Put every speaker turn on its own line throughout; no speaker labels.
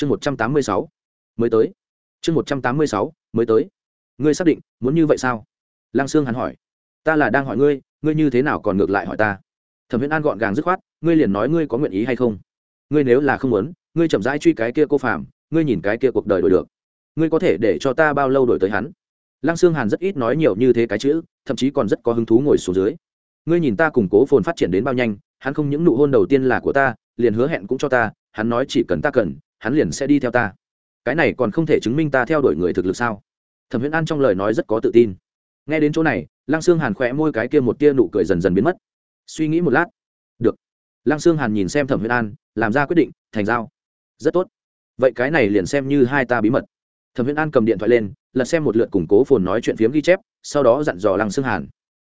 chương một trăm tám mươi sáu. Mới tới. Chương một trăm tám mươi sáu, mới tới. Ngươi xác định, muốn như vậy sao? Lăng sương hắn hỏi. Ta là đang hỏi ngươi ngươi như thế nào còn ngược lại hỏi ta? Thẩm viễn an gọn gàng dứt khoát, ngươi liền nói ngươi có nguyện ý hay không? Ngươi nếu là không muốn, ngươi chậm rãi truy cái kia cô phạm ngươi nhìn cái kia cuộc đời đổi được. Ngươi có thể để cho ta bao lâu đổi tới hắn? Lăng sương hàn rất ít nói nhiều như thế cái chữ, thậm chí còn rất có hứng thú ngồi xuống dưới. Ngươi nhìn ta củng cố phồn phát triển đến bao nhanh, hắn không những nụ hôn đầu tiên là của ta, liền hứa hẹn cũng cho ta, hắn nói chỉ cần ta cần hắn liền sẽ đi theo ta. Cái này còn không thể chứng minh ta theo đuổi người thực lực sao? Thẩm viễn an trong lời nói rất có tự tin. Nghe đến chỗ này, lăng sương hàn khỏe môi cái kia một tia nụ cười dần dần biến mất. Suy nghĩ một lát. Được. Lăng sương hàn nhìn xem thẩm viễn an, làm ra quyết định, thành giao. Rất tốt. Vậy cái này liền xem như hai ta bí mật. Thẩm viễn an cầm điện thoại lên, lật xem một lượt củng cố phồn nói chuyện phiếm ghi chép, sau đó dặn dò lăng sương hàn.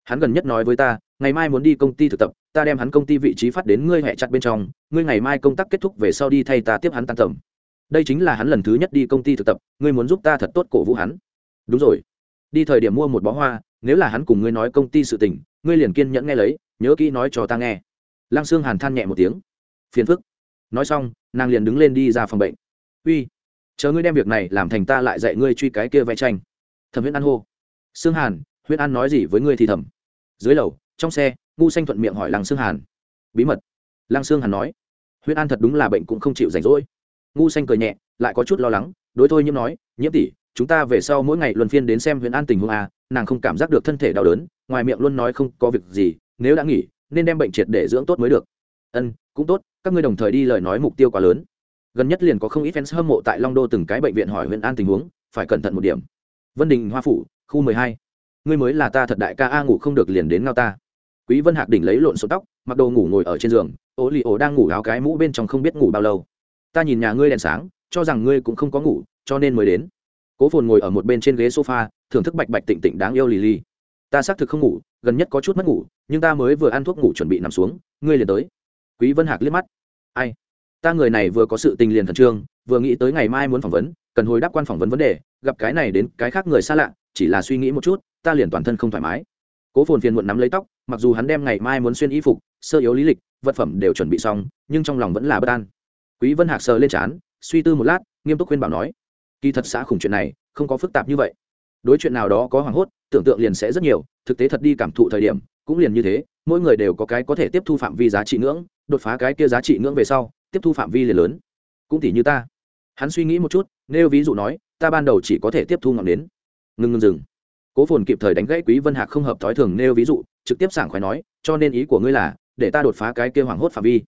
Hắn gần nhất nói với ta ngày mai muốn đi công ty thực tập, ta đem hắn công ty vị trí phát đến ngươi hẹ chặt bên trong, ngươi ngày mai công tác kết thúc về sau đi thay ta tiếp hắn tan tầm. Đây chính là hắn lần thứ nhất đi công ty thực tập, ngươi muốn giúp ta thật tốt cổ vũ hắn. Đúng rồi. Đi thời điểm mua một bó hoa, nếu là hắn cùng ngươi nói công ty sự tình, ngươi liền kiên nhẫn nghe lấy, nhớ kỹ nói cho ta nghe. Lăng sương hàn than nhẹ một tiếng. Phiền phức. Nói xong, nàng liền đứng lên đi ra phòng bệnh. Uy, chờ ngươi đem việc này làm thành ta lại dạy ngươi truy cái kia vẽ tranh. Thẩm huyễn an hô. Sương hàn, huyễn an nói gì với ngươi thì thầm. Dưới lầu trong xe, ngu xanh thuận miệng hỏi lăng xương hàn. Bí mật. Lăng xương hàn nói. Huyễn an thật đúng là bệnh cũng không chịu rảnh rỗi. Ngu xanh cười nhẹ, lại có chút lo lắng, đối thôi nhiễm nói, nhiễm tỷ, chúng ta về sau mỗi ngày luân phiên đến xem huyễn an tình huống a, nàng không cảm giác được thân thể đau đớn, ngoài miệng luôn nói không có việc gì, nếu đã nghỉ, nên đem bệnh triệt để dưỡng tốt mới được. Ân, cũng tốt, các ngươi đồng thời đi lời nói mục tiêu quá lớn. Gần nhất liền có không ít fans hâm mộ tại long đô từng cái bệnh viện hỏi huyện an tình huống, phải cẩn thận một điểm. Vân đình hoa phủ, khu mười hai. Ngươi mới là ta thật đại ca a, ngủ không được liền đến ngao ta quý vân hạc đỉnh lấy lộn số tóc, mặc đồ ngủ ngồi ở trên giường ố lì ố đang ngủ áo cái mũ bên trong không biết ngủ bao lâu. Ta nhìn nhà ngươi đèn sáng, cho rằng ngươi cũng không có ngủ, cho nên mới đến. Cố phồn ngồi ở một bên trên ghế sofa, thưởng thức bạch bạch tịnh tịnh đáng yêu lì lì. Ta xác thực không ngủ, gần nhất có chút mất ngủ, nhưng ta mới vừa ăn thuốc ngủ chuẩn bị nằm xuống, ngươi liền tới. Quý vân hạc liếc mắt. Ai? Ta người này vừa có sự tình liền thần trương, vừa nghĩ tới ngày mai muốn phỏng vấn, cần hồi đáp quan phỏng vấn vấn đề, gặp cái này đến cái khác người xa lạ, chỉ là suy nghĩ một chút, ta liền toàn thân không thoải mái cố phồn phiền muộn nắm lấy tóc, mặc dù hắn đem ngày mai muốn xuyên y phục, sơ yếu lý lịch, vật phẩm đều chuẩn bị xong, nhưng trong lòng vẫn là bất an. Quý vân hạc sờ lên trán, suy tư một lát, nghiêm túc khuyên bảo nói, kỳ thật xã khủng chuyện này, không có phức tạp như vậy. Đối chuyện nào đó có hoảng hốt, tưởng tượng liền sẽ rất nhiều, thực tế thật đi cảm thụ thời điểm, cũng liền như thế, mỗi người đều có cái có thể tiếp thu phạm vi giá trị ngưỡng, đột phá cái kia giá trị ngưỡng về sau, tiếp thu phạm vi liền lớn. Cũng tỷ như ta. Hắn suy nghĩ một chút, nêu ví dụ nói, ta ban đầu chỉ có thể tiếp thu ngọn đến ngừng ngừng dừng cố phồn kịp thời đánh gãy quý vân hạc không hợp thói thường nêu ví dụ, trực tiếp sảng khoái nói, cho nên ý của ngươi là, để ta đột phá cái kia hoảng hốt phạm vi.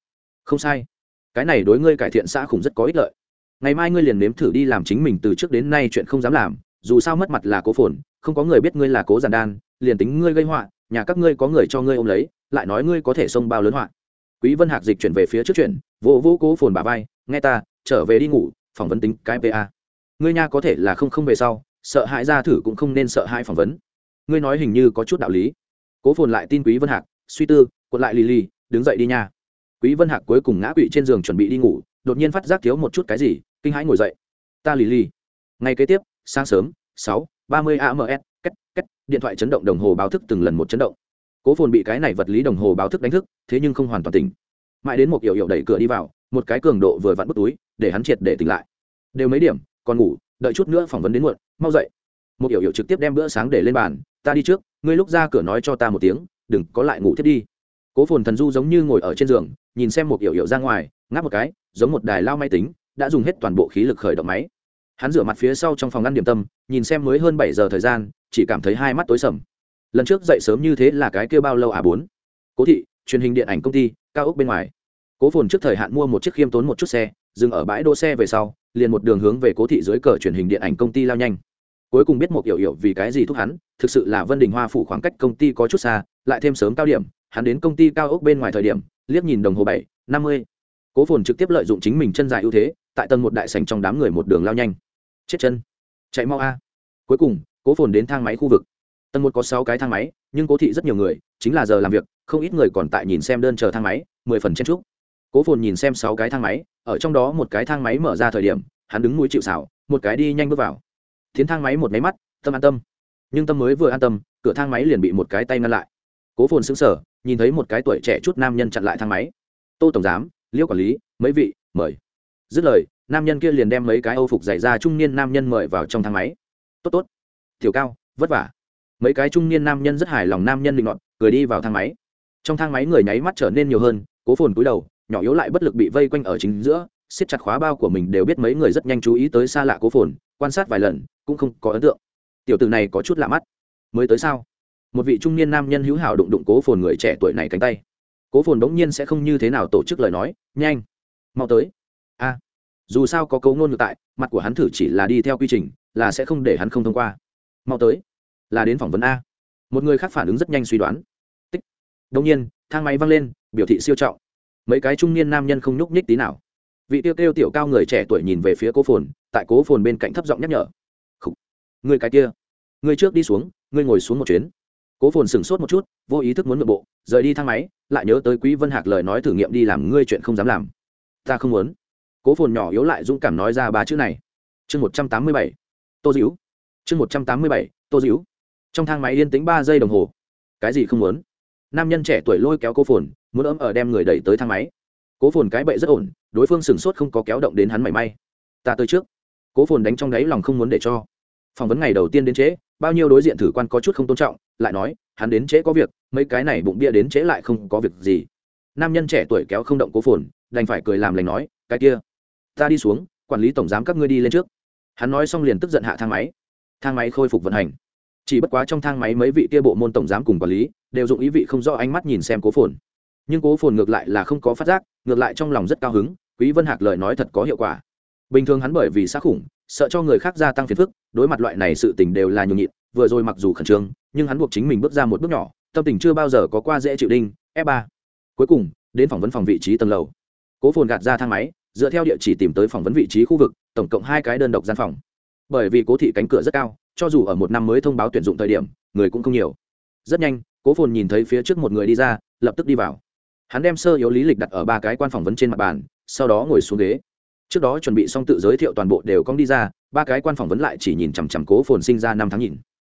Không sai. Cái này đối ngươi cải thiện xã khủng rất có ích lợi. Ngày mai ngươi liền nếm thử đi làm chính mình từ trước đến nay chuyện không dám làm, dù sao mất mặt là cố phồn, không có người biết ngươi là cố giản đan, liền tính ngươi gây họa, nhà các ngươi có người cho ngươi ôm lấy, lại nói ngươi có thể xông bao lớn họa. Quý vân hạc dịch chuyển về phía trước chuyển vô vô cố phồn bà vai, nghe ta, trở về đi ngủ, phỏng vấn tính cái pa ngươi nha có thể là không không về sau sợ hãi ra thử cũng không nên sợ hãi phỏng vấn. Ngươi nói hình như có chút đạo lý. Cố phồn lại tin quý vân hạc, suy tư, cuộn lại lì lì đứng dậy đi nha. Quý vân hạc cuối cùng ngã quỵ trên giường chuẩn bị đi ngủ, đột nhiên phát giác thiếu một chút cái gì, kinh hãi ngồi dậy. Ta lì lì ngay kế tiếp, sáng sớm, sáu, ba mươi ams cách cách điện thoại chấn động đồng hồ báo thức từng lần một chấn động. Cố phồn bị cái này vật lý đồng hồ báo thức đánh thức, thế nhưng không hoàn toàn tỉnh. Mãi đến một yểu yểu đẩy cửa đi vào, một cái cường độ vừa vặn bút túi, để hắn triệt để tỉnh lại. Đều mấy điểm, còn ngủ đợi chút nữa phỏng vấn đến muộn, mau dậy. Một hiểu hiểu trực tiếp đem bữa sáng để lên bàn, ta đi trước, ngươi lúc ra cửa nói cho ta một tiếng, đừng có lại ngủ thiết đi. Cố phồn thần du giống như ngồi ở trên giường, nhìn xem một hiểu hiểu ra ngoài, ngáp một cái, giống một đài lao máy tính, đã dùng hết toàn bộ khí lực khởi động máy. Hắn rửa mặt phía sau trong phòng ngăn điểm tâm, nhìn xem mới hơn bảy giờ thời gian, chỉ cảm thấy hai mắt tối sầm. Lần trước dậy sớm như thế là cái kêu bao lâu à bốn? Cố thị, truyền hình điện ảnh công ty, cao ốc bên ngoài. Cố phồn trước thời hạn mua một chiếc khiêm tốn một chút xe, dừng ở bãi đỗ xe về sau liền một đường hướng về cố thị dưới cờ truyền hình điện ảnh công ty lao nhanh. Cuối cùng biết một hiểu hiểu vì cái gì thúc hắn, thực sự là vân đình hoa phủ khoảng cách công ty có chút xa, lại thêm sớm cao điểm, hắn đến công ty cao ốc bên ngoài thời điểm, liếc nhìn đồng hồ bảy, năm mươi. Cố phồn trực tiếp lợi dụng chính mình chân dài ưu thế, tại tầng một đại sành trong đám người một đường lao nhanh. Chết chân. Chạy mau a. Cuối cùng, cố phồn đến thang máy khu vực. Tầng một có sáu cái thang máy, nhưng cố thị rất nhiều người, chính là giờ làm việc, không ít người còn tại nhìn xem đơn chờ thang máy, mười phần chen trúc cố phồn nhìn xem sáu cái thang máy ở trong đó một cái thang máy mở ra thời điểm hắn đứng mũi chịu xảo một cái đi nhanh bước vào. Tiến thang máy một máy mắt tâm an tâm. Nhưng tâm mới vừa an tâm cửa thang máy liền bị một cái tay ngăn lại. Cố phồn xứng sở nhìn thấy một cái tuổi trẻ chút nam nhân chặn lại thang máy. Tô tổng giám liêu quản lý mấy vị mời. Dứt lời nam nhân kia liền đem mấy cái âu phục dày ra trung niên nam nhân mời vào trong thang máy. Tốt tốt. Tiểu cao vất vả. Mấy cái trung niên nam nhân rất hài lòng nam nhân định luận, cười đi vào thang máy. Trong thang máy người nháy mắt trở nên nhiều hơn cố phồn cúi đầu nhỏ yếu lại bất lực bị vây quanh ở chính giữa, siết chặt khóa bao của mình đều biết mấy người rất nhanh chú ý tới xa lạ cố phồn, quan sát vài lần, cũng không có ấn tượng. Tiểu tử này có chút lạ mắt. Mới tới sao? Một vị trung niên nam nhân hữu hảo đụng đụng cố phồn người trẻ tuổi này cánh tay. Cố phồn bỗng nhiên sẽ không như thế nào tổ chức lời nói, nhanh, mau tới. A, dù sao có cấu ngôn ngược tại, mặt của hắn thử chỉ là đi theo quy trình, là sẽ không để hắn không thông qua. Mau tới, là đến phỏng vấn a. Một người khác phản ứng rất nhanh suy đoán. Tích. Đông nhiên, thang máy văng lên, biểu thị siêu trọng mấy cái trung niên nam nhân không nhúc nhích tí nào. Vị tiêu kêu tiểu cao người trẻ tuổi nhìn về phía cố phồn, tại cố phồn bên cạnh thấp giọng nhắc nhở. Người cái kia, người trước đi xuống, người ngồi xuống một chuyến. Cố phồn sửng sốt một chút, vô ý thức muốn nội bộ, rời đi thang máy, lại nhớ tới quý vân hạc lời nói thử nghiệm đi làm ngươi chuyện không dám làm. Ta không muốn. Cố phồn nhỏ yếu lại dũng cảm nói ra ba chữ này. Chương một trăm tám mươi bảy, tô dữ chương một trăm tám mươi bảy, tô dữ trong thang máy yên tĩnh ba giây đồng hồ. Cái gì không muốn? Nam nhân trẻ tuổi lôi kéo cố phồn muốn ấm ở đem người đẩy tới thang máy. Cố phồn cái bậy rất ổn, đối phương sửng sốt không có kéo động đến hắn mảy may. Ta tới trước. Cố phồn đánh trong đáy lòng không muốn để cho. Phỏng vấn ngày đầu tiên đến trễ, bao nhiêu đối diện thử quan có chút không tôn trọng, lại nói, hắn đến trễ có việc, mấy cái này bụng bia đến trễ lại không có việc gì. Nam nhân trẻ tuổi kéo không động cố phồn, đành phải cười làm lành nói, cái kia, ta đi xuống, quản lý tổng giám các ngươi đi lên trước. Hắn nói xong liền tức giận hạ thang máy. Thang máy khôi phục vận hành. Chỉ bất quá trong thang máy mấy vị kia bộ môn tổng giám cùng quản lý đều dụng ý vị không rõ ánh mắt nhìn xem cố phồn nhưng cố phồn ngược lại là không có phát giác, ngược lại trong lòng rất cao hứng, quý vân hạc lời nói thật có hiệu quả. Bình thường hắn bởi vì xác khủng, sợ cho người khác gia tăng phiền phức, đối mặt loại này sự tình đều là nhường nhịn, vừa rồi mặc dù khẩn trương, nhưng hắn buộc chính mình bước ra một bước nhỏ, tâm tình chưa bao giờ có qua dễ chịu đinh, f 3 cuối cùng, đến phỏng vấn phòng vị trí tầng lầu. Cố phồn gạt ra thang máy, dựa theo địa chỉ tìm tới phỏng vấn vị trí khu vực, tổng cộng hai cái đơn độc gian phòng. Bởi vì cố thị cánh cửa rất cao, cho dù ở một năm mới thông báo tuyển dụng thời điểm, người cũng không nhiều. Rất nhanh, cố phồn nhìn thấy phía trước một người đi ra, lập tức đi vào hắn đem sơ yếu lý lịch đặt ở ba cái quan phỏng vấn trên mặt bàn, sau đó ngồi xuống ghế. Trước đó chuẩn bị xong tự giới thiệu toàn bộ đều cong đi ra, ba cái quan phỏng vấn lại chỉ nhìn chằm chằm cố phồn sinh ra năm tháng nhìn.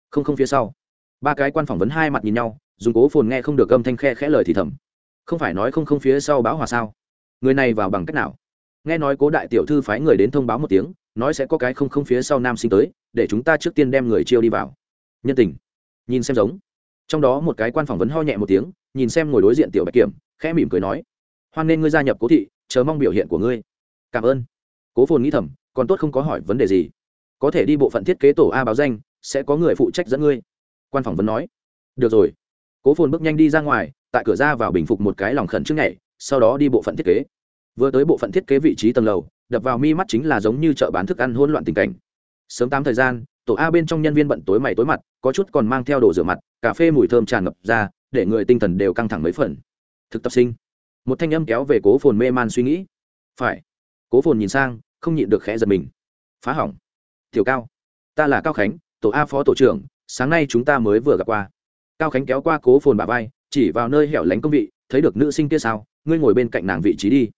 Không không phía sau. Ba cái quan phỏng vấn hai mặt nhìn nhau, dùng cố phồn nghe không được âm thanh khe khẽ lời thì thầm. Không phải nói không không phía sau báo hòa sao? Người này vào bằng cách nào? Nghe nói cố đại tiểu thư phái người đến thông báo một tiếng, nói sẽ có cái không không phía sau nam sinh tới, để chúng ta trước tiên đem người chiêu đi vào. Nhân tình. Nhìn xem giống. Trong đó một cái quan phỏng vấn ho nhẹ một tiếng, nhìn xem ngồi đối diện tiểu bạch kiểm khẽ mỉm cười nói, hoan nên ngươi gia nhập cố thị, chờ mong biểu hiện của ngươi. Cảm ơn. Cố phồn nghĩ thầm, còn tốt không có hỏi vấn đề gì. Có thể đi bộ phận thiết kế tổ a báo danh, sẽ có người phụ trách dẫn ngươi. Quan phỏng vấn nói, được rồi. Cố phồn bước nhanh đi ra ngoài, tại cửa ra vào bình phục một cái lòng khẩn trước nhảy sau đó đi bộ phận thiết kế. Vừa tới bộ phận thiết kế vị trí tầng lầu, đập vào mi mắt chính là giống như chợ bán thức ăn hỗn loạn tình cảnh. Sớm tám thời gian, tổ a bên trong nhân viên bận tối mày tối mặt, có chút còn mang theo đồ rửa mặt, cà phê mùi thơm tràn ngập ra, để người tinh thần đều căng thẳng mấy phần thực tập sinh. Một thanh âm kéo về cố phồn mê man suy nghĩ. Phải. Cố phồn nhìn sang, không nhịn được khẽ giật mình. Phá hỏng. Tiểu cao. Ta là cao khánh, tổ a phó tổ trưởng, sáng nay chúng ta mới vừa gặp qua. Cao khánh kéo qua cố phồn bà vai, chỉ vào nơi hẻo lánh công vị, thấy được nữ sinh kia sao? Ngươi ngồi bên cạnh nàng vị trí đi.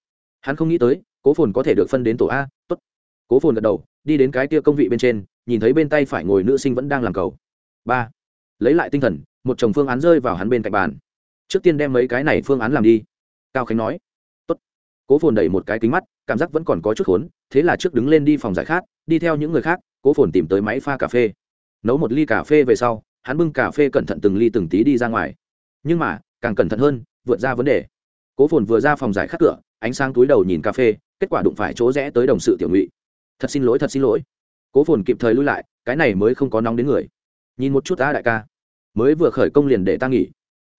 Hắn không nghĩ tới, cố phồn có thể được phân đến tổ a t ố t cố phồn gật đầu, đi đến cái kia công vị bên trên, nhìn thấy bên tay phải ngồi nữ sinh vẫn đang làm cầu. Ba. Lấy lại tinh thần, một chồng phương án rơi vào hắn bên cạnh bàn trước tiên đem mấy cái này phương án làm đi cao khánh nói Tốt. cố phồn đẩy một cái kính mắt cảm giác vẫn còn có chút khốn thế là trước đứng lên đi phòng giải khát đi theo những người khác cố phồn tìm tới máy pha cà phê nấu một ly cà phê về sau hắn bưng cà phê cẩn thận từng ly từng tí đi ra ngoài nhưng mà càng cẩn thận hơn vượt ra vấn đề cố phồn vừa ra phòng giải khát cửa ánh sáng túi đầu nhìn cà phê kết quả đụng phải chỗ rẽ tới đồng sự tiểu ngụy thật xin lỗi thật xin lỗi cố phồn kịp thời lui lại cái này mới không có nóng đến người nhìn một chút ta đại ca mới vừa khởi công liền để ta nghỉ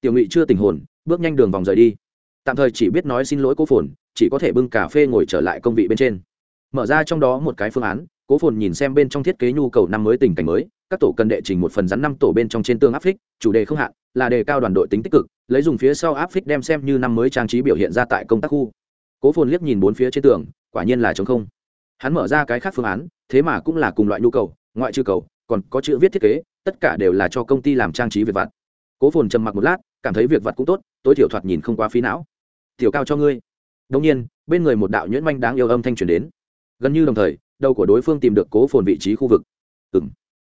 tiểu ngụy chưa tình hồn, bước nhanh đường vòng rời đi. Tạm thời chỉ biết nói xin lỗi cố phồn, chỉ có thể bưng cà phê ngồi trở lại công vị bên trên. Mở ra trong đó một cái phương án, cố phồn nhìn xem bên trong thiết kế nhu cầu năm mới tình cảnh mới, các tổ cần đệ trình một phần rắn năm tổ bên trong trên tương áp phích, chủ đề không hạn, là đề cao đoàn đội tính tích cực, lấy dùng phía sau áp phích đem xem như năm mới trang trí biểu hiện ra tại công tác khu. Cố phồn liếc nhìn bốn phía trên tường, quả nhiên là chống không. Hắn mở ra cái khác phương án, thế mà cũng là cùng loại nhu cầu, ngoại trừ cầu, còn có chữ viết thiết kế, tất cả đều là cho công ty làm trang trí về vặt. Cố phồn trầm mặc một lát cảm thấy việc vặt cũng tốt, tối thiểu thoạt nhìn không quá phí não. Tiểu cao cho ngươi. Đông nhiên, bên người một đạo nhuyễn manh đáng yêu âm thanh truyền đến. Gần như đồng thời, đầu của đối phương tìm được cố phồn vị trí khu vực. Ừ m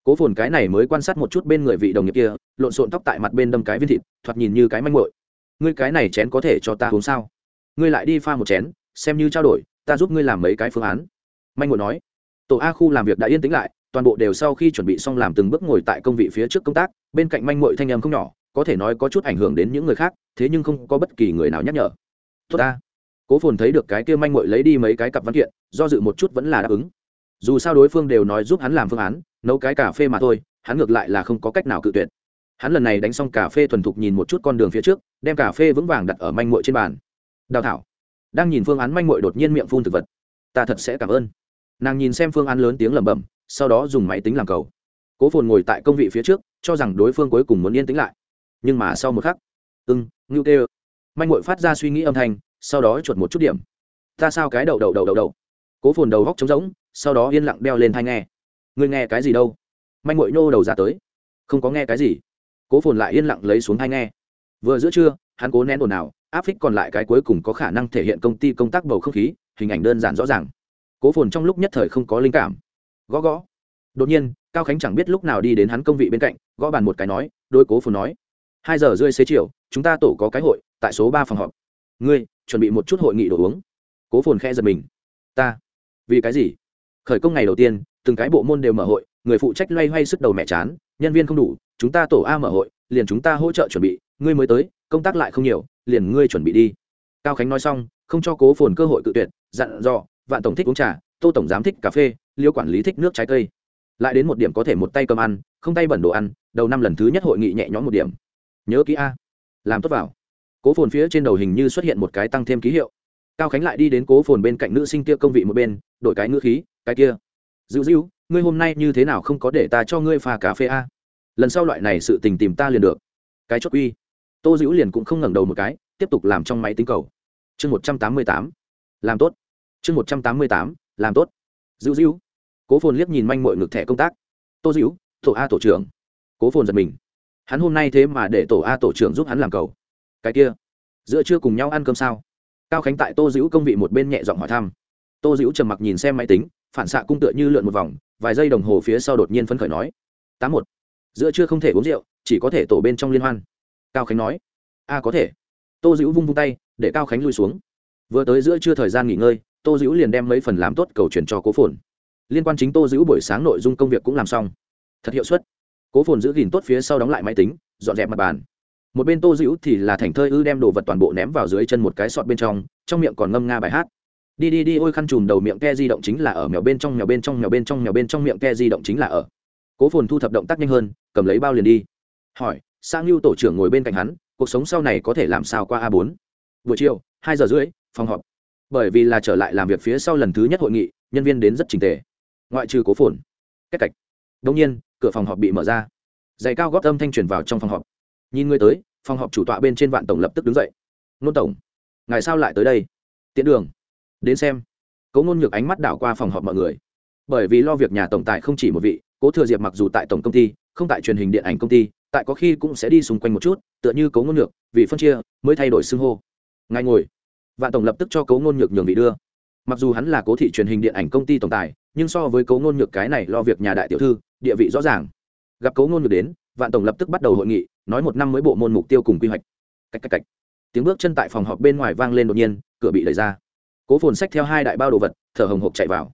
cố phồn cái này mới quan sát một chút bên người vị đồng nghiệp kia, lộn xộn tóc tại mặt bên đâm cái viên thịt, thoạt nhìn như cái manh mội ngươi cái này chén có thể cho ta uống sao? Ngươi lại đi pha một chén, xem như trao đổi, ta giúp ngươi làm mấy cái phương án. Manh mội nói. Tổ a khu làm việc đã yên tĩnh lại, toàn bộ đều sau khi chuẩn bị xong làm từng bước ngồi tại công vị phía trước công tác, bên cạnh manh mội thanh em không nhỏ có thể nói có chút ảnh hưởng đến những người khác, thế nhưng không có bất kỳ người nào nhắc nhở. Tốt ta. Cố phồn thấy được cái kia manh mội lấy đi mấy cái cặp văn kiện, do dự một chút vẫn là đáp ứng. Dù sao đối phương đều nói giúp hắn làm phương án, nấu cái cà phê mà thôi, hắn ngược lại là không có cách nào cự tuyệt. Hắn lần này đánh xong cà phê thuần thục nhìn một chút con đường phía trước, đem cà phê vững vàng đặt ở manh mội trên bàn. Đào thảo, đang nhìn phương án manh mội đột nhiên miệng phun thực vật. Ta thật sẽ cảm ơn. Nàng nhìn xem phương án lớn tiếng lẩm bẩm, sau đó dùng máy tính làm cầu. Cố phồn ngồi tại công vị phía trước, cho rằng đối phương cuối cùng muốn yên tĩnh lại nhưng mà sau một khắc, ưng, ngưu tê manh mội phát ra suy nghĩ âm thanh, sau đó chuột một chút điểm. Ta sao cái đầu đầu đầu đầu đầu? Cố phồn đầu góc trống rỗng, sau đó yên lặng đeo lên thai nghe. Ngươi nghe cái gì đâu? Manh mội nhô đầu ra tới. Không có nghe cái gì. Cố phồn lại yên lặng lấy xuống thai nghe. Vừa giữa trưa, hắn cố nén ồn ào, áp phích còn lại cái cuối cùng có khả năng thể hiện công ty công tác bầu không khí, hình ảnh đơn giản rõ ràng. Cố phồn trong lúc nhất thời không có linh cảm. Gõ gõ. Đột nhiên, cao khánh chẳng biết lúc nào đi đến hắn công vị bên cạnh, gõ bàn một cái nói đôi cố phồn nói hai giờ rưỡi xế chiều, chúng ta tổ có cái hội, tại số ba phòng họp. Ngươi, chuẩn bị một chút hội nghị đồ uống. Cố phồn khe giật mình. Ta? Vì cái gì? Khởi công ngày đầu tiên, từng cái bộ môn đều mở hội, người phụ trách loay hoay sức đầu mẹ chán, nhân viên không đủ, chúng ta tổ a mở hội, liền chúng ta hỗ trợ chuẩn bị, ngươi mới tới, công tác lại không nhiều, liền ngươi chuẩn bị đi. Cao khánh nói xong, không cho cố phồn cơ hội cự tuyệt, dặn dò, vạn tổng thích uống trà, tô tổng giám thích cà phê, liêu quản lý thích nước trái cây. Lại đến một điểm có thể một tay cầm ăn, không tay bẩn đồ ăn, đầu năm lần thứ nhất hội nghị nhẹ nhõm một điểm nhớ kỹ a. Làm tốt vào. Cố phồn phía trên đầu hình như xuất hiện một cái tăng thêm ký hiệu. Cao khánh lại đi đến cố phồn bên cạnh nữ sinh kia công vị một bên, đổi cái ngữ khí, cái kia. Dịu dịu ngươi hôm nay như thế nào không có để ta cho ngươi pha cà phê a? Lần sau loại này sự tình tìm ta liền được. Cái chốt uy tô dữ liền cũng không ngẩng đầu một cái, tiếp tục làm trong máy tính cầu. Chương một trăm tám mươi tám. Làm tốt. Chương một trăm tám mươi tám. Làm tốt. Dữ dữ cố phồn liếc nhìn manh mội ngực thẻ công tác. Tô dữ tổ a tổ trưởng. Cố phồn giật mình hắn hôm nay thế mà để tổ a tổ trưởng giúp hắn làm cầu. Cái kia, giữa trưa cùng nhau ăn cơm sao? Cao khánh tại tô dữ công vị một bên nhẹ giọng hỏi thăm. Tô dữ trầm mặc nhìn xem máy tính, phản xạ cung tựa như lượn một vòng, vài giây đồng hồ phía sau đột nhiên phấn khởi nói. Tám một. Giữa trưa không thể uống rượu, chỉ có thể tổ bên trong liên hoan. Cao khánh nói. A có thể. Tô dữ vung vung tay, để cao khánh lui xuống. Vừa tới giữa trưa thời gian nghỉ ngơi, tô dữ liền đem mấy phần làm tốt cầu chuyển cho cố phồn. Liên quan chính tô dữ buổi sáng nội dung công việc cũng làm xong. Thật hiệu suất cố phồn giữ gìn tốt phía sau đóng lại máy tính, dọn dẹp mặt bàn. Một bên tô dữ thì là thành thơi ư đem đồ vật toàn bộ ném vào dưới chân một cái sọt bên trong trong miệng còn ngâm nga bài hát. Đi đi đi, ôi khăn chùm đầu miệng ke di động chính là ở mèo bên trong, mèo bên trong, mèo bên trong, mèo bên trong miệng ke di động chính là ở. Cố phồn thu thập động tác nhanh hơn, cầm lấy bao liền đi. Hỏi, sang lưu tổ trưởng ngồi bên cạnh hắn, cuộc sống sau này có thể làm sao qua a bốn? Buổi chiều, hai giờ rưỡi, phòng họp. Bởi vì là trở lại làm việc phía sau lần thứ nhất hội nghị, nhân viên đến rất trình tề. Ngoại trừ cố phồn. Cách cạch đông nhiên cửa phòng họp bị mở ra. Giày cao góp âm thanh truyền vào trong phòng họp. Nhìn người tới, phòng họp chủ tọa bên trên vạn tổng lập tức đứng dậy. Nôn tổng, ngài sao lại tới đây? Tiễn đường. Đến xem. Cố ngôn nhược ánh mắt đảo qua phòng họp mọi người. Bởi vì lo việc nhà tổng tài không chỉ một vị, cố thừa diệp mặc dù tại tổng công ty, không tại truyền hình điện ảnh công ty, tại có khi cũng sẽ đi xung quanh một chút, tựa như cố ngôn nhược vì phân chia, mới thay đổi xưng hô. Ngài ngồi. Vạn tổng lập tức cho cố ngôn nhược nhường vị đưa. Mặc dù hắn là cố thị truyền hình điện ảnh công ty tổng tài, nhưng so với cố ngôn nhược cái này lo việc nhà đại tiểu thư địa vị rõ ràng. Gặp cố ngôn được đến, vạn tổng lập tức bắt đầu hội nghị, nói một năm mới bộ môn mục tiêu cùng quy hoạch. Cách cách cách. Tiếng bước chân tại phòng họp bên ngoài vang lên đột nhiên, cửa bị đẩy ra. Cố phồn xách theo hai đại bao đồ vật, thở hồng hộc chạy vào.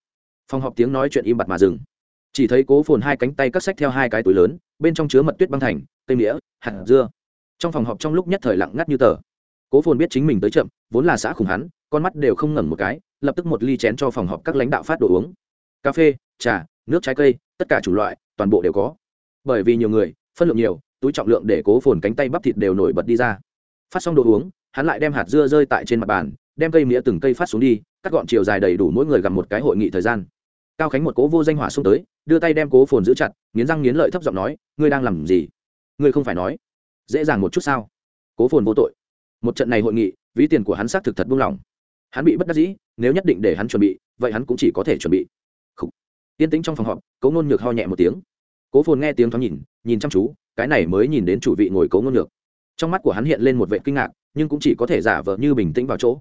Phòng họp tiếng nói chuyện im bặt mà dừng. Chỉ thấy cố phồn hai cánh tay cắt xách theo hai cái túi lớn, bên trong chứa mật tuyết băng thành, cây nghĩa hạt dưa. Trong phòng họp trong lúc nhất thời lặng ngắt như tờ. Cố phồn biết chính mình tới chậm, vốn là xã khủng hắn, con mắt đều không ngẩng một cái, lập tức một ly chén cho phòng họp các lãnh đạo phát đồ uống. Cà phê, trà nước trái cây, tất cả chủng loại, toàn bộ đều có. Bởi vì nhiều người, phân lượng nhiều, túi trọng lượng để cố phồn cánh tay bắp thịt đều nổi bật đi ra. Phát xong đồ uống, hắn lại đem hạt dưa rơi tại trên mặt bàn, đem cây mía từng cây phát xuống đi, cắt gọn chiều dài đầy đủ mỗi người gặp một cái hội nghị thời gian. Cao khánh một cố vô danh hỏa xông tới, đưa tay đem cố phồn giữ chặt, nghiến răng nghiến lợi thấp giọng nói, ngươi đang làm gì? Ngươi không phải nói. Dễ dàng một chút sao? Cố phồn vô tội. Một trận này hội nghị, ví tiền của hắn xác thực thật buông lỏng. Hắn bị bất đắc dĩ, nếu nhất định để hắn chuẩn bị, vậy hắn cũng chỉ có thể chuẩn bị yên tĩnh trong phòng họp, cố ngôn nhược ho nhẹ một tiếng. Cố phồn nghe tiếng thoáng nhìn nhìn chăm chú, cái này mới nhìn đến chủ vị ngồi cố ngôn nhược. Trong mắt của hắn hiện lên một vệ kinh ngạc, nhưng cũng chỉ có thể giả vờ như bình tĩnh vào chỗ.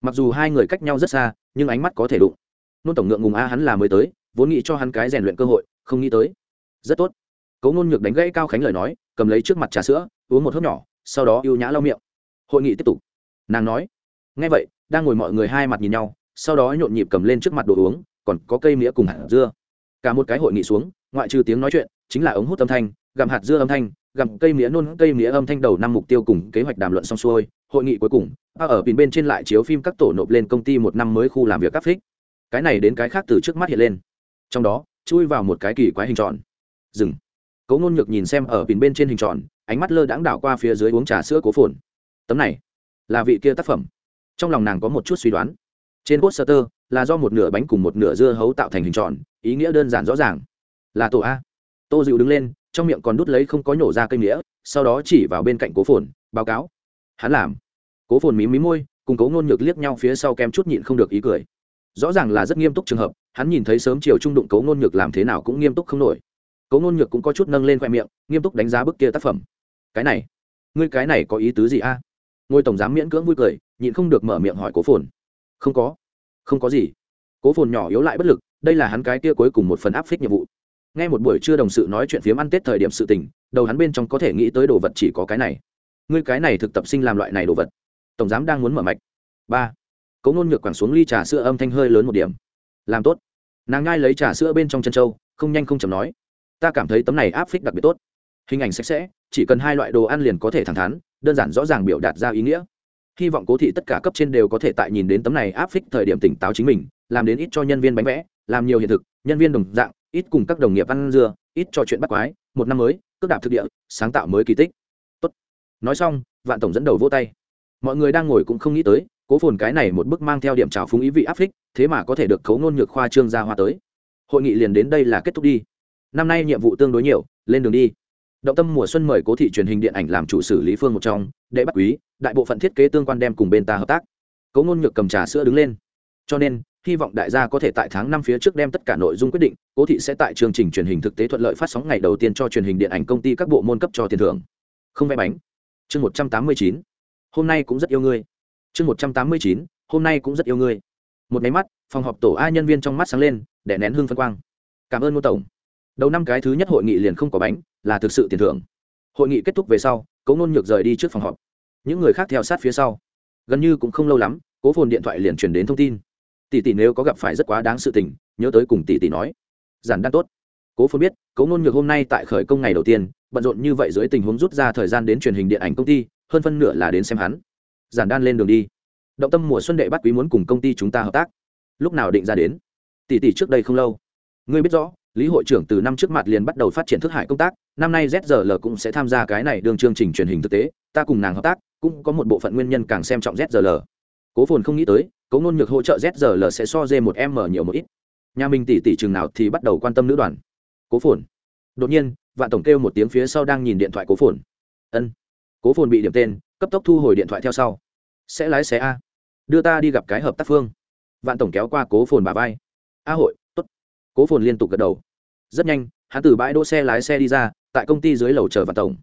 Mặc dù hai người cách nhau rất xa, nhưng ánh mắt có thể đụng. Nôn tổng ngượng ngùng a, hắn là mới tới, vốn nghĩ cho hắn cái rèn luyện cơ hội, không nghĩ tới. Rất tốt. Cấu nôn nhược đánh gãy cao khánh lời nói, cầm lấy trước mặt trà sữa, uống một hớp nhỏ, sau đó ưu nhã lau miệng. Hội nghị tiếp tục. Nàng nói ngay vậy, đang ngồi mọi người hai mặt nhìn nhau, sau đó nhộn nhịp cầm lên trước mặt đồ uống còn có cây mía cùng hạt dưa. Cả một cái hội nghị xuống, ngoại trừ tiếng nói chuyện, chính là ống hút âm thanh, gặm hạt dưa âm thanh, gặm cây mía nôn cây mía âm thanh đầu năm mục tiêu cùng kế hoạch đàm luận xong xuôi, hội nghị cuối cùng ở pin bên trên lại chiếu phim các tổ nộp lên công ty một năm mới khu làm việc các phích. Cái này đến cái khác từ trước mắt hiện lên. Trong đó, chui vào một cái kỳ quái hình tròn. Dừng. Cố ngôn nhược nhìn xem ở pin bên trên hình tròn, ánh mắt lơ đãng đảo qua phía dưới uống trà sữa cố phồn. Tấm này là vị kia tác phẩm. Trong lòng nàng có một chút suy đoán. Trên poster là do một nửa bánh cùng một nửa dưa hấu tạo thành hình tròn, ý nghĩa đơn giản rõ ràng. Là tổ a. Tô dịu đứng lên, trong miệng còn đút lấy không có nhổ ra cây nghĩa sau đó chỉ vào bên cạnh cố phồn, báo cáo. Hắn làm. Cố phồn mí mí môi, cùng cố ngôn nhược liếc nhau phía sau kem chút nhịn không được ý cười. Rõ ràng là rất nghiêm túc trường hợp, hắn nhìn thấy sớm chiều trung đụng cố ngôn nhược làm thế nào cũng nghiêm túc không nổi. Cố ngôn nhược cũng có chút nâng lên khoe miệng, nghiêm túc đánh giá bức kia tác phẩm. Cái này, ngươi cái này có ý tứ gì a? Ngôi tổng giám miễn cưỡng vui cười, nhịn không được mở miệng hỏi cố phồn. Không có không có gì. Cố phồn nhỏ yếu lại bất lực, đây là hắn cái kia cuối cùng một phần áp phích nhiệm vụ. Ngay một buổi trưa đồng sự nói chuyện phiếm ăn tết thời điểm sự tình, đầu hắn bên trong có thể nghĩ tới đồ vật chỉ có cái này. Ngươi cái này thực tập sinh làm loại này đồ vật. Tổng giám đang muốn mở mạch. Ba. Cố ngôn ngược quẳng xuống ly trà sữa âm thanh hơi lớn một điểm. Làm tốt. Nàng ngai lấy trà sữa bên trong chân trâu không nhanh không chầm nói. Ta cảm thấy tấm này áp phích đặc biệt tốt. Hình ảnh sạch sẽ, chỉ cần hai loại đồ ăn liền có thể thẳng thắn, đơn giản rõ ràng biểu đạt ra ý nghĩa hy vọng cố thị tất cả cấp trên đều có thể tại nhìn đến tấm này áp phích thời điểm tỉnh táo chính mình, làm đến ít cho nhân viên bánh vẽ, làm nhiều hiện thực, nhân viên đồng dạng, ít cùng các đồng nghiệp ăn dưa, ít trò chuyện bắt quái, một năm mới, cước đạp thực địa, sáng tạo mới kỳ tích. Tốt. nói xong, vạn tổng dẫn đầu vô tay. Mọi người đang ngồi cũng không nghĩ tới, cố phồn cái này một bức mang theo điểm trào phúng ý vị áp phích, thế mà có thể được khấu nôn nhược khoa trương ra hoa tới. Hội nghị liền đến đây là kết thúc đi. Năm nay nhiệm vụ tương đối nhiều, lên đường đi động tâm mùa xuân mời cố thị truyền hình điện ảnh làm chủ xử lý phương một trong đệ bắt quý, đại bộ phận thiết kế tương quan đem cùng bên ta hợp tác. Cố ngôn nhược cầm trà sữa đứng lên. Cho nên, hy vọng đại gia có thể tại tháng năm phía trước đem tất cả nội dung quyết định, cố thị sẽ tại chương trình truyền hình thực tế thuận lợi phát sóng ngày đầu tiên cho truyền hình điện ảnh công ty các bộ môn cấp cho tiền thưởng. Không vẽ bánh. Chương một trăm tám mươi chín. Hôm nay cũng rất yêu ngươi. Chương một trăm tám mươi chín. Hôm nay cũng rất yêu ngươi. Một máy mắt, phòng họp tổ a nhân viên trong mắt sáng lên để nén hương phân quang. Cảm ơn ngô tổng. Đầu năm cái thứ nhất hội nghị liền không có bánh là thực sự tiền thưởng. Hội nghị kết thúc về sau, cố Nôn nhược rời đi trước phòng họp. Những người khác theo sát phía sau. Gần như cũng không lâu lắm, cố phồn điện thoại liền truyền đến thông tin. Tỷ tỷ nếu có gặp phải rất quá đáng sự tình, nhớ tới cùng tỷ tỷ nói. Giản đan tốt. Cố phồn biết, cố Nôn nhược hôm nay tại khởi công ngày đầu tiên, bận rộn như vậy dưới tình huống rút ra thời gian đến truyền hình điện ảnh công ty, hơn phân nửa là đến xem hắn. Giản đan lên đường đi. Động tâm mùa xuân đệ bắt quý muốn cùng công ty chúng ta hợp tác. Lúc nào định ra đến? Tỷ tỷ trước đây không lâu. Ngươi biết rõ lý hội trưởng từ năm trước mặt liền bắt đầu phát triển thức hải công tác, năm nay zrl cũng sẽ tham gia cái này đường chương trình truyền hình thực tế, ta cùng nàng hợp tác, cũng có một bộ phận nguyên nhân càng xem trọng zrl cố phồn không nghĩ tới cấu nôn nhược hỗ trợ zrl sẽ so dê một m nhiều một ít. Nhà mình tỷ tỷ chừng nào thì bắt đầu quan tâm nữ đoàn. Cố phồn. Đột nhiên, vạn tổng kêu một tiếng phía sau đang nhìn điện thoại cố phồn. Ân. Cố phồn bị điểm tên, cấp tốc thu hồi điện thoại theo sau. Sẽ lái xe a. Đưa ta đi gặp cái hợp tác phương. Vạn tổng kéo qua cố phồn bà vai. A hội cố phồn liên tục gật đầu. Rất nhanh, hắn từ bãi đỗ xe lái xe đi ra, tại công ty dưới lầu chờ vạn tổng.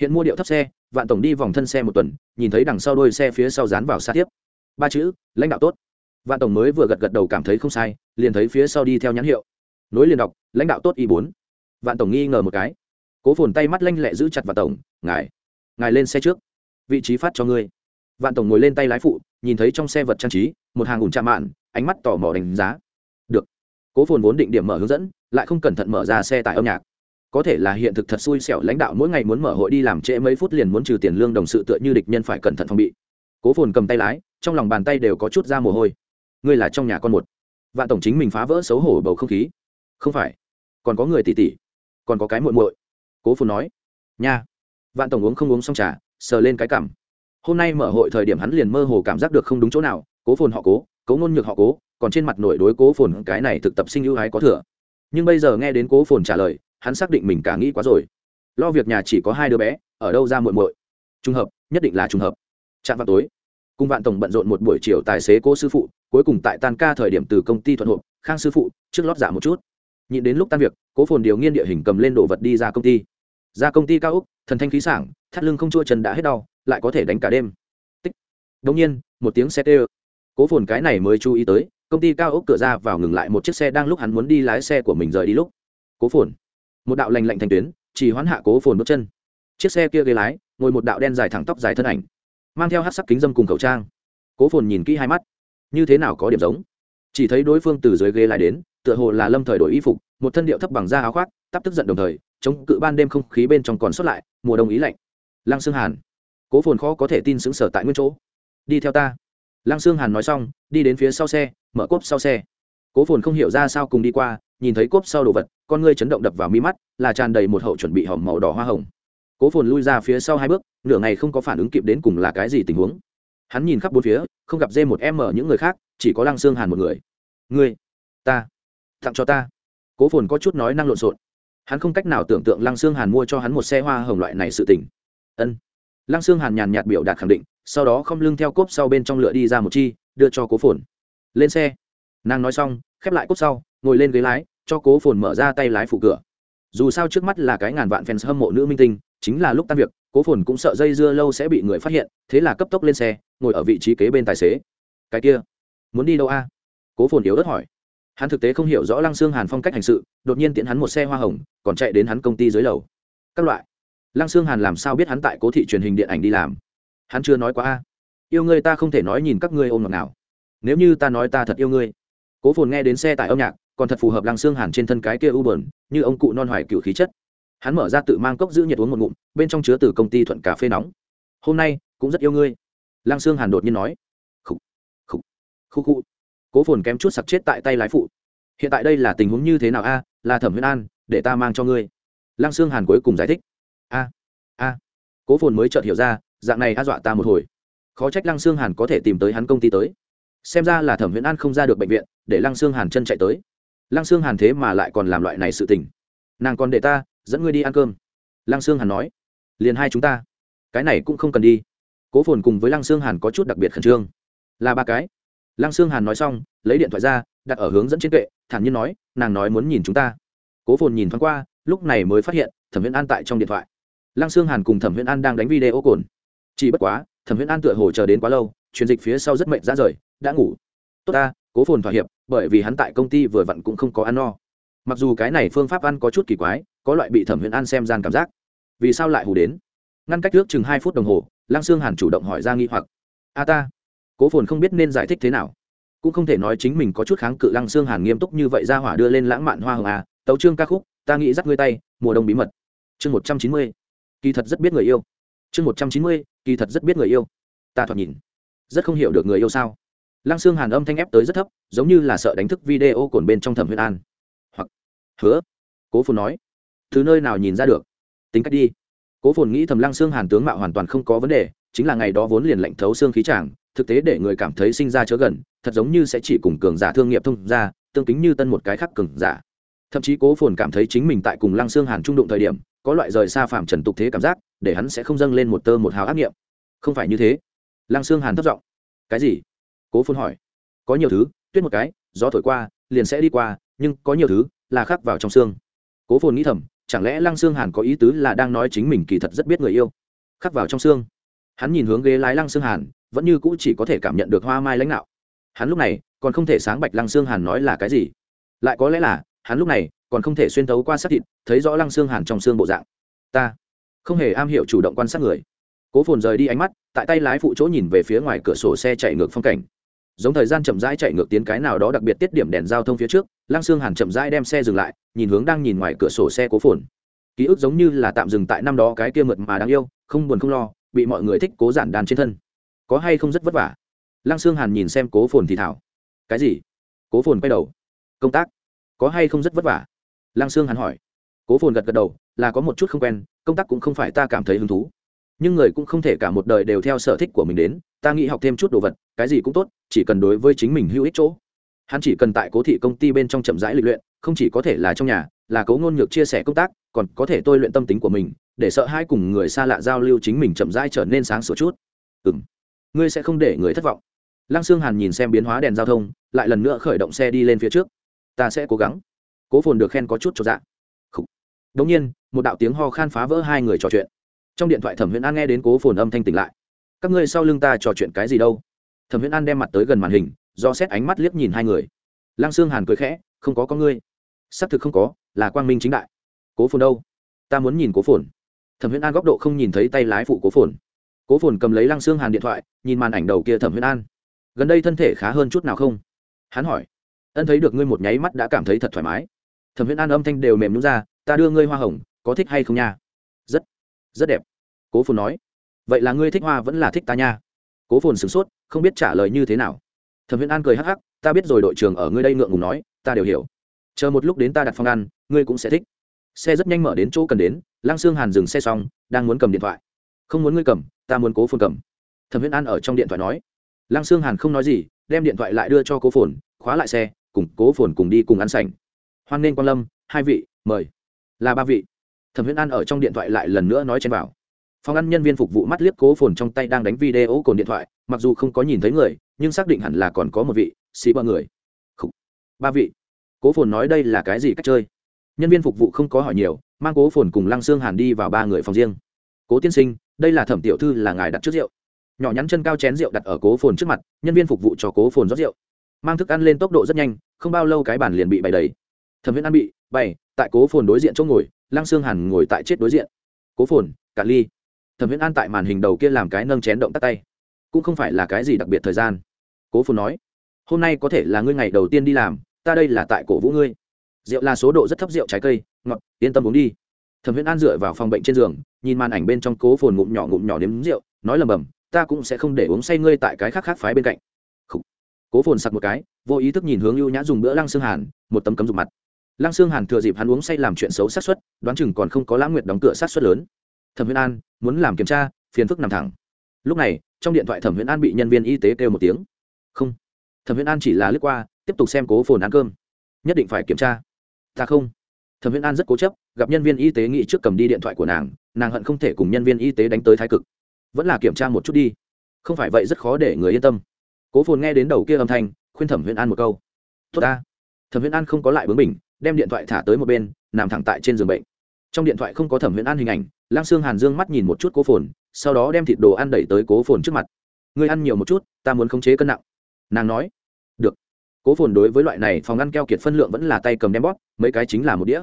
Hiện mua điệu thấp xe, vạn tổng đi vòng thân xe một tuần, nhìn thấy đằng sau đôi xe phía sau dán vào xa tiếp. Ba chữ, lãnh đạo tốt. Vạn tổng mới vừa gật gật đầu cảm thấy không sai, liền thấy phía sau đi theo nhãn hiệu. Nối liền đọc, lãnh đạo tốt y bốn. Vạn tổng nghi ngờ một cái. Cố phồn tay mắt lanh lẹ giữ chặt vạn tổng, ngài ngài lên xe trước, vị trí phát cho ngươi. Vạn tổng ngồi lên tay lái phụ, nhìn thấy trong xe vật trang trí, một hàng ủn chạm mạn, ánh mắt tò mò đánh giá cố phồn vốn định điểm mở hướng dẫn, lại không cẩn thận mở ra xe tải âm nhạc. Có thể là hiện thực thật xui xẻo lãnh đạo mỗi ngày muốn mở hội đi làm trễ mấy phút liền muốn trừ tiền lương đồng sự tựa như địch nhân phải cẩn thận phòng bị. Cố phồn cầm tay lái, trong lòng bàn tay đều có chút ra mồ hôi. Ngươi là trong nhà con một. Vạn tổng chính mình phá vỡ xấu hổ bầu không khí. Không phải. Còn có người tỉ tỉ. Còn có cái muội muội. Cố phồn nói. Nha. Vạn tổng uống không uống xong trà, sờ lên cái cảm. Hôm nay mở hội thời điểm hắn liền mơ hồ cảm giác được không đúng chỗ nào. Cố phồn họ cố cố ngôn nhược họ cố còn trên mặt nổi đối cố phồn cái này thực tập sinh ưu ái có thừa. Nhưng bây giờ nghe đến cố phồn trả lời, hắn xác định mình cả nghĩ quá rồi. Lo việc nhà chỉ có hai đứa bé, ở đâu ra muội muội? Trùng hợp, nhất định là trùng hợp. Chạm vào tối, cùng vạn tổng bận rộn một buổi chiều tài xế cô sư phụ, cuối cùng tại tan ca thời điểm từ công ty thuận hộp, khang sư phụ, trước lót giả một chút. Nhịn đến lúc tan việc, cố phồn điều nghiên địa hình cầm lên đồ vật đi ra công ty. Ra công ty cao úc thần thanh khí sảng, thắt lưng không chua chân đã hết đau, lại có thể đánh cả đêm. Tích. Đông nhiên, một tiếng xe tê cố phồn cái này mới chú ý tới công ty cao ốc cửa ra vào ngừng lại một chiếc xe đang lúc hắn muốn đi lái xe của mình rời đi lúc. Cố phồn. Một đạo lành lạnh thành tuyến, chỉ hoán hạ cố phồn bước chân. Chiếc xe kia ghế lái, ngồi một đạo đen dài thẳng tóc dài thân ảnh, mang theo hát sắc kính dâm cùng khẩu trang. Cố phồn nhìn kỹ hai mắt. Như thế nào có điểm giống? Chỉ thấy đối phương từ dưới ghế lái đến, tựa hồ là lâm thời đổi y phục, một thân điệu thấp bằng da áo khoác, tắp tức giận đồng thời, chống cự ban đêm không khí bên trong còn sót lại, mùa đông ý lạnh. Lăng xương hàn. Cố phồn khó có thể tin xứng sở tại nguyên chỗ. Đi theo ta lăng Sương hàn nói xong, đi đến phía sau xe, mở cốp sau xe. Cố phồn không hiểu ra sao cùng đi qua, nhìn thấy cốp sau đồ vật, con ngươi chấn động đập vào mi mắt, là tràn đầy một hậu chuẩn bị hỏng màu đỏ hoa hồng. Cố phồn lui ra phía sau hai bước, nửa ngày không có phản ứng kịp đến cùng là cái gì tình huống. Hắn nhìn khắp bốn phía, không gặp dê một em mở những người khác, chỉ có lăng Sương hàn một người. Ngươi, ta, tặng cho ta. Cố phồn có chút nói năng lộn xộn. Hắn không cách nào tưởng tượng lăng Sương hàn mua cho hắn một xe hoa hồng loại này sự tình. ân. Lăng Sương hàn nhàn nhạt biểu đạt khẳng định sau đó không lưng theo cốp sau bên trong lựa đi ra một chi, đưa cho cố phồn. Lên xe. Nàng nói xong, khép lại cốp sau, ngồi lên ghế lái, cho cố phồn mở ra tay lái phụ cửa. Dù sao trước mắt là cái ngàn vạn fans hâm mộ nữ minh tinh, chính là lúc tan việc, cố phồn cũng sợ dây dưa lâu sẽ bị người phát hiện, thế là cấp tốc lên xe, ngồi ở vị trí kế bên tài xế. Cái kia, muốn đi đâu a? Cố phồn yếu đất hỏi. Hắn thực tế không hiểu rõ lăng xương hàn phong cách hành sự, đột nhiên tiện hắn một xe hoa hồng, còn chạy đến hắn công ty dưới lầu. Các loại. Lăng xương hàn làm sao biết hắn tại cố thị truyền hình điện ảnh đi làm? Hắn chưa nói quá a. Yêu ngươi ta không thể nói nhìn các ngươi ôm ngọt nào nếu như ta nói ta thật yêu ngươi. Cố phồn nghe đến xe tải âm nhạc, còn thật phù hợp lăng xương hàn trên thân cái kia u bờn như ông cụ non hoài cựu khí chất. Hắn mở ra tự mang cốc giữ nhiệt uống một ngụm, bên trong chứa từ công ty thuận cà phê nóng. Hôm nay, cũng rất yêu ngươi. Lăng xương hàn đột nhiên nói. Khúc khúc khúc khúc cố phồn kém chút sặc chết tại tay lái phụ. Hiện tại đây là tình huống như thế nào a? Là thẩm huyên an, để ta mang cho ngươi. Lăng xương hàn cuối cùng giải thích. A a. Cố phồn mới chợt hiểu ra dạng này a dọa ta một hồi. Khó trách lăng xương hàn có thể tìm tới hắn công ty tới. Xem ra là thẩm huyễn an không ra được bệnh viện, để lăng xương hàn chân chạy tới. Lăng xương hàn thế mà lại còn làm loại này sự tình. Nàng còn để ta, dẫn ngươi đi ăn cơm. Lăng xương hàn nói, liền hai chúng ta. Cái này cũng không cần đi. Cố phồn cùng với lăng xương hàn có chút đặc biệt khẩn trương. Là ba cái. Lăng xương hàn nói xong, lấy điện thoại ra, đặt ở hướng dẫn trên kệ, thản nhiên nói, nàng nói muốn nhìn chúng ta. Cố phồn nhìn thoáng qua, lúc này mới phát hiện thẩm Huyễn an tại trong điện thoại. Lăng xương hàn cùng thẩm Huyễn an đang đánh video cồn chỉ bất quá, thẩm huyễn an tựa hồ chờ đến quá lâu, truyền dịch phía sau rất mệnh ra rời, đã ngủ. Tốt ta, cố phồn thỏa hiệp, bởi vì hắn tại công ty vừa vặn cũng không có ăn no. Mặc dù cái này phương pháp ăn có chút kỳ quái, có loại bị thẩm huyễn an xem gian cảm giác. Vì sao lại hù đến? Ngăn cách trước chừng hai phút đồng hồ, lăng xương hàn chủ động hỏi ra nghi hoặc. A ta, cố phồn không biết nên giải thích thế nào. Cũng không thể nói chính mình có chút kháng cự lăng xương hàn nghiêm túc như vậy ra hỏa đưa lên lãng mạn hoa hồng à tấu trương ca khúc, ta nghĩ dắt ngươi tay, mùa đông bí mật. Chương một trăm chín mươi. Kỳ thật rất biết người yêu chương một trăm chín mươi, kỳ thật rất biết người yêu. Ta thoạt nhìn rất không hiểu được người yêu sao. Lăng xương hàn âm thanh ép tới rất thấp, giống như là sợ đánh thức video cồn bên trong thẩm huyết an. Hoặc, hứa, cố phồn nói thứ nơi nào nhìn ra được? Tính cách đi. Cố phồn nghĩ thầm lăng xương hàn tướng mạo hoàn toàn không có vấn đề, chính là ngày đó vốn liền lạnh thấu xương khí tràng thực tế để người cảm thấy sinh ra chớ gần, thật giống như sẽ chỉ cùng cường giả thương nghiệp thông ra, tương kính như tân một cái khác cường giả. Thậm chí cố phồn cảm thấy chính mình tại cùng lăng xương hàn trung đụng thời điểm có loại rời xa phạm trần tục thế cảm giác, để hắn sẽ không dâng lên một tơ một hào ác nghiệm. Không phải như thế. Lăng xương hàn thất giọng. Cái gì? Cố phồn hỏi. Có nhiều thứ, tuyết một cái, gió thổi qua, liền sẽ đi qua, nhưng có nhiều thứ là khắc vào trong xương. Cố phồn nghĩ thầm, chẳng lẽ lăng xương hàn có ý tứ là đang nói chính mình kỳ thật rất biết người yêu? Khắc vào trong xương. Hắn nhìn hướng ghế lái lăng xương hàn, vẫn như cũ chỉ có thể cảm nhận được hoa mai lãnh đạo hắn lúc này còn không thể sáng bạch lăng xương hàn nói là cái gì. Lại có lẽ là, hắn lúc này còn không thể xuyên thấu qua sát thịt, thấy rõ lăng xương hàn trong xương bộ dạng. Ta không hề am hiểu chủ động quan sát người. Cố phồn rời đi ánh mắt, tại tay lái phụ chỗ nhìn về phía ngoài cửa sổ xe chạy ngược phong cảnh. Giống thời gian chậm rãi chạy ngược tiến cái nào đó đặc biệt tiết điểm đèn giao thông phía trước, lăng xương hàn chậm rãi đem xe dừng lại, nhìn hướng đang nhìn ngoài cửa sổ xe cố phồn. Ký ức giống như là tạm dừng tại năm đó cái kia mượt mà đáng yêu, không buồn không lo, bị mọi người thích cố giản đàn trên thân. Có hay không rất vất vả? Lăng xương hàn nhìn xem cố phồn thì thảo. Cái gì? Cố phồn quay đầu. Công tác. Có hay không rất vất vả? Lăng Sương hàn hỏi. Cố phồn gật gật đầu, là có một chút không quen, công tác cũng không phải ta cảm thấy hứng thú. Nhưng người cũng không thể cả một đời đều theo sở thích của mình đến, ta nghĩ học thêm chút đồ vật, cái gì cũng tốt, chỉ cần đối với chính mình hữu ích chỗ. Hắn chỉ cần tại cố thị công ty bên trong chậm rãi lịch luyện, không chỉ có thể là trong nhà, là cố ngôn nhược chia sẻ công tác, còn có thể tôi luyện tâm tính của mình, để sợ hai cùng người xa lạ giao lưu chính mình chậm rãi trở nên sáng sủa chút. Ừ m ngươi sẽ không để người thất vọng. Lăng sương hàn nhìn xem biến hóa đèn giao thông, lại lần nữa khởi động xe đi lên phía trước. Ta sẽ cố gắng cố phồn được khen có chút cho dạ. Đống nhiên, một đạo tiếng ho khan phá vỡ hai người trò chuyện. Trong điện thoại thẩm huyễn an nghe đến cố phồn âm thanh tỉnh lại. Các ngươi sau lưng ta trò chuyện cái gì đâu? Thẩm huyễn an đem mặt tới gần màn hình, do xét ánh mắt liếc nhìn hai người. Lăng sương hàn cười khẽ, không có có ngươi. Xác thực không có, là quang minh chính đại. Cố phồn đâu? Ta muốn nhìn cố phồn. Thẩm huyễn an góc độ không nhìn thấy tay lái phụ cố phồn. Cố phồn cầm lấy lăng Sương hàn điện thoại, nhìn màn ảnh đầu kia thẩm huyễn an. Gần đây thân thể khá hơn chút nào không? Hắn hỏi. Ân thấy được ngươi một nháy mắt đã cảm thấy thật thoải mái thẩm viễn an âm thanh đều mềm nhún ra, ta đưa ngươi hoa hồng, có thích hay không nha? Rất rất đẹp, cố phồn nói. Vậy là ngươi thích hoa vẫn là thích ta nha? Cố phồn sửng sốt, không biết trả lời như thế nào. Thẩm viễn an cười hắc hắc, ta biết rồi đội trưởng ở ngươi đây ngượng ngùng nói, ta đều hiểu. Chờ một lúc đến ta đặt phòng ăn, ngươi cũng sẽ thích. Xe rất nhanh mở đến chỗ cần đến, lăng Sương hàn dừng xe xong, đang muốn cầm điện thoại. Không muốn ngươi cầm, ta muốn cố phồn cầm. Thẩm viễn an ở trong điện thoại nói. Lăng Sương hàn không nói gì, đem điện thoại lại đưa cho cố phồn, khóa lại xe, cùng cố phồn cùng đi cùng ăn sành hoan nghênh quan lâm, hai vị, mời. Là ba vị. Thẩm Huyễn an ở trong điện thoại lại lần nữa nói chen vào phòng ăn nhân viên phục vụ mắt liếc cố phồn trong tay đang đánh video cồn điện thoại, mặc dù không có nhìn thấy người, nhưng xác định hẳn là còn có một vị, xì bơ người. Khủ. ba vị. Cố phồn nói đây là cái gì cách chơi? Nhân viên phục vụ không có hỏi nhiều, mang cố phồn cùng lăng xương hàn đi vào ba người phòng riêng. Cố tiên sinh, đây là thẩm tiểu thư là ngài đặt trước rượu. Nhỏ nhắn chân cao chén rượu đặt ở cố phồn trước mặt, nhân viên phục vụ cho cố phồn rót rượu. Mang thức ăn lên tốc độ rất nhanh, không bao lâu cái bàn liền bị bày đầy thẩm viễn An bị, bày, tại cố phồn đối diện chỗ ngồi, lăng Sương hàn ngồi tại chết đối diện. Cố phồn, cả ly. Thẩm viễn an tại màn hình đầu kia làm cái nâng chén động tắt tay. Cũng không phải là cái gì đặc biệt thời gian. Cố phồn nói, hôm nay có thể là ngươi ngày đầu tiên đi làm, ta đây là tại cổ vũ ngươi. Rượu là số độ rất thấp rượu trái cây, ngọt, yên tâm uống đi. Thẩm viễn an dựa vào phòng bệnh trên giường, nhìn màn ảnh bên trong cố phồn ngụm nhỏ ngụm nhỏ nếm rượu, nói lầm bầm, ta cũng sẽ không để uống say ngươi tại cái khác khác phái bên cạnh. Cố phồn sặc một cái, vô ý thức nhìn hướng ưu nhã dùng bữa lăng xương hàn, một tấm cấm dục mặt lăng xương hàn thừa dịp hắn uống say làm chuyện xấu sát xuất đoán chừng còn không có lãng nguyệt đóng cửa sát xuất lớn. Thẩm viễn an, muốn làm kiểm tra, phiền phức nằm thẳng. Lúc này, trong điện thoại thẩm viễn an bị nhân viên y tế kêu một tiếng. Không. Thẩm viễn an chỉ là lướt qua, tiếp tục xem cố phồn ăn cơm. Nhất định phải kiểm tra. Ta không. Thẩm viễn an rất cố chấp, gặp nhân viên y tế nghĩ trước cầm đi điện thoại của nàng nàng hận không thể cùng nhân viên y tế đánh tới thái cực. Vẫn là kiểm tra một chút đi. Không phải vậy rất khó để người yên tâm. Cố phồn nghe đến đầu kia âm thanh, khuyên thẩm viễn an một câu. Tốt ta. Thẩm viễn an không có lại bướng mình đem điện thoại thả tới một bên, nằm thẳng tại trên giường bệnh. Trong điện thoại không có thẩm viễn an hình ảnh lang sương hàn dương mắt nhìn một chút cố phồn, sau đó đem thịt đồ ăn đẩy tới cố phồn trước mặt. Ngươi ăn nhiều một chút, ta muốn khống chế cân nặng. Nàng nói. Được. Cố phồn đối với loại này phòng ăn keo kiệt phân lượng vẫn là tay cầm đem bóp, mấy cái chính là một đĩa.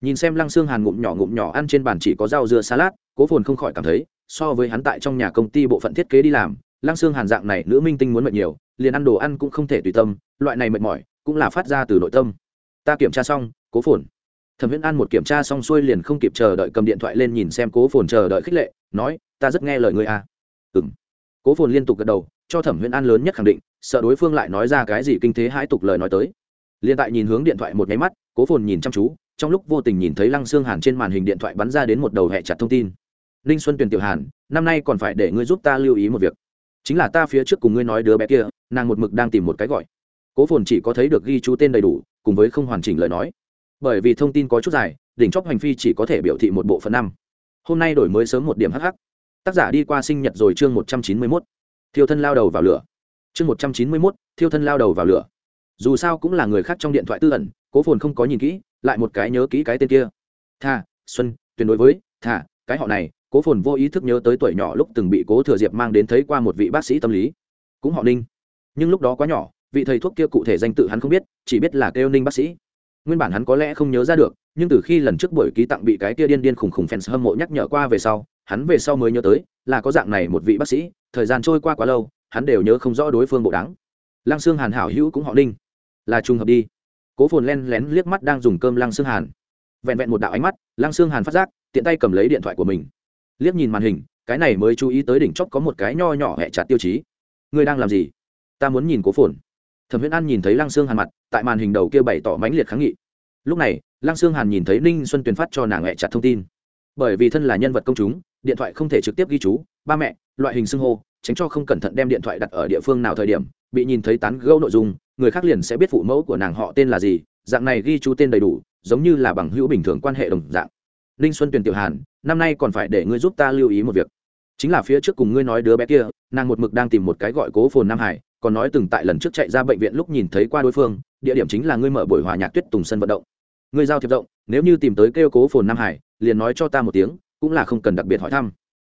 Nhìn xem lăng xương hàn ngụm nhỏ ngụm nhỏ ăn trên bàn chỉ có rau dưa salad, cố phồn không khỏi cảm thấy, so với hắn tại trong nhà công ty bộ phận thiết kế đi làm, lăng xương hàn dạng này nữ minh tinh muốn mệt nhiều, liền ăn đồ ăn cũng không thể tùy tâm, loại này mệt mỏi cũng là phát ra từ nội tâm ta kiểm tra xong, cố phồn. Thẩm viễn an một kiểm tra xong xuôi liền không kịp chờ đợi cầm điện thoại lên nhìn xem cố phồn chờ đợi khích lệ, nói, ta rất nghe lời ngươi à. ừ m cố phồn liên tục gật đầu, cho thẩm viễn an lớn nhất khẳng định, sợ đối phương lại nói ra cái gì kinh thế hãi tục lời nói tới. Liên tại nhìn hướng điện thoại một nháy mắt, cố phồn nhìn chăm chú, trong lúc vô tình nhìn thấy lăng xương hàn trên màn hình điện thoại bắn ra đến một đầu hẹ chặt thông tin. Ninh xuân tuyền tiểu hàn, năm nay còn phải để ngươi giúp ta lưu ý một việc. Chính là ta phía trước cùng ngươi nói đứa bé kia, nàng một mực đang tìm một cái gọi. Cố phồn chỉ có thấy được ghi chú tên đầy đủ cùng với không hoàn chỉnh lời nói. Bởi vì thông tin có chút dài, đỉnh chóp hành phi chỉ có thể biểu thị một bộ phận năm. Hôm nay đổi mới sớm một điểm hh tác giả đi qua sinh nhật rồi chương một trăm chín mươi mốt. Thiêu thân lao đầu vào lửa. Chương một trăm chín mươi mốt, thiêu thân lao đầu vào lửa. Dù sao cũng là người khác trong điện thoại tư ẩn, cố phồn không có nhìn kỹ, lại một cái nhớ kỹ cái tên kia. Tha, xuân, tuyệt đối với thà cái họ này, cố phồn vô ý thức nhớ tới tuổi nhỏ lúc từng bị cố thừa diệp mang đến thấy qua một vị bác sĩ tâm lý. Cũng họ ninh. Nhưng lúc đó quá nhỏ vị thầy thuốc kia cụ thể danh tự hắn không biết, chỉ biết là kêu ninh bác sĩ. Nguyên bản hắn có lẽ không nhớ ra được, nhưng từ khi lần trước buổi ký tặng bị cái kia điên điên khủng khủng fans hâm mộ nhắc nhở qua về sau, hắn về sau mới nhớ tới, là có dạng này một vị bác sĩ, thời gian trôi qua quá lâu, hắn đều nhớ không rõ đối phương bộ đáng lăng xương hàn hảo hữu cũng họ ninh. Là trùng hợp đi. Cố phồn len lén liếc mắt đang dùng cơm lăng xương hàn. Vẹn vẹn một đạo ánh mắt, lăng xương hàn phát giác, tiện tay cầm lấy điện thoại của mình. Liếc nhìn màn hình, cái này mới chú ý tới đỉnh chóp có một cái nho nhỏ hẹ chặt tiêu chí. Ngươi đang làm gì? Ta muốn nhìn cố phồn thẩm Huyễn an nhìn thấy lăng xương hàn mặt, tại màn hình đầu kia bày tỏ mãnh liệt kháng nghị. Lúc này, lăng xương hàn nhìn thấy ninh xuân tuyền phát cho nàng hẹ chặt thông tin. Bởi vì thân là nhân vật công chúng, điện thoại không thể trực tiếp ghi chú, ba mẹ, loại hình xưng hô, tránh cho không cẩn thận đem điện thoại đặt ở địa phương nào thời điểm, bị nhìn thấy tán gẫu nội dung, người khác liền sẽ biết phụ mẫu của nàng họ tên là gì, dạng này ghi chú tên đầy đủ, giống như là bằng hữu bình thường quan hệ đồng dạng. Ninh xuân tuyền tiểu hàn, năm nay còn phải để ngươi giúp ta lưu ý một việc. Chính là phía trước cùng ngươi nói đứa bé kia, nàng một mực đang tìm một cái gọi cố phồn nam hải còn nói từng tại lần trước chạy ra bệnh viện lúc nhìn thấy qua đối phương, địa điểm chính là ngươi mở buổi hòa nhạc tuyết tùng sân vận động. Ngươi giao thiệp rộng, nếu như tìm tới kêu cố phồn nam hải, liền nói cho ta một tiếng, cũng là không cần đặc biệt hỏi thăm.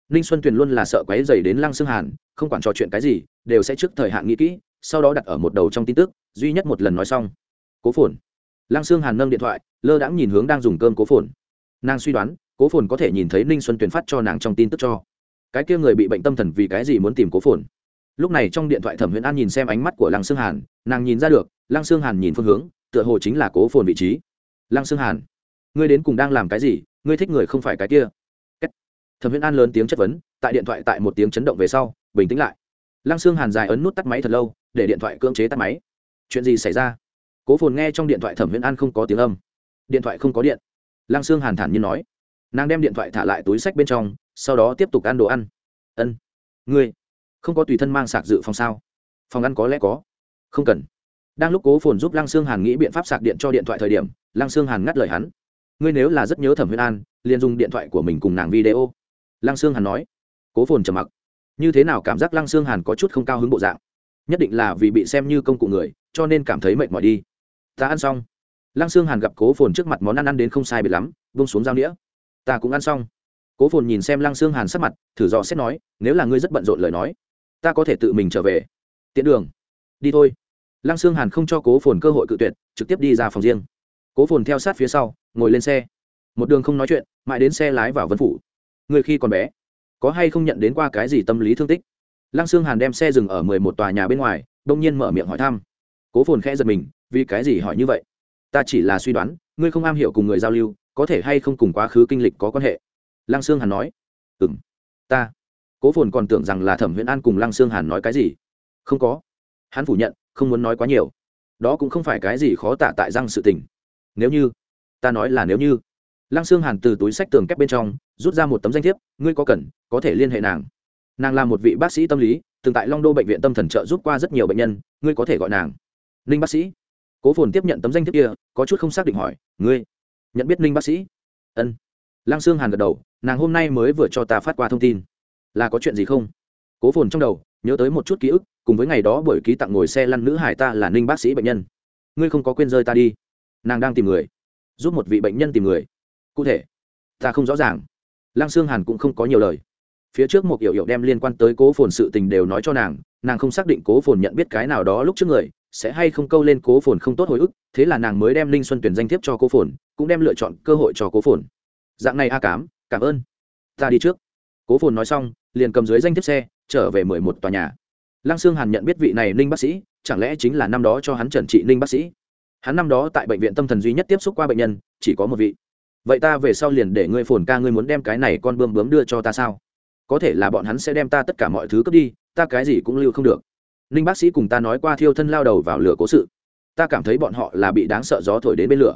Ninh xuân tuyền luôn là sợ quáy dày đến lăng xương hàn, không quản trò chuyện cái gì, đều sẽ trước thời hạn nghĩ kỹ, sau đó đặt ở một đầu trong tin tức, duy nhất một lần nói xong. Cố phồn. Lăng xương hàn nâng điện thoại, lơ đãng nhìn hướng đang dùng cơm cố phồn. Nàng suy đoán, cố phồn có thể nhìn thấy ninh xuân tuyền phát cho nàng trong tin tức cho. Cái kia người bị bệnh tâm thần vì cái gì muốn tìm cố phồn? Lúc này trong điện thoại thẩm huyễn an nhìn xem ánh mắt của lăng xương hàn, nàng nhìn ra được, lăng xương hàn nhìn phương hướng, tựa hồ chính là cố phồn vị trí. Lăng xương hàn, ngươi đến cùng đang làm cái gì? Ngươi thích người không phải cái kia. Thẩm huyễn an lớn tiếng chất vấn, tại điện thoại tại một tiếng chấn động về sau, bình tĩnh lại. Lăng xương hàn dài ấn nút tắt máy thật lâu, để điện thoại cưỡng chế tắt máy. Chuyện gì xảy ra? Cố phồn nghe trong điện thoại thẩm huyễn an không có tiếng âm. Điện thoại không có điện. Lăng xương hàn thản nhiên nói. Nàng đem điện thoại thả lại túi sách bên trong, sau đó tiếp tục ăn đồ ăn. Ân, ngươi không có tùy thân mang sạc dự phòng sao? Phòng ăn có lẽ có. Không cần. Đang lúc cố phồn giúp lăng xương hàn nghĩ biện pháp sạc điện cho điện thoại thời điểm, lăng xương hàn ngắt lời hắn. Ngươi nếu là rất nhớ thẩm Huyên an, liền dùng điện thoại của mình cùng nàng video. Lăng xương hàn nói. Cố phồn trầm mặc. Như thế nào cảm giác lăng xương hàn có chút không cao hứng bộ dạng? Nhất định là vì bị xem như công cụ người, cho nên cảm thấy mệt mỏi đi. Ta ăn xong. Lăng xương hàn gặp cố phồn trước mặt món ăn ăn đến không sai biệt lắm vung xuống dao đĩa ta cũng ăn xong. Cố phồn nhìn xem lăng xương hàn sắc mặt, thử dò xét nói, nếu là ngươi rất bận rộn lời nói ta có thể tự mình trở về. Tiễn đường. Đi thôi. Lăng Sương hàn không cho cố phồn cơ hội cự tuyệt, trực tiếp đi ra phòng riêng. Cố phồn theo sát phía sau, ngồi lên xe. Một đường không nói chuyện, mãi đến xe lái vào vân phủ. Người khi còn bé, có hay không nhận đến qua cái gì tâm lý thương tích? Lăng Sương hàn đem xe dừng ở mười một tòa nhà bên ngoài, đông nhiên mở miệng hỏi thăm. Cố phồn khẽ giật mình, vì cái gì hỏi như vậy? Ta chỉ là suy đoán, ngươi không am hiểu cùng người giao lưu, có thể hay không cùng quá khứ kinh lịch có quan hệ? Lăng sương hàn nói. Ừ m ta cố phồn còn tưởng rằng là thẩm huyễn an cùng lăng sương hàn nói cái gì. Không có. Hắn phủ nhận, không muốn nói quá nhiều. Đó cũng không phải cái gì khó tả tại răng sự tình. Nếu như, ta nói là nếu như. Lăng sương hàn từ túi sách tường kép bên trong, rút ra một tấm danh thiếp, ngươi có cần, có thể liên hệ nàng. Nàng là một vị bác sĩ tâm lý, từng tại long đô bệnh viện tâm thần trợ giúp qua rất nhiều bệnh nhân, ngươi có thể gọi nàng. Ninh bác sĩ. Cố phồn tiếp nhận tấm danh thiếp kia, có chút không xác định hỏi, ngươi nhận biết ninh bác sĩ? Ân. Lăng sương hàn gật đầu, nàng hôm nay mới vừa cho ta phát qua thông tin là có chuyện gì không? Cố phồn trong đầu, nhớ tới một chút ký ức, cùng với ngày đó bởi ký tặng ngồi xe lăn nữ hải ta là ninh bác sĩ bệnh nhân. Ngươi không có quên rơi ta đi. Nàng đang tìm người. Giúp một vị bệnh nhân tìm người. Cụ thể, ta không rõ ràng. Lăng sương hàn cũng không có nhiều lời. Phía trước một hiệu hiệu đem liên quan tới cố phồn sự tình đều nói cho nàng nàng không xác định cố phồn nhận biết cái nào đó lúc trước người, sẽ hay không câu lên cố phồn không tốt hồi ức, thế là nàng mới đem linh xuân tuyển danh thiếp cho cố phồn, cũng đem lựa chọn cơ hội cho cố phồn. Dạng này a cám, cảm ơn. Ta đi trước. Cố phồn nói xong liền cầm dưới danh thiếp xe, trở về mười một tòa nhà. Lăng sương hàn nhận biết vị này ninh bác sĩ, chẳng lẽ chính là năm đó cho hắn trần trị ninh bác sĩ? Hắn năm đó tại bệnh viện tâm thần duy nhất tiếp xúc qua bệnh nhân, chỉ có một vị. Vậy ta về sau liền để ngươi phồn ca ngươi muốn đem cái này con bươm bướm đưa cho ta sao? Có thể là bọn hắn sẽ đem ta tất cả mọi thứ cướp đi, ta cái gì cũng lưu không được. Ninh bác sĩ cùng ta nói qua thiêu thân lao đầu vào lửa cố sự. Ta cảm thấy bọn họ là bị đáng sợ gió thổi đến bên lửa.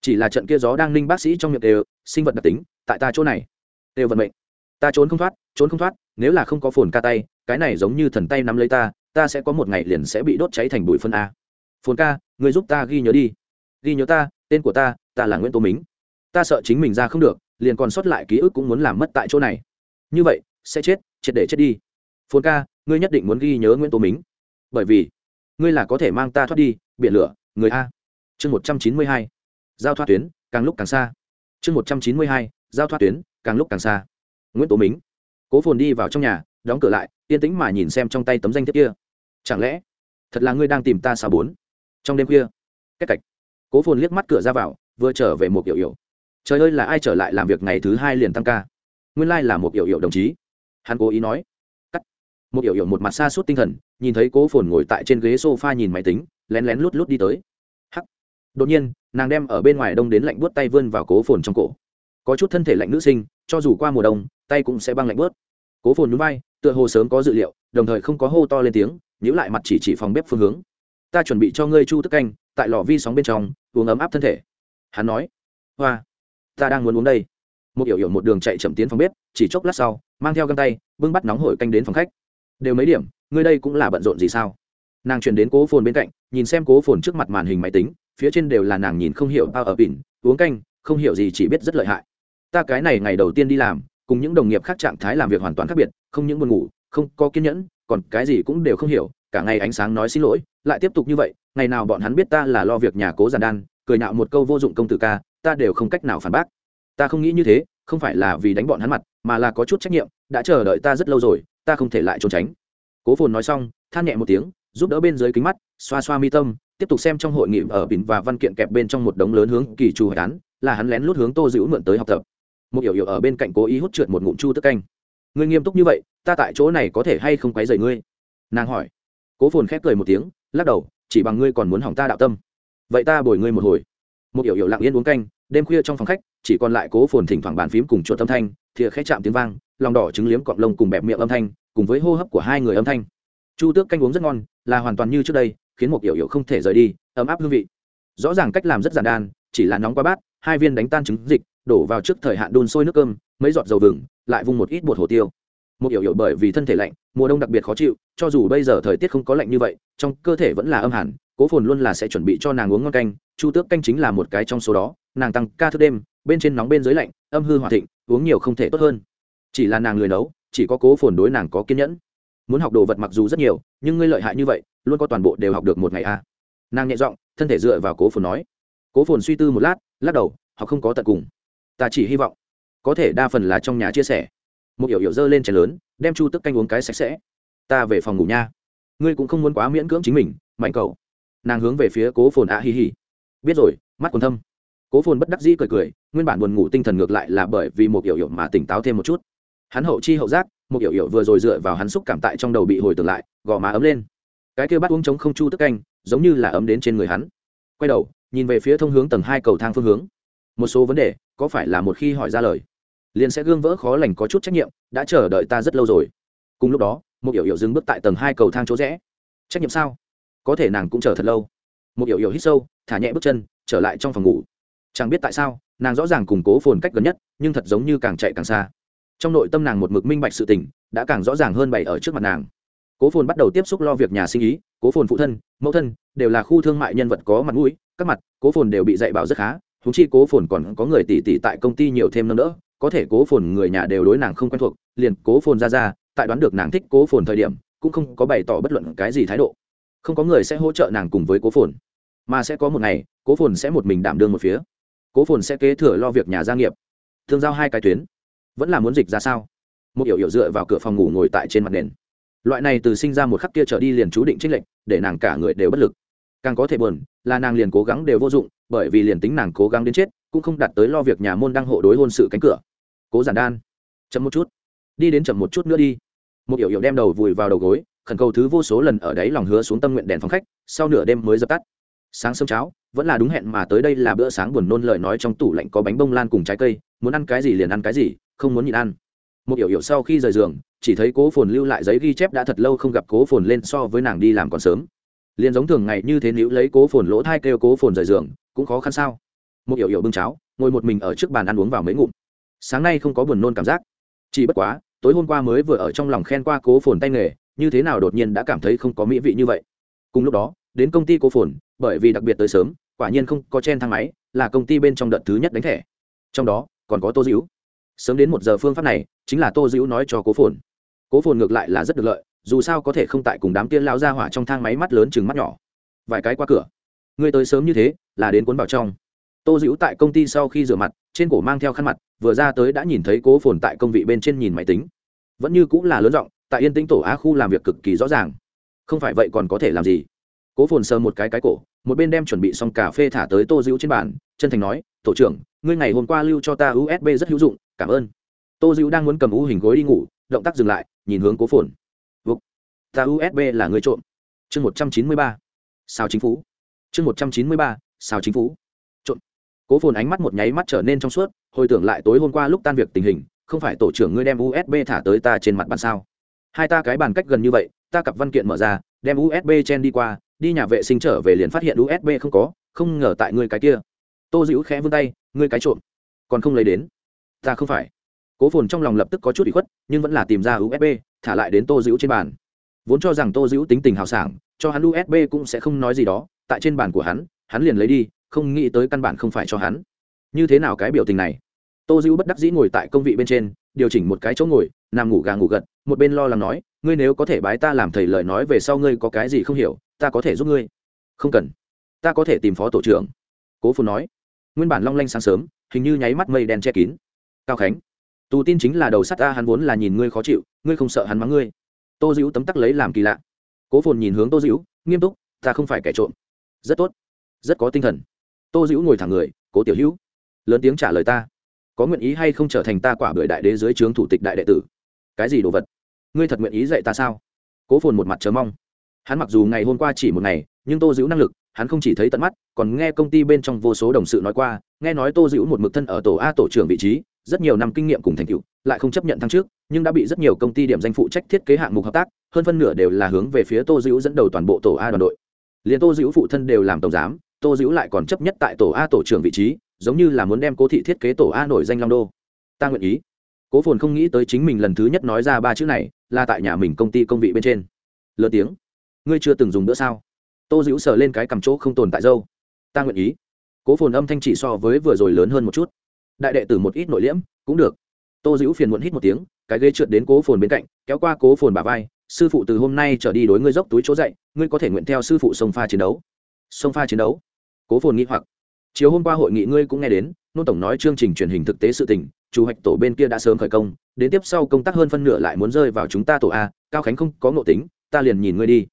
Chỉ là trận kia gió đang ninh bác sĩ trong miệng đều, sinh vật đặc tính, tại ta chỗ này. Đều vận mệnh ta trốn không thoát, trốn không thoát, nếu là không có phồn ca tay, cái này giống như thần tay nắm lấy ta ta sẽ có một ngày liền sẽ bị đốt cháy thành bụi phân a. Phồn ca, người giúp ta ghi nhớ đi. Ghi nhớ ta, tên của ta ta là nguyễn tô mính. Ta sợ chính mình ra không được, liền còn sót lại ký ức cũng muốn làm mất tại chỗ này. Như vậy, sẽ chết chết để chết đi. Phồn ca, ngươi nhất định muốn ghi nhớ nguyễn tô mính. Bởi vì, ngươi là có thể mang ta thoát đi, biển lửa, người a. Chương một trăm chín mươi hai. Giao thoát tuyến, càng lúc càng xa. Chương một trăm chín mươi hai. Giao thoát tuyến, càng lúc càng xa nguyễn tố mính cố phồn đi vào trong nhà đóng cửa lại yên tĩnh mà nhìn xem trong tay tấm danh thiếp kia chẳng lẽ thật là ngươi đang tìm ta sao bốn trong đêm khuya cách cạch cố phồn liếc mắt cửa ra vào vừa trở về một kiểu yểu trời ơi là ai trở lại làm việc ngày thứ hai liền tăng ca nguyên lai là một kiểu yểu đồng chí hắn cố ý nói cắt một kiểu yểu một mặt xa suốt tinh thần nhìn thấy cố phồn ngồi tại trên ghế s o f a nhìn máy tính lén lén lút lút đi tới hắc đột nhiên nàng đem ở bên ngoài đông đến lạnh buốt tay vươn vào cố phồn trong cổ có chút thân thể lạnh nữ sinh cho dù qua mùa đông tay cũng sẽ băng lạnh bớt. Cố phồn núi bay tựa hồ sớm có dự liệu, đồng thời không có hô to lên tiếng nhữ lại mặt chỉ chỉ phòng bếp phương hướng. Ta chuẩn bị cho ngươi chu thức canh, tại lò vi sóng bên trong, uống ấm áp thân thể. Hắn nói. Hoa, ta đang muốn uống đây. Một hiểu hiểu một đường chạy chậm tiến phòng bếp, chỉ chốc lát sau, mang theo găng tay, bưng bắt nóng hổi canh đến phòng khách. Đều mấy điểm, ngươi đây cũng là bận rộn gì sao? Nàng chuyển đến cố phồn bên cạnh, nhìn xem cố phồn trước mặt màn hình máy tính, phía trên đều là nàng nhìn không hiểu bao ở bỉn, uống canh, không hiểu gì chỉ biết rất lợi hại. Ta cái này ngày đầu tiên đi làm cùng những đồng nghiệp khác trạng thái làm việc hoàn toàn khác biệt, không những buồn ngủ, không có kiên nhẫn, còn cái gì cũng đều không hiểu, cả ngày ánh sáng nói xin lỗi, lại tiếp tục như vậy, ngày nào bọn hắn biết ta là lo việc nhà cố giàn đan, cười nạo một câu vô dụng công tử ca, ta đều không cách nào phản bác. Ta không nghĩ như thế, không phải là vì đánh bọn hắn mặt, mà là có chút trách nhiệm, đã chờ đợi ta rất lâu rồi, ta không thể lại trốn tránh. Cố phồn nói xong, than nhẹ một tiếng, giúp đỡ bên dưới kính mắt, xoa xoa mi tâm, tiếp tục xem trong hội nghị ở bỉn và văn kiện kẹp bên trong một đống lớn hướng kỳ trù hỏi án, là hắn lén lút hướng tô dữ mượn tới học tập một hiểu hiểu ở bên cạnh cố ý hút trượt một ngụm chu tức canh. Ngươi nghiêm túc như vậy, ta tại chỗ này có thể hay không quấy rầy ngươi? Nàng hỏi. Cố phồn khép cười một tiếng, lắc đầu, chỉ bằng ngươi còn muốn hỏng ta đạo tâm. Vậy ta bồi ngươi một hồi. Một hiểu hiểu lặng yên uống canh, đêm khuya trong phòng khách, chỉ còn lại cố phồn thỉnh thoảng bàn phím cùng chuột âm thanh, thìa khẽ chạm tiếng vang, lòng đỏ trứng liếm cọng lông cùng bẹp miệng âm thanh, cùng với hô hấp của hai người âm thanh. Chu tước canh uống rất ngon, là hoàn toàn như trước đây, khiến một hiểu hiểu không thể rời đi, ấm áp hương vị. Rõ ràng cách làm rất giản đan, chỉ là nóng quá bát, hai viên đánh tan trứng dịch đổ vào trước thời hạn đun sôi nước cơm, mấy giọt dầu vừng, lại vung một ít bột hồ tiêu. Một hiểu hiểu bởi vì thân thể lạnh, mùa đông đặc biệt khó chịu, cho dù bây giờ thời tiết không có lạnh như vậy, trong cơ thể vẫn là âm hẳn, cố phồn luôn là sẽ chuẩn bị cho nàng uống ngon canh, chu tước canh chính là một cái trong số đó, nàng tăng ca thức đêm, bên trên nóng bên dưới lạnh, âm hư hòa thịnh, uống nhiều không thể tốt hơn. Chỉ là nàng lười nấu, chỉ có cố phồn đối nàng có kiên nhẫn. Muốn học đồ vật mặc dù rất nhiều, nhưng ngươi lợi hại như vậy, luôn có toàn bộ đều học được một ngày a à. nàng nhẹ giọng, thân thể dựa vào cố phồn nói. Cố phồn suy tư một lát, lắc đầu họ không có tận cùng ta chỉ hy vọng có thể đa phần là trong nhà chia sẻ một hiểu hiểu dơ lên chén lớn đem chu tức canh uống cái sạch sẽ ta về phòng ngủ nha ngươi cũng không muốn quá miễn cưỡng chính mình mạnh cầu nàng hướng về phía cố phồn ạ à hi hi biết rồi mắt còn thâm cố phồn bất đắc dĩ cười cười nguyên bản buồn ngủ tinh thần ngược lại là bởi vì một hiểu hiểu mà tỉnh táo thêm một chút hắn hậu chi hậu giác một hiểu hiểu vừa rồi dựa vào hắn xúc cảm tại trong đầu bị hồi tưởng lại gò má ấm lên cái kia bắt uống chống không chu tức canh giống như là ấm đến trên người hắn quay đầu nhìn về phía thông hướng tầng hai cầu thang phương hướng một số vấn đề, có phải là một khi hỏi ra lời, liền sẽ gương vỡ khó lành có chút trách nhiệm, đã chờ đợi ta rất lâu rồi. Cùng lúc đó một hiểu hiểu dừng bước tại tầng hai cầu thang chỗ rẽ. Trách nhiệm sao? Có thể nàng cũng chờ thật lâu. Một hiểu hiểu hít sâu, thả nhẹ bước chân, trở lại trong phòng ngủ. Chẳng biết tại sao, nàng rõ ràng củng cố phồn cách gần nhất, nhưng thật giống như càng chạy càng xa. Trong nội tâm nàng một mực minh bạch sự tình, đã càng rõ ràng hơn bày ở trước mặt nàng. Cố phồn bắt đầu tiếp xúc lo việc nhà sinh ý, cố phồn phụ thân, mẫu thân, đều là khu thương mại nhân vật có mặt mũi, các mặt, cố phồn đều bị dạy bảo rất khá húng chi cố phồn còn có người tỷ tỷ tại công ty nhiều thêm nâng đỡ, có thể cố phồn người nhà đều đối nàng không quen thuộc, liền cố phồn ra ra, tại đoán được nàng thích cố phồn thời điểm, cũng không có bày tỏ bất luận cái gì thái độ. Không có người sẽ hỗ trợ nàng cùng với cố phồn. Mà sẽ có một ngày, cố phồn sẽ một mình đảm đương một phía. Cố phồn sẽ kế thừa lo việc nhà gia nghiệp. Thương giao hai cái tuyến. Vẫn là muốn dịch ra sao? Một hiểu hiểu dựa vào cửa phòng ngủ ngồi tại trên mặt nền. Loại này từ sinh ra một khắc kia trở đi liền chú định trích lệnh để nàng cả người đều bất lực càng có thể buồn, là nàng liền cố gắng đều vô dụng, bởi vì liền tính nàng cố gắng đến chết, cũng không đạt tới lo việc nhà môn đang hộ đối hôn sự cánh cửa. Cố giản đan, chậm một chút. Đi đến chậm một chút nữa đi. Một hiểu hiểu đem đầu vùi vào đầu gối, khẩn cầu thứ vô số lần ở đấy lòng hứa xuống tâm nguyện đèn phòng khách, sau nửa đêm mới dập tắt. Sáng sớm cháo, vẫn là đúng hẹn mà tới đây là bữa sáng buồn nôn lời nói trong tủ lạnh có bánh bông lan cùng trái cây, muốn ăn cái gì liền ăn cái gì, không muốn nhịn ăn. Một hiểu hiểu sau khi rời giường, chỉ thấy cố phồn lưu lại giấy ghi chép đã thật lâu không gặp cố phồn lên so với nàng đi làm còn sớm liền giống thường ngày như thế níu lấy cố phồn lỗ thai kêu cố phồn rời giường, cũng khó khăn sao? Một yểu yểu bưng cháo, ngồi một mình ở trước bàn ăn uống vào mấy ngụm. Sáng nay không có buồn nôn cảm giác. Chỉ bất quá, tối hôm qua mới vừa ở trong lòng khen qua cố phồn tay nghề, như thế nào đột nhiên đã cảm thấy không có mỹ vị như vậy. Cùng lúc đó, đến công ty cố phồn, bởi vì đặc biệt tới sớm, quả nhiên không có chen thang máy, là công ty bên trong đợt thứ nhất đánh thẻ. Trong đó, còn có tô dữ sớm đến một giờ phương pháp này, chính là tô dữ nói cho cố phồn. Cố phồn ngược lại là rất được lợi dù sao có thể không tại cùng đám tiên lao ra hỏa trong thang máy mắt lớn chừng mắt nhỏ. Vài cái qua cửa. Ngươi tới sớm như thế, là đến cuốn vào trong. Tô dữ tại công ty sau khi rửa mặt, trên cổ mang theo khăn mặt, vừa ra tới đã nhìn thấy cố phồn tại công vị bên trên nhìn máy tính. Vẫn như cũng là lớn rộng tại yên tĩnh tổ á khu làm việc cực kỳ rõ ràng. Không phải vậy còn có thể làm gì? Cố phồn sờ một cái cái cổ, một bên đem chuẩn bị xong cà phê thả tới tô dữ trên bàn, chân thành nói, tổ trưởng, ngươi ngày hôm qua lưu cho ta usb rất hữu dụng, cảm ơn. Tô dữ đang muốn cầm u hình gối đi ngủ, động tác dừng lại, nhìn hướng cố phồn ta usb là người trộm. Chương một trăm chín mươi ba. Sao chính phủ. Chương một trăm chín mươi ba, sao chính phủ. Trộm. Cố phồn ánh mắt một nháy mắt trở nên trong suốt, hồi tưởng lại tối hôm qua lúc tan việc tình hình, không phải tổ trưởng ngươi đem usb thả tới ta trên mặt bàn sao? Hai ta cái bàn cách gần như vậy, ta cặp văn kiện mở ra, đem usb chen đi qua, đi nhà vệ sinh trở về liền phát hiện usb không có, không ngờ tại ngươi cái kia. Tô dữ khẽ vươn tay, ngươi cái trộm. Còn không lấy đến. Ta không phải. Cố phồn trong lòng lập tức có chút bị khuất, nhưng vẫn là tìm ra usb thả lại đến tô dữ trên bàn vốn cho rằng tô dữ tính tình hào sảng, cho hắn usb cũng sẽ không nói gì đó, tại trên bàn của hắn hắn liền lấy đi, không nghĩ tới căn bản không phải cho hắn. Như thế nào cái biểu tình này? Tô dữ bất đắc dĩ ngồi tại công vị bên trên, điều chỉnh một cái chỗ ngồi, nằm ngủ gà ngủ gật, một bên lo lắng nói, ngươi nếu có thể bái ta làm thầy lời nói về sau ngươi có cái gì không hiểu, ta có thể giúp ngươi. Không cần, ta có thể tìm phó tổ trưởng. Cố phồn nói. Nguyên bản long lanh sáng sớm, hình như nháy mắt mây đen che kín. Cao khánh, tù tin chính là đầu sắt ta, hắn vốn là nhìn ngươi khó chịu, ngươi không sợ hắn mắng ngươi tô dữ tấm tắc lấy làm kỳ lạ. Cố phồn nhìn hướng tô dữ nghiêm túc, ta không phải kẻ trộm. Rất tốt, rất có tinh thần. Tô dữ ngồi thẳng người, cố tiểu hữu. Lớn tiếng trả lời ta, có nguyện ý hay không trở thành ta quả bưởi đại đế dưới trướng thủ tịch đại đệ tử? Cái gì đồ vật? Ngươi thật nguyện ý dạy ta sao? Cố phồn một mặt chờ mong. Hắn mặc dù ngày hôm qua chỉ một ngày, nhưng tô giữ năng lực, hắn không chỉ thấy tận mắt, còn nghe công ty bên trong vô số đồng sự nói qua, nghe nói tô giữ một mực thân ở tổ a tổ trưởng vị trí rất nhiều năm kinh nghiệm cùng thành tựu, lại không chấp nhận thăng trước, nhưng đã bị rất nhiều công ty điểm danh phụ trách thiết kế hạng mục hợp tác, hơn phân nửa đều là hướng về phía tô dữ dẫn đầu toàn bộ tổ a đoàn đội. Liền tô dữ phụ thân đều làm tổng giám, tô dữ lại còn chấp nhất tại tổ a tổ trưởng vị trí, giống như là muốn đem cố thị thiết kế tổ a nổi danh long đô. Ta nguyện ý. Cố phồn không nghĩ tới chính mình lần thứ nhất nói ra ba chữ này, là tại nhà mình công ty công vị bên trên. Lớn tiếng. Ngươi chưa từng dùng nữa sao? Tô dữ sờ lên cái cầm chỗ không tồn tại dâu. Ta nguyện ý. Cố phồn âm thanh chỉ so với vừa rồi lớn hơn một chút đại đệ tử một ít nội liễm, cũng được. Tô dữ phiền muộn hít một tiếng, cái ghế trượt đến cố phồn bên cạnh, kéo qua cố phồn bà vai, sư phụ từ hôm nay trở đi đối ngươi dốc túi chỗ dậy, ngươi có thể nguyện theo sư phụ sông pha chiến đấu. Sông pha chiến đấu? Cố phồn nghĩ hoặc. Chiều hôm qua hội nghị ngươi cũng nghe đến, nô tổng nói chương trình truyền hình thực tế sự tình, chủ hoạch tổ bên kia đã sớm khởi công, đến tiếp sau công tác hơn phân nửa lại muốn rơi vào chúng ta tổ a, cao khánh không có ngộ tính, ta liền nhìn ngươi đi.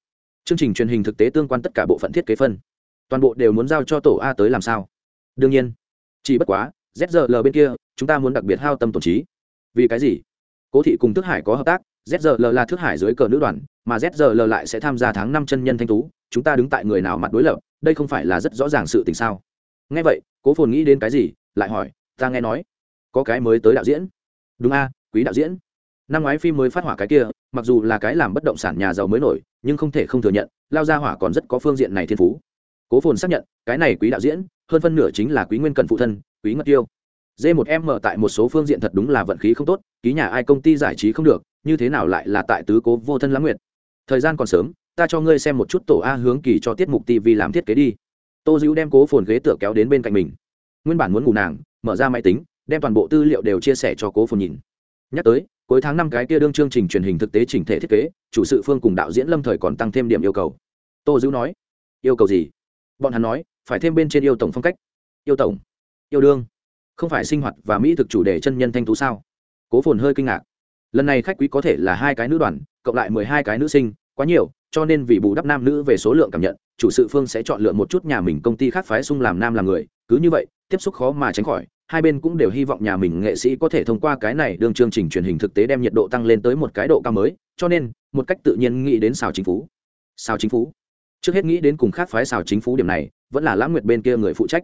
Chương trình truyền hình thực tế tương quan tất cả bộ phận thiết kế phân. Toàn bộ đều muốn giao cho tổ a tới làm sao? Đương nhiên. Chỉ bất quá zrl bên kia, chúng ta muốn đặc biệt hao tâm tổn trí. Vì cái gì? Cố thị cùng thức hải có hợp tác zrl là thức hải dưới cờ nữ đoàn, mà zrl lại sẽ tham gia tháng năm chân nhân thanh tú, chúng ta đứng tại người nào mặt đối lập, đây không phải là rất rõ ràng sự tình sao? Nghe vậy, cố phồn nghĩ đến cái gì, lại hỏi, ta nghe nói, có cái mới tới đạo diễn. Đúng a, quý đạo diễn. Năm ngoái phim mới phát hỏa cái kia, mặc dù là cái làm bất động sản nhà giàu mới nổi, nhưng không thể không thừa nhận, lao ra hỏa còn rất có phương diện này thiên phú. Cố phồn xác nhận, cái này quý đạo diễn, hơn phân nửa chính là quý nguyên cận phụ thân quý ngất tiêu. D một m tại một số phương diện thật đúng là vận khí không tốt, ký nhà ai công ty giải trí không được, như thế nào lại là tại tứ cố vô thân lãng nguyệt. Thời gian còn sớm, ta cho ngươi xem một chút tổ a hướng kỳ cho tiết mục tv làm thiết kế đi. Tô dữ đem cố phồn ghế tựa kéo đến bên cạnh mình. Nguyên bản muốn ngủ nàng, mở ra máy tính, đem toàn bộ tư liệu đều chia sẻ cho cố phồn nhìn. Nhắc tới, cuối tháng năm cái kia đương chương trình truyền hình thực tế chỉnh thể thiết kế, chủ sự phương cùng đạo diễn lâm thời còn tăng thêm điểm yêu cầu. Tô dữ nói, yêu cầu gì? Bọn hắn nói, phải thêm bên trên yêu tổng phong cách. Yêu tổng? Yêu đương. Không phải sinh hoạt và mỹ thực chủ đề chân nhân thanh tú sao? Cố phồn hơi kinh ngạc. Lần này khách quý có thể là hai cái nữ đoàn, cộng lại mười hai cái nữ sinh, quá nhiều, cho nên vì bù đắp nam nữ về số lượng cảm nhận, chủ sự phương sẽ chọn lựa một chút nhà mình công ty khác phái sung làm nam làm người. Cứ như vậy, tiếp xúc khó mà tránh khỏi, hai bên cũng đều hy vọng nhà mình nghệ sĩ có thể thông qua cái này đương chương trình truyền hình thực tế đem nhiệt độ tăng lên tới một cái độ cao mới, cho nên, một cách tự nhiên nghĩ đến xào chính phủ xào chính phủ trước hết nghĩ đến cùng khác phái xào chính phủ điểm này, vẫn là lãng nguyệt bên kia người phụ trách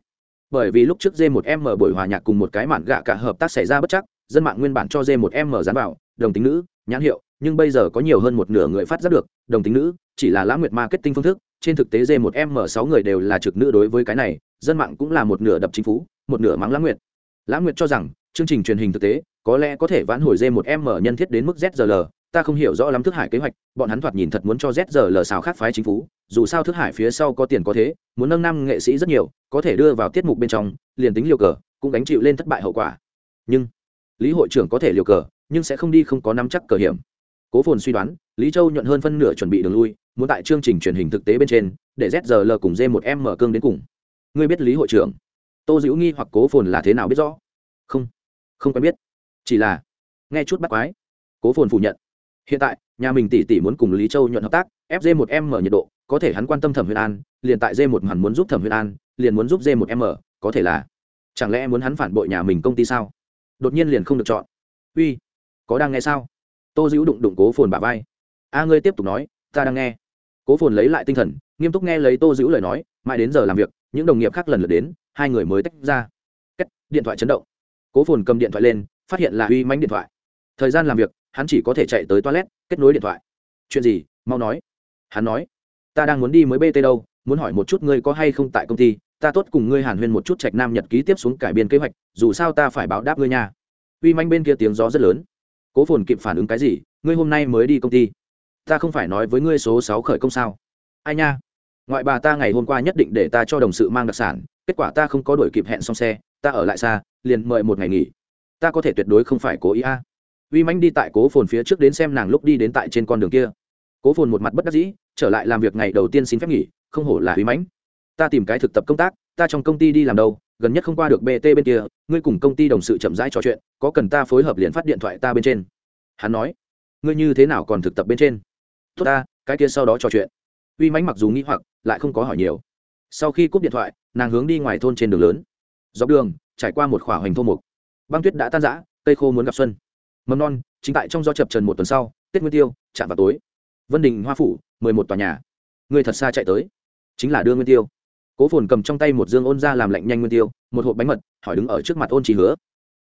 bởi vì lúc trước D1M buổi hòa nhạc cùng một cái mạn gạ cả hợp tác xảy ra bất chắc, dân mạng nguyên bản cho D1M dán vào, đồng tính nữ, nhãn hiệu, nhưng bây giờ có nhiều hơn một nửa người phát giác được, đồng tính nữ, chỉ là lãng nguyệt marketing phương thức, trên thực tế D1M sáu người đều là trực nữ đối với cái này, dân mạng cũng là một nửa đập chính phủ một nửa mắng lãng nguyệt. Lãng nguyệt cho rằng, chương trình truyền hình thực tế, có lẽ có thể vãn hồi D1M nhân thiết đến mức zrl ta không hiểu rõ lắm thức hải kế hoạch, bọn hắn thoạt nhìn thật muốn cho Z giờ lờ xào khác phái chính phủ, dù sao thức hải phía sau có tiền có thế, muốn nâng năm nghệ sĩ rất nhiều, có thể đưa vào tiết mục bên trong, liền tính liều cờ, cũng đánh chịu lên thất bại hậu quả. Nhưng, lý hội trưởng có thể liều cờ, nhưng sẽ không đi không có nắm chắc cờ hiểm. Cố phồn suy đoán, lý châu nhuận hơn phân nửa chuẩn bị đường lui, muốn tại chương trình truyền hình thực tế bên trên, để Z giờ lờ cùng d một m mở cương đến cùng. Ngươi biết lý hội trưởng? Tô dữ nghi hoặc cố phồn là thế nào biết rõ? Không không quen biết. Chỉ là, nghe chút bắt quái. Cố phồn phủ nhận hiện tại, nhà mình tỷ tỷ muốn cùng lý châu nhuận hợp tác fg một m nhiệt độ, có thể hắn quan tâm thẩm huyền an, liền tại g một hẳn muốn giúp thẩm huyền an, liền muốn giúp g một m, có thể là. Chẳng lẽ muốn hắn phản bội nhà mình công ty sao? Đột nhiên liền không được chọn. Uy, có đang nghe sao? Tô dữ đụng đụng cố phồn bà vai. A ngươi tiếp tục nói, ta đang nghe. Cố phồn lấy lại tinh thần, nghiêm túc nghe lấy tô dữ lời nói, mãi đến giờ làm việc, những đồng nghiệp khác lần lượt đến, hai người mới tách ra. Cách điện thoại chấn động. Cố phồn cầm điện thoại lên, phát hiện là uy mánh điện thoại thời gian làm việc, hắn chỉ có thể chạy tới toilet, kết nối điện thoại. Chuyện gì? Mau nói. Hắn nói. Ta đang muốn đi mới bt đâu, muốn hỏi một chút ngươi có hay không tại công ty, ta tốt cùng ngươi hàn huyên một chút trạch nam nhật ký tiếp xuống cải biên kế hoạch, dù sao ta phải báo đáp ngươi nha. Uy manh bên kia tiếng gió rất lớn. Cố phồn kịp phản ứng cái gì, ngươi hôm nay mới đi công ty. Ta không phải nói với ngươi số sáu khởi công sao. Ai nha? Ngoại bà ta ngày hôm qua nhất định để ta cho đồng sự mang đặc sản, kết quả ta không có đuổi kịp hẹn xong xe, ta ở lại xa, liền mời một ngày nghỉ. Ta có thể tuyệt đối không phải cố ý a. à uy manh đi tại cố phồn phía trước đến xem nàng lúc đi đến tại trên con đường kia. Cố phồn một mặt bất đắc dĩ, trở lại làm việc ngày đầu tiên xin phép nghỉ, không hổ là uy mãnh. Ta tìm cái thực tập công tác, ta trong công ty đi làm đâu, gần nhất không qua được bt bên kia, ngươi cùng công ty đồng sự chậm rãi trò chuyện, có cần ta phối hợp liền phát điện thoại ta bên trên. Hắn nói, ngươi như thế nào còn thực tập bên trên? Tốt ta, cái kia sau đó trò chuyện. Uy mãnh mặc dù nghĩ hoặc, lại không có hỏi nhiều. Sau khi cúp điện thoại, nàng hướng đi ngoài thôn trên đường lớn. Dọc đường, trải qua một khỏa hoành thô mục. Băng tuyết đã tan rã, cây khô muốn gặp xuân mầm non, chính tại trong do chập trần một tuần sau, tết nguyên tiêu, chạm vào tối. Vân đình, hoa phủ, mười một tòa nhà. Người thật xa chạy tới. Chính là đưa nguyên tiêu. Cố phồn cầm trong tay một dương ôn ra làm lạnh nhanh nguyên tiêu, một hộp bánh mật, hỏi đứng ở trước mặt ôn chi hứa.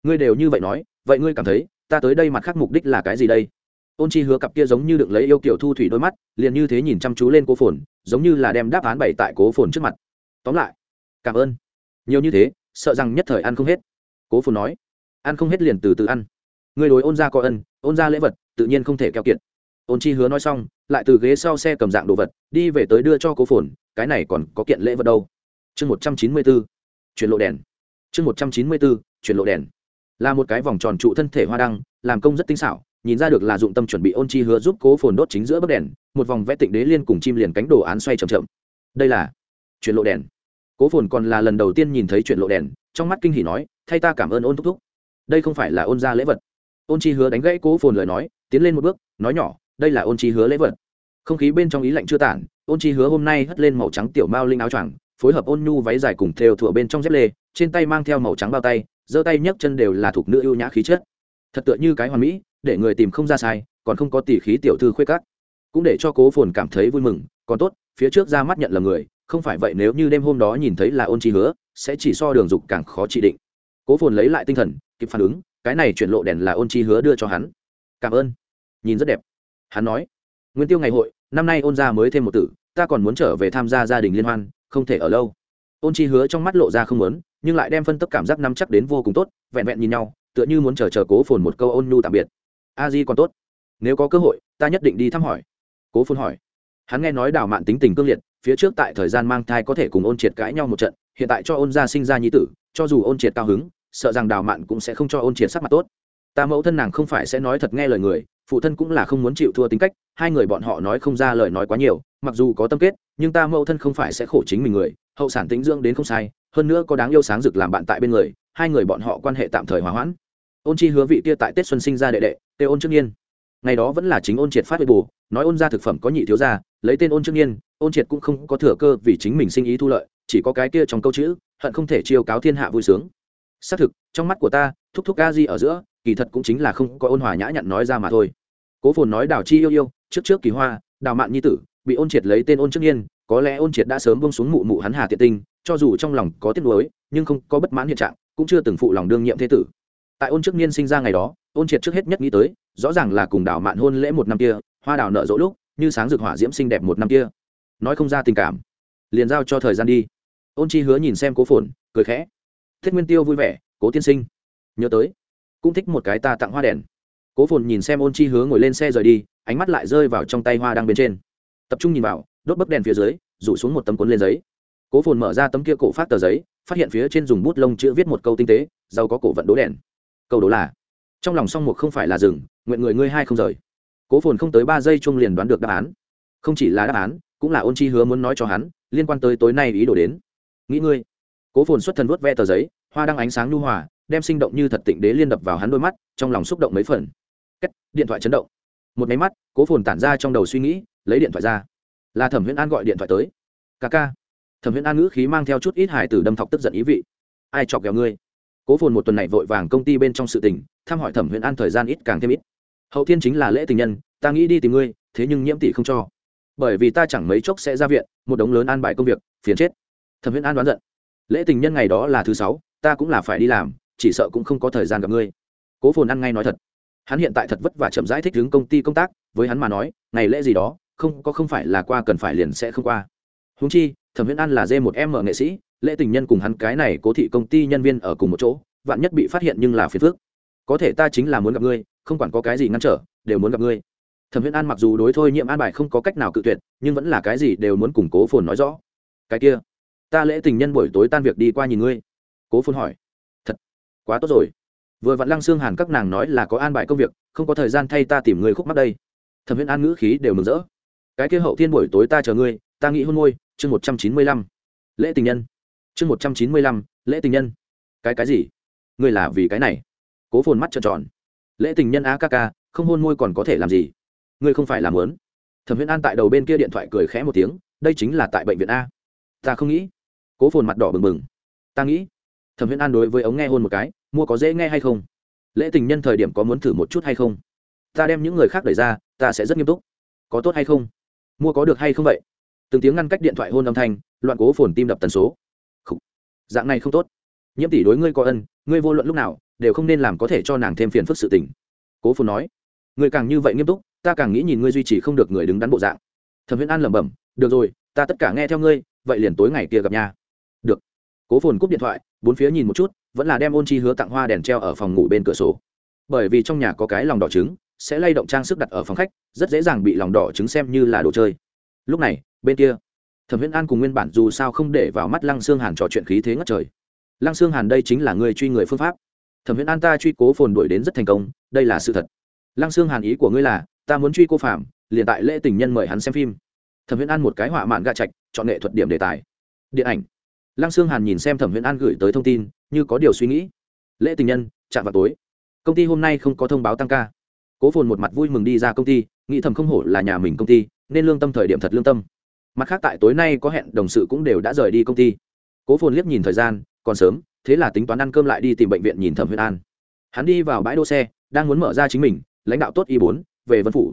Ngươi đều như vậy nói, vậy ngươi cảm thấy, ta tới đây mặt khác mục đích là cái gì đây? Ôn chi hứa cặp kia giống như được lấy yêu kiểu thu thủy đôi mắt, liền như thế nhìn chăm chú lên cố phồn, giống như là đem đáp án bày tại cố phồn trước mặt. Tóm lại, cảm ơn. Nhiều như thế, sợ rằng nhất thời ăn không hết. Cố phồn nói, ăn không hết liền từ từ ăn người đối ôn ra có ân, ôn ra lễ vật, tự nhiên không thể keo kiệt. Ôn chi hứa nói xong, lại từ ghế sau xe cầm dạng đồ vật, đi về tới đưa cho cố phồn, cái này còn có kiện lễ vật đâu. Chương một trăm chín mươi bốn, chuyển lộ đèn. Chương một trăm chín mươi bốn, chuyển lộ đèn. Là một cái vòng tròn trụ thân thể hoa đăng, làm công rất tinh xảo, nhìn ra được là dụng tâm chuẩn bị ôn chi hứa giúp cố phồn đốt chính giữa bấc đèn, một vòng vẽ tịnh đế liên cùng chim liền cánh đồ án xoay chậm chậm. Đây là chuyển lộ đèn. Cố phồn còn là lần đầu tiên nhìn thấy chuyển lộ đèn, trong mắt kinh hỉ nói, thay ta cảm ơn ôn thúc thúc. Đây không phải là ôn ra lễ vật ôn chi hứa đánh gãy cố phồn lời nói, tiến lên một bước, nói nhỏ, đây là ôn chi hứa lễ vật. Không khí bên trong ý lạnh chưa tản, ôn chi hứa hôm nay hất lên màu trắng tiểu mao linh áo choàng, phối hợp ôn nhu váy dài cùng thêu thủa bên trong dép lê, trên tay mang theo màu trắng bao tay, giơ tay nhấc chân đều là thuộc nữ ưu nhã khí chất. Thật tựa như cái hoàn mỹ, để người tìm không ra sai, còn không có tỉ khí tiểu thư khuê cắt cũng để cho cố phồn cảm thấy vui mừng, còn tốt, phía trước ra mắt nhận là người, không phải vậy nếu như đêm hôm đó nhìn thấy là ôn chi hứa, sẽ chỉ so đường dục càng khó trị định. Cố phồn lấy lại tinh thần, kịp phản ứng cái này chuyển lộ đèn là ôn chi hứa đưa cho hắn. Cảm ơn. Nhìn rất đẹp. Hắn nói, nguyên tiêu ngày hội, năm nay ôn gia mới thêm một tử, ta còn muốn trở về tham gia gia đình liên hoan, không thể ở lâu. Ôn chi hứa trong mắt lộ ra không muốn, nhưng lại đem phân tức cảm giác nắm chắc đến vô cùng tốt, vẹn vẹn nhìn nhau, tựa như muốn chờ chờ cố phồn một câu ôn nhu tạm biệt. A di còn tốt. Nếu có cơ hội, ta nhất định đi thăm hỏi. Cố phồn hỏi. Hắn nghe nói đào mạn tính tình cương liệt, phía trước tại thời gian mang thai có thể cùng ôn triệt cãi nhau một trận, hiện tại cho ôn gia sinh ra nhi tử, cho dù ôn triệt cao hứng sợ rằng đào mạn cũng sẽ không cho ôn triệt sắc mặt tốt. Ta mẫu thân nàng không phải sẽ nói thật nghe lời người, phụ thân cũng là không muốn chịu thua tính cách, hai người bọn họ nói không ra lời nói quá nhiều, mặc dù có tâm kết, nhưng ta mẫu thân không phải sẽ khổ chính mình người, hậu sản tính dưỡng đến không sai, hơn nữa có đáng yêu sáng rực làm bạn tại bên người, hai người bọn họ quan hệ tạm thời hòa hoãn. Ôn chi hứa vị kia tại tết xuân sinh ra đệ đệ tê ôn trước nhiên ngày đó vẫn là chính ôn triệt phát huy bù, nói ôn ra thực phẩm có nhị thiếu gia, lấy tên ôn trước nhiên ôn triệt cũng không có thừa cơ vì chính mình sinh ý thu lợi, chỉ có cái kia trong câu chữ, hận không thể chiêu cáo thiên hạ vui sướng xác thực, trong mắt của ta, thúc thúc ca di ở giữa, kỳ thật cũng chính là không có ôn hòa nhã nhặn nói ra mà thôi. Cố phồn nói đào chi yêu yêu, trước trước kỳ hoa đào mạn nhi tử, bị ôn triệt lấy tên ôn trước nhiên có lẽ ôn triệt đã sớm bông xuống mụ mụ hắn hà tiện tinh, cho dù trong lòng có tiếc nuối, nhưng không có bất mãn hiện trạng, cũng chưa từng phụ lòng đương nhiệm thế tử. Tại ôn trước niên sinh ra ngày đó, ôn triệt trước hết nhất nghĩ tới, rõ ràng là cùng đào mạn hôn lễ một năm kia, hoa đào nợ rỗ lúc, như sáng rực hỏa diễm xinh đẹp một năm kia. Nói không ra tình cảm. Liền giao cho thời gian đi. Ôn chi hứa nhìn xem cố phồn, cười khẽ thiết nguyên tiêu vui vẻ, cố tiên sinh, nhớ tới. Cũng thích một cái ta tặng hoa đèn. Cố phồn nhìn xem ôn chi hứa ngồi lên xe rời đi, ánh mắt lại rơi vào trong tay hoa đang bên trên. Tập trung nhìn vào, đốt bấc đèn phía dưới, rủ xuống một tấm cuốn lên giấy. Cố phồn mở ra tấm kia cổ phát tờ giấy, phát hiện phía trên dùng bút lông chữ viết một câu tinh tế, giàu có cổ vận đố đèn. Câu đố là, trong lòng song mục không phải là rừng, nguyện người ngươi hai không rời. Cố phồn không tới ba giây chung liền đoán được đáp án. Không chỉ là đáp án, cũng là ôn chi hứa muốn nói cho hắn, liên quan tới tối nay ý đồ đến. Nghĩ ngươi cố phồn xuất thần vuốt ve tờ giấy, hoa đăng ánh sáng nhu hòa, đem sinh động như thật tịnh đế liên đập vào hắn đôi mắt, trong lòng xúc động mấy phần. Cách điện thoại chấn động. Một máy mắt, cố phồn tản ra trong đầu suy nghĩ, lấy điện thoại ra. Là thẩm huyễn an gọi điện thoại tới. Ca ca. Thẩm huyễn an ngữ khí mang theo chút ít hải tử đâm thọc tức giận ý vị. Ai chọc ghẹo ngươi? Cố phồn một tuần này vội vàng công ty bên trong sự tình, thăm hỏi thẩm huyễn an thời gian ít càng thêm ít. Hậu thiên chính là lễ tình nhân, ta nghĩ đi tìm ngươi, thế nhưng nhiễm tỷ không cho. Bởi vì ta chẳng mấy chốc sẽ ra viện, một đống lớn an bài công việc, phiền chết. Thẩm huyễn an đoán giận lễ tình nhân ngày đó là thứ sáu, ta cũng là phải đi làm, chỉ sợ cũng không có thời gian gặp ngươi. Cố phồn ăn ngay nói thật. Hắn hiện tại thật vất vả chậm rãi thích đứng công ty công tác, với hắn mà nói, ngày lễ gì đó, không, có không phải là qua cần phải liền sẽ không qua. Húng chi, thẩm viễn an là dê một em mở nghệ sĩ, lễ tình nhân cùng hắn cái này cố thị công ty nhân viên ở cùng một chỗ, vạn nhất bị phát hiện nhưng là phiền phước có thể ta chính là muốn gặp ngươi, không quản có cái gì ngăn trở, đều muốn gặp ngươi. Thẩm viễn an mặc dù đối thôi nhiễm an bài không có cách nào cự tuyệt, nhưng vẫn là cái gì đều muốn củng cố phồn nói rõ. Cái kia ta lễ tình nhân buổi tối tan việc đi qua nhìn ngươi. Cố phồn hỏi. Thật? Quá tốt rồi. Vừa vặn lăng xương hàn các nàng nói là có an bài công việc, không có thời gian thay ta tìm người khúc mắt đây. Thẩm huyễn an ngữ khí đều mừng rỡ. Cái kia hậu thiên buổi tối ta chờ ngươi, ta nghĩ hôn môi, chương một trăm chín mươi lăm. Lễ tình nhân. Chương một trăm chín mươi lăm, lễ tình nhân. Cái cái gì? Ngươi là vì cái này? Cố phồn mắt trợn tròn. Lễ tình nhân a ca ca, không hôn môi còn có thể làm gì? Ngươi không phải làm lớn thẩm huyễn an tại đầu bên kia điện thoại cười khẽ một tiếng, đây chính là tại bệnh viện a. Ta không nghĩ cố phồn mặt đỏ bừng bừng. Ta nghĩ, thẩm Huyễn an đối với ống nghe hôn một cái, mua có dễ nghe hay không? Lễ tình nhân thời điểm có muốn thử một chút hay không? Ta đem những người khác đẩy ra, ta sẽ rất nghiêm túc. Có tốt hay không? Mua có được hay không vậy? Từng tiếng ngăn cách điện thoại hôn âm thanh, loạn cố phồn tim đập tần số. Dạng này không tốt. Nhiễm tỷ đối ngươi có ân, ngươi vô luận lúc nào, đều không nên làm có thể cho nàng thêm phiền phức sự tình. Cố phồn nói. Ngươi càng như vậy nghiêm túc, ta càng nghĩ nhìn ngươi duy trì không được người đứng đắn bộ dạng. Thẩm Huyễn an lẩm bẩm, được rồi, ta tất cả nghe theo ngươi, vậy liền tối ngày kia gặp nhà cố phồn cúp điện thoại, bốn phía nhìn một chút, vẫn là đem ôn chi hứa tặng hoa đèn treo ở phòng ngủ bên cửa sổ. Bởi vì trong nhà có cái lòng đỏ trứng, sẽ lay động trang sức đặt ở phòng khách, rất dễ dàng bị lòng đỏ trứng xem như là đồ chơi. Lúc này, bên kia, thẩm viễn an cùng nguyên bản dù sao không để vào mắt lăng xương hàn trò chuyện khí thế ngất trời. Lăng xương hàn đây chính là người truy người phương pháp. Thẩm viễn an ta truy cố phồn đuổi đến rất thành công, đây là sự thật. Lăng xương hàn ý của ngươi là, ta muốn truy cô phạm, liền tại lễ tình nhân mời hắn xem phim. Thẩm viễn an một cái họa mạn gạ trạch, chọn nghệ thuật điểm đề tài. Điện ảnh lăng xương hàn nhìn xem thẩm viễn an gửi tới thông tin, như có điều suy nghĩ. Lễ tình nhân, chạm vào tối. Công ty hôm nay không có thông báo tăng ca. Cố phồn một mặt vui mừng đi ra công ty, nghĩ thầm không hổ là nhà mình công ty, nên lương tâm thời điểm thật lương tâm. Mặt khác tại tối nay có hẹn đồng sự cũng đều đã rời đi công ty. Cố phồn liếc nhìn thời gian, còn sớm, thế là tính toán ăn cơm lại đi tìm bệnh viện nhìn thẩm huyên an. Hắn đi vào bãi đỗ xe, đang muốn mở ra chính mình, lãnh đạo tốt y bốn, về vân phủ.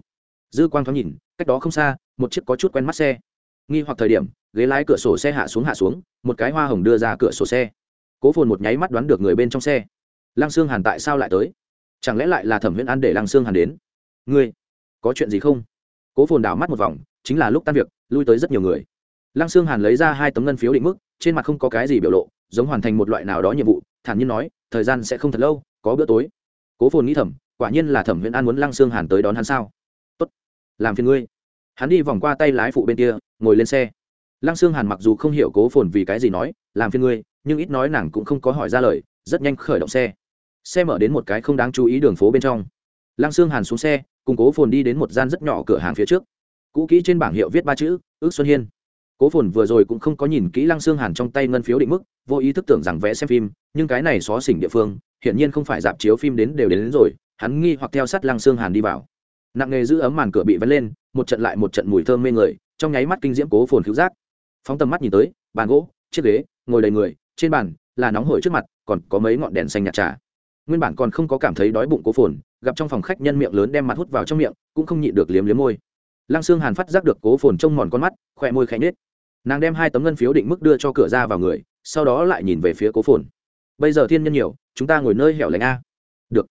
Dư quang thoáng nhìn, cách đó không xa, một chiếc có chút quen mắt xe. Nghi hoặc thời điểm ghế lái cửa sổ xe hạ xuống hạ xuống, một cái hoa hồng đưa ra cửa sổ xe. Cố phồn một nháy mắt đoán được người bên trong xe. Lăng sương hàn tại sao lại tới? Chẳng lẽ lại là thẩm huyễn an để lăng sương hàn đến? Ngươi, có chuyện gì không? Cố phồn đảo mắt một vòng, chính là lúc tan việc, lui tới rất nhiều người. Lăng sương hàn lấy ra hai tấm ngân phiếu định mức, trên mặt không có cái gì biểu lộ, giống hoàn thành một loại nào đó nhiệm vụ, thản nhiên nói, thời gian sẽ không thật lâu, có bữa tối. Cố phồn nghĩ thẩm quả nhiên là thẩm huyễn an muốn lăng sương hàn tới đón hắn sao? Tốt, làm phiền ngươi. Hắn đi vòng qua tay lái phụ bên kia, ngồi lên xe lăng sương hàn mặc dù không hiểu cố phồn vì cái gì nói làm phiền ngươi nhưng ít nói nàng cũng không có hỏi ra lời rất nhanh khởi động xe. Xe mở đến một cái không đáng chú ý đường phố bên trong. Lăng sương hàn xuống xe cùng cố phồn đi đến một gian rất nhỏ cửa hàng phía trước. Cũ kỹ trên bảng hiệu viết ba chữ ước xuân hiên. Cố phồn vừa rồi cũng không có nhìn kỹ lăng xương hàn trong tay ngân phiếu định mức vô ý thức tưởng rằng vẽ xem phim nhưng cái này xó xỉnh địa phương hiển nhiên không phải dạp chiếu phim đến đều đến, đến rồi hắn nghi hoặc theo sát lăng xương hàn đi vào. Nặng nghề giữ ấm màn cửa bị vén lên một trận lại một trận mùi thơm mê người trong nháy mắt kinh diễm cố phồn cứu giác phóng tầm mắt nhìn tới, bàn gỗ, chiếc ghế, ngồi đầy người, trên bàn là nóng hổi trước mặt, còn có mấy ngọn đèn xanh nhạt trà. Nguyên bản còn không có cảm thấy đói bụng cố phồn, gặp trong phòng khách nhân miệng lớn đem mặt hút vào trong miệng, cũng không nhịn được liếm liếm môi. Lăng xương hàn phát giác được cố phồn trông mòn con mắt, khỏe môi khẽ nhết nàng đem hai tấm ngân phiếu định mức đưa cho cửa ra vào người, sau đó lại nhìn về phía cố phồn. Bây giờ thiên nhân nhiều, chúng ta ngồi nơi hẻo lánh a. Được.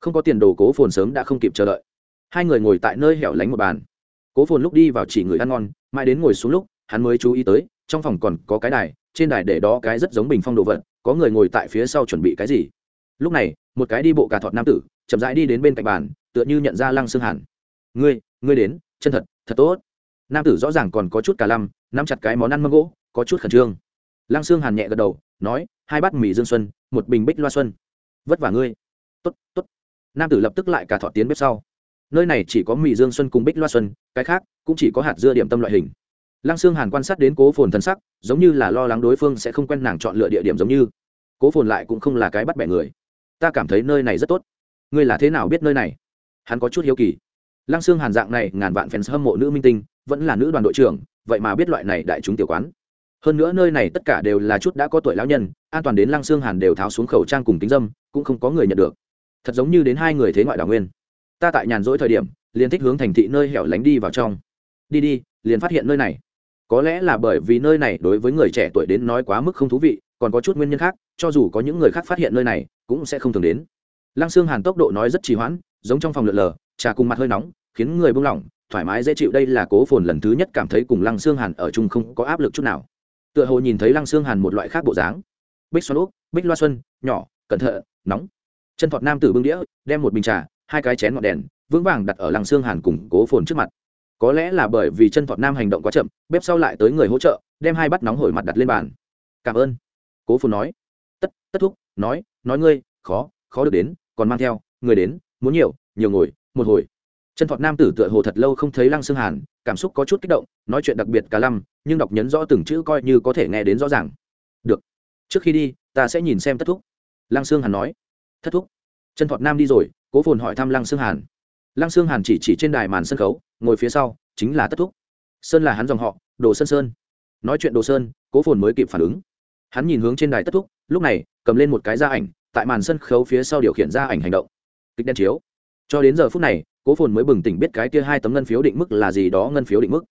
Không có tiền đồ cố phồn sớm đã không kịp chờ đợi. Hai người ngồi tại nơi hẻo lánh một bàn. Cố phồn lúc đi vào chỉ người ăn ngon, mãi đến ngồi xuống lúc hắn mới chú ý tới, trong phòng còn có cái đài, trên đài để đó cái rất giống bình phong đồ vật, có người ngồi tại phía sau chuẩn bị cái gì. Lúc này, một cái đi bộ cà thọt nam tử, chậm rãi đi đến bên cạnh bàn, tựa như nhận ra lăng xương hàn. Ngươi ngươi đến, chân thật thật tốt. Nam tử rõ ràng còn có chút cả lăm, nắm chặt cái món ăn mâm gỗ, có chút khẩn trương. Lăng xương hàn nhẹ gật đầu, nói, hai bát mì dương xuân, một bình bích loa xuân. Vất vả ngươi. Tốt tốt. Nam tử lập tức lại cả thọ tiến bếp sau. Nơi này chỉ có mì dương xuân cùng bích loa xuân, cái khác cũng chỉ có hạt dưa điểm tâm loại hình lăng xương hàn quan sát đến cố phồn thân sắc, giống như là lo lắng đối phương sẽ không quen nàng chọn lựa địa điểm giống như. Cố phồn lại cũng không là cái bắt bẻ người. Ta cảm thấy nơi này rất tốt. Ngươi là thế nào biết nơi này? Hắn có chút hiếu kỳ. Lăng xương hàn dạng này, ngàn vạn fans hâm mộ nữ minh tinh, vẫn là nữ đoàn đội trưởng, vậy mà biết loại này đại chúng tiểu quán. Hơn nữa nơi này tất cả đều là chút đã có tuổi lão nhân, an toàn đến lăng xương hàn đều tháo xuống khẩu trang cùng kính dâm, cũng không có người nhận được. Thật giống như đến hai người thế ngoại đảo nguyên. Ta tại nhàn rỗi thời điểm, liền thích hướng thành thị nơi hẻo lánh đi vào trong. Đi đi, liền phát hiện nơi này có lẽ là bởi vì nơi này đối với người trẻ tuổi đến nói quá mức không thú vị, còn có chút nguyên nhân khác, cho dù có những người khác phát hiện nơi này, cũng sẽ không thường đến. Lăng xương hàn tốc độ nói rất trì hoãn, giống trong phòng lượn lờ, trà cùng mặt hơi nóng, khiến người buông lỏng, thoải mái dễ chịu đây là cố phồn lần thứ nhất cảm thấy cùng lăng xương hàn ở chung không có áp lực chút nào. Tựa hồ nhìn thấy lăng xương hàn một loại khác bộ dáng. Bích xoan úp bích loa xuân, nhỏ, cẩn thận, nóng. Chân thọt nam tử bưng đĩa, đem một bình trà, hai cái chén ngọn đèn, vững vàng đặt ở lăng xương hàn cùng cố phồn trước mặt có lẽ là bởi vì chân thọt nam hành động quá chậm, bếp sau lại tới người hỗ trợ, đem hai bát nóng hổi mặt đặt lên bàn. Cảm ơn. Cố phồn nói. Tất tất thúc, nói nói ngươi, khó khó được đến, còn mang theo, người đến, muốn nhiều nhiều ngồi, một hồi. Chân thọt nam tử tựa hồ thật lâu không thấy lăng xương hàn, cảm xúc có chút kích động, nói chuyện đặc biệt cả lăm, nhưng đọc nhấn rõ từng chữ coi như có thể nghe đến rõ ràng. Được, trước khi đi, ta sẽ nhìn xem tất thúc. Lăng xương hàn nói. Thất thúc. Chân thọt nam đi rồi, cố phồn hỏi thăm lăng xương hàn lăng xương hàn chỉ chỉ trên đài màn sân khấu, ngồi phía sau, chính là tất thúc. Sơn là hắn dòng họ, đồ sơn sơn. Nói chuyện đồ sơn, cố phồn mới kịp phản ứng. Hắn nhìn hướng trên đài tất thúc, lúc này, cầm lên một cái gia ảnh, tại màn sân khấu phía sau điều khiển gia ảnh hành động. Kịch đen chiếu. Cho đến giờ phút này, cố phồn mới bừng tỉnh biết cái kia hai tấm ngân phiếu định mức là gì đó ngân phiếu định mức.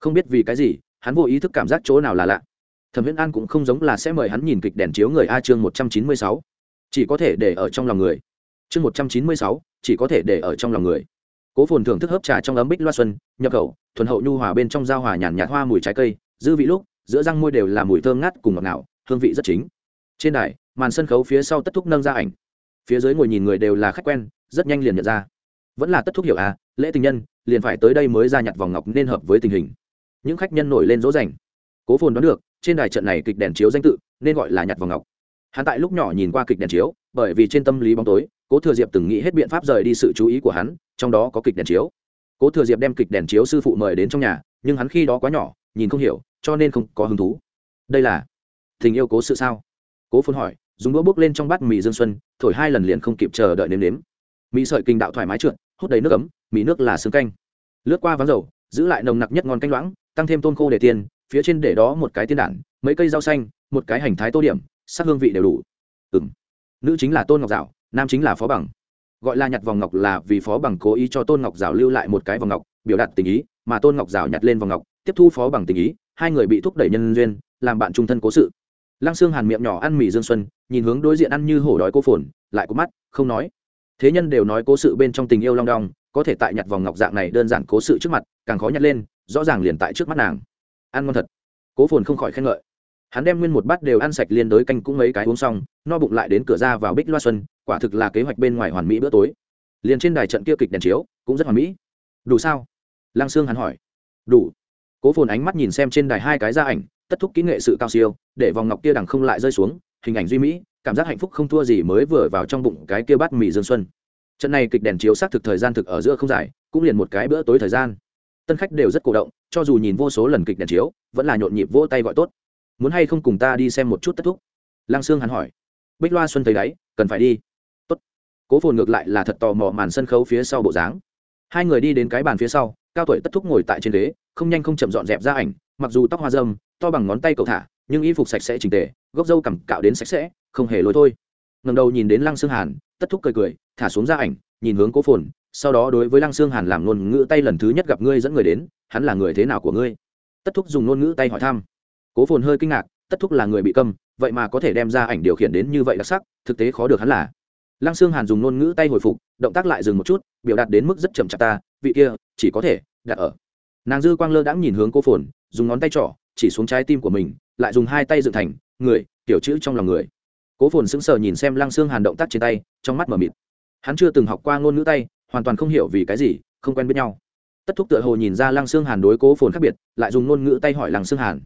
Không biết vì cái gì, hắn vô ý thức cảm giác chỗ nào là lạ. Thẩm viễn an cũng không giống là sẽ mời hắn nhìn kịch đèn chiếu người a chương một trăm chín mươi sáu. Chỉ có thể để ở trong lòng người. Chương một trăm chín mươi sáu, chỉ có thể để ở trong lòng người cố phồn thưởng thức hớp trà trong ấm bích loa xuân, nhập khẩu, thuần hậu nhu hòa bên trong dao hòa nhàn nhạt hoa mùi trái cây, dư vị lúc, giữa răng môi đều là mùi thơm ngát cùng ngọt ngào, hương vị rất chính. Trên đài, màn sân khấu phía sau tất thúc nâng ra ảnh. Phía dưới ngồi nhìn người đều là khách quen, rất nhanh liền nhận ra. Vẫn là tất thúc hiểu à lễ tình nhân, liền phải tới đây mới ra nhặt vòng ngọc nên hợp với tình hình. Những khách nhân nổi lên dỗ dành. Cố phồn đoán được, trên đài trận này kịch đèn chiếu danh tự, nên gọi là nhặt vòng ngọc hắn tại lúc nhỏ nhìn qua kịch đèn chiếu, bởi vì trên tâm lý bóng tối, cố thừa diệp từng nghĩ hết biện pháp rời đi sự chú ý của hắn, trong đó có kịch đèn chiếu. Cố thừa diệp đem kịch đèn chiếu sư phụ mời đến trong nhà, nhưng hắn khi đó quá nhỏ, nhìn không hiểu, cho nên không có hứng thú. Đây là tình yêu cố sự sao? Cố phun hỏi, dùng đũa bước lên trong bát mì dương xuân, thổi hai lần liền không kịp chờ đợi nếm nếm. Mì sợi kinh đạo thoải mái trượt, hút đầy nước ấm, mì nước là xương canh. Lướt qua vắng dầu, giữ lại nồng nặc nhất ngon canh loãng, tăng thêm tôn khô để tiền, phía trên để đó một cái tiên đản, mấy cây rau xanh, một cái hành thái tô điểm sắc hương vị đều đủ. Ừng nữ chính là tôn ngọc dạo nam chính là phó bằng. Gọi là nhặt vòng ngọc là vì phó bằng cố ý cho tôn ngọc dạo lưu lại một cái vòng ngọc, biểu đạt tình ý, mà tôn ngọc dạo nhặt lên vòng ngọc, tiếp thu phó bằng tình ý, hai người bị thúc đẩy nhân duyên, làm bạn trung thân cố sự. Lăng xương hàn miệng nhỏ ăn mì dương xuân, nhìn hướng đối diện ăn như hổ đói cô phồn, lại có mắt, không nói. Thế nhân đều nói cố sự bên trong tình yêu long đong, có thể tại nhặt vòng ngọc dạng này đơn giản cố sự trước mặt, càng khó nhặt lên, rõ ràng liền tại trước mắt nàng. Ăn ngon thật. Cố phồn không khỏi khen ngợi hắn đem nguyên một bát đều ăn sạch liên đối canh cũng mấy cái uống xong, no bụng lại đến cửa ra vào bích loa xuân, quả thực là kế hoạch bên ngoài hoàn mỹ bữa tối. Liền trên đài trận kia kịch đèn chiếu, cũng rất hoàn mỹ. Đủ sao? Lăng sương hắn hỏi. Đủ. Cố phồn ánh mắt nhìn xem trên đài hai cái ra ảnh, tất thúc kỹ nghệ sự cao siêu, để vòng ngọc kia đằng không lại rơi xuống, hình ảnh duy mỹ, cảm giác hạnh phúc không thua gì mới vừa vào trong bụng cái kia bát mì dương xuân. Trận này kịch đèn chiếu xác thực thời gian thực ở giữa không dài, cũng liền một cái bữa tối thời gian. Tân khách đều rất cổ động, cho dù nhìn vô số lần kịch đèn chiếu, vẫn là nhộn nhịp vỗ tay gọi tốt muốn hay không cùng ta đi xem một chút tất thúc? Lăng sương hắn hỏi. Bích loa xuân thấy đấy, cần phải đi. Tốt. Cố phồn ngược lại là thật tò mò màn sân khấu phía sau bộ dáng. Hai người đi đến cái bàn phía sau, cao tuổi tất thúc ngồi tại trên ghế, không nhanh không chậm dọn dẹp ra ảnh, mặc dù tóc hoa dâm to bằng ngón tay cậu thả, nhưng y phục sạch sẽ trình tề, gốc râu cằm cạo đến sạch sẽ, không hề lối thôi. Ngầm đầu nhìn đến lăng xương hàn, tất thúc cười cười, thả xuống ra ảnh, nhìn hướng cố phồn, sau đó đối với lăng xương hàn làm ngôn ngữ tay lần thứ nhất gặp ngươi dẫn người đến, hắn là người thế nào của ngươi? Tất thúc dùng ngôn ngữ tay hỏi thăm cố phồn hơi kinh ngạc, tất thúc là người bị câm, vậy mà có thể đem ra ảnh điều khiển đến như vậy đặc sắc, thực tế khó được hắn là. Lăng Sương hàn dùng ngôn ngữ tay hồi phục, động tác lại dừng một chút, biểu đạt đến mức rất chậm chạp ta, vị kia, chỉ có thể, đặt ở. Nàng dư quang lơ đãng nhìn hướng cố phồn, dùng ngón tay trỏ, chỉ xuống trái tim của mình, lại dùng hai tay dựng thành, người tiểu chữ trong lòng người. Cố phồn sững sờ nhìn xem lăng xương hàn động tác trên tay, trong mắt mờ mịt. Hắn chưa từng học qua ngôn ngữ tay, hoàn toàn không hiểu vì cái gì, không quen biết nhau. Tất thúc tựa hồ nhìn ra lăng xương hàn đối cố phồn khác biệt, lại dùng ngôn ngữ tay hỏi lăng xương hàn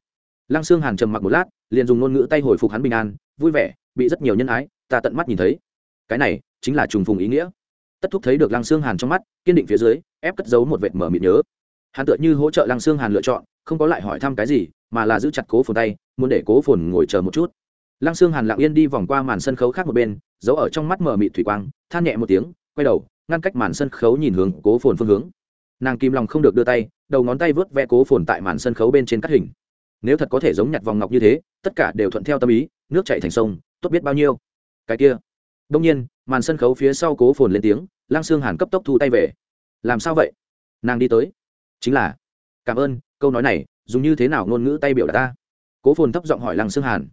lăng xương hàn trầm mặc một lát, liền dùng ngôn ngữ tay hồi phục hắn bình an, vui vẻ, bị rất nhiều nhân ái, ta tận mắt nhìn thấy. Cái này chính là trùng phùng ý nghĩa. Tất thúc thấy được lăng xương hàn trong mắt, kiên định phía dưới, ép cất giấu một vệt mở mịt nhớ. Hắn tựa như hỗ trợ lăng xương hàn lựa chọn, không có lại hỏi thăm cái gì, mà là giữ chặt cố phồn tay, muốn để cố phồn ngồi chờ một chút. Lăng xương hàn lặng yên đi vòng qua màn sân khấu khác một bên, giấu ở trong mắt mở mịt thủy quang, than nhẹ một tiếng, quay đầu, ngăn cách màn sân khấu nhìn hướng cố phồn phương hướng. Nàng kim lòng không được đưa tay, đầu ngón tay vớt ve cố phồn tại màn sân khấu bên trên cắt hình nếu thật có thể giống nhặt vòng ngọc như thế, tất cả đều thuận theo tâm ý, nước chạy thành sông, tốt biết bao nhiêu. Cái kia. Đông nhiên, màn sân khấu phía sau cố phồn lên tiếng, lang xương hàn cấp tốc thu tay về. Làm sao vậy? Nàng đi tới. Chính là, cảm ơn, câu nói này, dùng như thế nào ngôn ngữ tay biểu đạt ta? Cố phồn thấp giọng hỏi lăng xương hàn.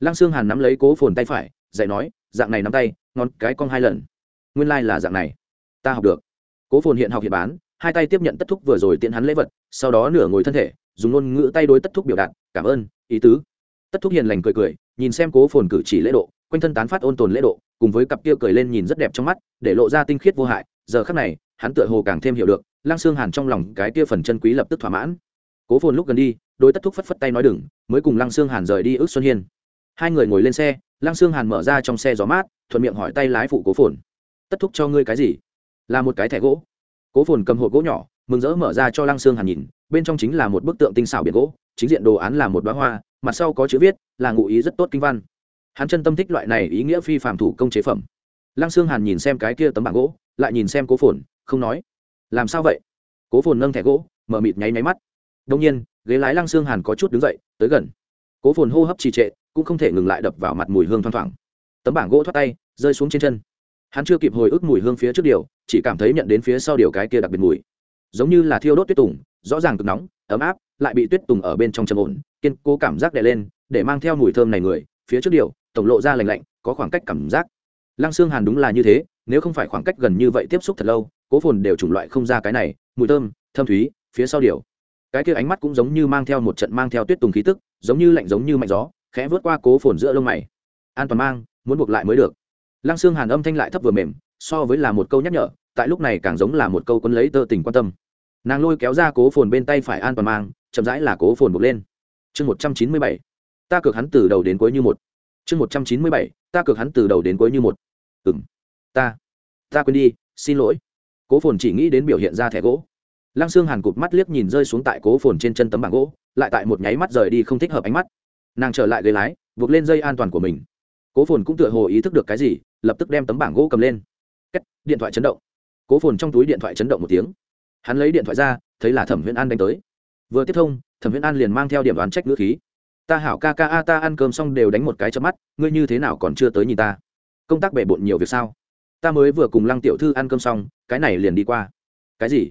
Lăng xương hàn nắm lấy cố phồn tay phải, dạy nói, dạng này nắm tay, ngón cái cong hai lần. Nguyên lai、like、là dạng này. Ta học được. Cố phồn hiện học hiện bán, hai tay tiếp nhận tất thúc vừa rồi tiện hắn lễ vật, sau đó nửa ngồi thân thể dùng ngôn ngữ tay đối tất thúc biểu đạt, cảm ơn, ý tứ. Tất thúc hiền lành cười cười, nhìn xem cố phồn cử chỉ lễ độ, quanh thân tán phát ôn tồn lễ độ, cùng với cặp kia cười lên nhìn rất đẹp trong mắt, để lộ ra tinh khiết vô hại. Giờ khắc này, hắn tựa hồ càng thêm hiểu được Lang xương hàn trong lòng cái kia phần chân quý lập tức thỏa mãn. Cố phồn lúc gần đi đôi tất thúc phất phất tay nói đừng, mới cùng lăng xương hàn rời đi ước xuân hiên. Hai người ngồi lên xe, lăng xương hàn mở ra trong xe gió mát, thuận miệng hỏi tay lái phụ cố phồn. Tất thúc cho ngươi cái gì? Là một cái thẻ gỗ. Cố phồn cầm hộp gỗ nhỏ mừng rỡ mở ra cho lăng xương hàn nhìn, bên trong chính là một bức tượng tinh xảo biển gỗ, chính diện đồ án là một đoá hoa, mặt sau có chữ viết, là ngụ ý rất tốt kinh văn. Hắn chân tâm thích loại này ý nghĩa phi phạm thủ công chế phẩm. Lăng xương hàn nhìn xem cái kia tấm bảng gỗ, lại nhìn xem cố phồn, không nói. Làm sao vậy? Cố phồn nâng thẻ gỗ, mở mịt nháy máy mắt. Đông nhiên, ghế lái lăng xương hàn có chút đứng dậy, tới gần. Cố phồn hô hấp trì trệ, cũng không thể ngừng lại đập vào mặt mùi hương thoang thoảng. Tấm bảng gỗ thoát tay, rơi xuống trên chân. Hắn chưa kịp hồi ức mùi hương phía trước điều, chỉ cảm thấy nhận đến phía sau điều cái kia đặc biệt mùi giống như là thiêu đốt tuyết tùng, rõ ràng cực nóng, ấm áp, lại bị tuyết tùng ở bên trong trầm ổn, kiên cố cảm giác đè lên, để mang theo mùi thơm này người, phía trước điều, tổng lộ ra lành lạnh, có khoảng cách cảm giác. Lăng xương hàn đúng là như thế, nếu không phải khoảng cách gần như vậy tiếp xúc thật lâu, cố phồn đều chủng loại không ra cái này, mùi thơm thơm thúy, phía sau điều. Cái kia ánh mắt cũng giống như mang theo một trận mang theo tuyết tùng khí tức, giống như lạnh giống như mạnh gió, khẽ vớt qua cố phồn giữa lông mày. An toàn mang, muốn buộc lại mới được. Lăng xương hàn âm thanh lại thấp vừa mềm, so với là một câu nhắc nhở tại lúc này càng giống là một câu quân lấy tơ tình quan tâm. Nàng lôi kéo ra cố phồn bên tay phải an toàn mang chậm rãi là cố phồn buộc lên. Chương một trăm chín mươi bảy. Ta cược hắn từ đầu đến cuối như một. Chương một trăm chín mươi bảy. Ta cược hắn từ đầu đến cuối như một. Ừng ta. Ta quên đi xin lỗi. Cố phồn chỉ nghĩ đến biểu hiện ra thẻ gỗ. Lăng xương hàn cụp mắt liếc nhìn rơi xuống tại cố phồn trên chân tấm bảng gỗ lại tại một nháy mắt rời đi không thích hợp ánh mắt. Nàng trở lại ghế lái buộc lên dây an toàn của mình. Cố phồn cũng tựa hồ ý thức được cái gì lập tức đem tấm bảng gỗ cầm lên. Kết, điện thoại chấn động cố phồn trong túi điện thoại chấn động một tiếng. Hắn lấy điện thoại ra, thấy là thẩm viễn an đánh tới. Vừa tiếp thông, thẩm viễn an liền mang theo điểm đoán trách ngữ khí. Ta hảo ca ca a, ta ăn cơm xong đều đánh một cái chớp mắt, ngươi như thế nào còn chưa tới nhìn ta? Công tác bể bộn nhiều việc sao? Ta mới vừa cùng lăng tiểu thư ăn cơm xong, cái này liền đi qua. Cái gì?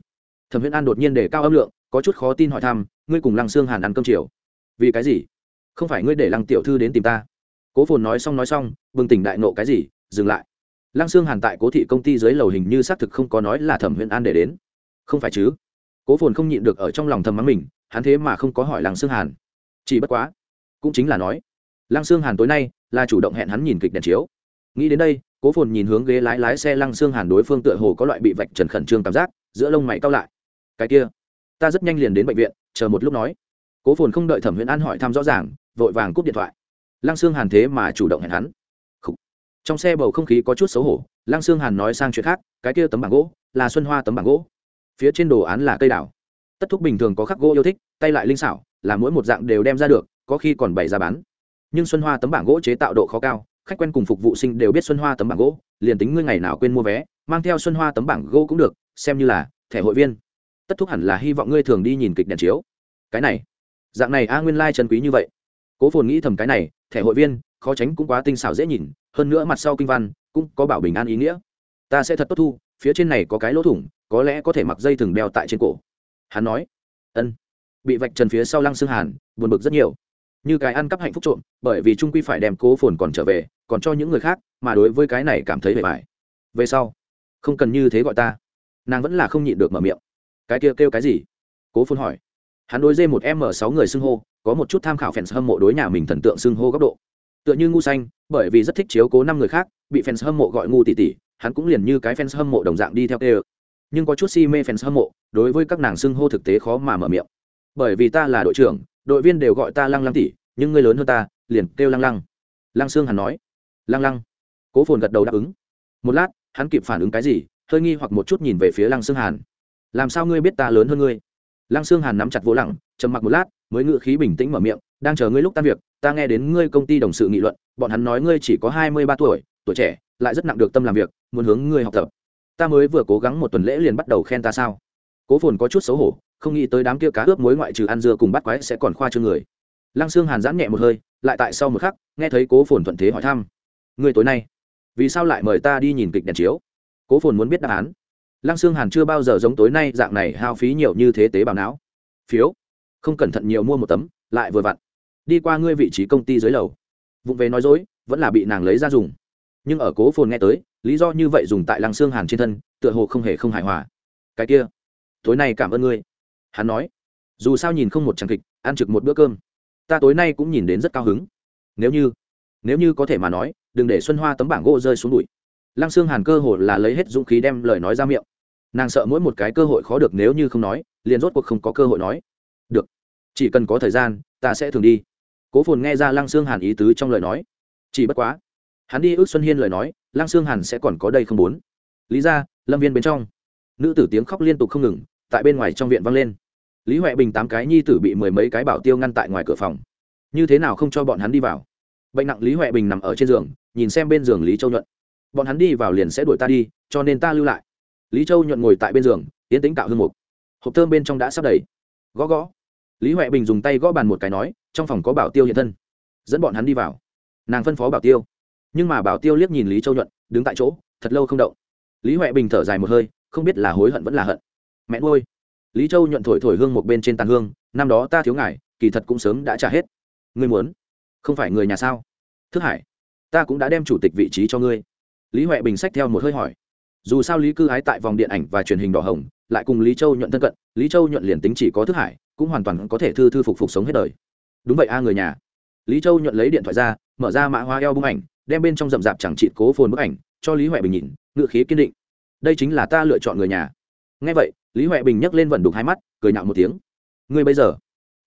Thẩm viễn an đột nhiên để cao âm lượng, có chút khó tin hỏi thăm, ngươi cùng lăng sương hàn ăn cơm chiều? Vì cái gì? Không phải ngươi để lăng tiểu thư đến tìm ta? Cố phồn nói xong nói xong, bừng tỉnh đại nộ cái gì? Dừng lại lăng sương hàn tại cố thị công ty dưới lầu hình như xác thực không có nói là thẩm Huyễn an để đến. Không phải chứ? Cố phồn không nhịn được ở trong lòng thầm mắng mình, hắn thế mà không có hỏi lăng sương hàn. Chỉ bất quá, cũng chính là nói, lăng sương hàn tối nay là chủ động hẹn hắn nhìn kịch đèn chiếu. Nghĩ đến đây, cố phồn nhìn hướng ghế lái lái xe lăng sương hàn đối phương tựa hồ có loại bị vạch trần khẩn trương cảm giác, giữa lông mày cao lại. Cái kia, ta rất nhanh liền đến bệnh viện, chờ một lúc nói. Cố phồn không đợi thẩm huyễn an hỏi thăm rõ ràng, vội vàng cúp điện thoại. Lăng sương hàn thế mà chủ động hẹn hắn trong xe bầu không khí có chút xấu hổ, lăng sương hàn nói sang chuyện khác, cái kia tấm bảng gỗ, là xuân hoa tấm bảng gỗ. Phía trên đồ án là cây đảo tất thúc bình thường có khắc gỗ yêu thích, tay lại linh xảo, là mỗi một dạng đều đem ra được, có khi còn bày ra bán. Nhưng xuân hoa tấm bảng gỗ chế tạo độ khó cao, khách quen cùng phục vụ sinh đều biết xuân hoa tấm bảng gỗ, liền tính ngươi ngày nào quên mua vé, mang theo xuân hoa tấm bảng gỗ cũng được, xem như là thẻ hội viên. Tất thúc hẳn là hy vọng ngươi thường đi nhìn kịch đèn chiếu. Cái này, dạng này a nguyên lai、like、chân quý như vậy. Cố phồn nghĩ thầm cái này, thẻ hội viên, khó tránh cũng quá tinh xảo dễ nhìn hơn nữa mặt sau kinh văn cũng có bảo bình an ý nghĩa. Ta sẽ thật tốt thu, phía trên này có cái lỗ thủng, có lẽ có thể mặc dây thừng đeo tại trên cổ. Hắn nói. Ân. Bị vạch trần phía sau lăng xương hàn, buồn bực rất nhiều. Như cái ăn cắp hạnh phúc trộm, bởi vì trung quy phải đem cố phồn còn trở về, còn cho những người khác, mà đối với cái này cảm thấy bề bài về sau, không cần như thế gọi ta. Nàng vẫn là không nhịn được mở miệng. Cái kia kêu cái gì? Cố phồn hỏi. Hắn đối dê một m sáu người xưng hô, có một chút tham khảo fans hâm mộ đối nhà mình thần tượng xưng hô góc độ tựa như ngu xanh, bởi vì rất thích chiếu cố năm người khác, bị fans hâm mộ gọi ngu tỷ tỷ hắn cũng liền như cái fans hâm mộ đồng dạng đi theo kê nhưng có chút si mê fans hâm mộ, đối với các nàng xưng hô thực tế khó mà mở miệng. Bởi vì ta là đội trưởng, đội viên đều gọi ta lăng lăng tỷ nhưng ngươi lớn hơn ta, liền kêu lăng lăng. Lăng sương hàn nói. Lăng lăng. Cố phồn gật đầu đáp ứng. Một lát, hắn kịp phản ứng cái gì, hơi nghi hoặc một chút nhìn về phía lăng sương hàn. Làm sao ngươi biết ta lớn hơn ngươi? Lăng sương hàn nắm chặt vỗ lặng trầm mặc một lát, mới ngự khí bình tĩnh mở miệng đang chờ ngươi lúc tan việc, ta nghe đến ngươi công ty đồng sự nghị luận, bọn hắn nói ngươi chỉ có hai mươi ba tuổi tuổi trẻ, lại rất nặng được tâm làm việc, muốn hướng ngươi học tập. Ta mới vừa cố gắng một tuần lễ liền bắt đầu khen ta sao? Cố phồn có chút xấu hổ, không nghĩ tới đám kia cá ướp muối ngoại trừ ăn dưa cùng bắt quái sẽ còn khoa trương người. Lăng xương hàn giãn nhẹ một hơi, lại tại sau một khắc, nghe thấy cố phồn thuận thế hỏi thăm. Ngươi tối nay, vì sao lại mời ta đi nhìn kịch đèn chiếu? Cố phồn muốn biết đáp án. Lăng xương hàn chưa bao giờ giống tối nay dạng này hao phí nhiều như thế tế bào não. Phiếu. Không cẩn thận nhiều mua một tấm, lại vừa vặn đi qua ngươi vị trí công ty dưới lầu. Vụng về nói dối, vẫn là bị nàng lấy ra dùng. Nhưng ở cố phồn nghe tới, lý do như vậy dùng tại lăng xương hàn trên thân, tựa hồ không hề không hài hòa. Cái kia, tối nay cảm ơn ngươi. Hắn nói, dù sao nhìn không một tràng kịch, ăn trực một bữa cơm. Ta tối nay cũng nhìn đến rất cao hứng. Nếu như nếu như có thể mà nói, đừng để xuân hoa tấm bảng gỗ rơi xuống bụi. Lăng xương hàn cơ hội là lấy hết dũng khí đem lời nói ra miệng. Nàng sợ mỗi một cái cơ hội khó được nếu như không nói, liền rốt cuộc không có cơ hội nói. Được, chỉ cần có thời gian, ta sẽ thường đi cố phồn nghe ra lăng xương hàn ý tứ trong lời nói. Chỉ bất quá, hắn đi ước xuân hiên lời nói, lăng xương hàn sẽ còn có đây không muốn. Lý ra, lâm viên bên trong. Nữ tử tiếng khóc liên tục không ngừng, tại bên ngoài trong viện vang lên. Lý huệ bình tám cái nhi tử bị mười mấy cái bảo tiêu ngăn tại ngoài cửa phòng. Như thế nào không cho bọn hắn đi vào? Bệnh nặng lý huệ bình nằm ở trên giường, nhìn xem bên giường lý châu nhuận. Bọn hắn đi vào liền sẽ đuổi ta đi, cho nên ta lưu lại. Lý châu nhuận ngồi tại bên giường tiến tính tạo hương mục. Hộp thơm bên trong đã sắp đầy. Gõ gõ. Lý huệ bình dùng tay gõ bàn một cái nói trong phòng có bảo tiêu hiện thân. Dẫn bọn hắn đi vào. Nàng phân phó bảo tiêu. Nhưng mà bảo tiêu liếc nhìn lý châu nhuận, đứng tại chỗ, thật lâu không động. Lý huệ bình thở dài một hơi, không biết là hối hận vẫn là hận. Mẹ nuôi. Lý châu nhuận thổi thổi hương một bên trên tàn hương, năm đó ta thiếu ngài, kỳ thật cũng sớm đã trả hết. Ngươi muốn? Không phải người nhà sao? Thức hải, ta cũng đã đem chủ tịch vị trí cho ngươi. Lý huệ bình sách theo một hơi hỏi. Dù sao lý cư ái tại vòng điện ảnh và truyền hình đỏ hồng, lại cùng lý châu nhuận thân cận, lý châu nhuận liền tính chỉ có thức hải, cũng hoàn toàn có thể thư thư phục phục sống hết đời đúng vậy a, người nhà. Lý châu nhuận lấy điện thoại ra, mở ra mã hoa eo bức ảnh, đem bên trong rậm rạp chẳng trị cố phồn bức ảnh, cho lý huệ bình nhìn ngự khí kiên định. Đây chính là ta lựa chọn người nhà. Ngay vậy, lý huệ bình nhấc lên vận đục hai mắt, cười nhạo một tiếng. Ngươi bây giờ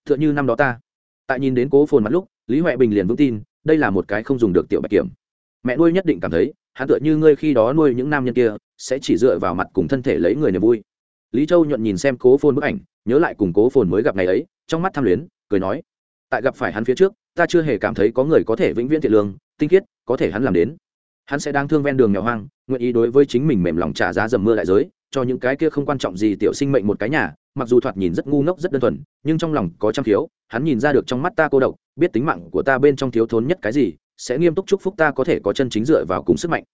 t h ư ợ n h ư năm đó ta. Tại nhìn đến cố phồn mặt lúc, lý huệ bình liền vững tin, đây là một cái không dùng được tiểu bạch kiểm. Mẹ nuôi nhất định cảm thấy, hắn tựa như ngươi khi đó nuôi những nam nhân kia, sẽ chỉ dựa vào mặt cùng thân thể lấy người niềm vui. Lý châu nhuận nhìn xem cố phồn bức ảnh, nhớ lại cùng cố phồn mới gặp ngày ấy, trong mắt tham luyến, cười nói tại gặp phải hắn phía trước, ta chưa hề cảm thấy có người có thể vĩnh viễn thiện lương, tinh khiết, có thể hắn làm đến. Hắn sẽ đang thương ven đường nghèo hoang, nguyện ý đối với chính mình mềm lòng trả giá dầm mưa đại giới, cho những cái kia không quan trọng gì tiểu sinh mệnh một cái nhà, mặc dù thoạt nhìn rất ngu ngốc rất đơn thuần, nhưng trong lòng có trăm thiếu hắn nhìn ra được trong mắt ta cô độc, biết tính mạng của ta bên trong thiếu thốn nhất cái gì, sẽ nghiêm túc chúc phúc ta có thể có chân chính dựa vào cùng sức mạnh.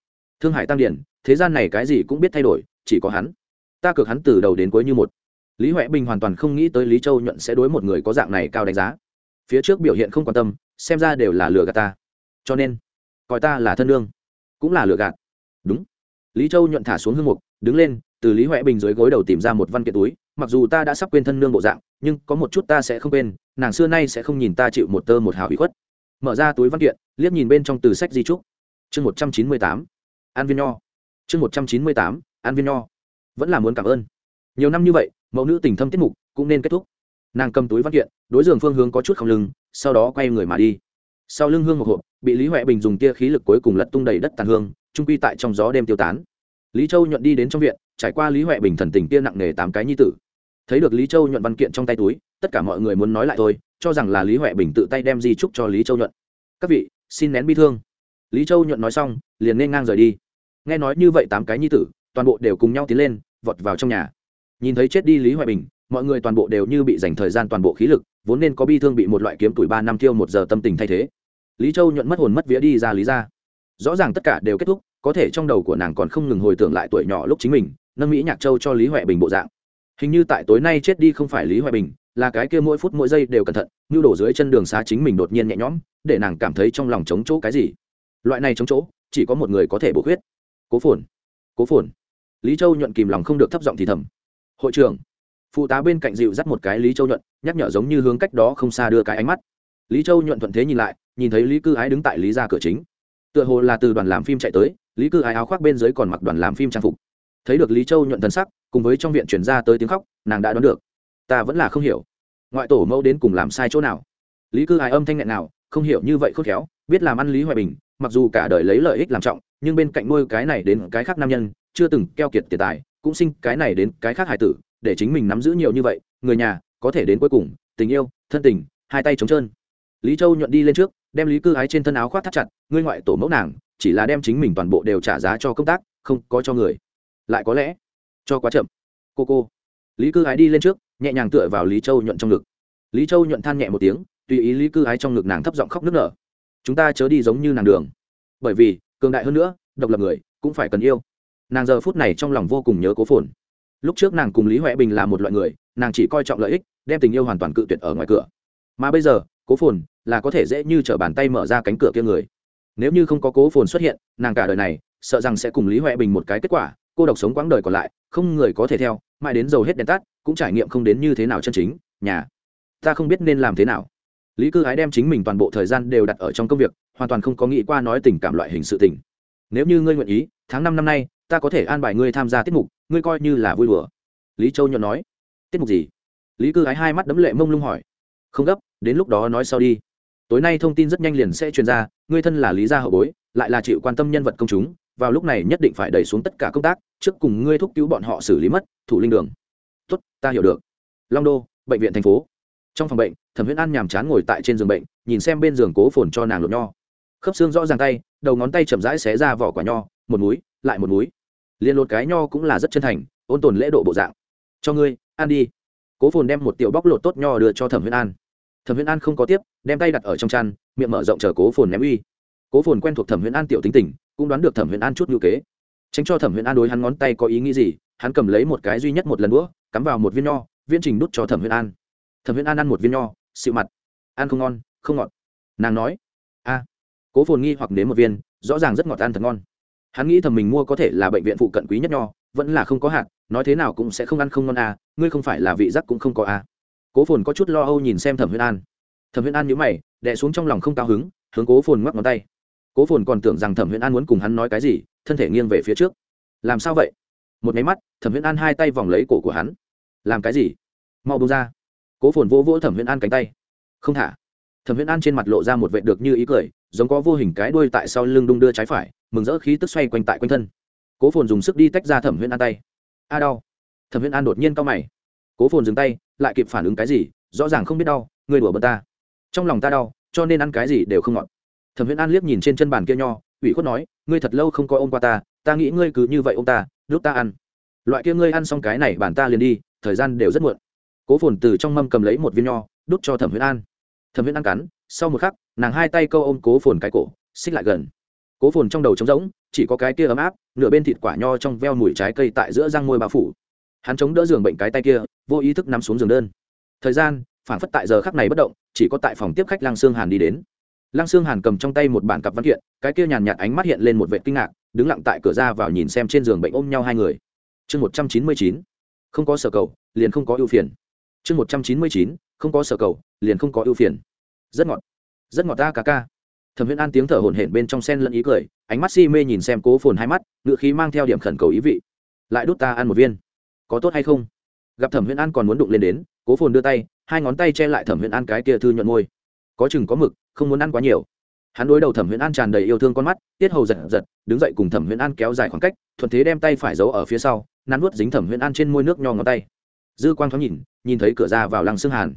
Thương hải tăng điển thế gian này cái gì cũng biết thay đổi, chỉ có hắn. Ta cực hắn từ đầu đến cuối như một. Lý huệ bình hoàn toàn không nghĩ tới lý châu nhuận sẽ đối một người có dạng này cao đánh giá phía trước biểu hiện không quan tâm, xem ra đều là lừa gạt ta. Cho nên, coi ta là thân lương, cũng là lừa gạt. Đúng. Lý châu nhuận thả xuống hương mục, đứng lên, từ lý huệ bình dưới gối đầu tìm ra một văn kiện túi. Mặc dù ta đã sắp quên thân nương bộ dạng, nhưng có một chút ta sẽ không quên, nàng xưa nay sẽ không nhìn ta chịu một tơ một hào bị khuất. Mở ra túi văn kiện, liếc nhìn bên trong từ sách di trúc. Chương một trăm chín mươi tám, an viên nho. Chương một trăm chín mươi tám, an viên nho. Vẫn là muốn cảm ơn. Nhiều năm như vậy, mẫu nữ tình thâm tiết mục cũng nên kết thúc. Nàng cầm túi văn kiện đối giường phương hướng có chút không lưng, sau đó quay người mà đi. Sau lưng hương một hộp, bị lý huệ bình dùng tia khí lực cuối cùng lật tung đầy đất tàn hương, trung quy tại trong gió đêm tiêu tán. Lý châu nhuận đi đến trong viện, trải qua lý huệ bình thần tình tia nặng nề tám cái nhi tử. Thấy được lý châu nhuận văn kiện trong tay túi, tất cả mọi người muốn nói lại thôi, cho rằng là lý huệ bình tự tay đem di trúc cho lý châu nhuận. Các vị, xin nén bi thương. Lý châu nhuận nói xong, liền nên ngang rời đi. Nghe nói như vậy tám cái nhi tử, toàn bộ đều cùng nhau tiến lên, vọt vào trong nhà. Nhìn thấy chết đi lý huệ bình mọi người toàn bộ đều như bị dành thời gian toàn bộ khí lực, vốn nên có bi thương bị một loại kiếm tuổi ba năm tiêu một giờ tâm tình thay thế. Lý châu nhuận mất hồn mất vía đi ra lý ra. Rõ ràng tất cả đều kết thúc, có thể trong đầu của nàng còn không ngừng hồi tưởng lại tuổi nhỏ lúc chính mình, nâng mỹ nhạc châu cho lý huệ bình bộ dạng. Hình như tại tối nay chết đi không phải lý huệ bình, là cái kia mỗi phút mỗi giây đều cẩn thận như đổ dưới chân đường xá chính mình đột nhiên nhẹ nhõm, để nàng cảm thấy trong lòng chống chỗ cái gì. Loại này chống chỗ, chỉ có một người có thể bổ khuyết. Cố phồn. Cố phồn. Lý châu nhuận kìm lòng không được thấp giọng thì thầm. Hội trưởng phụ tá bên cạnh dịu dắt một cái lý châu nhuận, nhắc nhở giống như hướng cách đó không xa đưa cái ánh mắt. Lý châu nhuận thuận thế nhìn lại, nhìn thấy lý cư ái đứng tại lý ra cửa chính. Tựa hồ là từ đoàn làm phim chạy tới, lý cư ái áo khoác bên dưới còn mặc đoàn làm phim trang phục. Thấy được lý châu nhuận thần sắc, cùng với trong viện chuyển ra tới tiếng khóc, nàng đã đoán được. Ta vẫn là không hiểu, ngoại tổ mẫu đến cùng làm sai chỗ nào? Lý cư ái âm thanh nghẹn nào không hiểu như vậy khôn khéo, biết làm ăn lý hoài bình, mặc dù cả đời lấy lợi ích làm trọng, nhưng bên cạnh nuôi cái này đến cái khác nam nhân, chưa từng keo kiệt tiền tài, cũng sinh cái này đến cái khác hải tử để chính mình nắm giữ nhiều như vậy, người nhà, có thể đến cuối cùng, tình yêu, thân tình, hai tay trống trơn. Lý châu nhuận đi lên trước, đem lý cư ái trên thân áo khoác thắt chặt, ngươi ngoại tổ mẫu nàng, chỉ là đem chính mình toàn bộ đều trả giá cho công tác, không có cho người. Lại có lẽ, cho quá chậm. Cô cô. Lý cư ái đi lên trước, nhẹ nhàng tựa vào lý châu nhuận trong ngực. Lý châu nhuận than nhẹ một tiếng, tùy ý lý cư ái trong ngực nàng thấp giọng khóc nức nở. Chúng ta chớ đi giống như nàng đường. Bởi vì, cường đại hơn nữa, độc lập người, cũng phải cần yêu. Nàng giờ phút này trong lòng vô cùng nhớ cố phồn lúc trước nàng cùng lý huệ bình là một loại người, nàng chỉ coi trọng lợi ích, đem tình yêu hoàn toàn cự tuyệt ở ngoài cửa. Mà bây giờ, cố phồn là có thể dễ như t r ở bàn tay mở ra cánh cửa kia người. Nếu như không có cố phồn xuất hiện, nàng cả đời này, sợ rằng sẽ cùng lý huệ bình một cái kết quả, cô độc sống quãng đời còn lại, không người có thể theo, mãi đến dầu hết đèn tắt, cũng trải nghiệm không đến như thế nào chân chính, nhà. Ta không biết nên làm thế nào. Lý cư ái đem chính mình toàn bộ thời gian đều đặt ở trong công việc, hoàn toàn không có nghĩ qua nói tình cảm loại hình sự tình nếu như ngươi nguyện ý, tháng năm năm nay, ta có thể an bài ngươi tham gia tiết mục, ngươi coi như là vui đùa. Lý châu nhuận nói. Tiết mục gì? Lý cư ái hai mắt đấm lệ mông lung hỏi. Không gấp, đến lúc đó nói sau đi. Tối nay thông tin rất nhanh liền sẽ truyền ra, ngươi thân là lý gia hậu bối, lại là chịu quan tâm nhân vật công chúng, vào lúc này nhất định phải đẩy xuống tất cả công tác, trước cùng ngươi thúc cứu bọn họ xử lý mất, thủ linh đường. Tốt, ta hiểu được. Long đô, bệnh viện thành phố. Trong phòng bệnh, thẩm huyễn an nhàm chán ngồi tại trên giường bệnh, nhìn xem bên giường cố phồn cho nàng lột nho. Khớp xương rõ ràng tay đầu ngón tay chậm rãi xé ra vỏ quả nho một múi lại một múi liền lột cái nho cũng là rất chân thành ôn tồn lễ độ bộ dạng. Cho ngươi ăn đi. Cố phồn đem một tiểu bóc lột tốt nho đưa cho thẩm huyễn an. Thẩm huyễn an không có tiếp đem tay đặt ở trong chăn miệng mở rộng chờ cố phồn ném uy. Cố phồn quen thuộc thẩm huyễn an tiểu tính tình cũng đoán được thẩm huyễn an chút ngữ kế. Tránh cho thẩm huyễn an đối hắn ngón tay có ý nghĩ gì hắn cầm lấy một cái duy nhất một lần nữa, cắm vào một viên nho viên trình đút cho thẩm huyễn an. Thẩm huyễn an ăn một viên nho xịu mặt. Ăn không ngon không ngọt. Nàng nói a cố phồn nghi hoặc nếm một viên, rõ ràng rất ngọt ăn thật ngon. Hắn nghĩ thầm mình mua có thể là bệnh viện phụ cận quý nhất nho, vẫn là không có hạt, nói thế nào cũng sẽ không ăn không ngon à ngươi không phải là vị giác cũng không có à. Cố phồn có chút lo âu nhìn xem thẩm Huyên an. Thẩm Huyên an nhíu mày đẻ xuống trong lòng không cao hứng, hướng cố phồn ngoắc ngón tay. Cố phồn còn tưởng rằng thẩm Huyên an muốn cùng hắn nói cái gì, thân thể nghiêng về phía trước. Làm sao vậy? Một máy mắt, thẩm Huyên an hai tay vòng lấy cổ của hắn. Làm cái gì? Mau bông ra. Cố phồn vỗ vỗ thẩm Huyên an cánh tay. Không thả. Thẩm Huyên an trên mặt lộ ra một vệ được như ý cười giống có vô hình cái đuôi tại sau lưng đung đưa trái phải, mừng rỡ khí tức xoay quanh tại quanh thân. Cố phồn dùng sức đi tách ra thẩm huyễn an tay. A đau. Thẩm huyễn an đột nhiên cau mày. Cố phồn dừng tay, lại kịp phản ứng cái gì, rõ ràng không biết đau, người đùa bật ta. Trong lòng ta đau, cho nên ăn cái gì đều không ngọt. Thẩm huyễn an liếc nhìn trên chân bàn kia nho, ủy khuất nói, ngươi thật lâu không coi ôm qua ta ta nghĩ ngươi cứ như vậy ôm ta lúc ta ăn. Loại kia ngươi ăn xong cái này bàn ta liền đi, thời gian đều rất muộn. Cố phồn từ trong mâm cầm lấy một viên nho, đút cho thẩm huyễn an. Thẩm huyễn an cắn sau một khắc, nàng hai tay câu ôm cố phồn cái cổ, xích lại gần. Cố phồn trong đầu trống rỗng, chỉ có cái kia ấm áp, nửa bên thịt quả nho trong veo mùi trái cây tại giữa răng môi bao phủ. Hắn chống đỡ giường bệnh cái tay kia, vô ý thức nằm xuống giường đơn. Thời gian phản phất tại giờ khắc này bất động, chỉ có tại phòng tiếp khách lăng sương hàn đi đến. Lăng sương hàn cầm trong tay một bản cặp văn kiện, cái kia nhàn nhạt ánh mắt hiện lên một vệ kinh ngạc, đứng lặng tại cửa ra vào nhìn xem trên giường bệnh ôm nhau hai người. Chương một trăm chín mươi chín, không có sở cầu, liền không có ưu phiền. Chương một trăm chín mươi chín, không có sở cầu, liền không có ưu phiền rất ngọt rất ngọt ta ca ca. Thẩm viễn an tiếng thở hổn hển bên trong sen lẫn ý cười, ánh mắt si mê nhìn xem cố phồn hai mắt ngựa khí mang theo điểm khẩn cầu ý vị. Lại đút ta ăn một viên. Có tốt hay không? Gặp thẩm viễn an còn muốn đụng lên đến, cố phồn đưa tay, hai ngón tay che lại thẩm viễn an cái kia thư nhuận môi. Có chừng có mực, không muốn ăn quá nhiều. Hắn đối đầu thẩm viễn an tràn đầy yêu thương con mắt, tiết hầu giật giật, đứng dậy cùng thẩm viễn an kéo dài khoảng cách, thuận thế đem tay phải giấu ở phía sau, nắn nuốt dính thẩm viễn an trên môi nước nho ngón tay. Dư quang thoáng nhìn nhìn thấy cửa ra vào lăng xương hàn.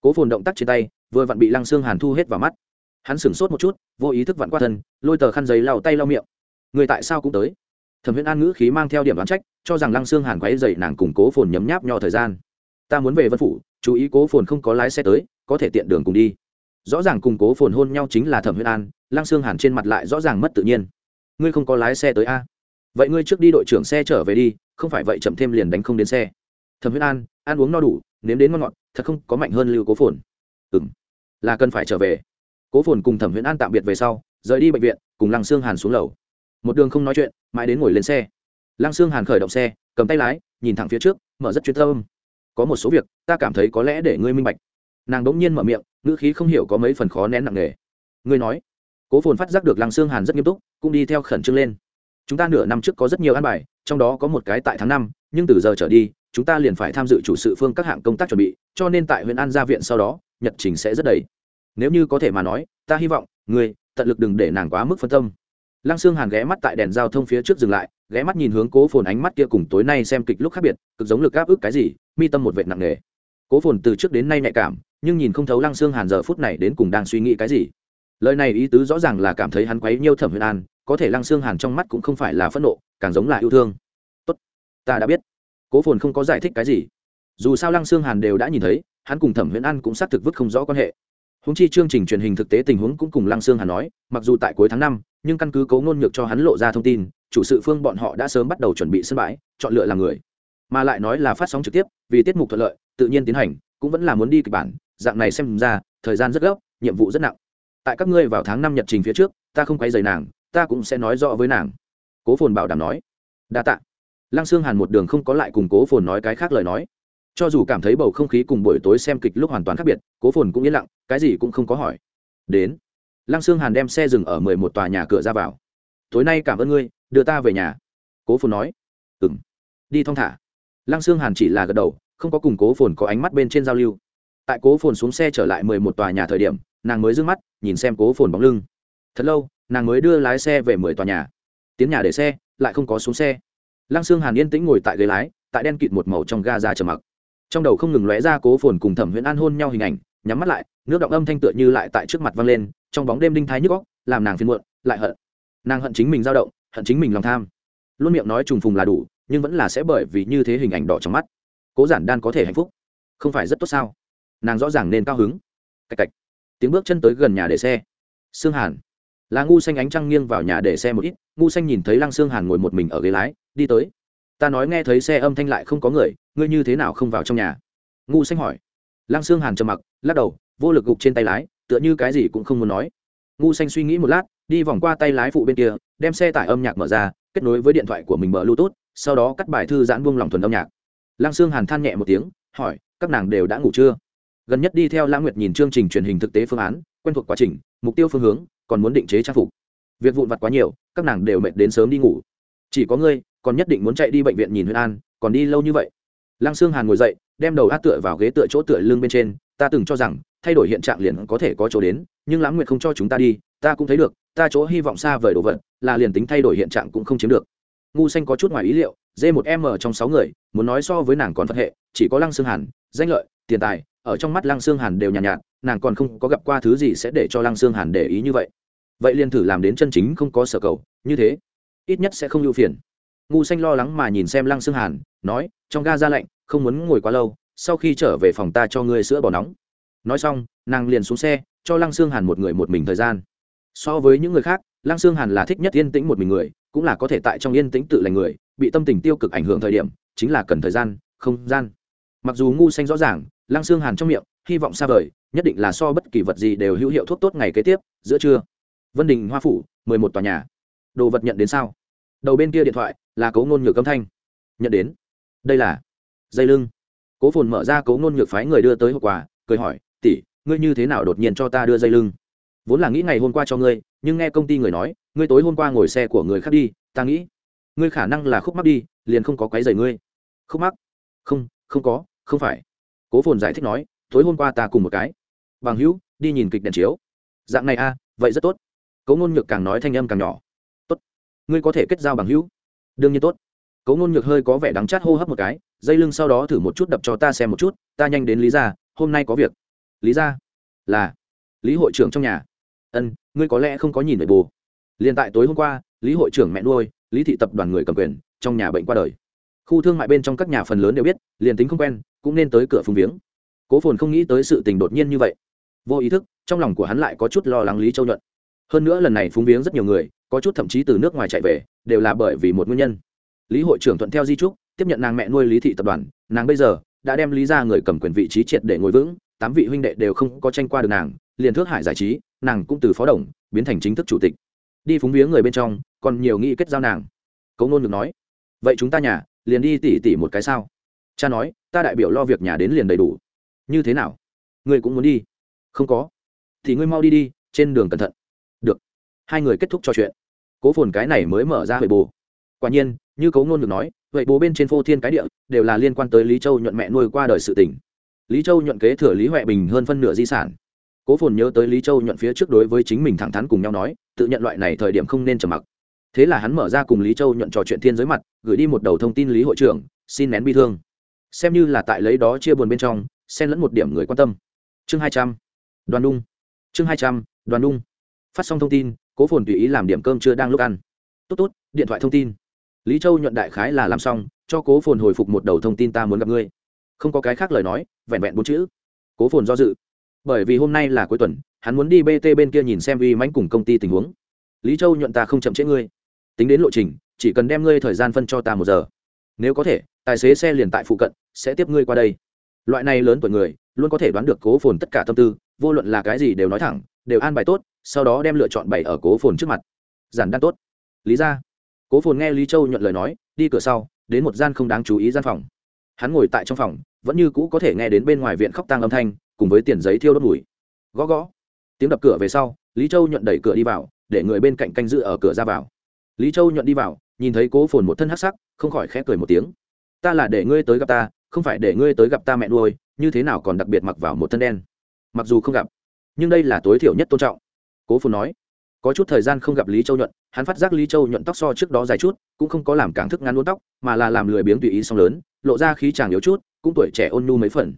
Cố phồn động tác trên tay vừa vặn bị lăng xương hàn thu hết vào mắt. Hắn sửng sốt một chút, vô ý thức vặn qua thân, lôi tờ khăn giấy lau tay lau miệng. Người tại sao cũng tới? Thẩm huyễn an ngữ khí mang theo điểm đoán trách, cho rằng lăng xương hàn quáy dậy nàng cùng cố phồn nhấm nháp nho thời gian. Ta muốn về vân phủ, chú ý cố phồn không có lái xe tới, có thể tiện đường cùng đi. Rõ ràng cùng cố phồn hôn nhau chính là thẩm huyễn an, lăng xương hàn trên mặt lại rõ ràng mất tự nhiên. Ngươi không có lái xe tới a? Vậy ngươi trước đi đội trưởng xe trở về đi, không phải vậy chậm thêm liền đánh không đến xe. Thẩm huyễn an, ăn uống no đủ, nếm đến ngon ngọt, thật không có mạnh hơn lưu cố phồn ừ m là cần phải trở về. Cố phồn cùng thẩm huyễn an tạm biệt về sau, rời đi bệnh viện, cùng lăng Sương hàn xuống lầu. Một đường không nói chuyện, mãi đến ngồi lên xe. Lăng Sương hàn khởi động xe, cầm tay lái, nhìn thẳng phía trước, mở rất chuyên tâm. Có một số việc, ta cảm thấy có lẽ để ngươi minh bạch. Nàng đ ỗ n g nhiên mở miệng, ngữ khí không hiểu có mấy phần khó nén nặng nề. Ngươi nói. Cố phồn phát giác được lăng Sương hàn rất nghiêm túc, cũng đi theo khẩn trương lên. Chúng ta nửa năm trước có rất nhiều an bài, trong đó có một cái tại tháng năm, nhưng từ giờ trở đi, chúng ta liền phải tham dự chủ sự phương các hạng công tác chuẩn bị, cho nên tại huyện an gia viện sau đó nhật trình sẽ rất đầy. Nếu như có thể mà nói, ta hy vọng, ngươi, tận lực đừng để nàng quá mức phân tâm. Lăng xương hàn ghé mắt tại đèn giao thông phía trước dừng lại, ghé mắt nhìn hướng cố phồn ánh mắt kia cùng tối nay xem kịch lúc khác biệt, cực giống lực áp ức cái gì, mi tâm một vệ nặng nề. Cố phồn từ trước đến nay nhạy cảm, nhưng nhìn không thấu lăng xương hàn giờ phút này đến cùng đang suy nghĩ cái gì. Lời này ý tứ rõ ràng là cảm thấy hắn quấy nhiêu thẩm huyền an, có thể lăng xương hàn trong mắt cũng không phải là phẫn nộ, càng giống là yêu thương. Tốt, ta đã biết. Cố phồn không có giải thích cái gì. Dù sao lăng xương hàn đều đã nhìn thấy hắn cùng thẩm huyễn an cũng xác thực vứt không rõ quan hệ. Húng chi chương trình truyền hình thực tế tình huống cũng cùng lăng xương hàn nói, mặc dù tại cuối tháng năm, nhưng căn cứ cấu ngôn nhược cho hắn lộ ra thông tin, chủ sự phương bọn họ đã sớm bắt đầu chuẩn bị sân bãi, chọn lựa làm người. Mà lại nói là phát sóng trực tiếp, vì tiết mục thuận lợi, tự nhiên tiến hành, cũng vẫn là muốn đi kịch bản, dạng này xem ra, thời gian rất gấp, nhiệm vụ rất nặng. Tại các ngươi vào tháng năm nhật trình phía trước, ta không quay dày nàng, ta cũng sẽ nói rõ với nàng. Cố phồn bảo đảm nói. Đa t ạ lăng xương hàn một đường không có lại cùng cố phồn nói cái khác lời nói cho dù cảm thấy bầu không khí cùng buổi tối xem kịch lúc hoàn toàn khác biệt, cố phồn cũng yên lặng, cái gì cũng không có hỏi. Đến. Lăng sương hàn đem xe dừng ở mười một tòa nhà cửa ra vào. Tối nay cảm ơn ngươi, đưa ta về nhà. Cố phồn nói. Ừng đi thong thả. Lăng sương hàn chỉ là gật đầu, không có cùng cố phồn có ánh mắt bên trên giao lưu. Tại cố phồn xuống xe trở lại mười một tòa nhà thời điểm, nàng mới d ư ơ n g mắt, nhìn xem cố phồn bóng lưng. Thật lâu, nàng mới đưa lái xe về mười tòa nhà. Tiến nhà để xe, lại không có xuống xe. Lăng sương hàn yên tĩnh ngồi tại ghế lái, tại đen kịt một màu trong ga ra trầm mặc trong đầu không ngừng lóe ra cố phồn cùng thẩm huyễn an hôn nhau hình ảnh, nhắm mắt lại, nước động âm thanh tựa như lại tại trước mặt vang lên, trong bóng đêm đinh thái nhức góc làm nàng phiền muộn, lại hận. Nàng hận chính mình dao động, hận chính mình lòng tham. Luôn miệng nói trùng phùng là đủ, nhưng vẫn là sẽ bởi vì như thế hình ảnh đỏ trong mắt. Cố giản đan có thể hạnh phúc. Không phải rất tốt sao? Nàng rõ ràng nên cao hứng. Cạch cạch. Tiếng bước chân tới gần nhà để xe. Sương hàn. Là ngu xanh ánh trăng nghiêng vào nhà để xe một ít, ngu xanh nhìn thấy lăng xương hàn ngồi một mình ở ghế lái, đi tới ta nói nghe thấy xe âm thanh lại không có người, ngươi như thế nào không vào trong nhà? Ngu xanh hỏi. Lăng xương hàn trầm mặc, lắc đầu, vô lực gục trên tay lái, tựa như cái gì cũng không muốn nói. Ngu xanh suy nghĩ một lát, đi vòng qua tay lái phụ bên kia, đem xe tải âm nhạc mở ra, kết nối với điện thoại của mình mở bluetooth, sau đó cắt bài thư giãn buông lòng thuần âm nhạc. Lăng xương hàn than nhẹ một tiếng, hỏi, các nàng đều đã ngủ chưa? Gần nhất đi theo lãng nguyệt nhìn chương trình truyền hình thực tế phương án, quen thuộc quá trình, mục tiêu phương hướng, còn muốn định chế trang phục. Việc vụn vặt quá nhiều, các nàng đều mệt đến sớm đi ngủ. Chỉ có ngươi còn nhất định muốn chạy đi bệnh viện nhìn huyên an còn đi lâu như vậy. Lăng xương hàn ngồi dậy đem đầu át tựa vào ghế tựa chỗ tựa lưng bên trên ta từng cho rằng thay đổi hiện trạng liền có thể có chỗ đến nhưng lãng nguyệt không cho chúng ta đi ta cũng thấy được ta chỗ hy vọng xa vời đồ vật là liền tính thay đổi hiện trạng cũng không chiếm được. Ngu xanh có chút ngoài ý liệu d một m trong sáu người muốn nói so với nàng còn phật hệ chỉ có lăng xương hàn danh lợi tiền tài ở trong mắt lăng xương hàn đều nhàn nhạt, nhạt nàng còn không có gặp qua thứ gì sẽ để cho lăng xương hàn để ý như vậy. Vậy liền thử làm đến chân chính không có sở cầu như thế ít nhất sẽ không ưu phiền ngu xanh lo lắng mà nhìn xem lăng xương hàn, nói, trong ga ra lạnh, không muốn ngồi quá lâu, sau khi trở về phòng ta cho ngươi sữa bỏ nóng. Nói xong, nàng liền xuống xe, cho lăng xương hàn một người một mình thời gian. So với những người khác, lăng xương hàn là thích nhất yên tĩnh một mình người, cũng là có thể tại trong yên tĩnh tự lành người, bị tâm tình tiêu cực ảnh hưởng thời điểm, chính là cần thời gian, không gian. Mặc dù ngu xanh rõ ràng, lăng xương hàn trong miệng, hy vọng xa vời, nhất định là so bất kỳ vật gì đều hữu hiệu thuốc tốt ngày kế tiếp, giữa trưa. Vân đình hoa phủ, mười một tòa nhà. Đồ vật nhận đến sao? Đầu bên kia điện thoại là cấu ngôn nhược âm thanh. Nhận đến. Đây là dây lưng. Cố phồn mở ra cấu ngôn nhược phái người đưa tới hậu quả cười hỏi tỷ ngươi như thế nào đột nhiên cho ta đưa dây lưng? Vốn là nghĩ ngày hôm qua cho ngươi nhưng nghe công ty người nói ngươi tối hôm qua ngồi xe của người khác đi ta nghĩ ngươi khả năng là khúc mắc đi liền không có quái dày ngươi. Khúc mắc? Không không có không phải. Cố phồn giải thích nói tối hôm qua ta cùng một cái. Bằng hữu đi nhìn kịch đèn chiếu. Dạng này a à, vậy rất tốt. Cấu ngôn nhược càng nói thanh âm càng nhỏ ngươi có thể kết giao bằng hữu. Đương nhiên tốt. Cấu ngôn nhược hơi có vẻ đắng chát hô hấp một cái, dây lưng sau đó thử một chút đập cho ta xem một chút, ta nhanh đến lý ra hôm nay có việc. Lý ra là. Lý hội trưởng trong nhà. Ân, ngươi có lẽ không có nhìn về bồ liền tại tối hôm qua, lý hội trưởng mẹ nuôi, lý thị tập đoàn người cầm quyền, trong nhà bệnh qua đời. Khu thương mại bên trong các nhà phần lớn đều biết, liền tính không quen, cũng nên tới cửa phùng viếng. Cố phồn không nghĩ tới sự tình đột nhiên như vậy. Vô ý thức, trong lòng của hắn lại có chút lo lắng lý châu nhuận hơn nữa lần này phúng viếng rất nhiều người, có chút thậm chí từ nước ngoài chạy về, đều là bởi vì một nguyên nhân. Lý hội trưởng thuận theo di trúc, tiếp nhận nàng mẹ nuôi lý thị tập đoàn, nàng bây giờ đã đem lý ra người cầm quyền vị trí triệt để ngồi vững, tám vị huynh đệ đều không có tranh qua được nàng, liền thước hải giải trí, nàng cũng từ phó đồng biến thành chính thức chủ tịch. Đi phúng viếng người bên trong, còn nhiều nghĩ kết giao nàng. Cấu nôn được nói, vậy chúng ta nhà liền đi tỉ tỉ một cái sao? Cha nói, ta đại biểu lo việc nhà đến liền đầy đủ. Như thế nào? Ngươi cũng muốn đi? Không có. Thì ngươi mau đi đi, trên đường cẩn thận hai người kết thúc trò chuyện. Cố phồn cái này mới mở ra huệ bồ. Quả nhiên, như cấu ngôn được nói, huệ bồ bên trên phô thiên cái địa đều là liên quan tới lý châu nhuận mẹ nuôi qua đời sự tỉnh lý châu nhuận kế thừa lý huệ bình hơn phân nửa di sản. Cố phồn nhớ tới lý châu nhuận phía trước đối với chính mình thẳng thắn cùng nhau nói, tự nhận loại này thời điểm không nên trầm mặc. Thế là hắn mở ra cùng lý châu nhuận trò chuyện thiên giới mặt, gửi đi một đầu thông tin lý hội trưởng, xin nén bi thương. Xem như là tại lấy đó chia buồn bên trong, xen lẫn một điểm người quan tâm. Chương hai trăm, đoàn đung chương hai trăm, đoàn đung phát xong thông tin cố phồn tùy ý làm điểm cơm chưa đang lúc ăn. Tốt tốt, điện thoại thông tin. Lý châu nhuận đại khái là làm xong, cho cố phồn hồi phục một đầu thông tin ta muốn gặp ngươi. Không có cái khác lời nói, vẹn vẹn bốn chữ. Cố phồn do dự. Bởi vì hôm nay là cuối tuần, hắn muốn đi bt bên kia nhìn xem uy mánh cùng công ty tình huống. Lý châu nhuận ta không chậm trễ ngươi. Tính đến lộ trình, chỉ cần đem ngươi thời gian phân cho ta một giờ. Nếu có thể, tài xế xe liền tại phụ cận, sẽ tiếp ngươi qua đây. Loại này lớn tuổi người, luôn có thể đoán được cố phồn tất cả tâm tư, vô luận là cái gì đều nói thẳng, đều an bài tốt sau đó đem lựa chọn bày ở cố phồn trước mặt. Giản đan tốt. Lý ra. Cố phồn nghe lý châu nhận lời nói, đi cửa sau, đến một gian không đáng chú ý gian phòng. Hắn ngồi tại trong phòng, vẫn như cũ có thể nghe đến bên ngoài viện khóc tang âm thanh, cùng với tiền giấy thiêu đốt mùi. Gõ gõ. Tiếng đập cửa về sau, lý châu nhận đẩy cửa đi vào, để người bên cạnh canh giữ ở cửa ra vào. Lý châu nhận đi vào, nhìn thấy cố phồn một thân hắc sắc, không khỏi khẽ cười một tiếng. Ta là để ngươi tới gặp ta, không phải để ngươi tới gặp ta mẹ nuôi, như thế nào còn đặc biệt mặc vào một thân đen? Mặc dù không gặp, nhưng đây là tối thiểu nhất tôn trọng cố phồn nói. Có chút thời gian không gặp lý châu nhuận, hắn phát giác lý châu nhuận tóc so trước đó dài chút, cũng không có làm cảng thức ngắn luôn tóc, mà là làm lười biếng tùy ý song lớn, lộ ra khí chàng yếu chút, cũng tuổi trẻ ôn nhu mấy phần.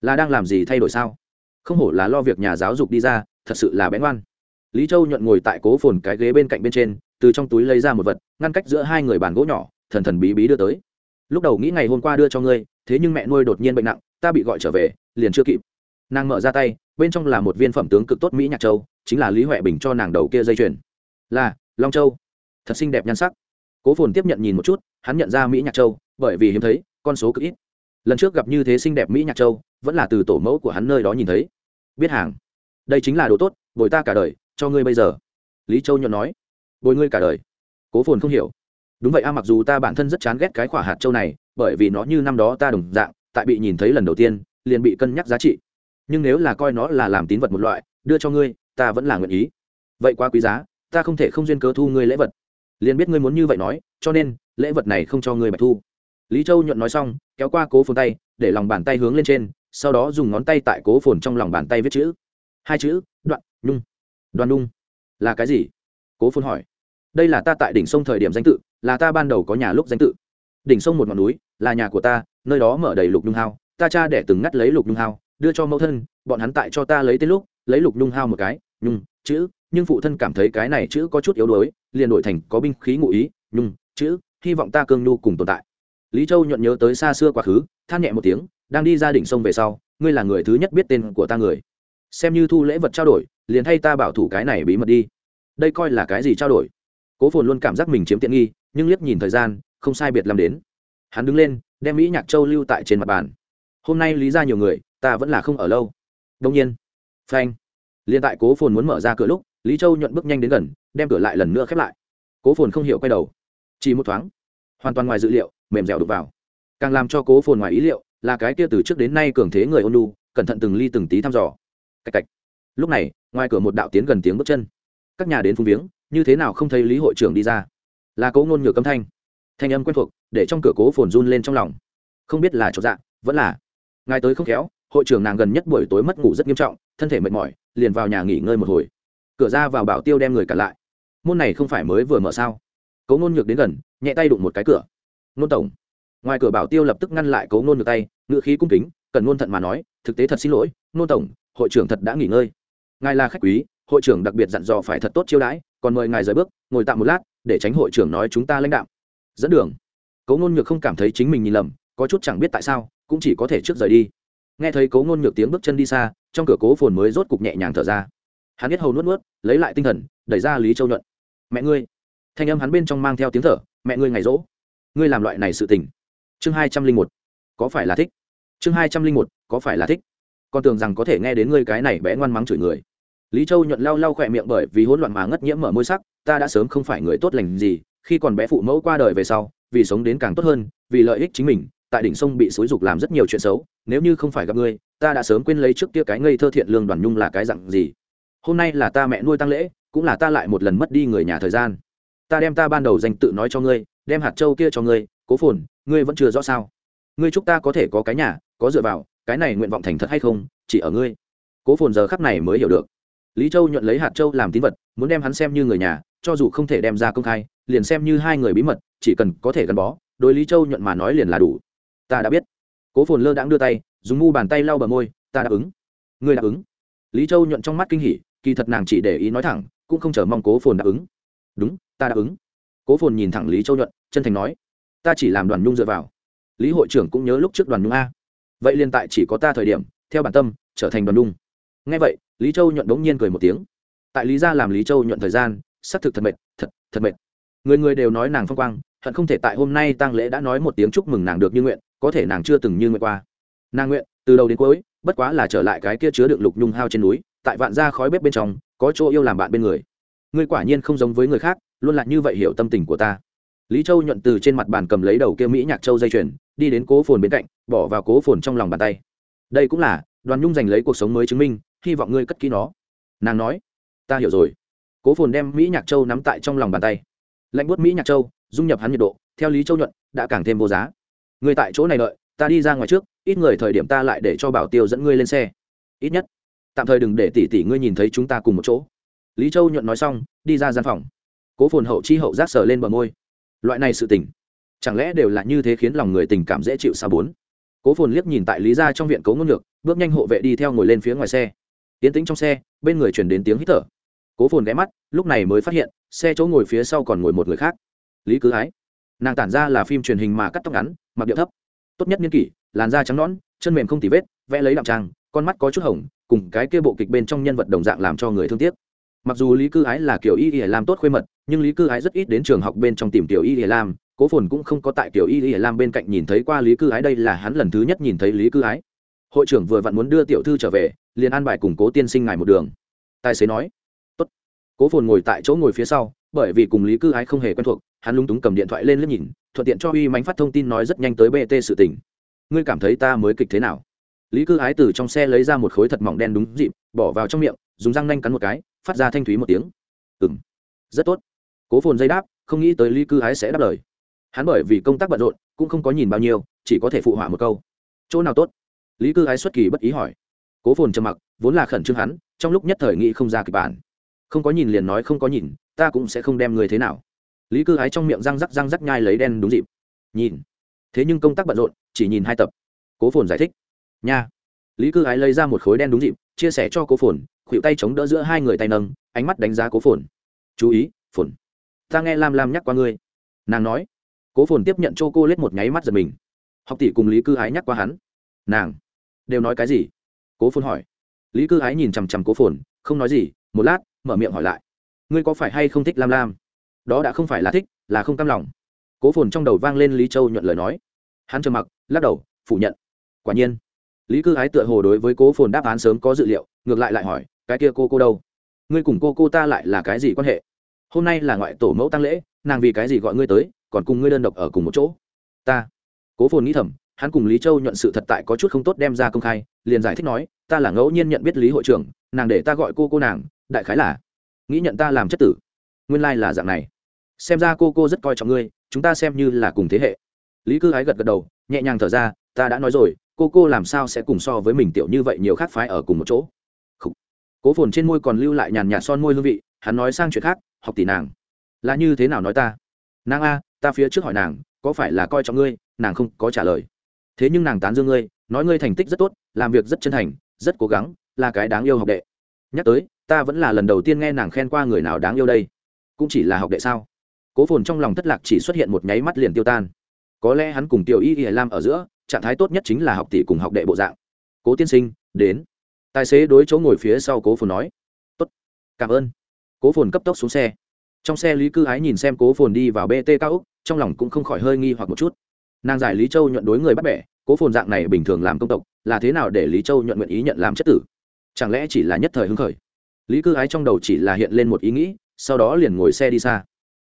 Là đang làm gì thay đổi sao? Không hổ là lo việc nhà giáo dục đi ra, thật sự là bén ngoan lý châu nhuận ngồi tại cố phồn cái ghế bên cạnh bên trên, từ trong túi lấy ra một vật, ngăn cách giữa hai người bàn gỗ nhỏ, thần thần bí bí đưa tới. Lúc đầu nghĩ ngày hôm qua đưa cho ngươi, thế nhưng mẹ nuôi đột nhiên bệnh nặng, ta bị gọi trở về, liền chưa kịp nàng mở ra tay, bên trong là một viên phẩm tướng cực tốt mỹ nhạc châu, chính là lý huệ bình cho nàng đầu kia dây chuyền. Là, long châu. Thật xinh đẹp nhan sắc. Cố phồn tiếp nhận nhìn một chút, hắn nhận ra mỹ nhạc châu, bởi vì hiếm thấy, con số cực ít. Lần trước gặp như thế xinh đẹp mỹ nhạc châu, vẫn là từ tổ mẫu của hắn nơi đó nhìn thấy. Biết hàng. Đây chính là đồ tốt, bồi ta cả đời, cho ngươi bây giờ. Lý châu nhuận nói. Bồi ngươi cả đời. Cố phồn không hiểu. Đúng vậy a, mặc dù ta bản thân rất chán ghét cái quả hạt châu này, bởi vì nó như năm đó ta đồng dạng, tại bị nhìn thấy lần đầu tiên, liền bị cân nhắc giá trị nhưng nếu là coi nó là làm tín vật một loại, đưa cho ngươi, ta vẫn là nguyện ý. Vậy quá quý giá, ta không thể không duyên cớ thu ngươi lễ vật. Liền biết ngươi muốn như vậy nói, cho nên, lễ vật này không cho ngươi bạch thu. Lý châu nhuận nói xong, kéo qua cố phồn tay, để lòng bàn tay hướng lên trên, sau đó dùng ngón tay tại cố phồn trong lòng bàn tay viết chữ. Hai chữ, đoạn, nhung. Đoàn nhung. Là cái gì? Cố phồn hỏi. Đây là ta tại đỉnh sông thời điểm danh tự, là ta ban đầu có nhà lúc danh tự. Đỉnh sông một ngọn núi, là nhà của ta, nơi đó mở đầy lục nhung hao. Ta cha để từng ngắt lấy lục nhung hao đưa cho mẫu thân, bọn hắn tại cho ta lấy tên lúc, lấy lục nhung hao một cái, nhung, chữ, nhưng phụ thân cảm thấy cái này chữ có chút yếu đuối, liền đổi thành có binh khí ngụ ý, nhung, chữ, hy vọng ta cương nhu cùng tồn tại. Lý châu nhuận nhớ tới xa xưa quá khứ, than nhẹ một tiếng, đang đi ra đỉnh sông về sau, ngươi là người thứ nhất biết tên của ta người. Xem như thu lễ vật trao đổi, liền thay ta bảo thủ cái này bí mật đi. Đây coi là cái gì trao đổi? Cố phồn luôn cảm giác mình chiếm tiện nghi, nhưng liếc nhìn thời gian, không sai biệt làm đến. Hắn đứng lên, đem mỹ nhạc châu lưu tại trên mặt bàn. Hôm nay lý ra nhiều người ta vẫn là không ở lâu. Đông nhiên, phanh liền tại cố phồn muốn mở ra cửa lúc, lý châu nhuận bước nhanh đến gần, đem cửa lại lần nữa khép lại. Cố phồn không hiểu quay đầu, chỉ một thoáng, hoàn toàn ngoài dự liệu, mềm dẻo đục vào. Càng làm cho cố phồn ngoài ý liệu là cái kia từ trước đến nay cường thế người ôn lu cẩn thận từng ly từng tí thăm dò. Cạch cạch. Lúc này, ngoài cửa một đạo tiến gần tiếng bước chân. Các nhà đến phung viếng, như thế nào không thấy lý hội trưởng đi ra? Là cố ngôn ngược âm thanh. Thanh âm quen thuộc, để trong cửa cố phồn run lên trong lòng. Không biết là chỗ dạ vẫn là. Ngài tới không khéo hội trưởng nàng gần nhất buổi tối mất ngủ rất nghiêm trọng, thân thể mệt mỏi, liền vào nhà nghỉ ngơi một hồi. Cửa ra vào bảo tiêu đem người cả lại. Môn này không phải mới vừa mở sao? Cố ngôn nhược đến gần, nhẹ tay đụng một cái cửa. Nôn tổng. Ngoài cửa bảo tiêu lập tức ngăn lại cố ngôn nhược tay ngự khí cung kính, cần ngôn thận mà nói, thực tế thật xin lỗi, nôn tổng, hội trưởng thật đã nghỉ ngơi. Ngài là khách quý, hội trưởng đặc biệt dặn dò phải thật tốt chiêu đãi, còn mời ngài rời bước, ngồi tạm một lát, để tránh hội trưởng nói chúng ta lãnh đạo dẫn đường. Cố ngôn nhược không cảm thấy chính mình nhìn lầm, có chút chẳng biết tại sao, cũng chỉ có thể trước rời đi nghe thấy cố ngôn nhược tiếng bước chân đi xa, trong cửa cố phồn mới rốt cục nhẹ nhàng thở ra. Hắn biết hầu nuốt nuốt, lấy lại tinh thần, đẩy ra lý châu nhuận. Mẹ ngươi! Thanh âm hắn bên trong mang theo tiếng thở, mẹ ngươi ngày rỗ! Ngươi làm loại này sự tình. Chương hai trăm linh một. Có phải là thích? Chương hai trăm linh một. Có phải là thích? Con tưởng rằng có thể nghe đến ngươi cái này bé ngoan mắng chửi người. Lý châu nhuận lau lau khỏe miệng bởi vì hỗn loạn mà ngất nhiễm mở môi sắc, ta đã sớm không phải người tốt lành gì, khi còn bé phụ mẫu qua đời về sau, vì sống đến càng tốt hơn, vì lợi ích chính mình, tại đỉnh sông bị xúi dục làm rất nhiều chuyện xấu nếu như không phải gặp ngươi, ta đã sớm quên lấy trước kia cái ngây thơ thiện lương đoàn nhung là cái dặn gì. Hôm nay là ta mẹ nuôi tăng lễ, cũng là ta lại một lần mất đi người nhà thời gian. Ta đem ta ban đầu danh tự nói cho ngươi, đem hạt châu kia cho ngươi, cố phồn, ngươi vẫn chưa rõ sao. Ngươi chúc ta có thể có cái nhà, có dựa vào, cái này nguyện vọng thành thật hay không, chỉ ở ngươi. Cố phồn giờ khắc này mới hiểu được. Lý châu nhuận lấy hạt châu làm tín vật, muốn đem hắn xem như người nhà, cho dù không thể đem ra công khai, liền xem như hai người bí mật, chỉ cần có thể gắn bó, đối lý châu nhuận mà nói liền là đủ. Ta đã biết cố phồn lơ đãng đưa tay, dùng mu bàn tay lau bờ môi, ta đáp ứng. Người đáp ứng? Lý châu nhuận trong mắt kinh hỉ, kỳ thật nàng chỉ để ý nói thẳng, cũng không chờ mong cố phồn đáp ứng. Đúng, ta đáp ứng. Cố phồn nhìn thẳng lý châu nhuận, chân thành nói, ta chỉ làm đoàn nhung dựa vào. Lý hội trưởng cũng nhớ lúc trước đoàn nhung a. Vậy liên tại chỉ có ta thời điểm, theo bản tâm, trở thành đoàn nhung. Ngay vậy, lý châu nhuận đống nhiên cười một tiếng. Tại lý gia làm lý châu nhuận thời gian, xác thực thật mệt, thật thật mệt. Người người đều nói nàng phong quang, hận không thể tại hôm nay tăng lễ đã nói một tiếng chúc mừng nàng được như nguyện có thể nàng chưa từng như nguyện qua. Nàng nguyện, từ đầu đến cuối, bất quá là trở lại cái kia chứa đựng lục nhung hao trên núi, tại vạn ra khói bếp bên trong, có chỗ yêu làm bạn bên người. Ngươi quả nhiên không giống với người khác, luôn là như vậy hiểu tâm tình của ta. Lý châu nhuận từ trên mặt bàn cầm lấy đầu kia mỹ nhạc châu dây chuyền, đi đến cố phồn bên cạnh, bỏ vào cố phồn trong lòng bàn tay. Đây cũng là, đoàn nhung giành lấy cuộc sống mới chứng minh, hy vọng ngươi cất kỹ nó. Nàng nói, ta hiểu rồi. Cố phồn đem mỹ nhạc châu nắm tại trong lòng bàn tay. Lạnh buốt mỹ nhạc châu, dung nhập hắn nhiệt độ, theo lý châu nhuận, đã càng thêm vô giá người tại chỗ này đợi, ta đi ra ngoài trước, ít người thời điểm ta lại để cho bảo tiêu dẫn ngươi lên xe. Ít nhất, tạm thời đừng để tỷ tỷ ngươi nhìn thấy chúng ta cùng một chỗ. Lý châu nhuận nói xong, đi ra gian phòng. Cố phồn hậu chi hậu giác sờ lên bờ môi. Loại này sự tình, chẳng lẽ đều là như thế khiến lòng người tình cảm dễ chịu xa bốn? Cố phồn liếc nhìn tại lý ra trong viện cố ngôn ngược bước nhanh hộ vệ đi theo ngồi lên phía ngoài xe. Tiến tĩnh trong xe, bên người chuyển đến tiếng hít thở. Cố phồn ghé mắt, lúc này mới phát hiện, xe chỗ ngồi phía sau còn ngồi một người khác. Lý cứ ái nàng tản ra là phim truyền hình mà cắt tóc ngắn, mặc điệu thấp. Tốt nhất niên kỷ, làn da trắng nõn, chân mềm không tì vết, vẽ lấy đạm trang con mắt có chút hồng, cùng cái kia bộ kịch bên trong nhân vật đồng dạng làm cho người thương tiếc. Mặc dù lý cư ái là kiểu y ỉa làm tốt khuê mật, nhưng lý cư ái rất ít đến trường học bên trong tìm tiểu y ỉa lam, cố phồn cũng không có tại kiểu y ỉa lam bên cạnh nhìn thấy qua lý cư ái đây là hắn lần thứ nhất nhìn thấy lý cư ái. Hội trưởng vừa vặn muốn đưa tiểu thư trở về, liền an bài củng cố tiên sinh ngài một đường. Tài xế nói, Tốt. cố phồn ngồi tại chỗ ngồi phía sau, bởi vì cùng lý cư ái không hề quen thuộc hắn lung túng cầm điện thoại lên liếc nhìn, thuận tiện cho uy mánh phát thông tin nói rất nhanh tới bt sự tình. Ngươi cảm thấy ta mới kịch thế nào? Lý cư ái từ trong xe lấy ra một khối thật mỏng đen đúng dịp, bỏ vào trong miệng, dùng răng nanh cắn một cái, phát ra thanh thúy một tiếng. Ừ m rất tốt. Cố phồn dây đáp, không nghĩ tới lý cư ái sẽ đáp lời. Hắn bởi vì công tác bận rộn, cũng không có nhìn bao nhiêu, chỉ có thể phụ họa một câu. Chỗ nào tốt? Lý cư ái xuất kỳ bất ý hỏi. Cố phồn trầm mặc, vốn là khẩn trương hắn, trong lúc nhất thời nghĩ không ra kịch bản. Không có nhìn liền nói không có nhìn, ta cũng sẽ không đem người thế nào lý cư ái trong miệng răng rắc răng rắc nhai lấy đen đúng dịp. Nhìn. Thế nhưng công tác bận rộn, chỉ nhìn hai tập. Cố phồn giải thích. Nha. Lý cư ái lấy ra một khối đen đúng dịp, chia sẻ cho cố phồn, khuỵu tay chống đỡ giữa hai người tay nâng, ánh mắt đánh giá cố phồn. Chú ý, phồn. Ta nghe lam lam nhắc qua ngươi. Nàng nói. Cố phồn tiếp nhận cho cô lết một nháy mắt giật mình. Học tỷ cùng lý cư ái nhắc qua hắn. Nàng. Đều nói cái gì? Cố phồn hỏi. Lý cư ái nhìn chằm chằm cố phồn, không nói gì, một lát, mở miệng hỏi lại. Ngươi có phải hay không thích lam lam? Đó đã không phải là thích, là không cam lòng. Cố phồn trong đầu vang lên lý châu nhuận lời nói. Hắn trầm mặc, lắc đầu, phủ nhận. Quả nhiên, lý cư ái tựa hồ đối với cố phồn đáp án sớm có dự liệu, ngược lại lại hỏi, cái kia cô cô đâu? Ngươi cùng cô cô ta lại là cái gì quan hệ? Hôm nay là ngoại tổ mẫu tăng lễ, nàng vì cái gì gọi ngươi tới, còn cùng ngươi đơn độc ở cùng một chỗ? Ta. Cố phồn nghĩ thầm, hắn cùng lý châu nhuận sự thật tại có chút không tốt đem ra công khai, liền giải thích nói, ta là ngẫu nhiên nhận biết lý hội trưởng, nàng để ta gọi cô cô nàng, đại khái là, nghĩ nhận ta làm chất tử nguyên lai、like、là dạng này. Xem ra cô cô rất coi trọng ngươi, chúng ta xem như là cùng thế hệ. Lý cư ái gật gật đầu, nhẹ nhàng thở ra, ta đã nói rồi, cô cô làm sao sẽ cùng so với mình tiểu như vậy nhiều khác phái ở cùng một chỗ? Cố phồn trên môi còn lưu lại nhàn nhạt son môi hương vị, hắn nói sang chuyện khác, học tỷ nàng, là như thế nào nói ta? Nàng a, ta phía trước hỏi nàng, có phải là coi trọng ngươi? Nàng không có trả lời. Thế nhưng nàng tán dương ngươi, nói ngươi thành tích rất tốt, làm việc rất chân thành, rất cố gắng, là cái đáng yêu học đệ. Nhắc tới, ta vẫn là lần đầu tiên nghe nàng khen qua người nào đáng yêu đây cũng chỉ là học đệ sao? Cố phồn trong lòng thất lạc chỉ xuất hiện một nháy mắt liền tiêu tan. Có lẽ hắn cùng tiểu y y lam ở giữa, trạng thái tốt nhất chính là học tỷ cùng học đệ bộ dạng. Cố tiên sinh, đến. Tài xế đối chỗ ngồi phía sau cố phồn nói. Tốt, cảm ơn. Cố phồn cấp tốc xuống xe. Trong xe lý cư ái nhìn xem cố phồn đi vào bt cao úc, trong lòng cũng không khỏi hơi nghi hoặc một chút. Nàng giải lý châu nhuận đối người bắt bẻ, cố phồn dạng này bình thường làm công tộc, là thế nào để lý châu nhuận nguyện ý nhận làm chất tử? Chẳng lẽ chỉ là nhất thời hứng khởi? Lý cư ái trong đầu chỉ là hiện lên một ý nghĩ sau đó liền ngồi xe đi xa.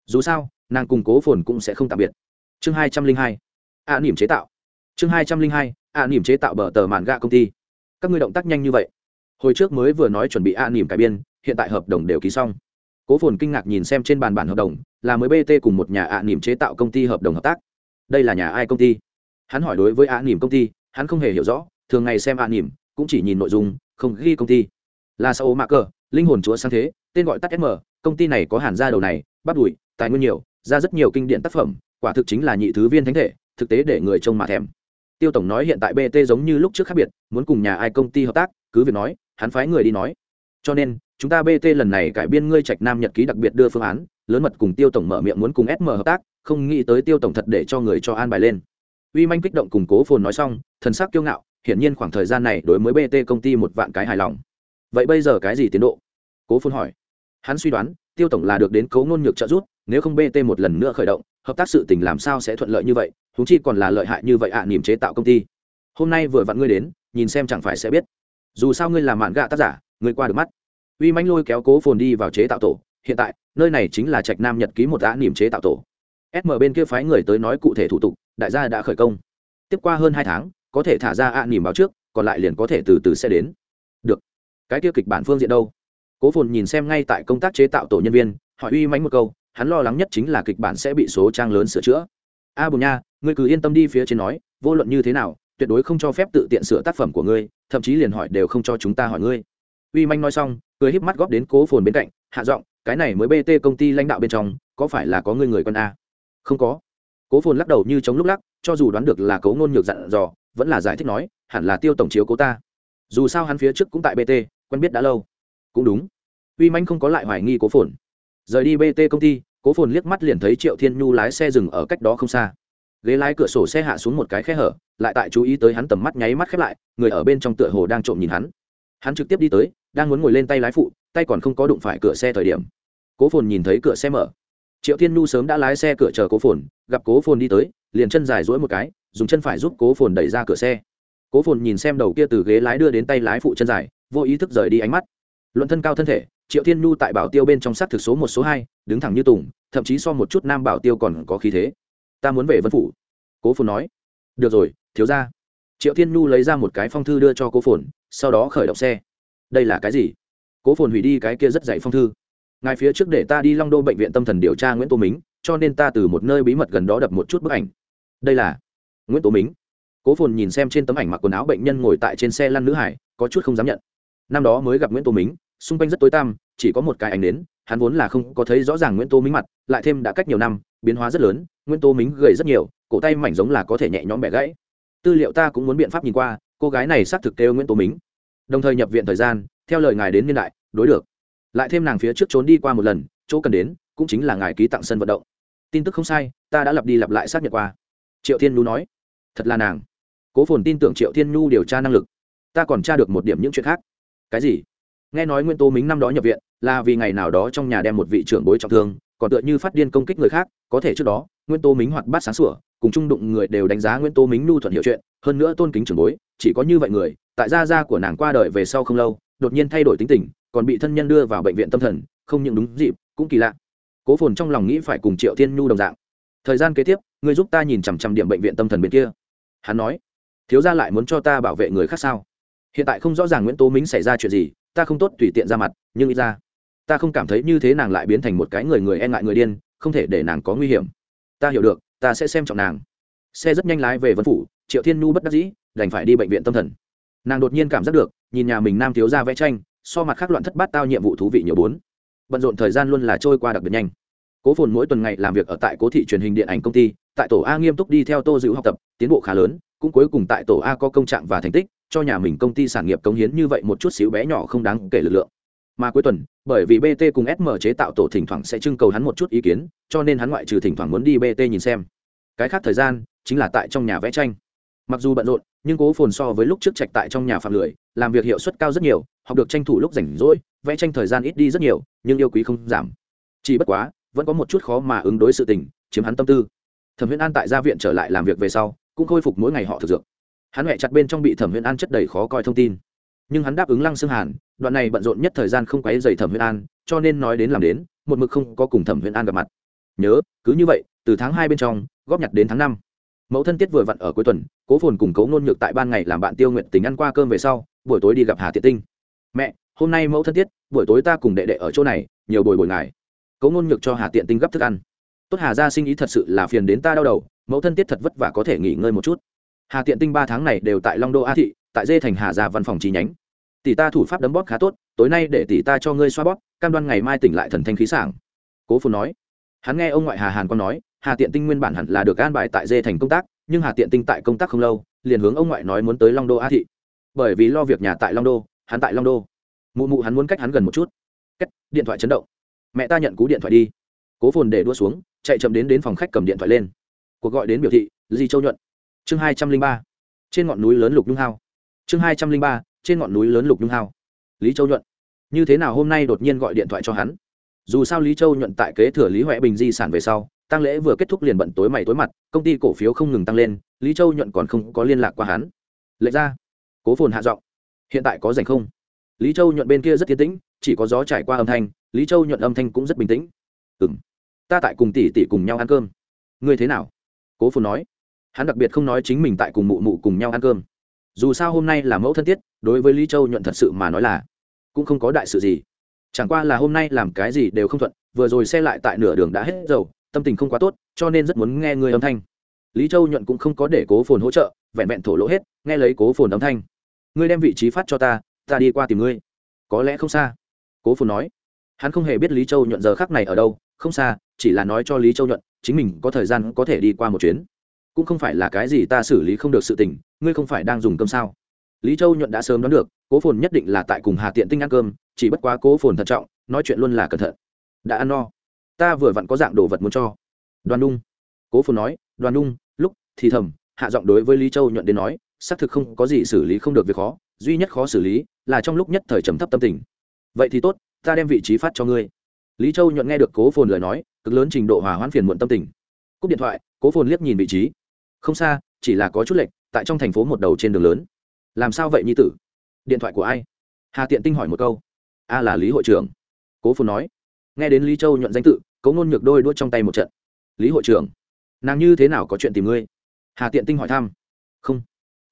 Dù sao, nàng cùng cố phồn cũng sẽ không tạm biệt. Chương hai trăm linh hai, ạ nỉm chế tạo. Chương hai trăm linh hai, ạ nỉm chế tạo bờ tờ màn gạ công ty. Các ngươi động tác nhanh như vậy. Hồi trước mới vừa nói chuẩn bị ạ nỉm cải biên, hiện tại hợp đồng đều ký xong. Cố phồn kinh ngạc nhìn xem trên bàn bản hợp đồng, là mới bt cùng một nhà ạ nỉm chế tạo công ty hợp đồng hợp tác. Đây là nhà ai công ty? Hắn hỏi đối với ạ nỉm công ty, hắn không hề hiểu rõ, thường ngày xem ạ nỉm cũng chỉ nhìn nội dung, không ghi công ty. Là sao mạ cờ linh hồn chúa sang thế, tên gọi tắt sm công ty này có hàn ra đầu này bắt đùi, tài nguyên nhiều, ra rất nhiều kinh điển tác phẩm, quả thực chính là nhị thứ viên thánh thể, thực tế để người trông mà thèm. Tiêu tổng nói hiện tại bt giống như lúc trước khác biệt, muốn cùng nhà ai công ty hợp tác, cứ việc nói, hắn phái người đi nói. Cho nên, chúng ta bt lần này cải biên ngươi trạch nam nhật ký đặc biệt đưa phương án, lớn mật cùng tiêu tổng mở miệng muốn cùng sm hợp tác, không nghĩ tới tiêu tổng thật để cho người cho an bài lên. Uy manh kích động cùng cố phồn nói xong, thần sắc kiêu ngạo, hiển nhiên khoảng thời gian này đối với bt công ty một vạn cái hài lòng. Vậy bây giờ cái gì tiến độ? Cố phồn hỏi hắn suy đoán tiêu tổng là được đến cấu ngôn nhược trợ giúp nếu không bt một lần nữa khởi động hợp tác sự tình làm sao sẽ thuận lợi như vậy húng chi còn là lợi hại như vậy ạ à, niềm chế tạo công ty. Hôm nay vừa vặn ngươi đến nhìn xem chẳng phải sẽ biết. Dù sao ngươi là mạn gạ tác giả ngươi qua được mắt. Uy manh lôi kéo cố phồn đi vào chế tạo tổ hiện tại nơi này chính là trạch nam nhật ký một ạ niềm chế tạo tổ. Sm bên kia phái người tới nói cụ thể thủ tục đại gia đã khởi công. Tiếp qua hơn hai tháng có thể thả ra ạ niềm báo trước còn lại liền có thể từ từ sẽ đến. Được. Cái kia kịch bản phương diện đâu? Cố phồn nhìn xem ngay tại công tác chế tạo tổ nhân viên, hỏi uy mánh một câu, hắn lo lắng nhất chính là kịch bản sẽ bị số trang lớn sửa chữa. A bùn nha, ngươi cứ yên tâm đi, phía trên nói, vô luận như thế nào, tuyệt đối không cho phép tự tiện sửa tác phẩm của ngươi, thậm chí liền hỏi đều không cho chúng ta hỏi ngươi. Uy manh nói xong, cười híp mắt góp đến cố phồn bên cạnh, hạ giọng, cái này mới bt công ty lãnh đạo bên trong, có phải là có ngươi người con a? Không có. Cố phồn lắc đầu như chống lúc lắc, cho dù đoán được là cấu ngôn nhược dặn dò, vẫn là giải thích nói, hẳn là tiêu tổng chiếu cố ta. Dù sao hắn phía trước cũng tại bt quen biết đã lâu. Cũng đúng uy manh không có lại hoài nghi cố phồn. Rời đi bt công ty, cố phồn liếc mắt liền thấy triệu thiên nhu lái xe dừng ở cách đó không xa. Ghế lái cửa sổ xe hạ xuống một cái khe hở, lại tại chú ý tới hắn tầm mắt nháy mắt khép lại, người ở bên trong tựa hồ đang trộm nhìn hắn. Hắn trực tiếp đi tới, đang muốn ngồi lên tay lái phụ, tay còn không có đụng phải cửa xe thời điểm. Cố phồn nhìn thấy cửa xe mở. Triệu thiên nhu sớm đã lái xe cửa chờ cố phồn, gặp cố phồn đi tới, liền chân dài dỗi một cái, dùng chân phải giúp cố phồn đẩy ra cửa xe. Cố phồn nhìn xem đầu kia từ ghế lái đưa đến tay lái phụ chân dài, vô ý thức rời đi ánh mắt. Luận thân cao thân thể triệu thiên nhu tại bảo tiêu bên trong s á t thực số một số hai, đứng thẳng như tùng, thậm chí so một chút nam bảo tiêu còn có khí thế. Ta muốn về vân phủ. Cố phồn nói. Được rồi, thiếu ra triệu thiên nhu lấy ra một cái phong thư đưa cho cố phồn, sau đó khởi động xe. Đây là cái gì? Cố phồn hủy đi cái kia rất dạy phong thư. Ngài phía trước để ta đi long đô bệnh viện tâm thần điều tra nguyễn tô mính, cho nên ta từ một nơi bí mật gần đó đập một chút bức ảnh. Đây là nguyễn tô mính. Cố phồn nhìn xem trên tấm ảnh mặc quần áo bệnh nhân ngồi tại trên xe lăn nữ hải, có chút không dám nhận. Năm đó mới gặp nguyễn tô mính xung quanh rất tối tăm, chỉ có một cái ảnh đến hắn vốn là không có thấy rõ ràng nguyễn tô mính mặt, lại thêm đã cách nhiều năm, biến hóa rất lớn, nguyễn tô mính gầy rất nhiều, cổ tay mảnh giống là có thể nhẹ nhõm bẻ gãy. Tư liệu ta cũng muốn biện pháp nhìn qua, cô gái này xác thực kêu nguyễn tô mính đồng thời nhập viện thời gian, theo lời ngài đến niên đại, đối được. Lại thêm nàng phía trước trốn đi qua một lần, chỗ cần đến, cũng chính là ngài ký tặng sân vận động. Tin tức không sai, ta đã lặp đi lặp lại xác nhận qua. Triệu thiên nhu nói. Thật là nàng. Cố phồn tin tưởng triệu thiên nhu điều tra năng lực. Ta còn tra được một điểm những chuyện khác. Cái gì? Nghe nói nguyên tô mính năm đó nhập viện, là vì ngày nào đó trong nhà đem một vị trưởng bối trọng thương, còn tựa như phát điên công kích người khác, có thể trước đó, nguyên tô mính hoạt bát sáng sủa, cùng chung đụng người đều đánh giá nguyên tô mính nhu thuận hiệu chuyện, hơn nữa tôn kính trưởng bối, chỉ có như vậy người, tại gia gia của nàng qua đời về sau không lâu, đột nhiên thay đổi tính tình, còn bị thân nhân đưa vào bệnh viện tâm thần, không những đúng dịp, cũng kỳ lạ. Cố phồn trong lòng nghĩ phải cùng triệu thiên nhu đồng dạng. Thời gian kế tiếp người giúp ta nhìn chằm chằm điểm bệnh viện tâm thần bên kia. Hắn nói, thiếu gia lại muốn cho ta bảo vệ người khác sao? Hiện tại không rõ ràng nguyễn tố mính xảy ra chuyện gì ta không tốt tùy tiện ra mặt, nhưng ít ra, ta không cảm thấy như thế nàng lại biến thành một cái người người e ngại người điên, không thể để nàng có nguy hiểm. Ta hiểu được, ta sẽ xem trọng nàng. Xe rất nhanh lái về vân phủ, triệu thiên nhu bất đắc dĩ, đành phải đi bệnh viện tâm thần. Nàng đột nhiên cảm giác được, nhìn nhà mình nam thiếu ra vẽ tranh, so mặt khác loạn thất bát tao nhiệm vụ thú vị nhiều bốn. Bận rộn thời gian luôn là trôi qua đặc biệt nhanh. Cố phồn mỗi tuần ngày làm việc ở tại cố thị truyền hình điện ảnh công ty, tại tổ a nghiêm túc đi theo tô dữ học tập, tiến bộ khá lớn, cũng cuối cùng tại tổ a có công trạng và thành tích cho nhà mình công ty sản nghiệp cống hiến như vậy một chút xíu bé nhỏ không đáng kể lực lượng. Mà cuối tuần, bởi vì bt cùng sm chế tạo tổ thỉnh thoảng sẽ trưng cầu hắn một chút ý kiến, cho nên hắn ngoại trừ thỉnh thoảng muốn đi bt nhìn xem. Cái khác thời gian, chính là tại trong nhà vẽ tranh. Mặc dù bận rộn, nhưng cố phồn so với lúc trước trạch tại trong nhà phạm lười, làm việc hiệu suất cao rất nhiều, học được tranh thủ lúc rảnh rỗi, vẽ tranh thời gian ít đi rất nhiều, nhưng yêu quý không giảm. Chỉ bất quá, vẫn có một chút khó mà ứng đối sự tình, chiếm hắn tâm tư. Thẩm huyễn an tại gia viện trở lại làm việc về sau, cũng khôi phục mỗi ngày họ thực dược hắn huệ chặt bên trong bị thẩm huyễn an chất đầy khó coi thông tin. Nhưng hắn đáp ứng lăng xương hàn, đoạn này bận rộn nhất thời gian không quấy dày thẩm huyễn an, cho nên nói đến làm đến, một mực không có cùng thẩm huyễn an gặp mặt. Nhớ, cứ như vậy, từ tháng hai bên trong, góp nhặt đến tháng năm. Mẫu thân tiết vừa vặn ở cuối tuần, cố phồn cùng cấu nôn nhược tại ban ngày làm bạn tiêu nguyện tình ăn qua cơm về sau, buổi tối đi gặp hà tiện tinh. Mẹ, hôm nay mẫu thân tiết, buổi tối ta cùng đệ đệ ở chỗ này, nhiều bồi bồi ngài. Cấu nôn nhược cho hà tiện tinh gấp thức ăn. Tốt hà gia sinh ý thật sự là phiền đến ta đau đầu, mẫu thân tiết thật vất vả có thể nghỉ ngơi một chút hà tiện tinh ba tháng này đều tại long đô a thị, tại dê thành hà gia văn phòng chi nhánh. Tỷ ta thủ pháp đấm bóp khá tốt, tối nay để tỷ ta cho ngươi xoa bóp, cam đoan ngày mai tỉnh lại thần thanh khí sảng. Cố Phù nói. Hắn nghe ông ngoại hà hàn con nói, hà tiện tinh nguyên bản hẳn là được an bài tại dê thành công tác, nhưng hà tiện tinh tại công tác không lâu, liền hướng ông ngoại nói muốn tới long đô a thị. Bởi vì lo việc nhà tại long đô, hắn tại long đô. Mụ mụ hắn muốn cách hắn gần một chút. Cách, điện thoại chấn động. Mẹ ta nhận cú điện thoại đi. Cố phồn để đua xuống, chạy chậm đến đến phòng khách cầm điện thoại lên. Cuộc gọi đến biểu thị, di châu nhuận chương hai trăm linh ba, trên ngọn núi lớn lục nhung hao chương hai trăm linh ba, trên ngọn núi lớn lục nhung hao lý châu nhuận. Như thế nào hôm nay đột nhiên gọi điện thoại cho hắn? Dù sao lý châu nhuận tại kế thừa lý huệ bình di sản về sau tăng lễ vừa kết thúc liền bận tối mày tối mặt, công ty cổ phiếu không ngừng tăng lên, lý châu nhuận còn không có liên lạc qua hắn. Lệ ra, cố phồn hạ giọng. Hiện tại có dành không? Lý châu nhuận bên kia rất tiến tĩnh, chỉ có gió trải qua âm thanh, lý châu nhuận âm thanh cũng rất bình tĩnh. Ừ m ta tại cùng tỷ tỷ cùng nhau ăn cơm. Ngươi thế nào? Cố phồn nói hắn đặc biệt không nói chính mình tại cùng mụ mụ cùng nhau ăn cơm. Dù sao hôm nay là mẫu thân tiết, đối với lý châu nhuận thật sự mà nói là cũng không có đại sự gì. Chẳng qua là hôm nay làm cái gì đều không thuận, vừa rồi xe lại tại nửa đường đã hết dầu, tâm tình không quá tốt, cho nên rất muốn nghe người âm thanh. Lý châu nhuận cũng không có để cố phồn hỗ trợ, vẹn vẹn thổ lỗ hết, nghe lấy cố phồn âm thanh. Ngươi đem vị trí phát cho ta ta đi qua tìm ngươi. Có lẽ không xa, cố phồn nói. Hắn không hề biết lý châu nhuận giờ khắc này ở đâu, không xa, chỉ là nói cho lý châu nhuận, chính mình có thời gian có thể đi qua một chuyến cũng không phải là cái gì ta xử lý không được sự tình, ngươi không phải đang dùng cơm sao? Lý châu nhuận đã sớm đoán được, cố phồn nhất định là tại cùng hà tiện tinh ăn cơm, chỉ bất quá cố phồn thận trọng, nói chuyện luôn là cẩn thận. Đã ăn no. Ta vừa vặn có dạng đồ vật muốn cho. Đoàn đung cố phồn nói, đoàn đung lúc thì thầm, hạ giọng đối với lý châu nhuận đến nói, xác thực không có gì xử lý không được việc khó, duy nhất khó xử lý là trong lúc nhất thời trầm thấp tâm tình. Vậy thì tốt, ta đem vị trí phát cho ngươi. Lý châu nhuận nghe được cố phồn lời nói, cực lớn trình độ hòa hoãn phiền muộn tâm tình. Cúp điện thoại, cố phồn liếc nhìn vị trí không xa, chỉ là có chút lệch, tại trong thành phố một đầu trên đường lớn. Làm sao vậy nhi tử? Điện thoại của ai? Hà tiện tinh hỏi một câu. A là lý hội trưởng. Cố phồn nói. Nghe đến lý châu nhuận danh tự, cố ngôn nhược đôi đuốt trong tay một trận. Lý hội trưởng, nàng như thế nào có chuyện tìm ngươi? Hà tiện tinh hỏi thăm. Không.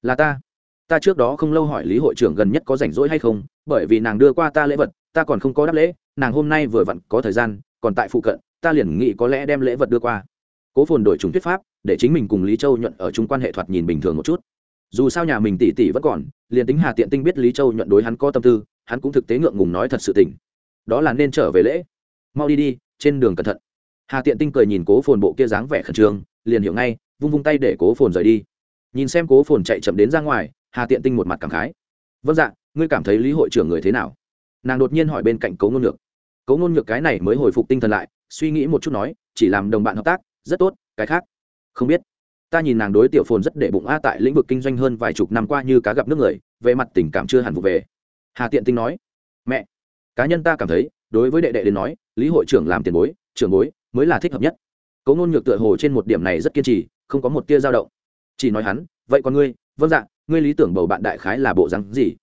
Là ta. Ta trước đó không lâu hỏi lý hội trưởng gần nhất có rảnh rỗi hay không, bởi vì nàng đưa qua ta lễ vật, ta còn không có đáp lễ, nàng hôm nay vừa vặn có thời gian, còn tại phụ cận, ta liền nghĩ có lẽ đem lễ vật đưa qua. Cố phồn đổi trùng thuyết pháp để chính mình cùng lý châu nhuận ở chung quan hệ thoạt nhìn bình thường một chút. Dù sao nhà mình tỷ tỷ vẫn còn, liền tính hà tiện tinh biết lý châu nhuận đối hắn có tâm tư, hắn cũng thực tế ngượng ngùng nói thật sự tình. Đó là nên trở về lễ. Mau đi đi, trên đường cẩn thận. Hà tiện tinh cười nhìn cố phồn bộ kia dáng vẻ khẩn trương, liền hiểu ngay, vung vung tay để cố phồn rời đi. Nhìn xem cố phồn chạy chậm đến ra ngoài, hà tiện tinh một mặt cảm khái. Vâng dạ ngươi cảm thấy lý hội trưởng người thế nào? Nàng đột nhiên hỏi bên cạnh cấu ngôn nhược. Cấu ngôn nhược cái này mới hồi phục tinh thần lại, suy nghĩ một chút nói, chỉ làm đồng bạn hợp tác, rất tốt, cái khác không biết. Ta nhìn nàng đối tiểu phồn rất để bụng a tại lĩnh vực kinh doanh hơn vài chục năm qua như cá gặp nước người, về mặt tình cảm chưa hẳn vụ về. Hà tiện tinh nói, mẹ, cá nhân ta cảm thấy, đối với đệ đệ đến nói, lý hội trưởng làm tiền bối, trưởng bối mới là thích hợp nhất. Cấu ngôn nhược tựa hồ trên một điểm này rất kiên trì, không có một tia dao động. Chỉ nói hắn, vậy còn ngươi? Vâng dạ ngươi lý tưởng bầu bạn đại khái là bộ rắn gì?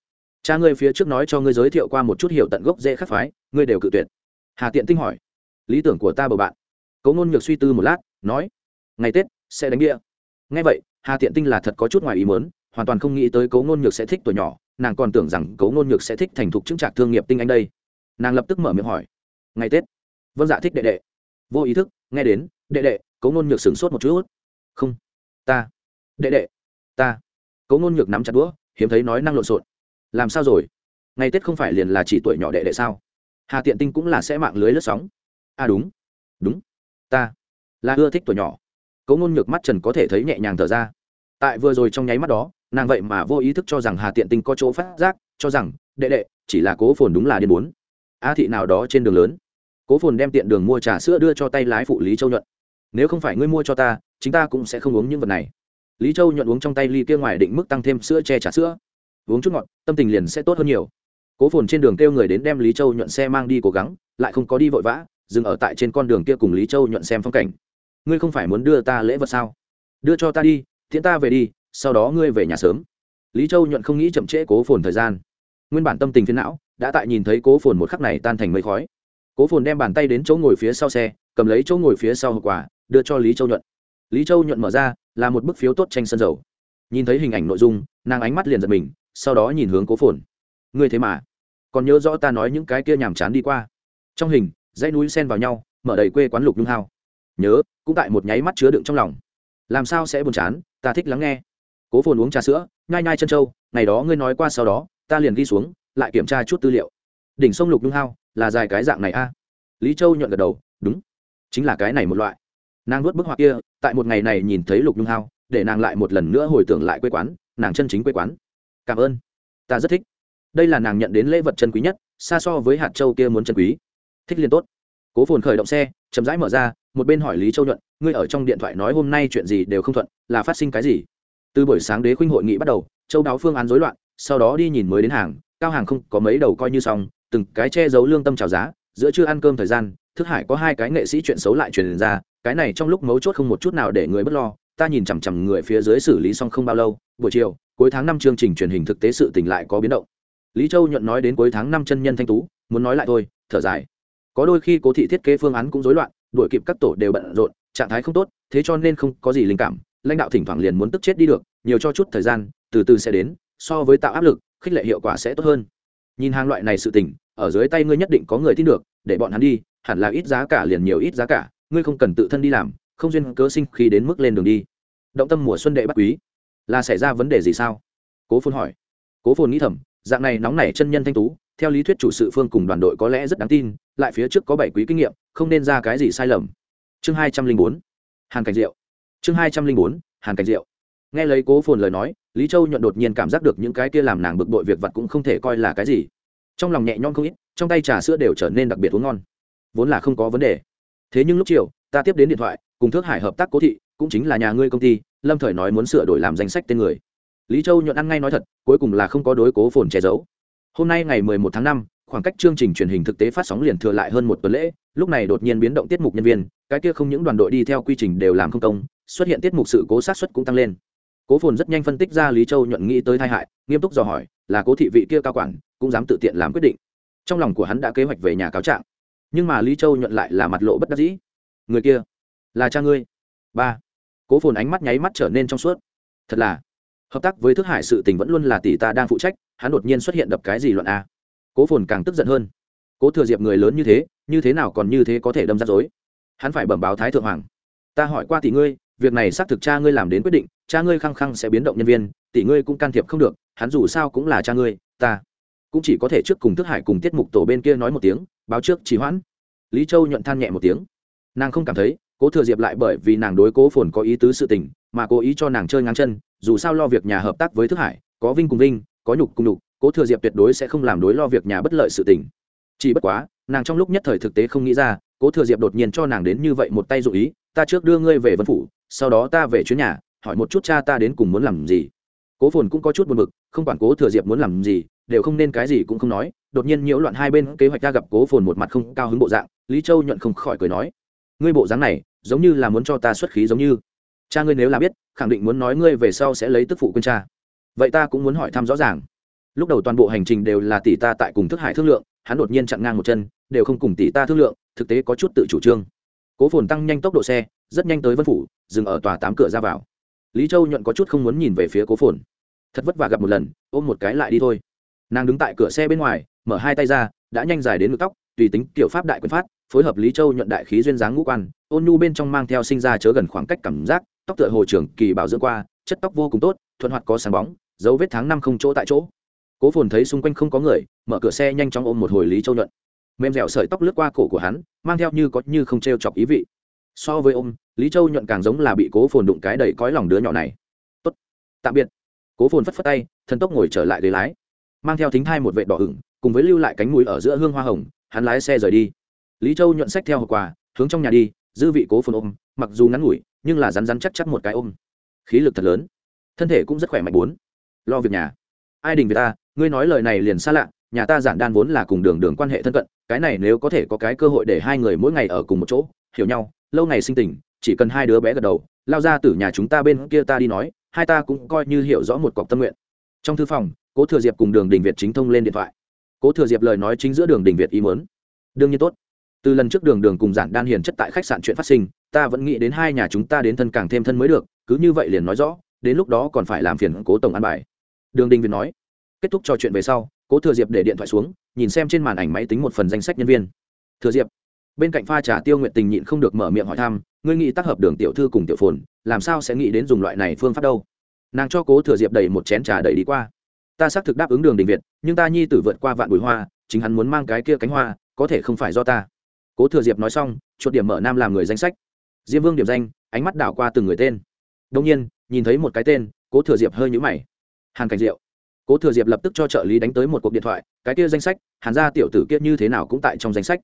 Cha ngươi phía trước nói cho ngươi giới thiệu qua một chút hiểu tận gốc dễ khắc phái, ngươi đều cự tuyệt. Hà tiện tinh hỏi, lý tưởng của ta bầu bạn? Cấu ngôn nhược suy tư một lát, nói, ngày tết sẽ đánh đĩa ngay vậy, hà tiện tinh là thật có chút ngoài ý mớn hoàn toàn không nghĩ tới cấu ngôn nhược sẽ thích tuổi nhỏ, nàng còn tưởng rằng cấu ngôn nhược sẽ thích thành thục chứng trạc thương nghiệp tinh anh đây. Nàng lập tức mở miệng hỏi, ngày tết vâng dạ thích đệ đệ. Vô ý thức, nghe đến, đệ đệ, cấu ngôn nhược sửng sốt một chút. Không, ta, đệ đệ, ta. Cấu ngôn nhược nắm chặt đũa, hiếm thấy nói năng lộn xộn. Làm sao rồi? Ngày tết không phải liền là chỉ tuổi nhỏ đệ đệ sao? Hà tiện tinh cũng là sẽ mạng lưới lướt sóng. À đúng đúng, ta là ưa thích tuổi nhỏ cấu ngôn nhược mắt trần có thể thấy nhẹ nhàng thở ra. Tại vừa rồi trong nháy mắt đó, nàng vậy mà vô ý thức cho rằng hà tiện tinh có chỗ phát giác, cho rằng, đệ đệ, chỉ là cố phồn đúng là điên bốn a thị nào đó trên đường lớn. Cố phồn đem tiện đường mua trà sữa đưa cho tay lái phụ lý châu nhuận. Nếu không phải ngươi mua cho ta chúng ta cũng sẽ không uống những vật này. Lý châu nhuận uống trong tay ly kia ngoài định mức tăng thêm sữa che trà sữa. Uống chút ngọt, tâm tình liền sẽ tốt hơn nhiều. Cố phồn trên đường kêu người đến đem lý châu nhuận xe mang đi cố gắng, lại không có đi vội vã, dừng ở tại trên con đường kia cùng lý châu nhuận xem phong cảnh ngươi không phải muốn đưa ta lễ vật sao? Đưa cho ta đi, tiễn ta về đi, sau đó ngươi về nhà sớm. Lý châu nhuận không nghĩ chậm trễ cố phồn thời gian. Nguyên bản tâm tình phiến não, đã tại nhìn thấy cố phồn một khắc này tan thành mây khói. Cố phồn đem bàn tay đến chỗ ngồi phía sau xe, cầm lấy chỗ ngồi phía sau hậu quả đưa cho lý châu nhuận. Lý châu nhuận mở ra, là một bức phiếu tốt tranh sân dầu. Nhìn thấy hình ảnh nội dung, nàng ánh mắt liền giật mình, sau đó nhìn hướng cố phồn. Ngươi thế mà còn nhớ rõ ta nói những cái kia nhàm chán đi qua. Trong hình, dãy núi sen vào nhau, mở đầy quê quán lục nhung hao nhớ, cũng tại một nháy mắt chứa đựng trong lòng. Làm sao sẽ buồn chán, ta thích lắng nghe. Cố phồn uống trà sữa, nhai nhai chân trâu, ngày đó ngươi nói qua sau đó, ta liền ghi xuống, lại kiểm tra chút tư liệu. Đỉnh sông lục nhung hao, là dài cái dạng này a? Lý châu nhuận gật đầu, đúng, chính là cái này một loại. Nàng nuốt bức họa kia, tại một ngày này nhìn thấy lục nhung hao, để nàng lại một lần nữa hồi tưởng lại quê quán, nàng chân chính quê quán. Cảm ơn, ta rất thích. Đây là nàng nhận đến lễ vật chân quý nhất, xa so với hạt châu kia muốn chân quý. Thích liền tốt. Cố phồn khởi động xe, chậm rãi mở ra một bên hỏi lý châu nhuận, ngươi ở trong điện thoại nói hôm nay chuyện gì đều không thuận, là phát sinh cái gì? Từ buổi sáng đế khuynh hội nghị bắt đầu, châu đáo phương án rối loạn, sau đó đi nhìn mới đến hàng, cao hàng không có mấy đầu coi như xong, từng cái che giấu lương tâm trào giá, giữa chưa ăn cơm thời gian, thức hải có hai cái nghệ sĩ chuyện xấu lại truyền ra, cái này trong lúc mấu chốt không một chút nào để người bất lo, ta nhìn chằm chằm người phía dưới xử lý xong không bao lâu, buổi chiều, cuối tháng năm chương trình truyền hình thực tế sự tình lại có biến động. Lý châu nhuận nói đến cuối tháng năm chân nhân thanh tú, muốn nói lại thôi, thở dài. Có đôi khi cố thị thiết kế phương án cũng rối loạn đuổi kịp các tổ đều bận rộn, trạng thái không tốt, thế cho nên không có gì linh cảm, lãnh đạo thỉnh thoảng liền muốn tức chết đi được, nhiều cho chút thời gian, từ từ sẽ đến, so với tạo áp lực, khích lệ hiệu quả sẽ tốt hơn. Nhìn hàng loại này sự tình, ở dưới tay ngươi nhất định có người tin được, để bọn hắn đi, hẳn là ít giá cả liền nhiều ít giá cả, ngươi không cần tự thân đi làm, không duyên cớ sinh khi đến mức lên đường đi. Động tâm mùa xuân đệ bắt quý. Là xảy ra vấn đề gì sao? Cố phồn hỏi. Cố phồn nghĩ thầm, dạng này nóng nảy chân nhân thanh tú theo lý thuyết chủ sự phương cùng đoàn đội có lẽ rất đáng tin, lại phía trước có bảy quý kinh nghiệm, không nên ra cái gì sai lầm. Chương hai trăm linh bốn, hàn cảnh diệu. Chương hai trăm linh bốn, hàn cảnh diệu. Nghe lấy cố phồn lời nói, lý châu nhuận đột nhiên cảm giác được những cái kia làm nàng bực bội việc vặt cũng không thể coi là cái gì. Trong lòng nhẹ nhõm không ít, trong tay trà sữa đều trở nên đặc biệt uống ngon. Vốn là không có vấn đề. Thế nhưng lúc chiều, ta tiếp đến điện thoại, cùng thước hải hợp tác cố thị, cũng chính là nhà ngươi công ty, lâm thời nói muốn sửa đổi làm danh sách tên người. Lý châu nhuận ăn ngay nói thật, cuối cùng là không có đối cố phồn che giấu hôm nay ngày mười một tháng 5, khoảng cách chương trình truyền hình thực tế phát sóng liền thừa lại hơn một tuần lễ lúc này đột nhiên biến động tiết mục nhân viên cái kia không những đoàn đội đi theo quy trình đều làm không công xuất hiện tiết mục sự cố sát xuất cũng tăng lên. Cố phồn rất nhanh phân tích ra lý châu nhuận nghĩ tới tai hại nghiêm túc dò hỏi là cố thị vị kia cao quản cũng dám tự tiện làm quyết định. Trong lòng của hắn đã kế hoạch về nhà cáo trạng nhưng mà lý châu nhuận lại là mặt lộ bất đắc dĩ. Người kia là cha ngươi. Ba. Cố phồn ánh mắt nháy mắt trở nên trong suốt. Thật là hợp tác với thức hải sự tình vẫn luôn là tỷ ta đang phụ trách, hắn đột nhiên xuất hiện đập cái gì loạn a. Cố phồn càng tức giận hơn. Cố thừa diệp người lớn như thế như thế nào còn như thế có thể đâm ra dối hắn phải bẩm báo thái thượng hoàng. Ta hỏi qua tỷ ngươi, việc này xác thực cha ngươi làm đến quyết định, cha ngươi khăng khăng sẽ biến động nhân viên, tỷ ngươi cũng can thiệp không được, hắn dù sao cũng là cha ngươi, ta cũng chỉ có thể trước cùng thức hải cùng tiết mục tổ bên kia nói một tiếng, báo trước trì hoãn. Lý châu nhuận than nhẹ một tiếng. Nàng không cảm thấy, cố thừa diệp lại bởi vì nàng đối cố phồn có ý tứ sự tình mà cố ý cho nàng chơi ngang chân, dù sao lo việc nhà hợp tác với thức hải, có vinh cùng vinh, có nhục cùng nhục, cố thừa diệp tuyệt đối sẽ không làm đối lo việc nhà bất lợi sự tình. Chỉ bất quá, nàng trong lúc nhất thời thực tế không nghĩ ra, cố thừa diệp đột nhiên cho nàng đến như vậy một tay dụ ý, ta trước đưa ngươi về vân phủ, sau đó ta về chuyến nhà, hỏi một chút cha ta đến cùng muốn làm gì. Cố phồn cũng có chút buồn b ự c không quản cố thừa diệp muốn làm gì, đều không nên cái gì cũng không nói, đột nhiên nhiễu loạn hai bên kế hoạch ta gặp cố phồn một mặt không cao hứng bộ dạng, lý châu nhuận không khỏi cười nói, ngươi bộ dáng này, giống như là muốn cho ta xuất khí giống như cha ngươi nếu là biết, khẳng định muốn nói ngươi về sau sẽ lấy tức phụ quên cha. Vậy ta cũng muốn hỏi thăm rõ ràng. Lúc đầu toàn bộ hành trình đều là tỷ ta tại cùng thức hải thương lượng, hắn đột nhiên chặn ngang một chân, đều không cùng tỷ ta thương lượng, thực tế có chút tự chủ trương. Cố phồn tăng nhanh tốc độ xe, rất nhanh tới vân phủ, dừng ở tòa tám cửa ra vào. Lý châu nhuận có chút không muốn nhìn về phía cố phồn. Thật vất vả gặp một lần, ôm một cái lại đi thôi. Nàng đứng tại cửa xe bên ngoài, mở hai tay ra, đã nhanh dài đến ngực tóc, tùy tính kiểu pháp đại quyền phát, phối hợp lý châu nhuận đại khí duyên dáng ngũ quan, ôn nhu bên trong mang theo sinh ra chớ gần khoảng cách cảm giác tóc tựa hồ trưởng kỳ bảo dưỡng qua, chất tóc vô cùng tốt, thuận hoạt có sáng bóng, dấu vết tháng năm không chỗ tại chỗ. Cố phồn thấy xung quanh không có người, mở cửa xe nhanh chóng ôm một hồi lý châu nhuận. Mềm dẻo sợi tóc lướt qua cổ của hắn, mang theo như có như không t r e o chọc ý vị. So với ôm, lý châu nhuận càng giống là bị cố phồn đụng cái đầy cõi lòng đứa nhỏ này. Tốt, tạm biệt. Cố phồn phất phất tay, thần tốc ngồi trở lại ghế lái. Mang theo thính thai một vệ đỏ ửng, cùng với lưu lại cánh mũi ở giữa hương hoa hồng, hắn lái xe rời đi. Lý châu nhuận sách theo hộp quà, hướng trong nhà đi dư vị cố phồn ôm, mặc dù ngắn ngủi nhưng là rắn rắn chắc chắc một cái ôm. Khí lực thật lớn. Thân thể cũng rất khỏe mạnh bốn. Lo việc nhà. Ai đình về ta, ngươi nói lời này liền xa lạ, nhà ta giản đan vốn là cùng đường đường quan hệ thân cận, cái này nếu có thể có cái cơ hội để hai người mỗi ngày ở cùng một chỗ, hiểu nhau, lâu ngày sinh tình, chỉ cần hai đứa bé gật đầu, lao ra từ nhà chúng ta bên kia ta đi nói, hai ta cũng coi như hiểu rõ một cọc tâm nguyện. Trong thư phòng, cố thừa diệp cùng đường đình việt chính thông lên điện thoại. Cố thừa diệp lời nói chính giữa đường đình việt ý muốn. Đương nhiên tốt từ lần trước đường đường cùng giản đan hiền chất tại khách sạn chuyện phát sinh, ta vẫn nghĩ đến hai nhà chúng ta đến thân càng thêm thân mới được, cứ như vậy liền nói rõ, đến lúc đó còn phải làm phiền cố tổng an bài. Đường đình việt nói. Kết thúc trò chuyện về sau, cố thừa diệp để điện thoại xuống, nhìn xem trên màn ảnh máy tính một phần danh sách nhân viên. Thừa diệp, bên cạnh pha trà tiêu nguyện tình nhịn không được mở miệng hỏi thăm, ngươi nghĩ tác hợp đường tiểu thư cùng tiểu phồn, làm sao sẽ nghĩ đến dùng loại này phương pháp đâu? Nàng cho cố thừa diệp đầy một chén trà đầy đi qua. Ta xác thực đáp ứng đường đình việt, nhưng ta nhi tử vượt qua vạn bụi hoa, chính hắn muốn mang cái kia cánh hoa, có thể không phải do ta cố thừa diệp nói xong, chuột điểm mở nam làm người danh sách. Diêm vương điểm danh, ánh mắt đảo qua từng người tên. Đông nhiên, nhìn thấy một cái tên, cố thừa diệp hơi nhũ mày. Hàn cảnh diệu. Cố thừa diệp lập tức cho trợ lý đánh tới một cuộc điện thoại, cái kia danh sách, hàn gia tiểu tử kia như thế nào cũng tại trong danh sách.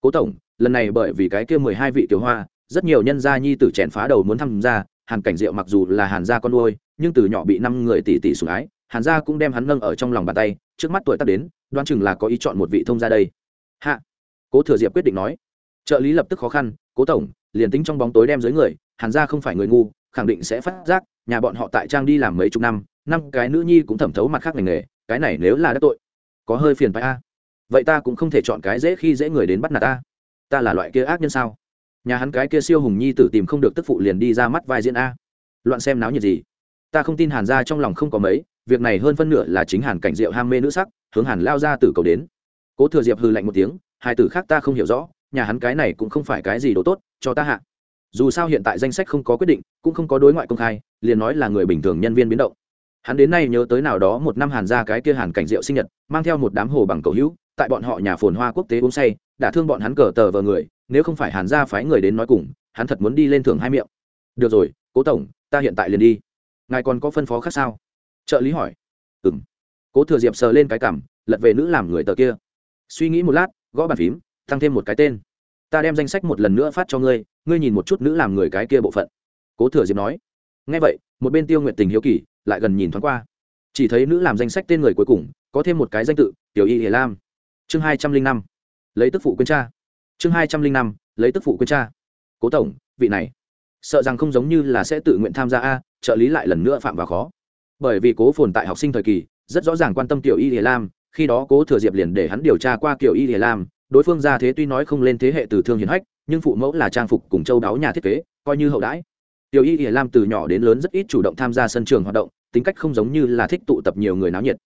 Cố tổng, lần này bởi vì cái kia mười hai vị tiểu hoa, rất nhiều nhân gia nhi tử chèn phá đầu muốn tham gia, hàn cảnh diệu mặc dù là hàn gia con nuôi, nhưng từ nhỏ bị năm người tỷ tỷ sủng ái, hàn gia cũng đem hắn nâng ở trong lòng bàn tay, trước mắt tuổi tác đến, đoán chừng là có ý chọn một vị thông gia đây. Hạ cố thừa diệp quyết định nói. Trợ lý lập tức khó khăn, cố tổng, liền tính trong bóng tối đem dưới người hàn gia không phải người ngu, khẳng định sẽ phát giác, nhà bọn họ tại trang đi làm mấy chục năm năm cái nữ nhi cũng thẩm thấu mặt khác ngành nghề, cái này nếu là đắc tội, có hơi phiền phải a. Vậy ta cũng không thể chọn cái dễ khi dễ người đến bắt nạt ta. Ta là loại kia ác nhân sao? Nhà hắn cái kia siêu hùng nhi tử tìm không được tức phụ liền đi ra mắt vai diễn a. Loạn xem náo nhiệt gì. Ta không tin hàn ra trong lòng không có mấy, việc này hơn phân nửa là chính hàn cảnh diệu ham mê nữ sắc, hướng hàn lao ra từ cầu đến. Cố thừa diệp hư lạnh một tiếng hai tử khác ta không hiểu rõ, nhà hắn cái này cũng không phải cái gì đồ tốt, cho ta hạ. Dù sao hiện tại danh sách không có quyết định, cũng không có đối ngoại công khai, liền nói là người bình thường nhân viên biến động. Hắn đến nay nhớ tới nào đó một năm hàn ra cái kia hàn cảnh rượu sinh nhật, mang theo một đám hồ bằng cầu hữu, tại bọn họ nhà phồn hoa quốc tế uống say, đã thương bọn hắn cờ tờ vờ người, nếu không phải hàn ra phái người đến nói cùng, hắn thật muốn đi lên thưởng hai miệng. Được rồi, cố tổng, ta hiện tại liền đi. Ngài còn có phân phó khác sao? Trợ lý hỏi. Ừ m cố thừa diệp sờ lên cái cảm lật về nữ làm người tờ kia. Suy nghĩ một lát gõ bàn phím, tăng thêm một cái tên. Ta đem danh sách một lần nữa phát cho ngươi ngươi nhìn một chút nữ làm người cái kia bộ phận. Cố thừa diệp nói. Ngay vậy, một bên tiêu nguyện tình hiếu kỳ, lại gần nhìn thoáng qua. Chỉ thấy nữ làm danh sách tên người cuối cùng, có thêm một cái danh tự, tiểu y hiền lam. Chương hai trăm linh năm. Lấy tức phụ quyên cha. Chương hai trăm linh năm, lấy tức phụ quyên cha. Cố tổng, vị này. Sợ rằng không giống như là sẽ tự nguyện tham gia a, trợ lý lại lần nữa phạm vào khó. Bởi vì cố phồn tại học sinh thời kỳ, rất rõ ràng quan tâm tiểu y hiền lam khi đó cố thừa diệp liền để hắn điều tra qua kiểu y hiền lam, đối phương ra thế tuy nói không lên thế hệ từ thương hiền hách, nhưng phụ mẫu là trang phục cùng châu đáo nhà thiết kế, coi như hậu đãi. Tiểu y hiền lam từ nhỏ đến lớn rất ít chủ động tham gia sân trường hoạt động, tính cách không giống như là thích tụ tập nhiều người náo nhiệt.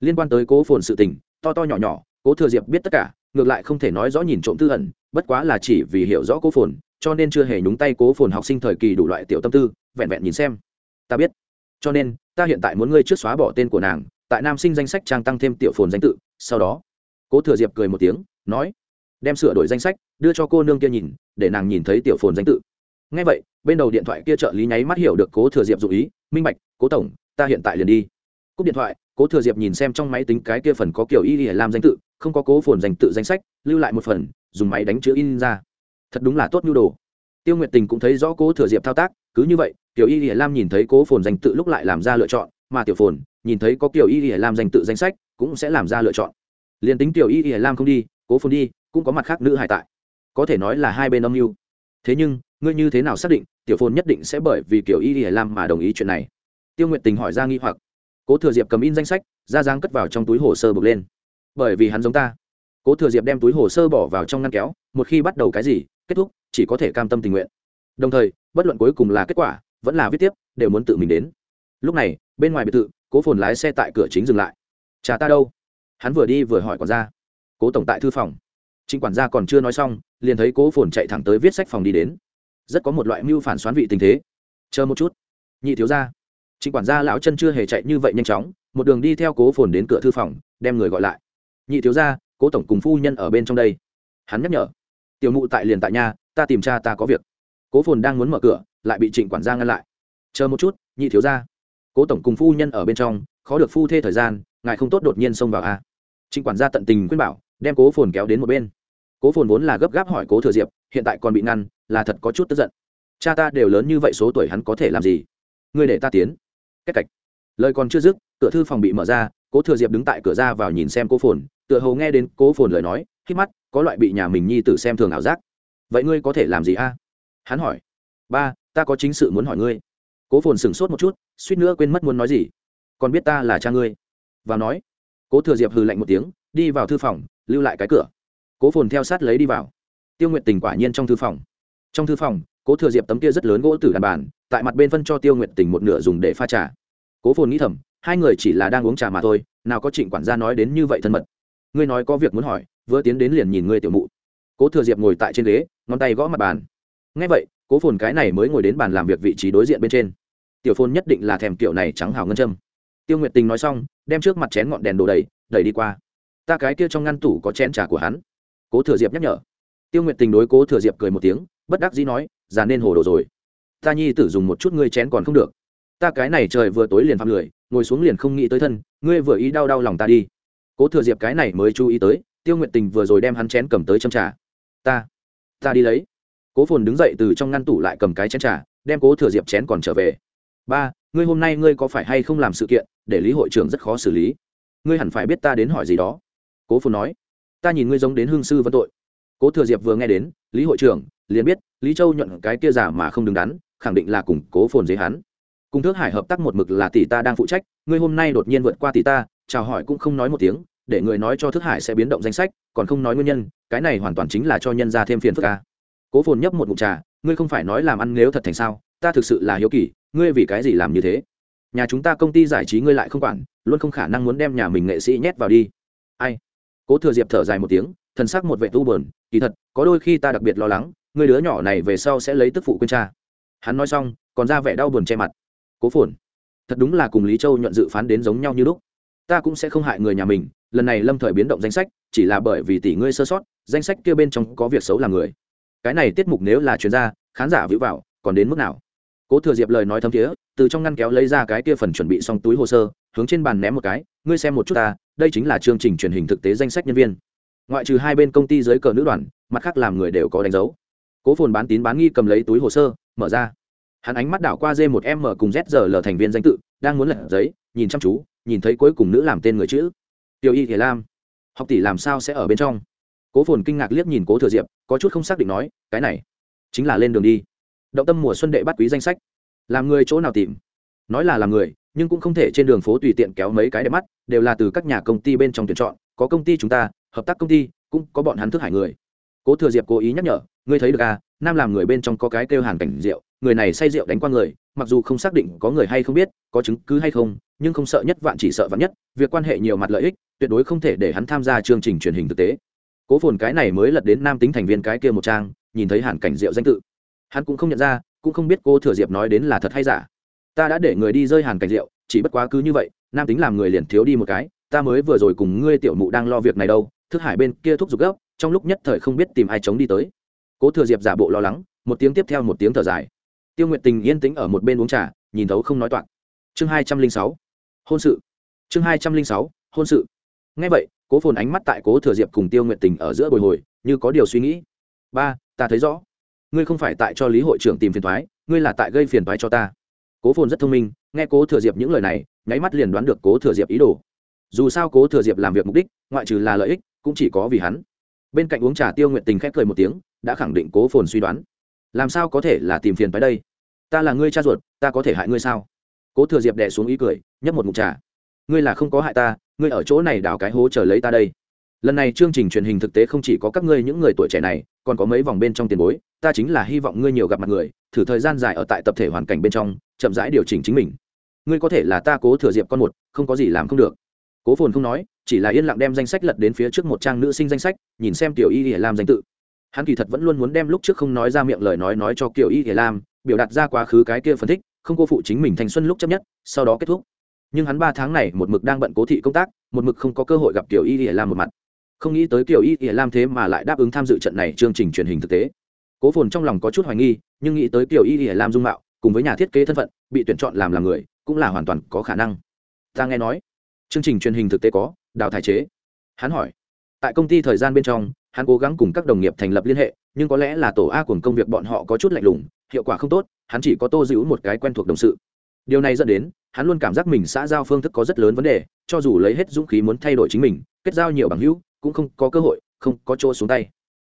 Liên quan tới cố phồn sự tình, to to nhỏ nhỏ, cố thừa diệp biết tất cả, ngược lại không thể nói rõ nhìn trộm tư ẩn, bất quá là chỉ vì hiểu rõ cố phồn, cho nên chưa hề nhúng tay cố phồn học sinh thời kỳ đủ loại tiểu tâm tư, vẹn vẹn nhìn xem. Ta biết. Cho nên, ta hiện tại muốn ngươi trước xóa bỏ tên của nàng tại nam sinh danh sách trang tăng thêm tiểu phồn danh tự, sau đó, cố thừa diệp cười một tiếng, nói, đem sửa đổi danh sách, đưa cho cô nương kia nhìn, để nàng nhìn thấy tiểu phồn danh tự. Ngay vậy, bên đầu điện thoại kia trợ lý nháy mắt hiểu được cố thừa diệp dụ ý, minh bạch, cố tổng, ta hiện tại liền đi. Cúp điện thoại, cố thừa diệp nhìn xem trong máy tính cái kia phần có kiểu y làm danh tự, không có cố phồn danh tự danh sách, lưu lại một phần, dùng máy đánh chữ in ra. Thật đúng là tốt nhu đồ. Tiêu nguyệt tình cũng thấy rõ cố thừa diệp thao tác, cứ như vậy tiểu y hiển làm nhìn thấy cố phồn danh tự lúc lại làm ra lựa chọn, mà tiểu phồn nhìn thấy có kiểu y Y lam danh tự danh sách, cũng sẽ làm ra lựa chọn. Liền tính tiểu y Y lam không đi, cố phồn đi, cũng có mặt khác nữ hải tại. Có thể nói là hai bên âm mưu. Thế nhưng, ngươi như thế nào xác định, tiểu phồn nhất định sẽ bởi vì kiểu y Y lam mà đồng ý chuyện này? Tiêu nguyệt tình hỏi ra nghi hoặc. Cố thừa diệp cầm in danh sách, ra dáng cất vào trong túi hồ sơ bực lên. Bởi vì hắn giống ta. Cố thừa diệp đem túi hồ sơ bỏ vào trong ngăn kéo, một khi bắt đầu cái gì, kết thúc, chỉ có thể cam tâm tình nguyện. Đồng thời, bất luận cuối cùng là kết quả, vẫn là viết tiếp, đều muốn tự mình đến. Lúc này, bên ngoài biệt thự cố phồn lái xe tại cửa chính dừng lại. Cha ta đâu? Hắn vừa đi vừa hỏi quản gia. Cố tổng tại thư phòng. Trịnh quản gia còn chưa nói xong, liền thấy cố phồn chạy thẳng tới viết sách phòng đi đến. Rất có một loại mưu phản xoán vị tình thế. Chờ một chút, nhị thiếu gia. Trịnh quản gia lão chân chưa hề chạy như vậy nhanh chóng, một đường đi theo cố phồn đến cửa thư phòng, đem người gọi lại. Nhị thiếu gia, cố tổng cùng phu nhân ở bên trong đây. Hắn nhắc nhở. Tiểu mụ tại liền tại nhà, ta tìm cha ta có việc. Cố phồn đang muốn mở cửa, lại bị trịnh quản gia ngăn lại. Chờ một chút, nhị thiếu gia cố tổng cùng phu nhân ở bên trong, khó được phu thê thời gian, ngài không tốt đột nhiên xông vào a. Trịnh quản gia tận tình khuyên bảo, đem cố phồn kéo đến một bên. Cố phồn vốn là gấp gáp hỏi cố thừa diệp, hiện tại còn bị ngăn, là thật có chút tức giận. Cha ta đều lớn như vậy số tuổi hắn có thể làm gì? Ngươi để ta tiến. Cách cạch lời còn chưa dứt, cửa thư phòng bị mở ra, cố thừa diệp đứng tại cửa ra vào nhìn xem cố phồn, tựa hồ nghe đến cố phồn lời nói khi mắt, có loại bị nhà mình nhi tử xem thường ảo giác. Vậy ngươi có thể làm gì a? Hắn hỏi. Ba, ta có chính sự muốn hỏi ngươi cố phồn sửng sốt một chút, suýt nữa quên mất muốn nói gì. Còn biết ta là cha ngươi? Và nói. Cố thừa diệp hừ lạnh một tiếng, đi vào thư phòng, lưu lại cái cửa. Cố phồn theo sát lấy đi vào. Tiêu nguyện tình quả nhiên trong thư phòng. Trong thư phòng, cố thừa diệp tấm kia rất lớn gỗ tử đàn bàn, tại mặt bên phân cho tiêu nguyện tình một nửa dùng để pha trà. Cố phồn nghĩ thầm, hai người chỉ là đang uống trà mà thôi, nào có trịnh quản gia nói đến như vậy thân mật. Ngươi nói có việc muốn hỏi, vừa tiến đến liền nhìn ngươi tiểu mụ. Cố thừa diệp ngồi tại trên ghế, ngón tay gõ mặt bàn. Ngay vậy, cố phồn cái này mới ngồi đến bàn làm việc vị trí đối diện bên trên tiểu phồn nhất định là thèm kiểu này trắng hào ngân châm. Tiêu nguyệt tình nói xong, đem trước mặt chén ngọn đèn đồ đầy đẩy đi qua. Ta cái kia trong ngăn tủ có chén trà của hắn. Cố thừa diệp nhắc nhở. Tiêu nguyệt tình đối cố thừa diệp cười một tiếng, bất đắc dĩ nói, già nên hồ đồ rồi. Ta nhi tử dùng một chút ngươi chén còn không được. Ta cái này trời vừa tối liền phạm lười, ngồi xuống liền không nghĩ tới thân, ngươi vừa ý đau đau lòng ta đi. Cố thừa diệp cái này mới chú ý tới, tiêu nguyệt tình vừa rồi đem hắn chén cầm tới châm trà. Ta ta đi lấy. Cố phồn đứng dậy từ trong ngăn tủ lại cầm cái chén trà, đem cố thừa diệp chén còn trở về ba, ngươi hôm nay ngươi có phải hay không làm sự kiện, để lý hội trưởng rất khó xử lý? Ngươi hẳn phải biết ta đến hỏi gì đó. Cố phồn nói. Ta nhìn ngươi giống đến hương sư vân tội. Cố thừa diệp vừa nghe đến, lý hội trưởng, liền biết, lý châu nhận cái kia giả mà không đứng đắn, khẳng định là cùng cố phồn dưới hắn. Cùng thước hải hợp tác một mực là tỷ ta đang phụ trách, ngươi hôm nay đột nhiên vượt qua tỷ ta, chào hỏi cũng không nói một tiếng, để người nói cho thước hải sẽ biến động danh sách, còn không nói nguyên nhân, cái này hoàn toàn chính là cho nhân ra thêm phiền phức ca cố phồn nhấp một mụn trà, ngươi không phải nói làm ăn nếu thật thành sao, ta thực sự là hiếu kỳ ngươi vì cái gì làm như thế? Nhà chúng ta công ty giải trí ngươi lại không quản, luôn không khả năng muốn đem nhà mình nghệ sĩ nhét vào đi. Ai? Cố thừa diệp thở dài một tiếng, thần sắc một vệ tu bờn kỳ thật, có đôi khi ta đặc biệt lo lắng, người đứa nhỏ này về sau sẽ lấy tức phụ quên cha. Hắn nói xong, còn ra vẻ đau buồn che mặt. Cố phồn, thật đúng là cùng lý châu nhuận dự phán đến giống nhau như lúc. Ta cũng sẽ không hại người nhà mình, lần này lâm thời biến động danh sách, chỉ là bởi vì tỷ ngươi sơ sót, danh sách kia bên trong có việc xấu là người. Cái này tiết mục nếu là chuyên gia khán giả vĩ vào, còn đến mức nào? Cố thừa diệp lời nói thấm thiế, từ trong ngăn kéo lấy ra cái kia phần chuẩn bị xong túi hồ sơ, hướng trên bàn ném một cái, ngươi xem một chút ta, đây chính là chương trình truyền hình thực tế danh sách nhân viên. Ngoại trừ hai bên công ty dưới cờ nữ đoàn, mặt khác làm người đều có đánh dấu. Cố phồn bán tín bán nghi cầm lấy túi hồ sơ, mở ra. Hắn ánh mắt đảo qua d một m cùng z giờ l thành viên danh tự, đang muốn lật giấy, nhìn chăm chú, nhìn thấy cuối cùng nữ làm tên người chữ. Tiểu y thể lam, học tỷ làm sao sẽ ở bên trong? Cố phồn kinh ngạc liếc nhìn cố thừa diệp, có chút không xác định nói, cái này chính là lên đường đi động tâm mùa xuân đệ bắt quý danh sách. Làm người chỗ nào tìm? Nói là làm người, nhưng cũng không thể trên đường phố tùy tiện kéo mấy cái đẹp mắt, đều là từ các nhà công ty bên trong tuyển chọn, có công ty chúng ta, hợp tác công ty, cũng có bọn hắn thức hải người. Cố thừa diệp cố ý nhắc nhở, ngươi thấy được à nam làm người bên trong có cái kêu hàn cảnh rượu người này say rượu đánh qua người, mặc dù không xác định có người hay không biết, có chứng cứ hay không, nhưng không sợ nhất vạn chỉ sợ vạn nhất, việc quan hệ nhiều mặt lợi ích, tuyệt đối không thể để hắn tham gia chương trình truyền hình thực tế. Cố phồn cái này mới lật đến nam tính thành viên cái kia một trang, nhìn thấy hàn cảnh rượu danh tự hắn cũng không nhận ra, cũng không biết cô thừa diệp nói đến là thật hay giả. Ta đã để người đi rơi hàn cảnh rượu, chỉ bất quá cứ như vậy, nam tính làm người liền thiếu đi một cái, ta mới vừa rồi cùng ngươi tiểu mụ đang lo việc này đâu, thức hải bên kia thúc giục gấp, trong lúc nhất thời không biết tìm ai chống đi tới. Cố thừa diệp giả bộ lo lắng, một tiếng tiếp theo một tiếng thở dài. Tiêu nguyện tình yên tĩnh ở một bên uống trà, nhìn thấu không nói toạc. Chương hai trăm linh sáu. Hôn sự. Chương hai trăm linh sáu, hôn sự. Ngay vậy, cố phồn ánh mắt tại cố thừa diệp cùng tiêu nguyện tình ở giữa bồi hồi, như có điều suy nghĩ. Ba, ta thấy rõ ngươi không phải tại cho lý hội trưởng tìm phiền thoái, ngươi là tại gây phiền thoái cho ta. Cố phồn rất thông minh, nghe cố thừa diệp những lời này, nháy mắt liền đoán được cố thừa diệp ý đồ. Dù sao cố thừa diệp làm việc mục đích, ngoại trừ là lợi ích, cũng chỉ có vì hắn. Bên cạnh uống trà tiêu nguyện tình khép cười một tiếng, đã khẳng định cố phồn suy đoán. Làm sao có thể là tìm phiền tới đây? Ta là ngươi cha ruột, ta có thể hại ngươi sao? Cố thừa diệp đẻ xuống ý cười, nhấp một mục trà. Ngươi là không có hại ta, ngươi ở chỗ này đào cái hố chờ lấy ta đây lần này chương trình truyền hình thực tế không chỉ có các ngươi những người tuổi trẻ này, còn có mấy vòng bên trong tiền bối, ta chính là hy vọng ngươi nhiều gặp mặt người, thử thời gian dài ở tại tập thể hoàn cảnh bên trong, chậm rãi điều chỉnh chính mình. Ngươi có thể là ta cố thừa diệp con một, không có gì làm không được. Cố phồn không nói, chỉ là yên lặng đem danh sách lật đến phía trước một trang nữ sinh danh sách, nhìn xem tiểu y ỉa lam danh tự. Hắn kỳ thật vẫn luôn muốn đem lúc trước không nói ra miệng lời nói nói cho kiểu y ỉa lam, biểu đạt ra quá khứ cái kia phân tích, không cô phụ chính mình thành xuân lúc chấp nhất, sau đó kết thúc. Nhưng hắn ba tháng này một mực đang bận cố thị công tác, một mực không có cơ hội gặp kiểu y ỉa lam một mặt không nghĩ tới kiểu y ỉa lam thế mà lại đáp ứng tham dự trận này chương trình truyền hình thực tế. Cố phồn trong lòng có chút hoài nghi, nhưng nghĩ tới kiểu y ỉa lam dung mạo, cùng với nhà thiết kế thân phận, bị tuyển chọn làm là người, cũng là hoàn toàn có khả năng. Ta nghe nói, chương trình truyền hình thực tế có, đào thải chế. Hắn hỏi, tại công ty thời gian bên trong, hắn cố gắng cùng các đồng nghiệp thành lập liên hệ, nhưng có lẽ là tổ a cùng công việc bọn họ có chút lạnh lùng, hiệu quả không tốt, hắn chỉ có tô giữ một cái quen thuộc đồng sự. Điều này dẫn đến, hắn luôn cảm giác mình xã giao phương thức có rất lớn vấn đề, cho dù lấy hết dũng khí muốn thay đổi chính mình, kết giao nhiều bằng hữu cũng không có cơ hội, không có chỗ xuống tay.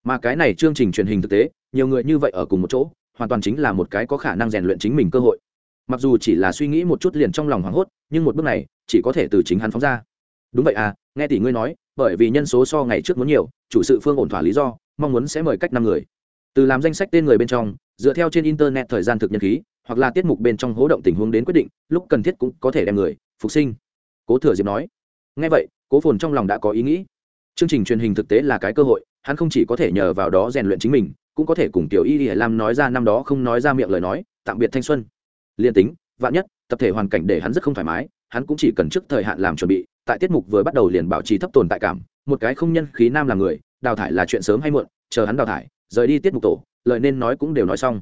Mà cái này chương trình truyền hình thực tế, nhiều người như vậy ở cùng một chỗ, hoàn toàn chính là một cái có khả năng rèn luyện chính mình cơ hội. Mặc dù chỉ là suy nghĩ một chút liền trong lòng hoảng hốt, nhưng một bước này, chỉ có thể từ chính hắn phóng ra. Đúng vậy à nghe tỷ ngươi nói, bởi vì nhân số so ngày trước muốn nhiều, chủ sự phương ổn thỏa lý do, mong muốn sẽ mời cách năm người. Từ làm danh sách tên người bên trong, dựa theo trên internet thời gian thực nhân khí hoặc là tiết mục bên trong hố động tình huống đến quyết định, lúc cần thiết cũng có thể đem người, phục sinh. Cố thừa diệp nói. Ngay vậy, cố phồn trong lòng đã có ý nghĩ chương trình truyền hình thực tế là cái cơ hội, hắn không chỉ có thể nhờ vào đó rèn luyện chính mình, cũng có thể cùng tiểu y hải lam nói ra năm đó không nói ra miệng lời nói, tạm biệt thanh xuân. Liên tính, vạn nhất, tập thể hoàn cảnh để hắn rất không thoải mái, hắn cũng chỉ cần trước thời hạn làm chuẩn bị, tại tiết mục vừa bắt đầu liền bảo trì thấp tồn tại cảm, một cái không nhân khí nam là người, đào thải là chuyện sớm hay muộn, chờ hắn đào thải, rời đi tiết mục tổ, lời nên nói cũng đều nói xong.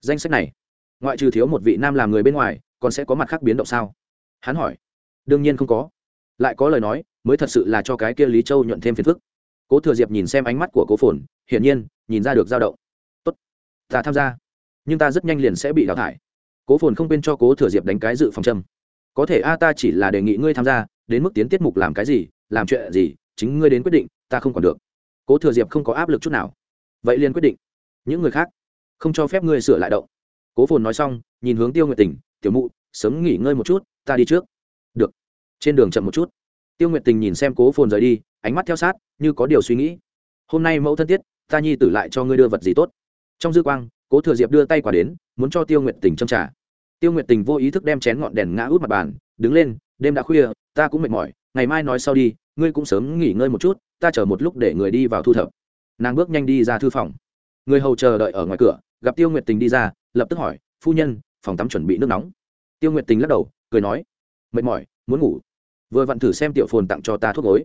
Danh sách này, ngoại trừ thiếu một vị nam làm người bên ngoài, còn sẽ có mặt khác biến động sao? Hắn hỏi. Đương nhiên không có lại có lời nói, mới thật sự là cho cái kia lý châu nhuận thêm phiền phức. Cố thừa diệp nhìn xem ánh mắt của cố phồn, hiển nhiên, nhìn ra được dao động. Tốt, ta tham gia, nhưng ta rất nhanh liền sẽ bị đào thải. Cố phồn không quên cho cố thừa diệp đánh cái dự phòng châm. Có thể a, ta chỉ là đề nghị ngươi tham gia, đến mức tiến tiết mục làm cái gì, làm chuyện gì, chính ngươi đến quyết định, ta không còn được. Cố thừa diệp không có áp lực chút nào. Vậy liền quyết định, những người khác không cho phép ngươi sửa lại động. Cố phồn nói xong, nhìn hướng tiêu nguyệt tình, tiểu mụ, sớm nghỉ ngơi một chút, ta đi trước. Được trên đường chậm một chút, tiêu nguyệt tình nhìn xem cố phồn rời đi, ánh mắt theo sát, như có điều suy nghĩ. Hôm nay mẫu thân tiết, ta nhi tử lại cho ngươi đưa vật gì tốt. Trong dư quang, cố thừa diệp đưa tay quả đến, muốn cho tiêu nguyệt tình châm trả. Tiêu nguyệt tình vô ý thức đem chén ngọn đèn ngã út mặt bàn, đứng lên, đêm đã khuya, ta cũng mệt mỏi, ngày mai nói sau đi, ngươi cũng sớm nghỉ ngơi một chút, ta chờ một lúc để người đi vào thu thập. Nàng bước nhanh đi ra thư phòng. Người hầu chờ đợi ở ngoài cửa, gặp tiêu nguyệt tình đi ra, lập tức hỏi, phu nhân, phòng tắm chuẩn bị nước nóng. Tiêu nguyệt tình lắc đầu, cười nói, mệt mỏi muốn ngủ. Vừa vặn thử xem tiểu phồn tặng cho ta thuốc gối.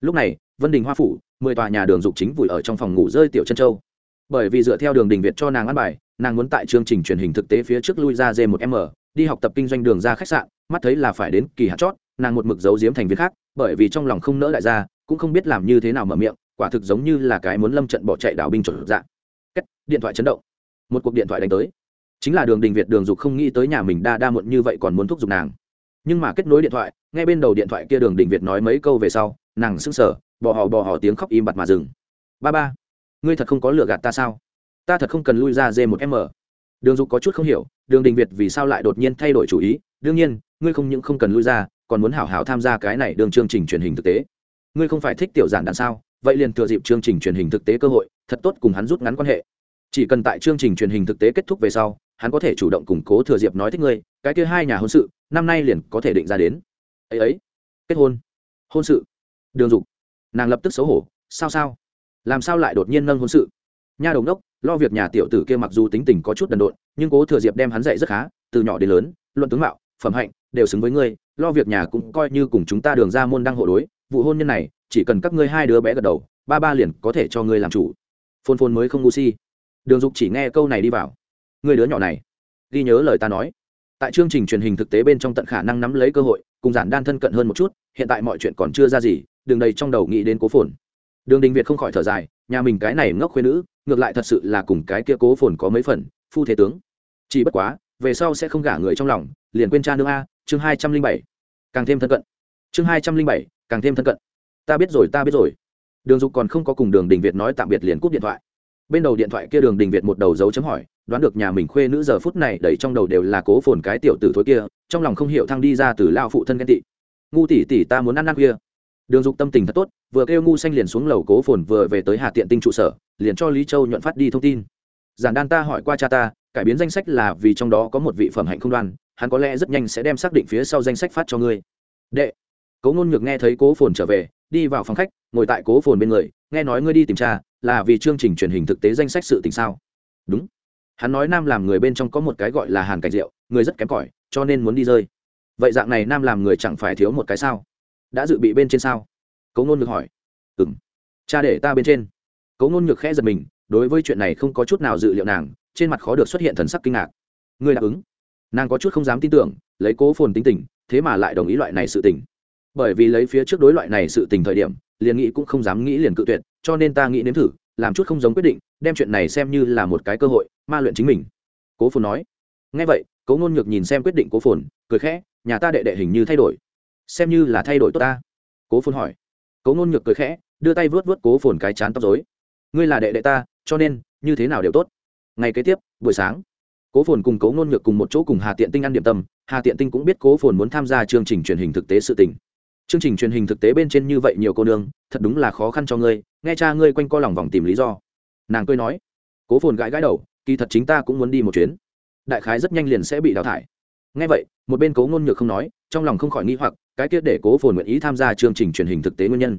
Lúc này vân đình hoa phủ mười tòa nhà đường dục chính vùi ở trong phòng ngủ rơi tiểu chân châu. Bởi vì dựa theo đường đình việt cho nàng ăn bài nàng muốn tại chương trình truyền hình thực tế phía trước lui ra d một m đi học tập kinh doanh đường ra khách sạn mắt thấy là phải đến kỳ hạn chót nàng một mực giấu giếm thành viên khác bởi vì trong lòng không nỡ đại gia cũng không biết làm như thế nào mở miệng quả thực giống như là cái muốn lâm trận bỏ chạy đảo binh chuẩn dạng Kết, điện thoại chấn động. Một cuộc điện thoại đánh tới. Chính là đường đình việt đường dục không nghĩ tới nhà mình đa đa muộn như vậy còn muốn thúc giục nàng nhưng mà kết nối điện thoại, ngay bên đầu điện thoại kia đường đình việt nói mấy câu về sau, nàng sững sờ, bò họ bò họ tiếng khóc im bặt mà dừng. Ba ba, ngươi thật không có lựa gạt ta sao? Ta thật không cần lui ra dê một m. Đường dục có chút không hiểu, đường đình việt vì sao lại đột nhiên thay đổi chủ ý? Đương nhiên, ngươi không những không cần lui ra, còn muốn hảo hảo tham gia cái này đường chương trình truyền hình thực tế. Ngươi không phải thích tiểu giản đàn sao? Vậy liền thừa dịp chương trình truyền hình thực tế cơ hội, thật tốt cùng hắn rút ngắn quan hệ. Chỉ cần tại chương trình truyền hình thực tế kết thúc về sau, hắn có thể chủ động củng cố thừa diệp nói thích ngươi, cái kia hai nhà hôn sự năm nay liền có thể định ra đến. Ấy ấy, kết hôn hôn sự. Đường dục, nàng lập tức xấu hổ, sao sao? Làm sao lại đột nhiên nâng hôn sự? Nha đồng đốc, lo việc nhà tiểu tử kia mặc dù tính tình có chút đần độn, nhưng cố thừa diệp đem hắn dạy rất khá, từ nhỏ đến lớn, luận tướng mạo, phẩm hạnh, đều xứng với ngươi, lo việc nhà cũng coi như cùng chúng ta đường ra môn đăng hộ đối, vụ hôn nhân này, chỉ cần các ngươi hai đứa bé gật đầu, ba ba liền có thể cho ngươi làm chủ. Phôn phôn mới không ngu si. Đường dục chỉ nghe câu này đi vào. Người đứa nhỏ này, ghi nhớ lời ta nói tại chương trình truyền hình thực tế bên trong tận khả năng nắm lấy cơ hội, cùng giản đan thân cận hơn một chút, hiện tại mọi chuyện còn chưa ra gì đừng đầy trong đầu nghĩ đến cố phồn. Đường đình việt không khỏi thở dài, nhà mình cái này ngốc khuyên nữ, ngược lại thật sự là cùng cái kia cố phồn có mấy phần, phu thế tướng. Chỉ bất quá, về sau sẽ không gả người trong lòng, liền quên cha nương a, chương hai trăm linh bảy. Càng thêm thân cận. Chương hai trăm linh bảy, càng thêm thân cận. Ta biết rồi, ta biết rồi. Đường dục còn không có cùng đường đình việt nói tạm biệt liền cúp điện thoại. Bên đầu điện thoại kia đường đình việt một đầu dấu chấm hỏi đoán được nhà mình khuê nữ giờ phút này đẩy trong đầu đều là cố phồn cái tiểu tử thối kia, trong lòng không hiểu thăng đi ra từ lao phụ thân ghen tị. Ngu tỷ tỷ ta muốn ăn ăn kia. Đường dục tâm tình thật tốt, vừa kêu ngu xanh liền xuống lầu cố phồn vừa về tới hà tiện tinh trụ sở, liền cho lý châu nhuận phát đi thông tin. Giản đan ta hỏi qua cha ta, cải biến danh sách là vì trong đó có một vị phẩm hạnh không đoan, hắn có lẽ rất nhanh sẽ đem xác định phía sau danh sách phát cho ngươi. Đệ. Cố ngôn nhược nghe thấy cố phồn trở về, đi vào phòng khách, ngồi tại cố phồn bên người, nghe nói ngươi đi tìm cha, là vì chương trình truyền hình thực tế danh sách sự tình sao? Đúng hắn nói nam làm người bên trong có một cái gọi là hàn cảnh rượu người rất kém cỏi, cho nên muốn đi rơi. Vậy dạng này nam làm người chẳng phải thiếu một cái sao? Đã dự bị bên trên sao? Cấu ngôn ngược hỏi. Ừ m cha để ta bên trên. Cấu ngôn ngược khẽ giật mình, đối với chuyện này không có chút nào dự liệu nàng, trên mặt khó được xuất hiện thần sắc kinh ngạc. Người đáp ứng. Nàng có chút không dám tin tưởng, lấy cố phồn tính tình, thế mà lại đồng ý loại này sự tình. Bởi vì lấy phía trước đối loại này sự tình thời điểm, liền nghĩ cũng không dám nghĩ liền cự tuyệt, cho nên ta nghĩ nếm thử làm chút không giống quyết định, đem chuyện này xem như là một cái cơ hội, ma luyện chính mình. Cố phồn nói. Ngay vậy, cố ngôn ngược nhìn xem quyết định cố phồn, cười khẽ, nhà ta đệ đệ hình như thay đổi. Xem như là thay đổi tốt ta. Cố phồn hỏi. Cố ngôn ngược cười khẽ, đưa tay vớt vớt cố phồn cái chán tóc dối ngươi là đệ đệ ta, cho nên, như thế nào đều tốt. Ngày kế tiếp, buổi sáng, cố phồn cùng cố ngôn ngược cùng một chỗ cùng hà tiện tinh ăn điểm tâm. Hà tiện tinh cũng biết cố phồn muốn tham gia chương trình truyền hình thực tế sự tình. Chương trình truyền hình thực tế bên trên như vậy nhiều cô nương, thật đúng là khó khăn cho ngươi nghe cha ngươi quanh co lòng vòng tìm lý do. Nàng cười nói, cố phồn gãi gãi đầu, kỳ thật chính ta cũng muốn đi một chuyến. Đại khái rất nhanh liền sẽ bị đào thải. Nghe vậy, một bên cố ngôn nhược không nói, trong lòng không khỏi nghĩ hoặc, cái tiết để cố phồn nguyện ý tham gia chương trình truyền hình thực tế nguyên nhân.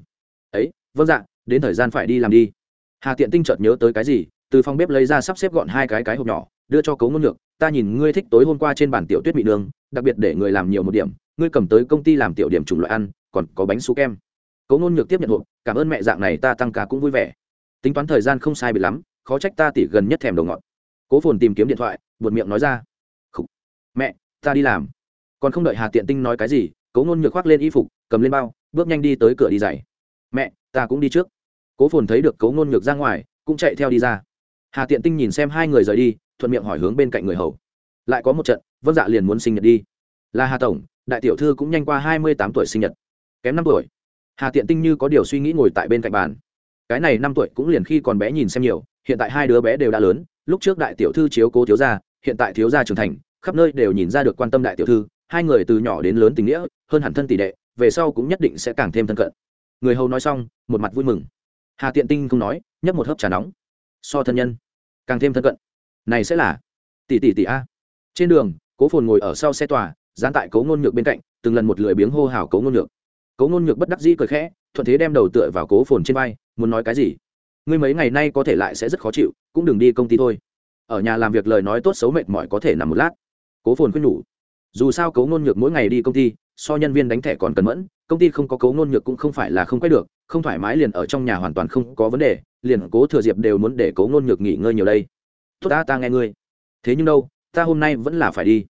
Ấy vâng dạ đến thời gian phải đi làm đi. Hà tiện tinh chợt nhớ tới cái gì, từ phòng bếp lấy ra sắp xếp gọn hai cái cái hộp nhỏ, đưa cho cố ngôn nhược, ta nhìn ngươi thích tối hôm qua trên bản tiểu tuyết bị nương, đặc biệt để người làm nhiều một điểm, ngươi cầm tới công ty làm tiểu điểm chủng loại ăn, còn có bánh su kem cố Nôn nhược tiếp nhận hộp, cảm ơn mẹ, dạng này ta tăng cá cũng vui vẻ. Tính toán thời gian không sai bị lắm, khó trách ta tỉ gần nhất thèm đầu ngọt. Cố phồn tìm kiếm điện thoại, buột miệng nói ra Khủ. mẹ, ta đi làm. Còn không đợi hà tiện tinh nói cái gì cố ngôn nhược khoác lên y phục, cầm lên bao, bước nhanh đi tới cửa đi giày. Mẹ, ta cũng đi trước. Cố phồn thấy được cố ngôn nhược ra ngoài, cũng chạy theo đi ra. Hà tiện tinh nhìn xem hai người rời đi, thuận miệng hỏi hướng bên cạnh người hầu. Lại có một trận, vân dạ liền muốn sinh nhật đi. Là hà tổng, đại tiểu thư cũng nhanh qua hai mươi tám tuổi sinh nhật. Kém năm tuổi hà tiện tinh như có điều suy nghĩ ngồi tại bên cạnh bàn. Cái này năm tuổi cũng liền khi còn bé nhìn xem nhiều, hiện tại hai đứa bé đều đã lớn, lúc trước đại tiểu thư chiếu cố thiếu gia, hiện tại thiếu gia trưởng thành, khắp nơi đều nhìn ra được quan tâm đại tiểu thư, hai người từ nhỏ đến lớn tình nghĩa, hơn hẳn thân tỷ đệ, về sau cũng nhất định sẽ càng thêm thân cận. Người hầu nói xong, một mặt vui mừng. Hà tiện tinh không nói, nhấp một hớp trà nóng. So thân nhân, càng thêm thân cận. Này sẽ là, tỷ tỷ tỷ a. Trên đường, cố phồn ngồi ở sau xe tòa, dán tại cấu ngôn nhược bên cạnh, từng lần một lười biếng hô hào cấu ngôn nhược. Cố ngôn nhược bất đắc dĩ cười khẽ, thuận thế đem đầu tựa vào cố phồn trên vai, muốn nói cái gì? Ngươi mấy ngày nay có thể lại sẽ rất khó chịu, cũng đừng đi công ty thôi. Ở nhà làm việc lời nói tốt xấu mệt mỏi có thể nằm một lát. Cố phồn khuyên nhủ. Dù sao cố ngôn nhược mỗi ngày đi công ty, so nhân viên đánh thẻ còn cần mẫn, công ty không có cố ngôn nhược cũng không phải là không quay được, không thoải mái liền ở trong nhà hoàn toàn không có vấn đề, liền cố thừa diệp đều muốn để cố ngôn nhược nghỉ ngơi nhiều đây. Tốt ta ta nghe ngươi. Thế nhưng đâu, ta hôm nay vẫn là phải đi.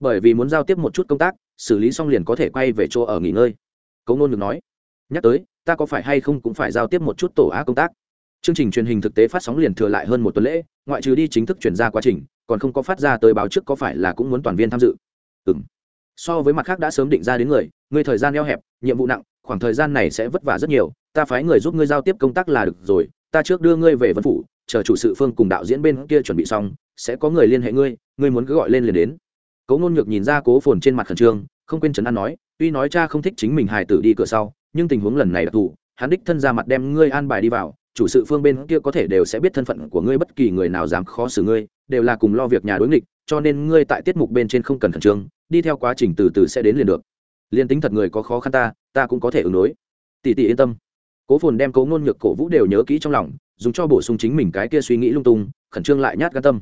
Bởi vì muốn giao tiếp một chút công tác, xử lý xong liền có thể quay về chỗ ở nghỉ ngơi cấu ngôn được nói, nhắc tới, ta có phải hay không cũng phải giao tiếp một chút tổ á công tác? Chương trình truyền hình thực tế phát sóng liền thừa lại hơn một tuần lễ, ngoại trừ đi chính thức chuyển ra quá trình, còn không có phát ra tới báo trước có phải là cũng muốn toàn viên tham dự? Ừ m so với mặt khác đã sớm định ra đến người người thời gian eo hẹp, nhiệm vụ nặng, khoảng thời gian này sẽ vất vả rất nhiều. Ta phái người giúp ngươi giao tiếp công tác là được rồi, ta trước đưa ngươi về vân phủ, chờ chủ sự phương cùng đạo diễn bên kia chuẩn bị xong, sẽ có người liên hệ ngươi ngươi muốn cứ gọi lên liền đến. Cố ngôn nhược nhìn ra cố phồn trên mặt khẩn trương, không quên trấn an nói tuy nói cha không thích chính mình hài tử đi cửa sau, nhưng tình huống lần này đặc thù hắn đích thân ra mặt đem ngươi an bài đi vào, chủ sự phương bên kia có thể đều sẽ biết thân phận của ngươi bất kỳ người nào dám khó xử ngươi, đều là cùng lo việc nhà đối nghịch, cho nên ngươi tại tiết mục bên trên không cần khẩn trương, đi theo quá trình từ từ sẽ đến liền được. Liền tính thật người có khó khăn ta ta cũng có thể ứng đối. Tỷ tỷ yên tâm. Cố phồn đem cố ngôn nhược cổ vũ đều nhớ kỹ trong lòng, dùng cho bổ sung chính mình cái kia suy nghĩ lung tung, khẩn trương lại nhát gan tâm.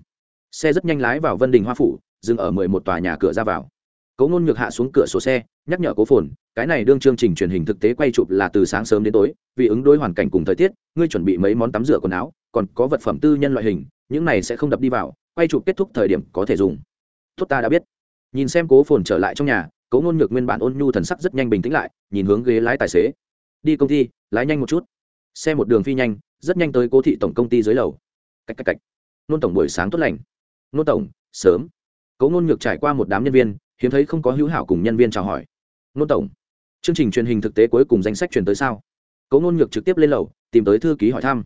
Xe rất nhanh lái vào vân đình hoa phủ, dừng ở mười một tòa nhà cửa ra vào. Cố ngôn nhược hạ xuống cửa sổ xe nhắc nhở cố phồn, cái này đương chương trình truyền hình thực tế quay chụp là từ sáng sớm đến tối, vì ứng đối hoàn cảnh cùng thời tiết, ngươi chuẩn bị mấy món tắm rửa quần áo, còn có vật phẩm tư nhân loại hình, những này sẽ không đập đi vào, quay chụp kết thúc thời điểm có thể dùng. Tốt ta đã biết. Nhìn xem cố phồn trở lại trong nhà cố ngôn ngược nguyên bản ôn nhu thần sắc rất nhanh bình tĩnh lại, nhìn hướng ghế lái tài xế. Đi công ty, lái nhanh một chút. Xe một đường phi nhanh, rất nhanh tới cố thị tổng công ty dưới lầu. Cách cách cách. Nôn tổng buổi sáng tốt lành. Nôn tổng, sớm. Cố ngôn ngược trải qua một đám nhân viên, hiếm thấy không có hữu hảo cùng nhân viên chào hỏi nôn tổng. Chương trình truyền hình thực tế cuối cùng danh sách truyền tới sao? Cố ngôn nhược trực tiếp lên lầu, tìm tới thư ký hỏi thăm.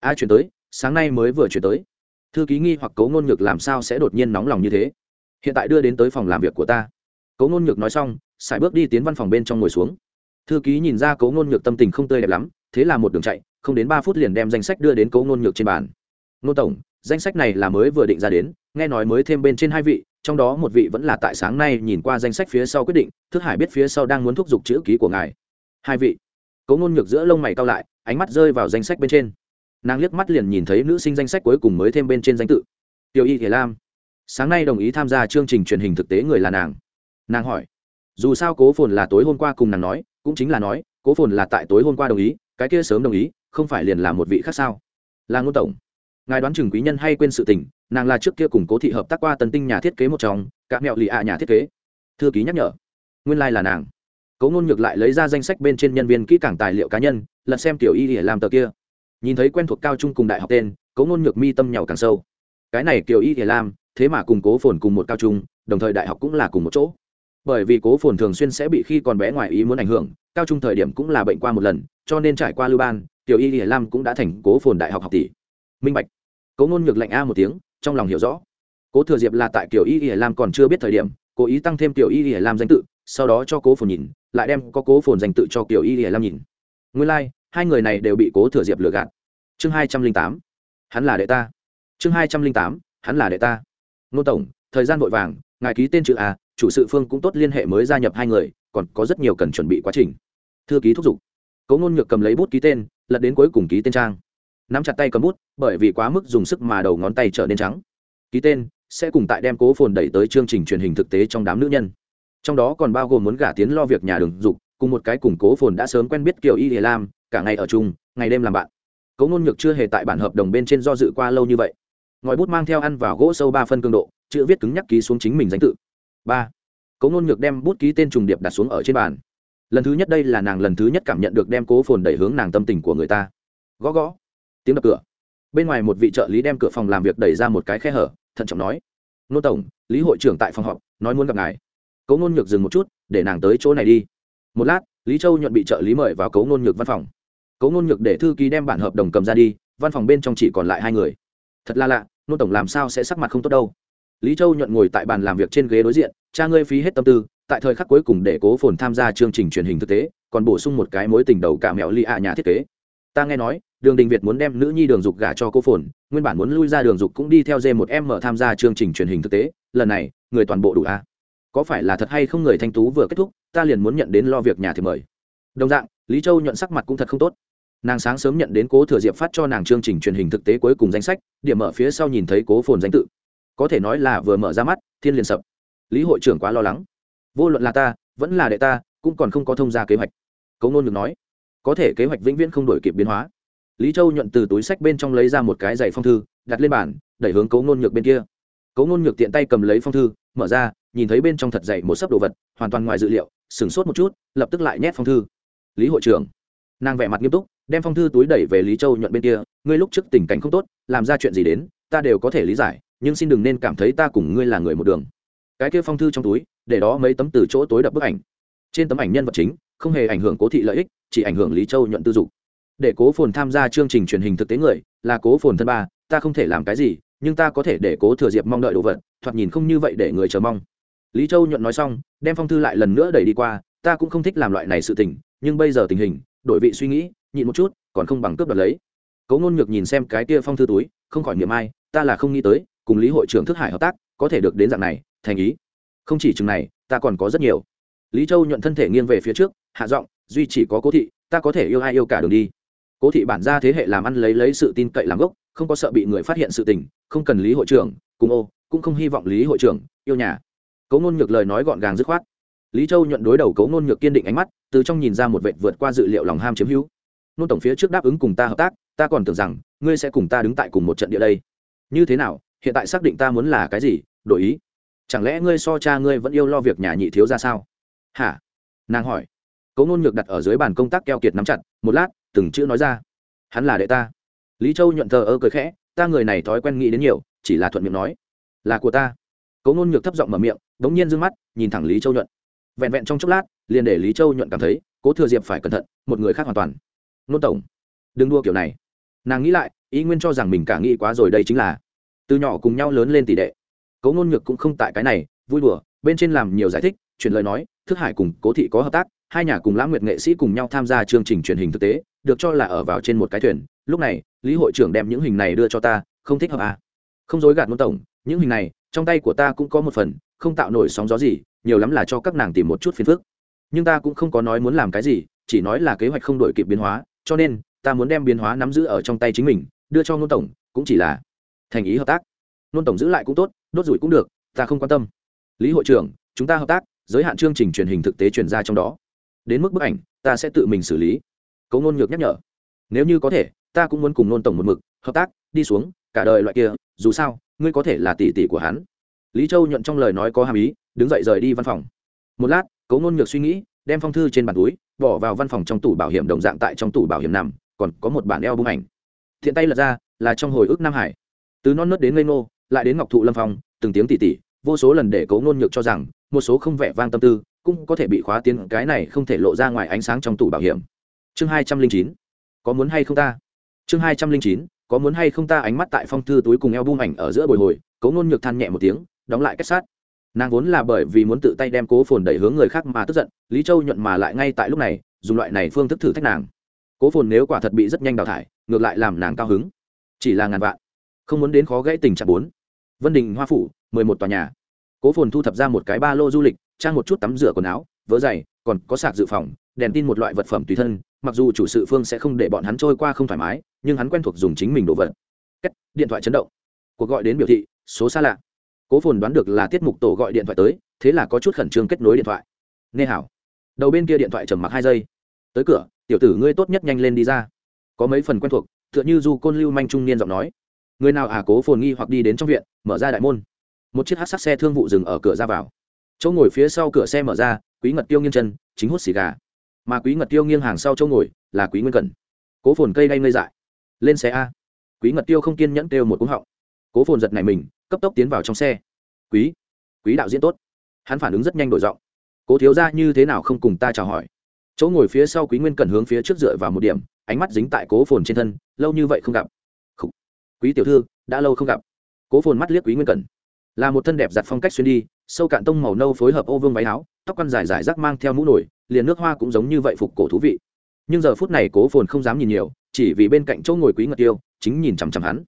Ai chuyển tới, sáng nay mới vừa chuyển tới. Thư ký nghi hoặc cố ngôn nhược làm sao sẽ đột nhiên nóng lòng như thế? Hiện tại đưa đến tới phòng làm việc của ta. Cố ngôn nhược nói xong, sải bước đi tiến văn phòng bên trong ngồi xuống. Thư ký nhìn ra cố ngôn nhược tâm tình không tươi đẹp lắm, thế là một đường chạy, không đến ba phút liền đem danh sách đưa đến cố ngôn nhược trên bàn. Nôn tổng, danh sách này là mới vừa định ra đến, nghe nói mới thêm bên trên hai vị trong đó một vị vẫn là tại sáng nay nhìn qua danh sách phía sau quyết định, thức hải biết phía sau đang muốn thúc giục chữ ký của ngài. Hai vị. Cố ngôn nhược giữa lông mày cao lại, ánh mắt rơi vào danh sách bên trên. Nàng liếc mắt liền nhìn thấy nữ sinh danh sách cuối cùng mới thêm bên trên danh tự. Tiểu y thể lam. Sáng nay đồng ý tham gia chương trình truyền hình thực tế người là nàng. Nàng hỏi. Dù sao cố phồn là tối hôm qua cùng nàng nói, cũng chính là nói, cố phồn là tại tối hôm qua đồng ý, cái kia sớm đồng ý, không phải liền là một vị khác sao? Là ngôn tổng ngài đoán chừng quý nhân hay quên sự tình, nàng là trước kia cùng cố thị hợp tác qua tần tinh nhà thiết kế một chồng cả mẹo lì ạ nhà thiết kế. Thư ký nhắc nhở. Nguyên lai、like、là nàng. Cố ngôn ngược lại lấy ra danh sách bên trên nhân viên kỹ cảng tài liệu cá nhân, lật xem tiểu y để làm tờ kia. Nhìn thấy quen thuộc cao trung cùng đại học tên, cố ngôn ngược mi tâm nhỏ càng sâu. Cái này kiểu y để làm, thế mà cùng cố phồn cùng một cao trung, đồng thời đại học cũng là cùng một chỗ. Bởi vì cố phồn thường xuyên sẽ bị khi còn bé ngoài ý muốn ảnh hưởng, cao trung thời điểm cũng là bệnh qua một lần, cho nên trải qua lưu ban, tiểu y để làm cũng đã thành cố phồn đại học học tỷ. Minh bạch cố ngôn ngược lạnh a một tiếng trong lòng hiểu rõ. Cố thừa diệp là tại kiểu y hiển lam còn chưa biết thời điểm cố ý tăng thêm tiểu y hiển lam danh tự sau đó cho cố phồn nhìn lại đem có cố phồn danh tự cho kiểu y hiển lam nhìn. Nguyên lai、like, hai người này đều bị cố thừa diệp lừa gạt. Chương hai trăm linh tám hắn là đệ ta. Chương hai trăm linh tám hắn là đệ ta. Ngô tổng thời gian vội vàng ngài ký tên chữ a chủ sự phương cũng tốt liên hệ mới gia nhập hai người còn có rất nhiều cần chuẩn bị quá trình. Thư ký thúc giục. Cố ngôn ngược cầm lấy bút ký tên lật đến cuối cùng ký tên trang nắm chặt tay cầm bút, bởi vì quá mức dùng sức mà đầu ngón tay trở nên trắng. Ký tên sẽ cùng tại đem cố phồn đẩy tới chương trình truyền hình thực tế trong đám nữ nhân. Trong đó còn bao gồm muốn gả tiến lo việc nhà đường dục, cùng một cái củng cố phồn đã sớm quen biết kiều y hề lam, cả ngày ở chung, ngày đêm làm bạn. Cấu ngôn nhược chưa hề tại bản hợp đồng bên trên do dự qua lâu như vậy. Ngòi bút mang theo ăn vào gỗ sâu ba phân cường độ, chữ viết cứng nhắc ký xuống chính mình danh tự. Ba. Cố ngôn nhược đem bút ký tên trùng điệp đặt xuống ở trên bàn. Lần thứ nhất đây là nàng lần thứ nhất cảm nhận được đem cố phồn đẩy hướng nàng tâm tình của người ta. Gõ gõ tiếng đập cửa. Bên ngoài một vị trợ lý đem cửa phòng làm việc đẩy ra một cái khe hở, thận trọng nói, nô tổng, lý hội trưởng tại phòng họp, nói muốn gặp ngài. Cố ngôn nhược dừng một chút, để nàng tới chỗ này đi. Một lát, lý châu nhuận bị trợ lý mời vào cố ngôn nhược văn phòng. Cố ngôn nhược để thư ký đem bản hợp đồng cầm ra đi, văn phòng bên trong chỉ còn lại hai người. Thật là lạ, nô tổng làm sao sẽ sắc mặt không tốt đâu? Lý châu nhuận ngồi tại bàn làm việc trên ghế đối diện, cha ngươi phí hết tâm tư, tại thời khắc cuối cùng để cố phồn tham gia chương trình truyền hình thực tế, còn bổ sung một cái mối tình đầu cả mẹo ly ạ nhà thiết kế. Ta nghe nói đường đình việt muốn đem nữ nhi đường dục gả cho Cô phồn, nguyên bản muốn lui ra đường dục cũng đi theo dê một em mở tham gia chương trình truyền hình thực tế, lần này, người toàn bộ đủ a. Có phải là thật hay không người thanh tú vừa kết thúc, ta liền muốn nhận đến lo việc nhà thì mời. Đồng dạng, lý châu nhận sắc mặt cũng thật không tốt. Nàng sáng sớm nhận đến cố thừa diệp phát cho nàng chương trình truyền hình thực tế cuối cùng danh sách, điểm mở phía sau nhìn thấy cố phồn danh tự. Có thể nói là vừa mở ra mắt, thiên liền sập. Lý hội trưởng quá lo lắng. Vô luận là ta, vẫn là đệ ta, cũng còn không có thông gia kế hoạch. Cấu nôn được nói. Có thể kế hoạch vĩnh viễn không đổi kịp biến hóa lý châu nhuận từ túi sách bên trong lấy ra một cái giày phong thư, đặt lên bàn, đẩy hướng cấu ngôn nhược bên kia. Cấu ngôn nhược tiện tay cầm lấy phong thư, mở ra, nhìn thấy bên trong thật dày một sấp đồ vật, hoàn toàn ngoài dự liệu, sửng sốt một chút, lập tức lại nhét phong thư. Lý hội trưởng, nàng vẻ mặt nghiêm túc, đem phong thư túi đẩy về lý châu nhuận bên kia, ngươi lúc trước tình cảnh không tốt, làm ra chuyện gì đến, ta đều có thể lý giải, nhưng xin đừng nên cảm thấy ta cùng ngươi là người một đường. Cái kia phong thư trong túi, để đó mấy tấm từ chỗ tối đập bức ảnh. Trên tấm ảnh nhân vật chính, không hề ảnh hưởng cố thị lợi ích, chỉ ảnh hưởng lý châu nhuận tư dục để cố phồn tham gia chương trình truyền hình thực tế người, là cố phồn thân ba, ta không thể làm cái gì, nhưng ta có thể để cố thừa diệp mong đợi đồ vật, thoạt nhìn không như vậy để người chờ mong. Lý châu nhuận nói xong, đem phong thư lại lần nữa đẩy đi qua, ta cũng không thích làm loại này sự tình, nhưng bây giờ tình hình, đổi vị suy nghĩ, nhịn một chút, còn không bằng cướp đoạt lấy. Cấu ngôn ngược nhìn xem cái kia phong thư túi, không khỏi niệm ai, ta là không nghĩ tới, cùng lý hội trưởng thức hải hợp tác, có thể được đến dạng này, thành ý. Không chỉ chừng này, ta còn có rất nhiều. Lý châu nhuận thân thể nghiêng về phía trước, hạ giọng, duy chỉ có cố thị, ta có thể yêu ai yêu cả đường đi cố thị bản ra thế hệ làm ăn lấy lấy sự tin cậy làm gốc, không có sợ bị người phát hiện sự tình, không cần lý hội trưởng, cùng ô, cũng không hy vọng lý hội trưởng, yêu nhà. Cấu ngôn nhược lời nói gọn gàng dứt khoát. Lý châu nhận đối đầu cấu ngôn nhược kiên định ánh mắt, từ trong nhìn ra một vệt vượt qua dự liệu lòng ham chiếm hữu. Nôn tổng phía trước đáp ứng cùng ta hợp tác, ta còn tưởng rằng, ngươi sẽ cùng ta đứng tại cùng một trận địa đây. Như thế nào, hiện tại xác định ta muốn là cái gì, đổi ý? Chẳng lẽ ngươi so cha ngươi vẫn yêu lo việc nhà nhị thiếu ra sao? Hả? Nàng hỏi. Cấu ngôn nhược đặt ở dưới bàn công tác keo kiệt nắm chặt, một lát từng chữ nói ra. Hắn là đệ ta. Lý châu nhuận thờ ơ cười khẽ, ta người này thói quen nghĩ đến nhiều, chỉ là thuận miệng nói. Là của ta. Cấu ngôn nhược thấp giọng mở miệng đ ố n g nhiên d ư ơ n g mắt, nhìn thẳng lý châu nhuận. Vẹn vẹn trong chốc lát, liền để lý châu nhuận cảm thấy, cố thừa diệp phải cẩn thận, một người khác hoàn toàn. Nôn tổng, đừng đua kiểu này. Nàng nghĩ lại, ý nguyên cho rằng mình cả nghĩ quá rồi đây chính là, từ nhỏ cùng nhau lớn lên tỷ đệ. Cấu ngôn nhược cũng không tại cái này, vui đùa, bên trên làm nhiều giải thích, chuyển lời nói, thức hải cùng cố thị có hợp tác, hai nhà cùng lãng nguyệt nghệ sĩ cùng nhau tham gia chương trình truyền hình thực tế được cho là ở vào trên một cái thuyền, lúc này, lý hội trưởng đem những hình này đưa cho ta, không thích hợp à. không dối gạt nôn tổng, những hình này, trong tay của ta cũng có một phần, không tạo nổi sóng gió gì, nhiều lắm là cho các nàng tìm một chút phiền phức. Nhưng ta cũng không có nói muốn làm cái gì, chỉ nói là kế hoạch không đổi kịp biến hóa, cho nên, ta muốn đem biến hóa nắm giữ ở trong tay chính mình, đưa cho nôn tổng, cũng chỉ là thành ý hợp tác. Nôn tổng giữ lại cũng tốt, đốt rủi cũng được, ta không quan tâm. Lý hội trưởng, chúng ta hợp tác, giới hạn chương trình truyền hình thực tế truyền ra trong đó. Đến mức bức ảnh, ta sẽ tự mình xử lý cấu nôn nhược nhắc nhở. Nếu như có thể, ta cũng muốn cùng nôn tổng một mực, hợp tác, đi xuống, cả đời loại kia, dù sao, ngươi có thể là tỷ tỷ của hắn. Lý châu nhận trong lời nói có hàm ý, đứng dậy rời đi văn phòng. Một lát, cấu ngôn Nhược suy nghĩ, đem phong thư trên bàn túi, bỏ vào văn phòng trong tủ bảo hiểm đồng dạng tại trong tủ bảo hiểm nằm, còn có một bản eo bung ảnh. Thiện tay lật ra, là trong hồi ức nam hải. Từ non nớt đến ngây nô lại đến ngọc thụ lâm phong, từng tiếng tỉ tỉ, vô số lần để cấu ngôn nhược cho rằng, một số không vẻ vang tâm tư, cũng có thể bị khóa tiến, cái này không thể lộ ra ngoài ánh sáng trong tủ bảo hiểm chương hai trăm linh chín. Có muốn hay không ta? Chương hai trăm linh chín, có muốn hay không ta? Ánh mắt tại phong thư túi cùng eo bung ảnh ở giữa bồi hồi cấu ngôn nhược than nhẹ một tiếng, đóng lại kết sát. Nàng vốn là bởi vì muốn tự tay đem cố phồn đẩy hướng người khác mà tức giận, lý châu nhuận mà lại ngay tại lúc này, dùng loại này phương thức thử thách nàng. Cố phồn nếu quả thật bị rất nhanh đào thải, ngược lại làm nàng cao hứng. Chỉ là ngàn vạn. Không muốn đến khó gãy tình trạng bốn. Vân đình, hoa phủ, mười một tòa nhà. Cố phồn thu thập ra một cái ba lô du lịch, trang một chút tắm rửa quần áo vỡ giày, còn có sạc dự phòng, đèn tin một loại vật phẩm tùy thân mặc dù chủ sự phương sẽ không để bọn hắn trôi qua không thoải mái, nhưng hắn quen thuộc dùng chính mình đồ vật. Cách, điện thoại chấn động. Cuộc gọi đến biểu thị, số xa lạ. Cố phồn đoán được là tiết mục tổ gọi điện thoại tới, thế là có chút khẩn trương kết nối điện thoại. Nghe hảo. Đầu bên kia điện thoại trầm mặc hai giây. Tới cửa, tiểu tử ngươi tốt nhất nhanh lên đi ra. Có mấy phần quen thuộc, tựa như du côn lưu manh trung niên giọng nói. Người nào à cố phồn nghi hoặc đi đến trong viện, mở ra đại môn. Một chiếc hát sắc xe thương vụ dừng ở cửa ra vào. Chỗ ngồi phía sau cửa xe mở ra, quý ngật tiêu nghiêng chân, chính hút xì gà mà quý ngật tiêu nghiêng hàng sau chỗ ngồi là quý nguyên cẩn. Cố phồn cây đay ngây dại. Lên xe a. Quý ngật tiêu không kiên nhẫn kêu một cúng họng. Cố phồn giật này mình, cấp tốc tiến vào trong xe. Quý quý đạo diễn tốt. Hắn phản ứng rất nhanh đổi giọng. Cố thiếu ra như thế nào không cùng ta chào hỏi? Chỗ ngồi phía sau quý nguyên cần hướng phía trước dựa vào một điểm, ánh mắt dính tại cố phồn trên thân, lâu như vậy không gặp. Khủ. quý tiểu thư, đã lâu không gặp. Cố phồn mắt liếc quý nguyên cần là một thân đẹp giặt phong cách xuyên đi, sâu cạn tông màu nâu phối hợp ô vương váy áo, tóc quăn dài dài rác mang theo mũ nổi liền nước hoa cũng giống như vậy phục cổ thú vị. Nhưng giờ phút này cố phồn không dám nhìn nhiều, chỉ vì bên cạnh chỗ ngồi quý ngật tiêu, chính nhìn chằm chằm hắn.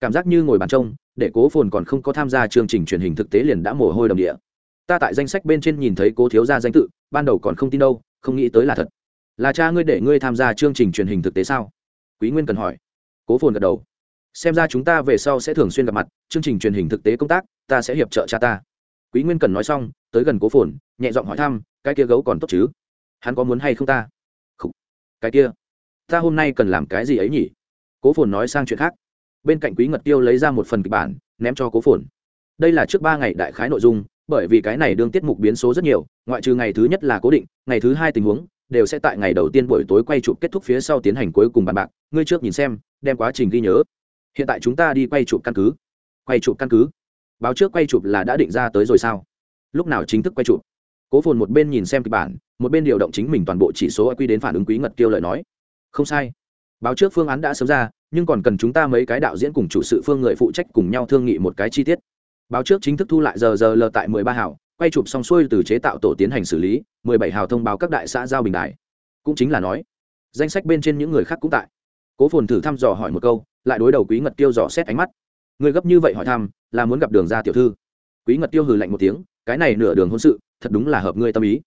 Cảm giác như ngồi bàn trông, để cố phồn còn không có tham gia chương trình truyền hình thực tế liền đã mồ hôi đồng địa. Ta tại danh sách bên trên nhìn thấy cố thiếu gia danh tự, ban đầu còn không tin đâu, không nghĩ tới là thật. Là cha ngươi để ngươi tham gia chương trình truyền hình thực tế sao? Quý nguyên cần hỏi. Cố phồn gật đầu. Xem ra chúng ta về sau sẽ thường xuyên gặp mặt, chương trình truyền hình thực tế công tác, ta sẽ hiệp trợ cha ta. Quý nguyên cần nói xong, tới gần cố phồn, nhẹ giọng hỏi thăm, cái kia gấu còn tốt chứ? Hắn có muốn hay không ta? Không. cái kia. Ta hôm nay cần làm cái gì ấy nhỉ? Cố phồn nói sang chuyện khác. Bên cạnh quý ngật tiêu lấy ra một phần kịch bản, ném cho cố phồn. Đây là trước ba ngày đại khái nội dung, bởi vì cái này đương tiết mục biến số rất nhiều, ngoại trừ ngày thứ nhất là cố định, ngày thứ hai tình huống đều sẽ tại ngày đầu tiên buổi tối quay chụp kết thúc phía sau tiến hành cuối cùng bàn bạc. Ngươi trước nhìn xem, đem quá trình ghi nhớ. Hiện tại chúng ta đi quay chụp căn cứ. Quay chụp căn cứ. Báo trước quay chụp là đã định ra tới rồi sao? Lúc nào chính thức quay chụp? Cố phồn một bên nhìn xem kịch bản, một bên điều động chính mình toàn bộ chỉ số quy đến phản ứng quý ngật kiêu lời nói. Không sai. Báo trước phương án đã sớm ra, nhưng còn cần chúng ta mấy cái đạo diễn cùng chủ sự phương người phụ trách cùng nhau thương nghị một cái chi tiết. Báo trước chính thức thu lại giờ giờ lờ tại mười ba hào, quay chụp xong xuôi từ chế tạo tổ tiến hành xử lý, mười bảy hào thông báo các đại xã giao bình đại. Cũng chính là nói, danh sách bên trên những người khác cũng tại. Cố phồn thử thăm dò hỏi một câu, lại đối đầu quý ngật tiêu dò xét ánh mắt. Người gấp như vậy hỏi thăm, là muốn gặp đường ra tiểu thư. Quý ngật tiêu hừ lạnh một tiếng, cái này nửa đường hôn sự thật đúng là hợp ngươi tâm ý.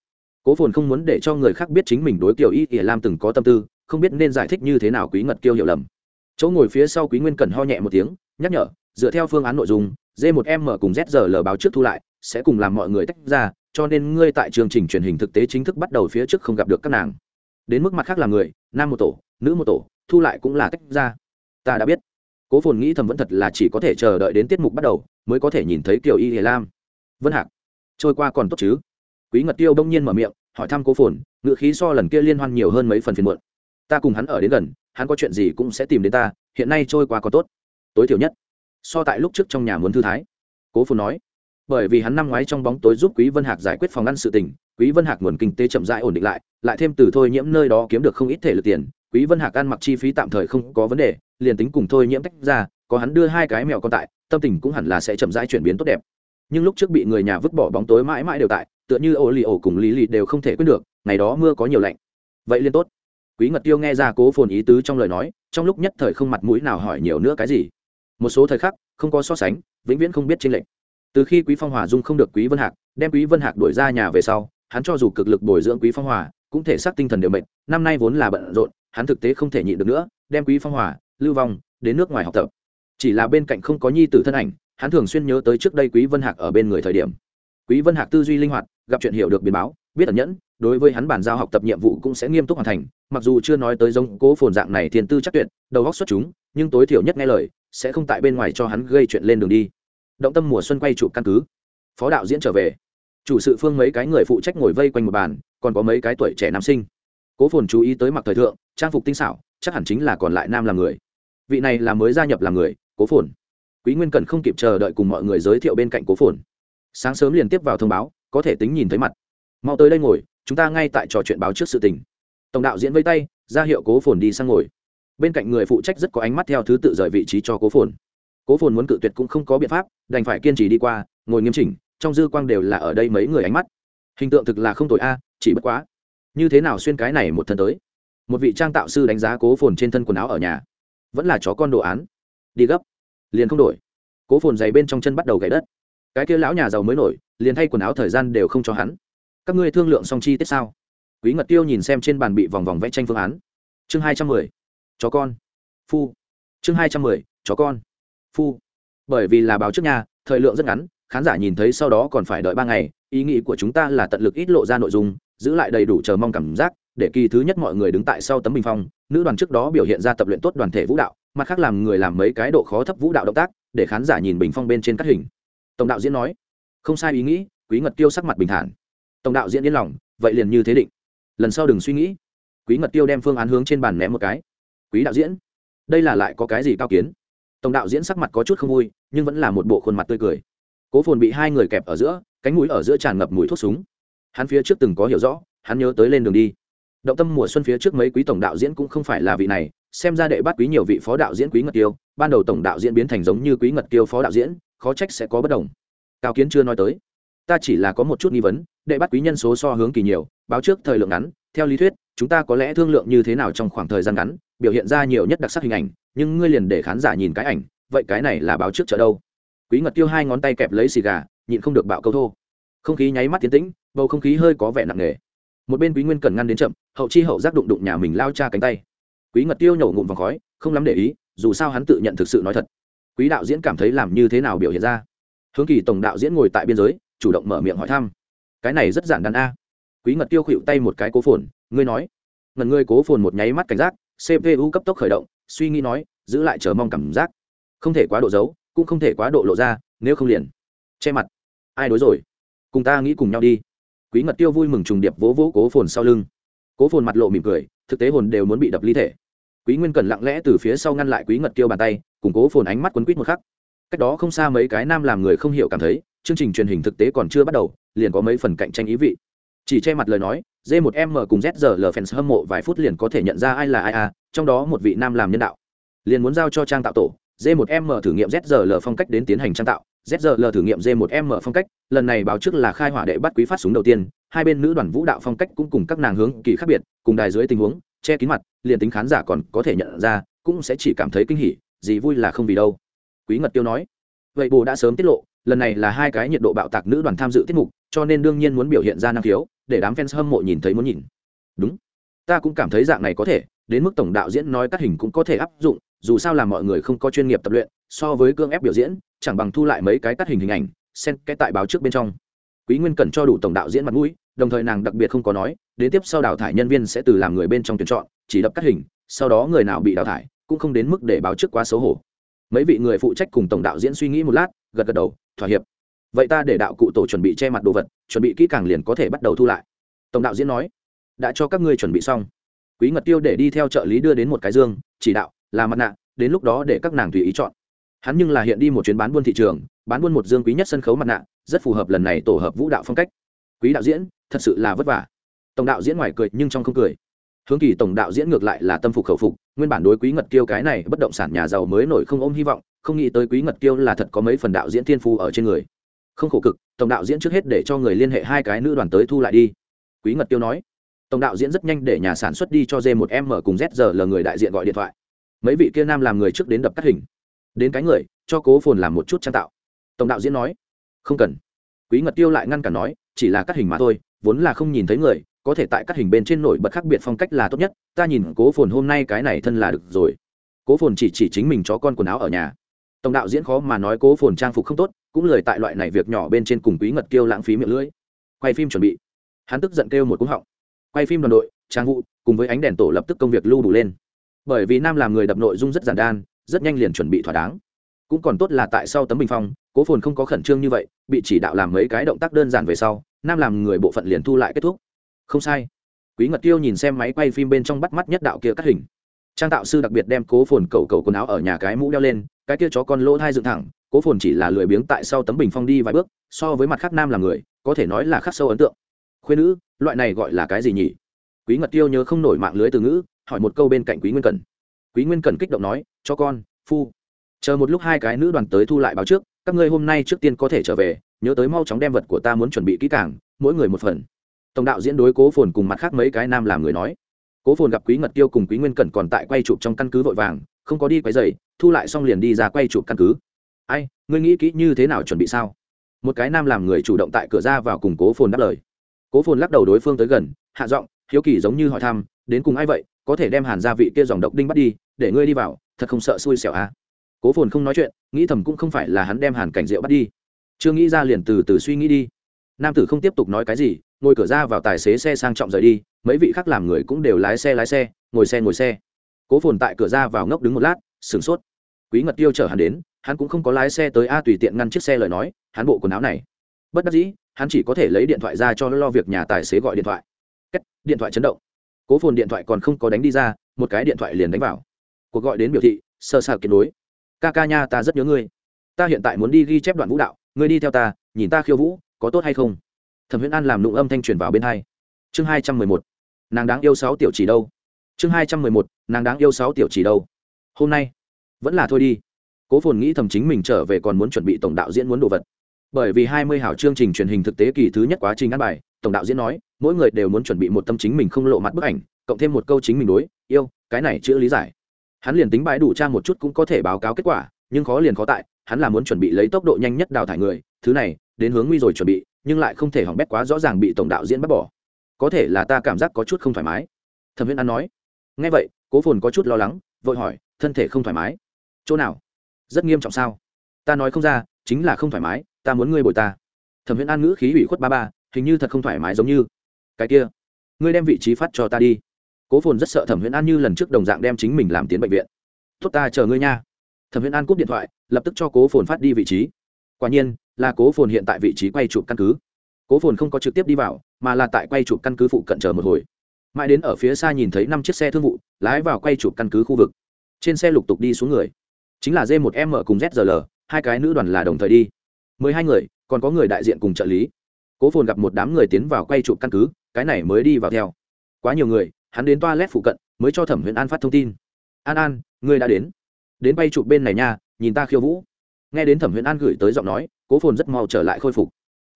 Cố phồn không muốn để cho người khác biết chính mình đối kiểu y ỉa lam từng có tâm tư, không biết nên giải thích như thế nào quý ngật kiêu hiểu lầm. Chỗ ngồi phía sau quý nguyên cần ho nhẹ một tiếng, nhắc nhở, dựa theo phương án nội dung, d một m cùng zr báo trước thu lại, sẽ cùng làm mọi người tách ra, cho nên ngươi tại chương trình truyền hình thực tế chính thức bắt đầu phía trước không gặp được các nàng. Đến mức mặt khác là người, nam một tổ, nữ một tổ, thu lại cũng là tách ra. Ta đã biết. Cố phồn nghĩ thầm vẫn thật là chỉ có thể chờ đợi đến tiết mục bắt đầu, mới có thể nhìn thấy kiểu y hề lam. Vân hạc trôi qua còn tốt chứ? Quý ngật tiêu đông nhiên mở miệng, hỏi thăm cố phồn ngựa khí so lần kia liên hoan nhiều hơn mấy phần phiền muộn. Ta cùng hắn ở đến gần, hắn có chuyện gì cũng sẽ tìm đến ta, hiện nay trôi qua còn tốt. Tối thiểu nhất. So tại lúc trước trong nhà muốn thư thái. Cố phồn nói, bởi vì hắn năm ngoái trong bóng tối giúp quý vân hạc giải quyết phòng ngăn sự tình, quý vân hạc nguồn kinh tế chậm rãi ổn định lại lại thêm từ thôi nhiễm nơi đó kiếm được không ít thể lực tiền, quý vân hạc ăn mặc chi phí tạm thời không có vấn đề, liền tính cùng thôi nhiễm tách ra, có hắn đưa hai cái mèo con tại, tâm tình cũng hẳn là sẽ chậm rãi chuyển biến tốt đẹp nhưng lúc trước bị người nhà vứt bỏ bóng tối mãi mãi đều tại, tựa như ô lì ổ cùng lý lì đều không thể quyết được, ngày đó mưa có nhiều lạnh. Vậy liên tốt. Quý ngật tiêu nghe ra cố phồn ý tứ trong lời nói, trong lúc nhất thời không mặt mũi nào hỏi nhiều nữa cái gì. Một số thời khắc, không có so sánh, vĩnh viễn không biết tranh lệch. Từ khi quý phong hòa dung không được quý vân hạc, đem quý vân hạc đuổi ra nhà về sau, hắn cho dù cực lực bồi dưỡng quý phong hòa, cũng thể xác tinh thần đều mệt, năm nay vốn là bận rộn, hắn thực tế không thể nhịn được nữa, đem quý phong hòa, lưu vong đến nước ngoài học tập. Chỉ là bên cạnh không có nhi tử thân ảnh hắn thường xuyên nhớ tới trước đây quý vân hạc ở bên người thời điểm. Quý vân hạc tư duy linh hoạt, gặp chuyện hiểu được biến báo, biết ẩn nhẫn, đối với hắn bản giao học tập nhiệm vụ cũng sẽ nghiêm túc hoàn thành, mặc dù chưa nói tới giống cố phồn dạng này thiên tư chắc tuyệt, đầu góc xuất chúng, nhưng tối thiểu nhất nghe lời, sẽ không tại bên ngoài cho hắn gây chuyện lên đường đi. Động tâm mùa xuân quay chụp căn cứ. Phó đạo diễn trở về. Chủ sự phương mấy cái người phụ trách ngồi vây quanh một bàn, còn có mấy cái tuổi trẻ nam sinh. Cố phồn chú ý tới mặc thời thượng, trang phục tinh xảo, chắc hẳn chính là còn lại nam làm người. Vị này là mới gia nhập làm người, cố phồn quý nguyên cần không kịp chờ đợi cùng mọi người giới thiệu bên cạnh cố phồn. Sáng sớm liền tiếp vào thông báo, có thể tính nhìn thấy mặt. Mau tới đây ngồi, chúng ta ngay tại trò chuyện báo trước sự tình. Tổng đạo diễn vây tay, ra hiệu cố phồn đi sang ngồi. Bên cạnh người phụ trách rất có ánh mắt theo thứ tự rời vị trí cho cố phồn. Cố phồn muốn cự tuyệt cũng không có biện pháp, đành phải kiên trì đi qua, ngồi nghiêm chỉnh, trong dư quang đều là ở đây mấy người ánh mắt. Hình tượng thực là không tồi a, chỉ bất quá. Như thế nào xuyên cái này một thân tới? Một vị trang tạo sư đánh giá cố phồn trên thân quần áo ở nhà. Vẫn là chó con đồ án. Đi gấp liền không đổi. Cố phồn dày bên trong chân bắt đầu gãy đất. Cái kia lão nhà giàu mới nổi, liền thay quần áo thời gian đều không cho hắn. Các ngươi thương lượng song chi tiết sao? Quý ngật tiêu nhìn xem trên bàn bị vòng vòng vẽ tranh phương án. Chương hai trăm mười, chó con. Phu. Chương hai trăm mười, chó con. Phu. Bởi vì là báo trước nhà, thời lượng rất ngắn, khán giả nhìn thấy sau đó còn phải đợi ba ngày, ý nghĩ của chúng ta là tận lực ít lộ ra nội dung, giữ lại đầy đủ chờ mong cảm giác, để kỳ thứ nhất mọi người đứng tại sau tấm bình phong, nữ đoàn trước đó biểu hiện ra tập luyện tốt đoàn thể vũ đạo mặt khác làm người làm mấy cái độ khó thấp vũ đạo động tác, để khán giả nhìn bình phong bên trên các hình. Tổng đạo diễn nói, không sai ý nghĩ, quý ngật tiêu sắc mặt bình thản. Tổng đạo diễn yên lòng, vậy liền như thế định. Lần sau đừng suy nghĩ. Quý ngật tiêu đem phương án hướng trên bàn ném một cái. Quý đạo diễn, đây là lại có cái gì cao kiến? Tổng đạo diễn sắc mặt có chút không vui, nhưng vẫn là một bộ khuôn mặt tươi cười. Cố phồn bị hai người kẹp ở giữa, cánh mũi ở giữa tràn ngập mùi thuốc súng. Hắn phía trước từng có hiểu rõ, hắn nhớ tới lên đường đi động tâm mùa xuân phía trước mấy quý tổng đạo diễn cũng không phải là vị này, xem ra đệ bắt quý nhiều vị phó đạo diễn quý ngật tiêu ban đầu tổng đạo diễn biến thành giống như quý ngật tiêu phó đạo diễn, khó trách sẽ có bất đồng. Cao kiến chưa nói tới. Ta chỉ là có một chút nghi vấn, đệ bắt quý nhân số so hướng kỳ nhiều, báo trước thời lượng ngắn, theo lý thuyết, chúng ta có lẽ thương lượng như thế nào trong khoảng thời gian ngắn, biểu hiện ra nhiều nhất đặc sắc hình ảnh, nhưng ngươi liền để khán giả nhìn cái ảnh, vậy cái này là báo trước chợ đâu? Quý ngật tiêu hai ngón tay kẹp lấy xì gà, nhịn không được bạo câu thô. Không khí nháy mắt tiến tĩnh, bầu không khí hơi có vẻ nặng nề một bên quý nguyên cần ngăn đến chậm, hậu chi hậu giác đụng đụng nhà mình lao cha cánh tay. Quý ngật tiêu nhổ ngụm vòng khói, không lắm để ý, dù sao hắn tự nhận thực sự nói thật. Quý đạo diễn cảm thấy làm như thế nào biểu hiện ra? Hướng kỳ tổng đạo diễn ngồi tại biên giới, chủ động mở miệng hỏi thăm. Cái này rất giản đàn a. Quý ngật tiêu khuỵu tay một cái cố phồn, ngươi nói. Ngần ngươi cố phồn một nháy mắt cảnh giác cpu cấp tốc khởi động, suy nghĩ nói, giữ lại chờ mong cảm giác. Không thể quá độ giấu, cũng không thể quá độ lộ ra, nếu không liền che mặt. Ai đối rồi? Cùng ta nghĩ cùng nhau đi quý ngật tiêu vui mừng trùng điệp vỗ vỗ cố phồn sau lưng. Cố phồn mặt lộ mỉm cười, thực tế hồn đều muốn bị đập ly thể. Quý nguyên cần lặng lẽ từ phía sau ngăn lại quý ngật tiêu bàn tay, cùng cố phồn ánh mắt quấn quýt một khắc. Cách đó không xa mấy cái nam làm người không hiểu cảm thấy, chương trình truyền hình thực tế còn chưa bắt đầu, liền có mấy phần cạnh tranh ý vị. Chỉ che mặt lời nói d 1 m cùng zl fans hâm mộ vài phút liền có thể nhận ra ai là ai à trong đó một vị nam làm nhân đạo. Liền muốn giao cho trang tạo tổ d 1 m thử nghiệm zl phong cách đến tiến hành trang tạo. ZRL thử nghiệm J1M phong cách, lần này báo trước là khai hỏa đệ bắt quý phát súng đầu tiên, hai bên nữ đoàn vũ đạo phong cách cũng cùng các nàng hướng kỳ khác biệt, cùng đài dưới tình huống, che kín mặt, liền tính khán giả còn có thể nhận ra, cũng sẽ chỉ cảm thấy kinh hỉ, gì vui là không vì đâu. Quý ngật tiêu nói, vậy bồ đã sớm tiết lộ, lần này là hai cái nhiệt độ bạo tạc nữ đoàn tham dự tiết mục, cho nên đương nhiên muốn biểu hiện ra năng khiếu, để đám fans hâm mộ nhìn thấy muốn nhìn. Đúng, ta cũng cảm thấy dạng này có thể, đến mức tổng đạo diễn nói các hình cũng có thể áp dụng, dù sao là mọi người không có chuyên nghiệp tập luyện, so với cương ép biểu diễn chẳng bằng thu lại mấy cái cắt hình hình ảnh, xen cái tại báo trước bên trong. Quý nguyên cần cho đủ tổng đạo diễn mặt mũi, đồng thời nàng đặc biệt không có nói, đến tiếp sau đào thải nhân viên sẽ từ làm người bên trong tuyển chọn, chỉ đập cắt hình, sau đó người nào bị đào thải, cũng không đến mức để báo trước quá xấu hổ. Mấy vị người phụ trách cùng tổng đạo diễn suy nghĩ một lát, gật gật đầu, thỏa hiệp. Vậy ta để đạo cụ tổ chuẩn bị che mặt đồ vật, chuẩn bị kỹ càng liền có thể bắt đầu thu lại. Tổng đạo diễn nói, đã cho các ngươi chuẩn bị xong. Quý ngật tiêu để đi theo trợ lý đưa đến một cái dương, chỉ đạo, là mặt nạ, đến lúc đó để các nàng tùy ý chọn hắn nhưng là hiện đi một chuyến bán buôn thị trường, bán buôn một dương quý nhất sân khấu mặt nạ, rất phù hợp lần này tổ hợp vũ đạo phong cách. Quý đạo diễn, thật sự là vất vả. Tổng đạo diễn ngoài cười nhưng trong không cười. Hướng kỳ tổng đạo diễn ngược lại là tâm phục khẩu phục, nguyên bản đối quý ngật kiêu cái này bất động sản nhà giàu mới nổi không ôm hy vọng, không nghĩ tới quý ngật kiêu là thật có mấy phần đạo diễn thiên phu ở trên người. Không khổ cực, tổng đạo diễn trước hết để cho người liên hệ hai cái nữ đoàn tới thu lại đi. Quý ngật kiêu nói. Tổng đạo diễn rất nhanh để nhà sản xuất đi cho d một m cùng z giờ là người đại diện gọi điện thoại. Mấy vị kia nam làm người trước đến đập cắt hình đến cái người, cho cố phồn làm một chút trang tạo. Tổng đạo diễn nói, không cần. Quý ngật tiêu lại ngăn cản nói, chỉ là cắt hình mà thôi, vốn là không nhìn thấy người, có thể tại cắt hình bên trên nổi bật khác biệt phong cách là tốt nhất, ta nhìn cố phồn hôm nay cái này thân là được rồi. Cố phồn chỉ chỉ chính mình cho con quần áo ở nhà. Tổng đạo diễn khó mà nói cố phồn trang phục không tốt, cũng lời tại loại này việc nhỏ bên trên cùng quý ngật kêu lãng phí miệng lưỡi. Quay phim chuẩn bị. Hắn tức giận kêu một cúng họng. Quay phim đoàn đội, trang vụ cùng với ánh đèn tổ lập tức công việc lưu đủ lên. Bởi vì nam làm người đập nội dung rất giản đan rất nhanh liền chuẩn bị thỏa đáng. Cũng còn tốt là tại sau tấm bình phong, cố phồn không có khẩn trương như vậy, bị chỉ đạo làm mấy cái động tác đơn giản về sau, nam làm người bộ phận liền thu lại kết thúc. Không sai. Quý ngật tiêu nhìn xem máy quay phim bên trong bắt mắt nhất đạo kia cắt hình. Trang tạo sư đặc biệt đem cố phồn cầu cầu quần áo ở nhà cái mũ đeo lên, cái kia chó con lỗ thai dựng thẳng, cố phồn chỉ là lười biếng tại sau tấm bình phong đi vài bước, so với mặt khác nam là người, có thể nói là khắc sâu ấn tượng. Khuyên nữ, loại này gọi là cái gì nhỉ? Quý ngật tiêu nhớ không nổi mạng lưới từ ngữ, hỏi một câu bên cạnh quý nguyên cẩn quý nguyên cẩn kích động nói, cho con, phu. Chờ một lúc hai cái nữ đoàn tới thu lại báo trước, các ngươi hôm nay trước tiên có thể trở về, nhớ tới mau chóng đem vật của ta muốn chuẩn bị kỹ càng, mỗi người một phần. Tổng đạo diễn đối cố phồn cùng mặt khác mấy cái nam làm người nói. Cố phồn gặp quý ngật tiêu cùng quý nguyên cẩn còn tại quay chụp trong căn cứ vội vàng, không có đi quay dày thu lại xong liền đi ra quay chụp căn cứ. Ai, ngươi nghĩ kỹ như thế nào chuẩn bị sao? Một cái nam làm người chủ động tại cửa ra vào cùng cố phồn đáp lời. Cố phồn lắc đầu đối phương tới gần, hạ giọng, hiếu kỳ giống như hỏi thăm, đến cùng ai vậy? Có thể đem hàn gia vị kia dòng độc đinh bắt đi để ngươi đi vào thật không sợ xui xẻo à? Cố phồn không nói chuyện nghĩ thầm cũng không phải là hắn đem hàn cảnh rượu bắt đi. Chưa nghĩ ra liền từ từ suy nghĩ đi. Nam tử không tiếp tục nói cái gì ngồi cửa ra vào tài xế xe sang trọng rời đi mấy vị khác làm người cũng đều lái xe lái xe ngồi xe ngồi xe. Cố phồn tại cửa ra vào ngốc đứng một lát sửng sốt. Quý ngật tiêu chở hắn đến hắn cũng không có lái xe tới a tùy tiện ngăn chiếc xe lời nói hắn bộ quần áo này. Bất đắc dĩ hắn chỉ có thể lấy điện thoại ra cho lo việc nhà tài xế gọi điện thoại. Kết, điện thoại chấn động cố phồn điện thoại còn không có đánh đi ra, một cái điện thoại liền đánh vào. Cuộc gọi đến biểu thị, sơ sạc kết nối. Ca ca nha, ta rất nhớ ngươi. Ta hiện tại muốn đi ghi chép đoạn vũ đạo, ngươi đi theo ta, nhìn ta khiêu vũ, có tốt hay không? Thẩm Huyễn an làm nụng âm thanh truyền vào bên hai. Chương hai trăm mười một. Nàng đáng yêu sáu tiểu chỉ đâu? Chương hai trăm mười một. Nàng đáng yêu sáu tiểu chỉ đâu? Hôm nay, vẫn là thôi đi. Cố phồn nghĩ thầm chính mình trở về còn muốn chuẩn bị tổng đạo diễn muốn đồ vật. Bởi vì hai mươi hảo chương trình truyền hình thực tế kỳ thứ nhất quá trình ăn bài tổng đạo diễn nói, mỗi người đều muốn chuẩn bị một tâm chính mình không lộ mặt bức ảnh, cộng thêm một câu chính mình đối, yêu, cái này chữ lý giải. Hắn liền tính bãi đủ tra một chút cũng có thể báo cáo kết quả, nhưng khó liền khó tại, hắn là muốn chuẩn bị lấy tốc độ nhanh nhất đào thải người, thứ này, đến hướng nguy rồi chuẩn bị, nhưng lại không thể hỏng bét quá rõ ràng bị tổng đạo diễn bắt bỏ. Có thể là ta cảm giác có chút không thoải mái. Thẩm viễn an nói. Ngay vậy, cố phồn có chút lo lắng, vội hỏi, thân thể không thoải mái? Chỗ nào? Rất nghiêm trọng sao? Ta nói không ra, chính là không thoải mái, ta muốn ngươi bồi ta. Thẩm viễn an ngữ khí ủy khuất ba ba hình như thật không thoải mái giống như. Cái kia, ngươi đem vị trí phát cho ta đi. Cố phồn rất sợ thẩm Huyễn an như lần trước đồng dạng đem chính mình làm tiến bệnh viện. Tốt ta chờ ngươi nha. Thẩm Huyễn an cúp điện thoại, lập tức cho cố phồn phát đi vị trí. Quả nhiên, là cố phồn hiện tại vị trí quay chụp căn cứ. Cố phồn không có trực tiếp đi vào, mà là tại quay chụp căn cứ phụ cận chờ một hồi. Mãi đến ở phía xa nhìn thấy năm chiếc xe thương vụ, lái vào quay chụp căn cứ khu vực. Trên xe lục tục đi xuống người. Chính là d một m cùng zl hai cái nữ đoàn là đồng thời đi. Mười hai người, còn có người đại diện cùng trợ lý cố phồn gặp một đám người tiến vào quay chụp căn cứ, cái này mới đi vào theo. Quá nhiều người, hắn đến toa lét phụ cận, mới cho thẩm huyền an phát thông tin. An an, ngươi đã đến. Đến quay chụp bên này nha, nhìn ta khiêu vũ. Nghe đến thẩm huyền an gửi tới giọng nói, cố phồn rất mau trở lại khôi phục.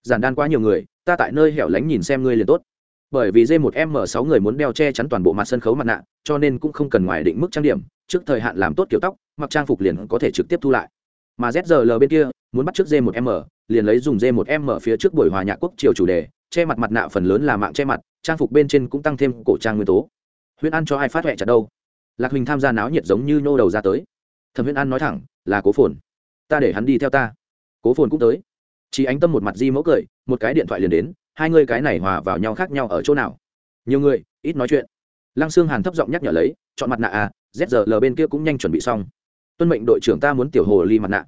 Giản đan quá nhiều người, ta tại nơi hẻo lánh nhìn xem ngươi liền tốt. Bởi vì d một m sáu người muốn đeo che chắn toàn bộ mặt sân khấu mặt nạ, cho nên cũng không cần ngoài định mức trang điểm, trước thời hạn làm tốt kiểu tóc, mặc trang phục liền có thể trực tiếp thu lại. Mà zrl bên kia muốn bắt trước d một m, liền lấy dùng d một m phía trước buổi hòa nhạc quốc triều chủ đề, che mặt mặt nạ phần lớn là mạng che mặt, trang phục bên trên cũng tăng thêm cổ trang nguyên tố. Huyễn an cho ai phát huệ chặt đâu? Lạc huỳnh tham gia náo nhiệt giống như nô đầu ra tới. Thẩm huyễn an nói thẳng, là cố phồn. Ta để hắn đi theo ta. Cố phồn cũng tới. Chỉ ánh tâm một mặt di mẫu cười, một cái điện thoại liền đến, hai người cái này hòa vào nhau khác nhau ở chỗ nào? Nhiều người, ít nói chuyện. Lăng xương hàn thấp giọng nhắc nhở lấy, chọn mặt nạ à zl bên kia cũng nhanh chuẩn bị xong. Tuân mệnh đội trưởng ta muốn tiểu hồ ly mặt nạ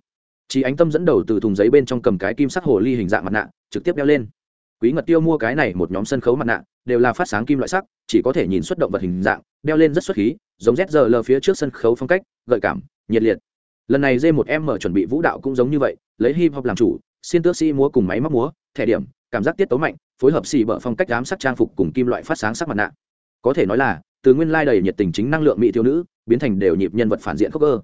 chỉ ánh tâm dẫn đầu từ thùng giấy bên trong cầm cái kim sắc hồ ly hình dạng mặt nạ, trực tiếp đeo lên. Quý ngật tiêu mua cái này một nhóm sân khấu mặt nạ, đều là phát sáng kim loại sắc, chỉ có thể nhìn xuất động vật hình dạng, đeo lên rất xuất khí, giống ZRL phía trước sân khấu phong cách, gợi cảm, nhiệt liệt. Lần này d một m chuẩn bị vũ đạo cũng giống như vậy, lấy hip hop làm chủ, xiên tước sĩ múa cùng máy móc múa, thẻ điểm, cảm giác tiết tấu mạnh, phối hợp xì bở phong cách ám sắc trang phục cùng kim loại phát sáng sắc mặt nạ. Có thể nói là, từ nguyên lai đầy nhiệt tình chính năng lượng mỹ thiếu nữ, biến thành đều nhịp nhân vật phản diện khốc cơ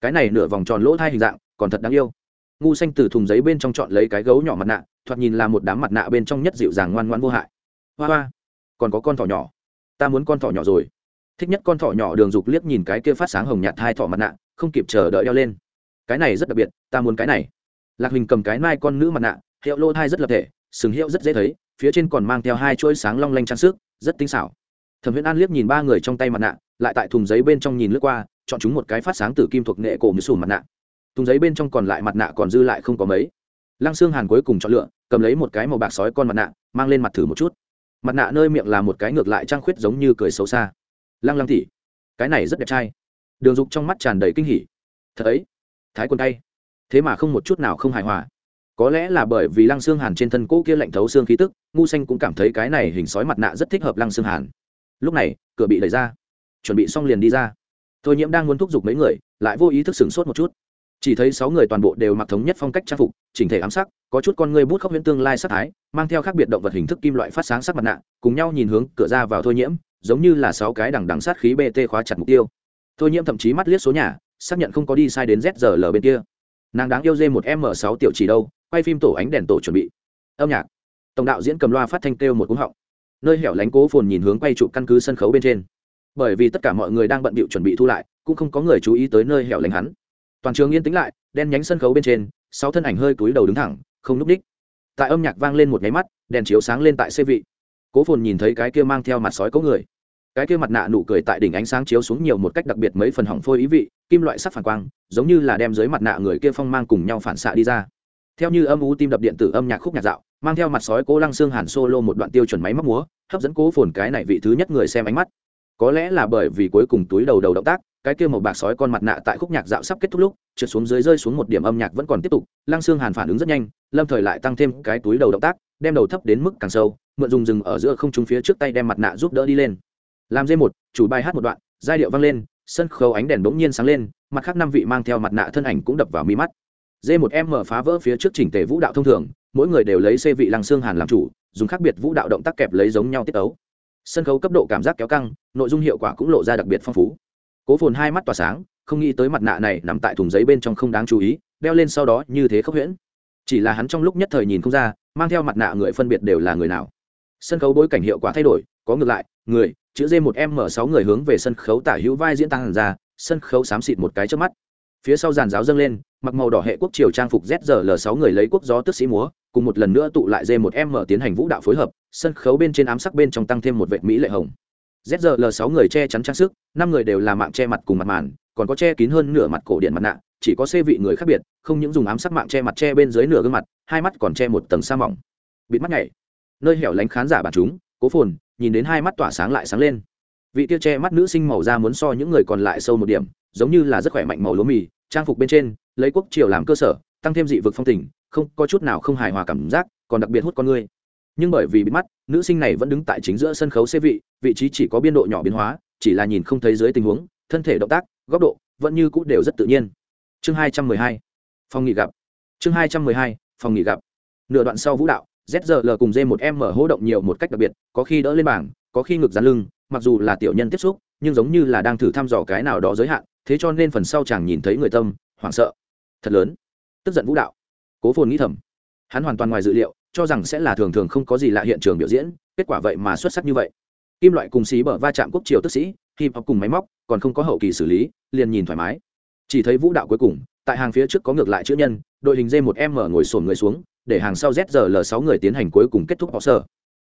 cái này nửa vòng tròn lỗ thai hình dạng còn thật đáng yêu. Ngu xanh từ thùng giấy bên trong chọn lấy cái gấu nhỏ mặt nạ, thoạt nhìn là một đám mặt nạ bên trong nhất dịu dàng ngoan ngoan vô hại. Hoa hoa, còn có con thỏ nhỏ. Ta muốn con thỏ nhỏ rồi. Thích nhất con thỏ nhỏ đường dục liếc nhìn cái kia phát sáng hồng nhạt hai thỏ mặt nạ, không kịp chờ đợi đeo lên. Cái này rất đặc biệt, ta muốn cái này. Lạc hình cầm cái mai con nữ mặt nạ, hiệu lô thai rất lập thể, sừng hiệu rất dễ thấy, phía trên còn mang theo hai chuỗi sáng long lanh trang sức, rất tinh xảo. Thẩm huyễn an liếc nhìn ba người trong tay mặt nạ, lại tại thùng giấy bên trong nhìn lướt qua, chọn chúng một cái phát sáng từ kim thuộc nghệ cổ như sùn mặt nạ thùng giấy bên trong còn lại mặt nạ còn dư lại không có mấy. Lăng xương hàn cuối cùng chọn lựa, cầm lấy một cái màu bạc sói con mặt nạ, mang lên mặt thử một chút. Mặt nạ nơi miệng là một cái ngược lại trang khuyết giống như cười xấu xa. Lăng lăng tỉ cái này rất đẹp trai. Đường dục trong mắt tràn đầy kinh hỉ. Thật ấy, thái quân tay thế mà không một chút nào không hài hòa. Có lẽ là bởi vì lăng xương hàn trên thân cỗ kia lạnh thấu xương khí tức, ngu xanh cũng cảm thấy cái này hình sói mặt nạ rất thích hợp lăng xương hàn. Lúc này, cửa bị đẩy ra. Chuẩn bị xong liền đi ra. Thôi nhiễm đang muốn thúc giục mấy người, lại vô ý thức sửng sốt một chút chỉ thấy sáu người toàn bộ đều mặc thống nhất phong cách trang phục, chỉnh thể ám sắc, có chút con người bút khóc huyễn tương lai sắc thái, mang theo khác biệt động vật hình thức kim loại phát sáng sắc mặt nạ, cùng nhau nhìn hướng cửa ra vào thôi nhiễm, giống như là sáu cái đằng đằng sát khí bt khóa chặt mục tiêu. Thôi nhiễm thậm chí mắt liếc số nhà, xác nhận không có đi sai đến zl bên kia. Nàng đáng yêu dê một m sáu tiểu chỉ đâu, quay phim tổ ánh đèn tổ chuẩn bị. Âm nhạc. Tổng đạo diễn cầm loa phát thanh kêu một cúng họng. Nơi hẻo lánh cố phồn nhìn hướng quay trụ căn cứ sân khấu bên trên. Bởi vì tất cả mọi người đang bận bịu chuẩn bị thu lại, cũng không có người chú ý tới nơi hẻo lánh hắn toàn trường yên tĩnh lại, đen nhánh sân khấu bên trên, sáu thân ảnh hơi túi đầu đứng thẳng, không núp đích. Tại âm nhạc vang lên một nháy mắt, đèn chiếu sáng lên tại xe vị. Cố phồn nhìn thấy cái kia mang theo mặt sói có người. Cái kia mặt nạ nụ cười tại đỉnh ánh sáng chiếu xuống nhiều một cách đặc biệt mấy phần hỏng phôi ý vị, kim loại sắc phản quang, giống như là đem dưới mặt nạ người kia phong mang cùng nhau phản xạ đi ra. Theo như âm u tim đập điện tử âm nhạc khúc nhạc dạo, mang theo mặt sói cố lăng xương hàn solo một đoạn tiêu chuẩn máy móc múa, hấp dẫn cố phồn cái này vị thứ nhất người xem ánh mắt. Có lẽ là bởi vì cuối cùng túi đầu đầu động tác cái kia một bạc sói con mặt nạ tại khúc nhạc dạo sắp kết thúc lúc, trượt xuống dưới rơi xuống một điểm âm nhạc vẫn còn tiếp tục, lăng xương hàn phản ứng rất nhanh, lâm thời lại tăng thêm cái túi đầu động tác, đem đầu thấp đến mức càng sâu, mượn dùng rừng ở giữa không trung phía trước tay đem mặt nạ giúp đỡ đi lên. Làm dây một, chủ bài hát một đoạn, giai điệu vang lên, sân khấu ánh đèn bỗng nhiên sáng lên, mặt khác năm vị mang theo mặt nạ thân ảnh cũng đập vào mi mắt. D một m phá vỡ phía trước chỉnh tề vũ đạo thông thường, mỗi người đều lấy xê vị lăng xương hàn làm chủ, dùng khác biệt vũ đạo động tác kẹp lấy giống nhau tiết tấu. Sân khấu cấp độ cảm giác kéo căng, nội dung hiệu quả cũng lộ ra đặc biệt phong phú cố phồn hai mắt tỏa sáng, không nghĩ tới mặt nạ này nằm tại thùng giấy bên trong không đáng chú ý, đeo lên sau đó như thế khốc huyễn. Chỉ là hắn trong lúc nhất thời nhìn không ra, mang theo mặt nạ người phân biệt đều là người nào. Sân khấu bối cảnh hiệu quả thay đổi, có ngược lại, người, chữ d một m sáu người hướng về sân khấu tả hữu vai diễn tăng ra, sân khấu xám xịt một cái trước mắt. Phía sau giàn giáo dâng lên, mặc màu đỏ hệ quốc triều trang phục zl sáu người lấy quốc gió tức sĩ múa, cùng một lần nữa tụ lại d một m tiến hành vũ đạo phối hợp, sân khấu bên trên ám sắc bên trong tăng thêm một vệ mỹ lệ hồng zl sáu người che chắn trang sức, năm người đều là mạng che mặt cùng mặt màn, còn có che kín hơn nửa mặt cổ điện mặt nạ, chỉ có xê vị người khác biệt, không những dùng ám sắc mạng che mặt che bên dưới nửa gương mặt, hai mắt còn che một tầng sa mỏng. Bịt mắt nhảy. Nơi hẻo lánh khán giả bản chúng, cố phồn, nhìn đến hai mắt tỏa sáng lại sáng lên. Vị tiêu che mắt nữ sinh màu da muốn so những người còn lại sâu một điểm, giống như là rất khỏe mạnh màu lúa mì, trang phục bên trên, lấy quốc triều làm cơ sở, tăng thêm dị vực phong tình, không, có chút nào không hài hòa cảm giác, còn đặc biệt hút con người nhưng bởi vì bị mắt, nữ sinh này vẫn đứng tại chính giữa sân khấu xê vị vị trí chỉ có biên độ nhỏ biến hóa, chỉ là nhìn không thấy dưới tình huống, thân thể động tác, góc độ vẫn như cũ đều rất tự nhiên. Chương hai trăm mười hai, phòng nghỉ gặp. Chương hai trăm mười hai, phòng nghỉ gặp. Nửa đoạn sau vũ đạo zl cùng d một m hỗ động nhiều một cách đặc biệt, có khi đỡ lên bảng, có khi ngực dán lưng, mặc dù là tiểu nhân tiếp xúc, nhưng giống như là đang thử thăm dò cái nào đó giới hạn, thế cho nên phần sau chàng nhìn thấy người tâm, hoảng sợ, thật lớn. Tức giận vũ đạo, cố phồn nghĩ thầm. Hắn hoàn toàn ngoài dự liệu cho rằng sẽ là thường thường không có gì lạ hiện trường biểu diễn, kết quả vậy mà xuất sắc như vậy. Kim loại cùng xí bở va chạm quốc triều tức sĩ, hip hop cùng máy móc, còn không có hậu kỳ xử lý, liền nhìn thoải mái. Chỉ thấy vũ đạo cuối cùng, tại hàng phía trước có ngược lại chữ nhân, đội hình d một m ngồi sổn người xuống, để hàng sau zl sáu người tiến hành cuối cùng kết thúc họ sơ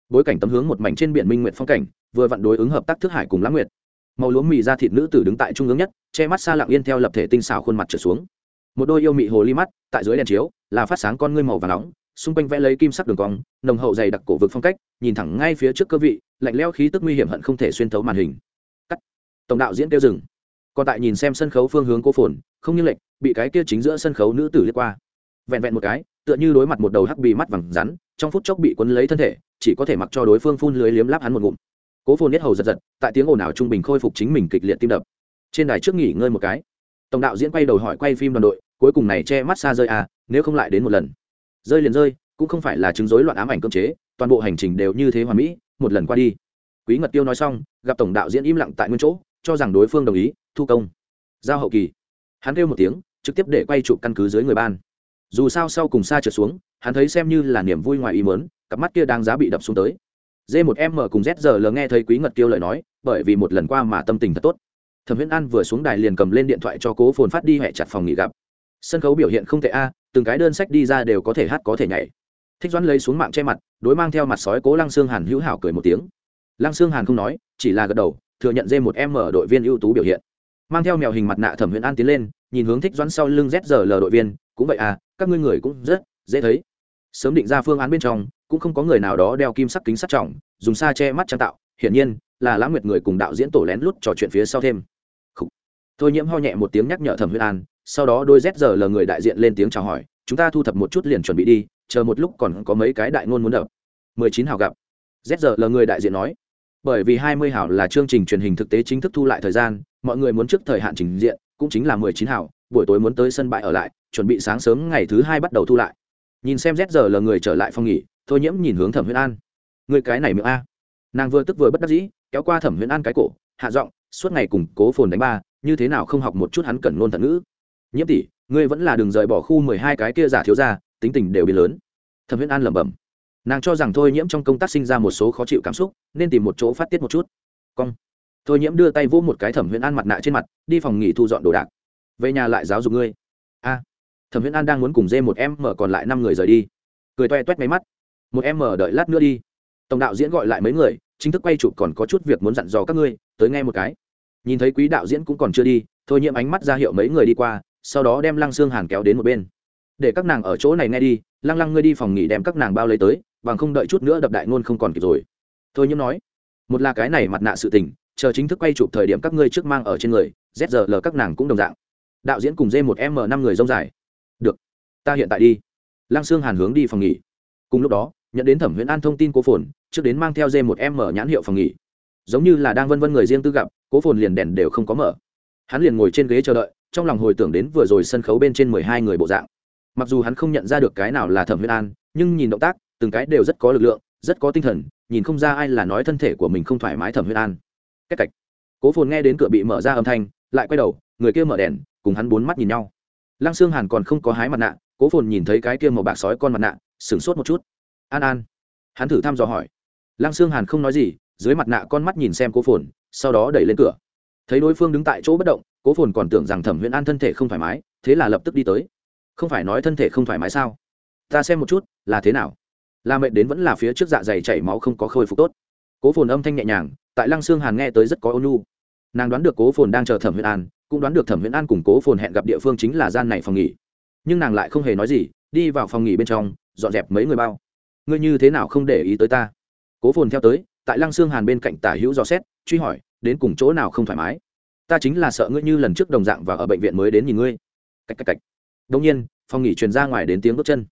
bối cảnh tấm hướng một mảnh trên biển minh nguyện phong cảnh, vừa vặn đối ứng hợp tác thức hải cùng lãng nguyệt. Màu lúa mì ra thịt nữ tử đứng tại trung ương nhất, che mắt xa lặng yên theo lập thể tinh xảo khuôn mặt trở xuống. Một đôi yêu mị hồ ly mắt, tại dưới đèn chiếu, là phát sáng con ngươi màu và nóng xung quanh vẽ lấy kim sắc đường cong, nồng hậu dày đặc cổ vực phong cách, nhìn thẳng ngay phía trước cơ vị, lạnh leo khí tức nguy hiểm hận không thể xuyên thấu màn hình. Cắt. Tổng đạo diễn kêu dừng. Còn tại nhìn xem sân khấu phương hướng cô phồn, không như lệnh bị cái kia chính giữa sân khấu nữ tử liếc qua. Vẹn vẹn một cái, tựa như đối mặt một đầu hắc bì mắt vàng rắn, trong phút chốc bị quấn lấy thân thể, chỉ có thể mặc cho đối phương phun lưới liếm láp hắn một ngụm. Cố phồn nhất hầu giật giật, tại tiếng ồn ào trung bình khôi phục chính mình kịch liệt tim đập. Trên đài trước nghỉ ngơi một cái. Tổng đạo diễn quay đầu hỏi quay phim đoàn đội, cuối cùng này che mắt xa rơi à nếu không lại đến một lần rơi liền rơi, cũng không phải là chứng rối loạn ám ảnh cơm chế, toàn bộ hành trình đều như thế hoàn mỹ, một lần qua đi. Quý ngật tiêu nói xong, gặp tổng đạo diễn im lặng tại nguyên chỗ, cho rằng đối phương đồng ý, thu công. Giao hậu kỳ. Hắn kêu một tiếng, trực tiếp để quay chụp căn cứ dưới người ban. Dù sao sau cùng xa trượt xuống, hắn thấy xem như là niềm vui ngoài ý mớn cặp mắt kia đang giá bị đập xuống tới. D một m cùng z giờ lờ nghe thấy quý ngật Tiêu lời nói, bởi vì một lần qua mà tâm tình thật tốt. Thẩm viễn an vừa xuống đài liền cầm lên điện thoại cho cố phồn phát đi hẹ chặt phòng nghỉ gặp. Sân khấu biểu hiện không tệ a từng cái đơn sách đi ra đều có thể hát có thể nhảy. Thích doãn lấy xuống mạng che mặt, đối mang theo mặt sói cố lăng xương hàn hữu hảo cười một tiếng. Lăng xương hàn không nói, chỉ là gật đầu, thừa nhận dê một em ở đội viên ưu tú biểu hiện. Mang theo mèo hình mặt nạ thẩm huyền an tiến lên, nhìn hướng thích doãn sau lưng zr l đội viên, cũng vậy à các ngươi người cũng rất dễ thấy. Sớm định ra phương án bên trong, cũng không có người nào đó đeo kim sắc kính sắt trọng, dùng xa che mắt trang tạo, hiển nhiên, là lãng nguyệt người cùng đạo diễn tổ lén lút trò chuyện phía sau thêm. Thôi nhiễm ho nhẹ một tiếng nhắc nhở thẩm huyền an sau đó đôi zr l người đại diện lên tiếng chào hỏi, chúng ta thu thập một chút liền chuẩn bị đi, chờ một lúc còn có mấy cái đại ngôn muốn đập. Mười chín hào gặp. Zr người đại diện nói, bởi vì hai mươi hào là chương trình truyền hình thực tế chính thức thu lại thời gian, mọi người muốn trước thời hạn trình diện, cũng chính là mười chín hào, buổi tối muốn tới sân bãi ở lại, chuẩn bị sáng sớm ngày thứ hai bắt đầu thu lại. Nhìn xem zr người trở lại phòng nghỉ, thôi nhiễm nhìn hướng thẩm huyễn an. Người cái này miệng a. Nàng vừa tức vừa bất đắc dĩ, kéo qua thẩm huyễn an cái cổ, hạ giọng, suốt ngày cùng cố phồn đánh ba, như thế nào không học một chút hắn cẩn ngôn thật ngữ? Nhiễm tỷ, ngươi vẫn là đường rời bỏ khu mười hai cái kia giả thiếu ra tính tình đều biến lớn. Thẩm Huyễn an lẩm bẩm. Nàng cho rằng thôi nhiễm trong công tác sinh ra một số khó chịu cảm xúc, nên tìm một chỗ phát tiết một chút. Cong. Thôi nhiễm đưa tay vỗ một cái thẩm Huyễn an mặt nạ trên mặt, đi phòng nghỉ thu dọn đồ đạc. Về nhà lại giáo dục ngươi. A. Thẩm Huyễn an đang muốn cùng dê một em mở còn lại năm người rời đi. Cười toe toét máy mắt. một em mở đợi lát nữa đi. Tổng đạo diễn gọi lại mấy người, chính thức quay chụp còn có chút việc muốn dặn dò các ngươi, tới nghe một cái. Nhìn thấy quý đạo diễn cũng còn chưa đi, thôi nhiễm ánh mắt ra hiệu mấy người đi qua sau đó đem lăng xương hàn kéo đến một bên để các nàng ở chỗ này nghe đi lăng lăng ngươi đi phòng nghỉ đem các nàng bao lấy tới bằng không đợi chút nữa đập đại ngôn không còn kịp rồi thôi nhiễm nói một là cái này mặt nạ sự tình chờ chính thức quay chụp thời điểm các ngươi trước mang ở trên người zl các nàng cũng đồng dạng đạo diễn cùng d một m năm người rông dài được ta hiện tại đi lăng xương hàn hướng đi phòng nghỉ cùng lúc đó nhận đến thẩm huyễn an thông tin cố phồn trước đến mang theo d một m nhãn hiệu phòng nghỉ giống như là đang vân vân người riêng tư gặp cố phồn liền đèn đều không có mở hắn liền ngồi trên ghế chờ đợi trong lòng hồi tưởng đến vừa rồi sân khấu bên trên mười hai người bộ dạng. Mặc dù hắn không nhận ra được cái nào là thẩm huyễn an, nhưng nhìn động tác, từng cái đều rất có lực lượng, rất có tinh thần, nhìn không ra ai là nói thân thể của mình không thoải mái thẩm huyễn an. Cách cạch. Cố phồn nghe đến cửa bị mở ra âm thanh, lại quay đầu, người kia mở đèn, cùng hắn bốn mắt nhìn nhau. Lăng xương hàn còn không có hái mặt nạ, cố phồn nhìn thấy cái kia màu bạc sói con mặt nạ, sửng sốt một chút. An an. Hắn thử thăm dò hỏi. Lăng xương hàn không nói gì, dưới mặt nạ con mắt nhìn xem cố phồn, sau đó đẩy lên cửa thấy đối phương đứng tại chỗ bất động, cố phồn còn tưởng rằng thẩm huyễn an thân thể không thoải mái, thế là lập tức đi tới. Không phải nói thân thể không thoải mái sao? Ta xem một chút, là thế nào? Là mệt đến vẫn là phía trước dạ dày chảy máu không có khôi phục tốt. Cố phồn âm thanh nhẹ nhàng, tại lăng xương hàn nghe tới rất có ôn nhu. Nàng đoán được cố phồn đang chờ thẩm huyễn an, cũng đoán được thẩm huyễn an cùng cố phồn hẹn gặp địa phương chính là gian này phòng nghỉ. Nhưng nàng lại không hề nói gì, đi vào phòng nghỉ bên trong, dọn dẹp mấy người bao. Ngươi như thế nào không để ý tới ta? Cố phồn theo tới, tại lăng xương hàn bên cạnh tả hữu dò xét, truy hỏi đến cùng chỗ nào không thoải mái. Ta chính là sợ ngươi như lần trước đồng dạng và ở bệnh viện mới đến nhìn ngươi. Cách cách cách đông nhiên, phòng nghỉ truyền ra ngoài đến tiếng bước chân.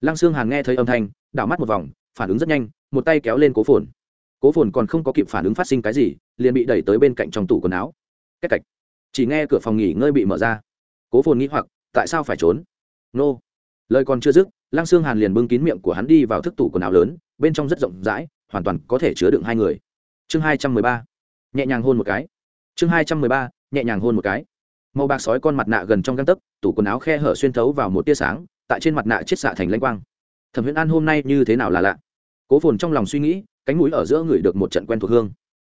Lăng xương hàn nghe thấy âm thanh, đảo mắt một vòng, phản ứng rất nhanh, một tay kéo lên cố phồn. Cố phồn còn không có kịp phản ứng phát sinh cái gì, liền bị đẩy tới bên cạnh trong tủ quần áo. Cách cạch. Chỉ nghe cửa phòng nghỉ ngơi bị mở ra. Cố phồn nghĩ hoặc, tại sao phải trốn? Nô. Lời còn chưa dứt, lăng xương hàn liền bưng kín miệng của hắn đi vào thức tủ quần áo lớn, bên trong rất rộng rãi, hoàn toàn có thể chứa đựng hai người. Chương hai trăm mười ba nhẹ nhàng hôn một cái. Chương hai trăm mười ba, nhẹ nhàng hôn một cái. Màu bạc sói con mặt nạ gần trong găng tấc, tủ quần áo khe hở xuyên thấu vào một tia sáng, tại trên mặt nạ chiết xạ thành lanh quang. Thẩm huyễn an hôm nay như thế nào là lạ? Cố phồn trong lòng suy nghĩ, cánh mũi ở giữa người được một trận quen thuộc hương.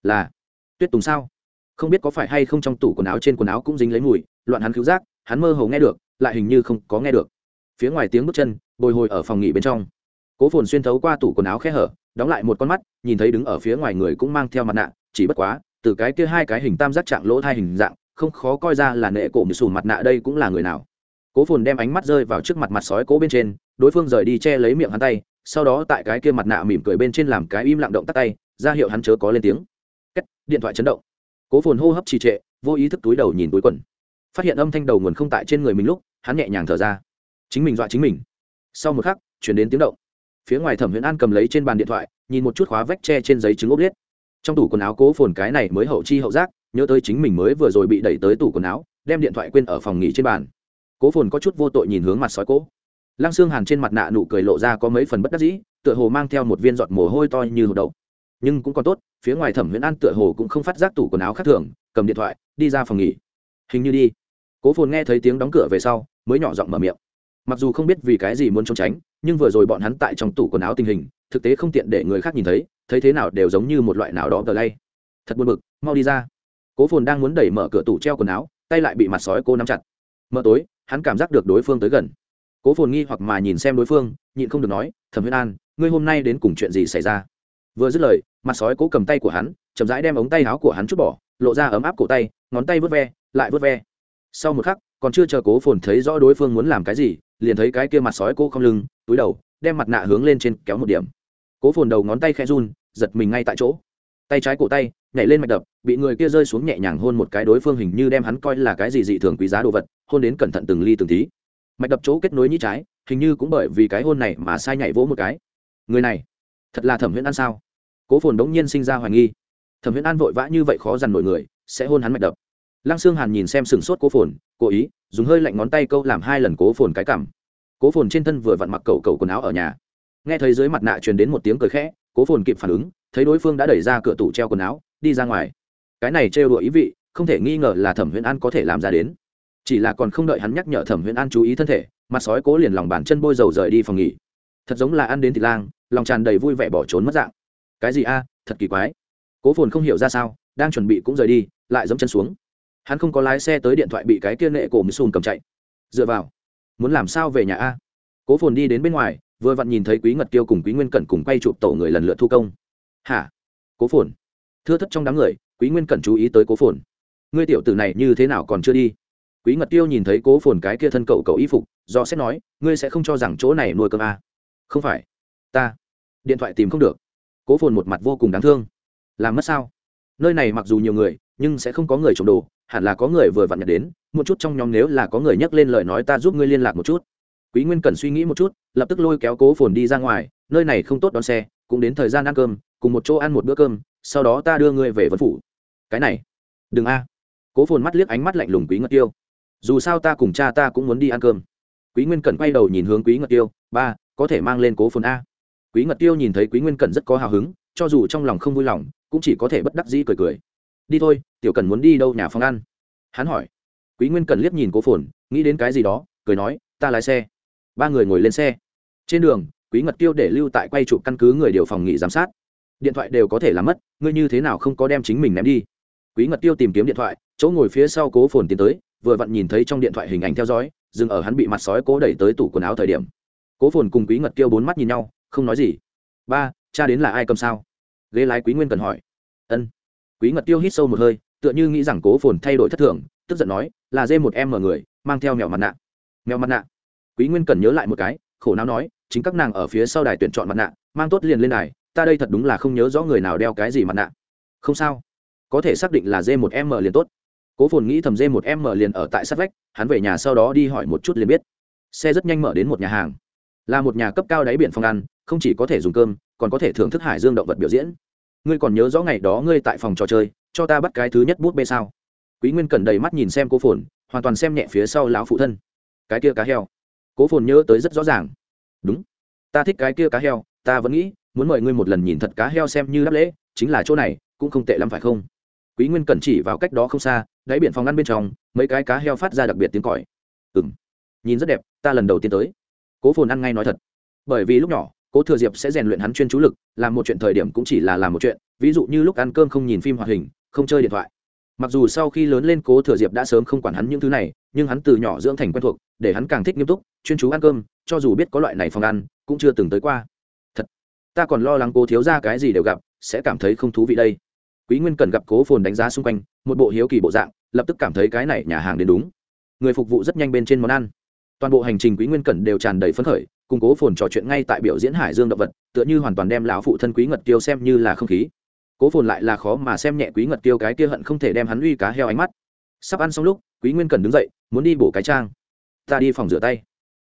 Là, tuyết tùng sao? Không biết có phải hay không trong tủ quần áo trên quần áo cũng dính lấy mùi, loạn hắn cứu giác, hắn mơ hồ nghe được, lại hình như không có nghe được. Phía ngoài tiếng bước chân, bồi hồi ở phòng nghỉ bên trong. Cố phồn xuyên thấu qua tủ quần áo khe hở đóng lại một con mắt nhìn thấy đứng ở phía ngoài người cũng mang theo mặt nạ chỉ bất quá từ cái kia hai cái hình tam giác trạng lỗ thai hình dạng không khó coi ra là nệ cổ mười xù mặt nạ đây cũng là người nào. Cố phồn đem ánh mắt rơi vào trước mặt mặt sói cố bên trên đối phương rời đi che lấy miệng hắn tay sau đó tại cái kia mặt nạ mỉm cười bên trên làm cái im lặng động tắt tay ra hiệu hắn chớ có lên tiếng. Kết, điện thoại chấn động. Cố phồn hô hấp trì trệ vô ý thức túi đầu nhìn túi quần. Phát hiện âm thanh đầu nguồn không tại trên người mình lúc hắn nhẹ nhàng thở ra. Chính mình dọa chính mình. Sau một khắc chuyển đến tiếng động phía ngoài thẩm huyễn an cầm lấy trên bàn điện thoại, nhìn một chút khóa vách tre trên giấy chứng ốp liết trong tủ quần áo cố phồn cái này mới hậu chi hậu giác, nhớ tới chính mình mới vừa rồi bị đẩy tới tủ quần áo, đem điện thoại quên ở phòng nghỉ trên bàn. Cố phồn có chút vô tội nhìn hướng mặt sói cố. Lăng xương hàn trên mặt nạ nụ cười lộ ra có mấy phần bất đắc dĩ, tựa hồ mang theo một viên giọt mồ hôi to như hột đậu. Nhưng cũng còn tốt, phía ngoài thẩm huyễn an tựa hồ cũng không phát giác tủ quần áo khác thường, cầm điện thoại, đi ra phòng nghỉ. Hình như đi. Cố phồn nghe thấy tiếng đóng cửa về sau, mới nhỏ giọng mở miệng mặc dù không biết vì cái gì muốn trốn tránh, nhưng vừa rồi bọn hắn tại trong tủ quần áo tình hình, thực tế không tiện để người khác nhìn thấy thấy thế nào đều giống như một loại nào đó tờ lay. Thật buồn bực, mau đi ra. Cố phồn đang muốn đẩy mở cửa tủ treo quần áo, tay lại bị mặt sói cô nắm chặt. Mở tối, hắn cảm giác được đối phương tới gần. Cố phồn nghi hoặc mà nhìn xem đối phương, nhịn không được nói, thẩm huyên an, ngươi hôm nay đến cùng chuyện gì xảy ra? Vừa dứt lời, mặt sói cố cầm tay của hắn, chậm rãi đem ống tay áo của hắn chút bỏ, lộ ra ấm áp cổ tay, ngón tay vớt ve, lại vớt ve. Sau một khắc, còn chưa chờ cố phồn thấy rõ đối phương muốn làm cái gì liền thấy cái kia mặt sói cô không lưng, túi đầu, đem mặt nạ hướng lên trên kéo một điểm. Cố phồn đầu ngón tay khe run, giật mình ngay tại chỗ. Tay trái cổ tay, nhảy lên mạch đập, bị người kia rơi xuống nhẹ nhàng hôn một cái đối phương hình như đem hắn coi là cái gì dị thường quý giá đồ vật, hôn đến cẩn thận từng ly từng tí. Mạch đập chỗ kết nối nhĩ trái, hình như cũng bởi vì cái hôn này mà sai nhảy vỗ một cái. Người này, thật là thẩm huyễn an sao? Cố phồn đống nhiên sinh ra hoài nghi. Thẩm huyễn an vội vã như vậy khó dằn nổi người, sẽ hôn hắn mạch đập. Lăng xương hàn nhìn xem sừng sốt cố phồn cố ý, dùng hơi lạnh ngón tay câu làm hai lần cố phồn cái cảm. Cố phồn trên thân vừa vặn mặc cầu cầu quần áo ở nhà. Nghe thấy dưới mặt nạ truyền đến một tiếng cười khẽ, cố phồn kịp phản ứng, thấy đối phương đã đẩy ra cửa tủ treo quần áo, đi ra ngoài. Cái này trêu đùa ý vị, không thể nghi ngờ là thẩm huyễn an có thể làm ra đến. Chỉ là còn không đợi hắn nhắc nhở thẩm huyễn an chú ý thân thể, mặt sói cố liền lòng bàn chân bôi dầu rời đi phòng nghỉ. Thật giống là ăn đến thịt lang, lòng tràn đầy vui vẻ bỏ trốn mất dạng. Cái gì a, thật kỳ quái. Cố phồn không hiểu ra sao, đang chuẩn bị cũng rời đi, lại giẫm chân xuống hắn không có lái xe tới điện thoại bị cái kia nệ cổ mới xùn cầm chạy. Dựa vào. Muốn làm sao về nhà a? Cố phồn đi đến bên ngoài, vừa vặn nhìn thấy quý ngật tiêu cùng quý nguyên cẩn cùng quay chụp tổ người lần lượt thu công. Hả? Cố phồn. Thưa thất trong đám người, quý nguyên cẩn chú ý tới cố phồn. Ngươi tiểu tử này như thế nào còn chưa đi? Quý ngật tiêu nhìn thấy cố phồn cái kia thân cậu cậu y phục, do xét nói, ngươi sẽ không cho rằng chỗ này nuôi cơm à. không phải. Ta. Điện thoại tìm không được. Cố phồn một mặt vô cùng đáng thương. Làm mất sao? Nơi này mặc dù nhiều người, nhưng sẽ không có người trộm đồ, hẳn là có người vừa vặn nhặt đến, một chút trong nhóm nếu là có người nhắc lên lời nói ta giúp ngươi liên lạc một chút. Quý nguyên cần suy nghĩ một chút, lập tức lôi kéo cố phồn đi ra ngoài, nơi này không tốt đón xe, cũng đến thời gian ăn cơm, cùng một chỗ ăn một bữa cơm, sau đó ta đưa ngươi về vân phủ. Cái này, đừng a. Cố phồn mắt liếc ánh mắt lạnh lùng quý ngất tiêu. Dù sao ta cùng cha ta cũng muốn đi ăn cơm. Quý nguyên cẩn quay đầu nhìn hướng quý ngật tiêu, ba, có thể mang lên cố phồn a. Quý ngật tiêu nhìn thấy quý nguyên cẩn rất có hào hứng, cho dù trong lòng không vui lòng cũng chỉ có thể bất đắc dĩ cười cười. Đi thôi, tiểu cần muốn đi đâu nhà phòng ăn? Hắn hỏi. Quý nguyên cần liếc nhìn cố phồn, nghĩ đến cái gì đó, cười nói, ta lái xe. Ba người ngồi lên xe. Trên đường, quý ngật tiêu để lưu tại quay chụp căn cứ người điều phòng nghỉ giám sát. Điện thoại đều có thể làm mất, ngươi như thế nào không có đem chính mình ném đi? Quý ngật tiêu tìm kiếm điện thoại, chỗ ngồi phía sau cố phồn tiến tới, vừa vặn nhìn thấy trong điện thoại hình ảnh theo dõi, dừng ở hắn bị mặt sói cố đẩy tới tủ quần áo thời điểm. Cố phồn cùng quý ngật tiêu bốn mắt nhìn nhau, không nói gì. Ba, cha đến là ai cầm sao? Ghế lái quý nguyên cần hỏi. Ân. Quý ngật tiêu hít sâu một hơi, tựa như nghĩ rằng cố phồn thay đổi thất thường, tức giận nói, là dê một em mở người, mang theo mèo mặt nạ. Mèo mặt nạ? Quý nguyên cần nhớ lại một cái, khổ não nói, chính các nàng ở phía sau đài tuyển chọn mặt nạ, mang tốt liền lên đài, ta đây thật đúng là không nhớ rõ người nào đeo cái gì mặt nạ. Không sao. Có thể xác định là dê một em mở liền tốt. Cố phồn nghĩ thầm dê một em mở liền ở tại sát vách, hắn về nhà sau đó đi hỏi một chút liền biết. Xe rất nhanh mở đến một nhà hàng. Là một nhà cấp cao đáy biển phòng ăn, không chỉ có thể dùng cơm còn có thể thưởng thức hải dương động vật biểu diễn. Ngươi còn nhớ rõ ngày đó ngươi tại phòng trò chơi, cho ta bắt cái thứ nhất bút bê sao? Quý nguyên cần đầy mắt nhìn xem cô phồn, hoàn toàn xem nhẹ phía sau lão phụ thân. Cái kia cá heo. Cố phồn nhớ tới rất rõ ràng. Đúng. Ta thích cái kia cá heo, ta vẫn nghĩ, muốn mời ngươi một lần nhìn thật cá heo xem như đáp lễ, chính là chỗ này, cũng không tệ lắm phải không? Quý nguyên cẩn chỉ vào cách đó không xa, đáy biển phòng ngăn bên trong, mấy cái cá heo phát ra đặc biệt tiếng còi. Ừng nhìn rất đẹp, ta lần đầu tiên tới. Cố phồn ăn ngay nói thật. Bởi vì lúc nhỏ cố thừa diệp sẽ rèn luyện hắn chuyên chú lực, làm một chuyện thời điểm cũng chỉ là làm một chuyện, ví dụ như lúc ăn cơm không nhìn phim hoạt hình, không chơi điện thoại. Mặc dù sau khi lớn lên cố thừa diệp đã sớm không quản hắn những thứ này, nhưng hắn từ nhỏ dưỡng thành quen thuộc, để hắn càng thích nghiêm túc, chuyên chú ăn cơm, cho dù biết có loại này phòng ăn, cũng chưa từng tới qua. Thật, ta còn lo lắng cố thiếu ra cái gì đều gặp, sẽ cảm thấy không thú vị đây. Quý nguyên cần gặp cố phồn đánh giá xung quanh, một bộ hiếu kỳ bộ dạng, lập tức cảm thấy cái này nhà hàng đến đúng. Người phục vụ rất nhanh bên trên món ăn toàn bộ hành trình quý nguyên cẩn đều tràn đầy phấn khởi, cùng cố phồn trò chuyện ngay tại biểu diễn hải dương động vật, tựa như hoàn toàn đem lão phụ thân quý ngật tiêu xem như là không khí. Cố phồn lại là khó mà xem nhẹ quý ngật tiêu cái kia hận không thể đem hắn uy cá heo ánh mắt. Sắp ăn xong lúc, quý nguyên cẩn đứng dậy, muốn đi bổ cái trang. Ta đi phòng rửa tay.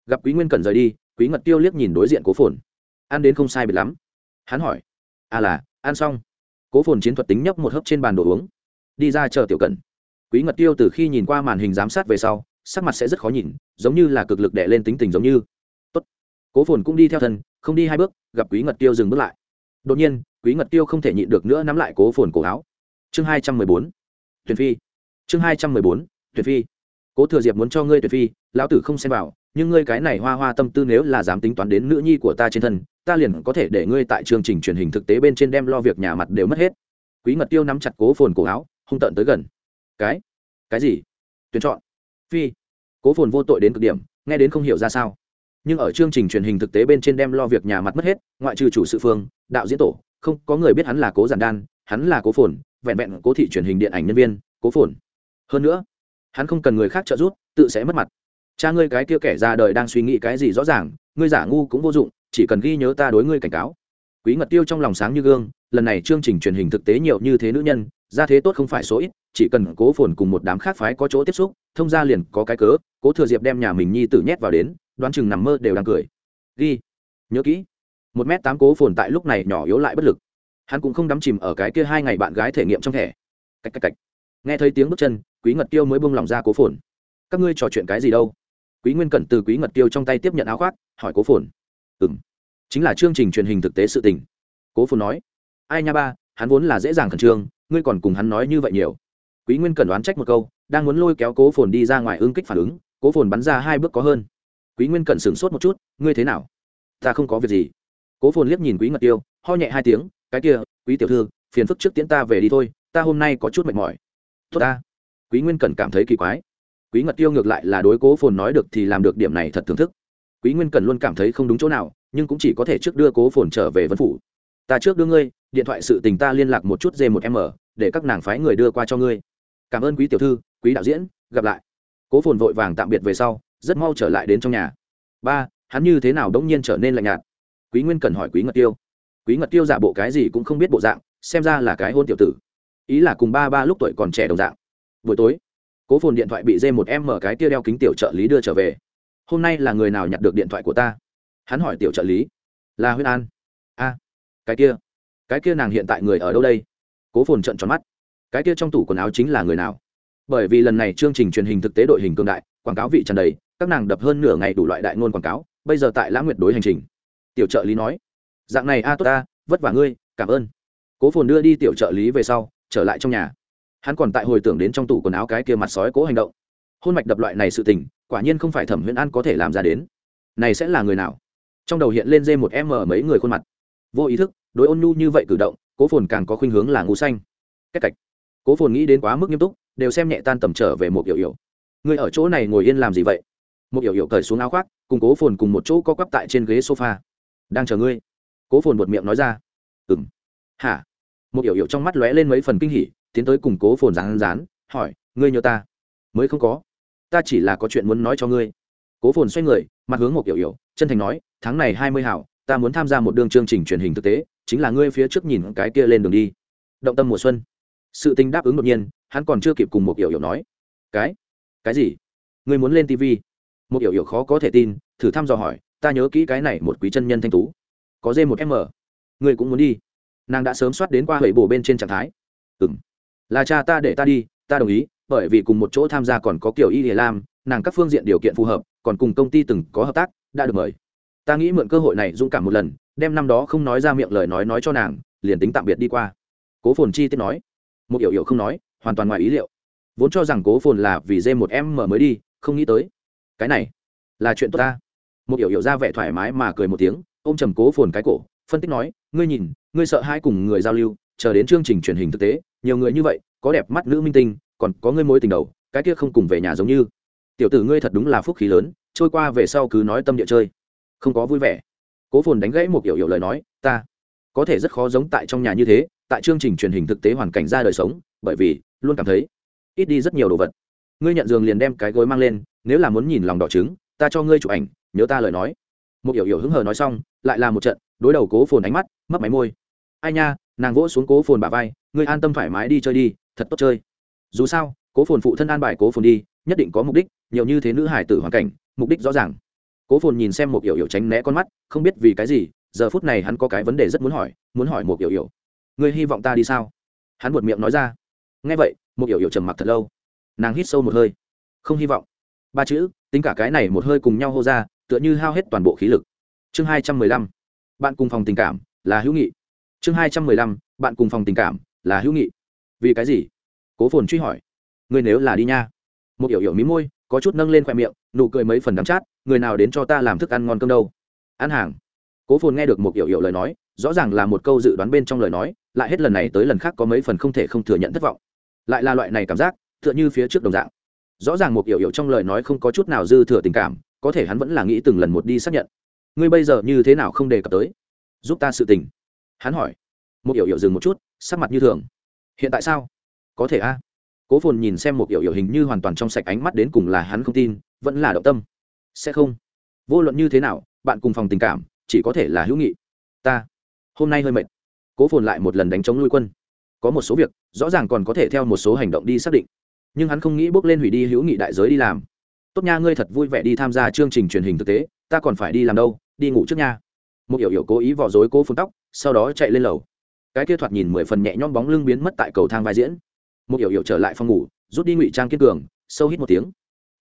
Gặp quý nguyên cẩn rời đi, quý ngật tiêu liếc nhìn đối diện cố phồn. Ăn đến không sai biệt lắm. Hắn hỏi à là, ăn xong. Cố phồn chiến thuật tính nhấp một hớp trên bàn đồ uống. Đi ra chờ tiểu cẩn. Quý ngật tiêu từ khi nhìn qua màn hình giám sát về sau sắc mặt sẽ rất khó nhìn, giống như là cực lực đè lên tính tình giống như. Tốt. Cố phồn cũng đi theo thân, không đi hai bước, gặp quý ngật tiêu dừng bước lại. Đột nhiên, quý ngật tiêu không thể nhịn được nữa nắm lại cố phồn cổ áo. Chương hai trăm mười bốn. Tuyển phi. Chương hai trăm mười bốn. Tuyển phi. Cố thừa diệp muốn cho ngươi tuyển phi, lão tử không xem vào, nhưng ngươi cái này hoa hoa tâm tư nếu là dám tính toán đến nữ nhi của ta trên thân, ta liền có thể để ngươi tại chương trình truyền hình thực tế bên trên đem lo việc nhà mặt đều mất hết. Quý ngật tiêu nắm chặt cố phồn cổ áo, hung tợn tới gần. Cái? Cái gì? Tuyển chọn. Phi cố phồn vô tội đến cực điểm, nghe đến không hiểu ra sao. Nhưng ở chương trình truyền hình thực tế bên trên đem lo việc nhà mặt mất hết, ngoại trừ chủ sự phương, đạo diễn tổ, không có người biết hắn là cố giản đan, hắn là cố phồn, vẹn vẹn cố thị truyền hình điện ảnh nhân viên, cố phồn. Hơn nữa, hắn không cần người khác trợ giúp, tự sẽ mất mặt. Cha ngươi cái kia kẻ ra đời đang suy nghĩ cái gì rõ ràng, ngươi giả ngu cũng vô dụng, chỉ cần ghi nhớ ta đối ngươi cảnh cáo. Quý ngật tiêu trong lòng sáng như gương, lần này chương trình truyền hình thực tế nhiều như thế nữ nhân ra thế tốt không phải số ít, chỉ cần cố phồn cùng một đám khác phái có chỗ tiếp xúc, thông ra liền có cái cớ, cố thừa diệp đem nhà mình nhi tử nhét vào đến, đoán chừng nằm mơ đều đang cười. Ghi, nhớ kỹ, một m tám cố phồn tại lúc này nhỏ yếu lại bất lực. Hắn cũng không đắm chìm ở cái kia hai ngày bạn gái thể nghiệm trong thẻ. Cách cách cách nghe thấy tiếng bước chân, quý ngật tiêu mới bông lòng ra cố phồn. Các ngươi trò chuyện cái gì đâu? Quý nguyên cẩn từ quý ngật tiêu trong tay tiếp nhận áo khoác, hỏi cố phồn. Ừ m chính là chương trình truyền hình thực tế sự tình. Cố phồn nói, ai nha ba hắn vốn là dễ dàng khẩn trương, ngươi còn cùng hắn nói như vậy nhiều. Quý nguyên cần đoán trách một câu, đang muốn lôi kéo cố phồn đi ra ngoài ương kích phản ứng, cố phồn bắn ra hai bước có hơn. Quý nguyên cần sửng sốt một chút, ngươi thế nào? Ta không có việc gì. Cố phồn liếc nhìn quý ngật tiêu, ho nhẹ hai tiếng, cái kia, quý tiểu thư, phiền phức trước tiễn ta về đi thôi, ta hôm nay có chút mệt mỏi. Tốt ta. Quý nguyên cần cảm thấy kỳ quái. Quý ngật tiêu ngược lại là đối cố phồn nói được thì làm được điểm này thật thưởng thức. Quý nguyên cần luôn cảm thấy không đúng chỗ nào, nhưng cũng chỉ có thể trước đưa cố phồn trở về vân phủ ta trước đưa ngươi, điện thoại sự tình ta liên lạc một chút dê một m, để các nàng phái người đưa qua cho ngươi. Cảm ơn quý tiểu thư, quý đạo diễn, gặp lại. Cố phồn vội vàng tạm biệt về sau, rất mau trở lại đến trong nhà. Ba, hắn như thế nào đống nhiên trở nên lạnh nhạt? Quý nguyên cần hỏi quý ngật tiêu. Quý ngật tiêu giả bộ cái gì cũng không biết bộ dạng, xem ra là cái hôn tiểu tử. Ý là cùng ba ba lúc tuổi còn trẻ đồng dạng. Buổi tối, cố phồn điện thoại bị dê một em mở cái tia đeo kính tiểu trợ lý đưa trở về. Hôm nay là người nào nhặt được điện thoại của ta? Hắn hỏi tiểu trợ lý. Là huyên an. A cái kia cái kia nàng hiện tại người ở đâu đây? Cố phồn trận tròn mắt. Cái kia trong tủ quần áo chính là người nào? Bởi vì lần này chương trình truyền hình thực tế đội hình cương đại, quảng cáo vị tràn đầy, các nàng đập hơn nửa ngày đủ loại đại ngôn quảng cáo, bây giờ tại lãng nguyệt đối hành trình. Tiểu trợ lý nói, dạng này, a, tốt ta, vất vả ngươi, cảm ơn. Cố phồn đưa đi tiểu trợ lý về sau, trở lại trong nhà. Hắn còn tại hồi tưởng đến trong tủ quần áo cái kia mặt sói cố hành động. Hôn mạch đập loại này sự tình, quả nhiên không phải thẩm huyễn an có thể làm ra đến. Này sẽ là người nào? Trong đầu hiện lên dê một m mấy người khuôn mặt. Vô ý thức đối ôn nhu như vậy cử động, cố phồn càng có khuynh hướng là ngũ xanh cách cạch. Cố phồn nghĩ đến quá mức nghiêm túc, đều xem nhẹ tan tầm trở về một yểu yểu người ở chỗ này ngồi yên làm gì vậy? Một yểu yểu cởi xuống áo khoác, cùng cố phồn cùng một chỗ co quắp tại trên ghế sofa. Đang chờ ngươi. Cố phồn một miệng nói ra. Ừng hả? Một yểu yểu trong mắt lóe lên mấy phần kinh hỉ, tiến tới cùng cố phồn rán rán hỏi, ngươi nhớ ta? Mới không có. Ta chỉ là có chuyện muốn nói cho ngươi. Cố phồn xoay người, mặt hướng một yểu yểu chân thành nói, tháng này hai mươi hảo, ta muốn tham gia một đường chương trình truyền hình thực tế chính là ngươi phía trước nhìn cái kia lên đường đi. Động tâm mùa xuân. Sự tình đáp ứng đột nhiên, hắn còn chưa kịp cùng một hiểu hiểu nói. Cái? Cái gì? Ngươi muốn lên tv một hiểu hiểu khó có thể tin, thử thăm dò hỏi, ta nhớ kỹ cái này một quý chân nhân thanh tú. Có dê một m. Ngươi cũng muốn đi. Nàng đã sớm soát đến qua hệ bổ bên trên trạng thái. Ừng là cha ta để ta đi, ta đồng ý, bởi vì cùng một chỗ tham gia còn có kiểu y để lam, nàng các phương diện điều kiện phù hợp, còn cùng công ty từng có hợp tác, đã được mời. Ta nghĩ mượn cơ hội này dũng cảm một lần đem năm đó không nói ra miệng lời nói nói cho nàng, liền tính tạm biệt đi qua. Cố phồn chi tiết nói. Một hiểu hiểu không nói, hoàn toàn ngoài ý liệu. Vốn cho rằng cố phồn là vì dê một em mở mới đi, không nghĩ tới. Cái này là chuyện tốt ta. Một hiểu hiểu ra vẻ thoải mái mà cười một tiếng, ôm trầm cố phồn cái cổ, phân tích nói, ngươi nhìn, ngươi sợ hai cùng người giao lưu, chờ đến chương trình truyền hình thực tế, nhiều người như vậy, có đẹp mắt nữ minh tinh, còn có ngươi mối tình đầu, cái kia không cùng về nhà giống như. Tiểu tử ngươi thật đúng là phúc khí lớn, trôi qua về sau cứ nói tâm địa chơi. Không có vui vẻ cố phồn đánh gãy một hiểu hiểu lời nói, ta có thể rất khó giống tại trong nhà như thế, tại chương trình truyền hình thực tế hoàn cảnh ra đời sống, bởi vì luôn cảm thấy ít đi rất nhiều đồ vật. Ngươi nhận giường liền đem cái gối mang lên, nếu là muốn nhìn lòng đỏ trứng, ta cho ngươi chụp ảnh, nhớ ta lời nói. Một hiểu hiểu hứng hờ nói xong, lại là một trận, đối đầu cố phồn ánh mắt mất máy môi. Ai nha, nàng vỗ xuống cố phồn bà vai, ngươi an tâm thoải mái đi chơi đi, thật tốt chơi. Dù sao, cố phồn phụ thân an bài cố phồn đi, nhất định có mục đích, nhiều như thế nữ hải tử hoàn cảnh, mục đích rõ ràng cố phồn nhìn xem một yểu yểu tránh né con mắt, không biết vì cái gì, giờ phút này hắn có cái vấn đề rất muốn hỏi muốn hỏi một yểu yểu ngươi hy vọng ta đi sao? Hắn buột miệng nói ra. Nghe vậy một yểu yểu trầm mặc thật lâu. Nàng hít sâu một hơi. Không hy vọng. Ba chữ, tính cả cái này một hơi cùng nhau hô ra, tựa như hao hết toàn bộ khí lực. Chương hai trăm mười lăm, bạn cùng phòng tình cảm, là hữu nghị. Chương hai trăm mười lăm, bạn cùng phòng tình cảm, là hữu nghị. Vì cái gì? Cố phồn truy hỏi. Ngươi nếu là đi nha. Một yểu yểu mí môi, có chút nâng lên khoe miệng, nụ cười mấy phần đắm chát người nào đến cho ta làm thức ăn ngon cơm đâu? Ăn hàng. Cố phồn nghe được một hiểu hiểu lời nói, rõ ràng là một câu dự đoán bên trong lời nói, lại hết lần này tới lần khác có mấy phần không thể không thừa nhận thất vọng. Lại là loại này cảm giác, tựa như phía trước đồng dạng. Rõ ràng một hiểu hiểu trong lời nói không có chút nào dư thừa tình cảm, có thể hắn vẫn là nghĩ từng lần một đi xác nhận. Ngươi bây giờ như thế nào không đề cập tới? Giúp ta sự tình. Hắn hỏi. Một hiểu hiểu dừng một chút, sắc mặt như thường. Hiện tại sao? Có thể a. Cố phồn nhìn xem một hiểu hiểu hình như hoàn toàn trong sạch ánh mắt đến cùng là hắn không tin, vẫn là động tâm sẽ không. Vô luận như thế nào, bạn cùng phòng tình cảm, chỉ có thể là hữu nghị. Ta, hôm nay hơi mệt. Cố phồn lại một lần đánh chống lui quân. Có một số việc, rõ ràng còn có thể theo một số hành động đi xác định. Nhưng hắn không nghĩ bước lên hủy đi hữu nghị đại giới đi làm. Tốt nha, ngươi thật vui vẻ đi tham gia chương trình truyền hình thực tế, ta còn phải đi làm đâu, đi ngủ trước nha. Một hiểu hiểu cố ý vò dối cố phồn tóc, sau đó chạy lên lầu. Cái kia thoạt nhìn mười phần nhẹ nhõm bóng lưng biến mất tại cầu thang vai diễn. Một hiểu hiểu trở lại phòng ngủ, rút đi ngụy trang kiên cường, sâu hít một tiếng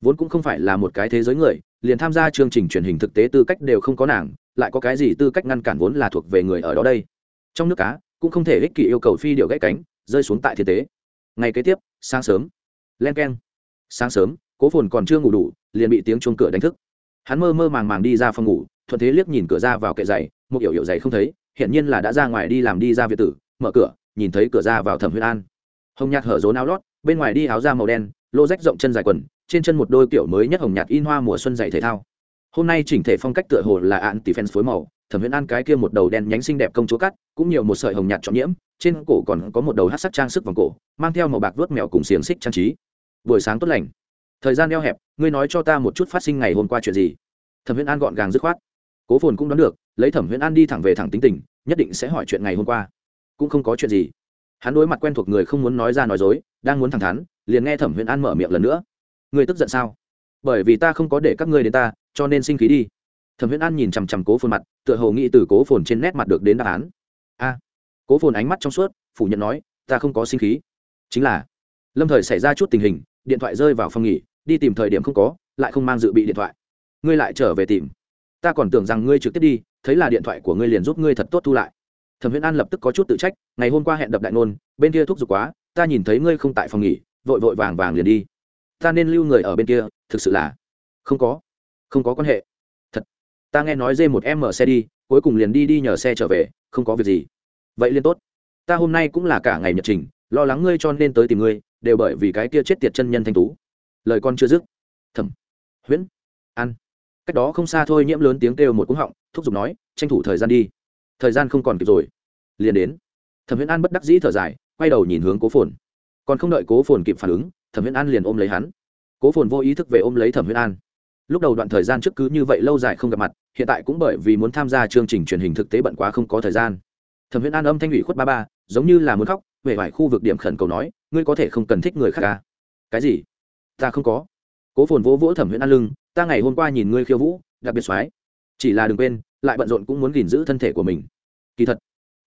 vốn cũng không phải là một cái thế giới người, liền tham gia chương trình truyền hình thực tế tư cách đều không có nàng, lại có cái gì tư cách ngăn cản vốn là thuộc về người ở đó đây? Trong nước cá, cũng không thể ích kỷ yêu cầu phi điệu gãy cánh, rơi xuống tại thiên tế. Ngày kế tiếp, sáng sớm. Len k e n sáng sớm, cố phồn còn chưa ngủ đủ, liền bị tiếng chuông cửa đánh thức. Hắn mơ mơ màng màng đi ra phòng ngủ, thuận thế liếc nhìn cửa ra vào kệ giày, một yểu yểu giày không thấy hiện nhiên là đã ra ngoài đi làm đi ra việt tử, mở cửa, nhìn thấy cửa ra vào thẩm huyên an. Hồng nhạt hở rốn áo lót, bên ngoài đi áo da màu đen, lô rách rộng chân dài quần trên chân một đôi kiểu mới nhất hồng nhạt in hoa mùa xuân dày thể thao. Hôm nay chỉnh thể phong cách tựa hồ là ạn tỷ phen phối màu, thẩm huyễn an cái kia một đầu đen nhánh xinh đẹp công chúa cắt, cũng nhiều một sợi hồng nhạt trọn nhiễm, trên cổ còn có một đầu hát sắc trang sức vòng cổ, mang theo màu bạc vớt mèo cùng xiềng xích trang trí. Buổi sáng tốt lành. Thời gian eo hẹp, ngươi nói cho ta một chút phát sinh ngày hôm qua chuyện gì? Thẩm huyễn an gọn gàng dứt khoát. Cố phồn cũng đoán được, lấy thẩm huyễn an đi thẳng về thẳng tính tình, nhất định sẽ hỏi chuyện ngày hôm qua. Cũng không có chuyện gì. Hắn đối mặt quen thuộc người không muốn nói ra nói dối, đang muốn thẳng thắn, liền nghe thẩm huyễn an mở miệng lần nữa ngươi tức giận sao? Bởi vì ta không có để các ngươi đến ta, cho nên sinh khí đi. Thẩm huyễn an nhìn chằm chằm cố phồn mặt, tựa hồ nghĩ từ cố phồn trên nét mặt được đến đáp án. A! Cố phồn ánh mắt trong suốt, phủ nhận nói, ta không có sinh khí. Chính là, lâm thời xảy ra chút tình hình, điện thoại rơi vào phòng nghỉ, đi tìm thời điểm không có, lại không mang dự bị điện thoại. Ngươi lại trở về tìm. Ta còn tưởng rằng ngươi trực tiếp đi, thấy là điện thoại của ngươi liền giúp ngươi thật tốt thu lại. Thẩm huyễn an lập tức có chút tự trách, ngày hôm qua hẹn đập đại nôn bên kia thúc giục quá, ta nhìn thấy ngươi không tại phòng nghỉ, vội vội vàng vàng liền đi ta nên lưu người ở bên kia thực sự là không có không có quan hệ. Thật ta nghe nói dê một em mở xe đi cuối cùng liền đi đi nhờ xe trở về không có việc gì. Vậy liên tốt. Ta hôm nay cũng là cả ngày nhật trình lo lắng ngươi cho nên tới tìm ngươi đều bởi vì cái kia chết tiệt chân nhân thanh tú. Lời con chưa dứt. Thầm, huyễn ăn cách đó không xa thôi nhiễm lớn tiếng kêu một cú họng thúc giục nói tranh thủ thời gian đi. Thời gian không còn kịp rồi. Liền đến. Thẩm huyễn an bất đắc dĩ thở dài quay đầu nhìn hướng cố phồn. Còn không đợi cố phồn kịp phản ứng thẩm huyễn an liền ôm lấy hắn. Cố phồn vô ý thức về ôm lấy thẩm huyễn an. Lúc đầu đoạn thời gian trước cứ như vậy lâu dài không gặp mặt, hiện tại cũng bởi vì muốn tham gia chương trình truyền hình thực tế bận quá không có thời gian. Thẩm huyễn an âm thanh ủy khuất ba ba, giống như là muốn khóc về vài khu vực điểm khẩn cầu nói, ngươi có thể không cần thích người khác ca à? cái gì? Ta không có. Cố phồn vỗ vỗ thẩm huyễn an lưng, ta ngày hôm qua nhìn ngươi khiêu vũ, đặc biệt soái chỉ là đừng quên, lại bận rộn cũng muốn gìn giữ thân thể của mình. Kỳ thật,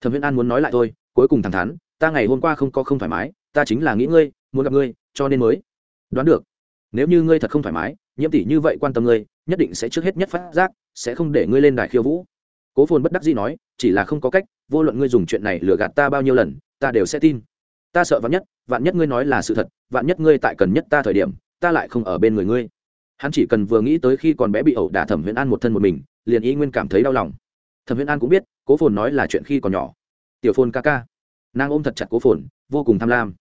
thẩm huyễn an muốn nói lại thôi, cuối cùng thẳng thắn, ta ngày hôm qua không có không thoải mái, ta chính là nghĩ ngươi muốn gặp ngươi, cho nên mới đoán được. Nếu như ngươi thật không thoải mái, nhiễm tỷ như vậy quan tâm ngươi, nhất định sẽ trước hết nhất phát giác, sẽ không để ngươi lên đài khiêu vũ. Cố phồn bất đắc dĩ nói, chỉ là không có cách, vô luận ngươi dùng chuyện này lừa gạt ta bao nhiêu lần, ta đều sẽ tin. Ta sợ vạn nhất vạn nhất ngươi nói là sự thật, vạn nhất ngươi tại cần nhất ta thời điểm, ta lại không ở bên người ngươi. Hắn chỉ cần vừa nghĩ tới khi còn bé bị ẩu đả thẩm viễn an một thân một mình, liền y nguyên cảm thấy đau lòng. Thẩm viễn an cũng biết, cố phồn nói là chuyện khi còn nhỏ. Tiểu phồn ca ca. Nàng ôm thật chặt cố phồn, vô cùng tham lam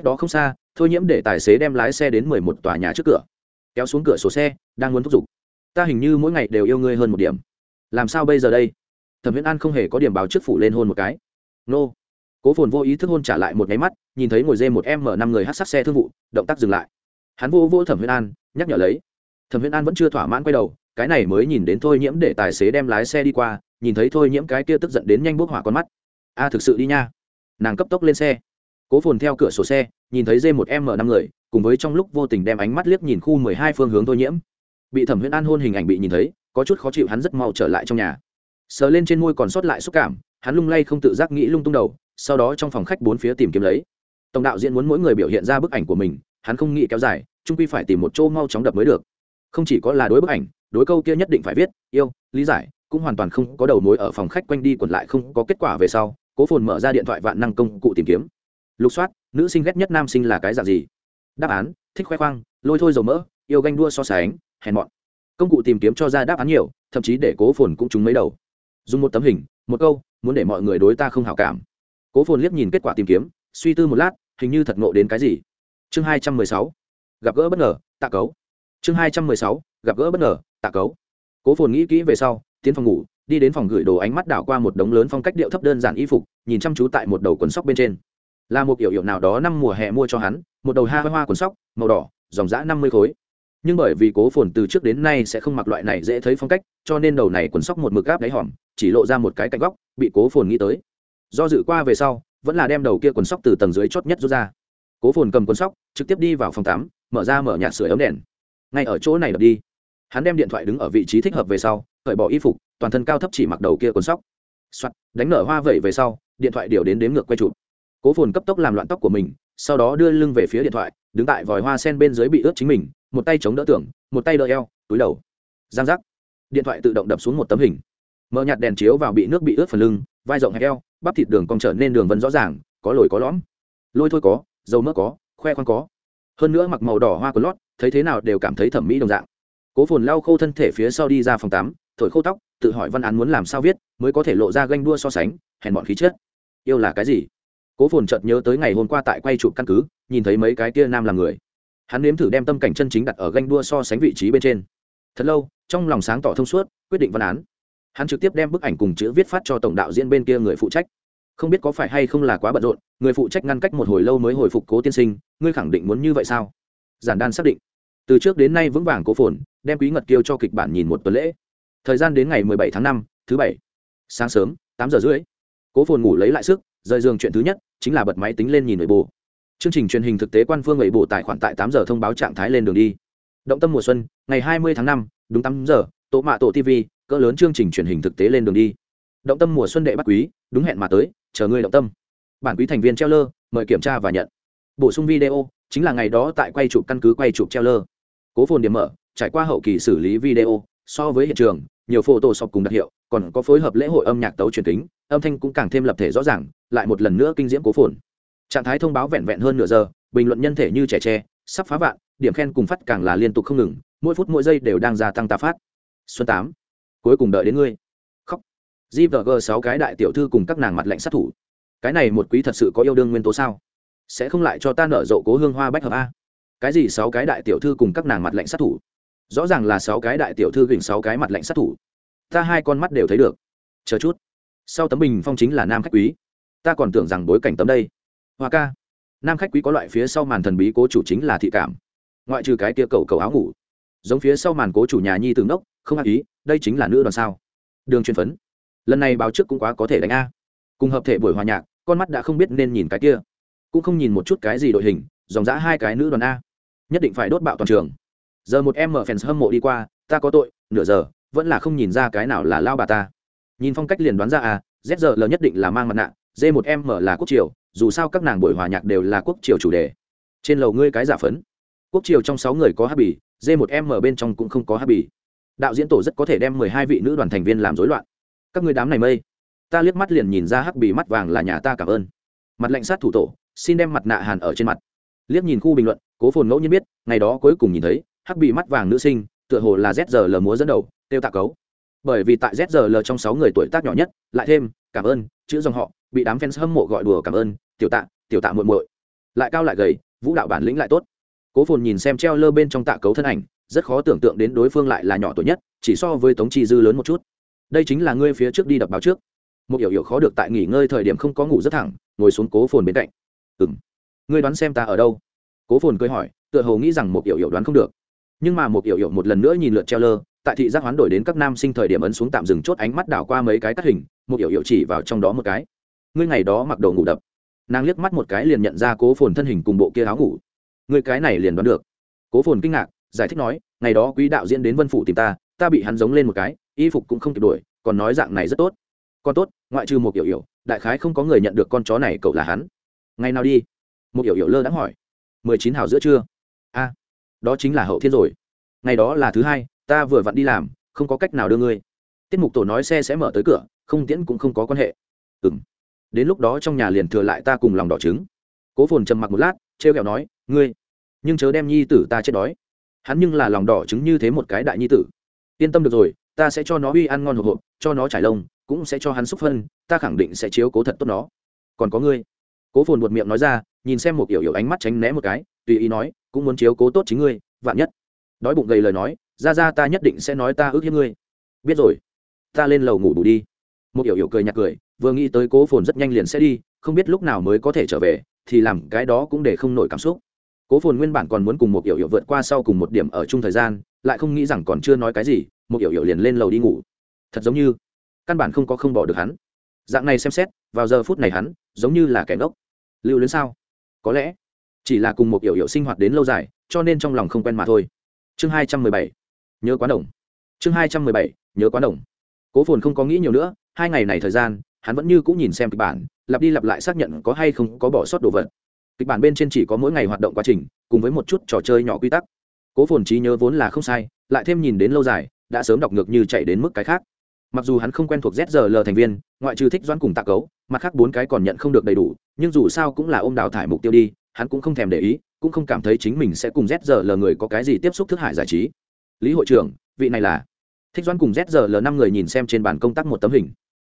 cách đó không xa, thôi nhiễm để tài xế đem lái xe đến mười một tòa nhà trước cửa. Kéo xuống cửa sổ xe, đang muốn thúc giục. Ta hình như mỗi ngày đều yêu ngươi hơn một điểm. Làm sao bây giờ đây? Thẩm viễn an không hề có điểm báo trước phủ lên hôn một cái. Nô. Cố phồn vô ý thức hôn trả lại một nháy mắt, nhìn thấy ngồi dê một em mở năm người hát sát xe thương vụ, động tác dừng lại. Hắn vô vô thẩm viễn an, nhắc nhở lấy. Thẩm viễn an vẫn chưa thỏa mãn quay đầu, cái này mới nhìn đến thôi nhiễm để tài xế đem lái xe đi qua, nhìn thấy thôi nhiễm cái kia tức giận đến nhanh bốc hỏa con mắt. A, thực sự đi nha. Nàng cấp tốc lên xe cố phồn theo cửa sổ xe, nhìn thấy dê một em mở năm người, cùng với trong lúc vô tình đem ánh mắt liếc nhìn khu mười hai phương hướng thôi nhiễm. Bị thẩm huyễn an hôn hình ảnh bị nhìn thấy, có chút khó chịu hắn rất mau trở lại trong nhà. Sờ lên trên môi còn sót lại xúc cảm, hắn lung lay không tự giác nghĩ lung tung đầu, sau đó trong phòng khách bốn phía tìm kiếm lấy. Tổng đạo diễn muốn mỗi người biểu hiện ra bức ảnh của mình, hắn không nghĩ kéo dài trung quy phải tìm một chỗ mau chóng đập mới được. Không chỉ có là đối bức ảnh, đối câu kia nhất định phải viết, yêu, lý giải, cũng hoàn toàn không có đầu mối ở phòng khách quanh đi quẩn lại không có kết quả về sau, cố phồn mở ra điện thoại vạn năng công cụ tìm kiếm lục soát, nữ sinh ghét nhất nam sinh là cái dạng gì? Đáp án, thích khoe khoang, lôi thôi dầu mỡ, yêu ganh đua so sánh, hèn mọn. Công cụ tìm kiếm cho ra đáp án nhiều, thậm chí để cố phồn cũng trúng mấy đầu. Dùng một tấm hình, một câu, muốn để mọi người đối ta không hào cảm. Cố phồn liếc nhìn kết quả tìm kiếm, suy tư một lát, hình như thật ngộ đến cái gì? Chương hai trăm mười sáu, gặp gỡ bất ngờ, tạ cấu. Chương hai trăm mười sáu, gặp gỡ bất ngờ, tạ cấu. Cố phồn nghĩ kỹ về sau, tiến phòng ngủ, đi đến phòng gửi đồ ánh mắt đảo qua một đống lớn phong cách điệu thấp đơn giản y phục, nhìn chăm chú tại một đầu quần sóc bên trên là một kiểu hiệu nào đó năm mùa hè mua cho hắn, một đầu ha hoa quần sóc, màu đỏ, dòng dã năm mươi khối. Nhưng bởi vì cố phồn từ trước đến nay sẽ không mặc loại này dễ thấy phong cách, cho nên đầu này quần sóc một mực gáp đáy hòm, chỉ lộ ra một cái cạnh góc, bị cố phồn nghĩ tới. Do dự qua về sau, vẫn là đem đầu kia quần sóc từ tầng dưới chót nhất rút ra. Cố phồn cầm quần sóc, trực tiếp đi vào phòng tắm, mở ra mở nhà sửa ấm đèn. Ngay ở chỗ này đập đi. Hắn đem điện thoại đứng ở vị trí thích hợp về sau, cởi bỏ y phục, toàn thân cao thấp chỉ mặc đầu kia quần sóc. Soạt, đánh nở hoa vẩy về sau, điện thoại điều đến đếm ngược quay chụp cố phồn cấp tốc làm loạn tóc của mình, sau đó đưa lưng về phía điện thoại, đứng tại vòi hoa sen bên dưới bị ướt chính mình, một tay chống đỡ tưởng một tay đỡ eo, túi đầu. Giang giác. Điện thoại tự động đập xuống một tấm hình. Mở nhạt đèn chiếu vào bị nước bị ướt phần lưng, vai rộng hẹp eo, bắp thịt đường cong trở nên đường vân rõ ràng, có lồi có lõm. Lôi thôi có, dầu mỡ có, khoe khoang có. Hơn nữa mặc màu đỏ hoa của lót, thấy thế nào đều cảm thấy thẩm mỹ đồng dạng. Cố phồn lau khô thân thể phía sau đi ra phòng tắm, thổi khô tóc, tự hỏi văn án muốn làm sao viết, mới có thể lộ ra ganh đua so sánh, hèn bọn khí chết yêu là cái gì? Cố phồn chợt nhớ tới ngày hôm qua tại quay chụp căn cứ nhìn thấy mấy cái kia nam làm người. Hắn nếm thử đem tâm cảnh chân chính đặt ở ganh đua so sánh vị trí bên trên. Thật lâu trong lòng sáng tỏ thông suốt quyết định văn án. Hắn trực tiếp đem bức ảnh cùng chữ viết phát cho tổng đạo diễn bên kia người phụ trách. Không biết có phải hay không là quá bận rộn người phụ trách ngăn cách một hồi lâu mới hồi phục cố tiên sinh ngươi khẳng định muốn như vậy sao? Giản đan xác định. Từ trước đến nay vững vàng cố phồn đem quý ngật kiêu cho kịch bản nhìn một tuần lễ. Thời gian đến ngày 17 tháng 5, thứ bảy. Sáng sớm tám giờ rưỡi. Cố phồn ngủ lấy lại sức rời giường chuyện thứ nhất chính là bật máy tính lên nhìn nội bộ. Chương trình truyền hình thực tế quan phương nội bộ tài khoản tại tám giờ thông báo trạng thái lên đường đi. Động tâm mùa xuân ngày 20 tháng 5, đúng tám giờ tổ mạ tổ tv cỡ lớn chương trình truyền hình thực tế lên đường đi. Động tâm mùa xuân đệ bắt quý đúng hẹn mà tới chờ ngươi động tâm. Bản quý thành viên treo lơ mời kiểm tra và nhận. Bổ sung video chính là ngày đó tại quay chụp căn cứ quay chụp treo lơ. Cố phồn điểm mở trải qua hậu kỳ xử lý video so với hiện trường nhiều photo sọc cùng đặc hiệu còn có phối hợp lễ hội âm nhạc tấu truyền tính âm thanh cũng càng thêm lập thể rõ ràng, lại một lần nữa kinh diễm cố phồn. Trạng thái thông báo vẹn vẹn hơn nửa giờ, bình luận nhân thể như trẻ tre, sắp phá vạn, điểm khen cùng phát càng là liên tục không ngừng, mỗi phút mỗi giây đều đang gia tăng ta phát. Xuân tám, cuối cùng đợi đến ngươi. Khóc. Gvg sáu cái đại tiểu thư cùng các nàng mặt lạnh sát thủ. Cái này một quý thật sự có yêu đương nguyên tố sao? Sẽ không lại cho ta nở rộ cố hương hoa bách hợp a? Cái gì sáu cái đại tiểu thư cùng các nàng mặt lạnh sát thủ? Rõ ràng là sáu cái đại tiểu thư gỉnh sáu cái mặt lạnh sát thủ. Ta hai con mắt đều thấy được. Chờ chút sau tấm bình phong chính là nam khách quý. Ta còn tưởng rằng bối cảnh tấm đây. Hoa ca. Nam khách quý có loại phía sau màn thần bí cố chủ chính là thị cảm. Ngoại trừ cái kia cầu cầu áo ngủ. Giống phía sau màn cố chủ nhà nhi tường đốc không ác ý, đây chính là nữ đoàn sao? Đường truyền phấn. Lần này báo trước cũng quá có thể đánh a. Cùng hợp thể buổi hòa nhạc, con mắt đã không biết nên nhìn cái kia. Cũng không nhìn một chút cái gì đội hình, dòng dã hai cái nữ đoàn a. Nhất định phải đốt bạo toàn trường. Giờ một em mở fans hâm mộ đi qua, ta có tội, nửa giờ, vẫn là không nhìn ra cái nào là lao bà ta nhìn phong cách liền đoán ra à zl nhất định là mang mặt nạ d một em mở là quốc triều, dù sao các nàng buổi hòa nhạc đều là quốc triều chủ đề. Trên lầu ngươi cái giả phấn. Quốc triều trong sáu người có hát bì d một m bên trong cũng không có hát bì. Đạo diễn tổ rất có thể đem mười hai vị nữ đoàn thành viên làm rối loạn. Các người đám này mây. Ta liếc mắt liền nhìn ra hắc bì mắt vàng là nhà ta cảm ơn. Mặt lạnh sát thủ tổ, xin đem mặt nạ hàn ở trên mặt. Liếc nhìn khu bình luận, cố phồn ngẫu nhiên biết, ngày đó cuối cùng nhìn thấy hắc bì mắt vàng nữ sinh, tựa hồ là zr múa dẫn đầu, tiêu tạ cấu bởi vì tại zrl trong sáu người tuổi tác nhỏ nhất, lại thêm, cảm ơn, chữ dòng họ, bị đám fans hâm mộ gọi đùa cảm ơn, tiểu tạ tiểu tạ muội muội. Lại cao lại gầy, vũ đạo bản lĩnh lại tốt. Cố phồn nhìn xem treo lơ bên trong tạ cấu thân ảnh, rất khó tưởng tượng đến đối phương lại là nhỏ tuổi nhất, chỉ so với tống chi dư lớn một chút. Đây chính là ngươi phía trước đi đập báo trước. Một hiểu hiểu khó được tại nghỉ ngơi thời điểm không có ngủ rất thẳng, ngồi xuống cố phồn bên cạnh. Ừ m ngươi đoán xem ta ở đâu? Cố phồn cười hỏi, tựa hồ nghĩ rằng một hiểu hiểu đoán không được. Nhưng mà một hiểu hiểu một lần nữa nhìn lượt treo lơ tại thị giác hoán đổi đến các nam sinh thời điểm ấn xuống tạm dừng chốt ánh mắt đảo qua mấy cái cắt hình, một hiểu hiểu chỉ vào trong đó một cái. Ngươi ngày đó mặc đồ ngủ đập. Nàng liếc mắt một cái liền nhận ra cố phồn thân hình cùng bộ kia áo ngủ. Ngươi cái này liền đoán được. Cố phồn kinh ngạc, giải thích nói, ngày đó quý đạo diễn đến vân phủ tìm ta ta bị hắn giống lên một cái, y phục cũng không kịp đuổi còn nói dạng này rất tốt. Còn tốt, ngoại trừ một kiểu hiểu, đại khái không có người nhận được con chó này, cậu là hắn. Ngày nào đi? Một hiểu hiểu lơ đãng hỏi. Mười chín hào giữa trưa. A, đó chính là hậu thiên rồi. Ngày đó là thứ hai ta vừa vặn đi làm, không có cách nào đưa ngươi. Tiết mục tổ nói xe sẽ mở tới cửa, không tiễn cũng không có quan hệ. Ừ m đến lúc đó trong nhà liền thừa lại ta cùng lòng đỏ trứng. Cố phồn trầm mặc một lát t r e o kẹo nói, ngươi, nhưng chớ đem nhi tử ta chết đói. Hắn nhưng là lòng đỏ trứng như thế một cái đại nhi tử. Yên tâm được rồi, ta sẽ cho nó uy ăn ngon hộp hộp, cho nó trải lông, cũng sẽ cho hắn xúc phân, ta khẳng định sẽ chiếu cố thật tốt nó. Còn có ngươi. Cố phồn buột miệng nói ra, nhìn xem một yểu yểu ánh mắt tránh né một cái, tùy ý nói, cũng muốn chiếu cố tốt chính ngươi, vạn nhất. Đói bụng gầy lời nói ra ra ta nhất định sẽ nói ta ước hiếp ngươi. Biết rồi. Ta lên lầu ngủ đủ đi. Một hiểu hiểu cười nhạt cười, vừa nghĩ tới cố phồn rất nhanh liền sẽ đi, không biết lúc nào mới có thể trở về, thì làm cái đó cũng để không nổi cảm xúc. Cố phồn nguyên bản còn muốn cùng một hiểu hiểu vượt qua sau cùng một điểm ở chung thời gian, lại không nghĩ rằng còn chưa nói cái gì, một hiểu hiểu liền lên lầu đi ngủ. Thật giống như, căn bản không có không bỏ được hắn. Dạng này xem xét, vào giờ phút này hắn, giống như là kẻ ngốc. Lưu luyến sao? Có lẽ, chỉ là cùng một hiểu hiểu sinh hoạt đến lâu dài, cho nên trong lòng không quen mà thôi. Chương hai trăm mười bảy nhớ quá đồng. Chương hai trăm mười bảy, nhớ quá đồng. Cố phồn không có nghĩ nhiều nữa, hai ngày này thời gian, hắn vẫn như cũng nhìn xem kịch bản, lặp đi lặp lại xác nhận có hay không có bỏ sót đồ vật. Kịch bản bên trên chỉ có mỗi ngày hoạt động quá trình, cùng với một chút trò chơi nhỏ quy tắc. Cố phồn trí nhớ vốn là không sai, lại thêm nhìn đến lâu dài, đã sớm đọc ngược như chạy đến mức cái khác. Mặc dù hắn không quen thuộc zrl thành viên, ngoại trừ thích doãn cùng tạ cấu, mặt khác bốn cái còn nhận không được đầy đủ, nhưng dù sao cũng là ôm đào thải mục tiêu đi, hắn cũng không thèm để ý, cũng không cảm thấy chính mình sẽ cùng zrl người có cái gì tiếp xúc thức hải giải trí lý hội trưởng, vị này là. Thích doãn cùng zrl năm người nhìn xem trên bàn công tác một tấm hình.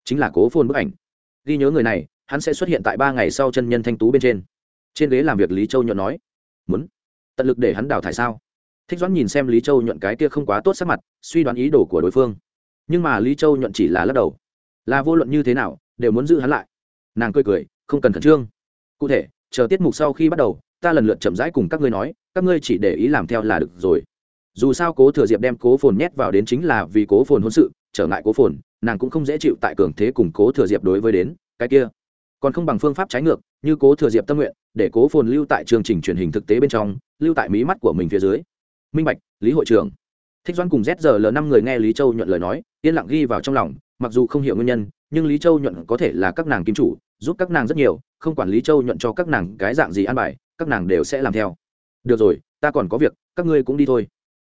Chính là cố phôn bức ảnh. Ghi nhớ người này, hắn sẽ xuất hiện tại ba ngày sau chân nhân thanh tú bên trên. Trên ghế làm việc lý châu nhuận nói. Muốn. Tận lực để hắn đào thải sao? Thích doãn nhìn xem lý châu nhuận cái kia không quá tốt sắc mặt, suy đoán ý đồ của đối phương. Nhưng mà lý châu nhuận chỉ là lắc đầu. Là vô luận như thế nào, đều muốn giữ hắn lại. Nàng cười cười, không cần khẩn trương. Cụ thể, chờ tiết mục sau khi bắt đầu, ta lần lượt chậm rãi cùng các ngươi nói, các ngươi chỉ để ý làm theo là được rồi dù sao cố thừa diệp đem cố phồn nhét vào đến chính là vì cố phồn hôn sự, trở ngại cố phồn, nàng cũng không dễ chịu tại cường thế cùng cố thừa diệp đối với đến, cái kia. Còn không bằng phương pháp trái ngược, như cố thừa diệp tâm nguyện, để cố phồn lưu tại chương trình truyền hình thực tế bên trong, lưu tại mí mắt của mình phía dưới. Minh bạch, lý hội trưởng. Thích doan cùng zl năm người nghe lý châu nhuận lời nói, yên lặng ghi vào trong lòng, mặc dù không hiểu nguyên nhân, nhưng lý châu nhuận có thể là các nàng kim chủ, giúp các nàng rất nhiều, không quản lý châu nhuận cho các nàng cái dạng gì ăn bài, các nàng đều sẽ làm theo. Được rồi, ta còn có việc, các ngươi cũng đi thôi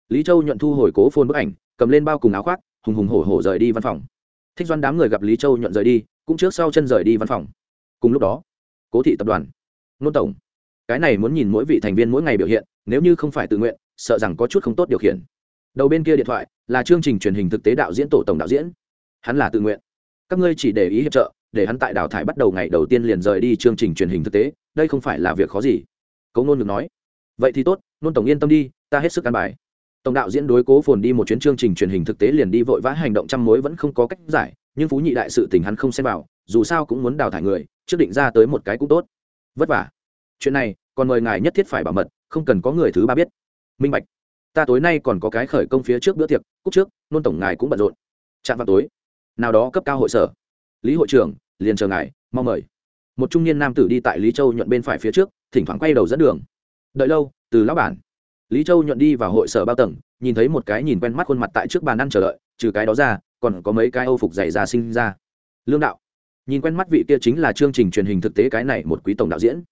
lý châu nhuận thu hồi cố phôn bức ảnh, cầm lên bao cùng áo khoác, hùng hùng hổ hổ rời đi văn phòng. Thích doan đám người gặp lý châu nhuận rời đi, cũng trước sau chân rời đi văn phòng. Cùng lúc đó, cố thị tập đoàn, nôn tổng. Cái này muốn nhìn mỗi vị thành viên mỗi ngày biểu hiện, nếu như không phải tự nguyện, sợ rằng có chút không tốt điều khiển. Đầu bên kia điện thoại, là chương trình truyền hình thực tế đạo diễn tổ tổng đạo diễn. Hắn là tự nguyện. Các ngươi chỉ để ý hiệp trợ, để hắn tại đào thải bắt đầu ngày đầu tiên liền rời đi chương trình truyền hình thực tế, đây không phải là việc khó gì. Cấu nôn được nói. Vậy thì tốt, nôn tổng yên tâm đi, ta hết sức ăn bài tổng đạo diễn đối cố phồn đi một chuyến chương trình truyền hình thực tế liền đi vội vã hành động trăm mối vẫn không có cách giải, nhưng phú nhị đại sự tình hắn không xem vào, dù sao cũng muốn đào thải người, trước định ra tới một cái cũng tốt. Vất vả. Chuyện này, còn mời ngài nhất thiết phải bảo mật, không cần có người thứ ba biết. Minh bạch. Ta tối nay còn có cái khởi công phía trước bữa tiệc cúc trước, nôn tổng ngài cũng bận rộn. Chạm vào tối. Nào đó cấp cao hội sở. Lý hội trưởng, liền chờ ngài mong mời. Một trung niên nam tử đi tại lý châu nhuận bên phải phía trước, thỉnh thoảng quay đầu dẫn đường. Đợi lâu, từ lão bản lý châu nhuận đi vào hội sở bao tầng, nhìn thấy một cái nhìn quen mắt khuôn mặt tại trước bàn ăn chờ đợi, trừ cái đó ra, còn có mấy cái âu phục dày già sinh ra. Lương đạo. Nhìn quen mắt vị kia chính là chương trình truyền hình thực tế cái này một quý tổng đạo diễn.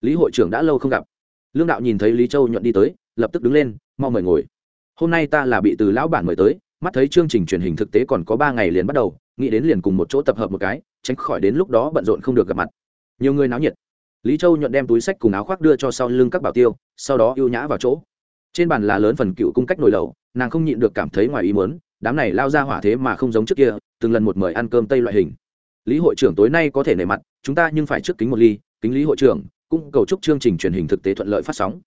Lý hội trưởng đã lâu không gặp. Lương đạo nhìn thấy lý châu nhuận đi tới, lập tức đứng lên, mau mời ngồi. Hôm nay ta là bị từ lão bản mời tới, mắt thấy chương trình truyền hình thực tế còn có ba ngày liền bắt đầu, nghĩ đến liền cùng một chỗ tập hợp một cái, tránh khỏi đến lúc đó bận rộn không được gặp mặt. Nhiều người náo nhiệt. Lý châu nhuận đem túi sách cùng áo khoác đưa cho sau lưng các bảo tiêu, sau đó ưu nhã vào chỗ trên bàn là lớn phần cựu cung cách nồi lẩu, nàng không nhịn được cảm thấy ngoài ý muốn, đám này lao ra hỏa thế mà không giống trước kia, từng lần một mời ăn cơm tây loại hình. Lý hội trưởng tối nay có thể nể mặt, chúng ta nhưng phải trước kính một ly, kính lý hội trưởng, cũng cầu chúc chương trình truyền hình thực tế thuận lợi phát sóng.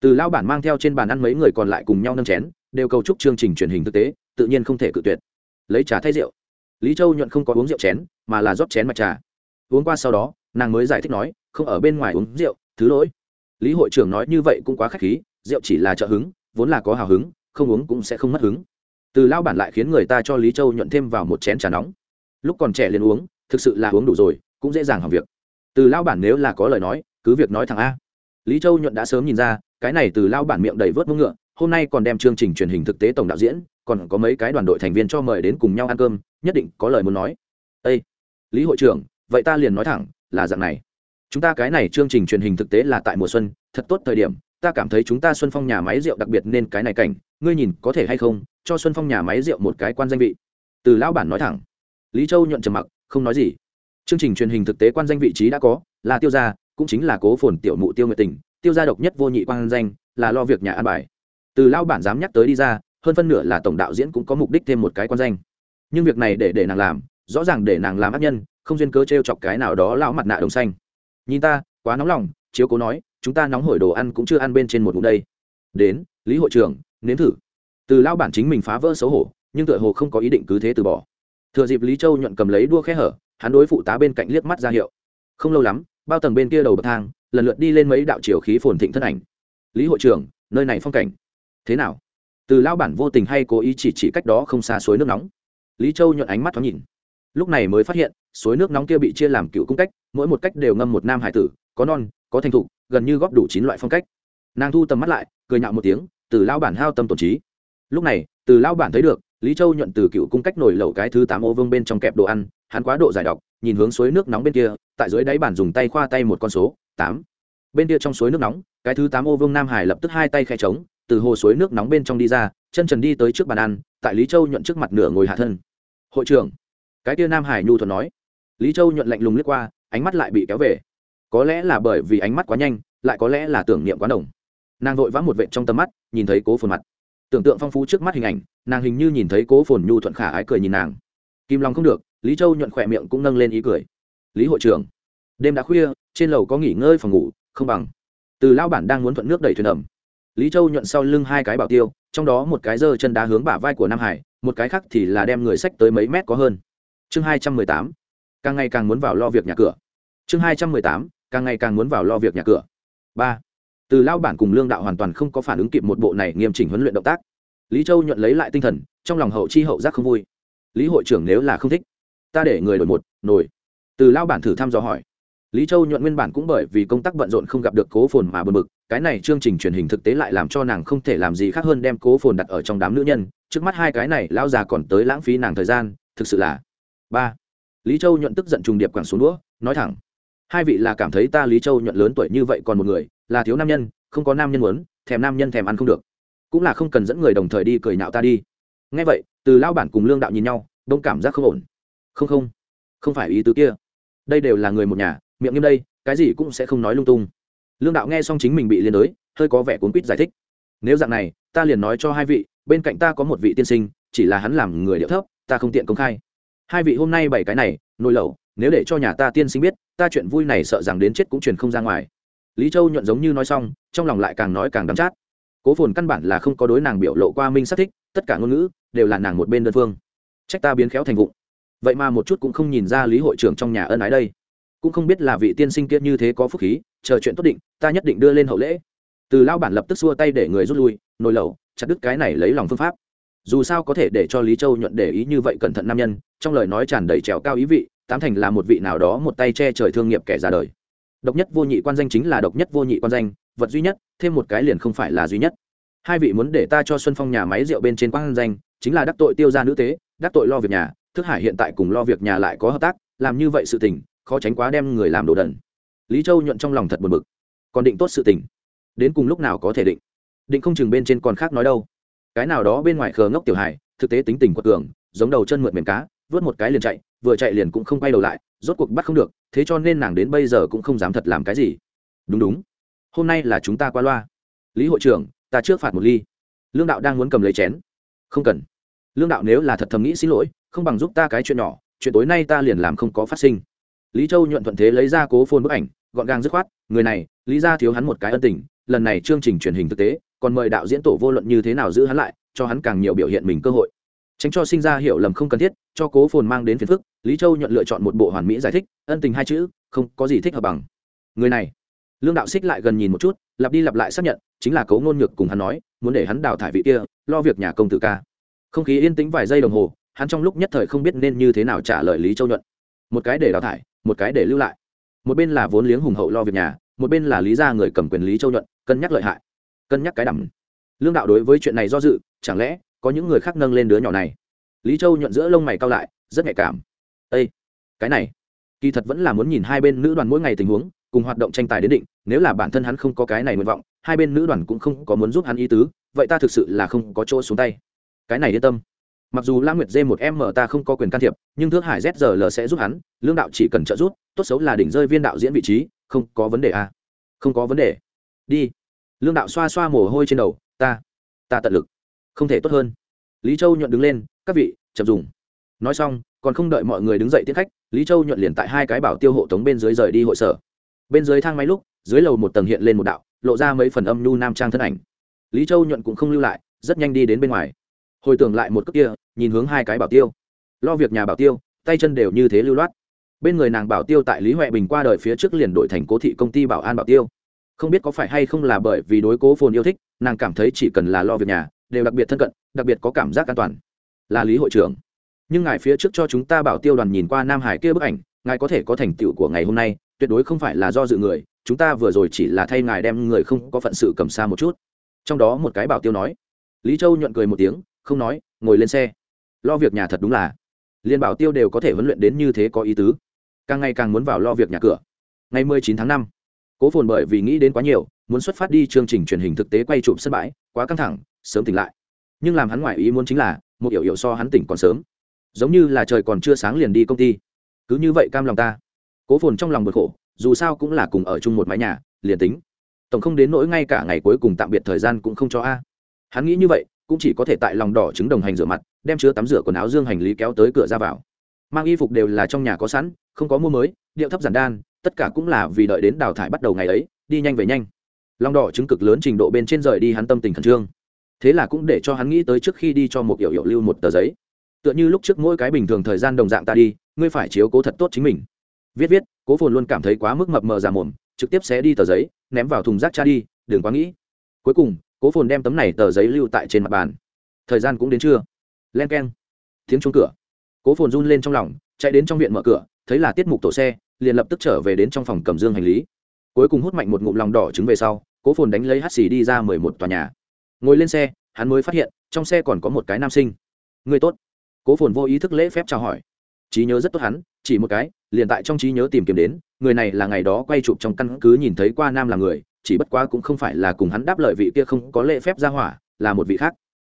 Từ lao bản mang theo trên bàn ăn mấy người còn lại cùng nhau nâng chén, đều cầu chúc chương trình truyền hình thực tế, tự nhiên không thể cự tuyệt. Lấy trà thay rượu. Lý châu nhuận không có uống rượu chén, mà là rót chén mặt trà. Uống qua sau đó, nàng mới giải thích nói, không ở bên ngoài uống rượu, thứ lỗi. Lý hội trưởng nói như vậy cũng quá k h á c h khí rượu chỉ là trợ hứng, vốn là có hào hứng, không uống cũng sẽ không mất hứng. Từ lao bản lại khiến người ta cho lý châu nhuận thêm vào một chén trà nóng. Lúc còn trẻ liền uống, thực sự là uống đủ rồi, cũng dễ dàng hỏng việc. Từ lao bản nếu là có lời nói, cứ việc nói thẳng a. Lý châu nhuận đã sớm nhìn ra, cái này từ lao bản miệng đầy vớt mông ngựa, hôm nay còn đem chương trình truyền hình thực tế tổng đạo diễn, còn có mấy cái đoàn đội thành viên cho mời đến cùng nhau ăn cơm, nhất định có lời muốn nói. Â lý hội trưởng, vậy ta liền nói thẳng, là dạng này. Chúng ta cái này chương trình truyền hình thực tế là tại mùa xuân, thật tốt thời điểm ta cảm thấy chúng ta xuân phong nhà máy rượu đặc biệt nên cái này cảnh, ngươi nhìn có thể hay không, cho xuân phong nhà máy rượu một cái quan danh vị. Từ lão bản nói thẳng. Lý châu nhuận trầm mặc, không nói gì. Chương trình truyền hình thực tế quan danh vị trí đã có, là tiêu gia, cũng chính là cố phồn tiểu mụ tiêu nguyệt tình, tiêu gia độc nhất vô nhị quan danh, là lo việc nhà an bài. Từ lão bản dám nhắc tới đi ra, hơn phân nửa là tổng đạo diễn cũng có mục đích thêm một cái quan danh. Nhưng việc này để để nàng làm, rõ ràng để nàng làm ác nhân, không duyên cớ t r e o chọc cái nào đó lão mặt nạ đồng xanh. Nhìn ta, quá nóng lòng, chiếu cố nói chúng ta nóng hổi đồ ăn cũng chưa ăn bên trên một ngụm đây. Đến, lý hội trưởng, nếm thử. Từ lão bản chính mình phá vỡ xấu hổ, nhưng tựa hồ không có ý định cứ thế từ bỏ. Thừa dịp lý châu nhuận cầm lấy đua khe hở, hắn đối phụ tá bên cạnh liếc mắt ra hiệu. Không lâu lắm, bao tầng bên kia đầu bậc thang, lần lượt đi lên mấy đạo chiều khí phồn thịnh thân ảnh. Lý hội trưởng, nơi này phong cảnh. Thế nào? Từ lão bản vô tình hay cố ý chỉ chỉ cách đó không xa suối nước nóng. Lý châu nhuận ánh mắt thoáng nhìn. Lúc này mới phát hiện, suối nước nóng kia bị chia làm cựu cung cách, mỗi một cách đều ngâm một nam hải tử, có non, có thành thục gần như góp đủ chín loại phong cách. Nàng thu tầm mắt lại, cười nhạo một tiếng, từ lao bản hao tâm tổn trí. Lúc này, từ lao bản thấy được, lý châu nhuận từ cựu cung cách nổi lẩu cái thứ tám ô vương bên trong kẹp đồ ăn, hắn quá độ giải độc, nhìn hướng suối nước nóng bên kia, tại dưới đáy bản dùng tay khoa tay một con số, tám. Bên kia trong suối nước nóng, cái thứ tám ô vương nam hải lập tức hai tay khe trống từ hồ suối nước nóng bên trong đi ra, chân trần đi tới trước bàn ăn, tại lý châu nhuận trước mặt nửa ngồi hạ thân. Hội trưởng. Cái kia nam hải nhu thuận nói. Lý châu nhuận lạnh lùng lướt qua, ánh mắt lại bị kéo về có lẽ là bởi vì ánh mắt quá nhanh, lại có lẽ là tưởng niệm quá đồng nàng vội vã một vệ trong tầm mắt, nhìn thấy cố phồn mặt. Tưởng tượng phong phú trước mắt hình ảnh, nàng hình như nhìn thấy cố phồn nhu thuận khả ái cười nhìn nàng. Kim long không được, lý châu nhuận khỏe miệng cũng nâng lên ý cười. Lý hội trưởng, đêm đã khuya, trên lầu có nghỉ ngơi phòng ngủ, không bằng. Từ lao bản đang muốn thuận nước đẩy thuyền ẩm. Lý châu nhuận sau lưng hai cái bảo tiêu, trong đó một cái giơ chân đá hướng bả vai của nam hải, một cái khác thì là đem người sách tới mấy mét có hơn. Chương hai trăm mười tám, càng ngày càng muốn vào lo việc nhà cửa. Chương hai trăm mười tám càng ngày càng muốn vào lo việc nhà cửa. Ba, từ lao bản cùng lương đạo hoàn toàn không có phản ứng kịp một bộ này nghiêm chỉnh huấn luyện động tác. Lý châu nhuận lấy lại tinh thần, trong lòng hậu chi hậu giác không vui. Lý hội trưởng nếu là không thích, ta để người đổi một, nổi. Từ lao bản thử thăm dò hỏi. Lý châu nhuận nguyên bản cũng bởi vì công tác bận rộn không gặp được cố phồn mà bật mực cái này chương trình truyền hình thực tế lại làm cho nàng không thể làm gì khác hơn đem cố phồn đặt ở trong đám nữ nhân, trước mắt hai cái này lao già còn tới lãng phí nàng thời gian, thực sự là. Ba, lý châu nhuận tức giận trùng điệp quẳng xuống đũa, nói thẳng hai vị là cảm thấy ta lý châu nhuận lớn tuổi như vậy còn một người, là thiếu nam nhân, không có nam nhân muốn, thèm nam nhân thèm ăn không được. Cũng là không cần dẫn người đồng thời đi cười nhạo ta đi. Ngay vậy, từ lao bản cùng lương đạo nhìn nhau, đông cảm giác không ổn. Không không không phải ý tứ kia. Đây đều là người một nhà, miệng nghiêm đây, cái gì cũng sẽ không nói lung tung. Lương đạo nghe xong chính mình bị liên đới hơi có vẻ cuốn quýt giải thích. Nếu dạng này, ta liền nói cho hai vị, bên cạnh ta có một vị tiên sinh, chỉ là hắn làm người điệu thấp, ta không tiện công khai hai vị hôm nay bảy cái này, nồi lẩu, nếu để cho nhà ta tiên sinh biết, ta chuyện vui này sợ rằng đến chết cũng truyền không ra ngoài. Lý châu nhuận giống như nói xong, trong lòng lại càng nói càng đắm chát. Cố phồn căn bản là không có đối nàng biểu lộ qua minh xác thích, tất cả ngôn ngữ đều là nàng một bên đơn phương. Trách ta biến khéo thành vụng. Vậy mà một chút cũng không nhìn ra lý hội trưởng trong nhà ân ái đây. Cũng không biết là vị tiên sinh kia như thế có phúc khí, chờ chuyện tốt định, ta nhất định đưa lên hậu lễ. Từ lao bản lập tức xua tay để người rút lui, nồi lẩu, chặt đứt cái này lấy lòng phương pháp dù sao có thể để cho lý châu nhuận để ý như vậy cẩn thận nam nhân, trong lời nói tràn đầy trèo cao ý vị, tám thành là một vị nào đó một tay che trời thương nghiệp kẻ ra đời. Độc nhất vô nhị quan danh chính là độc nhất vô nhị quan danh, vật duy nhất, thêm một cái liền không phải là duy nhất. Hai vị muốn để ta cho xuân phong nhà máy rượu bên trên quan danh, chính là đắc tội tiêu gia nữ tế, đắc tội lo việc nhà, thức hải hiện tại cùng lo việc nhà lại có hợp tác, làm như vậy sự tình, khó tránh quá đem người làm đồ đần. Lý châu nhuận trong lòng thật buồn bực. Còn định tốt sự tình. Đến cùng lúc nào có thể định? Định không chừng bên trên còn khác nói đâu cái nào đó bên ngoài khờ ngốc tiểu hải thực tế tính tình quật cường giống đầu chân mượn mềm cá, vớt một cái liền chạy, vừa chạy liền cũng không quay đầu lại, rốt cuộc bắt không được, thế cho nên nàng đến bây giờ cũng không dám thật làm cái gì. Đúng đúng. Hôm nay là chúng ta qua loa. Lý hội trưởng, ta trước phạt một ly. Lương đạo đang muốn cầm lấy chén. Không cần. Lương đạo nếu là thật thầm nghĩ xin lỗi, không bằng giúp ta cái chuyện nhỏ, chuyện tối nay ta liền làm không có phát sinh. Lý châu nhuận thuận thế lấy ra cố phôn bức ảnh, gọn gàng dứt khoát, người này, lý ra thiếu hắn một cái ân tình, lần này chương trình truyền hình thực tế còn mời đạo diễn tổ vô luận như thế nào giữ hắn lại, cho hắn càng nhiều biểu hiện mình cơ hội. Tránh cho sinh ra hiểu lầm không cần thiết, cho cố phồn mang đến phiền phức, lý châu nhuận lựa chọn một bộ hoàn mỹ giải thích, ân tình hai chữ, không có gì thích hợp bằng. Người này, lương đạo xích lại gần nhìn một chút, lặp đi lặp lại xác nhận, chính là cấu ngôn nhược cùng hắn nói, muốn để hắn đào thải vị kia, lo việc nhà công tử ca. Không khí yên tĩnh vài giây đồng hồ, hắn trong lúc nhất thời không biết nên như thế nào trả lời lý châu nhuận. Một cái để đào thải, một cái để lưu lại. Một bên là vốn liếng hùng hậu lo việc nhà, một bên là lý gia người cầm quyền lý châu nhuận, cân nhắc lợi hại cân nhắc cái đầm lương đạo đối với chuyện này do dự, chẳng lẽ có những người khác nâng lên đứa nhỏ này? Lý châu nhuận giữa lông mày cao lại, rất nhạy cảm. Â cái này, kỳ thật vẫn là muốn nhìn hai bên nữ đoàn mỗi ngày tình huống, cùng hoạt động tranh tài đến định, nếu là bản thân hắn không có cái này nguyện vọng, hai bên nữ đoàn cũng không có muốn giúp hắn ý tứ, vậy ta thực sự là không có chỗ xuống tay. Cái này yên tâm. Mặc dù la nguyệt dê một m ta không có quyền can thiệp, nhưng thước hải zrl sẽ giúp hắn, lương đạo chỉ cần trợ giúp, tốt xấu là đỉnh rơi viên đạo diễn vị trí, không có vấn đề à. không có vấn đề. Đi lương đạo xoa xoa mồ hôi trên đầu, ta ta tận lực, không thể tốt hơn. Lý châu nhuận đứng lên, các vị, chậm dùng. Nói xong, còn không đợi mọi người đứng dậy tiếp khách, lý châu nhuận liền tại hai cái bảo tiêu hộ tống bên dưới rời đi hội sở. Bên dưới thang máy lúc, dưới lầu một tầng hiện lên một đạo, lộ ra mấy phần âm nhu nam trang thân ảnh. Lý châu nhuận cũng không lưu lại, rất nhanh đi đến bên ngoài. Hồi tưởng lại một cước kia, nhìn hướng hai cái bảo tiêu. Lo việc nhà bảo tiêu, tay chân đều như thế lưu loát. Bên người nàng bảo tiêu tại lý huệ bình qua đời phía trước liền đổi thành cố thị công ty bảo an bảo tiêu không biết có phải hay không là bởi vì đối cố phồn yêu thích, nàng cảm thấy chỉ cần là lo việc nhà, đều đặc biệt thân cận, đặc biệt có cảm giác an toàn. Là lý hội trưởng. Nhưng ngài phía trước cho chúng ta bảo tiêu đoàn nhìn qua nam hải kia bức ảnh, ngài có thể có thành tựu của ngày hôm nay, tuyệt đối không phải là do dự người, chúng ta vừa rồi chỉ là thay ngài đem người không có phận sự cầm xa một chút. Trong đó một cái bảo tiêu nói. Lý châu nhuận cười một tiếng, không nói, ngồi lên xe. Lo việc nhà thật đúng là. Liên bảo tiêu đều có thể huấn luyện đến như thế có ý tứ. Càng ngày càng muốn vào lo việc nhà cửa. Ngày mười chín tháng năm cố phồn bởi vì nghĩ đến quá nhiều, muốn xuất phát đi chương trình truyền hình thực tế quay chụp sân bãi, quá căng thẳng, sớm tỉnh lại. Nhưng làm hắn ngoại ý muốn chính là, một hiểu hiểu so hắn tỉnh còn sớm. Giống như là trời còn chưa sáng liền đi công ty. Cứ như vậy cam lòng ta. Cố phồn trong lòng bực khổ, dù sao cũng là cùng ở chung một mái nhà, liền tính. Tổng không đến nỗi ngay cả ngày cuối cùng tạm biệt thời gian cũng không cho a. Hắn nghĩ như vậy, cũng chỉ có thể tại lòng đỏ trứng đồng hành rửa mặt, đem chứa tắm rửa quần áo dương hành lý kéo tới cửa ra vào. Mang y phục đều là trong nhà có sẵn, không có mua mới, điệu thấp giản đan tất cả cũng là vì đợi đến đào thải bắt đầu ngày ấy, đi nhanh về nhanh. Long đỏ chứng cực lớn trình độ bên trên rời đi hắn tâm tình khẩn trương. Thế là cũng để cho hắn nghĩ tới trước khi đi cho một hiệu hiệu lưu một tờ giấy. Tựa như lúc trước mỗi cái bình thường thời gian đồng dạng ta đi, ngươi phải chiếu cố thật tốt chính mình. Viết viết, cố phồn luôn cảm thấy quá mức mập mờ ra mồm, trực tiếp xé đi tờ giấy, ném vào thùng rác cha đi, đừng quá nghĩ. Cuối cùng, cố phồn đem tấm này tờ giấy lưu tại trên mặt bàn. Thời gian cũng đến trưa. Len k e n tiếng chuông cửa. Cố phồn run lên trong lòng, chạy đến trong viện mở cửa, thấy là tiết mục tổ xe liền lập tức trở về đến trong phòng cầm dương hành lý. Cuối cùng hút mạnh một ngụm lòng đỏ trứng về sau, cố phồn đánh lấy hát xì đi ra mười một tòa nhà. Ngồi lên xe, hắn mới phát hiện, trong xe còn có một cái nam sinh. Người tốt. Cố phồn vô ý thức lễ phép chào hỏi. Trí nhớ rất tốt hắn, chỉ một cái, liền tại trong trí nhớ tìm kiếm đến, người này là ngày đó quay chụp trong căn cứ nhìn thấy qua nam là người, chỉ bất quá cũng không phải là cùng hắn đáp lợi vị kia không có lễ phép ra hỏa, là một vị khác.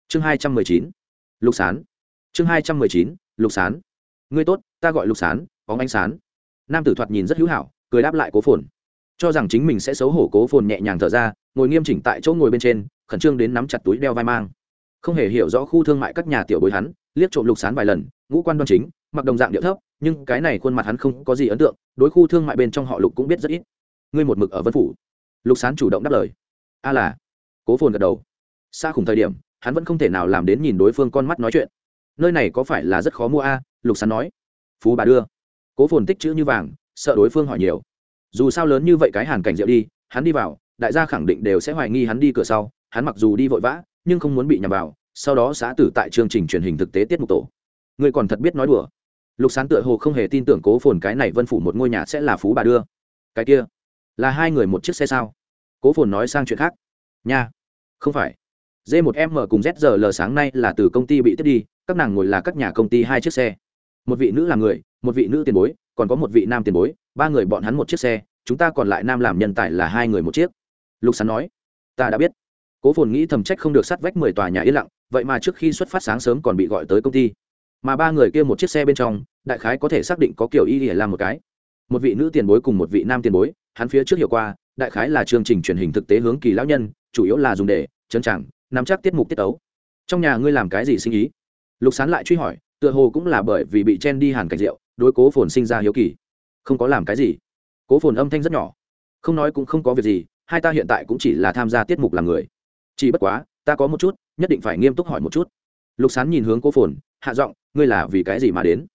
Chương hai trăm mười chín. Lục sán. Chương hai trăm mười chín, lục sán. Ngươi tốt, ta gọi lục sán, bóng ánh sán nam tử thoạt nhìn rất hữu hảo, cười đáp lại cố phồn. Cho rằng chính mình sẽ xấu hổ, cố phồn nhẹ nhàng thở ra, ngồi nghiêm chỉnh tại chỗ ngồi bên trên, khẩn trương đến nắm chặt túi đeo vai mang. Không hề hiểu rõ khu thương mại các nhà tiểu bối hắn, liếc trộm lục sán vài lần, ngũ quan đoan chính, mặc đồng dạng điệu thấp, nhưng cái này khuôn mặt hắn không có gì ấn tượng, đối khu thương mại bên trong họ lục cũng biết rất ít. Ngươi một mực ở vân phủ. Lục sán chủ động đáp lời. A là. Cố phồn gật đầu. Xa khủng thời điểm, hắn vẫn không thể nào làm đến nhìn đối phương con mắt nói chuyện. Nơi này có phải là rất khó mua a? Lục sán nói. Phú bà đưa cố phồn tích chữ như vàng, sợ đối phương hỏi nhiều. Dù sao lớn như vậy cái hàn cảnh rượu đi, hắn đi vào, đại gia khẳng định đều sẽ hoài nghi hắn đi cửa sau, hắn mặc dù đi vội vã, nhưng không muốn bị nhầm vào, sau đó xã tử tại chương trình truyền hình thực tế tiết mục tổ. Người còn thật biết nói đùa. Lục sán tựa hồ không hề tin tưởng cố phồn cái này vân phủ một ngôi nhà sẽ là phú bà đưa. Cái kia, là hai người một chiếc xe sao? Cố phồn nói sang chuyện khác. Nha, không phải. D một m cùng zl sáng nay là từ công ty bị tiếp đi, các nàng ngồi là các nhà công ty hai chiếc xe một vị nữ làm người, một vị nữ tiền bối, còn có một vị nam tiền bối, ba người bọn hắn một chiếc xe, chúng ta còn lại nam làm nhân tài là hai người một chiếc. Lục sán nói. Ta đã biết. Cố phồn nghĩ thầm trách không được sát vách mười tòa nhà yên lặng, vậy mà trước khi xuất phát sáng sớm còn bị gọi tới công ty. Mà ba người kia một chiếc xe bên trong, đại khái có thể xác định có kiểu y để làm một cái. Một vị nữ tiền bối cùng một vị nam tiền bối, hắn phía trước hiểu qua, đại khái là chương trình truyền hình thực tế hướng kỳ lão nhân, chủ yếu là dùng để, chấn chẳng nắm chắc tiết mục tiết tấu. Trong nhà ngươi làm cái gì sinh ý? Lục sán lại truy hỏi tựa hồ cũng là bởi vì bị chen đi hàn cảnh rượu đối cố phồn sinh ra hiếu kỳ. Không có làm cái gì. Cố phồn âm thanh rất nhỏ. Không nói cũng không có việc gì, hai ta hiện tại cũng chỉ là tham gia tiết mục làm người. Chỉ bất quá, ta có một chút, nhất định phải nghiêm túc hỏi một chút. Lục sán nhìn hướng cố phồn, hạ giọng, ngươi là vì cái gì mà đến?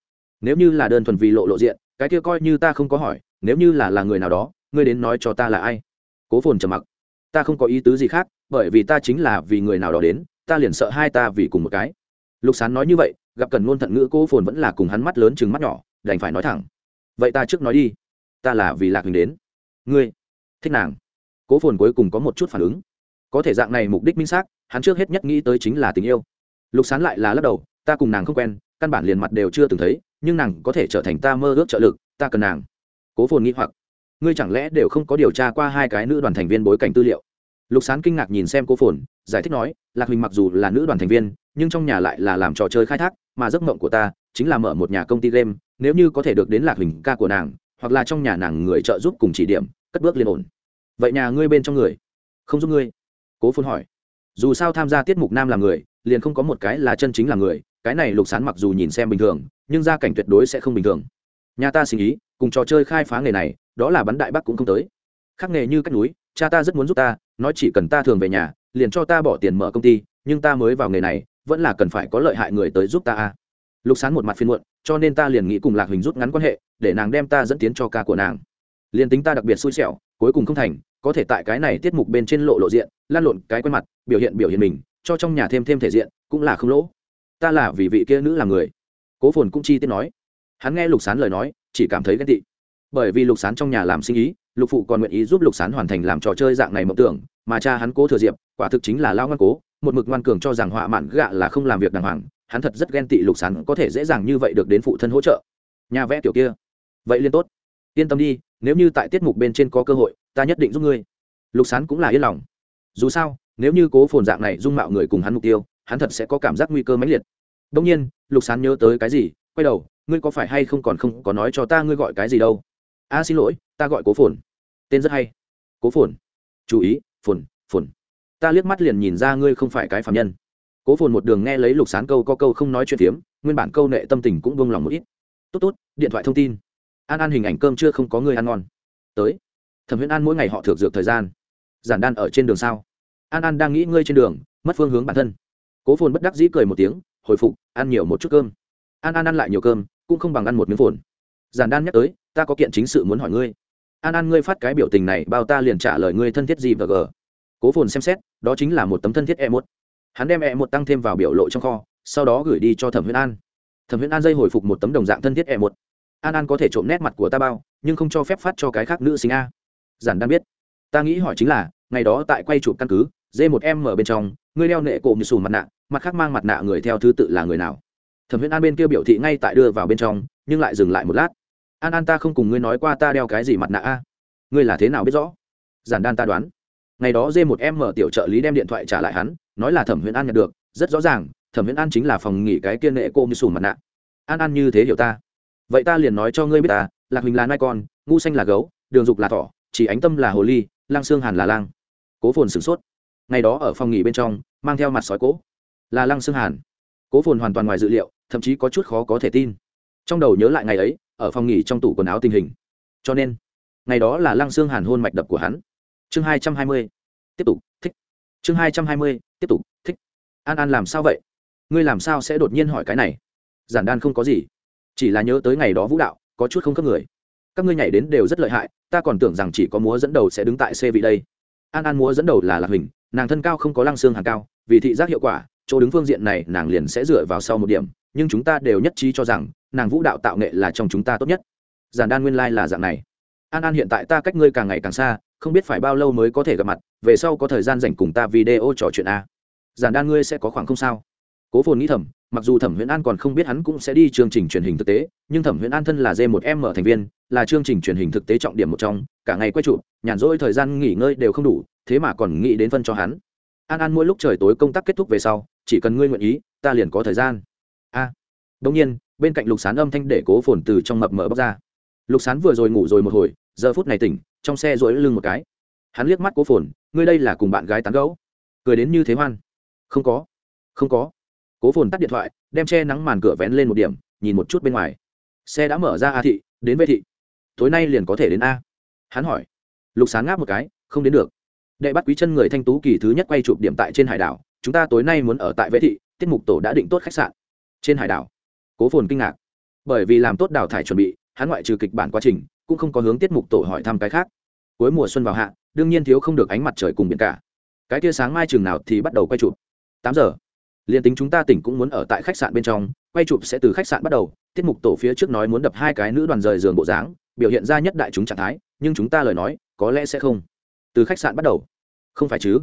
Nếu như là đơn thuần vì lộ lộ diện, cái kia coi như ta không có hỏi, nếu như là là người nào đó, ngươi đến nói cho ta là ai? Cố phồn trầm mặc. Ta không có ý tứ gì khác, bởi vì ta chính là vì người nào đó đến, ta liền sợ hai ta vì cùng một cái. Lục sán nói như vậy gặp cần ngôn thận ngữ cô phồn vẫn là cùng hắn mắt lớn chừng mắt nhỏ, đành phải nói thẳng. Vậy ta trước nói đi. Ta là vì lạc huỳnh đến. Ngươi, thích nàng. Cố phồn cuối cùng có một chút phản ứng. Có thể dạng này mục đích minh xác, hắn trước hết nhất nghĩ tới chính là tình yêu. Lục sán lại là lắc đầu, ta cùng nàng không quen, căn bản liền mặt đều chưa từng thấy, nhưng nàng có thể trở thành ta mơ ước trợ lực, ta cần nàng. Cố phồn nghĩ hoặc. Ngươi chẳng lẽ đều không có điều tra qua hai cái nữ đoàn thành viên bối cảnh tư liệu? Lục sán kinh ngạc nhìn xem cố phồn, giải thích nói, lạc huỳnh mặc dù là nữ đoàn thành viên nhưng trong nhà lại là làm trò chơi khai thác, mà giấc mộng của ta chính là mở một nhà công ty game, nếu như có thể được đến lạc hình ca của nàng, hoặc là trong nhà nàng người trợ giúp cùng chỉ điểm, cất bước liên ổn. Vậy nhà ngươi bên trong người, không giúp ngươi? Cố phun hỏi. Dù sao tham gia tiết mục nam là người, liền không có một cái là chân chính là người, cái này lục sán mặc dù nhìn xem bình thường, nhưng gia cảnh tuyệt đối sẽ không bình thường. Nhà ta xin ý, cùng trò chơi khai phá nghề này, đó là bắn đại bắc cũng không tới. Khác nghề như cách núi, cha ta rất muốn giúp ta, nói chỉ cần ta thường về nhà, liền cho ta bỏ tiền mở công ty, nhưng ta mới vào nghề này vẫn là cần phải có lợi hại người tới giúp ta a. Lục sán một mặt phiên muộn, cho nên ta liền nghĩ cùng lạc huỳnh rút ngắn quan hệ, để nàng đem ta dẫn tiến cho ca của nàng. Liền tính ta đặc biệt xui xẻo, cuối cùng không thành, có thể tại cái này tiết mục bên trên lộ lộ diện, lan lộn cái quen mặt, biểu hiện biểu hiện mình, cho trong nhà thêm thêm thể diện, cũng là không lỗ. Ta là vì vị kia nữ là người. Cố phồn cũng chi tiết nói. Hắn nghe lục sán lời nói, chỉ cảm thấy ghen tị. Bởi vì lục sán trong nhà làm sinh ý, lục phụ còn nguyện ý giúp lục sán hoàn thành làm trò chơi dạng này mộng tưởng, mà cha hắn cố thừa diệp quả thực chính là lao ngoan cố một mực ngoan cường cho rằng họa mạn gạ là không làm việc đàng hoàng hắn thật rất ghen tị lục sán có thể dễ dàng như vậy được đến phụ thân hỗ trợ. Nhà vẽ kiểu kia. Vậy liên tốt. Yên tâm đi nếu như tại tiết mục bên trên có cơ hội ta nhất định giúp ngươi. Lục sán cũng là yên lòng. Dù sao nếu như cố phồn dạng này dung mạo người cùng hắn mục tiêu hắn thật sẽ có cảm giác nguy cơ mãnh liệt. Đông nhiên lục sán nhớ tới cái gì quay đầu ngươi có phải hay không còn không có nói cho ta ngươi gọi cái gì đâu? A à, xin lỗi ta gọi cố phồn. Tên rất hay. Cố phồn. Chú ý phồn phồn ta liếc mắt liền nhìn ra ngươi không phải cái phạm nhân. Cố phồn một đường nghe lấy lục sán câu có câu không nói chuyện phiếm, nguyên bản câu nệ tâm tình cũng vông lòng một ít. Tốt tốt, điện thoại thông tin. An an hình ảnh cơm chưa không có người ăn ngon. Tới. Thẩm huyễn an mỗi ngày họ thược dược thời gian. Giản đan ở trên đường sao? An an đang nghĩ ngươi trên đường, mất phương hướng bản thân. Cố phồn bất đắc dĩ cười một tiếng, hồi phục, ăn nhiều một chút cơm. An an ăn lại nhiều cơm, cũng không bằng ăn một miếng phồn. Giản đan nhắc tới, ta có kiện chính sự muốn hỏi ngươi. An an ngươi phát cái biểu tình này, bao ta liền trả lời ngươi thân thiết gì và gờ cố phồn xem xét, đó chính là một tấm thân thiết e một. Hắn đem e một tăng thêm vào biểu lộ trong kho, sau đó gửi đi cho thẩm huyễn an. Thẩm huyễn an dây hồi phục một tấm đồng dạng thân thiết e một. An an có thể trộm nét mặt của ta bao, nhưng không cho phép phát cho cái khác nữ sinh a. Giản đan biết. Ta nghĩ hỏi chính là, ngày đó tại quay chụp căn cứ d một m ở bên trong, ngươi đeo nệ cổ như xù mặt nạ, mặt khác mang mặt nạ người theo thứ tự là người nào? Thẩm huyễn an bên kia biểu thị ngay tại đưa vào bên trong, nhưng lại dừng lại một lát. An an ta không cùng ngươi nói qua ta đeo cái gì mặt nạ a. Ngươi là thế nào biết rõ? Giản đan ta đoán ngày đó dê một em mở tiểu trợ lý đem điện thoại trả lại hắn, nói là thẩm huyễn an nhận được, rất rõ ràng, thẩm huyễn an chính là phòng nghỉ cái kiên nghệ cô như sùn mặt nạ. An an như thế hiểu ta. Vậy ta liền nói cho ngươi biết ta, lạc huỳnh là nai con, ngu xanh là gấu, đường dục là thỏ, chỉ ánh tâm là hồ ly lang xương hàn là lang. Cố phồn sửng sốt. Ngày đó ở phòng nghỉ bên trong, mang theo mặt sói cố. Là lăng xương hàn. Cố phồn hoàn toàn ngoài dự liệu, thậm chí có chút khó có thể tin. Trong đầu nhớ lại ngày ấy, ở phòng nghỉ trong tủ quần áo tình hình. Cho nên, ngày đó là lăng xương hàn hôn mạch đập của hắn chương hai trăm hai mươi, tiếp tục, thích. Chương hai trăm hai mươi, tiếp tục, thích. An an làm sao vậy? Ngươi làm sao sẽ đột nhiên hỏi cái này? Giản đan không có gì. Chỉ là nhớ tới ngày đó vũ đạo, có chút không khớp người. Các ngươi nhảy đến đều rất lợi hại, ta còn tưởng rằng chỉ có múa dẫn đầu sẽ đứng tại xe vị đây. An an múa dẫn đầu là lạc hình nàng thân cao không có lăng xương hàng cao, vì thị giác hiệu quả, chỗ đứng phương diện này nàng liền sẽ dựa vào sau một điểm, nhưng chúng ta đều nhất trí cho rằng, nàng vũ đạo tạo nghệ là trong chúng ta tốt nhất. Giản đan nguyên lai、like、là dạng này an an hiện tại ta cách ngươi càng ngày càng xa, không biết phải bao lâu mới có thể gặp mặt, về sau có thời gian dành cùng ta video trò chuyện a. Giản đan ngươi sẽ có khoảng không sao. Cố phồn nghĩ thầm, mặc dù thẩm huyễn an còn không biết hắn cũng sẽ đi chương trình truyền hình thực tế, nhưng thẩm huyễn an thân là d một m thành viên, là chương trình truyền hình thực tế trọng điểm một trong, cả ngày quay trụ nhàn rỗi thời gian nghỉ ngơi đều không đủ, thế mà còn nghĩ đến phân cho hắn. An an mỗi lúc trời tối công tác kết thúc về sau, chỉ cần ngươi nguyện ý, ta liền có thời gian. A. À. đông nhiên, bên cạnh lục sán âm thanh để cố phồn từ trong mập mở bóc ra. Lục sán vừa rồi ngủ rồi một hồi giờ phút này tỉnh, trong xe rỗi lưng một cái. Hắn liếc mắt cố phồn, ngươi đây là cùng bạn gái tán gẫu. Cười đến như thế hoan. Không có. Không có. Cố phồn tắt điện thoại, đem che nắng màn cửa vén lên một điểm, nhìn một chút bên ngoài. Xe đã mở ra a thị, đến vệ thị. Tối nay liền có thể đến a. Hắn hỏi. Lục sáng ngáp một cái, không đến được. Đệ bắt quý chân người thanh tú kỳ thứ nhất quay chụp điểm tại trên hải đảo, chúng ta tối nay muốn ở tại vệ thị, tiết mục tổ đã định tốt khách sạn. Trên hải đảo. Cố phồn kinh ngạc. Bởi vì làm tốt đào thải chuẩn bị, hắn ngoại trừ kịch bản quá trình cũng không có hướng tiết mục tổ hỏi thăm cái khác. Cuối mùa xuân vào hạ, đương nhiên thiếu không được ánh mặt trời cùng biển cả. Cái tia sáng mai chừng nào thì bắt đầu quay chụp. Tám giờ. Liền tính chúng ta tỉnh cũng muốn ở tại khách sạn bên trong, quay chụp sẽ từ khách sạn bắt đầu. Tiết mục tổ phía trước nói muốn đập hai cái nữ đoàn rời giường bộ dáng, biểu hiện ra nhất đại chúng trạng thái, nhưng chúng ta lời nói, có lẽ sẽ không. Từ khách sạn bắt đầu. Không phải chứ?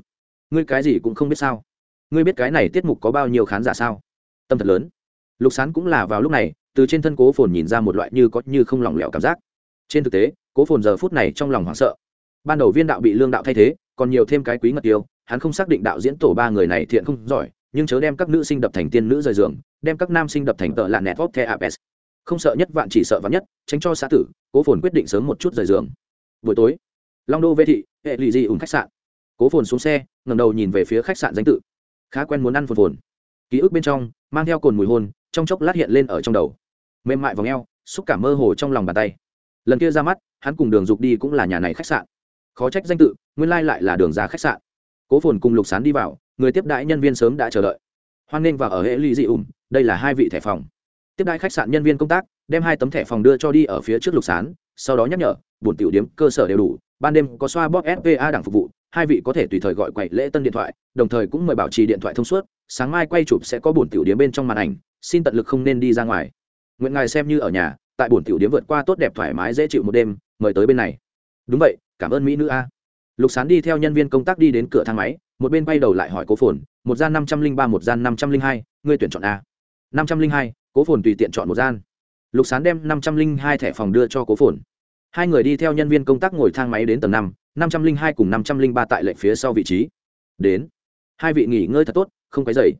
Ngươi cái gì cũng không biết sao? Ngươi biết cái này tiết mục có bao nhiêu khán giả sao? Tâm thật lớn. Lục sán cũng là vào lúc này, từ trên thân cố phồn nhìn ra một loại như có như không lỏng lẻo cảm giác trên thực tế, cố phồn giờ phút này trong lòng hoảng sợ. Ban đầu viên đạo bị lương đạo thay thế, còn nhiều thêm cái quý ngật tiêu, hắn không xác định đạo diễn tổ ba người này thiện không giỏi, nhưng chớ đem các nữ sinh đập thành tiên nữ rời giường, đem các nam sinh đập thành tợ lạ nẹt vóc the apes. Không sợ nhất, vạn chỉ sợ vạn nhất, tránh cho xã tử, cố phồn quyết định sớm một chút rời giường. Buổi tối, long đô vê thị, hệ lụy di ủng khách sạn. Cố phồn xuống xe ngầm đầu nhìn về phía khách sạn danh tự. Khá quen muốn ăn phồn phồn. Ký ức bên trong, mang theo cồn mùi hôn, trong chốc lát hiện lên ở trong đầu. Mềm mại v ò n g e o xúc cảm mơ hồ trong lòng bàn tay lần kia ra mắt, hắn cùng đường dục đi cũng là nhà này khách sạn. Khó trách danh tự, nguyên lai lại là đường giá khách sạn. Cố phồn cùng lục sán đi vào, người tiếp đãi nhân viên sớm đã chờ đợi. Hoan nghênh vào ở hệ ly dị ủng, đây là hai vị thẻ phòng. Tiếp đãi khách sạn nhân viên công tác, đem hai tấm thẻ phòng đưa cho đi ở phía trước lục sán, sau đó nhắc nhở, bổn tiểu điếm cơ sở đều đủ, ban đêm có xoa bóp spa đẳng phục vụ, hai vị có thể tùy thời gọi quậy lễ tân điện thoại, đồng thời cũng mời bảo trì điện thoại thông suốt, sáng mai quay chụp sẽ có bổn tiểu điếm bên trong màn ảnh, xin tận lực không nên đi ra ngoài. Nguyện ngài xem như ở nhà tại bổn tiểu điếm vượt qua tốt đẹp thoải mái dễ chịu một đêm, mời tới bên này. Đúng vậy, cảm ơn mỹ nữ a. Lục sán đi theo nhân viên công tác đi đến cửa thang máy, một bên bay đầu lại hỏi cố phồn, một gian năm trăm linh ba, một gian năm trăm linh hai, ngươi tuyển chọn a. năm trăm linh hai, cố phồn tùy tiện chọn một gian. Lục sán đem năm trăm linh hai thẻ phòng đưa cho cố phồn. Hai người đi theo nhân viên công tác ngồi thang máy đến tầng năm năm trăm linh hai cùng năm trăm linh ba tại lệnh phía sau vị trí. Đến. Hai vị nghỉ ngơi thật tốt, không cái dậy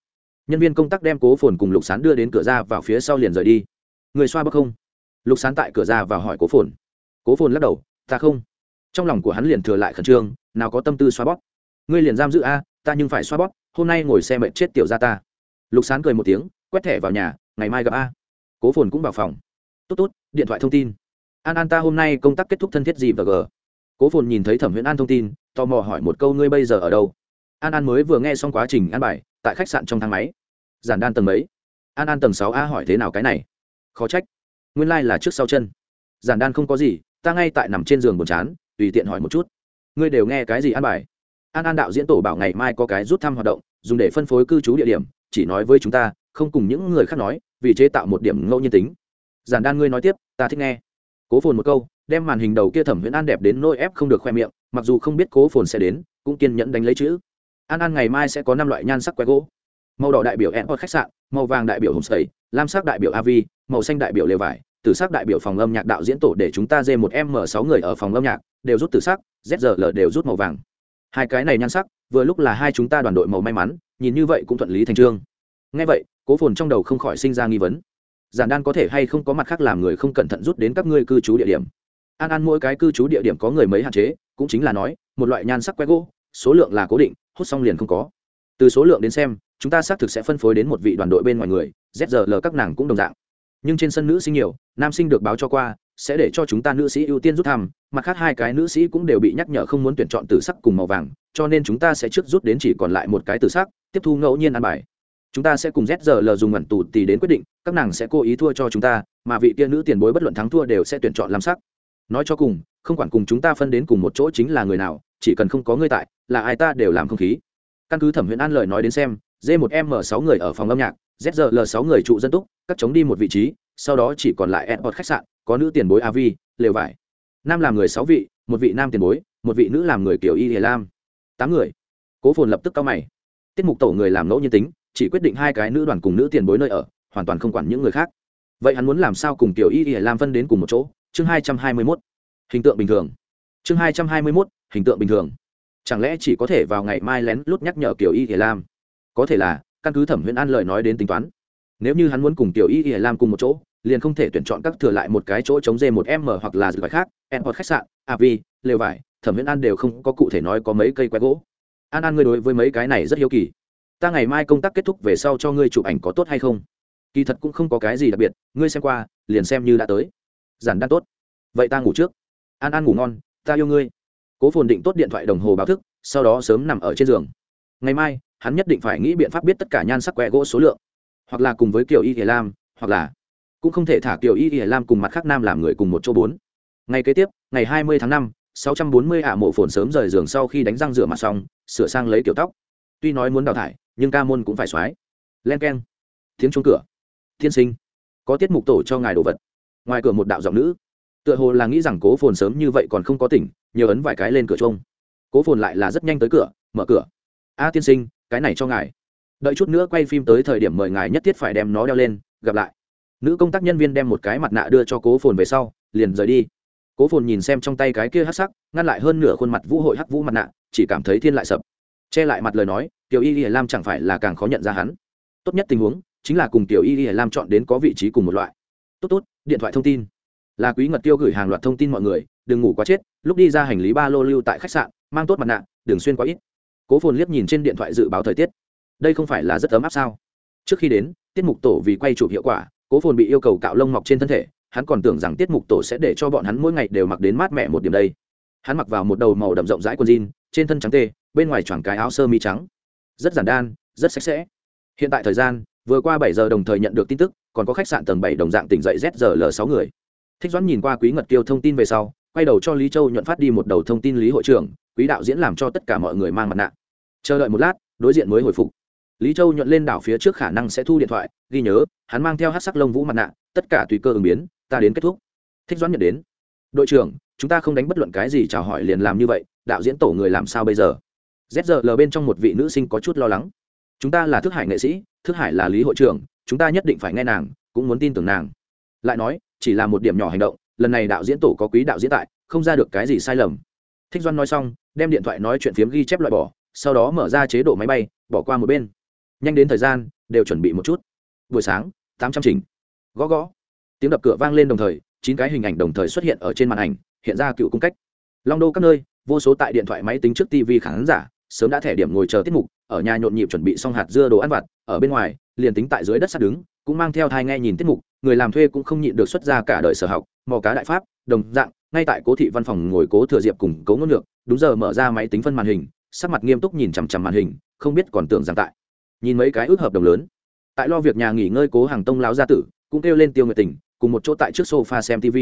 nhân viên công tác đem cố phồn cùng lục sán đưa đến cửa ra vào phía sau liền rời đi. Người xoa bắc không? Lục sán tại cửa ra vào hỏi cố phồn. cố phồn lắc đầu, ta không. Trong lòng của hắn liền thừa lại khẩn trương, nào có tâm tư xoa bóp. Ngươi liền giam giữ a, ta nhưng phải xoa bóp, hôm nay ngồi xe mệt chết tiểu ra ta. Lục sán cười một tiếng, quét thẻ vào nhà, ngày mai gặp a. Cố phồn cũng vào phòng. Tốt tốt, điện thoại thông tin. An an ta hôm nay công tác kết thúc thân thiết gì và g. Cố phồn nhìn thấy thẩm huyễn an thông tin, tò mò hỏi một câu, ngươi bây giờ ở đâu? An an mới vừa nghe xong quá trình an bài, tại khách sạn trong thang máy. Giản đan tầng mấy? An an tầng sáu a hỏi thế nào cái này? Khó trách nguyên lai là trước sau chân. Giản đan không có gì, ta ngay tại nằm trên giường buồn chán, tùy tiện hỏi một chút. Ngươi đều nghe cái gì an bài? An an đạo diễn tổ bảo ngày mai có cái rút thăm hoạt động, dùng để phân phối cư trú địa điểm, chỉ nói với chúng ta, không cùng những người khác nói, vì chế tạo một điểm ngẫu nhiên tính. Giản đan ngươi nói tiếp, ta thích nghe. Cố phồn một câu, đem màn hình đầu kia thẩm huyễn an đẹp đến nôi ép không được khoe miệng, mặc dù không biết cố phồn sẽ đến, cũng kiên nhẫn đánh lấy chữ. An an ngày mai sẽ có năm loại nhan sắc quái gỗ màu đỏ đại biểu e khách sạn, màu vàng đại biểu hồng sầy lam sắc đại biểu av màu xanh đại biểu lều vải, tử sắc đại biểu phòng âm nhạc đạo diễn tổ để chúng ta dê một m sáu người ở phòng âm nhạc, đều rút tử sắc zl đều rút màu vàng. Hai cái này nhan sắc, vừa lúc là hai chúng ta đoàn đội màu may mắn, nhìn như vậy cũng thuận lý thành trương. Ngay vậy, cố phồn trong đầu không khỏi sinh ra nghi vấn. Giản đan có thể hay không có mặt khác làm người không cẩn thận rút đến các ngươi cư trú địa điểm? An an mỗi cái cư trú địa điểm có người mấy hạn chế, cũng chính là nói, một loại nhan sắc que gỗ, số lượng là cố định, hút xong liền không có từ số lượng đến xem, chúng ta xác thực sẽ phân phối đến một vị đoàn đội bên ngoài người zl các nàng cũng đồng dạng. Nhưng trên sân nữ sinh nhiều, nam sinh được báo cho qua, sẽ để cho chúng ta nữ sĩ ưu tiên rút thăm, mặt khác hai cái nữ sĩ cũng đều bị nhắc nhở không muốn tuyển chọn từ sắc cùng màu vàng, cho nên chúng ta sẽ trước rút đến chỉ còn lại một cái từ sắc, tiếp thu ngẫu nhiên ăn bài. Chúng ta sẽ cùng zl dùng ẩn tù tì đến quyết định, các nàng sẽ cố ý thua cho chúng ta, mà vị tiên nữ tiền bối bất luận thắng thua đều sẽ tuyển chọn làm sắc. Nói cho cùng, không quản cùng chúng ta phân đến cùng một chỗ chính là người nào, chỉ cần không có ngươi tại, là ai ta đều làm không khí căn cứ thẩm huyễn an lời nói đến xem d một m sáu người ở phòng âm nhạc zl sáu người trụ dân túc, cắt chống đi một vị trí, sau đó chỉ còn lại airport khách sạn, có nữ tiền bối av lều vải. Nam làm người sáu vị, một vị nam tiền bối, một vị nữ làm người kiểu y hề lam. Tám người. Cố phồn lập tức cao mày. Tiết mục tổ người làm ngẫu nhiên tính, chỉ quyết định hai cái nữ đoàn cùng nữ tiền bối nơi ở, hoàn toàn không quản những người khác. Vậy hắn muốn làm sao cùng tiểu y y lam phân đến cùng một chỗ? Chương hai trăm hai mươi mốt. Hình tượng bình thường. Chương hai trăm hai mươi mốt, hình tượng bình thường chẳng lẽ chỉ có thể vào ngày mai lén lút nhắc nhở kiểu y hiền lam? Có thể là, căn cứ thẩm huyễn an lời nói đến tính toán. Nếu như hắn muốn cùng tiểu y hiền lam cùng một chỗ, liền không thể tuyển chọn các thừa lại một cái chỗ chống dê một m hoặc là dự vải khác em hoặc khách sạn av lều vải, thẩm huyễn an đều không có cụ thể nói có mấy cây quét gỗ. An an ngươi đối với mấy cái này rất hiếu kỳ. Ta ngày mai công tác kết thúc về sau cho ngươi chụp ảnh có tốt hay không? Kỳ thật cũng không có cái gì đặc biệt, ngươi xem qua, liền xem như đã tới. Giản đan tốt. Vậy ta ngủ trước. An an ngủ ngon, ta yêu ngươi cố phồn định tốt điện thoại đồng hồ báo thức, sau đó sớm nằm ở trên giường. Ngày mai, hắn nhất định phải nghĩ biện pháp biết tất cả nhan sắc quẹ gỗ số lượng. Hoặc là cùng với kiểu y hiền lam, hoặc là cũng không thể thả kiểu y hiền lam cùng mặt khác nam làm người cùng một chỗ bốn. Ngày kế tiếp, ngày hai mươi tháng năm, sáu trăm bốn mươi ả mộ phồn sớm rời giường sau khi đánh răng rửa mặt xong, sửa sang lấy kiểu tóc. Tuy nói muốn đào thải, nhưng ca môn cũng phải soái len k e n tiếng chống cửa. Thiên sinh. Có tiết mục tổ cho ngài đồ vật. Ngoài cửa một đạo giọng nữ tựa hồ là nghĩ rằng cố phồn sớm như vậy còn không có tỉnh nhờ ấn vài cái lên cửa chung cố phồn lại là rất nhanh tới cửa, mở cửa. A tiên sinh, cái này cho ngài. Đợi chút nữa quay phim tới thời điểm mời ngài nhất thiết phải đem nó đeo lên, gặp lại. Nữ công tác nhân viên đem một cái mặt nạ đưa cho cố phồn về sau, liền rời đi. Cố phồn nhìn xem trong tay cái kia hắc sắc, ngăn lại hơn nửa khuôn mặt vũ hội hắc vũ mặt nạ, chỉ cảm thấy thiên lại sập. Che lại mặt lời nói, tiểu y y lam chẳng phải là càng khó nhận ra hắn. Tốt nhất tình huống, chính là cùng tiểu y y lam chọn đến có vị trí cùng một loại. Tốt tốt, điện thoại thông tin là quý ngật tiêu gửi hàng loạt thông tin mọi người, đừng ngủ quá chết, lúc đi ra hành lý ba lô lưu tại khách sạn, mang tốt mặt nạ, đường xuyên quá ít. Cố phồn liếc nhìn trên điện thoại dự báo thời tiết. Đây không phải là rất ấm áp sao? Trước khi đến, tiết mục tổ vì quay chụp hiệu quả, cố phồn bị yêu cầu cạo lông mọc trên thân thể, hắn còn tưởng rằng tiết mục tổ sẽ để cho bọn hắn mỗi ngày đều mặc đến mát mẻ một điểm đây. Hắn mặc vào một đầu màu đậm rộng rãi quần jean, trên thân trắng tê, bên ngoài choàng cái áo sơ mi trắng. Rất giản đan, rất sạch sẽ. Hiện tại thời gian, vừa qua bảy giờ đồng thời nhận được tin tức, còn có khách sạn tầng bảy đồng dạng tỉnh dậy z giờ l sáu người thích doãn nhìn qua quý ngật kiêu thông tin về sau, quay đầu cho lý châu nhuận phát đi một đầu thông tin lý hội trưởng, quý đạo diễn làm cho tất cả mọi người mang mặt nạ. Chờ đợi một lát, đối diện mới hồi phục. Lý châu nhuận lên đảo phía trước khả năng sẽ thu điện thoại, ghi nhớ, hắn mang theo hát sắc lông vũ mặt nạ, tất cả tùy cơ ứng biến, ta đến kết thúc. Thích doãn nhận đến. Đội trưởng, chúng ta không đánh bất luận cái gì chào hỏi liền làm như vậy, đạo diễn tổ người làm sao bây giờ? Zl bên trong một vị nữ sinh có chút lo lắng. Chúng ta là thức hải nghệ sĩ, thức hải là lý hội trưởng, chúng ta nhất định phải nghe nàng, cũng muốn tin tưởng nàng. Lại nói chỉ là một điểm nhỏ hành động lần này đạo diễn tổ có quý đạo diễn tại không ra được cái gì sai lầm. Thích doan nói xong đem điện thoại nói chuyện phiếm ghi chép loại bỏ sau đó mở ra chế độ máy bay bỏ qua một bên. Nhanh đến thời gian đều chuẩn bị một chút. Buổi sáng tám trăm trình, gõ gõ. Tiếng đập cửa vang lên đồng thời chín cái hình ảnh đồng thời xuất hiện ở trên màn ảnh hiện ra cựu cung cách. Long đô các nơi vô số tại điện thoại máy tính trước tv khán giả sớm đã thẻ điểm ngồi chờ tiết mục ở nhà nhộn nhịp chuẩn bị xong hạt dưa đồ ăn vặt ở bên ngoài liền tính tại dưới đất sát đứng cũng mang theo thai nghe nhìn tiết mục người làm thuê cũng không nhịn được xuất ra cả đời sở học, mò cá đại pháp, đồng dạng, ngay tại cố thị văn phòng ngồi cố thừa diệp cùng cố ngôn ngược đúng giờ mở ra máy tính phân màn hình, sắc mặt nghiêm túc nhìn chằm chằm màn hình, không biết còn tưởng rằng tại nhìn mấy cái ước hợp đồng lớn. Tại lo việc nhà nghỉ ngơi cố hàng tông láo gia tử, cũng kêu lên tiêu nguyệt tình, cùng một chỗ tại trước sofa xem tv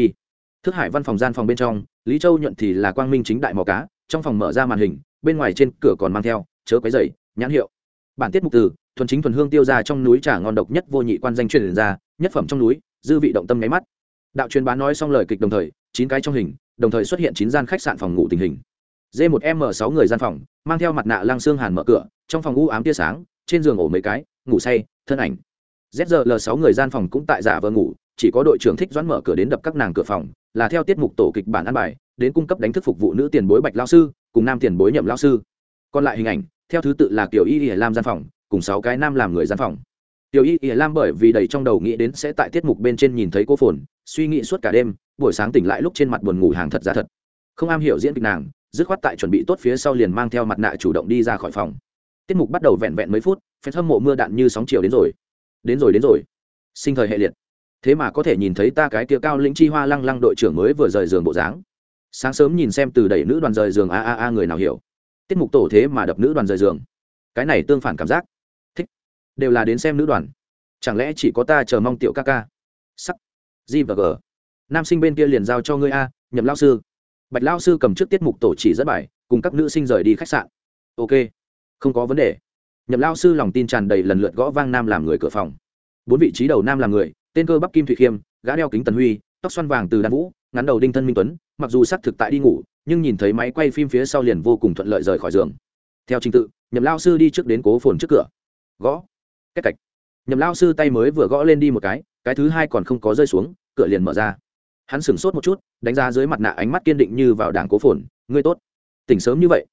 thức hải văn phòng gian phòng bên trong, lý châu nhuận thì là quang minh chính đại mò cá, trong phòng mở ra màn hình, bên ngoài trên cửa còn mang theo, chớ quấy dày nhãn hiệu. Bản tiết mục từ, thuần chính thuần hương tiêu ra trong núi trà ngon độc nhất vô nhị quan danh truyền ra nhất phẩm trong núi, dư vị động tâm nháy mắt. Đạo truyền bá nói xong lời kịch đồng thời, chín cái trong hình, đồng thời xuất hiện chín gian khách sạn phòng ngủ tình hình. D một m sáu người gian phòng, mang theo mặt nạ lăng xương hàn mở cửa, trong phòng u ám tia sáng, trên giường ổ mấy cái, ngủ say, thân ảnh. Zl sáu người gian phòng cũng tại giả vờ ngủ, chỉ có đội trưởng thích doãn mở cửa đến đập các nàng cửa phòng, là theo tiết mục tổ kịch bản ăn bài, đến cung cấp đánh thức phục vụ nữ tiền bối bạch lao sư, cùng nam tiền bối nhậm lao sư. Còn lại hình ảnh, theo thứ tự là kiểu y y làm gian phòng, cùng sáu cái nam làm người gian phòng tiểu y ỉa lam bởi vì đầy trong đầu nghĩ đến sẽ tại tiết mục bên trên nhìn thấy cô phồn, suy nghĩ suốt cả đêm, buổi sáng tỉnh lại lúc trên mặt buồn ngủ hàng thật ra thật. Không am hiểu diễn kịch nàng, dứt khoát tại chuẩn bị tốt phía sau liền mang theo mặt nạ chủ động đi ra khỏi phòng. Tiết mục bắt đầu vẹn vẹn mấy phút phen hâm mộ mưa đạn như sóng chiều đến rồi. Đến rồi đến rồi. Sinh thời hệ liệt. Thế mà có thể nhìn thấy ta cái kia cao lĩnh chi hoa lăng lăng đội trưởng mới vừa rời giường bộ dáng. Sáng sớm nhìn xem từ đẩy nữ đoàn rời giường, a a a, người nào hiểu. Tiết mục tổ thế mà đập nữ đoàn rời giường. Cái này tương phản cảm giác đều là đến xem nữ đoàn. Chẳng lẽ chỉ có ta chờ mong tiểu ca ca? Sắc. G và g. Nam sinh bên kia liền giao cho ngươi a, nhậm lao sư. Bạch lao sư cầm trước tiết mục tổ chỉ dẫn bài, cùng các nữ sinh rời đi khách sạn. Ok. Không có vấn đề. Nhậm lao sư lòng tin tràn đầy lần lượt gõ vang nam làm người cửa phòng. Bốn vị trí đầu nam làm người, tên cơ bắp kim thụy khiêm, gã đeo kính tần huy, tóc xoăn vàng từ đan vũ, ngắn đầu đinh thân minh tuấn, mặc dù xác thực tại đi ngủ, nhưng nhìn thấy máy quay phim phía sau liền vô cùng thuận lợi rời khỏi giường. Theo trình tự, nhậm lao sư đi trước đến cố phồn trước cửa. Gõ cách cạch. Nhậm lao sư tay mới vừa gõ lên đi một cái cái thứ hai còn không có rơi xuống, cửa liền mở ra. Hắn sửng sốt một chút, đánh ra dưới mặt nạ ánh mắt kiên định như vào đảng cố phồn, ngươi tốt. Tỉnh sớm như vậy.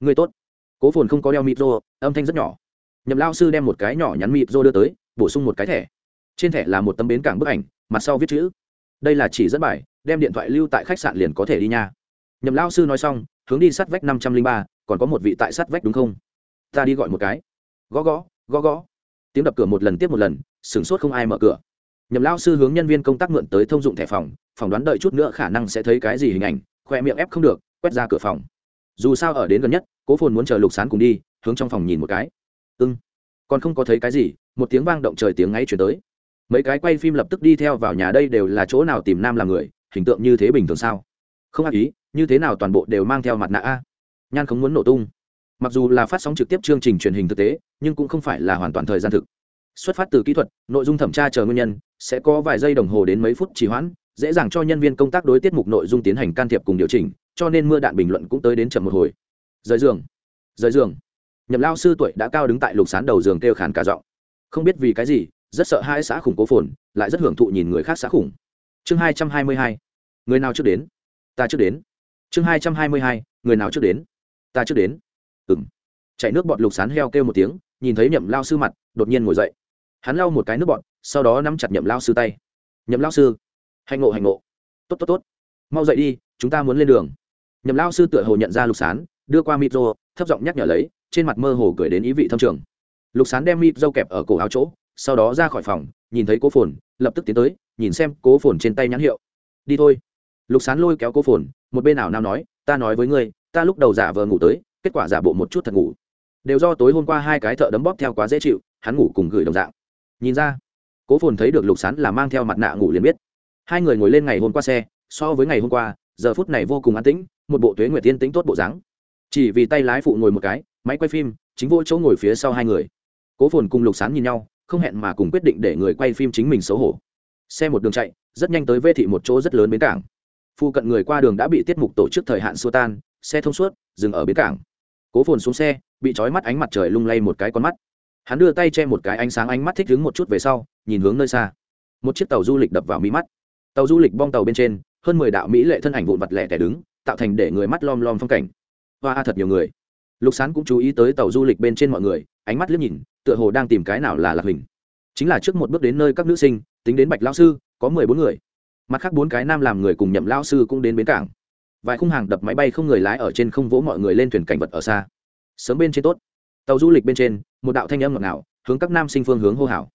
Người tốt. Cố phồn không có đeo mịt rô, âm thanh rất nhỏ. Nhậm lao sư đem một cái nhỏ nhắn mịt rô đưa tới, bổ sung một cái thẻ. Trên thẻ là một tấm bến cảng bức ảnh, mặt sau viết chữ. Đây là chỉ dẫn bài, đem điện thoại lưu tại khách sạn liền có thể đi nha. Nhậm lao sư nói xong, hướng đi sát vách năm trăm linh ba, còn có một vị tại sát vách đúng không? Ta đi gọi một cái. Gõ gõ gõ gõ tiếng đập cửa một lần tiếp một lần, sửng sốt không ai mở cửa. Nhầm lao sư hướng nhân viên công tác mượn tới thông dụng thẻ phòng, phỏng đoán đợi chút nữa khả năng sẽ thấy cái gì hình ảnh, khoe miệng ép không được, quét ra cửa phòng. Dù sao ở đến gần nhất, cố phồn muốn chờ lục sán cùng đi, hướng trong phòng nhìn một cái. Ưng. Còn không có thấy cái gì, một tiếng vang động trời tiếng ngay chuyển tới. Mấy cái quay phim lập tức đi theo vào nhà đây đều là chỗ nào tìm nam làm người, hình tượng như thế bình thường sao? Không ác ý, như thế nào toàn bộ đều mang theo mặt nạ a? Nhan không muốn nổ tung mặc dù là phát sóng trực tiếp chương trình truyền hình thực tế, nhưng cũng không phải là hoàn toàn thời gian thực. Xuất phát từ kỹ thuật, nội dung thẩm tra chờ nguyên nhân, sẽ có vài giây đồng hồ đến mấy phút trì hoãn, dễ dàng cho nhân viên công tác đối tiết mục nội dung tiến hành can thiệp cùng điều chỉnh, cho nên mưa đạn bình luận cũng tới đến chậm một hồi. Rời giường. Rời giường. Nhậm lao sư tuổi đã cao đứng tại lục sán đầu giường kêu khàn cả giọng. Không biết vì cái gì, rất sợ hai xã khủng cố phồn, lại rất hưởng thụ nhìn người khác xã khủng. Chương hai trăm hai mươi hai. Người nào trước đến? Ta trước đến. Chương hai trăm hai mươi hai. Người nào trước đến? Ta trước đến ừ m chạy nước bọt lục sán heo kêu một tiếng, nhìn thấy nhậm lao sư mặt, đột nhiên ngồi dậy. Hắn lau một cái nước bọt, sau đó nắm chặt nhậm lao sư tay. Nhậm lao sư hành ngộ hành ngộ. Tốt tốt tốt. Mau dậy đi, chúng ta muốn lên đường. Nhậm lao sư tựa hồ nhận ra lục sán, đưa qua micro thấp giọng nhắc nhở lấy, trên mặt mơ hồ gửi đến ý vị thâm trường. Lục sán đem mịp dâu kẹp ở cổ áo chỗ, sau đó ra khỏi phòng, nhìn thấy cố phồn, lập tức tiến tới, nhìn xem cố phồn trên tay nhãn hiệu. Đi thôi. Lục sán lôi kéo cố phồn, một bên nào nào nói, ta nói với ngươi, ta lúc đầu giả vờ ngủ tới kết quả giả bộ một chút thật ngủ. Đều do tối hôm qua hai cái thợ đấm bóp theo quá dễ chịu, hắn ngủ cùng gửi đồng dạng. Nhìn ra, cố phồn thấy được lục sán là mang theo mặt nạ ngủ liền biết. Hai người ngồi lên ngày hôm qua xe, so với ngày hôm qua, giờ phút này vô cùng an tĩnh, một bộ tuế nguyệt tiên tính tốt bộ dáng. Chỉ vì tay lái phụ ngồi một cái, máy quay phim, chính vô chỗ ngồi phía sau hai người. Cố phồn cùng lục sán nhìn nhau, không hẹn mà cùng quyết định để người quay phim chính mình xấu hổ. Xe một đường chạy, rất nhanh tới vê thị một chỗ rất lớn bến cảng. Phụ cận người qua đường đã bị tiết mục tổ chức thời hạn xua tan, xe thông suốt, dừng ở bến cảng cố phồn xuống xe, bị trói mắt ánh mặt trời lung lay một cái con mắt. Hắn đưa tay che một cái ánh sáng ánh mắt thích đứng một chút về sau, nhìn hướng nơi xa. Một chiếc tàu du lịch đập vào mỹ mắt. Tàu du lịch bong tàu bên trên, hơn mười đạo mỹ lệ thân ảnh vụn vặt lẻ tẻ đứng, tạo thành để người mắt lom lom phong cảnh. Hoa, thật nhiều người. Lục sán cũng chú ý tới tàu du lịch bên trên mọi người, ánh mắt liếc nhìn, tựa hồ đang tìm cái nào là lạc hình. Chính là trước một bước đến nơi các nữ sinh, tính đến bạch lao sư, có mười bốn người. Mặt khác bốn cái nam làm người cùng nhậm lao sư cũng đến bến cảng vài khung hàng đập máy bay không người lái ở trên không vỗ mọi người lên thuyền cảnh vật ở xa. Sớm bên trên tốt. Tàu du lịch bên trên, một đạo thanh âm ngọt ngào, hướng các nam sinh phương hướng hô hào.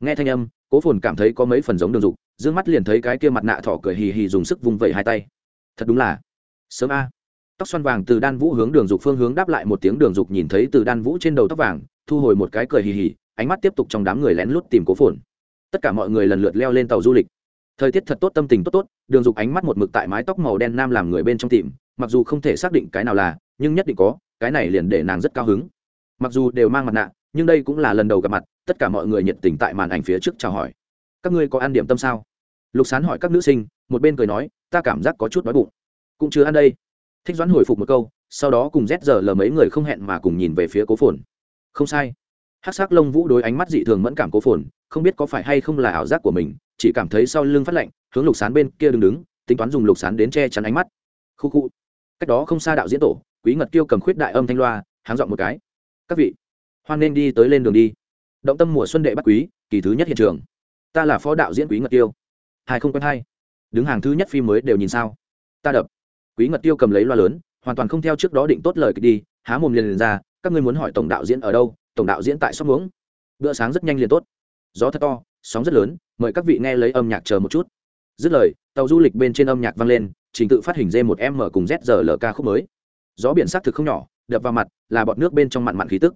Nghe thanh âm, cố phồn cảm thấy có mấy phần giống đường dục d ư ơ n g mắt liền thấy cái kia mặt nạ thỏ cười hì hì dùng sức vung vẩy hai tay. Thật đúng là sớm a. Tóc xoăn vàng từ đan vũ hướng đường dục phương hướng đáp lại một tiếng đường dục nhìn thấy từ đan vũ trên đầu tóc vàng, thu hồi một cái cười hì hì, ánh mắt tiếp tục trong đám người lén lút tìm cố phồn. Tất cả mọi người lần lượt leo lên tàu du lịch thời tiết thật tốt, tâm tình tốt tốt, đường dục ánh mắt một mực tại mái tóc màu đen nam làm người bên trong tìm, mặc dù không thể xác định cái nào là, nhưng nhất định có, cái này liền để nàng rất cao hứng. Mặc dù đều mang mặt nạ, nhưng đây cũng là lần đầu gặp mặt, tất cả mọi người nhiệt tình tại màn ảnh phía trước chào hỏi. Các ngươi có ăn điểm tâm sao? Lục sán hỏi các nữ sinh, một bên cười nói, ta cảm giác có chút đói bụng. Cũng chưa ăn đây. Thích doãn hồi phục một câu, sau đó cùng rét giờ lờ mấy người không hẹn mà cùng nhìn về phía cố phồn. Không sai. Hát s á c lông vũ đối ánh mắt dị thường mẫn cảm cố phồn, không biết có phải hay không là ảo giác của mình chỉ cảm thấy sau lưng phát lạnh hướng lục sán bên kia đứng đứng tính toán dùng lục sán đến che chắn ánh mắt. Khu khu. Cách đó không xa đạo diễn tổ quý ngật tiêu cầm khuyết đại âm thanh loa háng dọn một cái. Các vị hoan nên đi tới lên đường đi. Động tâm mùa xuân đệ bắt quý kỳ thứ nhất hiện trường. Ta là phó đạo diễn quý ngật tiêu hai không quen hai. Đứng hàng thứ nhất phim mới đều nhìn sao? Ta đập. Quý ngật tiêu cầm lấy loa lớn hoàn toàn không theo trước đó định tốt lời đi há mồm liền, liền ra các ngươi muốn hỏi tổng đạo diễn ở đâu tổng đạo diễn tại sóc muống bữa sáng rất nhanh liền tốt. Gió thật to sóng rất lớn, mời các vị nghe lấy âm nhạc chờ một chút. Dứt lời, tàu du lịch bên trên âm nhạc vang lên, trình tự phát hình d một m cùng z giờ lk khúc mới. Gió biển sắc thực không nhỏ, đập vào mặt, là bọt nước bên trong mặn mặn khí tức.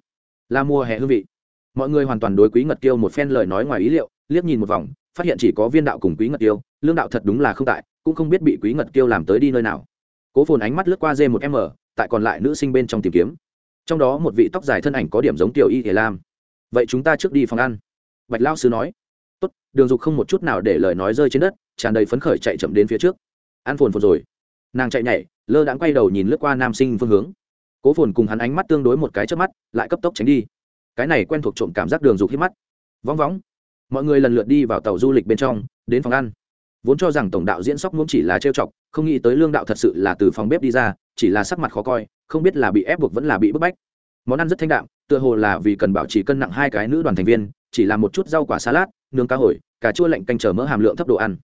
Là mùa hè hương vị. Mọi người hoàn toàn đối quý ngật tiêu một phen lời nói ngoài ý liệu, liếc nhìn một vòng, phát hiện chỉ có viên đạo cùng quý ngật tiêu lương đạo thật đúng là không tại, cũng không biết bị quý ngật tiêu làm tới đi nơi nào. Cố phồn ánh mắt lướt qua d một m, tại còn lại nữ sinh bên trong tìm kiếm. Trong đó một vị tóc dài thân ảnh có điểm giống tiểu y thể lam. Vậy chúng ta trước đi phòng ăn. Bạch lao sư nói tốt, đường dục không một chút nào để lời nói rơi trên đất, tràn đầy phấn khởi chạy chậm đến phía trước. An phồn phồn rồi. Nàng chạy nhảy, lơ đãng quay đầu nhìn lướt qua nam sinh phương hướng. Cố phồn cùng hắn ánh mắt tương đối một cái trước mắt, lại cấp tốc tránh đi. Cái này quen thuộc trộm cảm giác đường dục hít mắt. Vóng vóng. Mọi người lần lượt đi vào tàu du lịch bên trong, đến phòng ăn. Vốn cho rằng tổng đạo diễn sóc muốn chỉ là trêu chọc, không nghĩ tới lương đạo thật sự là từ phòng bếp đi ra, chỉ là sắc mặt khó coi, không biết là bị ép buộc vẫn là bị bức bách. Món ăn rất thanh đạm, tựa hồ là vì cần bảo trì cân nặng hai cái nữ đoàn thành viên, chỉ là một chút rau quả salad nướng cá hồi, cà chua lạnh canh chở mỡ hàm lượng thấp độ ăn.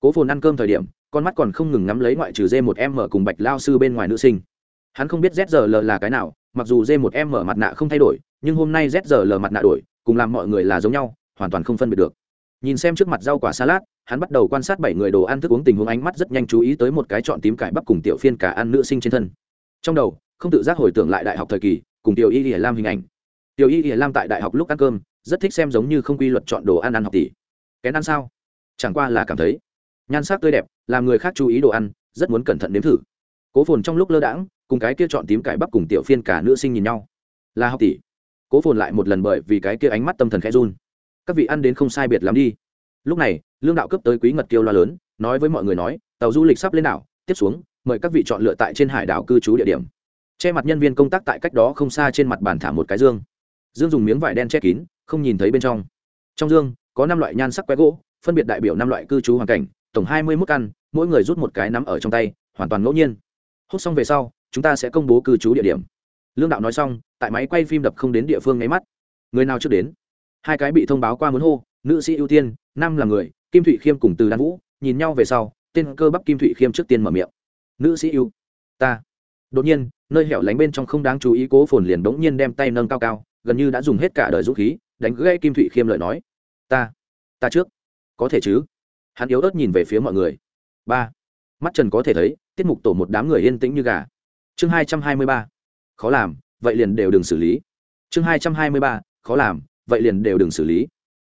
Cố phồn ăn cơm thời điểm, con mắt còn không ngừng ngắm lấy ngoại trừ dê một m cùng bạch lao sư bên ngoài nữ sinh. Hắn không biết zrl là cái nào, mặc dù dê một m mặt nạ không thay đổi, nhưng hôm nay zrl mặt nạ đổi, cùng làm mọi người là giống nhau, hoàn toàn không phân biệt được. Nhìn xem trước mặt rau quả salad, hắn bắt đầu quan sát bảy người đồ ăn thức uống tình huống ánh mắt rất nhanh chú ý tới một cái chọn tím cải bắp cùng tiểu phiên cả ăn nữ sinh trên thân. Trong đầu, không tự giác hồi tưởng lại đại học thời kỳ, cùng tiểu y ỉa lam hình ảnh. Tiểu y ỉa lam tại đại học lúc ăn cơm rất thích xem giống như không quy luật chọn đồ ăn ăn học tỷ. Kén ăn sao? Chẳng qua là cảm thấy. Nhan sắc tươi đẹp, làm người khác chú ý đồ ăn, rất muốn cẩn thận nếm thử. Cố phồn trong lúc lơ đãng, cùng cái kia chọn tím cải bắp cùng tiểu phiên cả nữ sinh nhìn nhau. Là học tỷ. Cố phồn lại một lần bởi vì cái kia ánh mắt tâm thần khẽ run. Các vị ăn đến không sai biệt lắm đi. Lúc này, lương đạo cấp tới quý ngật kiêu loa lớn, nói với mọi người nói, tàu du lịch sắp lên đảo, tiếp xuống, mời các vị chọn lựa tại trên hải đảo cư trú địa điểm. Che mặt nhân viên công tác tại cách đó không xa trên mặt bàn thả một cái dương. Dương dùng miếng vải đen che kín không nhìn thấy bên trong. Trong dương, có năm loại nhan sắc quét gỗ, phân biệt đại biểu năm loại cư trú hoàn cảnh, tổng hai mươi mức căn, mỗi người rút một cái nắm ở trong tay, hoàn toàn ngẫu nhiên. Hút xong về sau, chúng ta sẽ công bố cư trú địa điểm. Lương đạo nói xong, tại máy quay phim đập không đến địa phương nháy mắt. Người nào trước đến? Hai cái bị thông báo qua muốn hô, nữ sĩ ưu tiên, nam là người, kim thụy khiêm cùng từ đan vũ, nhìn nhau về sau, tên cơ bắp kim thụy khiêm trước tiên mở miệng. Nữ sĩ ưu, ta. Đột nhiên, nơi hẻo lánh bên trong không đáng chú ý cố phồn liền bỗng nhiên đem tay nâng cao cao, gần như đã dùng hết cả đời dũng khí đánh gãy kim thụy khiêm lợi nói. Ta ta trước. Có thể chứ. Hắn yếu ớt nhìn về phía mọi người. Ba. Mắt trần có thể thấy, tiết mục tổ một đám người yên tĩnh như gà. Chương hai trăm hai mươi ba. Khó làm, vậy liền đều đừng xử lý. Chương hai trăm hai mươi ba. Khó làm, vậy liền đều đừng xử lý.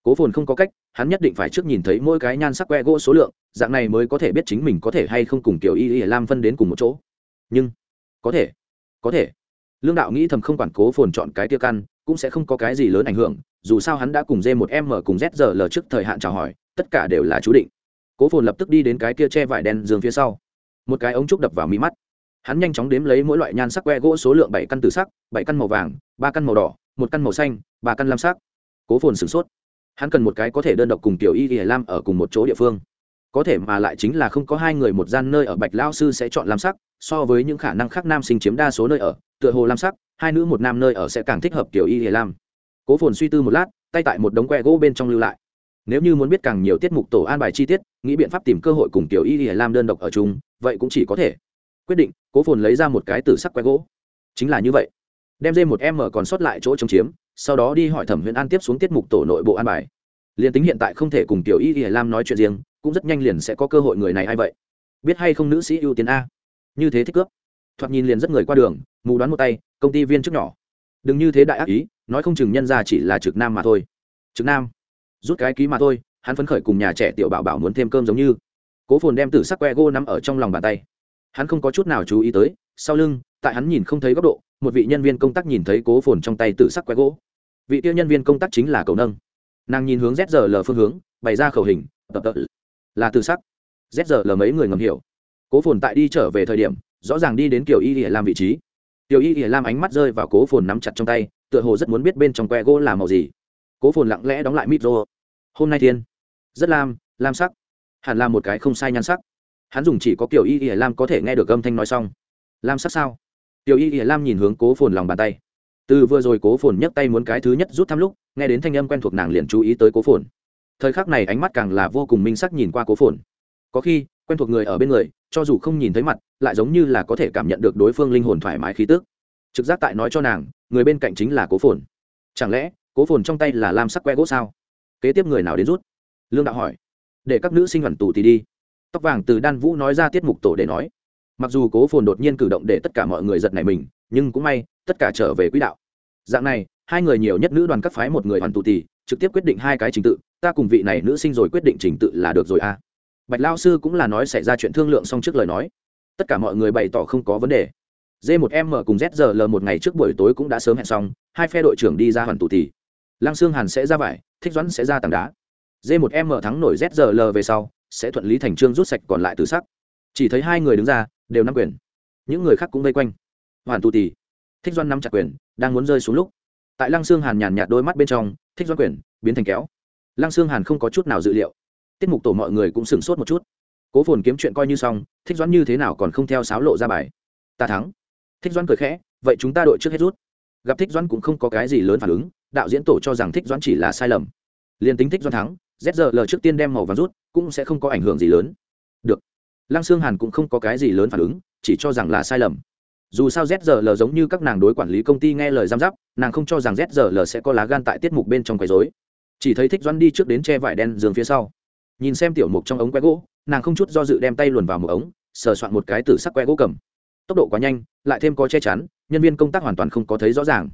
Cố phồn không có cách, hắn nhất định phải trước nhìn thấy mỗi cái nhan sắc que gỗ số lượng, dạng này mới có thể biết chính mình có thể hay không cùng kiểu y y lam phân đến cùng một chỗ. Nhưng, có thể có thể. Lương đạo nghĩ thầm không quản cố phồn chọn cái tiêu căn cũng sẽ không có cái gì lớn ảnh hưởng, dù sao hắn đã cùng d một m cùng z giờ l trước thời hạn chào hỏi, tất cả đều là chú định. Cố phồn lập tức đi đến cái kia che vải đen giường phía sau. Một cái ống trúc đập vào mí mắt. Hắn nhanh chóng đếm lấy mỗi loại nhan sắc que gỗ số lượng bảy căn từ sắc, bảy căn màu vàng, ba căn màu đỏ, một căn màu xanh, ba căn lam sắc. Cố phồn sửng sốt. Hắn cần một cái có thể đơn độc cùng tiểu y y lam ở cùng một chỗ địa phương. Có thể mà lại chính là không có hai người một gian nơi ở bạch lao sư sẽ chọn lam sắc, so với những khả năng khác nam sinh chiếm đa số nơi ở, tựa hồ lam sắc hai nữ một nam nơi ở sẽ càng thích hợp tiểu y hề lam. Cố phồn suy tư một lát, tay tại một đống que gỗ bên trong lưu lại. Nếu như muốn biết càng nhiều tiết mục tổ an bài chi tiết, nghĩ biện pháp tìm cơ hội cùng tiểu y hề lam đơn độc ở chung, vậy cũng chỉ có thể quyết định, cố phồn lấy ra một cái từ sắc que gỗ. Chính là như vậy. Đem dê một em mở còn sót lại chỗ chống chiếm, sau đó đi hỏi thẩm huyền an tiếp xuống tiết mục tổ nội bộ an bài. Liền tính hiện tại không thể cùng tiểu y y lam nói chuyện riêng, cũng rất nhanh liền sẽ có cơ hội người này hay vậy? Biết hay không nữ sĩ ưu tiên a? Như thế thích cướp. Thoạt nhìn liền rất người qua đường, mù đoán một tay công ty viên chức nhỏ. Đừng như thế đại ác ý, nói không chừng nhân ra chỉ là trực nam mà thôi. Trực nam? Rút cái ký mà thôi, hắn phấn khởi cùng nhà trẻ tiểu bảo bảo muốn thêm cơm giống như. Cố phồn đem tử sắc que gô nắm ở trong lòng bàn tay. Hắn không có chút nào chú ý tới, sau lưng, tại hắn nhìn không thấy góc độ, một vị nhân viên công tác nhìn thấy cố phồn trong tay tử sắc que gỗ vị tiêu nhân viên công tác chính là cầu nâng. Nàng nhìn hướng zl phương hướng, bày ra khẩu hình, tập tập, là tử sắc. Zl mấy người ngầm hiểu. Cố phồn tại đi trở về thời điểm, rõ ràng đi đến kiểu y để làm vị trí tiểu y ỉa lam ánh mắt rơi vào cố phồn nắm chặt trong tay, tựa hồ rất muốn biết bên trong que gỗ là màu gì. Cố phồn lặng lẽ đóng lại mít rô. Hôm nay thiên. Rất lam lam sắc. Hẳn là một cái không sai nhan sắc. Hắn dùng chỉ có kiểu y ỉa lam có thể nghe được âm thanh nói xong. Lam sắc sao? Tiểu y ỉa lam nhìn hướng cố phồn lòng bàn tay. Từ vừa rồi cố phồn nhấc tay muốn cái thứ nhất rút thăm lúc, nghe đến thanh âm quen thuộc nàng liền chú ý tới cố phồn. Thời khắc này ánh mắt càng là vô cùng minh sắc nhìn qua cố phồn. Có khi quen thuộc người ở bên người, cho dù không nhìn thấy mặt, lại giống như là có thể cảm nhận được đối phương linh hồn thoải mái khí tức. Trực giác tại nói cho nàng, người bên cạnh chính là cố phồn. Chẳng lẽ, cố phồn trong tay là lam sắc que gỗ sao? Kế tiếp người nào đến rút? Lương đạo hỏi. Để các nữ sinh hoàn tù thì đi. Tóc vàng từ đan vũ nói ra tiết mục tổ để nói. Mặc dù cố phồn đột nhiên cử động để tất cả mọi người giật này mình, nhưng cũng may, tất cả trở về quỹ đạo. Dạng này, hai người nhiều nhất nữ đoàn các phái một người hoàn tù tì trực tiếp quyết định hai cái trình tự, ta cùng vị này nữ sinh rồi quyết định trình tự là được rồi à bạch lao sư cũng là nói xảy ra chuyện thương lượng xong trước lời nói. Tất cả mọi người bày tỏ không có vấn đề. D 1 m cùng zl một ngày trước buổi tối cũng đã sớm hẹn xong, hai phe đội trưởng đi ra hoàn tụ thì lăng Sương hàn sẽ ra vải, thích doãn sẽ ra tảng đá. D 1 m thắng nổi zl về sau, sẽ thuận lý thành trương rút sạch còn lại từ sắc. Chỉ thấy hai người đứng ra, đều nắm quyền. Những người khác cũng vây quanh. Hoàn tụ thì thích Doãn nắm chặt quyền, đang muốn rơi xuống lúc. Tại lăng Sương hàn nhàn nhạt đôi mắt bên trong, thích Doãn quyền biến thành kéo. Lăng Sương hàn không có chút nào dự liệu tiết mục tổ mọi người cũng sửng sốt một chút. Cố phồn kiếm chuyện coi như xong, thích doãn như thế nào còn không theo sáo lộ ra bài? Ta thắng. Thích doãn cười khẽ, vậy chúng ta đội trước hết rút. Gặp thích doãn cũng không có cái gì lớn phản ứng, đạo diễn tổ cho rằng thích doãn chỉ là sai lầm. Liền tính thích doãn thắng zl trước tiên đem màu vàng rút, cũng sẽ không có ảnh hưởng gì lớn. Được. Lăng xương hàn cũng không có cái gì lớn phản ứng, chỉ cho rằng là sai lầm. Dù sao zl giống như các nàng đối quản lý công ty nghe lời giam giáp, nàng không cho rằng zl sẽ có lá gan tại tiết mục bên trong quấy dối chỉ thấy thích doãn đi trước đến che vải đen giường phía sau nhìn xem tiểu mục trong ống que gỗ, nàng không chút do dự đem tay luồn vào một ống, sờ soạn một cái từ sắc que gỗ cầm. Tốc độ quá nhanh, lại thêm có che chắn, nhân viên công tác hoàn toàn không có thấy rõ ràng.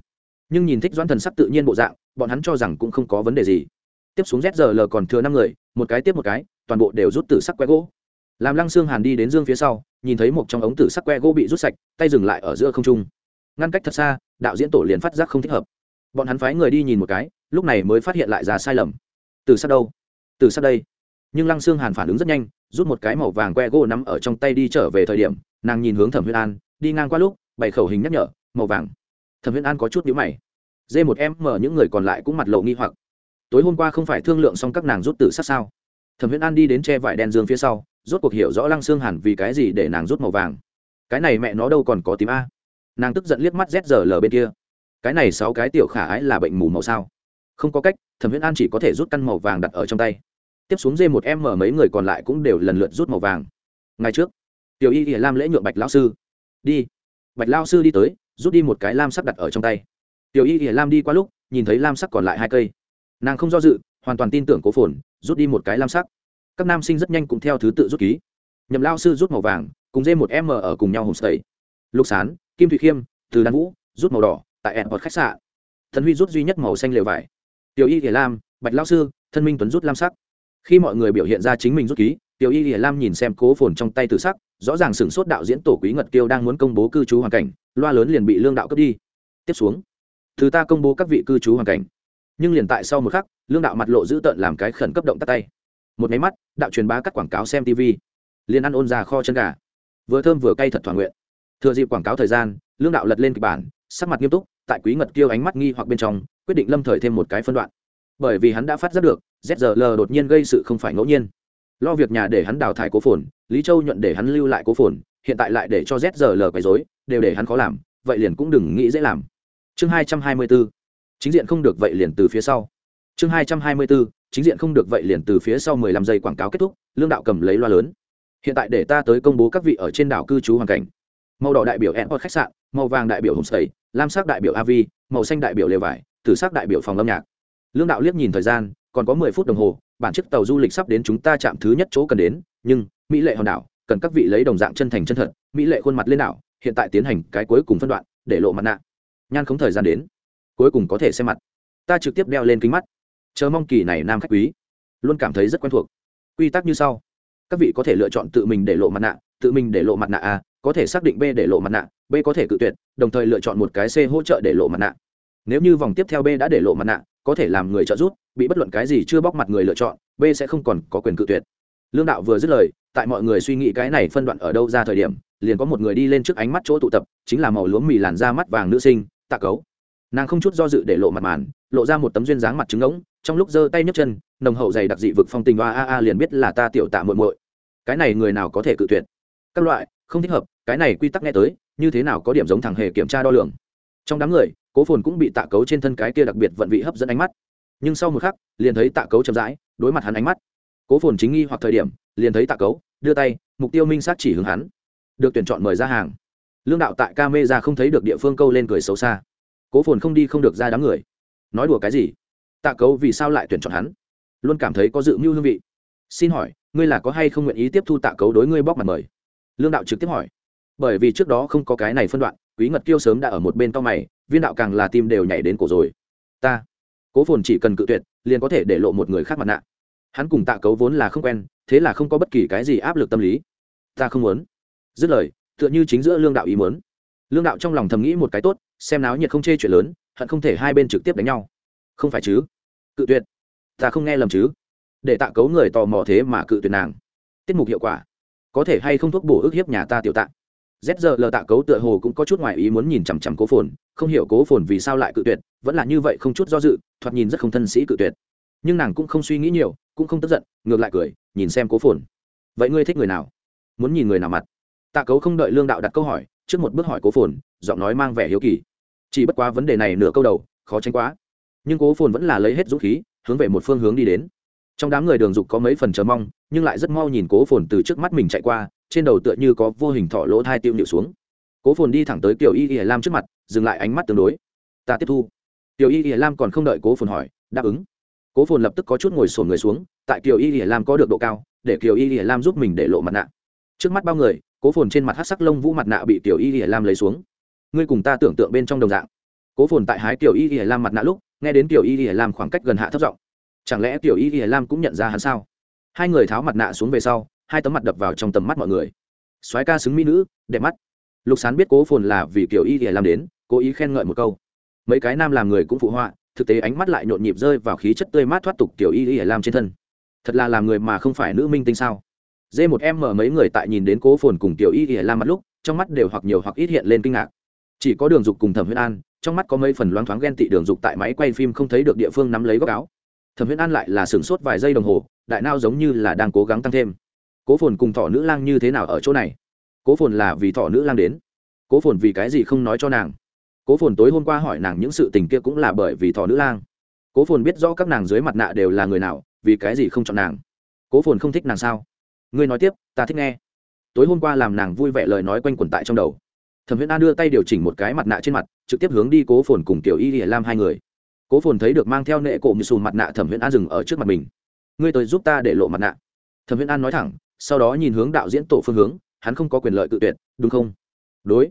Nhưng nhìn thích doãn thần sắc tự nhiên bộ dạng, bọn hắn cho rằng cũng không có vấn đề gì. Tiếp xuống zl còn thừa năm người, một cái tiếp một cái, toàn bộ đều rút từ sắc que gỗ. Làm lăng xương hàn đi đến dương phía sau, nhìn thấy một trong ống tử sắc que gỗ bị rút sạch, tay dừng lại ở giữa không trung. Ngăn cách thật xa, đạo diễn tổ liền phát giác không thích hợp. Bọn hắn phái người đi nhìn một cái, lúc này mới phát hiện lại ra sai lầm. Từ sắc đâu? Từ sắc đây nhưng lăng xương hàn phản ứng rất nhanh, rút một cái màu vàng que gỗ nắm ở trong tay đi trở về thời điểm, nàng nhìn hướng thẩm huyên an, đi ngang qua lúc bảy khẩu hình nhắc nhở, màu vàng. Thẩm huyên an có chút nhíu mày. Dê một em mở những người còn lại cũng mặt lộ nghi hoặc. Tối hôm qua không phải thương lượng xong các nàng rút từ sát sao? Thẩm huyên an đi đến che vải đen dương phía sau, rốt cuộc hiểu rõ lăng xương hàn vì cái gì để nàng rút màu vàng. Cái này mẹ nó đâu còn có tím a? Nàng tức giận liếc mắt rét giờ lờ bên kia. Cái này sáu cái tiểu khả ái là bệnh mù màu sao? Không có cách, thẩm viễn an chỉ có thể rút căn màu vàng đặt ở trong tay tiếp xuống dê một em mở mấy người còn lại cũng đều lần lượt rút màu vàng. Ngày trước, tiểu y ỉa lam lễ nhượng bạch lão sư. Đi. Bạch lao sư đi tới, rút đi một cái lam sắc đặt ở trong tay. Tiểu y ỉa lam đi qua lúc, nhìn thấy lam sắc còn lại hai cây. Nàng không do dự, hoàn toàn tin tưởng cố phồn, rút đi một cái lam sắc. Các nam sinh rất nhanh cũng theo thứ tự rút ký. Nhậm lao sư rút màu vàng, cùng dê một m ở cùng nhau hồng sầy. Lục sán, kim thụy khiêm, từ đan vũ, rút màu đỏ, tại ẹn khách sạn. Thần huy rút duy nhất màu xanh lều vải. Tiểu y hiển lam, bạch lao sư, thân minh tuấn rút lam sắc khi mọi người biểu hiện ra chính mình rút ký, tiểu y hiển lam nhìn xem cố phồn trong tay tự sắc, rõ ràng sửng sốt đạo diễn tổ quý ngật kiêu đang muốn công bố cư trú hoàn cảnh, loa lớn liền bị lương đạo cướp đi. Tiếp xuống, thứ ta công bố các vị cư trú hoàn cảnh. Nhưng liền tại sau một khắc, lương đạo mặt lộ dữ tợn làm cái khẩn cấp động tắt tay. Một máy mắt, đạo truyền bá các quảng cáo xem tv liền ăn ôn ra kho chân gà. Vừa thơm vừa cay thật thỏa nguyện. Thừa dịp quảng cáo thời gian, lương đạo lật lên kịch bản, sắc mặt nghiêm túc, tại quý ngật kiêu ánh mắt nghi hoặc bên trong, quyết định lâm thời thêm một cái phân đoạn. Bởi vì hắn đã phát giác được zl đột nhiên gây sự không phải ngẫu nhiên. Lo việc nhà để hắn đào thải cố phồn, lý châu nhuận để hắn lưu lại cố phồn, hiện tại lại để cho zl quấy dối đều để hắn khó làm, vậy liền cũng đừng nghĩ dễ làm. Chương hai trăm hai mươi b ố chính diện không được vậy liền từ phía sau. Chương hai trăm hai mươi b ố chính diện không được vậy liền từ phía sau mười lăm giây quảng cáo kết thúc, lương đạo cầm lấy loa lớn. Hiện tại để ta tới công bố các vị ở trên đảo cư trú hoàn cảnh. Màu đỏ đại biểu airport khách sạn, màu vàng đại biểu homestay, lam sắc đại biểu av màu xanh đại biểu lều vải, tử sắc đại biểu phòng âm nhạc. Lương đạo liếc nhìn thời gian còn có mười phút đồng hồ, bản chiếc tàu du lịch sắp đến chúng ta chạm thứ nhất chỗ cần đến, nhưng, mỹ lệ hòn đảo, cần các vị lấy đồng dạng chân thành chân thật, mỹ lệ khuôn mặt lên đảo, hiện tại tiến hành cái cuối cùng phân đoạn, để lộ mặt nạ. Nhan không thời gian đến. Cuối cùng có thể xem mặt. Ta trực tiếp đeo lên kính mắt. Chờ mong kỳ này nam khách quý. Luôn cảm thấy rất quen thuộc. Quy tắc như sau. Các vị có thể lựa chọn tự mình để lộ mặt nạ, tự mình để lộ mặt nạ a, có thể xác định b để lộ mặt nạ, b có thể cự tuyệt, đồng thời lựa chọn một cái c hỗ trợ để lộ mặt nạ. Nếu như vòng tiếp theo b đã để lộ mặt nạ có thể làm người trợ giúp, bị bất luận cái gì chưa bóc mặt người lựa chọn, b sẽ không còn có quyền cự tuyệt. Lương đạo vừa dứt lời, tại mọi người suy nghĩ cái này phân đoạn ở đâu ra thời điểm, liền có một người đi lên trước ánh mắt chỗ tụ tập, chính là màu lúa mì làn da mắt vàng nữ sinh, tạ cấu. Nàng không chút do dự để lộ mặt màn, lộ ra một tấm duyên dáng mặt trứng ngỗng, trong lúc giơ tay nhấc chân, nồng hậu dày đặc dị vực phong tình hoa a a liền biết là ta tiểu tạ muội muội. Cái này người nào có thể cự tuyệt? Các loại, không thích hợp, cái này quy tắc nghe tới, như thế nào có điểm giống thằng hề kiểm tra đo lường. Trong đám người cố phồn cũng bị tạ cấu trên thân cái kia đặc biệt vận vị hấp dẫn ánh mắt. Nhưng sau một khắc, liền thấy tạ cấu chậm rãi đối mặt hắn ánh mắt. Cố phồn chính nghi hoặc thời điểm, liền thấy tạ cấu, đưa tay, mục tiêu minh sát chỉ hướng hắn. Được tuyển chọn mời ra hàng. Lương đạo tại ca mê ra không thấy được địa phương câu lên cười xấu xa. Cố phồn không đi không được ra đám người. Nói đùa cái gì? Tạ cấu vì sao lại tuyển chọn hắn? Luôn cảm thấy có dự mưu hương vị. Xin hỏi, ngươi là có hay không nguyện ý tiếp thu tạ cấu đối ngươi bóc mặt mời? Lương đạo trực tiếp hỏi. Bởi vì trước đó không có cái này phân đoạn, quý ngật kiêu sớm đã ở một bên to mày viên đạo càng là tim đều nhảy đến cổ rồi. Ta, cố phồn chỉ cần cự tuyệt, liền có thể để lộ một người khác mặt nạ. Hắn cùng tạ cấu vốn là không quen, thế là không có bất kỳ cái gì áp lực tâm lý. Ta không muốn. Dứt lời, tựa như chính giữa lương đạo ý muốn. Lương đạo trong lòng thầm nghĩ một cái tốt, xem náo nhiệt không chê chuyện lớn, hận không thể hai bên trực tiếp đánh nhau. Không phải chứ? Cự tuyệt. Ta không nghe lầm chứ? Để tạ cấu người tò mò thế mà cự tuyệt nàng. Tiết mục hiệu quả. Có thể hay không thuốc bổ ức hiếp nhà ta tiểu tạ? Zl tạ cấu tựa hồ cũng có chút ngoại ý muốn nhìn chằm chằm cố phồn không hiểu cố phồn vì sao lại cự tuyệt, vẫn là như vậy không chút do dự, thoạt nhìn rất không thân sĩ cự tuyệt. Nhưng nàng cũng không suy nghĩ nhiều, cũng không tức giận, ngược lại cười, nhìn xem cố phồn. Vậy ngươi thích người nào? Muốn nhìn người nào mặt? Tạ cấu không đợi lương đạo đặt câu hỏi, trước một bước hỏi cố phồn, giọng nói mang vẻ hiếu kỳ. Chỉ bất quá vấn đề này nửa câu đầu, khó tránh quá. Nhưng cố phồn vẫn là lấy hết dũng khí, hướng về một phương hướng đi đến. Trong đám người đường dục có mấy phần chờ mong, nhưng lại rất mau nhìn cố phồn từ trước mắt mình chạy qua, trên đầu tựa như có vô hình thọ lỗ thai tiêu nhịu xuống. Cố phồn đi thẳng tới kiểu y y lam trước mặt dừng lại ánh mắt tương đối. Ta tiếp thu. Tiểu y y lam còn không đợi cố phồn hỏi, đáp ứng. Cố phồn lập tức có chút ngồi sổn người xuống, tại kiều y y lam có được độ cao, để kiều y y lam giúp mình để lộ mặt nạ. Trước mắt bao người, cố phồn trên mặt hát sắc lông vũ mặt nạ bị tiểu y y lam lấy xuống. Ngươi cùng ta tưởng tượng bên trong đồng dạng. Cố phồn tại hái tiểu y y lam mặt nạ lúc, nghe đến tiểu y y lam khoảng cách gần hạ thấp giọng. Chẳng lẽ tiểu y y lam cũng nhận ra hắn sao? Hai người tháo mặt nạ xuống về sau, hai tấm mặt đập vào trong tầm mắt mọi người. Soái ca xứng mỹ nữ, đẹp mắt lục sán biết cố phồn là vì kiểu y thì lam đến, cố ý khen ngợi một câu. Mấy cái nam làm người cũng phụ họa, thực tế ánh mắt lại nhộn nhịp rơi vào khí chất tươi mát thoát tục tiểu y y lam trên thân. Thật là làm người mà không phải nữ minh tinh sao? Dê một em mở mấy người tại nhìn đến cố phồn cùng tiểu y y lam mắt lúc, trong mắt đều hoặc nhiều hoặc ít hiện lên kinh ngạc. Chỉ có đường dục cùng thẩm huyết an, trong mắt có mấy phần loáng thoáng ghen tị đường dục tại máy quay phim không thấy được địa phương nắm lấy góc áo. Thẩm huyết an lại là sửng sốt vài giây đồng hồ, đại nao giống như là đang cố gắng tăng thêm. Cố phồn cùng thỏ nữ lang như thế nào ở chỗ này? Cố phồn là vì thọ nữ lang đến. Cố phồn vì cái gì không nói cho nàng? Cố phồn tối hôm qua hỏi nàng những sự tình kia cũng là bởi vì thọ nữ lang. Cố phồn biết rõ các nàng dưới mặt nạ đều là người nào, vì cái gì không chọn nàng. Cố phồn không thích nàng sao? Ngươi nói tiếp, ta thích nghe. Tối hôm qua làm nàng vui vẻ lời nói quanh quẩn tại trong đầu. Thẩm Huyễn an đưa tay điều chỉnh một cái mặt nạ trên mặt, trực tiếp hướng đi cố phồn cùng tiểu y lìa lam hai người. Cố phồn thấy được mang theo nệ cổ như xùn mặt nạ, thẩm Huyễn an dừng ở trước mặt mình. Ngươi tới giúp ta để lộ mặt nạ. Thẩm Huyễn an nói thẳng, sau đó nhìn hướng đạo diễn tổ phương hướng hắn không có quyền lợi tự tuyệt, đúng không? Đối.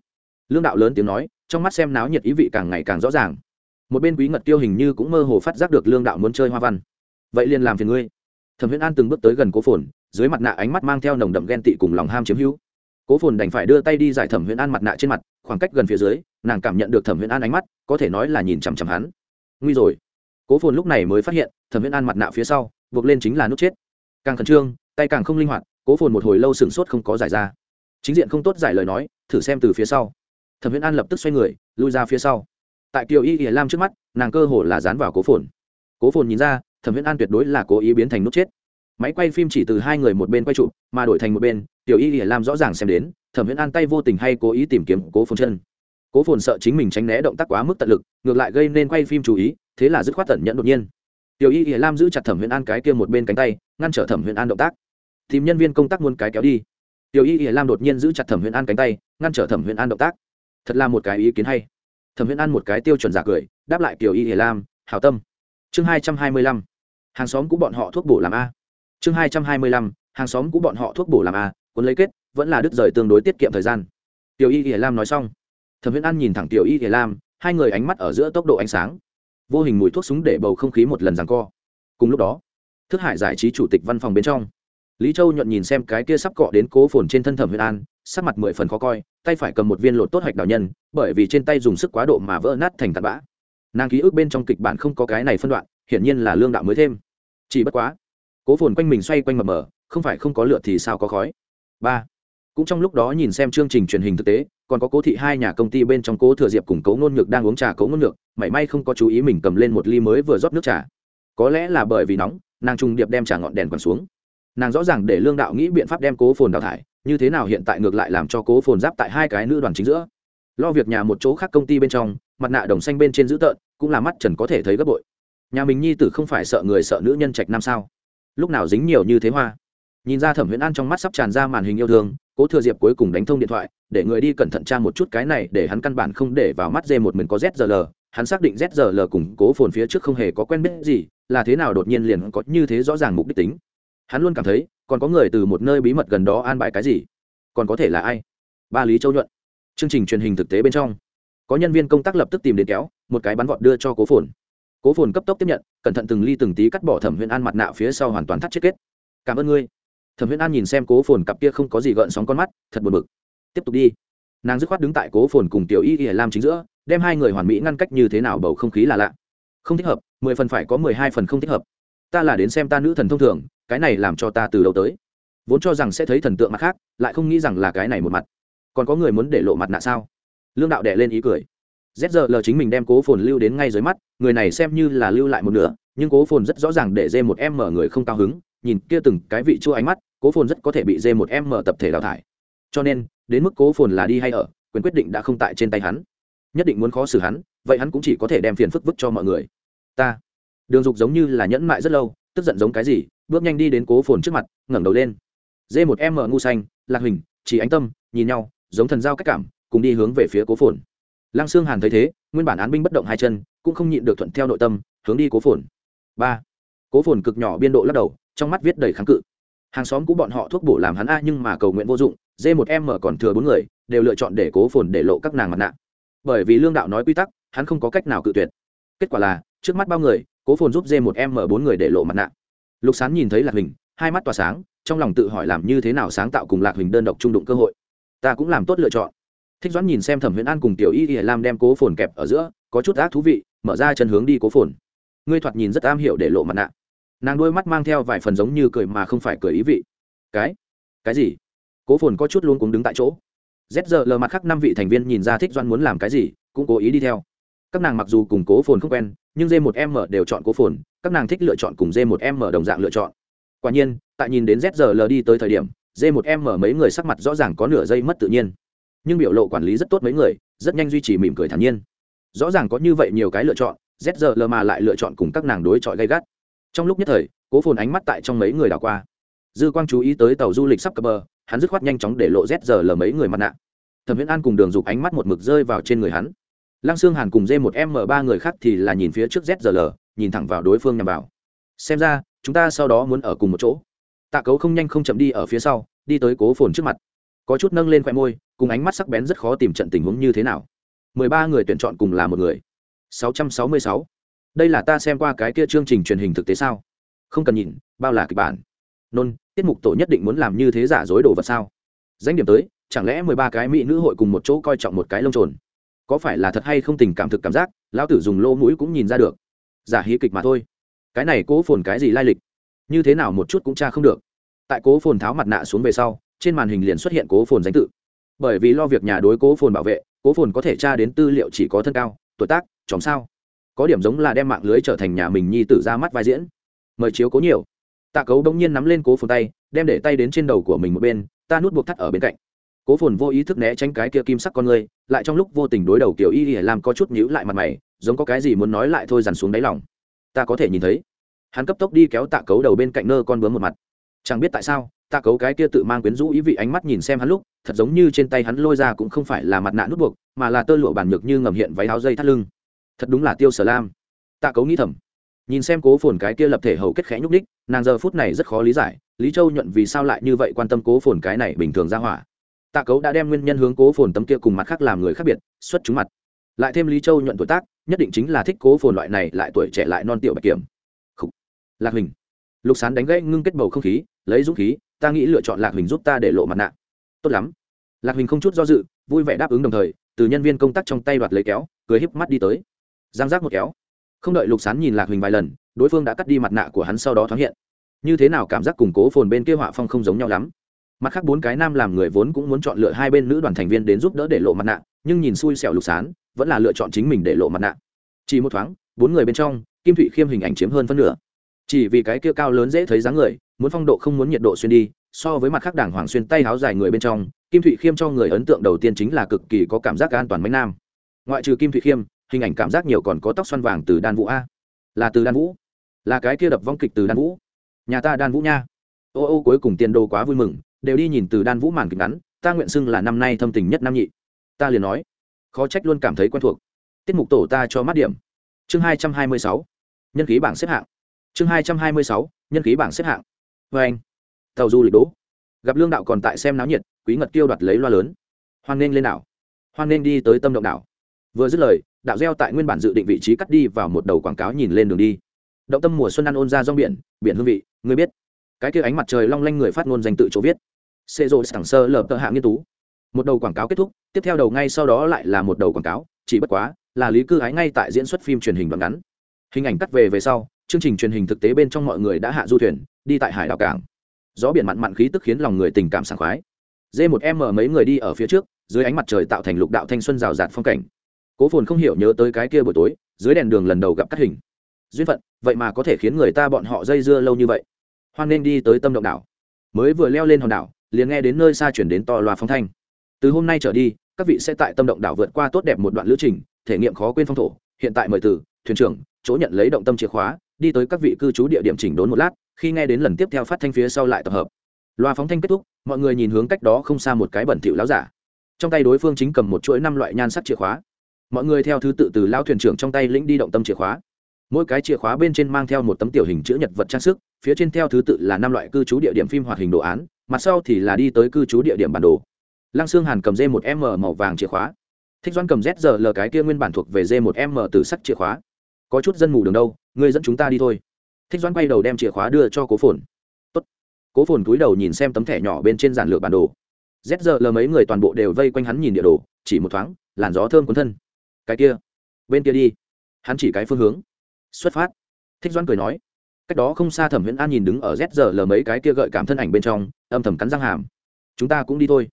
Lương đạo lớn tiếng nói, trong mắt xem náo nhiệt ý vị càng ngày càng rõ ràng. Một bên quý ngật tiêu hình như cũng mơ hồ phát giác được lương đạo muốn chơi hoa văn. Vậy liền làm phiền ngươi. Thẩm viễn an từng bước tới gần cố phồn, dưới mặt nạ ánh mắt mang theo nồng đậm ghen tị cùng lòng ham chiếm hữu. Cố phồn đành phải đưa tay đi giải thẩm viễn an mặt nạ trên mặt, khoảng cách gần phía dưới, nàng cảm nhận được thẩm viễn an ánh mắt, có thể nói là nhìn chằm chằm hắn. Nguy rồi. Cố phồn lúc này mới phát hiện, thẩm viễn an mặt nạ phía sau, buộc lên chính là nút chết. Càng khẩn trương, tay càng không linh hoạt, cố phồn một hồi lâu sửng sốt không có giải ra chính diện không tốt giải lời nói, thử xem từ phía sau. Thẩm viễn an lập tức xoay người, lui ra phía sau. Tại kiều y hiền lam trước mắt, nàng cơ hồ là dán vào cố phồn. Cố phồn nhìn ra, thẩm viễn an tuyệt đối là cố ý biến thành nút chết. Máy quay phim chỉ từ hai người một bên quay trụ mà đổi thành một bên tiểu y hiển lam rõ ràng xem đến, thẩm viễn an tay vô tình hay cố ý tìm kiếm cố phồn chân. Cố phồn sợ chính mình tránh né động tác quá mức tận lực, ngược lại gây nên quay phim chú ý, thế là dứt khoát tận nhận đột nhiên. Tiểu y hiển lam giữ chặt thẩm viễn an cái kia một bên cánh tay, ngăn trở thẩm viễn an động tác. Tìm nhân viên công tác muốn cái kéo đi tiểu y hiển lam đột nhiên giữ chặt thẩm Huyền an cánh tay, ngăn trở thẩm Huyền an động tác. Thật là một cái ý kiến hay. Thẩm Huyền an một cái tiêu chuẩn giả cười, đáp lại tiểu y hiển lam, hảo tâm. Chương hai trăm hai mươi lăm. Hàng xóm của bọn họ thuốc bổ làm a. Chương hai trăm hai mươi lăm. Hàng xóm của bọn họ thuốc bổ làm a, cuốn lấy kết, vẫn là đứt rời tương đối tiết kiệm thời gian. Tiểu y hiển lam nói xong. Thẩm Huyền an nhìn thẳng tiểu y hiển lam, hai người ánh mắt ở giữa tốc độ ánh sáng. Vô hình mùi thuốc súng để bầu không khí một lần rằng co. Cùng lúc đó thức hải giải trí chủ tịch văn phòng bên trong lý châu nhuận nhìn xem cái kia sắp cọ đến cố phồn trên thân thẩm huyền an, sắc mặt mười phần khó coi, tay phải cầm một viên lột tốt hạch đạo nhân, bởi vì trên tay dùng sức quá độ mà vỡ nát thành tạt bã. Nàng ký ức bên trong kịch bản không có cái này phân đoạn, hiển nhiên là lương đạo mới thêm. Chỉ bất quá, cố phồn quanh mình xoay quanh mờ mờ, không phải không có lượt thì sao có khói. Ba, cũng trong lúc đó nhìn xem chương trình truyền hình thực tế, còn có cố thị hai nhà công ty bên trong cố thừa diệp cùng cố ngôn ngược đang uống trà cố ngôn ngược mảy may không có chú ý mình cầm lên một ly mới vừa rót nước trà. Có lẽ là bởi vì nóng, nàng trung điệp đem trà ngọn đèn còn xuống nàng rõ ràng để lương đạo nghĩ biện pháp đem cố phồn đào thải, như thế nào hiện tại ngược lại làm cho cố phồn giáp tại hai cái nữ đoàn chính giữa. Lo việc nhà một chỗ khác công ty bên trong, mặt nạ đồng xanh bên trên dữ tợn, cũng là mắt trần có thể thấy gấp bội. Nhà mình nhi tử không phải sợ người sợ nữ nhân trạch nam sao? Lúc nào dính nhiều như thế hoa? Nhìn ra thẩm huyễn an trong mắt sắp tràn ra màn hình yêu thương, cố thừa diệp cuối cùng đánh thông điện thoại, để người đi cẩn thận tra một chút cái này, để hắn căn bản không để vào mắt dê một mình có zl hắn xác định zl cùng cố phồn phía trước không hề có quen biết gì, là thế nào đột nhiên liền có như thế rõ ràng mục đích tính hắn luôn cảm thấy, còn có người từ một nơi bí mật gần đó an bài cái gì? Còn có thể là ai? Ba lý châu nhuận. Chương trình truyền hình thực tế bên trong. Có nhân viên công tác lập tức tìm đến kéo, một cái bắn vọt đưa cho cố phồn. Cố phồn cấp tốc tiếp nhận, cẩn thận từng ly từng tí cắt bỏ thẩm huyễn an mặt nạ phía sau hoàn toàn thắt chết kết. Cảm ơn ngươi. Thẩm huyễn an nhìn xem cố phồn cặp kia không có gì gợn sóng con mắt, thật buồn bực. Tiếp tục đi. Nàng dứt khoát đứng tại cố phồn cùng tiểu y y lam chính giữa, đem hai người hoàn mỹ ngăn cách như thế nào bầu không khí là lạ. Không thích hợp, mười phần phải có mười hai phần không thích hợp. Ta là đến xem ta nữ thần thông thường cái này làm cho ta từ đầu tới. Vốn cho rằng sẽ thấy thần tượng mặt khác, lại không nghĩ rằng là cái này một mặt. Còn có người muốn để lộ mặt nạ sao? Lương đạo đệ lên ý cười. Z giờ l chính mình đem cố phồn lưu đến ngay dưới mắt, người này xem như là lưu lại một nửa, nhưng cố phồn rất rõ ràng để dê một em mở người không cao hứng, nhìn kia từng cái vị chua ánh mắt, cố phồn rất có thể bị dê một em mở tập thể đào thải. Cho nên, đến mức cố phồn là đi hay ở, quyền quyết định đã không tại trên tay hắn. Nhất định muốn khó xử hắn, vậy hắn cũng chỉ có thể đem phiền phức vức cho mọi người. Ta. Đường dục giống như là nhẫn mại rất lâu, tức giận giống cái gì bước nhanh đi đến cố phồn trước mặt, ngẩng đầu lên. Dê một em mở ngu xanh, lạc hình chỉ ánh tâm, nhìn nhau, giống thần giao cách cảm, cùng đi hướng về phía cố phồn. Lăng xương hàn thấy thế, nguyên bản án binh bất động hai chân, cũng không nhịn được thuận theo nội tâm, hướng đi cố phồn. Ba. Cố phồn cực nhỏ biên độ lắc đầu, trong mắt viết đầy kháng cự. Hàng xóm cũ bọn họ thuốc bổ làm hắn a, nhưng mà cầu nguyện vô dụng dê một em mở còn thừa bốn người, đều lựa chọn để cố phồn để lộ các nàng mặt nạ. Bởi vì lương đạo nói quy tắc, hắn không có cách nào cự tuyệt. Kết quả là, trước mắt bao người, cố phồn giúp dê một em mở bốn người để lộ mặt nạ lục sán nhìn thấy lạc hình hai mắt tỏa sáng, trong lòng tự hỏi làm như thế nào sáng tạo cùng lạc hình đơn độc trung đụng cơ hội. Ta cũng làm tốt lựa chọn. Thích doãn nhìn xem thẩm huyễn an cùng tiểu y y lam đem cố phồn kẹp ở giữa, có chút ác thú vị, mở ra chân hướng đi cố phồn. Ngươi thoạt nhìn rất am hiểu để lộ mặt nạ. Nàng đôi mắt mang theo vài phần giống như cười mà không phải cười ý vị. Cái? Cái gì? Cố phồn có chút luôn cuống đứng tại chỗ. Z giờ lờ mặt khác năm vị thành viên nhìn ra thích doan muốn làm cái gì, cũng cố ý đi theo. Các nàng mặc dù cùng cố phồn không quen nhưng d 1 m đều chọn cố phồn, các nàng thích lựa chọn cùng d 1 m đồng dạng lựa chọn. Quả nhiên, tại nhìn đến zrl đi tới thời điểm d 1 m mấy người sắc mặt rõ ràng có nửa giây mất tự nhiên. Nhưng biểu lộ quản lý rất tốt mấy người, rất nhanh duy trì mỉm cười thản nhiên. Rõ ràng có như vậy nhiều cái lựa chọn zrl mà lại lựa chọn cùng các nàng đối chọi gay gắt. Trong lúc nhất thời, cố phồn ánh mắt tại trong mấy người đảo qua. Dư quang chú ý tới tàu du lịch sắp cập bờ, hắn dứt khoát nhanh chóng để lộ z giờ lờ mấy người mặt nạ. Thẩm viễn an cùng đường dục ánh mắt một mực rơi vào trên người hắn lăng xương hàn cùng d một m ba người khác thì là nhìn phía trước zl lờ nhìn thẳng vào đối phương nhằm vào. Xem ra, chúng ta sau đó muốn ở cùng một chỗ. Tạ cấu không nhanh không chậm đi ở phía sau, đi tới cố phồn trước mặt. Có chút nâng lên khoe môi, cùng ánh mắt sắc bén rất khó tìm trận tình huống như thế nào. Mười ba người tuyển chọn cùng là một người. Sáu trăm sáu mươi sáu. Đây là ta xem qua cái kia chương trình truyền hình thực tế sao? Không cần nhìn, bao là kịch bản. Nôn, tiết mục tổ nhất định muốn làm như thế giả dối đồ vật sao? Danh điểm tới, chẳng lẽ mười ba cái mỹ nữ hội cùng một chỗ coi trọng một cái lông trồn? Có phải là thật hay không tình cảm thực cảm giác, lão tử dùng lô mũi cũng nhìn ra được. Giả hí kịch mà thôi. Cái này cố phồn cái gì lai lịch? Như thế nào một chút cũng tra không được. Tại cố phồn tháo mặt nạ xuống về sau, trên màn hình liền xuất hiện cố phồn danh tự. Bởi vì lo việc nhà đối cố phồn bảo vệ, cố phồn có thể tra đến tư liệu chỉ có thân cao, tuổi tác chóng sao. Có điểm giống là đem mạng lưới trở thành nhà mình nhi tử ra mắt vai diễn. Mời chiếu cố nhiều. Tạ cấu bỗng nhiên nắm lên cố phồn tay, đem để tay đến trên đầu của mình một bên, ta nút buộc thắt ở bên cạnh cố phồn vô ý thức né tránh cái kia kim sắc con người lại trong lúc vô tình đối đầu kiểu y y làm có chút nhíu lại mặt mày, giống có cái gì muốn nói lại thôi dằn xuống đáy lòng. Ta có thể nhìn thấy. Hắn cấp tốc đi kéo tạ cấu đầu bên cạnh nơ con bướm một mặt. Chẳng biết tại sao, tạ cấu cái kia tự mang quyến rũ ý vị ánh mắt nhìn xem hắn lúc, thật giống như trên tay hắn lôi ra cũng không phải là mặt nạ nút buộc, mà là tơ lụa bản nhược như ngầm hiện váy áo dây thắt lưng. Thật đúng là tiêu sở lam. Tạ cấu nghĩ thầm. Nhìn xem cố phồn cái kia lập thể hầu kết khẽ nhúc ních nàng giờ phút này rất khó lý giải, lý châu nhuận vì sao lại như vậy quan tâm cố phồn cái này bình thường ra hỏa tạ cấu đã đem nguyên nhân hướng cố phồn tấm kia cùng mặt khác làm người khác biệt, xuất chúng mặt. Lại thêm lý châu nhuận tuổi tác, nhất định chính là thích cố phồn loại này lại tuổi trẻ lại non tiểu bạch kiểm. Khủ. lạc hình lục sán đánh gãy ngưng kết bầu không khí, lấy dũng khí, ta nghĩ lựa chọn lạc hình giúp ta để lộ mặt nạ. Tốt lắm. Lạc hình không chút do dự, vui vẻ đáp ứng đồng thời, từ nhân viên công tác trong tay đoạt lấy kéo, cười híp mắt đi tới. Giang giác một kéo. Không đợi lục sán nhìn lạc hình vài lần, đối phương đã cắt đi mặt nạ của hắn sau đó thoáng hiện. Như thế nào cảm giác củng cố phồn bên kia họa phong không giống nhau lắm mặt khác bốn cái nam làm người vốn cũng muốn chọn lựa hai bên nữ đoàn thành viên đến giúp đỡ để lộ mặt nạ, nhưng nhìn xui xẻo lục sán, vẫn là lựa chọn chính mình để lộ mặt nạ. Chỉ một thoáng, bốn người bên trong, kim thụy khiêm hình ảnh chiếm hơn phân nửa. Chỉ vì cái kia cao lớn dễ thấy dáng người, muốn phong độ không muốn nhiệt độ xuyên đi, so với mặt khác đảng hoàng xuyên tay áo dài người bên trong, kim thụy khiêm cho người ấn tượng đầu tiên chính là cực kỳ có cảm giác an toàn mấy nam. Ngoại trừ kim thụy khiêm, hình ảnh cảm giác nhiều còn có tóc xoăn vàng từ đan vũ a. Là từ đan vũ. Là cái kia đập vong kịch từ đan vũ. Nhà ta đan vũ nha. Ô ô cuối cùng tiền đồ quá vui mừng đều đi nhìn từ đan vũ màn kịch ngắn, ta nguyện xưng là năm nay thâm tình nhất nam nhị. Ta liền nói, khó trách luôn cảm thấy quen thuộc. Tiết mục tổ ta cho mắt điểm. Chương hai trăm hai mươi sáu, nhân khí bảng xếp hạng. Chương hai trăm hai mươi sáu, nhân khí bảng xếp hạng. Vê anh, tàu du lịch đỗ. Gặp lương đạo còn tại xem náo nhiệt, quý ngật tiêu đoạt lấy loa lớn. Hoan nghênh lên đảo. Hoan nghênh đi tới tâm động đảo. Vừa dứt lời, đạo gieo tại nguyên bản dự định vị trí cắt đi vào một đầu quảng cáo nhìn lên đường đi. Động tâm mùa xuân ăn ôn ra rong biển biển hương vị ngươi biết. Cái kia ánh mặt trời long lanh người phát ngôn danh tự chỗ viết xê rô sảng sơ lờ tờ hạ nghiên tú. Một đầu quảng cáo kết thúc, tiếp theo đầu ngay sau đó lại là một đầu quảng cáo, chỉ bất quá, là lý cư ái ngay tại diễn xuất phim truyền hình đoạn ngắn. Hình ảnh cắt về về sau, chương trình truyền hình thực tế bên trong mọi người đã hạ du thuyền, đi tại hải đảo cảng. Gió biển mặn mặn khí tức khiến lòng người tình cảm sảng khoái. D một m mấy người đi ở phía trước, dưới ánh mặt trời tạo thành lục đạo thanh xuân rào rạt phong cảnh. Cố phồn không hiểu nhớ tới cái kia buổi tối, dưới đèn đường lần đầu gặp cắt hình. Duyên phận, vậy mà có thể khiến người ta bọn họ dây dưa lâu như vậy. Hoan nên đi tới tâm động đảo. Mới vừa leo lên hòn đảo liền nghe đến nơi xa chuyển đến to loa phong thanh. Từ hôm nay trở đi, các vị sẽ tại tâm động đảo vượt qua tốt đẹp một đoạn lữ trình, thể nghiệm khó quên phong thổ, hiện tại mời từ, thuyền trưởng, chỗ nhận lấy động tâm chìa khóa, đi tới các vị cư trú địa điểm chỉnh đốn một lát, khi nghe đến lần tiếp theo phát thanh phía sau lại tập hợp. Loa phóng thanh kết thúc, mọi người nhìn hướng cách đó không xa một cái bẩn thỉu láo giả. Trong tay đối phương chính cầm một chuỗi năm loại nhan sắc chìa khóa. Mọi người theo thứ tự từ lao thuyền trưởng trong tay lĩnh đi động tâm chìa khóa. Mỗi cái chìa khóa bên trên mang theo một tấm tiểu hình chữ nhật vật trang sức, phía trên theo thứ tự là năm loại cư trú địa điểm phim hoạt hình đồ án mặt sau thì là đi tới cư trú địa điểm bản đồ. Lăng xương hàn cầm d một m màu vàng chìa khóa. Thích doan cầm z l cái kia nguyên bản thuộc về d một m từ sắc chìa khóa. Có chút dân mù đường đâu, ngươi dẫn chúng ta đi thôi. Thích doan quay đầu đem chìa khóa đưa cho cố phồn. Tốt. cố phồn cúi đầu nhìn xem tấm thẻ nhỏ bên trên giản lược bản đồ. Z mấy người toàn bộ đều vây quanh hắn nhìn địa đồ, chỉ một thoáng, làn gió thơm cuốn thân. Cái kia. Bên kia đi. Hắn chỉ cái phương hướng. Xuất phát. Thích doan cười nói cách đó không xa thẩm viễn an nhìn đứng ở z mấy cái kia gợi cảm thân ảnh bên trong, âm thầm cắn răng hàm. Chúng ta cũng đi thôi.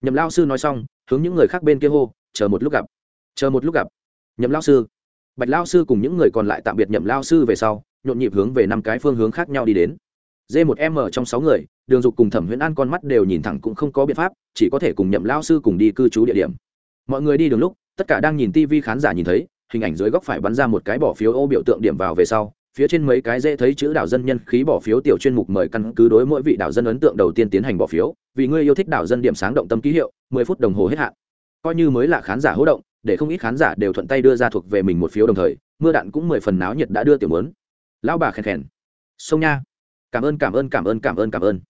Nhậm lao sư nói xong, hướng những người khác bên kia hô, chờ một lúc gặp. Chờ một lúc gặp. Nhậm lao sư. Bạch lao sư cùng những người còn lại tạm biệt nhậm lao sư về sau, nhộn nhịp hướng về năm cái phương hướng khác nhau đi đến. D một m trong sáu người, đường dục cùng thẩm huyễn an con mắt đều nhìn thẳng cũng không có biện pháp, chỉ có thể cùng nhậm lao sư cùng đi cư trú địa điểm. Mọi người đi đường lúc, tất cả đang nhìn tv khán giả nhìn thấy, hình ảnh dưới góc phải bắn ra một cái bỏ phiếu ô biểu tượng điểm vào về sau phía trên mấy cái dễ thấy chữ đảo dân nhân khí bỏ phiếu tiểu chuyên mục mời căn cứ đối mỗi vị đảo dân ấn tượng đầu tiên tiến hành bỏ phiếu, vì ngươi yêu thích đảo dân điểm sáng động tâm ký hiệu, mười phút đồng hồ hết hạn. Coi như mới là khán giả hỗ động, để không ít khán giả đều thuận tay đưa ra thuộc về mình một phiếu đồng thời, mưa đạn cũng mười phần náo nhiệt đã đưa tiểu mớn lão bà khen khen sông nha. Cảm ơn cảm ơn cảm ơn cảm ơn cảm ơn.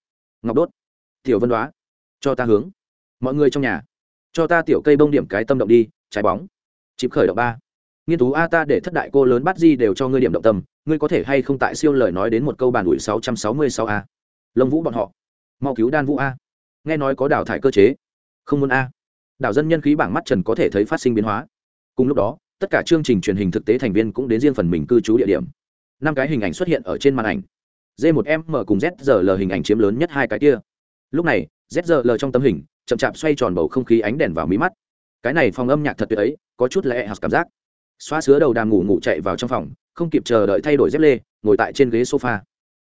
Ngọc đốt. Tiểu vân đoá. Cho ta hướng. Mọi người trong nhà. Cho ta tiểu cây bông điểm cái tâm động đi, trái bóng. Chịp khởi động ba nghiên tú a ta để thất đại cô lớn bắt di đều cho ngươi điểm động tâm, ngươi có thể hay không tại siêu lời nói đến một câu bàn ủi sáu trăm sáu mươi sáu a? Lông vũ bọn họ. Mau cứu đan vũ a. Nghe nói có đào thải cơ chế. Không muốn a. Đảo dân nhân khí bảng mắt trần có thể thấy phát sinh biến hóa. Cùng lúc đó, tất cả chương trình truyền hình thực tế thành viên cũng đến riêng phần mình cư trú địa điểm. Năm cái hình ảnh xuất hiện ở trên màn ảnh. D 1 m cùng zl hình ảnh chiếm lớn nhất hai cái kia. Lúc này zl trong tấm hình, chậm chạp xoay tròn bầu không khí ánh đèn vào mí mắt. Cái này phòng âm nhạc thật tuyệt ấy, có chút lẽ hạt cảm giác xoa sứa đầu đàm ngủ ngủ chạy vào trong phòng, không kịp chờ đợi thay đổi dép lê, ngồi tại trên ghế sofa.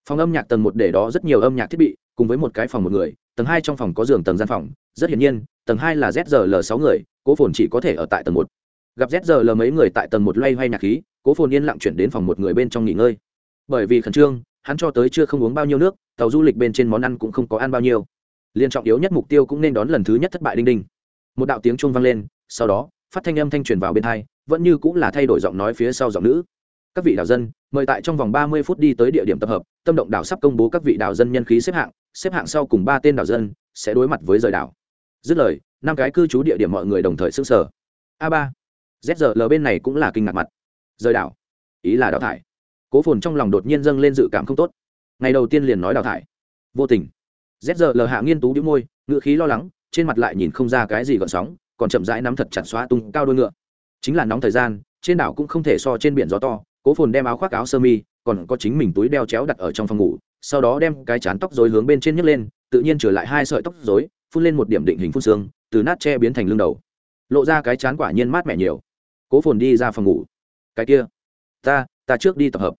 Phòng âm nhạc tầng một để đó rất nhiều âm nhạc thiết bị, cùng với một cái phòng một người, tầng hai trong phòng có giường tầng gian phòng, rất hiển nhiên, tầng hai là zrl sáu người, cố phồn chỉ có thể ở tại tầng một. Gặp zrl mấy người tại tầng một loay hoay nhạc khí, cố phồn yên lặng chuyển đến phòng một người bên trong nghỉ ngơi. Bởi vì khẩn trương, hắn cho tới chưa không uống bao nhiêu nước, tàu du lịch bên trên món ăn cũng không có ăn bao nhiêu. Liên trọng yếu nhất mục tiêu cũng nên đón lần thứ nhất thất bại đinh đinh. Một đạo tiếng chuông vang lên, sau đó, phát thanh âm thanh truyền vào bên hai vẫn như cũng là thay đổi giọng nói phía sau giọng nữ. Các vị đảo dân, mời tại trong vòng ba mươi phút đi tới địa điểm tập hợp, tâm động đảo sắp công bố các vị đảo dân nhân khí xếp hạng xếp hạng sau cùng ba tên đảo dân sẽ đối mặt với rời đảo. Dứt lời, năm cái cư trú địa điểm mọi người đồng thời xưng sở a ba zl bên này cũng là kinh ngạc mặt. Rời đảo, ý là đào thải. Cố phồn trong lòng đột nhiên dâng lên dự cảm không tốt. Ngày đầu tiên liền nói đào thải. Vô tình zl hạ nghiên tú đĩu môi ngựa khí lo lắng, trên mặt lại nhìn không ra cái gì gợn sóng, còn chậm rãi nắm thật chặt xóa tung cao đôi ngựa chính là nóng thời gian, trên đảo cũng không thể so trên biển gió to, cố phồn đem áo khoác áo sơ mi, còn có chính mình túi đeo chéo đặt ở trong phòng ngủ, sau đó đem cái chán tóc dối hướng bên trên nhấc lên, tự nhiên trở lại hai sợi tóc dối phun lên một điểm định hình phun xương, từ nát tre biến thành lưng đầu. Lộ ra cái chán quả nhiên mát mẻ nhiều. Cố phồn đi ra phòng ngủ. Cái kia, ta ta trước đi tập hợp.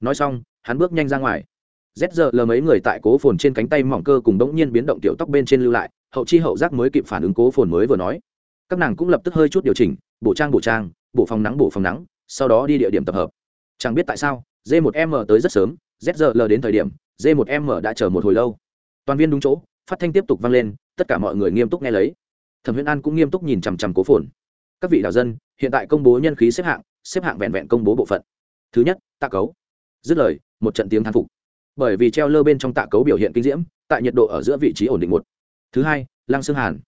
Nói xong, hắn bước nhanh ra ngoài. Rét giờ lờ mấy người tại cố phồn trên cánh tay mỏng cơ cùng đống nhiên biến động tiểu tóc bên trên lưu lại, hậu chi hậu giác mới kịp phản ứng cố phồn mới vừa nói. Các nàng cũng lập tức hơi chút điều chỉnh bổ trang bổ trang, bổ phòng nắng bổ phòng nắng, sau đó đi địa điểm tập hợp. Chẳng biết tại sao d 1 m tới rất sớm zl đến thời điểm d 1 m đã chờ một hồi lâu. Toàn viên đúng chỗ, phát thanh tiếp tục vang lên, tất cả mọi người nghiêm túc nghe lấy. Thẩm huyễn an cũng nghiêm túc nhìn chằm chằm cố phồn. Các vị đạo dân, hiện tại công bố nhân khí xếp hạng xếp hạng vẹn vẹn công bố bộ phận. Thứ nhất, tạ cấu. Dứt lời, một trận tiếng thán phục. Bởi vì treo lơ bên trong tạ cấu biểu hiện kinh diễm, tại nhiệt độ ở giữa vị trí ổn định một. Thứ hai, lăng xương hàn.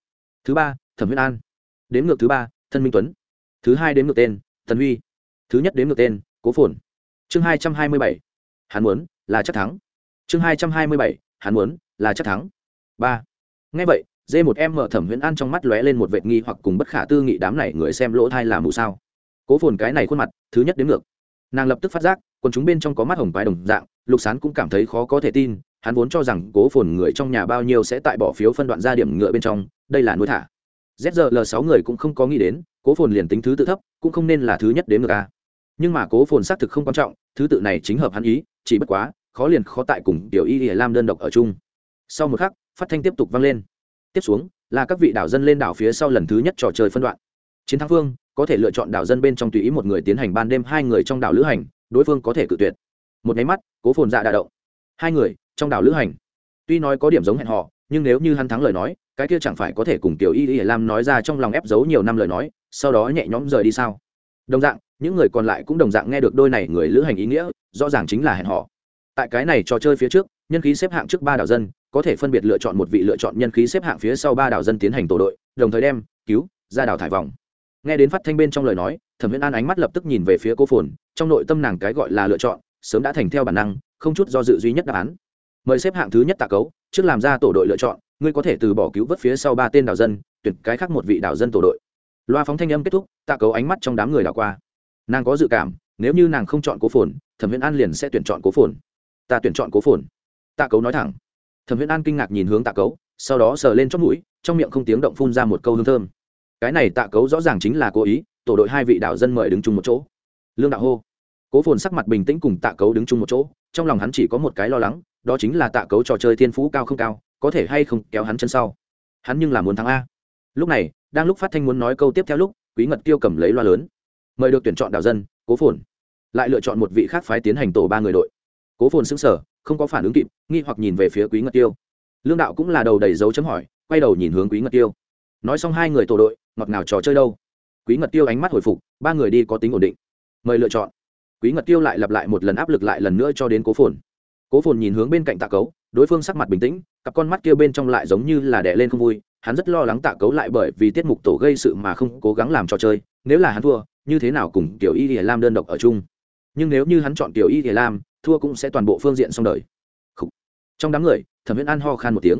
Thứ ba, thẩm huyễn an. Đến ngược thứ ba, thân minh tuấn thứ hai đến ngược tên, tần huy. Thứ nhất đến ngược tên, cố phồn. Chương hai trăm hai mươi bảy, hắn muốn là chắc thắng. Chương hai trăm hai mươi bảy, hắn muốn là chắc thắng. Ba. Ngay vậy d một em mở thẩm huyễn an trong mắt lóe lên một vệ nghi hoặc cùng bất khả tư nghị đám này người xem lỗ thai là mù sao. Cố phồn cái này khuôn mặt, thứ nhất đến ngược. Nàng lập tức phát giác còn chúng bên trong có mắt hồng quái đồng dạng, lục sán cũng cảm thấy khó có thể tin, hắn vốn cho rằng cố phồn người trong nhà bao nhiêu sẽ tại bỏ phiếu phân đoạn ra điểm ngựa bên trong, đây là nuôi thả. Zl sáu người cũng không có nghĩ đến cố phồn liền tính thứ tự thấp, cũng không nên là thứ nhất đến ngược a. Nhưng mà cố phồn xác thực không quan trọng, thứ tự này chính hợp hắn ý, chỉ bất quá, khó liền khó tại cùng tiểu y lam đơn độc ở chung. Sau một khắc, phát thanh tiếp tục vang lên. Tiếp xuống, là các vị đảo dân lên đảo phía sau lần thứ nhất trò chơi phân đoạn. Chiến thắng phương, có thể lựa chọn đảo dân bên trong tùy ý một người tiến hành ban đêm hai người trong đảo lữ hành, đối phương có thể cự tuyệt. Một máy mắt, cố phồn dạ đà động. Hai người, trong đảo lữ hành. Tuy nói có điểm giống hẹn họ nhưng nếu như hắn thắng lời nói, cái kia chẳng phải có thể cùng tiểu y y lam nói ra trong lòng ép giấu nhiều năm lời nói sau đó nhẹ nhõm rời đi sao? Đồng dạng, những người còn lại cũng đồng dạng nghe được đôi này người lữ hành ý nghĩa, rõ ràng chính là hẹn họ tại cái này trò chơi phía trước, nhân khí xếp hạng trước ba đảo dân, có thể phân biệt lựa chọn một vị lựa chọn nhân khí xếp hạng phía sau ba đảo dân tiến hành tổ đội, đồng thời đem, cứu, ra đảo thải vòng. Nghe đến phát thanh bên trong lời nói, thẩm viễn an ánh mắt lập tức nhìn về phía cô phồn, trong nội tâm nàng cái gọi là lựa chọn, sớm đã thành theo bản năng, không chút do dự duy nhất đáp án. Mời xếp hạng thứ nhất tạ cấu, trước làm ra tổ đội lựa chọn, ngươi có thể từ bỏ cứu vớt phía sau ba tên đảo dân, tuyển cái khác một vị đảo dân tổ đội loa phóng thanh âm kết thúc, tạ cấu ánh mắt trong đám người đảo qua. Nàng có dự cảm, nếu như nàng không chọn cố phồn, thẩm viễn an liền sẽ tuyển chọn cố phồn. Ta tuyển chọn cố phồn. Tạ cấu nói thẳng. Thẩm viễn an kinh ngạc nhìn hướng tạ cấu, sau đó sờ lên chót mũi, trong miệng không tiếng động phun ra một câu hương thơm. Cái này tạ cấu rõ ràng chính là cố ý, tổ đội hai vị đạo dân mời đứng chung một chỗ. Lương đạo hô. Cố phồn sắc mặt bình tĩnh cùng tạ cấu đứng chung một chỗ, trong lòng hắn chỉ có một cái lo lắng, đó chính là tạ cấu trò chơi thiên phú cao không cao, có thể hay không kéo hắn chân sau. Hắn nhưng là muốn thắng a lúc này, đang lúc phát thanh muốn nói câu tiếp theo lúc, quý ngật tiêu cầm lấy loa lớn, mời được tuyển chọn đạo dân, cố phồn. Lại lựa chọn một vị khác phái tiến hành tổ ba người đội. Cố phồn xứng sở không có phản ứng kịp, nghi hoặc nhìn về phía quý ngật tiêu lương đạo cũng là đầu đầy dấu chấm hỏi, quay đầu nhìn hướng quý ngật tiêu nói xong hai người tổ đội, ngọt ngào trò chơi đâu? Quý ngật tiêu ánh mắt hồi phục, ba người đi có tính ổn định. Mời lựa chọn. Quý ngật tiêu lại lặp lại một lần áp lực lại lần nữa cho đến cố phồn. Cố phồn nhìn hướng bên cạnh tạ cấu, đối phương sắc mặt bình tĩnh, cặp con mắt kia bên trong lại giống như là đẻ lên không vui hắn rất lo lắng tạ cấu lại bởi vì tiết mục tổ gây sự mà không cố gắng làm trò chơi, nếu là hắn thua, như thế nào cùng tiểu y thì lam đơn độc ở chung? Nhưng nếu như hắn chọn tiểu y thì lam, thua cũng sẽ toàn bộ phương diện xong đời. Trong đám người, thẩm viễn an ho khan một tiếng.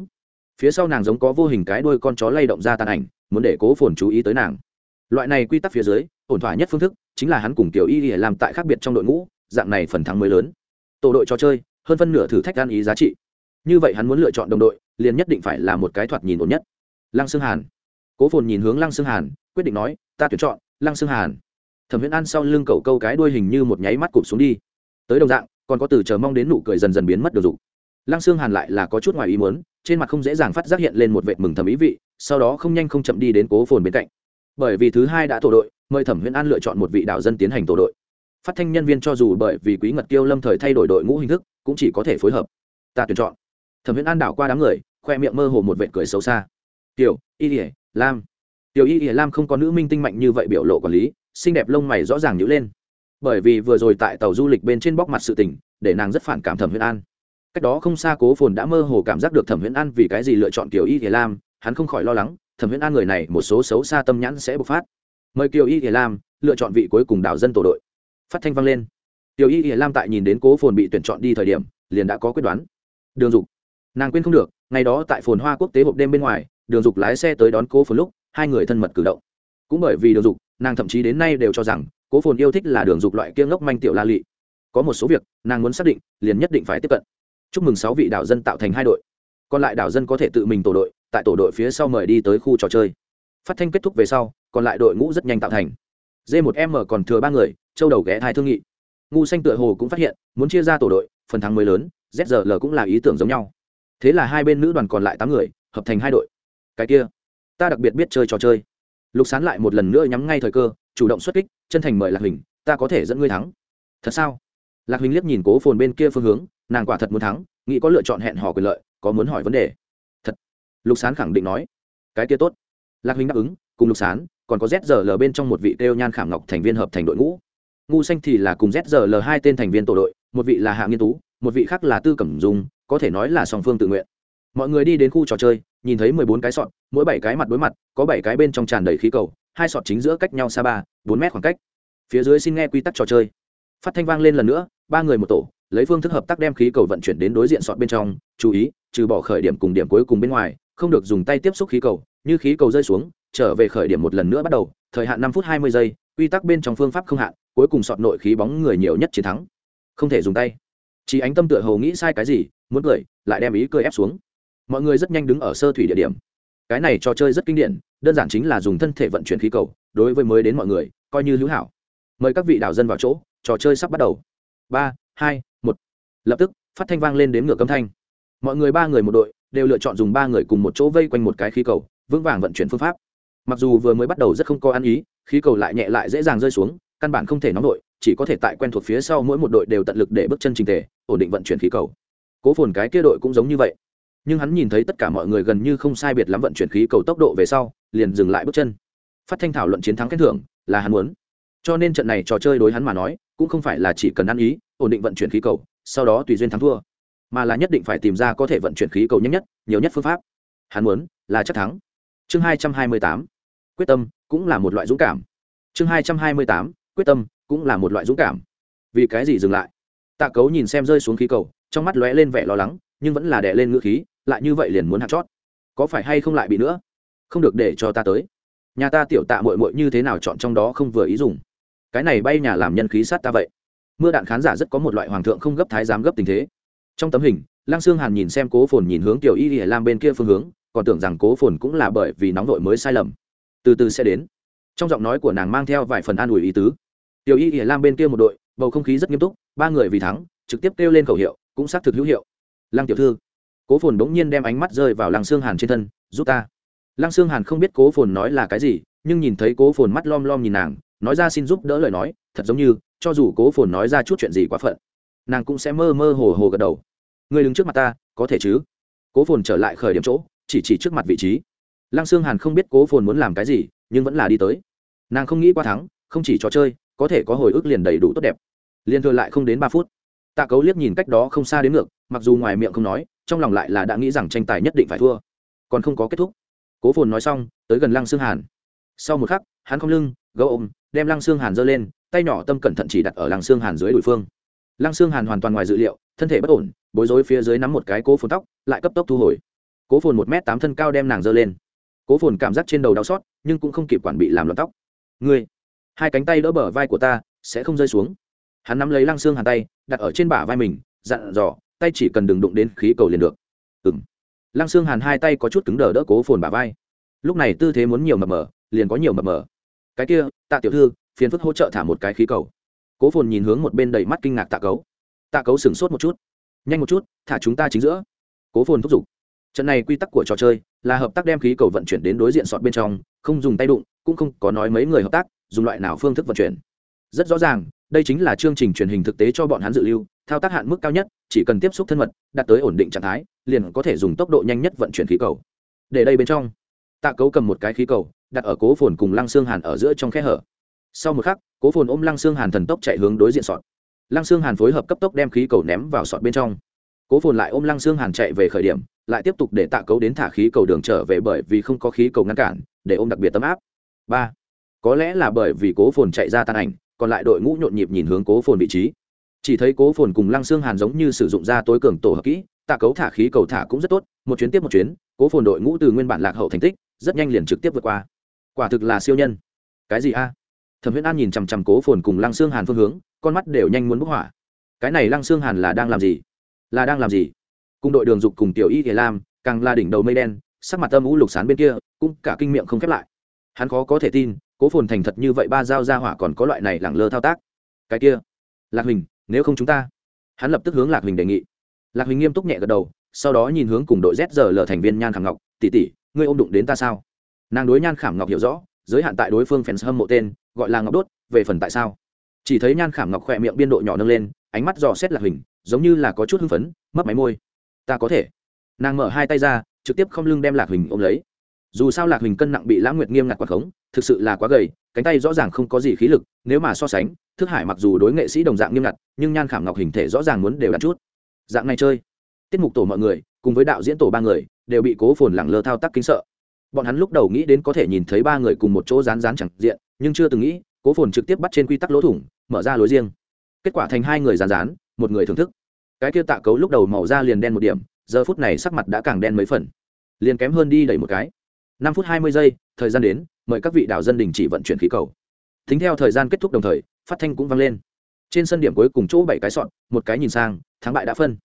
Phía sau nàng giống có vô hình cái đuôi con chó lay động ra tàn ảnh, muốn để cố phồn chú ý tới nàng. Loại này quy tắc phía dưới, ổn thỏa nhất phương thức chính là hắn cùng tiểu y để làm tại khác biệt trong đội ngũ, dạng này phần thắng mới lớn. Tổ đội trò chơi, hơn phân nửa thử thách gan ý giá trị. Như vậy hắn muốn lựa chọn đồng đội, liền nhất định phải là một cái thoạt nhìn ổn nhất lăng xương hàn. Cố phồn nhìn hướng lăng xương hàn, quyết định nói, ta tuyển chọn lăng xương hàn. Thẩm viễn an sau lưng cậu câu cái đuôi hình như một nháy mắt cụp xuống đi. Tới đồng dạng, còn có từ chờ mong đến nụ cười dần dần biến mất được dục. Lăng xương hàn lại là có chút ngoài ý muốn, trên mặt không dễ dàng phát giác hiện lên một vệt mừng thầm ý vị, sau đó không nhanh không chậm đi đến cố phồn bên cạnh. Bởi vì thứ hai đã tổ đội, mời thẩm huyễn an lựa chọn một vị đạo dân tiến hành tổ đội. Phát thanh nhân viên cho dù bởi vì quý ngật kiêu lâm thời thay đổi đội ngũ hình thức, cũng chỉ có thể phối hợp. Ta tuyển chọn. Thẩm huyễn an đảo qua đám người, khoe miệng mơ hồ một vệt cười xấu xa tiểu, y ỉa lam. Tiểu y ỉa lam không có nữ minh tinh mạnh như vậy biểu lộ quản lý, xinh đẹp lông mày rõ ràng nhữ lên. Bởi vì vừa rồi tại tàu du lịch bên trên bóc mặt sự tình, để nàng rất phản cảm thẩm huyễn an. Cách đó không xa cố phồn đã mơ hồ cảm giác được thẩm huyễn an vì cái gì lựa chọn tiểu y ỉa lam, hắn không khỏi lo lắng, thẩm huyễn an người này một số xấu xa tâm nhãn sẽ bộc phát. Mời kiều y ỉa lam, lựa chọn vị cuối cùng đảo dân tổ đội. Phát thanh vang lên. Tiểu y ỉa lam tại nhìn đến cố phồn bị tuyển chọn đi thời điểm, liền đã có quyết đoán. Đường dục. Nàng quên không được, ngày đó tại phồn hoa quốc tế hộp đêm bên ngoài đường dục lái xe tới đón cố phồn lúc, hai người thân mật cử động. Cũng bởi vì đường dục, nàng thậm chí đến nay đều cho rằng cố phồn yêu thích là đường dục loại kia ngốc manh tiểu la lị. Có một số việc, nàng muốn xác định, liền nhất định phải tiếp cận. Chúc mừng sáu vị đảo dân tạo thành hai đội. Còn lại đảo dân có thể tự mình tổ đội, tại tổ đội phía sau mời đi tới khu trò chơi. Phát thanh kết thúc về sau, còn lại đội ngũ rất nhanh tạo thành. D một m còn thừa ba người, châu đầu ghé thai thương nghị. Ngu xanh tựa hồ cũng phát hiện, muốn chia ra tổ đội, phần thắng mới lớn zl cũng là ý tưởng giống nhau. Thế là hai bên nữ đoàn còn lại tám người, hợp thành hai đội cái kia, ta đặc biệt biết chơi trò chơi. Lục sán lại một lần nữa nhắm ngay thời cơ, chủ động xuất kích, chân thành mời lạc hình ta có thể dẫn ngươi thắng. Thật sao? Lạc hình liếc nhìn cố phồn bên kia phương hướng, nàng quả thật muốn thắng, nghĩ có lựa chọn hẹn hò quyền lợi, có muốn hỏi vấn đề. Thật. Lục sán khẳng định nói. Cái kia tốt. Lạc hình đáp ứng, cùng lục sán, còn có zrl bên trong một vị kêu nhan khảm ngọc thành viên hợp thành đội ngũ. Ngu xanh thì là cùng zrl hai tên thành viên tổ đội, một vị là hạ nghiên tú, một vị khác là tư cẩm dung, có thể nói là song phương tự nguyện. Mọi người đi đến khu trò chơi nhìn thấy mười bốn cái sọt, mỗi bảy cái mặt đối mặt, có bảy cái bên trong tràn đầy khí cầu, hai sọt chính giữa cách nhau xa ba, bốn mét khoảng cách. Phía dưới xin nghe quy tắc trò chơi. Phát thanh vang lên lần nữa, ba người một tổ, lấy phương thức hợp tác đem khí cầu vận chuyển đến đối diện sọt bên trong, chú ý, trừ bỏ khởi điểm cùng điểm cuối cùng bên ngoài, không được dùng tay tiếp xúc khí cầu, như khí cầu rơi xuống, trở về khởi điểm một lần nữa bắt đầu, thời hạn năm phút hai mươi giây, quy tắc bên trong phương pháp không hạn, cuối cùng sọt nội khí bóng người nhiều nhất chiến thắng. Không thể dùng tay. Chỉ ánh tâm tựa hầu nghĩ sai cái gì, muốn cười, lại đem ý cười ép xuống mọi người rất nhanh đứng ở sơ thủy địa điểm. Cái này trò chơi rất kinh điển, đơn giản chính là dùng thân thể vận chuyển khí cầu, đối với mới đến mọi người, coi như hữu hảo. Mời các vị đảo dân vào chỗ, trò chơi sắp bắt đầu. Ba, hai, một. Lập tức, phát thanh vang lên đến ngược âm thanh. Mọi người ba người một đội, đều lựa chọn dùng ba người cùng một chỗ vây quanh một cái khí cầu, vững vàng vận chuyển phương pháp. Mặc dù vừa mới bắt đầu rất không có ăn ý, khí cầu lại nhẹ lại dễ dàng rơi xuống, căn bản không thể nóng đội, chỉ có thể tại quen thuộc phía sau mỗi một đội đều tận lực để bước chân trình thể ổn định vận chuyển khí cầu. Cố phồn cái kia đội cũng giống như vậy nhưng hắn nhìn thấy tất cả mọi người gần như không sai biệt lắm vận chuyển khí cầu tốc độ về sau, liền dừng lại bước chân. Phát thanh thảo luận chiến thắng khen thưởng, là hắn muốn. Cho nên trận này trò chơi đối hắn mà nói, cũng không phải là chỉ cần ăn ý, ổn định vận chuyển khí cầu, sau đó tùy duyên thắng thua, mà là nhất định phải tìm ra có thể vận chuyển khí cầu nhanh nhất, nhiều nhất phương pháp. Hắn muốn là chắc thắng. Chương hai trăm hai mươi tám, quyết tâm cũng là một loại dũng cảm. Chương hai trăm hai mươi tám, quyết tâm cũng là một loại dũng cảm. Vì cái gì dừng lại? Tạ cấu nhìn xem rơi xuống khí cầu, trong mắt lóe lên vẻ lo lắng, nhưng vẫn là đè lên ngữ khí lại như vậy liền muốn hạt chót. Có phải hay không lại bị nữa? Không được để cho ta tới. Nhà ta tiểu tạ mội mội như thế nào chọn trong đó không vừa ý dùng. Cái này bay nhà làm nhân khí sát ta vậy. Mưa đạn khán giả rất có một loại hoàng thượng không gấp thái giám gấp tình thế. Trong tấm hình, lăng sương hàn nhìn xem cố phồn nhìn hướng tiểu y y lam bên kia phương hướng, còn tưởng rằng cố phồn cũng là bởi vì nóng vội mới sai lầm. Từ từ sẽ đến. Trong giọng nói của nàng mang theo vài phần an ủi ý tứ. Tiểu y y lam bên kia một đội, bầu không khí rất nghiêm túc, ba người vì thắng, trực tiếp kêu lên khẩu hiệu, cũng xác thực hữu hiệu. Lăng tiểu thư cố phồn bỗng nhiên đem ánh mắt rơi vào lăng xương hàn trên thân, giúp ta. Lăng xương hàn không biết cố phồn nói là cái gì, nhưng nhìn thấy cố phồn mắt lom lom nhìn nàng, nói ra xin giúp đỡ lời nói, thật giống như, cho dù cố phồn nói ra chút chuyện gì quá phận, nàng cũng sẽ mơ mơ hồ hồ gật đầu. Người đứng trước mặt ta, có thể chứ? Cố phồn trở lại khởi điểm chỗ, chỉ chỉ trước mặt vị trí. Lăng xương hàn không biết cố phồn muốn làm cái gì, nhưng vẫn là đi tới. Nàng không nghĩ qua thắng, không chỉ trò chơi, có thể có hồi ức liền đầy đủ tốt đẹp. Liền thừa lại không đến ba phút, tạ cấu liếc nhìn cách đó không xa đến ngược mặc dù ngoài miệng không nói, trong lòng lại là đã nghĩ rằng tranh tài nhất định phải thua. Còn không có kết thúc. Cố phồn nói xong, tới gần lăng xương hàn. Sau một khắc, hắn không lưng gấu ôm, đem lăng xương hàn giơ lên, tay nhỏ tâm cẩn thận chỉ đặt ở lăng xương hàn dưới đùi phương. Lăng xương hàn hoàn toàn ngoài dự liệu, thân thể bất ổn, bối rối phía dưới nắm một cái cố phồn tóc, lại cấp tốc thu hồi. Cố phồn một m tám thân cao đem nàng giơ lên. Cố phồn cảm giác trên đầu đau xót, nhưng cũng không kịp quản bị làm loạn tóc. Ngươi, hai cánh tay đỡ bờ vai của ta sẽ không rơi xuống. Hắn nắm lấy lăng xương hàn tay, đặt ở trên bả vai mình, dặn dò tay chỉ cần đừng đụng đến khí cầu liền được. Ừng lăng xương hàn hai tay có chút cứng đờ đỡ cố phồn bà vai. Lúc này tư thế muốn nhiều mập mờ, liền có nhiều mập mờ. Cái kia, tạ tiểu thư, phiền phức hỗ trợ thả một cái khí cầu. Cố phồn nhìn hướng một bên đầy mắt kinh ngạc tạ cấu. Tạ cấu sửng sốt một chút. Nhanh một chút, thả chúng ta chính giữa. Cố phồn thúc giục. Trận này quy tắc của trò chơi là hợp tác đem khí cầu vận chuyển đến đối diện sọt bên trong, không dùng tay đụng, cũng không có nói mấy người hợp tác, dùng loại nào phương thức vận chuyển. Rất rõ ràng, đây chính là chương trình truyền hình thực tế cho bọn hắn dự lưu, thao tác hạn mức cao nhất chỉ cần tiếp xúc thân mật, đạt tới ổn định trạng thái, liền có thể dùng tốc độ nhanh nhất vận chuyển khí cầu. Để đây bên trong, tạ cấu cầm một cái khí cầu, đặt ở cố phồn cùng lăng xương hàn ở giữa trong khe hở. Sau một khắc, cố phồn ôm lăng xương hàn thần tốc chạy hướng đối diện sọt. Lăng xương hàn phối hợp cấp tốc đem khí cầu ném vào sọt bên trong. Cố phồn lại ôm lăng xương hàn chạy về khởi điểm, lại tiếp tục để tạ cấu đến thả khí cầu đường trở về bởi vì không có khí cầu ngăn cản, để ôm đặc biệt tấm áp. Ba, có lẽ là bởi vì cố phồn chạy ra tan ảnh, còn lại đội ngũ nhộn nhịp nhìn hướng cố phồn vị trí chỉ thấy cố phồn cùng lăng xương hàn giống như sử dụng ra tối cường tổ hợp kỹ, tạ cấu thả khí cầu thả cũng rất tốt, một chuyến tiếp một chuyến, cố phồn đội ngũ từ nguyên bản lạc hậu thành tích, rất nhanh liền trực tiếp vượt qua. Quả thực là siêu nhân. Cái gì a? Thẩm huyễn an nhìn chằm chằm cố phồn cùng lăng xương hàn phương hướng, con mắt đều nhanh muốn bốc hỏa. Cái này lăng xương hàn là đang làm gì? Là đang làm gì? Cùng đội đường dục cùng tiểu y thể lam, càng là đỉnh đầu mây đen, sắc mặt âm u lục sán bên kia, cũng cả kinh miệng không khép lại. Hắn khó có thể tin, cố phồn thành thật như vậy ba dao ra hỏa còn có loại này lẳng lơ thao tác. Cái kia, lạc hình nếu không chúng ta. Hắn lập tức hướng lạc huỳnh đề nghị. Lạc huỳnh nghiêm túc nhẹ gật đầu, sau đó nhìn hướng cùng đội z giờ lờ thành viên nhan khảm ngọc, tỷ tỷ, ngươi ôm đụng đến ta sao? Nàng đối nhan khảm ngọc hiểu rõ, giới hạn tại đối phương fans hâm mộ tên, gọi là ngọc đốt, về phần tại sao? Chỉ thấy nhan khảm ngọc khỏe miệng biên độ nhỏ nâng lên, ánh mắt dò xét lạc huỳnh, giống như là có chút hưng phấn mất máy môi. Ta có thể. Nàng mở hai tay ra, trực tiếp không lưng đem lạc huỳnh ôm lấy. Dù sao lạc huỳnh cân nặng bị lãng nguyệt nghiêm ngặt quạt khống thực sự là quá gầy, cánh tay rõ ràng không có gì khí lực, nếu mà so sánh, thức hải mặc dù đối nghệ sĩ đồng dạng nghiêm ngặt, nhưng nhan khảm ngọc hình thể rõ ràng muốn đều đặt chút. Dạng này chơi, tiết mục tổ mọi người, cùng với đạo diễn tổ ba người, đều bị cố phồn lẳng lơ thao tác kính sợ. Bọn hắn lúc đầu nghĩ đến có thể nhìn thấy ba người cùng một chỗ rán rán chẳng diện, nhưng chưa từng nghĩ, cố phồn trực tiếp bắt trên quy tắc lỗ thủng, mở ra lối riêng. Kết quả thành hai người rán rán một người thưởng thức. Cái kia tạ cấu lúc đầu màu da liền đen một điểm, giờ phút này sắc mặt đã càng đen mấy phần. Liền kém hơn đi đẩy một cái. Năm phút hai mươi giây, thời gian đến mời các vị đạo dân đình chỉ vận chuyển khí cầu. Tính theo thời gian kết thúc đồng thời, phát thanh cũng vang lên. Trên sân điểm cuối cùng chỗ bảy cái sọn một cái nhìn sang, thắng bại đã phân.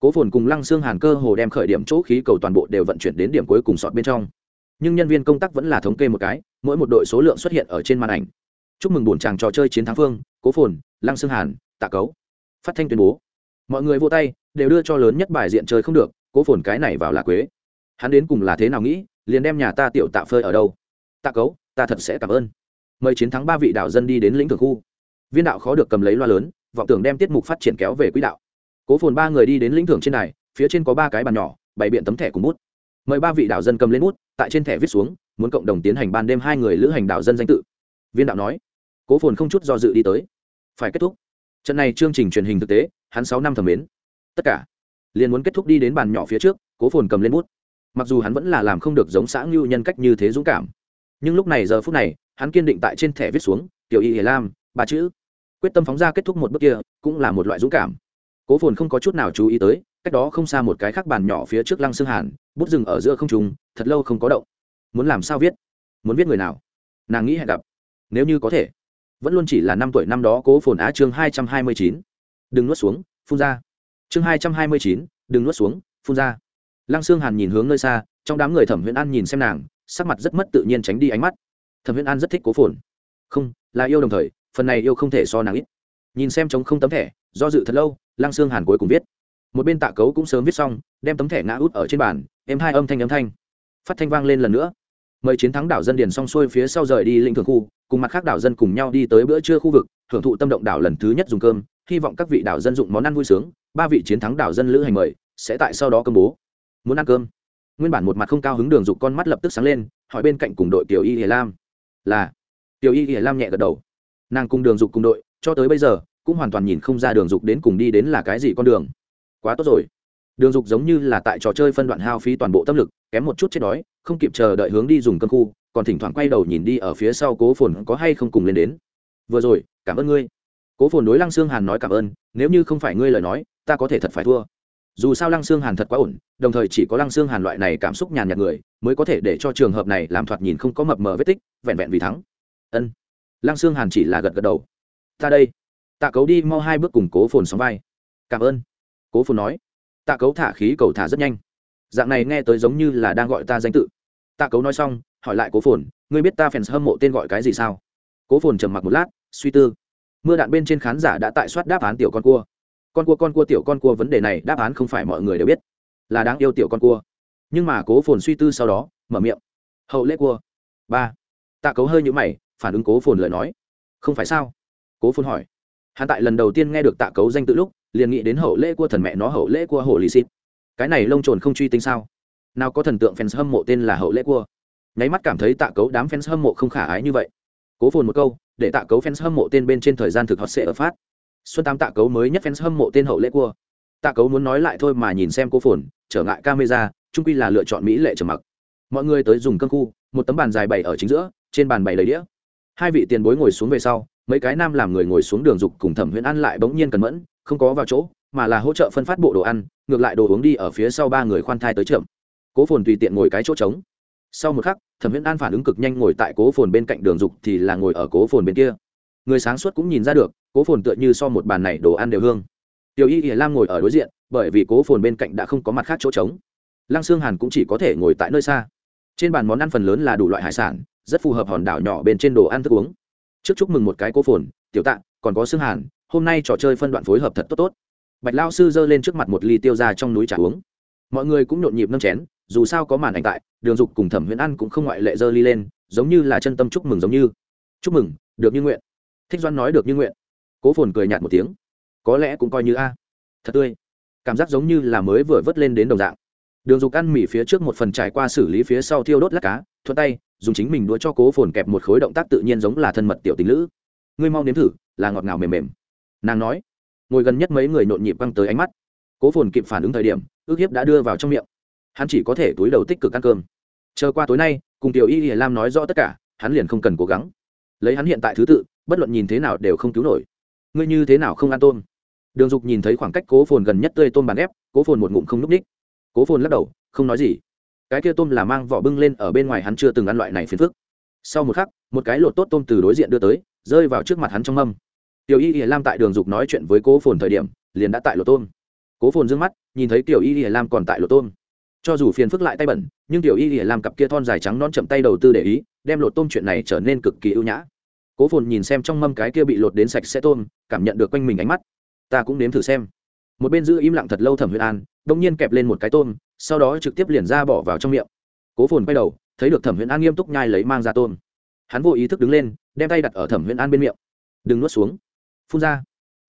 Cố phồn cùng lăng xương hàn cơ hồ đem khởi điểm chỗ khí cầu toàn bộ đều vận chuyển đến điểm cuối cùng sọt bên trong. Nhưng nhân viên công tác vẫn là thống kê một cái, mỗi một đội số lượng xuất hiện ở trên màn ảnh. Chúc mừng bổn chàng trò chơi chiến thắng phương, cố phồn, lăng xương hàn, tạ cấu. Phát thanh tuyên bố. Mọi người vô tay, đều đưa cho lớn nhất bài diện chơi không được, cố phồn cái này vào là quế. Hắn đến cùng là thế nào nghĩ, liền đem nhà ta tiểu tạ phơi ở đâu tạ cấu, ta thật sẽ cảm ơn. Mời chiến thắng ba vị đạo dân đi đến lĩnh thượng khu. Viên đạo khó được cầm lấy loa lớn, vọng tưởng đem tiết mục phát triển kéo về quỹ đạo. Cố phồn ba người đi đến lĩnh thưởng trên này phía trên có ba cái bàn nhỏ, bày biện tấm thẻ cùng bút. Mời ba vị đạo dân cầm lên bút, tại trên thẻ viết xuống, muốn cộng đồng tiến hành ban đêm hai người lữ hành đạo dân danh tự. Viên đạo nói. Cố phồn không chút do dự đi tới. Phải kết thúc. Trận này chương trình truyền hình thực tế, hắn sáu năm thẩm mến. Tất cả liền muốn kết thúc đi đến bàn nhỏ phía trước, cố phồn cầm lên bút. Mặc dù hắn vẫn là làm không được giống xã ngưu nhân cách như thế dũng cảm nhưng lúc này giờ phút này, hắn kiên định tại trên thẻ viết xuống tiểu y hiền lam, ba chữ. Quyết tâm phóng ra kết thúc một bước kia, cũng là một loại dũng cảm. Cố phồn không có chút nào chú ý tới, cách đó không xa một cái khác bàn nhỏ phía trước lăng xương hàn, bút rừng ở giữa không trùng thật lâu không có động. Muốn làm sao viết? Muốn viết người nào? Nàng nghĩ hẹn gặp. Nếu như có thể, vẫn luôn chỉ là năm tuổi năm đó cố phồn á chương hai trăm hai mươi chín. Đừng nuốt xuống, phun ra. Chương hai trăm hai mươi chín, đừng nuốt xuống, phun ra. Lăng xương hàn nhìn hướng nơi xa, trong đám người thẩm huyễn an nhìn xem nàng sắc mặt rất mất tự nhiên tránh đi ánh mắt. Thẩm huyễn an rất thích cố phồn. Không, là yêu đồng thời, phần này yêu không thể so nàng ít. Nhìn xem chống không tấm thẻ, do dự thật lâu, lăng xương hàn cuối cùng viết. Một bên tạ cấu cũng sớm viết xong, đem tấm thẻ ngã út ở trên bàn em hai âm thanh âm thanh. Phát thanh vang lên lần nữa. Mời chiến thắng đảo dân điền xong xuôi phía sau rời đi lĩnh thường khu, cùng mặt khác đảo dân cùng nhau đi tới bữa trưa khu vực hưởng thụ tâm động đảo lần thứ nhất dùng cơm, hy vọng các vị đảo dân dụng món ăn vui sướng, ba vị chiến thắng đảo dân lữ hành mời, sẽ tại sau đó công bố. Muốn ăn cơm? Nguyên bản một mặt không cao hứng đường dục con mắt lập tức sáng lên, hỏi bên cạnh cùng đội tiểu y hiền lam, là? Tiểu y hiền lam nhẹ gật đầu. Nàng cùng đường dục cùng đội, cho tới bây giờ, cũng hoàn toàn nhìn không ra đường dục đến cùng đi đến là cái gì con đường. Quá tốt rồi. Đường dục giống như là tại trò chơi phân đoạn hao phí toàn bộ tâm lực, kém một chút chết đói, không kịp chờ đợi hướng đi dùng cân khu, còn thỉnh thoảng quay đầu nhìn đi ở phía sau cố phồn có hay không cùng lên đến. Vừa rồi, cảm ơn ngươi. Cố phồn đối lăng xương hàn nói cảm ơn, nếu như không phải ngươi lời nói, ta có thể thật phải thua dù sao lăng xương hàn thật quá ổn, đồng thời chỉ có lăng xương hàn loại này cảm xúc nhàn nhạt người mới có thể để cho trường hợp này làm thoạt nhìn không có mập mờ vết tích, vẹn vẹn vì thắng. Ân. Lăng xương hàn chỉ là gật gật đầu. Ta đây. Tạ cấu đi mau hai bước cùng cố phồn sóng vai. Cảm ơn. Cố phồn nói. Tạ cấu thả khí cầu thả rất nhanh. Dạng này nghe tới giống như là đang gọi ta danh tự. Tạ cấu nói xong, hỏi lại cố phồn, ngươi biết ta fans hâm mộ tên gọi cái gì sao? Cố phồn trầm mặc một lát, suy tư. Mưa đạn bên trên khán giả đã tại soát đáp án tiểu con cua con cua con cua tiểu con cua vấn đề này đáp án không phải mọi người đều biết, là đáng yêu tiểu con cua. Nhưng mà cố phồn suy tư sau đó, mở miệng. Hậu lễ cua. Ba. Tạ cấu hơi nhũ mày, phản ứng cố phồn lời nói. Không phải sao? Cố phồn hỏi. Hắn tại lần đầu tiên nghe được tạ cấu danh tự lúc, liền nghĩ đến hậu lễ cua thần mẹ nó hậu lễ cua hồ lì xịt. Cái này lông trồn không truy tinh sao? Nào có thần tượng fans hâm mộ tên là hậu lễ cua. Nháy mắt cảm thấy tạ cấu đám fans hâm mộ không khả ái như vậy. Cố phồn một câu, để tạ cấu fans hâm mộ tên bên trên thời gian thực họ sẽ ở phát xuân tám tạ cấu mới nhất fans hâm mộ tên hậu lễ cua. Tạ cấu muốn nói lại thôi mà nhìn xem cố phồn, trở ngại camera trung quy là lựa chọn mỹ lệ trầm mặc. Mọi người tới dùng cân khu, một tấm bàn dài bày ở chính giữa, trên bàn bày lấy đĩa. Hai vị tiền bối ngồi xuống về sau, mấy cái nam làm người ngồi xuống đường dục cùng thẩm huyễn ăn lại bỗng nhiên cần mẫn, không có vào chỗ, mà là hỗ trợ phân phát bộ đồ ăn, ngược lại đồ uống đi ở phía sau ba người khoan thai tới trượm cố phồn tùy tiện ngồi cái chỗ trống. Sau một khắc, thẩm huyễn an phản ứng cực nhanh ngồi tại cố phồn bên cạnh đường dục thì là ngồi ở cố phồn bên kia. Người sáng suốt cũng nhìn ra được cố phồn tựa như so một bàn này đồ ăn đều hương. Tiểu y ỉa lam ngồi ở đối diện, bởi vì cố phồn bên cạnh đã không có mặt khác chỗ trống. Lăng Sương hàn cũng chỉ có thể ngồi tại nơi xa. Trên bàn món ăn phần lớn là đủ loại hải sản, rất phù hợp hòn đảo nhỏ bên trên đồ ăn thức uống. Trước chúc mừng một cái cố phồn, tiểu tạ, còn có Sương hàn, hôm nay trò chơi phân đoạn phối hợp thật tốt tốt. Bạch lao sư giơ lên trước mặt một ly tiêu ra trong núi trà uống. Mọi người cũng nhộn nhịp nâng chén, dù sao có màn ảnh tại, đường dục cùng thẩm huyễn ăn cũng không ngoại lệ giơ ly lên, giống như là chân tâm chúc mừng giống như. Chúc mừng, được như nguyện. Thích doan nói được như nguyện cố phồn cười nhạt một tiếng. Có lẽ cũng coi như a. Thật tươi. Cảm giác giống như là mới vừa vớt lên đến đồng dạng. Đường dục ăn mì phía trước một phần trải qua xử lý phía sau thiêu đốt lát cá, thuận tay, dùng chính mình đũa cho cố phồn kẹp một khối động tác tự nhiên giống là thân mật tiểu tình lữ. Ngươi mau nếm thử, là ngọt ngào mềm mềm. Nàng nói. Ngồi gần nhất mấy người nhộn nhịp băng tới ánh mắt. Cố phồn kịp phản ứng thời điểm, ước hiếp đã đưa vào trong miệng. Hắn chỉ có thể túi đầu tích cực ăn cơm. Chờ qua tối nay, cùng tiểu y hiền lam nói rõ tất cả, hắn liền không cần cố gắng. Lấy hắn hiện tại thứ tự, bất luận nhìn thế nào đều không cứu nổi ngươi như thế nào không ăn tôm? Đường dục nhìn thấy khoảng cách cố phồn gần nhất tươi tôm bàn ép, cố phồn một ngụm không núp ních. Cố phồn lắc đầu, không nói gì. Cái kia tôm là mang vỏ bưng lên ở bên ngoài hắn chưa từng ăn loại này phiền phức. Sau một khắc, một cái lột tốt tôm từ đối diện đưa tới, rơi vào trước mặt hắn trong mâm. Tiểu y hiền lam tại đường dục nói chuyện với cố phồn thời điểm, liền đã tại lột tôm. Cố phồn d ư ơ n g mắt, nhìn thấy tiểu y hiền lam còn tại lột tôm. Cho dù phiền phức lại tay bẩn, nhưng tiểu y hiền lam cặp kia thon dài trắng non chậm tay đầu tư để ý, đem lột tôm chuyện này trở nên cực kỳ ưu nhã cố phồn nhìn xem trong mâm cái kia bị lột đến sạch sẽ tôm, cảm nhận được quanh mình ánh mắt. Ta cũng nếm thử xem. Một bên giữ im lặng thật lâu thẩm huyền an, đông nhiên kẹp lên một cái tôm, sau đó trực tiếp liền ra bỏ vào trong miệng. Cố phồn quay đầu, thấy được thẩm huyền an nghiêm túc nhai lấy mang ra tôm. Hắn vô ý thức đứng lên, đem tay đặt ở thẩm huyền an bên miệng. Đừng nuốt xuống. Phun ra.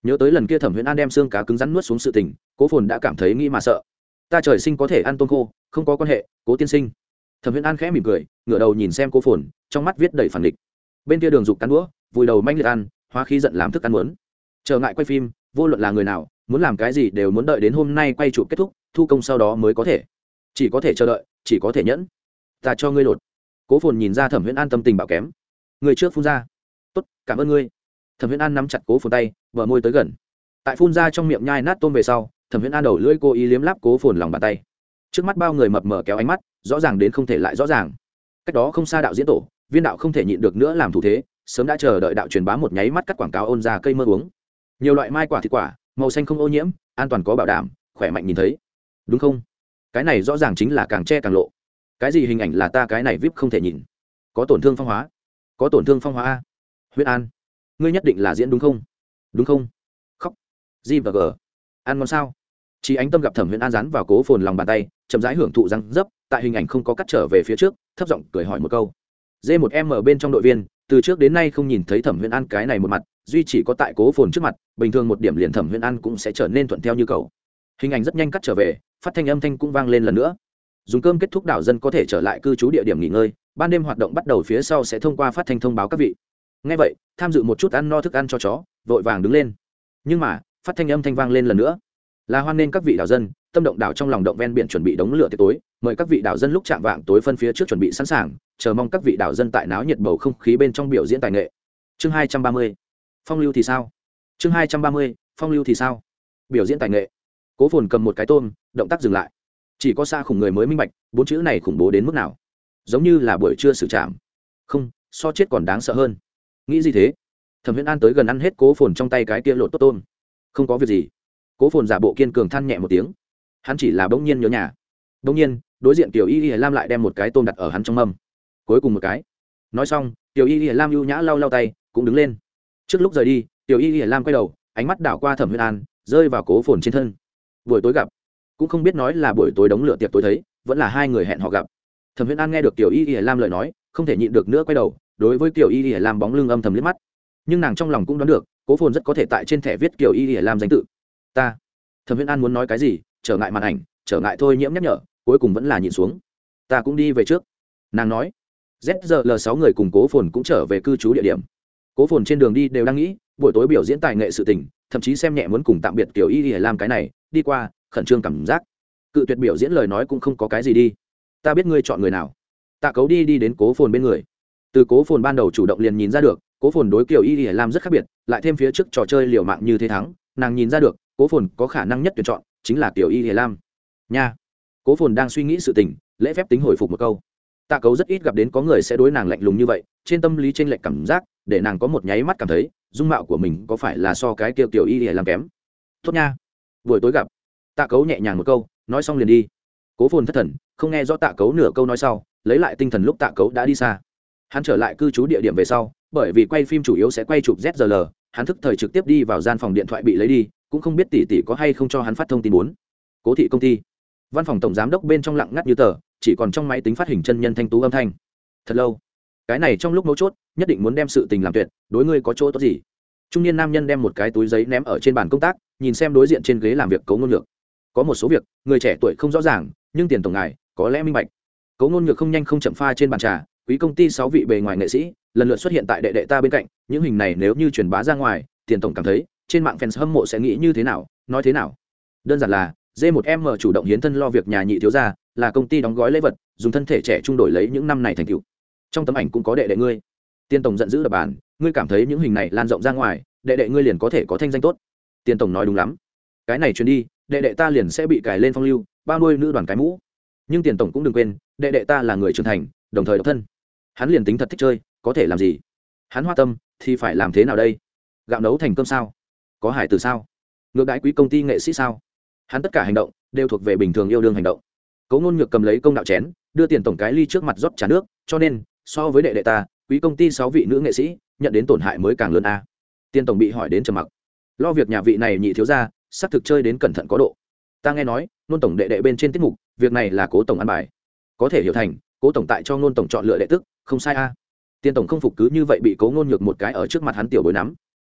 Nhớ tới lần kia thẩm huyền an đem xương cá cứng rắn nuốt xuống sự tình, cố phồn đã cảm thấy nghĩ mà sợ. Ta trời sinh có thể ăn tôm khô, không có quan hệ, cố tiên sinh. Thẩm huyền an khẽ mỉm cười, ngửa đầu nhìn xem cố phồn, trong mắt viết đầy phản địch bên kia đường dục cắn đũa, vùi đầu manh liệt ăn hoa khí giận làm thức ăn muốn. Trở ngại quay phim, vô luận là người nào, muốn làm cái gì đều muốn đợi đến hôm nay quay chụp kết thúc, thu công sau đó mới có thể. Chỉ có thể chờ đợi, chỉ có thể nhẫn. Ta cho ngươi lột. Cố phồn nhìn ra thẩm huyễn an tâm tình bảo kém. Người trước phun ra. Tốt, cảm ơn ngươi. Thẩm huyễn an nắm chặt cố phồn tay vợ môi tới gần. Tại phun ra trong miệng nhai nát tôm về sau, thẩm huyễn an đầu lưỡi cô ý liếm láp cố phồn lòng bàn tay. Trước mắt bao người mập mờ kéo ánh mắt, rõ ràng đến không thể lại rõ ràng. Cách đó không xa đạo diễn tổ viên đạo không thể nhịn được nữa làm thủ thế, sớm đã chờ đợi đạo truyền bá một nháy mắt cắt quảng cáo ôn ra cây mơ uống. Nhiều loại mai quả thịt quả, màu xanh không ô nhiễm, an toàn có bảo đảm, khỏe mạnh nhìn thấy. Đúng không? Cái này rõ ràng chính là càng che càng lộ. Cái gì hình ảnh là ta cái này vip không thể nhìn có tổn thương phong hóa. Có tổn thương phong hóa a. Huyết an, ngươi nhất định là diễn đúng không? Đúng không? Khóc. G và g. Ăn ngon sao? Chị ánh tâm gặp thẩm huyễn an rán vào cố phồn lòng bàn tay, chậm rãi hưởng thụ răng dấp, tại hình ảnh không có cắt trở về phía trước, thấp giọng cười hỏi một câu d một em ở bên trong đội viên, từ trước đến nay không nhìn thấy thẩm huyễn an cái này một mặt, duy chỉ có tại cố phồn trước mặt, bình thường một điểm liền thẩm huyễn an cũng sẽ trở nên thuận theo như cầu hình ảnh rất nhanh cắt trở về, phát thanh âm thanh cũng vang lên lần nữa. Dùng cơm kết thúc đảo dân có thể trở lại cư trú địa điểm nghỉ ngơi, ban đêm hoạt động bắt đầu phía sau sẽ thông qua phát thanh thông báo các vị. Ngay vậy, tham dự một chút ăn no thức ăn cho chó, vội vàng đứng lên. Nhưng mà, phát thanh âm thanh vang lên lần nữa là hoan nên các vị đảo dân, tâm động đảo trong lòng động ven biển chuẩn bị đống lửa tiệc tối, mời các vị đảo dân lúc chạm vạng tối phân phía trước chuẩn bị sẵn sàng, chờ mong các vị đảo dân tại náo nhiệt bầu không khí bên trong biểu diễn tài nghệ. Chương hai trăm ba mươi, phong lưu thì sao? Chương hai trăm ba mươi, phong lưu thì sao? Biểu diễn tài nghệ. Cố phồn cầm một cái tôm, động tác dừng lại. Chỉ có xa khủng người mới minh bạch, bốn chữ này khủng bố đến mức nào. Giống như là buổi trưa xử trảm không, so chết còn đáng sợ hơn. Nghĩ gì thế? Thẩm viễn an tới gần ăn hết cố phồn trong tay cái kia lột tốt tôm. Không có việc gì cố phồn giả bộ kiên cường than nhẹ một tiếng. Hắn chỉ là bỗng nhiên nhớ nhà. Bỗng nhiên, đối diện tiểu y y lam lại đem một cái tôm đặt ở hắn trong mâm. Cuối cùng một cái. Nói xong, tiểu y y lam ưu nhã lau lau tay, cũng đứng lên. Trước lúc rời đi, tiểu y y lam quay đầu, ánh mắt đảo qua thẩm huyên an, rơi vào cố phồn trên thân. Buổi tối gặp. Cũng không biết nói là buổi tối đóng lửa tiệc tối thấy, vẫn là hai người hẹn họ gặp. Thẩm huyên an nghe được tiểu y y lam lời nói, không thể nhịn được nữa quay đầu, đối với tiểu y y lam bóng lưng âm thầm liếc mắt. Nhưng nàng trong lòng cũng đoán được, cố phồn rất có thể tại trên thẻ viết kiểu y y lam danh tự ta. Thẩm viễn an muốn nói cái gì, trở ngại màn ảnh, trở ngại thôi nhiễm nhắc nhở, cuối cùng vẫn là nhìn xuống. Ta cũng đi về trước. Nàng nói. Zl sáu người cùng cố phồn cũng trở về cư trú địa điểm. Cố phồn trên đường đi đều đang nghĩ, buổi tối biểu diễn tài nghệ sự tình, thậm chí xem nhẹ muốn cùng tạm biệt kiểu y y làm cái này, đi qua, khẩn trương cảm giác. Cự tuyệt biểu diễn lời nói cũng không có cái gì đi. Ta biết ngươi chọn người nào. Tạ cấu đi đi đến cố phồn bên người. Từ cố phồn ban đầu chủ động liền nhìn ra được, cố phồn đối kiểu y y làm rất khác biệt, lại thêm phía trước trò chơi liều mạng như thế thắng, nàng nhìn ra được cố phồn có khả năng nhất tuyển chọn chính là tiểu y hề lam. Nha. Cố phồn đang suy nghĩ sự tình, lễ phép tính hồi phục một câu. Tạ cấu rất ít gặp đến có người sẽ đối nàng lạnh lùng như vậy, trên tâm lý t r ê n lệch cảm giác, để nàng có một nháy mắt cảm thấy, dung mạo của mình có phải là so cái tiêu tiểu y hề làm kém. Tốt nha. Buổi tối gặp. Tạ cấu nhẹ nhàng một câu, nói xong liền đi. Cố phồn thất thần, không nghe rõ tạ cấu nửa câu nói sau, lấy lại tinh thần lúc tạ cấu đã đi xa. Hắn trở lại cư trú địa điểm về sau, bởi vì quay phim chủ yếu sẽ quay chụp zl hắn thức thời trực tiếp đi vào gian phòng điện thoại bị lấy đi cũng không biết tỷ tỷ có hay không cho hắn phát thông tin bốn cố thị công ty. Văn phòng tổng giám đốc bên trong lặng ngắt như tờ, chỉ còn trong máy tính phát hình chân nhân thanh tú âm thanh. Thật lâu. Cái này trong lúc mấu chốt, nhất định muốn đem sự tình làm tuyệt, đối ngươi có chỗ tốt gì? Trung niên nam nhân đem một cái túi giấy ném ở trên bàn công tác, nhìn xem đối diện trên ghế làm việc cấu ngôn ngược có một số việc, người trẻ tuổi không rõ ràng, nhưng tiền tổng ngài, có lẽ minh bạch. Cấu ngôn ngược không nhanh không chậm pha trên bàn trà, quý công ty sáu vị bề ngoài nghệ sĩ, lần lượt xuất hiện tại đệ đệ ta bên cạnh, những hình này nếu như truyền bá ra ngoài, tiền tổng cảm thấy trên mạng fans hâm mộ sẽ nghĩ như thế nào, nói thế nào? Đơn giản là d 1 m chủ động hiến thân lo việc nhà nhị thiếu gia, là công ty đóng gói lễ vật, dùng thân thể trẻ trung đổi lấy những năm này thành tựu. Trong tấm ảnh cũng có đệ đệ ngươi. Tiên tổng giận dữ đập bàn, ngươi cảm thấy những hình này lan rộng ra ngoài, đệ đệ ngươi liền có thể có thanh danh tốt. Tiên tổng nói đúng lắm. Cái này truyền đi, đệ đệ ta liền sẽ bị cài lên phong lưu bao nuôi nữ đoàn cái mũ. Nhưng tiền tổng cũng đừng quên, đệ đệ ta là người trưởng thành, đồng thời độc thân. Hắn liền tính thật thích chơi, có thể làm gì? Hắn hoa tâm, thì phải làm thế nào đây? Gạo nấu thành cơm sao? Có hải từ sao? Ngược đãi quý công ty nghệ sĩ sao? Hắn tất cả hành động đều thuộc về bình thường yêu đương hành động. Cấu ngôn nhược cầm lấy công đạo chén, đưa tiền tổng cái ly trước mặt rót trà nước, cho nên, so với đệ đệ ta, quý công ty sáu vị nữ nghệ sĩ nhận đến tổn hại mới càng lớn a. Tiền tổng bị hỏi đến trầm mặc. Lo việc nhà vị này nhị thiếu ra xác thực chơi đến cẩn thận có độ. Ta nghe nói nôn tổng đệ đệ bên trên tiết mục, việc này là cố tổng ăn bài. Có thể hiểu thành, cố tổng tại cho Nôn tổng chọn lựa đệ tức, không sai a. Tiền tổng không phục cứ như vậy bị cố ngôn nhược một cái ở trước mặt hắn tiểu bối nắm.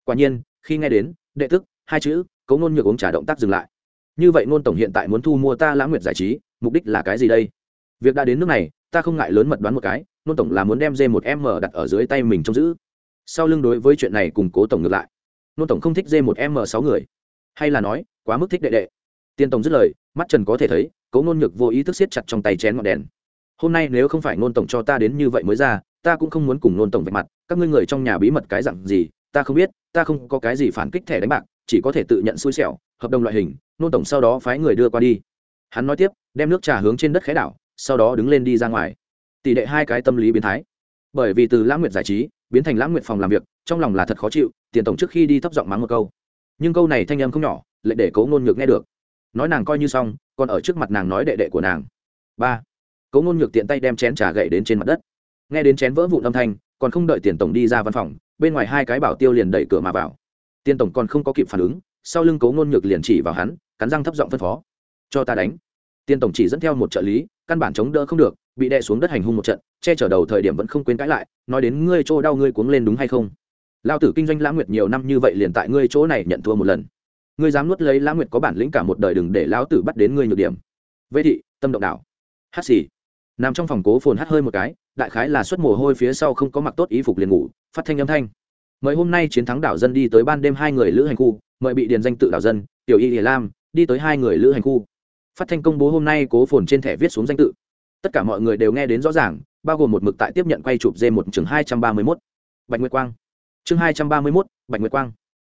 Quả nhiên, khi nghe đến đệ tức, hai chữ cố ngôn nhược uống trà động tác dừng lại. Như vậy ngôn tổng hiện tại muốn thu mua ta lãng nguyệt giải trí, mục đích là cái gì đây? Việc đã đến nước này, ta không ngại lớn mật đoán một cái, ngôn tổng là muốn đem dê một m đặt ở dưới tay mình trông giữ. Sau lưng đối với chuyện này cùng cố tổng ngược lại. Ngôn tổng không thích dê một m sáu người. Hay là nói, quá mức thích đệ đệ. Tiên tổng dứt lời, mắt trần có thể thấy cố ngôn nhược vô ý thức siết chặt trong tay chén ngọn đèn. Hôm nay nếu không phải ngôn tổng cho ta đến như vậy mới ra, ta cũng không muốn cùng ngôn tổng vạch mặt, các ngươi người trong nhà bí mật cái dặn gì ta không biết, ta không có cái gì phản kích thẻ đánh bạc, chỉ có thể tự nhận xui xẻo, hợp đồng loại hình, nôn tổng sau đó phái người đưa qua đi. Hắn nói tiếp, đem nước trà hướng trên đất khẽ đảo, sau đó đứng lên đi ra ngoài. Tỷ đệ hai cái tâm lý biến thái. Bởi vì từ lãng nguyện giải trí, biến thành lãng nguyện phòng làm việc, trong lòng là thật khó chịu, tiền tổng trước khi đi thấp giọng mắng một câu. Nhưng câu này thanh âm không nhỏ, lại để cố ngôn nhược nghe được. Nói nàng coi như xong, còn ở trước mặt nàng nói đệ đệ của nàng. Ba. Cố ngôn nhược tiện tay đem chén trà gậy đến trên mặt đất. Nghe đến chén vỡ vụn âm thanh, còn không đợi tiền tổng đi ra văn phòng bên ngoài hai cái bảo tiêu liền đẩy cửa mà vào. Tiên tổng còn không có kịp phản ứng, sau lưng cố ngôn nhược liền chỉ vào hắn, cắn răng thấp giọng phân phó. Cho ta đánh. Tiên tổng chỉ dẫn theo một trợ lý, căn bản chống đỡ không được, bị đè xuống đất hành hung một trận, che chở đầu thời điểm vẫn không quên cãi lại, nói đến, ngươi chỗ đau ngươi cuống lên đúng hay không? Lao tử kinh doanh lãng nguyệt nhiều năm như vậy liền tại ngươi chỗ này nhận thua một lần. Ngươi dám nuốt lấy lãng nguyệt có bản lĩnh cả một đời đừng để lão tử bắt đến ngươi nhược điểm. Vây thị, tâm động đảo. Hát xì nằm trong phòng cố phồn hắt hơi một cái, đại khái là suất mồ hôi phía sau không có mặc tốt ý phục liền ngủ, phát thanh âm thanh. Mời hôm nay chiến thắng đảo dân đi tới ban đêm hai người lữ hành khu, mời bị điền danh tự đảo dân, tiểu y hiền lam, đi tới hai người lữ hành khu. Phát thanh công bố hôm nay cố phồn trên thẻ viết xuống danh tự. Tất cả mọi người đều nghe đến rõ ràng, bao gồm một mực tại tiếp nhận quay chụp dê một chừng hai trăm ba mươi mốt, bạch nguyệt quang. Chương hai trăm ba mươi mốt, bạch nguyệt quang.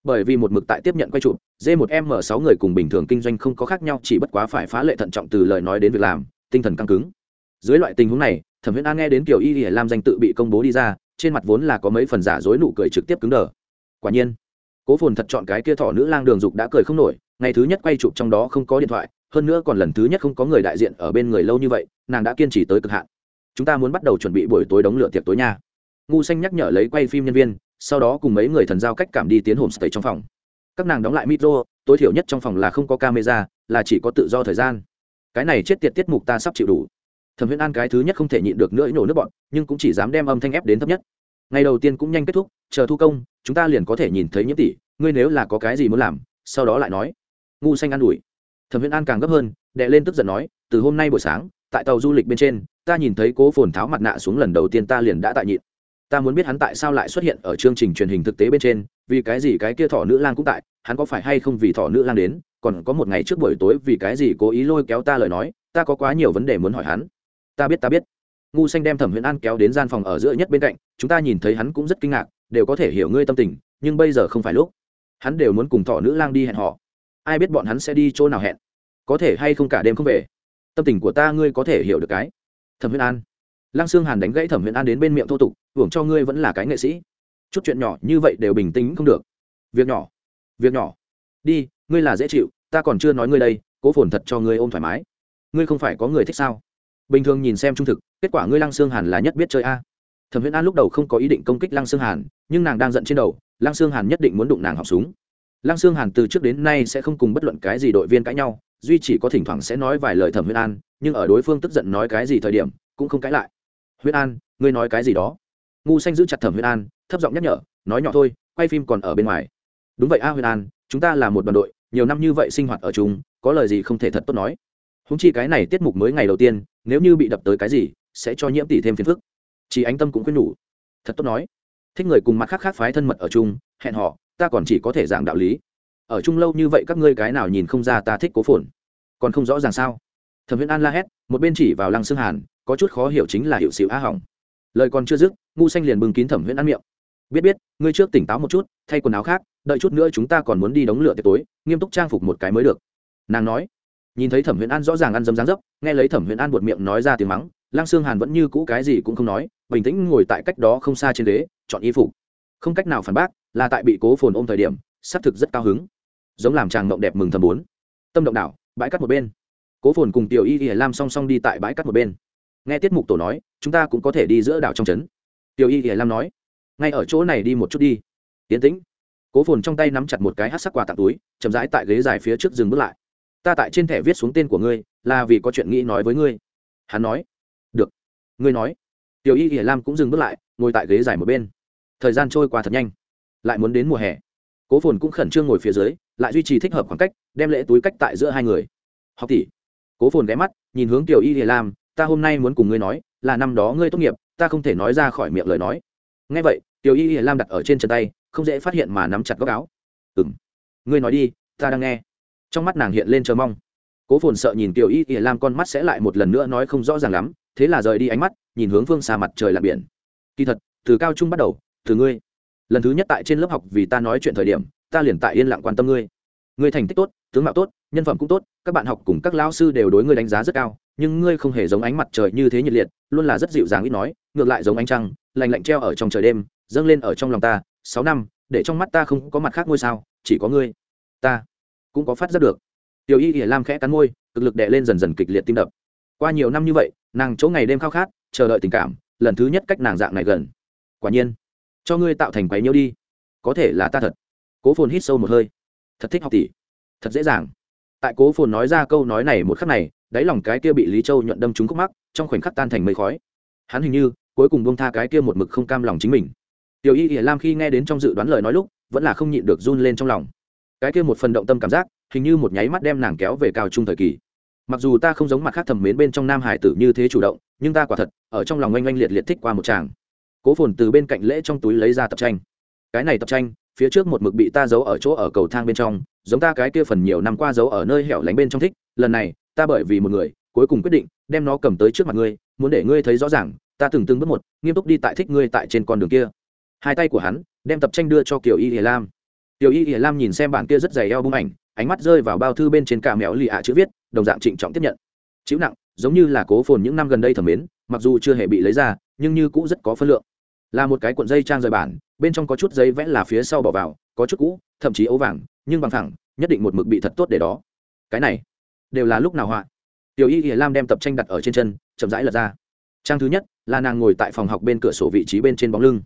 Bởi vì một mực tại tiếp nhận quay chụp dê một m sáu người cùng bình thường kinh doanh không có khác nhau, chỉ bất quá phải phá lệ thận trọng từ lời nói đến việc làm, tinh thần căng cứng dưới loại tình huống này, thẩm viễn an nghe đến kiểu y y lam danh tự bị công bố đi ra, trên mặt vốn là có mấy phần giả dối nụ cười trực tiếp cứng đờ. Quả nhiên, cố phồn thật chọn cái kia thỏ nữ lang đường dục đã cười không nổi, ngày thứ nhất quay chụp trong đó không có điện thoại, hơn nữa còn lần thứ nhất không có người đại diện ở bên người lâu như vậy, nàng đã kiên trì tới cực hạn. Chúng ta muốn bắt đầu chuẩn bị buổi tối đóng lửa tiệc tối nha. Ngu xanh nhắc nhở lấy quay phim nhân viên, sau đó cùng mấy người thần giao cách cảm đi tiến homestay trong phòng. Các nàng đóng lại micro, tối thiểu nhất trong phòng là không có camera, là chỉ có tự do thời gian. Cái này chết tiệt tiết mục ta sắp chịu đủ thẩm Huyễn an cái thứ nhất không thể nhịn được nữa nổ nước bọn, nhưng cũng chỉ dám đem âm thanh ép đến thấp nhất. Ngày đầu tiên cũng nhanh kết thúc, chờ thu công, chúng ta liền có thể nhìn thấy nhiễm tỷ, ngươi nếu là có cái gì muốn làm, sau đó lại nói. Ngu xanh an ủi. Thẩm Huyễn an càng gấp hơn đệ lên tức giận nói, từ hôm nay buổi sáng, tại tàu du lịch bên trên, ta nhìn thấy cố phồn tháo mặt nạ xuống lần đầu tiên ta liền đã tại nhịn. Ta muốn biết hắn tại sao lại xuất hiện ở chương trình truyền hình thực tế bên trên, vì cái gì cái kia thỏ nữ lang cũng tại, hắn có phải hay không vì thỏ nữ lang đến, còn có một ngày trước buổi tối vì cái gì cố ý lôi kéo ta lời nói, ta có quá nhiều vấn đề muốn hỏi hắn ta biết ta biết. Ngu xanh đem thẩm huyền an kéo đến gian phòng ở giữa nhất bên cạnh, chúng ta nhìn thấy hắn cũng rất kinh ngạc, đều có thể hiểu ngươi tâm tình, nhưng bây giờ không phải lúc. Hắn đều muốn cùng thỏ nữ lang đi hẹn họ ai biết bọn hắn sẽ đi chỗ nào hẹn? Có thể hay không cả đêm không về? Tâm tình của ta ngươi có thể hiểu được cái. Thẩm huyền an. Lăng Sương hàn đánh gãy thẩm huyền an đến bên miệng thô tục, hưởng cho ngươi vẫn là cái nghệ sĩ. Chút chuyện nhỏ như vậy đều bình tĩnh không được. Việc nhỏ. Việc nhỏ. Đi, ngươi là dễ chịu, ta còn chưa nói ngươi đây, cố phồn thật cho ngươi ôm thoải mái. Ngươi không phải có người thích sao? Bình thường nhìn xem trung thực, kết quả ngươi lăng xương hàn là nhất biết chơi a. Thẩm huyễn an lúc đầu không có ý định công kích lăng xương hàn, nhưng nàng đang giận trên đầu, lăng xương hàn nhất định muốn đụng nàng học súng. Lăng xương hàn từ trước đến nay sẽ không cùng bất luận cái gì đội viên cãi nhau, duy chỉ có thỉnh thoảng sẽ nói vài lời thẩm huyễn an, nhưng ở đối phương tức giận nói cái gì thời điểm, cũng không cãi lại. Huyễn an, ngươi nói cái gì đó? Ngu xanh giữ chặt thẩm huyễn an, thấp giọng nhắc nhở, nói nhỏ thôi, quay phim còn ở bên ngoài. Đúng vậy a huyễn an, chúng ta là một đoàn đội, nhiều năm như vậy sinh hoạt ở chung, có lời gì không thể thật tốt nói? Húng chi cái này tiết mục mới ngày đầu tiên, nếu như bị đập tới cái gì, sẽ cho nhiễm tỷ thêm phiền phức. Chỉ ánh tâm cũng khuyên nhủ. Thật tốt nói. Thích người cùng mặt khác khác phái thân mật ở chung, hẹn họ ta còn chỉ có thể giảng đạo lý. Ở chung lâu như vậy các ngươi cái nào nhìn không ra ta thích cố phồn. Còn không rõ ràng sao? Thẩm viễn an la hét, một bên chỉ vào lăng xương hàn, có chút khó hiểu chính là hiệu xịu á hỏng. Lời còn chưa dứt, ngu xanh liền bưng kín thẩm viễn an miệng. Biết biết, ngươi trước tỉnh táo một chút, thay quần áo khác, đợi chút nữa chúng ta còn muốn đi đóng lửa tiệc tối, nghiêm túc trang phục một cái mới được. Nàng nói nhìn thấy thẩm huyền an rõ ràng ăn dấm dáng dấp nghe lấy thẩm huyền an buột miệng nói ra tiếng mắng lang sương hàn vẫn như cũ cái gì cũng không nói bình tĩnh ngồi tại cách đó không xa trên đế, chọn y phục. Không cách nào phản bác là tại bị cố phồn ôm thời điểm xác thực rất cao hứng. Giống làm chàng mộng đẹp mừng thầm bốn. Tâm động đảo bãi cắt một bên. Cố phồn cùng tiểu y y lam song song đi tại bãi cắt một bên. Nghe tiết mục tổ nói chúng ta cũng có thể đi giữa đảo trong trấn. Tiểu y y lam nói ngay ở chỗ này đi một chút đi. Tiến tĩnh. Cố phồn trong tay nắm chặt một cái hát sắc quà tặng túi chậm rãi tại ghế dài phía trước dừng bước lại ta tại trên thẻ viết xuống tên của ngươi, là vì có chuyện nghĩ nói với ngươi. Hắn nói. Được, ngươi nói. Tiểu y hiển lam cũng dừng bước lại, ngồi tại ghế dài một bên. Thời gian trôi qua thật nhanh, lại muốn đến mùa hè. Cố phồn cũng khẩn trương ngồi phía dưới, lại duy trì thích hợp khoảng cách, đem lễ túi cách tại giữa hai người. Học tỷ. Cố phồn ghé mắt, nhìn hướng tiểu y hiển lam, ta hôm nay muốn cùng ngươi nói, là năm đó ngươi tốt nghiệp, ta không thể nói ra khỏi miệng lời nói. Ngay vậy, tiểu y hiển lam đặt ở trên chân tay, không dễ phát hiện mà nắm chặt góc áo. Ừ m ngươi nói đi, ta đang nghe trong mắt nàng hiện lên chờ mong. Cố phồn sợ nhìn tiểu y ỉa lam con mắt sẽ lại một lần nữa nói không rõ ràng lắm, thế là rời đi ánh mắt, nhìn hướng phương xa mặt trời lặn biển. Kỳ thật, từ cao trung bắt đầu, từ ngươi. Lần thứ nhất tại trên lớp học vì ta nói chuyện thời điểm, ta liền tại yên lặng quan tâm ngươi. Ngươi thành tích tốt, tướng mạo tốt, nhân phẩm cũng tốt, các bạn học cùng các lao sư đều đối ngươi đánh giá rất cao, nhưng ngươi không hề giống ánh mặt trời như thế nhiệt liệt, luôn là rất dịu dàng ít nói, ngược lại giống ánh trăng lành lạnh treo ở trong trời đêm, dâng lên ở trong lòng ta, sáu năm, để trong mắt ta không có mặt khác ngôi sao, chỉ có ngươi. Ta cũng có phát giác được. Tiểu y ỉa lam khẽ cắn môi, cực lực đệ lên dần dần kịch liệt tim đập. Qua nhiều năm như vậy, nàng chỗ ngày đêm khao khát, chờ đợi tình cảm, lần thứ nhất cách nàng dạng này gần. Quả nhiên, cho ngươi tạo thành quái nhiêu đi. Có thể là ta thật. Cố phồn hít sâu một hơi. Thật thích học tỷ. Thật dễ dàng. Tại cố phồn nói ra câu nói này một khắc này, đáy lòng cái kia bị lý châu nhuận đâm trúng khúc mắc, trong khoảnh khắc tan thành mây khói. Hắn hình như, cuối cùng bông tha cái kia một mực không cam lòng chính mình. Tiểu y ỉa lam khi nghe đến trong dự đoán lời nói lúc, vẫn là không nhịn được run lên trong lòng cái kia một phần động tâm cảm giác, hình như một nháy mắt đem nàng kéo về cao trung thời kỳ. Mặc dù ta không giống mặt khác thầm mến bên trong nam hải tử như thế chủ động, nhưng ta quả thật, ở trong lòng oanh oanh liệt liệt thích qua một chàng cố phồn từ bên cạnh lễ trong túi lấy ra tập tranh. Cái này tập tranh, phía trước một mực bị ta giấu ở chỗ ở cầu thang bên trong, giống ta cái kia phần nhiều năm qua giấu ở nơi hẻo lánh bên trong thích, lần này, ta bởi vì một người, cuối cùng quyết định, đem nó cầm tới trước mặt ngươi, muốn để ngươi thấy rõ ràng, ta từng từng bước một, nghiêm túc đi tại thích ngươi tại trên con đường kia. Hai tay của hắn, đem tập tranh đưa cho kiều y hiền lam. Tiểu y ỉa lam nhìn xem bản kia rất dày eo bung ảnh, ánh mắt rơi vào bao thư bên trên cả mèo lì ạ chữ viết, đồng dạng trịnh trọng tiếp nhận. Chịu nặng, giống như là cố phồn những năm gần đây thẩm mến, mặc dù chưa hề bị lấy ra, nhưng như cũ rất có phân lượng. Là một cái cuộn dây trang rời bản, bên trong có chút giấy vẽ là phía sau bỏ vào, có chút cũ, thậm chí ấu vàng, nhưng bằng thẳng nhất định một mực bị thật tốt để đó. Cái này, đều là lúc nào họa? Tiểu y ỉa lam đem tập tranh đặt ở trên chân, chậm rãi lật ra. Trang thứ nhất, là nàng ngồi tại phòng học bên cửa sổ vị trí bên trên bóng lưng.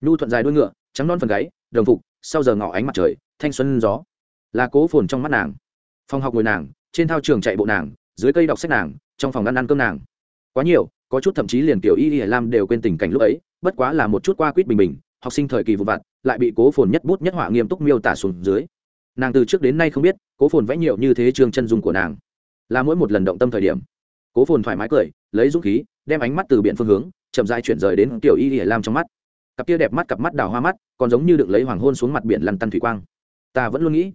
Nhu thuận dài đuôi ngựa, trắng non phần gáy, đồng phục sau giờ ngỏ ánh mặt trời, thanh xuân gió. Là cố phồn trong mắt nàng. Phòng học ngồi nàng, trên thao trường chạy bộ nàng, dưới cây đọc sách nàng, trong phòng ăn ăn cơm nàng. Quá nhiều, có chút thậm chí liền Tiểu y y lam đều quên tình cảnh lúc ấy, bất quá là một chút qua quýt bình bình, học sinh thời kỳ vụ vặt, lại bị cố phồn nhất bút nhất họa nghiêm túc miêu tả xuống dưới. Nàng từ trước đến nay không biết, cố phồn vẽ nhiều như thế trường chân dung của nàng. Là mỗi một lần động tâm thời điểm, cố phồn thoải mái cười, lấy dũng khí, đem ánh mắt từ biển phương hướng, chậm dại chuyển rời đến tiểu y y lam trong mắt cặp kia đẹp mắt cặp mắt đào hoa mắt, còn giống như được lấy hoàng hôn xuống mặt biển lăn tăn thủy quang. Ta vẫn luôn nghĩ,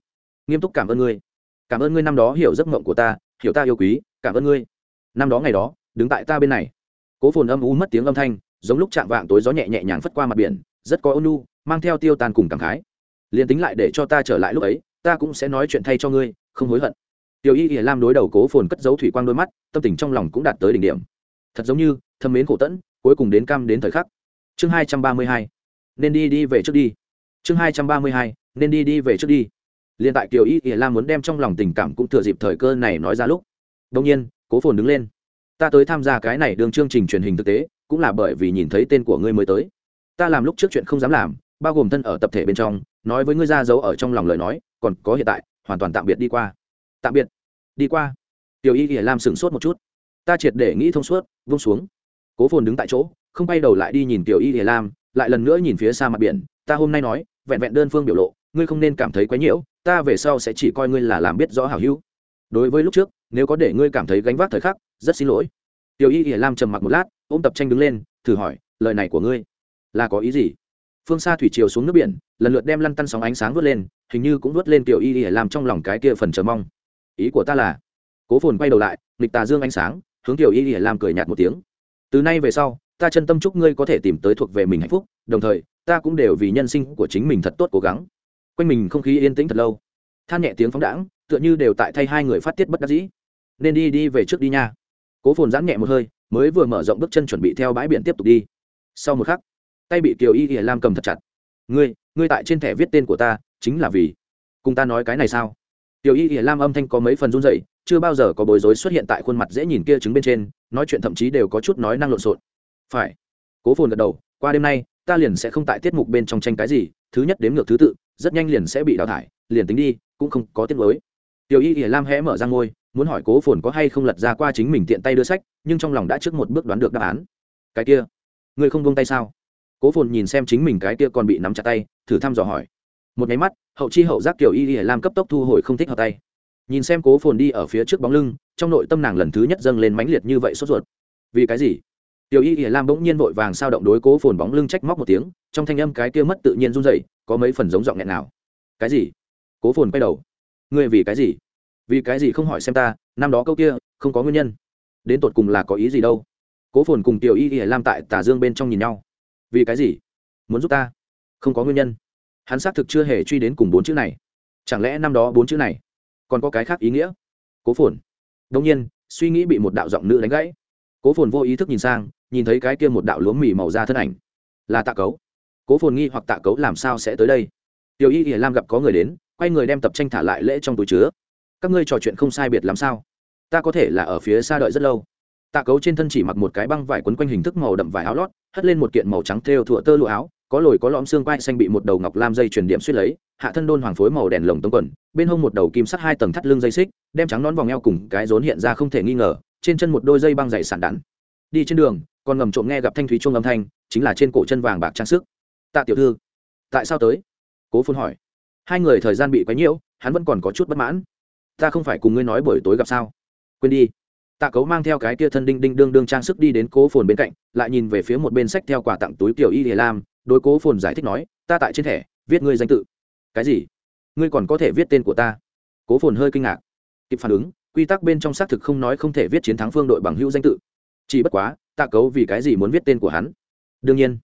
nghiêm túc cảm ơn ngươi. Cảm ơn ngươi năm đó hiểu giấc mộng của ta, hiểu ta yêu quý, cảm ơn ngươi. Năm đó ngày đó, đứng tại ta bên này. Cố phồn âm u mất tiếng âm thanh, giống lúc chạm vạng tối gió nhẹ nhẹ nhàng phất qua mặt biển, rất có ôn nu mang theo tiêu tan cùng cảm khái. Liền tính lại để cho ta trở lại lúc ấy, ta cũng sẽ nói chuyện thay cho ngươi, không hối hận. Tiểu y ỉa lam đối đầu cố phồn cất giấu thủy quang đôi mắt, tâm tình trong lòng cũng đạt tới đỉnh điểm. Thật giống như thâm mến khổ tẫn, cuối cùng đến cam đến thời khắc chương hai trăm ba mươi hai. Nên đi đi về trước đi. Chương hai trăm ba mươi hai. Nên đi đi về trước đi. Liền tại kiều y ỉa lam muốn đem trong lòng tình cảm cũng thừa dịp thời cơ này nói ra lúc. Đông nhiên, cố phồn đứng lên. Ta tới tham gia cái này đường chương trình truyền hình thực tế, cũng là bởi vì nhìn thấy tên của ngươi mới tới. Ta làm lúc trước chuyện không dám làm, bao gồm thân ở tập thể bên trong, nói với ngươi ra giấu ở trong lòng lời nói, còn có hiện tại, hoàn toàn tạm biệt đi qua. Tạm biệt. Đi qua. Tiểu y ỉa lam sửng sốt một chút. Ta triệt để nghĩ thông suốt, vung xuống. Cố phồn đứng tại chỗ không bay đầu lại đi nhìn tiểu y hề lam, lại lần nữa nhìn phía xa mặt biển. Ta hôm nay nói, vẹn vẹn đơn phương biểu lộ, ngươi không nên cảm thấy quấy nhiễu, ta về sau sẽ chỉ coi ngươi là làm biết rõ hảo hữu. Đối với lúc trước, nếu có để ngươi cảm thấy gánh vác thời khắc, rất xin lỗi. Tiểu y hề lam trầm mặc một lát, ôm tập tranh đứng lên, thử hỏi, lời này của ngươi, là có ý gì? Phương xa thủy chiều xuống nước biển, lần lượt đem lăn tăn sóng ánh sáng vớt lên, hình như cũng vớt lên tiểu y hề lam trong lòng cái kia phần chờ mong. Ý của ta là, cố phồn quay đầu lại, nghịch tà dương ánh sáng, hướng tiểu y hề lam cười nhạt một tiếng. Từ nay về sau ta chân tâm chúc ngươi có thể tìm tới thuộc về mình hạnh phúc, đồng thời, ta cũng đều vì nhân sinh của chính mình thật tốt cố gắng. Quanh mình không khí yên tĩnh thật lâu. Than nhẹ tiếng phóng đãng, tựa như đều tại thay hai người phát tiết bất đắc dĩ. Nên đi đi về trước đi nha. Cố phồn giãn nhẹ một hơi, mới vừa mở rộng bước chân chuẩn bị theo bãi biển tiếp tục đi. Sau một khắc, tay bị kiều y ỉa lam cầm thật chặt. Ngươi ngươi tại trên thẻ viết tên của ta, chính là vì cùng ta nói cái này sao? Tiểu y ỉa lam âm thanh có mấy phần run dậy chưa bao giờ có bối rối xuất hiện tại khuôn mặt dễ nhìn kia chứng bên trên, nói chuyện thậm chí đều có chút nói năng lộn xộn phải. Cố phồn gật đầu, qua đêm nay, ta liền sẽ không tại tiết mục bên trong tranh cái gì, thứ nhất đếm ngược thứ tự, rất nhanh liền sẽ bị đào thải, liền tính đi, cũng không có tiết mới tiểu y ỉa lam hé mở ra ngôi muốn hỏi cố phồn có hay không lật ra qua chính mình tiện tay đưa sách, nhưng trong lòng đã trước một bước đoán được đáp án. Cái kia, ngươi không vung tay sao? Cố phồn nhìn xem chính mình cái kia còn bị nắm chặt tay, thử thăm dò hỏi. Một nháy mắt, hậu chi hậu giác kiểu y y lam cấp tốc thu hồi không thích hợp tay. Nhìn xem cố phồn đi ở phía trước bóng lưng, trong nội tâm nàng lần thứ nhất dâng lên mãnh liệt như vậy sốt ruột. Vì cái gì? Tiểu y ỉa lam bỗng nhiên vội vàng sao động đối cố phồn bóng lưng trách móc một tiếng, trong thanh âm cái kia mất tự nhiên run dậy có mấy phần giống giọng nghẹn nào cái gì? Cố phồn quay đầu. Ngươi vì cái gì? Vì cái gì không hỏi xem ta, năm đó câu kia, không có nguyên nhân. Đến tột cùng là có ý gì đâu? Cố phồn cùng tiểu y ỉa lam tại tả dương bên trong nhìn nhau. Vì cái gì? Muốn giúp ta? Không có nguyên nhân. Hắn xác thực chưa hề truy đến cùng bốn chữ này. Chẳng lẽ năm đó bốn chữ này còn có cái khác ý nghĩa? Cố phồn. Đông nhiên, suy nghĩ bị một đạo giọng nữ đánh gãy. Cố phồn vô ý thức nhìn sang nhìn thấy cái kia một đạo lúa mì màu da thân ảnh. Là tạ cấu. Cố phồn nghi hoặc tạ cấu làm sao sẽ tới đây? Tiểu y y lam gặp có người đến, quay người đem tập tranh thả lại lễ trong túi chứa. Các ngươi trò chuyện không sai biệt làm sao? Ta có thể là ở phía xa đợi rất lâu. Tạ cấu trên thân chỉ mặc một cái băng vải quấn quanh hình thức màu đậm vải áo lót, hất lên một kiện màu trắng thêu thụa tơ lụa áo, có lồi có lõm xương quai xanh bị một đầu ngọc lam dây truyền điểm suýt lấy, hạ thân đôn hoàng phối màu đèn lồng tống quần, bên hông một đầu kim sắt hai tầng thắt lưng dây xích, đem trắng nón vòng eo cùng cái rốn hiện ra không thể nghi ngờ, trên chân một đôi dây băng dày sàn đắn đi trên đường còn ngầm trộm nghe gặp thanh thúy chuông âm thanh, chính là trên cổ chân vàng bạc trang sức. Tạ tiểu thư, tại sao tới? Cố phun hỏi. Hai người thời gian bị quấy nhiễu, hắn vẫn còn có chút bất mãn. Ta không phải cùng ngươi nói buổi tối gặp sao? Quên đi. Tạ cấu mang theo cái kia thân đinh đinh đương đương trang sức đi đến cố phồn bên cạnh, lại nhìn về phía một bên sách theo quà tặng túi tiểu y hề lam, đối cố phồn giải thích nói, ta tại trên thẻ, viết ngươi danh tự. Cái gì? Ngươi còn có thể viết tên của ta? Cố phồn hơi kinh ngạc. Kịp phản ứng, quy tắc bên trong xác thực không nói không thể viết chiến thắng phương đội bằng hữu danh tự. Chỉ bất quá tạ cấu vì cái gì muốn viết tên của hắn? Đương nhiên.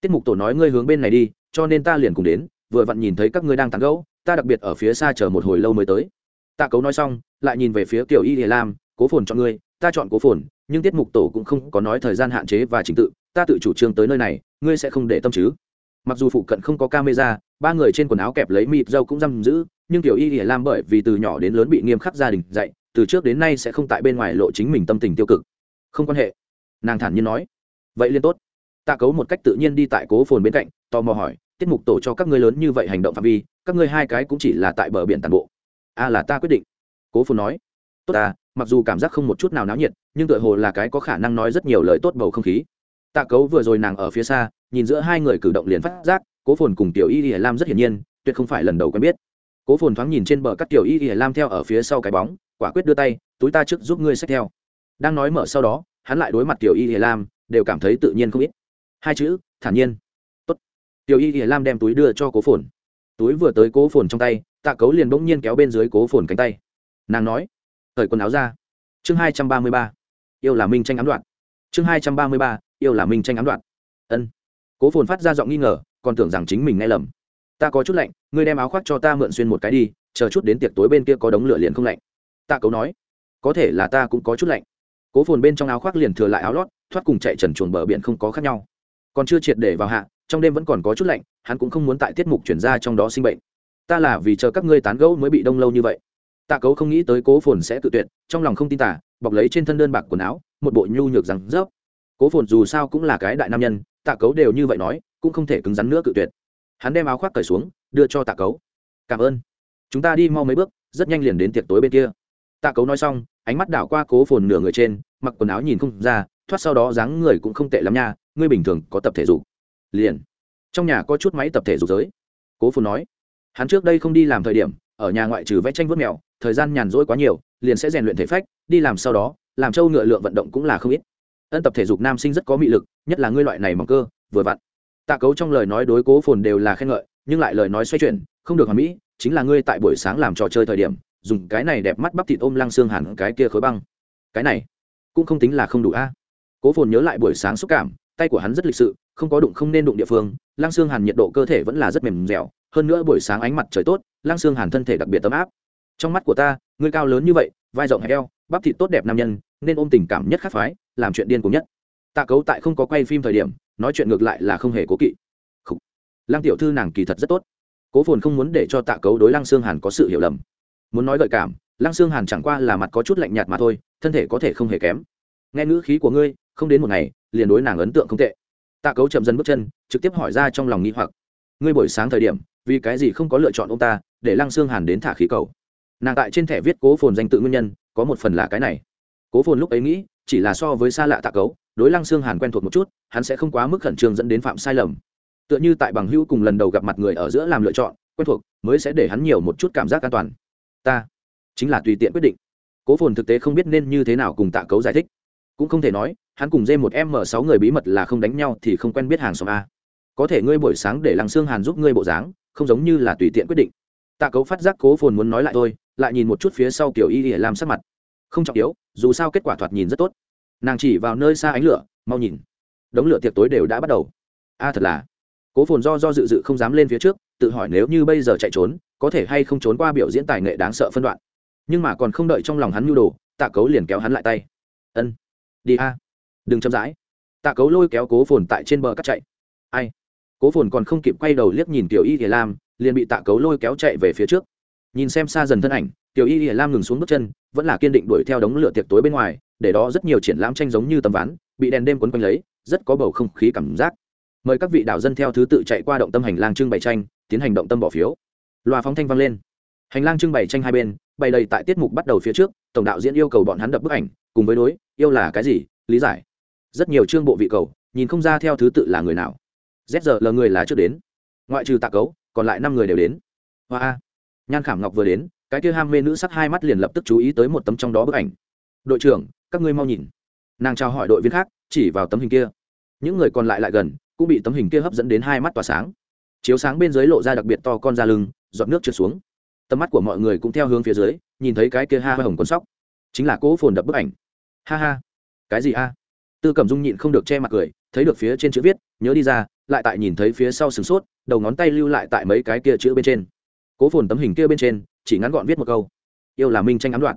Tiết mục tổ nói ngươi hướng bên này đi, cho nên ta liền cùng đến, vừa vặn nhìn thấy các ngươi đang tán gẫu, ta đặc biệt ở phía xa chờ một hồi lâu mới tới. Tạ cấu nói xong, lại nhìn về phía kiểu y hề lam, cố phồn chọn ngươi, ta chọn cố phồn, nhưng tiết mục tổ cũng không có nói thời gian hạn chế và trình tự, ta tự chủ trương tới nơi này, ngươi sẽ không để tâm chứ. Mặc dù phụ cận không có camera, ba người trên quần áo kẹp lấy mịt dâu cũng giam giữ, nhưng tiểu y ỉa lam bởi vì từ nhỏ đến lớn bị nghiêm khắc gia đình dạy, từ trước đến nay sẽ không tại bên ngoài lộ chính mình tâm tình tiêu cực. Không quan hệ nàng thản nhiên nói, vậy liên tốt. Tạ cấu một cách tự nhiên đi tại cố phồn bên cạnh, tò mò hỏi, tiết mục tổ cho các ngươi lớn như vậy hành động phạm vi, các ngươi hai cái cũng chỉ là tại bờ biển tàn bộ. A là ta quyết định, cố phồn nói. Tốt ta, mặc dù cảm giác không một chút nào náo nhiệt, nhưng tựa hồ là cái có khả năng nói rất nhiều lời tốt bầu không khí. Tạ cấu vừa rồi nàng ở phía xa, nhìn giữa hai người cử động liền phát giác, cố phồn cùng tiểu y y lam rất hiển nhiên, tuyệt không phải lần đầu quen biết. Cố phồn thoáng nhìn trên bờ các tiểu y y lam theo ở phía sau cái bóng, quả quyết đưa tay, túi ta trước giúp ngươi xách theo. Đang nói mở sau đó hắn lại đối mặt tiểu y y lam, đều cảm thấy tự nhiên không ít. Hai chữ, thản nhiên. Tốt. tiểu y y lam đem túi đưa cho cố phồn. Túi vừa tới cố phồn trong tay, tạ cấu liền bỗng nhiên kéo bên dưới cố phồn cánh tay. Nàng nói, thời quần áo ra. Chương hai trăm ba mươi ba. Yêu là minh tranh ám đoạn. Chương hai trăm ba mươi ba, yêu là minh tranh ám đoạn. Ân. Cố phồn phát ra giọng nghi ngờ, còn tưởng rằng chính mình nghe lầm. Ta có chút lạnh, ngươi đem áo khoác cho ta mượn xuyên một cái đi, chờ chút đến tiệc tối bên kia có đống lửa liền không lạnh. Tạ cấu nói, có thể là ta cũng có chút lạnh cố phồn bên trong áo khoác liền thừa lại áo lót, thoát cùng chạy trần chuồn bờ biển không có khác nhau. Còn chưa triệt để vào hạ, trong đêm vẫn còn có chút lạnh, hắn cũng không muốn tại tiết mục chuyển ra trong đó sinh bệnh. Ta là vì chờ các ngươi tán gẫu mới bị đông lâu như vậy. Tạ cấu không nghĩ tới cố phồn sẽ tự tuyệt, trong lòng không tin tả bọc lấy trên thân đơn bạc quần áo, một bộ nhu nhược rằng rớp. Cố phồn dù sao cũng là cái đại nam nhân, tạ cấu đều như vậy nói, cũng không thể cứng rắn nữa cự tuyệt. Hắn đem áo khoác cởi xuống, đưa cho tạ cấu. Cảm ơn. Chúng ta đi mau mấy bước, rất nhanh liền đến tiệc tối bên kia. Tạ cấu nói xong ánh mắt đảo qua cố phồn nửa người trên, mặc quần áo nhìn không ra, thoát sau đó dáng người cũng không tệ lắm nha, ngươi bình thường có tập thể dục. Liền. Trong nhà có chút máy tập thể dục giới. Cố phồn nói. Hắn trước đây không đi làm thời điểm, ở nhà ngoại trừ vẽ tranh vớt mèo, thời gian nhàn rỗi quá nhiều, liền sẽ rèn luyện thể phách, đi làm sau đó, làm trâu ngựa lượng vận động cũng là không ít. Ân tập thể dục nam sinh rất có mị lực, nhất là ngươi loại này mỏng cơ, vừa vặn. Tạ cấu trong lời nói đối cố phồn đều là khen ngợi, nhưng lại lời nói xoay chuyển, không được hoàn mỹ, chính là ngươi tại buổi sáng làm trò chơi thời điểm dùng cái này đẹp mắt bắp thịt ôm lăng xương hẳn cái kia khối băng. Cái này cũng không tính là không đủ a. Cố phồn nhớ lại buổi sáng xúc cảm, tay của hắn rất lịch sự, không có đụng không nên đụng địa phương, lăng xương hàn nhiệt độ cơ thể vẫn là rất mềm dẻo, hơn nữa buổi sáng ánh mặt trời tốt, lăng xương hàn thân thể đặc biệt tấm áp. Trong mắt của ta người cao lớn như vậy, vai rộng hẹp eo bắp thịt tốt đẹp nam nhân, nên ôm tình cảm nhất khắc phái, làm chuyện điên cùng nhất. Tạ cấu tại không có quay phim thời điểm, nói chuyện ngược lại là không hề cố kỵ. Lăng tiểu thư nàng kỳ thật rất tốt. Cố phồn không muốn để cho tạ cấu đối lăng xương hàn có sự hiểu lầm muốn nói gợi cảm, lăng xương hàn chẳng qua là mặt có chút lạnh nhạt mà thôi, thân thể có thể không hề kém. Nghe ngữ khí của ngươi, không đến một ngày, liền đối nàng ấn tượng không tệ. Tạ cấu chậm dần bước chân, trực tiếp hỏi ra trong lòng nghi hoặc. Ngươi buổi sáng thời điểm, vì cái gì không có lựa chọn ông ta, để lăng xương hàn đến thả khí cầu? Nàng tại trên thẻ viết cố phồn danh tự nguyên nhân, có một phần là cái này. Cố phồn lúc ấy nghĩ, chỉ là so với xa lạ tạ cấu, đối lăng xương hàn quen thuộc một chút, hắn sẽ không quá mức khẩn trương dẫn đến phạm sai lầm. Tựa như tại bằng hữu cùng lần đầu gặp mặt người ở giữa làm lựa chọn, quen thuộc, mới sẽ để hắn nhiều một chút cảm giác an toàn ta chính là tùy tiện quyết định. Cố phồn thực tế không biết nên như thế nào cùng tạ cấu giải thích. Cũng không thể nói, hắn cùng dê một m sáu người bí mật là không đánh nhau thì không quen biết hàng xóm a. Có thể ngươi buổi sáng để lăng xương hàn giúp ngươi bộ dáng, không giống như là tùy tiện quyết định. Tạ cấu phát giác cố phồn muốn nói lại thôi, lại nhìn một chút phía sau kiểu y để làm sắc mặt. Không trọng yếu, dù sao kết quả thoạt nhìn rất tốt. Nàng chỉ vào nơi xa ánh lửa, mau nhìn. Đống lửa tiệc tối đều đã bắt đầu. A thật là. Cố phồn do do dự dự không dám lên phía trước tự hỏi nếu như bây giờ chạy trốn, có thể hay không trốn qua biểu diễn tài nghệ đáng sợ phân đoạn. Nhưng mà còn không đợi trong lòng hắn nhu đồ, tạ cấu liền kéo hắn lại tay. Ân, đi a, đừng chậm rãi. Tạ cấu lôi kéo cố phồn tại trên bờ cắt chạy. Ai? Cố phồn còn không kịp quay đầu liếc nhìn tiểu y thì lam, liền bị tạ cấu lôi kéo chạy về phía trước. Nhìn xem xa dần thân ảnh, tiểu y thì lam ngừng xuống bước chân, vẫn là kiên định đuổi theo đống lửa tiệc tối bên ngoài, để đó rất nhiều triển lãm tranh giống như tấm ván, bị đèn đêm quấn quanh lấy, rất có bầu không khí cảm giác. Mời các vị đạo dân theo thứ tự chạy qua động tâm hành lang trưng bày tranh tiến hành động tâm bỏ phiếu. Loa phóng thanh vang lên. Hành lang trưng bày tranh hai bên, bày đầy tại tiết mục bắt đầu phía trước, tổng đạo diễn yêu cầu bọn hắn đập bức ảnh, cùng với đối, yêu là cái gì, lý giải. Rất nhiều chương bộ vị cầu, nhìn không ra theo thứ tự là người nào. Z giờ là người lá trước đến. Ngoại trừ tạ cấu, còn lại năm người đều đến. Hoa nhan khảm ngọc vừa đến, cái kia ham mê nữ sắc hai mắt liền lập tức chú ý tới một tấm trong đó bức ảnh. Đội trưởng, các ngươi mau nhìn. Nàng trao hỏi đội viên khác, chỉ vào tấm hình kia. Những người còn lại lại gần, cũng bị tấm hình kia hấp dẫn đến hai mắt tỏa sáng chiếu sáng bên dưới lộ ra đặc biệt to con da lưng, giọt nước trượt xuống. Tầm mắt của mọi người cũng theo hướng phía dưới, nhìn thấy cái kia ha hồng con sóc. Chính là cố phồn đập bức ảnh. Ha ha. Cái gì a? Tư cẩm dung nhịn không được che mặt cười, thấy được phía trên chữ viết, nhớ đi ra, lại tại nhìn thấy phía sau sửng sốt, đầu ngón tay lưu lại tại mấy cái kia chữ bên trên. Cố phồn tấm hình kia bên trên, chỉ ngắn gọn viết một câu. Yêu là minh tranh ám đoạn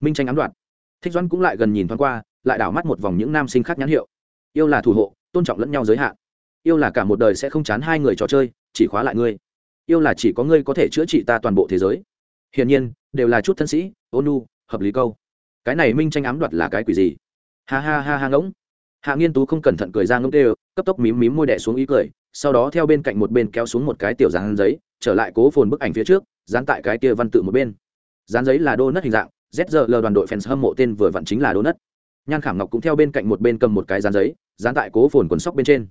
minh tranh ám đoạn thích doãn cũng lại gần nhìn thoáng qua, lại đảo mắt một vòng những nam sinh khác nhãn hiệu. Yêu là thủ hộ, tôn trọng lẫn nhau giới hạn yêu là cả một đời sẽ không chán hai người trò chơi, chỉ khóa lại ngươi. Yêu là chỉ có ngươi có thể chữa trị ta toàn bộ thế giới. Hiển nhiên, đều là chút thân sĩ ônu hợp lý câu. Cái này minh tranh ám đoạt là cái quỷ gì? Ha ha ha ha ngỗng. Hạ nghiên tú không cẩn thận cười ra ngỗng tê cấp tốc mím mím môi đẻ xuống ý cười, sau đó theo bên cạnh một bên kéo xuống một cái tiểu dán giấy, trở lại cố phồn bức ảnh phía trước, dán tại cái kia văn tự một bên. Dán giấy là đô nất hình dạng zl đoàn đội fans hâm mộ tên vừa vặn chính là đô nất nhan khảm ngọc cũng theo bên cạnh một bên cầm một cái dán giấy, dán tại cố phồn quần sóc bên trên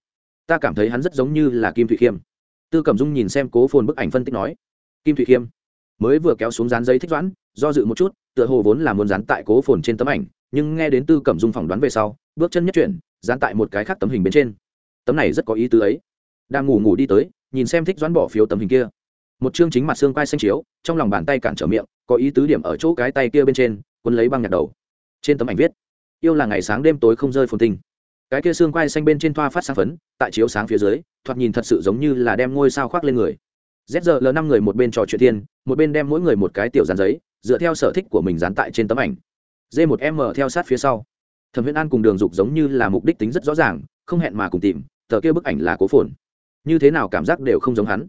ta cảm thấy hắn rất giống như là kim thụy khiêm. Tư cẩm dung nhìn xem cố phồn bức ảnh phân tích nói, kim thụy khiêm, mới vừa kéo xuống dán giấy thích doãn, do dự một chút, tựa hồ vốn là muốn dán tại cố phồn trên tấm ảnh, nhưng nghe đến tư cẩm dung phỏng đoán về sau, bước chân nhất chuyển, dán tại một cái khác tấm hình bên trên. Tấm này rất có ý tứ ấy. Đang ngủ ngủ đi tới, nhìn xem thích doãn bỏ phiếu tấm hình kia. Một chương chính mặt xương quai xanh chiếu, trong lòng bàn tay cản trở miệng, có ý tứ điểm ở chỗ cái tay kia bên trên quân lấy băng nhạt đầu. Trên tấm ảnh viết, yêu là ngày sáng đêm tối không rơi phồn tinh cái kia xương quai xanh bên trên thoa phát sáng phấn, tại chiếu sáng phía dưới, thoạt nhìn thật sự giống như là đem ngôi sao khoác lên người. Zl năm người một bên trò chuyện thiên, một bên đem mỗi người một cái tiểu dán giấy, dựa theo sở thích của mình dán tại trên tấm ảnh. D một m theo sát phía sau. Thẩm viễn an cùng đường dục giống như là mục đích tính rất rõ ràng, không hẹn mà cùng tìm, tờ kia bức ảnh là cố phồn. Như thế nào cảm giác đều không giống hắn.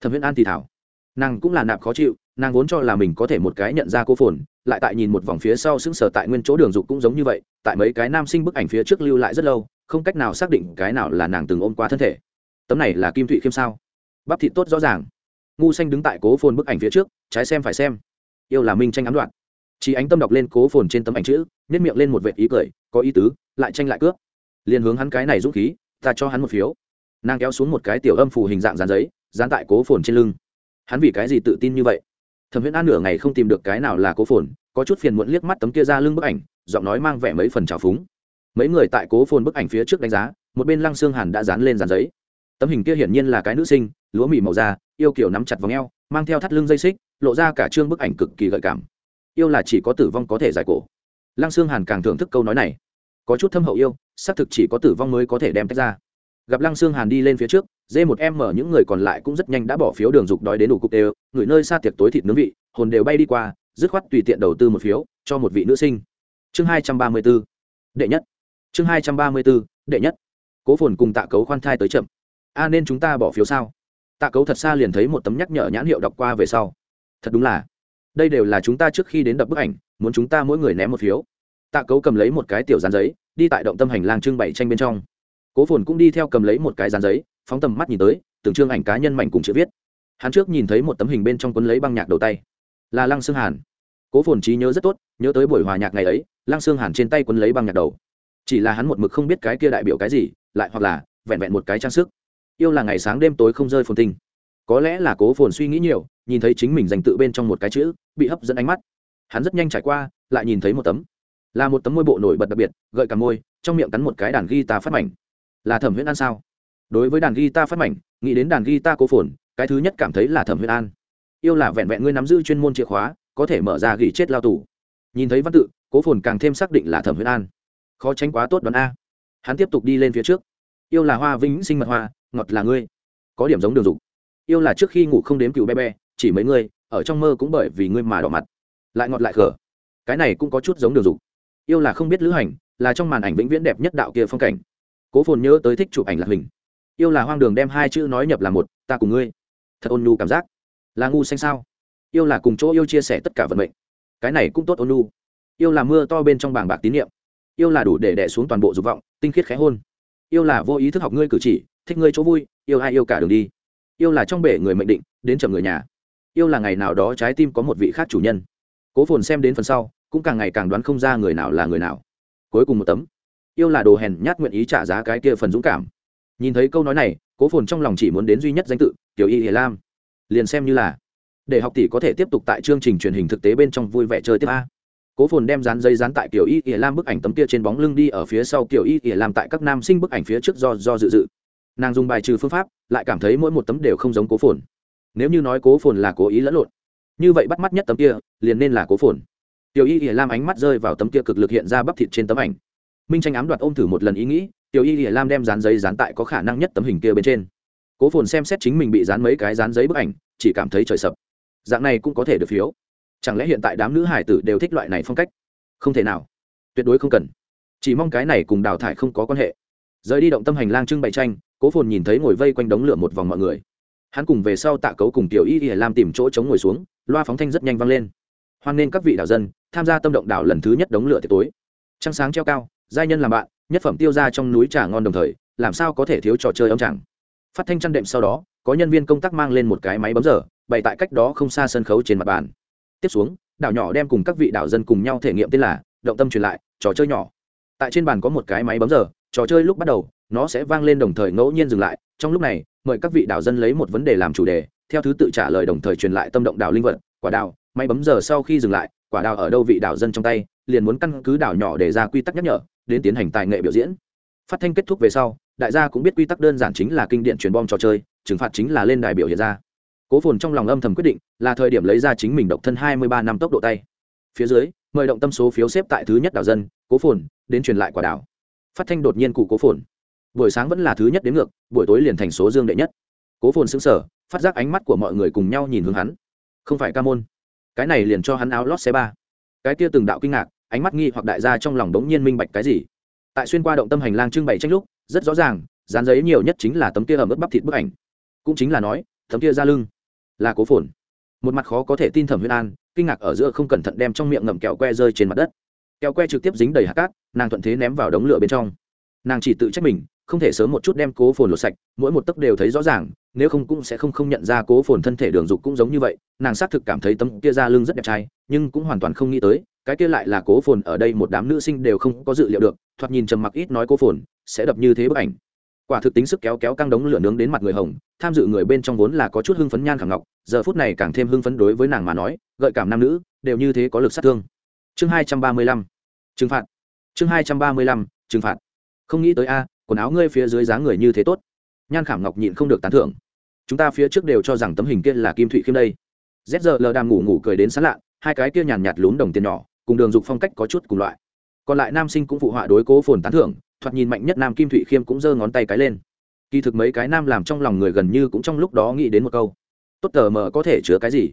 Thẩm viễn an thì thảo. Nàng cũng là nạp khó chịu, nàng vốn cho là mình có thể một cái nhận ra cố phồn lại tại nhìn một vòng phía sau sững sờ tại nguyên chỗ đường dục cũng giống như vậy, tại mấy cái nam sinh bức ảnh phía trước lưu lại rất lâu, không cách nào xác định cái nào là nàng từng ôm qua thân thể. Tấm này là kim thụy khiêm sao? Bắp thịt tốt rõ ràng. Ngu xanh đứng tại cố phồn bức ảnh phía trước, trái xem phải xem. Yêu là minh tranh ám đoạn. Chỉ ánh tâm đọc lên cố phồn trên tấm ảnh chữ nhét miệng lên một vệt ý cười, có ý tứ, lại tranh lại cướp liền hướng hắn cái này dũng khí, ta cho hắn một phiếu. Nàng kéo xuống một cái tiểu âm phù hình dạng dán giấy, dán tại cố phồn trên lưng. Hắn vì cái gì tự tin như vậy? Thẩm huyễn an nửa ngày không tìm được cái nào là cố phồn có chút phiền muộn liếc mắt tấm kia ra lưng bức ảnh giọng nói mang vẻ mấy phần trào phúng. Mấy người tại cố phồn bức ảnh phía trước đánh giá một bên lăng xương hàn đã dán lên dán giấy. Tấm hình kia hiển nhiên là cái nữ sinh lúa mì màu da yêu kiểu nắm chặt vòng eo, mang theo thắt lưng dây xích lộ ra cả chương bức ảnh cực kỳ gợi cảm. Yêu là chỉ có tử vong có thể giải cổ. Lăng xương hàn càng thưởng thức câu nói này. Có chút thâm hậu yêu xác thực chỉ có tử vong mới có thể đem tách ra. Gặp lăng xương hàn đi lên phía trước dê một em mở những người còn lại cũng rất nhanh đã bỏ phiếu đường dục đói đến đủ cục đều người nơi xa tiệc tối thịt nướng vị hồn đều bay đi qua dứt khoát tùy tiện đầu tư một phiếu cho một vị nữ sinh. Chương hai trăm ba mươi b ố đệ nhất. Chương hai trăm ba mươi b ố đệ nhất. Cố phồn cùng tạ cấu khoan thai tới chậm. A nên chúng ta bỏ phiếu sao? Tạ cấu thật xa liền thấy một tấm nhắc nhở nhãn hiệu đọc qua về sau. Thật đúng là, đây đều là chúng ta trước khi đến đập bức ảnh, muốn chúng ta mỗi người ném một phiếu. Tạ cấu cầm lấy một cái tiểu dán giấy, đi tại động tâm hành lang trưng bày tranh bên trong. Cố phồn cũng đi theo cầm lấy một cái dán giấy, phóng tầm mắt nhìn tới, từng chương ảnh cá nhân mảnh cùng chữ viết. Hắn trước nhìn thấy một tấm hình bên trong quấn lấy băng nhạc đầu tay là lăng xương hàn cố phồn trí nhớ rất tốt nhớ tới buổi hòa nhạc ngày ấy lăng xương hàn trên tay cuốn lấy băng nhạc đầu chỉ là hắn một mực không biết cái kia đại biểu cái gì lại hoặc là vẹn vẹn một cái trang sức yêu là ngày sáng đêm tối không rơi phồn tinh có lẽ là cố phồn suy nghĩ nhiều nhìn thấy chính mình dành tự bên trong một cái chữ bị hấp dẫn ánh mắt hắn rất nhanh trải qua lại nhìn thấy một tấm là một tấm môi bộ nổi bật đặc biệt gợi cả môi trong miệng cắn một cái đàn guitar phát mảnh là thẩm huyễn an sao đối với đàn guitar phát mảnh nghĩ đến đàn guitar cố phồn cái thứ nhất cảm thấy là thẩm huyễn an yêu là vẹn vẹn ngươi nắm giữ chuyên môn chìa khóa, có thể mở ra gỉ chết lao tù. Nhìn thấy văn tự, cố phồn càng thêm xác định là thẩm huyễn an. Khó tránh quá tốt đoán a. Hắn tiếp tục đi lên phía trước. Yêu là hoa vĩnh sinh mật hoa, ngọt là ngươi. Có điểm giống đường dục. Yêu là trước khi ngủ không đếm cựu bé bé, chỉ mấy ngươi ở trong mơ cũng bởi vì ngươi mà đỏ mặt. Lại ngọt lại khở cái này cũng có chút giống đường dục. Yêu là không biết lữ hành, là trong màn ảnh vĩnh viễn đẹp nhất đạo kia phong cảnh. Cố phồn nhớ tới thích chụp ảnh là mình. Yêu là hoang đường đem hai chữ nói nhập là một, ta cùng ngươi. Thật ôn nhu cảm giác là ngu xanh sao? Yêu là cùng chỗ yêu chia sẻ tất cả vận mệnh. Cái này cũng tốt, ôn lu yêu là mưa to bên trong bảng bạc tín nhiệm yêu là đủ để đẻ xuống toàn bộ dục vọng, tinh khiết khẽ hôn. Yêu là vô ý thức học ngươi cử chỉ, thích ngươi chỗ vui, yêu ai yêu cả đường đi. Yêu là trong bể người mệnh định, đến chậm người nhà. Yêu là ngày nào đó trái tim có một vị khác chủ nhân. Cố phồn xem đến phần sau, cũng càng ngày càng đoán không ra người nào là người nào. Cuối cùng một tấm. Yêu là đồ hèn nhát nguyện ý trả giá cái kia phần dũng cảm. Nhìn thấy câu nói này, cố phồn trong lòng chỉ muốn đến duy nhất danh tự, tiểu y hiền lam liền xem như là. Để học tỷ có thể tiếp tục tại chương trình truyền hình thực tế bên trong vui vẻ chơi tiếp a. Cố phồn đem dán dây dán tại kiểu y ỉa lam bức ảnh tấm kia trên bóng lưng đi ở phía sau kiểu y ỉa lam tại các nam sinh bức ảnh phía trước do do dự dự. Nàng dùng bài trừ phương pháp, lại cảm thấy mỗi một tấm đều không giống cố phồn. Nếu như nói cố phồn là cố ý lẫn lộn, như vậy bắt mắt nhất tấm kia, liền nên là cố phồn. Tiểu y ỉa lam ánh mắt rơi vào tấm kia cực lực hiện ra bắp thịt trên tấm ảnh. Minh tranh ám đoạt ôm thử một lần ý nghĩ, tiểu y ỉa lam đem dán giấy dán tại có khả năng nhất tấm hình kia bên trên cố phồn xem xét chính mình bị dán mấy cái dán giấy bức ảnh, chỉ cảm thấy trời sập. Dạng này cũng có thể được phiếu. Chẳng lẽ hiện tại đám nữ hải tử đều thích loại này phong cách? Không thể nào. Tuyệt đối không cần. Chỉ mong cái này cùng đào thải không có quan hệ. Rời đi động tâm hành lang trưng bày tranh, cố phồn nhìn thấy ngồi vây quanh đống lửa một vòng mọi người. Hắn cùng về sau tạ cấu cùng tiểu y y làm tìm chỗ chống ngồi xuống, loa phóng thanh rất nhanh vang lên. Hoan nên các vị đảo dân, tham gia tâm động đảo lần thứ nhất đống lửa tiệc tối. Trăng sáng treo cao, giai nhân làm bạn, nhất phẩm tiêu ra trong núi trà ngon đồng thời, làm sao có thể thiếu trò chơi âm chẳng? Phát thanh chăn đệm sau đó, có nhân viên công tác mang lên một cái máy bấm giờ, bày tại cách đó không xa sân khấu trên mặt bàn. Tiếp xuống, đảo nhỏ đem cùng các vị đảo dân cùng nhau thể nghiệm tên là động tâm truyền lại, trò chơi nhỏ. Tại trên bàn có một cái máy bấm giờ, trò chơi lúc bắt đầu, nó sẽ vang lên đồng thời ngẫu nhiên dừng lại. Trong lúc này, mời các vị đảo dân lấy một vấn đề làm chủ đề, theo thứ tự trả lời đồng thời truyền lại tâm động đảo linh vật, quả đào máy bấm giờ sau khi dừng lại, quả đào ở đâu vị đảo dân trong tay, liền muốn căn cứ đảo nhỏ để ra quy tắc nhắc nhở, đến tiến hành tài nghệ biểu diễn. Phát thanh kết thúc về sau đại gia cũng biết quy tắc đơn giản chính là kinh điện truyền bom trò chơi, trừng phạt chính là lên đài biểu hiện ra. Cố phồn trong lòng âm thầm quyết định, là thời điểm lấy ra chính mình độc thân hai mươi ba năm tốc độ tay. Phía dưới, mời động tâm số phiếu xếp tại thứ nhất đảo dân, cố phồn, đến truyền lại quả đảo. Phát thanh đột nhiên cụ cố phồn. Buổi sáng vẫn là thứ nhất đến ngược, buổi tối liền thành số dương đệ nhất. Cố phồn xứng sở phát giác ánh mắt của mọi người cùng nhau nhìn hướng hắn. Không phải ca môn. Cái này liền cho hắn áo lót xe ba. Cái kia từng đạo kinh ngạc, ánh mắt nghi hoặc đại gia trong lòng đống nhiên minh bạch cái gì. Tại xuyên qua động tâm hành lang trưng bày tranh lúc rất rõ ràng, dán giấy nhiều nhất chính là tấm kia ẩm ướt bắp thịt bức ảnh. Cũng chính là nói, tấm kia ra lưng là cố phồn. Một mặt khó có thể tin thẩm huyên an, kinh ngạc ở giữa không cẩn thận đem trong miệng ngậm kẹo que rơi trên mặt đất. Kẹo que trực tiếp dính đầy hạt cát, nàng thuận thế ném vào đống lửa bên trong. Nàng chỉ tự trách mình, không thể sớm một chút đem cố phồn lột sạch, mỗi một tấc đều thấy rõ ràng, nếu không cũng sẽ không không nhận ra cố phồn thân thể đường dục cũng giống như vậy. Nàng xác thực cảm thấy tấm kia ra lưng rất đẹp trai, nhưng cũng hoàn toàn không nghĩ tới, cái kia lại là cố phồn ở đây một đám nữ sinh đều không có dự liệu được. Thoạt nhìn trầm mặc ít nói cố phồn sẽ đập như thế bức ảnh. Quả thực tính sức kéo kéo căng đống lửa nướng đến mặt người hồng, tham dự người bên trong vốn là có chút hưng phấn nhan khẳng ngọc, giờ phút này càng thêm hưng phấn đối với nàng mà nói, gợi cảm nam nữ, đều như thế có lực sát thương. Chương hai trăm ba mươi lăm, trừng phạt. Chương hai trăm ba mươi lăm, trừng phạt. Không nghĩ tới a, quần áo ngươi phía dưới dáng người như thế tốt. Nhan khảm ngọc nhịn không được tán thưởng. Chúng ta phía trước đều cho rằng tấm hình kia là kim thụy khiêm đây. Z giờ lờ đàm ngủ ngủ cười đến sán lạ, hai cái kia nhàn nhạt lún đồng tiền nhỏ, cùng đường dục phong cách có chút cùng loại. Còn lại nam sinh cũng phụ họa đối cố phồn tán thưởng thoạt nhìn mạnh nhất nam kim thụy khiêm cũng giơ ngón tay cái lên kỳ thực mấy cái nam làm trong lòng người gần như cũng trong lúc đó nghĩ đến một câu tốt tờ mờ có thể chứa cái gì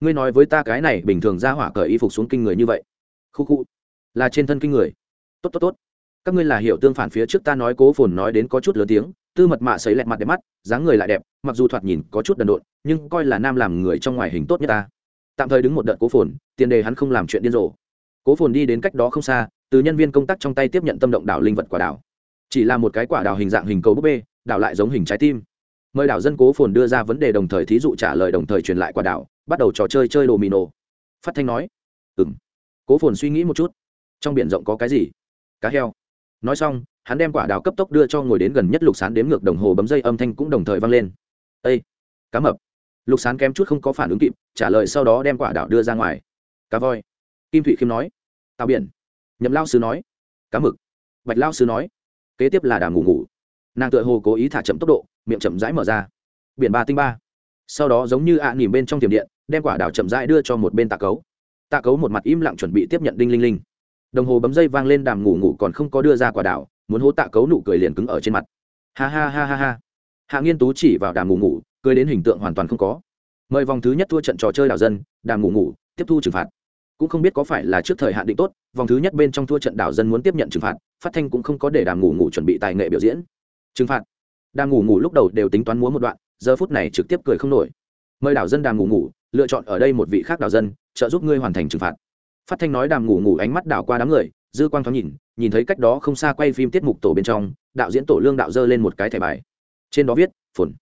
ngươi nói với ta cái này bình thường ra hỏa cởi y phục xuống kinh người như vậy khu khu là trên thân kinh người tốt tốt tốt các ngươi là hiểu tương phản phía trước ta nói cố phồn nói đến có chút lớn tiếng tư mật mạ xấy lẹt mặt đẹp mắt dáng người lại đẹp mặc dù thoạt nhìn có chút đần độn nhưng coi là nam làm người trong ngoài hình tốt nhất ta tạm thời đứng một đợt cố phồn tiền đề hắn không làm chuyện điên rồ cố phồn đi đến cách đó không xa từ nhân viên công tác trong tay tiếp nhận tâm động đảo linh vật quả đảo. Chỉ là một cái quả đảo hình dạng hình cầu búp bê, đảo lại giống hình trái tim. Mời đảo dân cố phồn đưa ra vấn đề đồng thời thí dụ trả lời đồng thời truyền lại quả đảo, bắt đầu trò chơi chơi đồ mì nổ phát thanh nói. Ừng cố phồn suy nghĩ một chút. Trong biển rộng có cái gì? Cá heo. Nói xong, hắn đem quả đào cấp tốc đưa cho ngồi đến gần nhất lục sán đếm ngược đồng hồ bấm dây âm thanh cũng đồng thời vang lên. Â cá mập. Lục sán kém chút không có phản ứng kịp, trả lời sau đó đem quả đào đưa ra ngoài. Cá voi. Kim thụy khiêm nói. Tàu biển nhậm lao sư nói, cá mực. Bạch lao sư nói, kế tiếp là đàm ngủ ngủ. Nàng tựa hồ cố ý thả chậm tốc độ, miệng chậm rãi mở ra. Biển ba tinh ba. Sau đó giống như ạ à nỉm bên trong tiềm điện, đem quả đào chậm rãi đưa cho một bên tạ cấu. Tạ cấu một mặt im lặng chuẩn bị tiếp nhận đinh linh linh. Đồng hồ bấm dây vang lên đàm ngủ ngủ còn không có đưa ra quả đào muốn hố tạ cấu nụ cười liền cứng ở trên mặt. Ha ha ha ha ha. Hạ nghiên tú chỉ vào đàm ngủ ngủ, cười đến hình tượng hoàn toàn không có. Mời vòng thứ nhất thua trận trò chơi đảo dân, đàm ngủ ngủ, tiếp thu trừng phạt. Cũng không biết có phải là trước thời hạn định tốt vòng thứ nhất bên trong thua trận đảo dân muốn tiếp nhận trừng phạt, phát thanh cũng không có để đàm ngủ ngủ chuẩn bị tài nghệ biểu diễn. Trừng phạt. Đàm ngủ ngủ lúc đầu đều tính toán múa một đoạn, giờ phút này trực tiếp cười không nổi. Mời đảo dân đàm ngủ ngủ, lựa chọn ở đây một vị khác đảo dân, trợ giúp ngươi hoàn thành trừng phạt. Phát thanh nói đàm ngủ ngủ ánh mắt đảo qua đám người, dư quang thoáng nhìn nhìn thấy cách đó không xa quay phim tiết mục tổ bên trong, đạo diễn tổ lương đạo dơ lên một cái thẻ bài. Trên đó viết, phồn.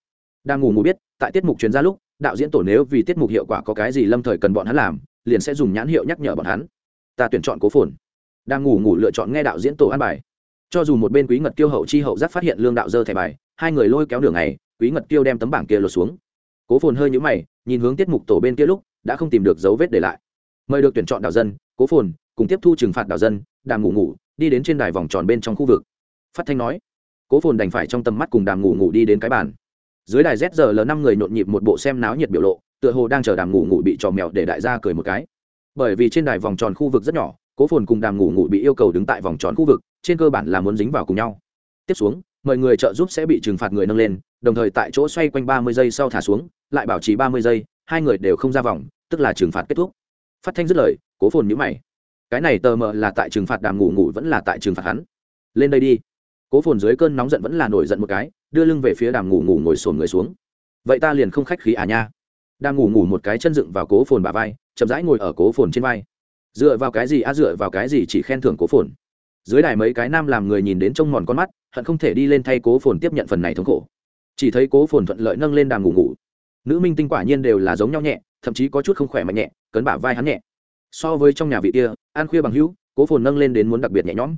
Đang ngủ ngủ biết, tại tiết mục chuyên gia lúc, đạo diễn tổ nếu vì tiết mục hiệu quả có cái gì lâm thời cần bọn hắn làm, liền sẽ dùng nhãn hiệu nhắc nhở bọn hắn ta tuyển chọn cố phồn. Đang ngủ ngủ lựa chọn nghe đạo diễn tổ an bài. Cho dù một bên quý ngật kiêu hậu chi hậu giác phát hiện lương đạo dơ thẻ bài, hai người lôi kéo đường này, quý ngật kiêu đem tấm bảng kia lột xuống. Cố phồn hơi nhũ mày, nhìn hướng tiết mục tổ bên kia lúc, đã không tìm được dấu vết để lại. Mời được tuyển chọn đạo dân, cố phồn, cùng tiếp thu trừng phạt đạo dân đàm ngủ ngủ, đi đến trên đài vòng tròn bên trong khu vực. Phát thanh nói, cố phồn đành phải trong tầm mắt cùng đàm ngủ ngủ đi đến cái bàn. Dưới đài z l năm người nhộn nhịp một bộ xem náo nhiệt biểu lộ, tựa hồ đang chờ đàm ngủ ngủ bị trò mèo để đại gia cười một cái bởi vì trên đài vòng tròn khu vực rất nhỏ, cố phồn cùng đàm ngủ ngủ bị yêu cầu đứng tại vòng tròn khu vực, trên cơ bản là muốn dính vào cùng nhau. Tiếp xuống, mời người trợ giúp sẽ bị trừng phạt người nâng lên, đồng thời tại chỗ xoay quanh ba mươi giây sau thả xuống, lại bảo trì ba mươi giây, hai người đều không ra vòng, tức là trừng phạt kết thúc. Phát thanh dứt lời, cố phồn nhữ mày. Cái này tờ mờ là tại trừng phạt đàm ngủ ngủ vẫn là tại trừng phạt hắn? Lên đây đi. Cố phồn dưới cơn nóng giận vẫn là nổi giận một cái, đưa lưng về phía đàm ngủ ngủ ngồi sồn người xuống. Vậy ta liền không khách khí à nha. Đang ngủ ngủ một cái chân dựng vào cố phồn bà vai chậm rãi ngồi ở cố phồn trên vai. Dựa vào cái gì a, dựa vào cái gì chỉ khen thưởng cố phồn? Dưới đài mấy cái nam làm người nhìn đến trông mòn con mắt, hận không thể đi lên thay cố phồn tiếp nhận phần này thống khổ. Chỉ thấy cố phồn thuận lợi nâng lên đàm ngủ ngủ. Nữ minh tinh quả nhiên đều là giống nhau nhẹ, thậm chí có chút không khỏe mạnh nhẹ, cấn bả vai hắn nhẹ. So với trong nhà vị kia, an khuya bằng hữu, cố phồn nâng lên đến muốn đặc biệt nhẹ nhõm.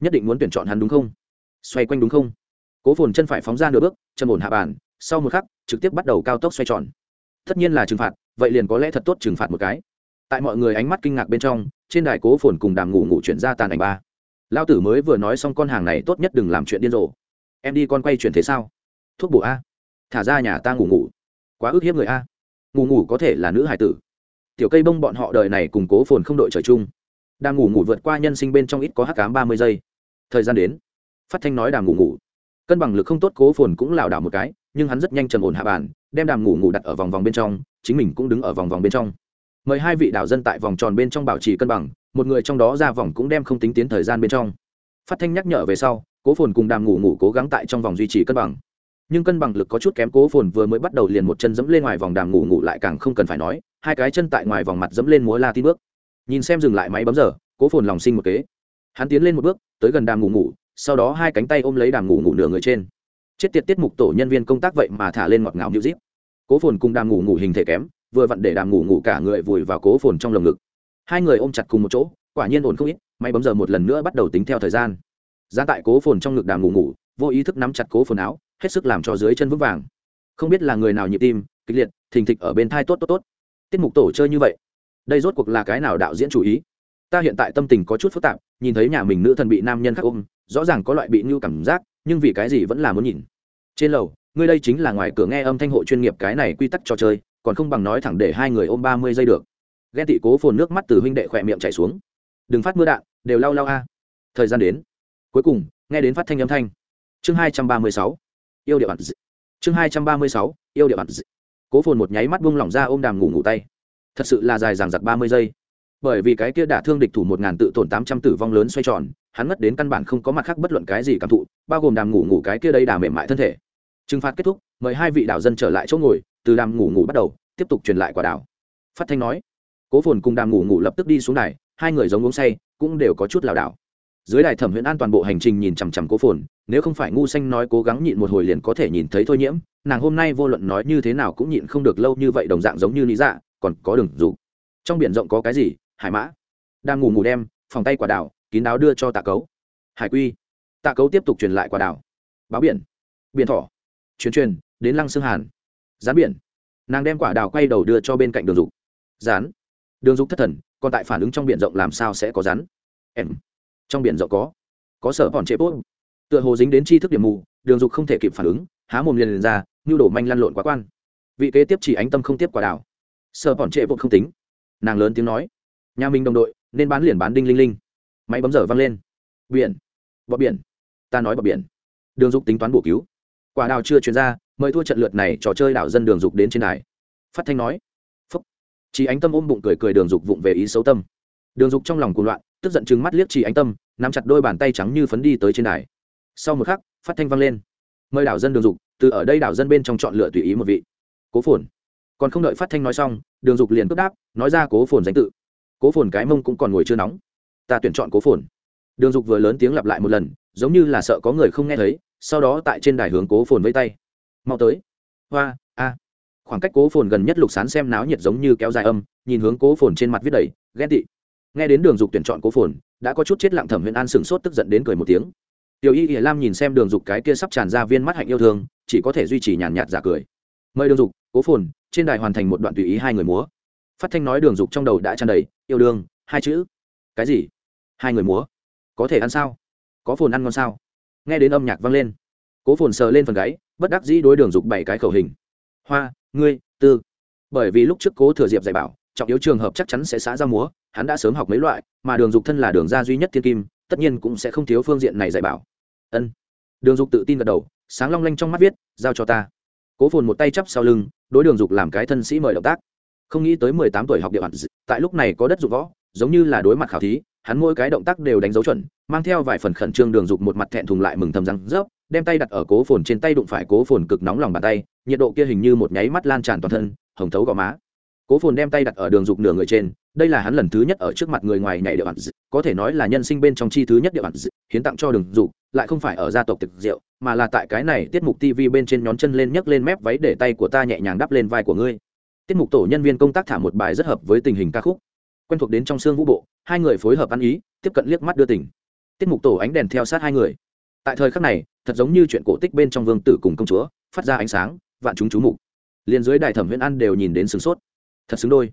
Nhất định muốn tuyển chọn hắn đúng không? Xoay quanh đúng không? Cố phồn chân phải phóng ra nửa bước chân ổn hạ bàn, sau một khắc, trực tiếp bắt đầu cao tốc xoay tròn. Tất nhiên là trừng phạt vậy liền có lẽ thật tốt trừng phạt một cái. Tại mọi người ánh mắt kinh ngạc bên trong, trên đài cố phồn cùng đàm ngủ ngủ chuyển ra tàn ảnh ba. Lao tử mới vừa nói xong con hàng này tốt nhất đừng làm chuyện điên rồ. Em đi con quay chuyển thế sao? Thuốc bổ a. Thả ra nhà ta ngủ ngủ. Quá ức hiếp người a. Ngủ ngủ có thể là nữ hải tử. Tiểu cây bông bọn họ đời này cùng cố phồn không đội trời chung. Đang ngủ ngủ vượt qua nhân sinh bên trong ít có hắc cám ba mươi giây. Thời gian đến. Phát thanh nói đàm ngủ ngủ. Cân bằng lực không tốt cố phồn cũng lảo đảo một cái, nhưng hắn rất nhanh trầm ổn hạ bàn, đem đàm ngủ ngủ đặt ở vòng vòng bên trong chính mình cũng đứng ở vòng vòng bên trong. Mời hai vị đảo dân tại vòng tròn bên trong bảo trì cân bằng, một người trong đó ra vòng cũng đem không tính tiến thời gian bên trong. Phát thanh nhắc nhở về sau, cố phồn cùng đàm ngủ ngủ cố gắng tại trong vòng duy trì cân bằng. Nhưng cân bằng lực có chút kém, cố phồn vừa mới bắt đầu liền một chân dẫm lên ngoài vòng, đàm ngủ ngủ lại càng không cần phải nói, hai cái chân tại ngoài vòng mặt dẫm lên múa la tin bước. Nhìn xem dừng lại máy bấm giờ, cố phồn lòng sinh một kế. Hắn tiến lên một bước, tới gần đàm ngủ ngủ, sau đó hai cánh tay ôm lấy đàm ngủ ngủ nửa người trên. Chết tiệt tiết mục tổ nhân viên công tác vậy mà thả lên ngọt ngào như díp cố phồn cùng đàm ngủ ngủ hình thể kém, vừa vặn để đàm ngủ ngủ cả người vùi vào cố phồn trong lồng ngực. Hai người ôm chặt cùng một chỗ, quả nhiên ổn không ít May bấm giờ một lần nữa bắt đầu tính theo thời gian. Ra tại cố phồn trong ngực đàm ngủ ngủ, vô ý thức nắm chặt cố phồn áo, hết sức làm cho dưới chân vững vàng. Không biết là người nào nhịp tim, kịch liệt, thình thịch ở bên thai tốt tốt tốt. Tiết mục tổ chơi như vậy, đây rốt cuộc là cái nào đạo diễn chủ ý? Ta hiện tại tâm tình có chút phức tạp, nhìn thấy nhà mình nữ thần bị nam nhân khác ôm, rõ ràng có loại bị như cảm giác, nhưng vì cái gì vẫn là muốn nhìn. Trên lầu ngươi đây chính là ngoài cửa nghe âm thanh hộ chuyên nghiệp cái này quy tắc trò chơi, còn không bằng nói thẳng để hai người ôm ba mươi giây được. Ghen tị cố phồn nước mắt từ huynh đệ khỏe miệng chảy xuống. Đừng phát mưa đạn, đều lau lau a. Thời gian đến. Cuối cùng, nghe đến phát thanh âm thanh. Chương hai trăm ba mươi sáu. Yêu địa bản chương hai trăm ba mươi sáu. Yêu địa bản cố phồn một nháy mắt buông lỏng ra ôm đàm ngủ ngủ tay. Thật sự là dài dằng dặc ba mươi giây. Bởi vì cái kia đả thương địch thủ một ngàn tự tổn tám trăm tử vong lớn xoay tròn, hắn mất đến căn bản không có mặt khác bất luận cái gì cảm thụ, bao gồm đàm ngủ ngủ cái kia đây đà mềm mại thân thể trừng phạt kết thúc, mời hai vị đảo dân trở lại chỗ ngồi, từ đàm ngủ ngủ bắt đầu, tiếp tục truyền lại quả đảo. Phát thanh nói, cố phồn cùng đàm ngủ ngủ lập tức đi xuống đài, hai người giống uống say, cũng đều có chút lảo đảo. Dưới đài thẩm huyễn an toàn bộ hành trình nhìn chằm chằm cố phồn, nếu không phải ngu xanh nói cố gắng nhịn một hồi liền có thể nhìn thấy thôi nhiễm, nàng hôm nay vô luận nói như thế nào cũng nhịn không được lâu như vậy đồng dạng giống như lý dạ còn có đường dù trong biển rộng có cái gì? Hải mã. Đang ngủ ngủ đem, phòng tay quả đảo, kín đáo đưa cho tạ cấu. Hải quy. Tạ cấu tiếp tục truyền lại quả đảo. Báo biển. Biển thỏ truyền truyền đến lăng xương hàn. Rán biển. Nàng đem quả đào quay đầu đưa cho bên cạnh đường dục. Rán đường dục thất thần còn tại phản ứng trong biển rộng làm sao sẽ có rắn em. Trong biển rộng có. Có sở bọn chế bốt tựa hồ dính đến tri thức điểm mù đường dục không thể kịp phản ứng há mồm liền, liền ra như đổ manh lăn lộn quá quan. Vị kế tiếp chỉ ánh tâm không tiếp quả đào. Sở bọn chế bốt không tính. Nàng lớn tiếng nói. Nhà mình đồng đội nên bán liền bán đinh linh linh. Máy bấm giờ văng lên. Biển. Bọ biển. Ta nói bọ biển. Đường dục tính toán bổ cứu quả đào chưa chuyển ra, mời thua trận lượt này trò chơi đảo dân đường dục đến trên đài. Phát thanh nói. Phúc. Chị ánh tâm ôm bụng cười cười đường dục vụng về ý xấu tâm. Đường dục trong lòng cuồng loạn, tức giận chừng mắt liếc chị ánh tâm, nắm chặt đôi bàn tay trắng như phấn đi tới trên đài. Sau một khắc, phát thanh vang lên. Mời đảo dân đường dục, từ ở đây đảo dân bên trong chọn lựa tùy ý một vị. Cố phồn. Còn không đợi phát thanh nói xong, đường dục liền cướp đáp, nói ra cố phồn danh tự. Cố phồn cái mông cũng còn ngồi chưa nóng. Ta tuyển chọn cố phồn. Đường dục vừa lớn tiếng lặp lại một lần, giống như là sợ có người không nghe thấy sau đó tại trên đài hướng cố phồn vây tay. Mau tới. Hoa, a. Khoảng cách cố phồn gần nhất lục sán xem náo nhiệt giống như kéo dài âm, nhìn hướng cố phồn trên mặt viết đầy, ghen tị. Nghe đến đường dục tuyển chọn cố phồn, đã có chút chết lặng thẩm huyền an sửng sốt tức giận đến cười một tiếng. Tiểu y ỉa lam nhìn xem đường dục cái kia sắp tràn ra viên mắt hạnh yêu thương, chỉ có thể duy trì nhàn nhạt giả cười. Mời đường dục, cố phồn, trên đài hoàn thành một đoạn tùy ý hai người múa. Phát thanh nói đường dục trong đầu đã tràn đầy, yêu đương, hai chữ. Cái gì? Hai người múa? Có thể ăn sao? Có phồn ăn ngon sao? Nghe đến âm nhạc vang lên. Cố phồn sờ lên phần gáy, bất đắc dĩ đối đường dục bảy cái khẩu hình. Hoa, ngươi, tư. Bởi vì lúc trước cố thừa diệp dạy bảo, trọng yếu trường hợp chắc chắn sẽ xã ra múa, hắn đã sớm học mấy loại, mà đường dục thân là đường ra duy nhất thiên kim, tất nhiên cũng sẽ không thiếu phương diện này dạy bảo. Ân. Đường dục tự tin gật đầu, sáng long lanh trong mắt viết, giao cho ta. Cố phồn một tay chắp sau lưng, đối đường dục làm cái thân sĩ mời động tác. Không nghĩ tới mười tám tuổi học địa bàn tại lúc này có đất dụng võ, giống như là đối mặt khảo thí hắn mỗi cái động tác đều đánh dấu chuẩn, mang theo vài phần khẩn trương đường dục một mặt thẹn thùng lại mừng thầm răng rớp, đem tay đặt ở cố phồn trên tay đụng phải cố phồn cực nóng lòng bàn tay, nhiệt độ kia hình như một nháy mắt lan tràn toàn thân, hồng thấu gò má. Cố phồn đem tay đặt ở đường dục nửa người trên, đây là hắn lần thứ nhất ở trước mặt người ngoài nhảy địa bàn có thể nói là nhân sinh bên trong chi thứ nhất địa bàn hiến tặng cho đường dục, lại không phải ở gia tộc thực rượu, mà là tại cái này tiết mục tv bên trên nhón chân lên nhấc lên mép váy để tay của ta nhẹ nhàng đắp lên vai của ngươi. Tiết mục tổ nhân viên công tác thả một bài rất hợp với tình hình ca khúc, quen thuộc đến trong xương vũ bộ hai người phối hợp ăn ý, tiếp cận liếc mắt đưa tỉnh tiết mục tổ ánh đèn theo sát hai người. Tại thời khắc này, thật giống như chuyện cổ tích bên trong vương tử cùng công chúa, phát ra ánh sáng, vạn chúng chú mục. Liền dưới đài thẩm huyễn ăn đều nhìn đến sửng sốt. Thật xứng đôi.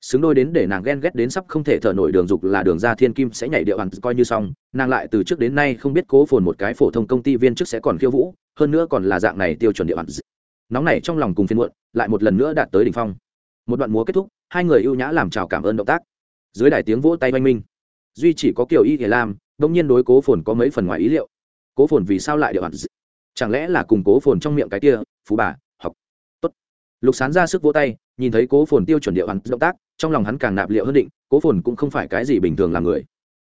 Xứng đôi đến để nàng ghen ghét đến sắp không thể thở nổi đường dục là đường ra thiên kim sẽ nhảy điệu hẳn coi như xong, nàng lại từ trước đến nay không biết cố phồn một cái phổ thông công ty viên chức sẽ còn khiêu vũ, hơn nữa còn là dạng này tiêu chuẩn điệu hẳn nóng này trong lòng cùng phiên muộn, lại một lần nữa đạt tới đỉnh phong. Một đoạn múa kết thúc, hai người ưu nhã làm chào cảm ơn động tác dưới đài tiếng vỗ tay oanh minh. Duy chỉ có kiểu y thể lam đông nhiên đối cố phồn có mấy phần ngoài ý liệu. Cố phồn vì sao lại điệu hẳn chẳng lẽ là cùng cố phồn trong miệng cái kia phú bà, học. Tốt. Lục sán ra sức vỗ tay, nhìn thấy cố phồn tiêu chuẩn điệu hẳn động tác, trong lòng hắn càng nạp liệu hơn định, cố phồn cũng không phải cái gì bình thường làm người.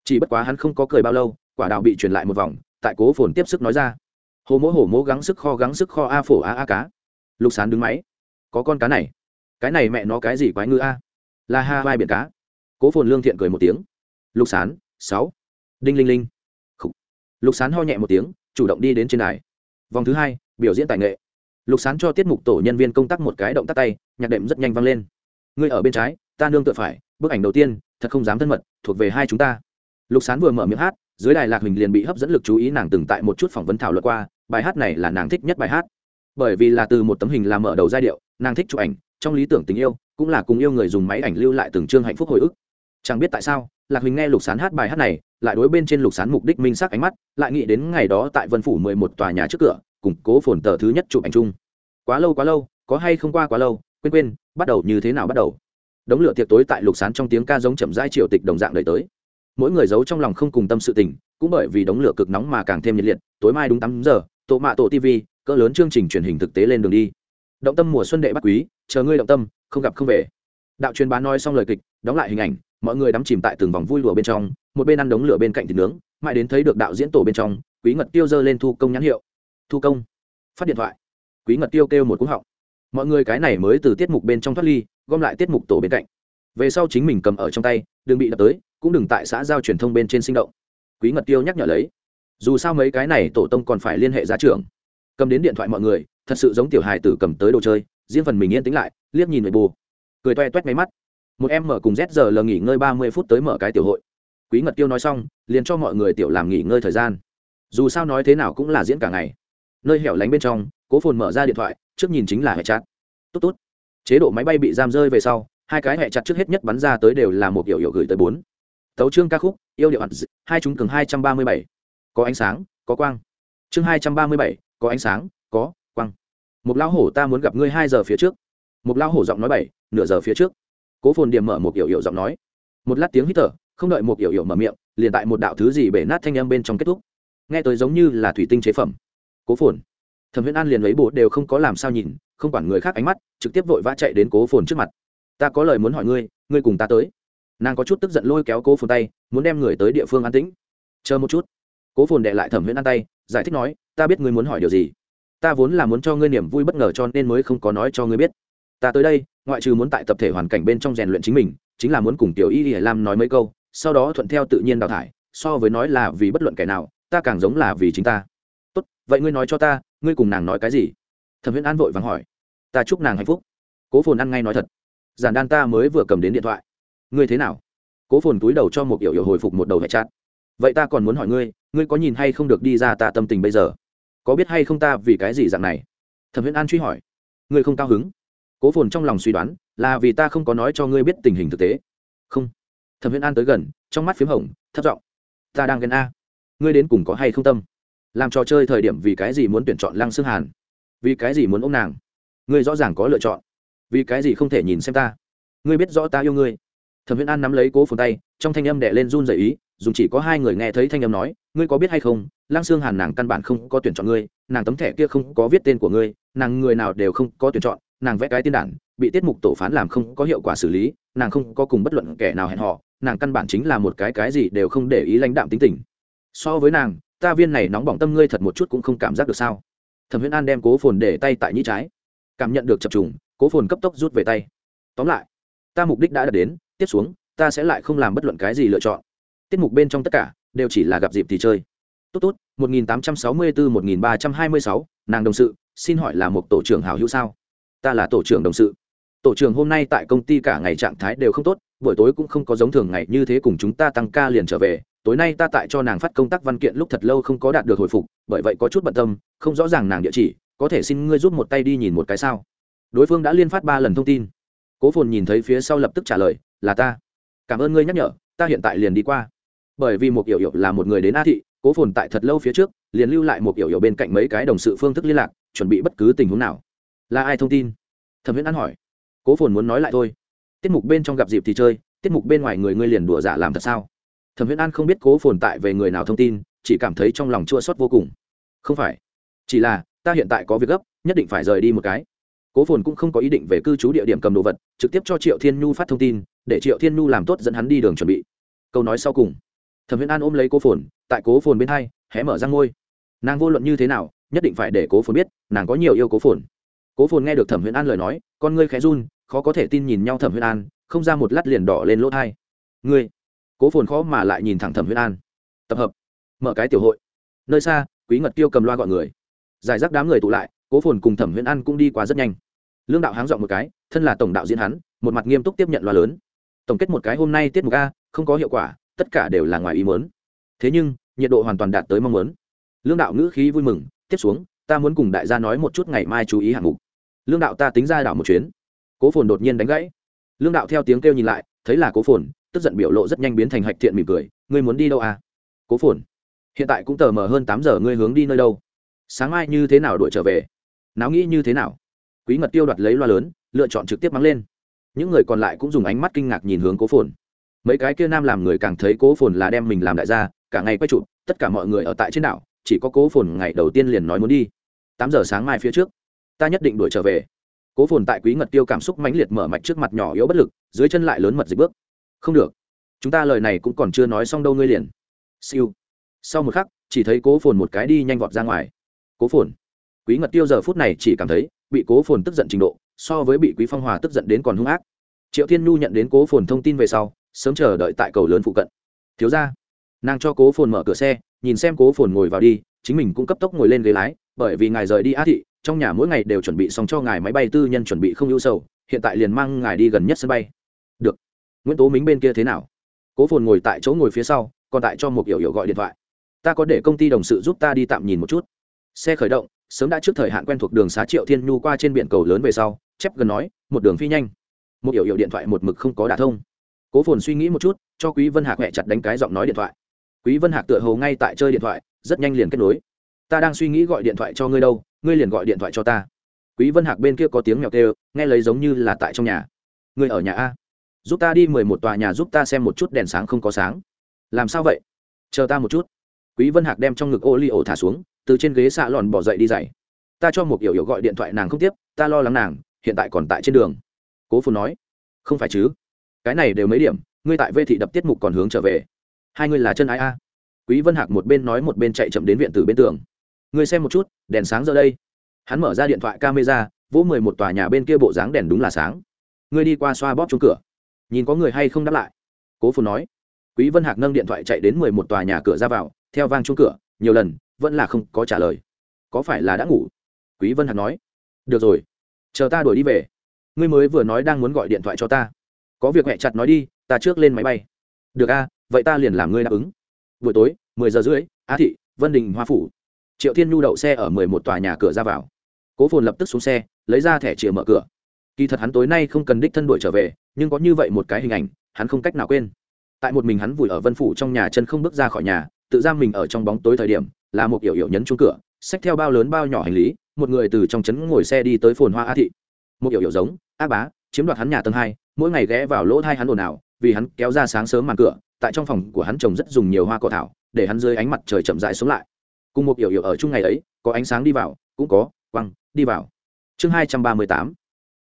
Chỉ bất quá hắn không có cười bao lâu, quả đạo bị truyền lại một vòng, tại cố phồn tiếp sức nói ra. Hồ mỗ hổ mỗ gắng sức kho gắng sức kho a phổ a a cá. Lục sán đứng máy. Có con cá này. Cái này mẹ nó cái gì quái ngư a? Là ha vai biển cá cố phồn lương thiện cười một tiếng. Lục sán, sáu. Đinh linh linh. Khủ. lục sán ho nhẹ một tiếng, chủ động đi đến trên đài. Vòng thứ hai, biểu diễn tài nghệ. Lục sán cho tiết mục tổ nhân viên công tác một cái động tác tay, nhạc đệm rất nhanh vang lên. Ngươi ở bên trái, ta nương tựa phải, bức ảnh đầu tiên, thật không dám thân mật, thuộc về hai chúng ta. Lục sán vừa mở miệng hát, dưới đài lạc hình liền bị hấp dẫn lực chú ý nàng từng tại một chút phỏng vấn thảo luận qua, bài hát này là nàng thích nhất bài hát. Bởi vì là từ một tấm hình làm mở đầu giai điệu, nàng thích chụp ảnh, trong lý tưởng tình yêu, cũng là cùng yêu người dùng máy ảnh lưu lại từng chương hạnh phúc hồi ức chẳng biết tại sao, lạc huỳnh nghe lục sán hát bài hát này, lại đối bên trên lục sán mục đích minh sắc ánh mắt, lại nghĩ đến ngày đó tại vân phủ mười một tòa nhà trước cửa củng cố phồn tờ thứ nhất chụp ảnh chung. Quá lâu quá lâu, có hay không qua quá lâu, quên quên, bắt đầu như thế nào bắt đầu? Đống lửa tiệc tối tại lục sán trong tiếng ca giống chậm rãi triều tịch đồng dạng đời tới. Mỗi người giấu trong lòng không cùng tâm sự tình, cũng bởi vì đống lửa cực nóng mà càng thêm nhiệt liệt, tối mai đúng tám giờ tổ mạ tổ tv cỡ lớn chương trình truyền hình thực tế lên đường đi. Động tâm mùa xuân đệ bắt quý, chờ ngươi động tâm, không gặp không về. Đạo truyền bá nói xong lời kịch, đóng lại hình ảnh mọi người đắm chìm tại từng vòng vui lùa bên trong, một bên ăn đống lửa bên cạnh thịt nướng, mãi đến thấy được đạo diễn tổ bên trong, quý ngật tiêu giơ lên thu công nhãn hiệu. Thu công. Phát điện thoại. Quý ngật tiêu kêu một cú họng. Mọi người cái này mới từ tiết mục bên trong thoát ly, gom lại tiết mục tổ bên cạnh. Về sau chính mình cầm ở trong tay, đừng bị đập tới, cũng đừng tại xã giao truyền thông bên trên sinh động. Quý ngật tiêu nhắc nhở lấy. Dù sao mấy cái này tổ tông còn phải liên hệ giá trưởng. Cầm đến điện thoại mọi người, thật sự giống tiểu hài tử cầm tới đồ chơi, riêng phần mình yên tĩnh lại, liếc nhìn người bù. Cười toe toét máy mắt một em mở cùng z giờ lờ nghỉ ngơi ba mươi phút tới mở cái tiểu hội. Quý ngật tiêu nói xong, liền cho mọi người tiểu làm nghỉ ngơi thời gian. Dù sao nói thế nào cũng là diễn cả ngày. Nơi hẻo lánh bên trong, cố phồn mở ra điện thoại, trước nhìn chính là hệ chặt tốt tốt. Chế độ máy bay bị giam rơi về sau, hai cái hệ chặt trước hết nhất bắn ra tới đều là một hiệu hiệu gửi tới bốn. Tấu chương ca khúc, yêu điệu ẩn hai chúng cường hai trăm ba mươi bảy. Có ánh sáng, có quang. Chương hai trăm ba mươi bảy, có ánh sáng, có quang. Một lão hổ ta muốn gặp ngươi hai giờ phía trước. Một lão hổ giọng nói bảy, nửa giờ phía trước cố phồn điểm mở một hiệu hiệu giọng nói. Một lát tiếng hít thở, không đợi một hiệu hiệu mở miệng, liền tại một đạo thứ gì bể nát thanh âm bên trong kết thúc. Nghe tới giống như là thủy tinh chế phẩm. Cố phồn. Thẩm Huyễn an liền lấy bộ đều không có làm sao nhìn, không quản người khác ánh mắt, trực tiếp vội vã chạy đến cố phồn trước mặt. Ta có lời muốn hỏi ngươi ngươi cùng ta tới. Nàng có chút tức giận lôi kéo cố phồn tay, muốn đem người tới địa phương an tĩnh. Chờ một chút. Cố phồn đệ lại thẩm Huyễn an tay, giải thích nói, ta biết ngươi muốn hỏi điều gì. Ta vốn là muốn cho ngươi niềm vui bất ngờ cho nên mới không có nói cho ngươi biết. Ta tới đây ngoại trừ muốn tại tập thể hoàn cảnh bên trong rèn luyện chính mình, chính là muốn cùng tiểu y y lam nói mấy câu, sau đó thuận theo tự nhiên đào thải, so với nói là vì bất luận kẻ nào, ta càng giống là vì chính ta. Tốt, vậy ngươi nói cho ta, ngươi cùng nàng nói cái gì? Thẩm viễn an vội vàng hỏi. Ta chúc nàng hạnh phúc. Cố phồn ăn ngay nói thật. Giản đan ta mới vừa cầm đến điện thoại. Ngươi thế nào? Cố phồn túi đầu cho một kiểu hiểu hồi phục một đầu hệ chát vậy ta còn muốn hỏi ngươi ngươi có nhìn hay không được đi ra ta tâm tình bây giờ? Có biết hay không ta vì cái gì dạng này? Thẩm viễn an truy hỏi. Ngươi không cao hứng cố phồn trong lòng suy đoán, là vì ta không có nói cho ngươi biết tình hình thực tế. Không. Thẩm viễn an tới gần, trong mắt p h í m hồng thất giọng. Ta đang ghen a. Ngươi đến cùng có hay không tâm? Làm trò chơi thời điểm vì cái gì muốn tuyển chọn lăng xương hàn? Vì cái gì muốn ô m nàng? Ngươi rõ ràng có lựa chọn. Vì cái gì không thể nhìn xem ta? Ngươi biết rõ ta yêu ngươi. Thẩm viễn an nắm lấy cố phồn tay, trong thanh âm đệ lên run dày ý dùng chỉ có hai người nghe thấy thanh âm nói, ngươi có biết hay không, lăng xương hàn nàng căn bản không có tuyển chọn ngươi, nàng tấm thẻ kia không có viết tên của ngươi, nàng người nào đều không có tuyển chọn nàng vẽ cái tiên đản bị tiết mục tổ phán làm không có hiệu quả xử lý nàng không có cùng bất luận kẻ nào hẹn họ nàng căn bản chính là một cái cái gì đều không để ý lãnh đạm tính tình. So với nàng ta viên này nóng bỏng tâm ngươi thật một chút cũng không cảm giác được sao? Thẩm Huyễn an đem cố phồn để tay tại nhĩ trái. Cảm nhận được chập trùng cố phồn cấp tốc rút về tay. Tóm lại ta mục đích đã đạt đến tiếp xuống ta sẽ lại không làm bất luận cái gì lựa chọn. Tiết mục bên trong tất cả đều chỉ là gặp dịp thì chơi. Tốt tốt 1864-1326, nàng đồng sự xin hỏi là một tổ trưởng hảo hữu sao? Ta là tổ trưởng đồng sự. Tổ trưởng hôm nay tại công ty cả ngày trạng thái đều không tốt, buổi tối cũng không có giống thường ngày như thế cùng chúng ta tăng ca liền trở về. Tối nay ta tại cho nàng phát công tác văn kiện lúc thật lâu không có đạt được hồi phục, bởi vậy có chút bận tâm, không rõ ràng nàng địa chỉ, có thể xin ngươi giúp một tay đi nhìn một cái sao? Đối phương đã liên phát ba lần thông tin. Cố phồn nhìn thấy phía sau lập tức trả lời, là ta. Cảm ơn ngươi nhắc nhở, ta hiện tại liền đi qua. Bởi vì một yểu yểu là một người đến a thị, cố phồn tại thật lâu phía trước, liền lưu lại một yểu yểu bên cạnh mấy cái đồng sự phương thức liên lạc, chuẩn bị bất cứ tình huống nào là ai thông tin? Thẩm viễn an hỏi. Cố phồn muốn nói lại thôi. Tiết mục bên trong gặp dịp thì chơi, tiết mục bên ngoài người ngươi liền đùa giả làm thật sao? Thẩm viễn an không biết cố phồn tại về người nào thông tin, chỉ cảm thấy trong lòng chua xót vô cùng. Không phải. Chỉ là, ta hiện tại có việc gấp, nhất định phải rời đi một cái. Cố phồn cũng không có ý định về cư trú địa điểm cầm đồ vật, trực tiếp cho triệu thiên nhu phát thông tin, để triệu thiên nhu làm tốt dẫn hắn đi đường chuẩn bị. Câu nói sau cùng. Thẩm viễn an ôm lấy cố phồn, tại cố phồn bên hai, hé mở răng ngôi nàng vô luận như thế nào, nhất định phải để cố phồn biết, nàng có nhiều yêu cố phồn cố phồn nghe được thẩm huyền an lời nói, con ngươi khẽ run, khó có thể tin nhìn nhau thẩm huyền an, không ra một lát liền đỏ lên lỗ thai. Ngươi? Cố phồn khó mà lại nhìn thẳng thẩm huyền an. Tập hợp, mở cái tiểu hội. Nơi xa, quý ngật tiêu cầm loa gọi người. Giải rác đám người tụ lại, cố phồn cùng thẩm huyền an cũng đi qua rất nhanh. Lương đạo háng dọn một cái, thân là tổng đạo diễn hắn, một mặt nghiêm túc tiếp nhận loa lớn. Tổng kết một cái hôm nay tiết mục a, không có hiệu quả, tất cả đều là ngoài ý mớn thế nhưng, nhiệt độ hoàn toàn đạt tới mong muốn. Lương đạo ngữ khí vui mừng, tiếp xuống, ta muốn cùng đại gia nói một chút ngày mai chú ý hạng mục lương đạo ta tính ra đảo một chuyến. Cố phồn đột nhiên đánh gãy. Lương đạo theo tiếng kêu nhìn lại, thấy là cố phồn, tức giận biểu lộ rất nhanh biến thành hạch thiện mỉm cười, ngươi muốn đi đâu à? Cố phồn, hiện tại cũng tờ mờ hơn tám giờ, ngươi hướng đi nơi đâu? Sáng mai như thế nào đuổi trở về? Náo nghĩ như thế nào? Quý ngật tiêu đoạt lấy loa lớn, lựa chọn trực tiếp mắng lên. Những người còn lại cũng dùng ánh mắt kinh ngạc nhìn hướng cố phồn. Mấy cái kia nam làm người càng thấy cố phồn là đem mình làm đại gia, cả ngày quay chụp, tất cả mọi người ở tại trên đảo, chỉ có cố phồn ngày đầu tiên liền nói muốn đi. Tám giờ sáng mai phía trước ta nhất định đuổi trở về. Cố phồn tại quý ngật tiêu cảm xúc mãnh liệt mở mạch trước mặt nhỏ yếu bất lực, dưới chân lại lớn mật dịch bước. Không được. Chúng ta lời này cũng còn chưa nói xong đâu ngươi liền. Siêu. Sau một khắc, chỉ thấy cố phồn một cái đi nhanh vọt ra ngoài. Cố phồn. Quý ngật tiêu giờ phút này chỉ cảm thấy, bị cố phồn tức giận trình độ, so với bị quý phong hòa tức giận đến còn hung ác. Triệu thiên nhu nhận đến cố phồn thông tin về sau, sớm chờ đợi tại cầu lớn phụ cận. Thiếu ra nàng cho cố phồn mở cửa xe, nhìn xem cố phồn ngồi vào đi, chính mình cũng cấp tốc ngồi lên ghế lái, bởi vì ngài rời đi á thị trong nhà mỗi ngày đều chuẩn bị xong cho ngài máy bay tư nhân chuẩn bị không ưu sầu, hiện tại liền mang ngài đi gần nhất sân bay. Được. Nguyễn tố mính bên kia thế nào? Cố phồn ngồi tại chỗ ngồi phía sau, còn tại cho một yểu yểu gọi điện thoại. Ta có để công ty đồng sự giúp ta đi tạm nhìn một chút. Xe khởi động, sớm đã trước thời hạn quen thuộc đường xá triệu thiên nhu qua trên biển cầu lớn về sau, chép gần nói, một đường phi nhanh. Một hiệu hiệu điện thoại một mực không có đả thông. Cố phồn suy nghĩ một chút, cho quý vân hạc mẹ chặt đánh cái giọng nói điện thoại. Quý vân hạc tựa hồ ngay tại chơi điện thoại, rất nhanh liền kết nối. Ta đang suy nghĩ gọi điện thoại cho ngươi đâu ngươi liền gọi điện thoại cho ta. Quý vân hạc bên kia có tiếng mèo kêu, nghe lấy giống như là tại trong nhà. Ngươi ở nhà a. Giúp ta đi mười một tòa nhà giúp ta xem một chút đèn sáng không có sáng. Làm sao vậy? Chờ ta một chút. Quý vân hạc đem trong ngực ô li ổ thả xuống, từ trên ghế xạ lòn bỏ dậy đi dậy. Ta cho một hiểu hiểu gọi điện thoại nàng không tiếp, ta lo lắng nàng, hiện tại còn tại trên đường. Cố phù nói. Không phải chứ. Cái này đều mấy điểm, ngươi tại vê thị đập tiết mục còn hướng trở về. Hai ngươi là chân ai a. Quý vân hạc một bên nói một bên chạy chậm đến viện từ bên tường ngươi xem một chút, đèn sáng giờ đây. Hắn mở ra điện thoại camera, vỗ mười một tòa nhà bên kia bộ dáng đèn đúng là sáng. Ngươi đi qua xoa bóp chung cửa. Nhìn có người hay không đáp lại. Cố phù nói. Quý vân hạc nâng điện thoại chạy đến mười một tòa nhà cửa ra vào, theo vang chung cửa, nhiều lần, vẫn là không có trả lời. Có phải là đã ngủ? Quý vân hạc nói. Được rồi. Chờ ta đuổi đi về. Ngươi mới vừa nói đang muốn gọi điện thoại cho ta. Có việc mẹ chặt nói đi, ta trước lên máy bay. Được a, vậy ta liền làm ngươi đáp ứng. Buổi tối, mười giờ rưỡi, á thị, vân đình, hoa phủ triệu thiên nhu đậu xe ở mười một tòa nhà cửa ra vào. Cố phồn lập tức xuống xe, lấy ra thẻ chìa mở cửa. Kỳ thật hắn tối nay không cần đích thân đuổi trở về, nhưng có như vậy một cái hình ảnh, hắn không cách nào quên. Tại một mình hắn vùi ở vân phủ trong nhà chân không bước ra khỏi nhà, tự giam mình ở trong bóng tối thời điểm, là một yểu yểu nhấn chuông cửa, xách theo bao lớn bao nhỏ hành lý, một người từ trong trấn ngồi xe đi tới phồn hoa a thị. Một yểu yểu giống ác bá, chiếm đoạt hắn nhà tầng hai, mỗi ngày ghé vào lỗ thai hắn ồn ào, vì hắn kéo ra sáng sớm màn cửa, tại trong phòng của hắn trồng rất dùng nhiều hoa cỏ thảo, để hắn dưới ánh mặt trời chậm rãi xuống lại cùng một yểu yểu ở chung ngày ấy, có ánh sáng đi vào, cũng có quăng đi vào. Chương hai trăm ba mươi tám,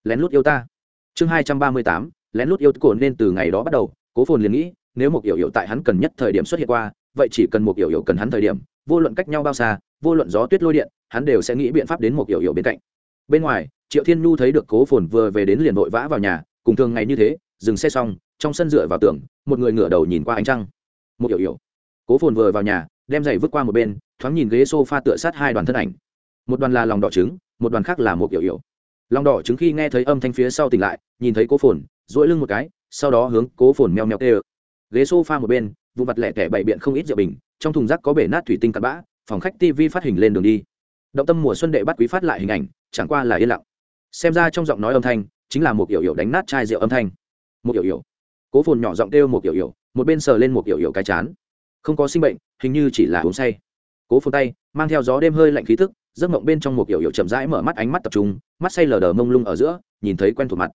lén lút yêu ta. Chương hai trăm ba mươi tám, lén lút yêu cổ nên từ ngày đó bắt đầu, cố phồn liền nghĩ, nếu một yểu yểu tại hắn cần nhất thời điểm xuất hiện qua, vậy chỉ cần một yểu yểu cần hắn thời điểm, vô luận cách nhau bao xa, vô luận gió tuyết lôi điện, hắn đều sẽ nghĩ biện pháp đến một yểu yểu bên cạnh. Bên ngoài, triệu thiên nhu thấy được cố phồn vừa về đến liền vội vã vào nhà, cùng thường ngày như thế, dừng xe xong, trong sân dựa vào tường, một người ngửa đầu nhìn qua ánh trăng. Một yểu yểu cố phồn vừa vào nhà, đem giày vứt qua một bên thoáng nhìn ghế sofa tựa sát hai đoàn thân ảnh. Một đoàn là lòng đỏ trứng, một đoàn khác là một kiểu yểu lòng đỏ trứng khi nghe thấy âm thanh phía sau tỉnh lại, nhìn thấy cố phồn dỗi lưng một cái, sau đó hướng cố phồn meo meo tê ơ. Ghế sofa một bên, vụ mặt lẻ tẻ bày biện không ít rượu bình, trong thùng rác có bể nát thủy tinh cặn bã, phòng khách tv phát hình lên đường đi. Động tâm mùa xuân đệ bắt quý phát lại hình ảnh, chẳng qua là yên lặng. Xem ra trong giọng nói âm thanh, chính là một kiểu yểu đánh nát chai rượu âm thanh. Một kiểu yểu cố phồn nhỏ giọng kêu một kiểu yểu một bên sờ lên một kiểu yểu cái chán. Không có sinh bệnh, hình như chỉ là uống say cố phồn tay, mang theo gió đêm hơi lạnh khí thức giấc mộng bên trong một kiểu yểu chậm rãi mở mắt ánh mắt tập trung, mắt say lờ đờ mông lung ở giữa, nhìn thấy quen thuộc mặt.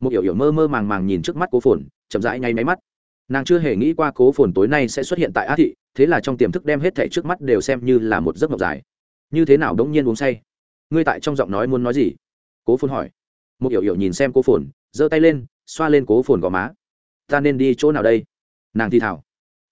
Một kiểu yểu mơ mơ màng màng nhìn trước mắt cố phồn, chậm rãi ngay máy mắt. Nàng chưa hề nghĩ qua cố phồn tối nay sẽ xuất hiện tại á thị, thế là trong tiềm thức đem hết thẻ trước mắt đều xem như là một giấc mộng dài. Như thế nào đống nhiên uống say? Ngươi tại trong giọng nói muốn nói gì? Cố phồn hỏi. Một yểu hiểu nhìn xem cố phồn, giơ tay lên, xoa lên cố phồn gò má. Ta nên đi chỗ nào đây? Nàng thi thảo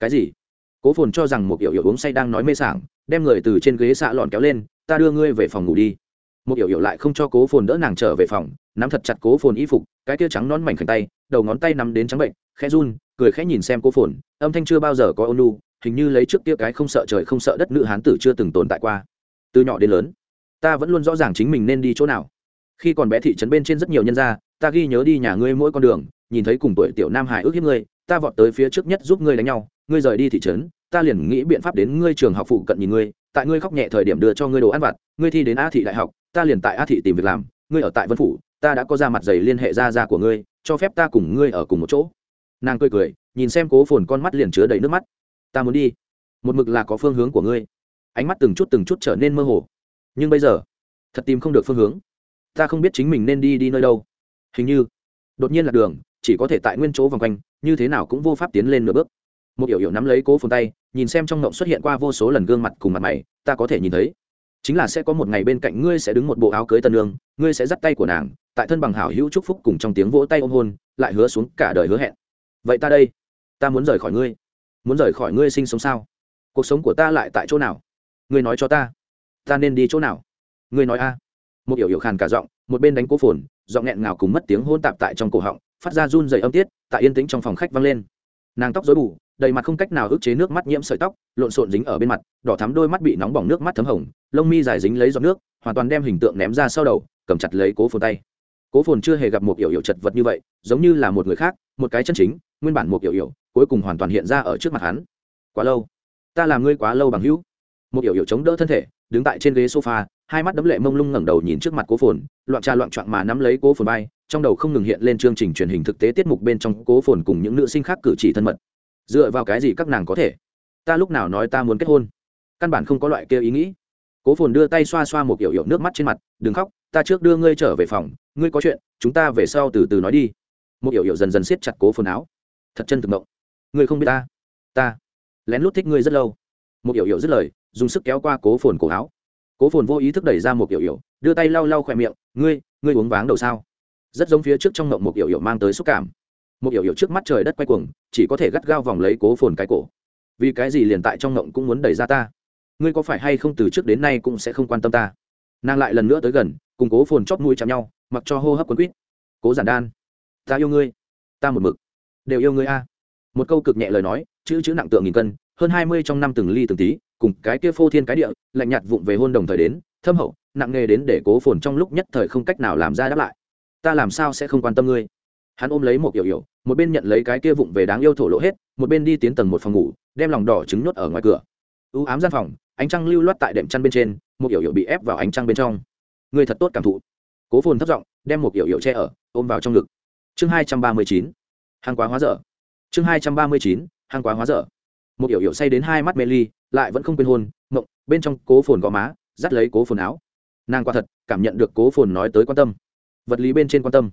cái gì? Cố phồn cho rằng một yểu hiểu uống say đang nói mê sảng đem người từ trên ghế xạ lọn kéo lên, ta đưa ngươi về phòng ngủ đi. Một yểu yểu lại không cho cố phồn đỡ nàng trở về phòng, nắm thật chặt cố phồn y phục, cái kia trắng nón mảnh khảnh tay, đầu ngón tay nắm đến trắng bệnh, khẽ run, cười khẽ nhìn xem cố phồn, âm thanh chưa bao giờ có ônu hình như lấy trước kia cái không sợ trời không sợ đất nữ hán tử chưa từng tồn tại qua. Từ nhỏ đến lớn, ta vẫn luôn rõ ràng chính mình nên đi chỗ nào. Khi còn bé thị trấn bên trên rất nhiều nhân gia, ta ghi nhớ đi nhà ngươi mỗi con đường, nhìn thấy cùng tuổi tiểu nam hải ước hiếp ngươi, ta vọt tới phía trước nhất giúp ngươi đánh nhau, ngươi rời đi thị trấn ta liền nghĩ biện pháp đến ngươi trường học phụ cận nhìn ngươi, tại ngươi khóc nhẹ thời điểm đưa cho ngươi đồ ăn vặt, ngươi thi đến a thị đại học, ta liền tại a thị tìm việc làm, ngươi ở tại vân phủ, ta đã có ra mặt giày liên hệ ra ra của ngươi, cho phép ta cùng ngươi ở cùng một chỗ. Nàng cười cười, nhìn xem cố phồn con mắt liền chứa đầy nước mắt. Ta muốn đi. Một mực là có phương hướng của ngươi. Ánh mắt từng chút từng chút trở nên mơ hồ. Nhưng bây giờ, thật tìm không được phương hướng. Ta không biết chính mình nên đi đi nơi đâu. Hình như, đột nhiên là đường, chỉ có thể tại nguyên chỗ vòng quanh, như thế nào cũng vô pháp tiến lên nửa bước một yểu yểu nắm lấy cố phồn tay, nhìn xem trong ngộng xuất hiện qua vô số lần gương mặt cùng mặt mày, ta có thể nhìn thấy. Chính là sẽ có một ngày bên cạnh ngươi sẽ đứng một bộ áo cưới tân lương ngươi sẽ dắt tay của nàng, tại thân bằng hảo hữu chúc phúc cùng trong tiếng vỗ tay ôm hôn, lại hứa xuống cả đời hứa hẹn. Vậy ta đây, ta muốn rời khỏi ngươi. Muốn rời khỏi ngươi sinh sống sao? Cuộc sống của ta lại tại chỗ nào? Ngươi nói cho ta. Ta nên đi chỗ nào? Ngươi nói a. Một yểu yểu khàn cả giọng, một bên đánh cố phồn, giọng nghẹn ngào cùng mất tiếng hôn tạp tại trong cổ họng, phát ra run dày âm tiết, tại yên tĩnh trong phòng khách vang lên. Nàng tóc dối bù đầy mặt không cách nào ức chế nước mắt nhiễm sợi tóc, lộn xộn dính ở bên mặt, đỏ thắm đôi mắt bị nóng bỏng nước mắt thấm hồng, lông mi dài dính lấy giọt nước, hoàn toàn đem hình tượng ném ra sau đầu, cầm chặt lấy cố phồn tay. Cố phồn chưa hề gặp một yểu yểu chật vật như vậy, giống như là một người khác, một cái chân chính, nguyên bản một yểu yểu cuối cùng hoàn toàn hiện ra ở trước mặt hắn. Quá lâu. Ta làm ngươi quá lâu bằng hữu. Một yểu yểu chống đỡ thân thể, đứng tại trên ghế sofa, hai mắt đấm lệ mông lung ngẩng đầu nhìn trước mặt cố phồn, loạn trà loạn trọn mà nắm lấy cố phồn bay trong đầu không ngừng hiện lên chương trình truyền hình thực tế tiết mục bên trong cố phồn cùng những nữ sinh khác cử chỉ thân mật dựa vào cái gì các nàng có thể? Ta lúc nào nói ta muốn kết hôn? Căn bản không có loại kia ý nghĩ. Cố phồn đưa tay xoa xoa một kiểu hiệu nước mắt trên mặt, đừng khóc, ta trước đưa ngươi trở về phòng, ngươi có chuyện, chúng ta về sau từ từ nói đi. Một kiểu hiệu dần dần siết chặt cố phồn áo. Thật chân thực mộng. Ngươi không biết ta ta lén lút thích ngươi rất lâu. Một kiểu hiệu dứt lời, dùng sức kéo qua cố phồn cổ áo. Cố phồn vô ý thức đẩy ra một kiểu hiệu, đưa tay lau lau khỏe miệng, ngươi ngươi uống váng đầu sao? Rất giống phía trước trong mộng một kiểu hiệu mang tới xúc cảm một hiểu hiểu trước mắt trời đất quay cuồng, chỉ có thể gắt gao vòng lấy cố phồn cái cổ. Vì cái gì liền tại trong ngộng cũng muốn đẩy ra ta? Ngươi có phải hay không từ trước đến nay cũng sẽ không quan tâm ta? Nàng lại lần nữa tới gần, cùng cố phồn chóp mũi chạm nhau, mặc cho hô hấp quấn quýt. Cố giản đan, ta yêu ngươi. Ta một mực đều yêu ngươi a. Một câu cực nhẹ lời nói, chữ chữ nặng tượng nghìn cân, hơn hai mươi trong năm từng ly từng tí, cùng cái kia phô thiên cái địa, lạnh nhạt vụng về hôn đồng thời đến, thâm hậu, nặng nghề đến để cố phồn trong lúc nhất thời không cách nào làm ra đáp lại. Ta làm sao sẽ không quan tâm ngươi? Hắn ôm lấy một yểu yểu một bên nhận lấy cái kia vụng về đáng yêu thổ lộ hết, một bên đi tiến tầng một phòng ngủ, đem lòng đỏ trứng nhốt ở ngoài cửa. U ám gian phòng, ánh trăng lưu loát tại đệm chăn bên trên, một yểu yểu bị ép vào ánh trăng bên trong. Người thật tốt cảm thụ. Cố phồn thấp giọng, đem một yểu yểu che ở, ôm vào trong ngực. Chương hai trăm ba mươi chín. Hàng quá hóa dở. Chương hai trăm ba mươi chín, hàng quá hóa dở. Một yểu yểu say đến hai mắt mê ly, lại vẫn không quên hôn mộng bên trong cố phồn gò má, dắt lấy cố phồn áo. Nàng quả thật cảm nhận được cố phồn nói tới quan tâm. Vật lý bên trên quan tâm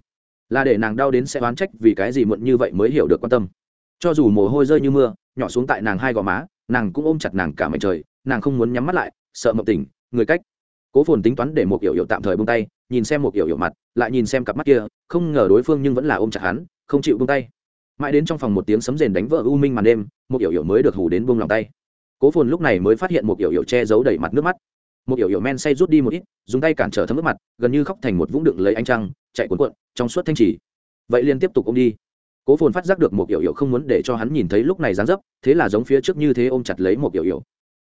là để nàng đau đến sẽ oán trách vì cái gì muộn như vậy mới hiểu được quan tâm. Cho dù mồ hôi rơi như mưa nhỏ xuống tại nàng hai gò má nàng cũng ôm chặt nàng cả mảnh trời nàng không muốn nhắm mắt lại sợ mộng tỉnh, người cách. Cố phồn tính toán để một kiểu yểu tạm thời bông tay nhìn xem một kiểu yểu mặt lại nhìn xem cặp mắt kia không ngờ đối phương nhưng vẫn là ôm chặt hắn không chịu bông tay. Mãi đến trong phòng một tiếng sấm rền đánh vỡ u minh màn đêm một kiểu yểu mới được hủ đến buông lòng tay. Cố phồn lúc này mới phát hiện một kiểu yểu che giấu đầy mặt nước mắt. Một kiểu yểu men say rút đi một ít dùng tay cản trở thấm nước mặt gần như khóc thành một vũng đựng lấy ánh trăng chạy cuốn cuộn, trong suốt thanh trì. Vậy liền tiếp tục ôm đi. Cố phồn phát giác được một yểu yểu không muốn để cho hắn nhìn thấy lúc này dán dấp, thế là giống phía trước như thế ôm chặt lấy một yểu yểu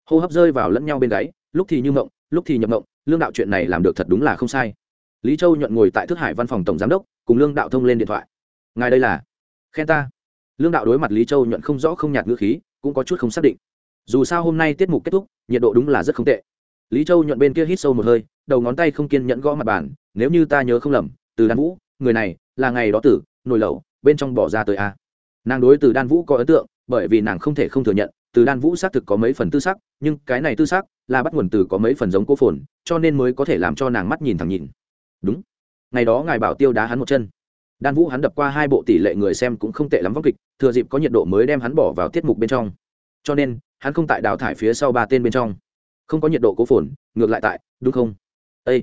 hô hấp rơi vào lẫn nhau bên gáy, lúc thì như mộng, lúc thì nhập mộng, lương đạo chuyện này làm được thật đúng là không sai. Lý châu nhuận ngồi tại thức hải văn phòng tổng giám đốc, cùng lương đạo thông lên điện thoại. Ngài đây là? Khen ta. Lương đạo đối mặt lý châu nhuận không rõ không nhạt ngữ khí, cũng có chút không xác định. Dù sao hôm nay tiết mục kết thúc, nhiệt độ đúng là rất không tệ. Lý châu nhuận bên kia hít sâu một hơi, đầu ngón tay không kiên nhẫn gõ mặt bàn, nếu như ta nhớ không lầm từ đan vũ, người này là ngày đó tử, nồi lẩu, bên trong bỏ ra tới a. Nàng đối từ đan vũ có ấn tượng, bởi vì nàng không thể không thừa nhận, từ đan vũ xác thực có mấy phần tư sắc, nhưng cái này tư sắc là bắt nguồn từ có mấy phần giống cô phồn, cho nên mới có thể làm cho nàng mắt nhìn thẳng nhìn đúng. Ngày đó ngài bảo tiêu đá hắn một chân. Đan vũ hắn đập qua hai bộ tỷ lệ người xem cũng không tệ lắm vóc kịch, thừa dịp có nhiệt độ mới đem hắn bỏ vào tiết mục bên trong. Cho nên, hắn không tại đào thải phía sau ba tên bên trong. Không có nhiệt độ cố phồn, ngược lại tại, đúng không? Â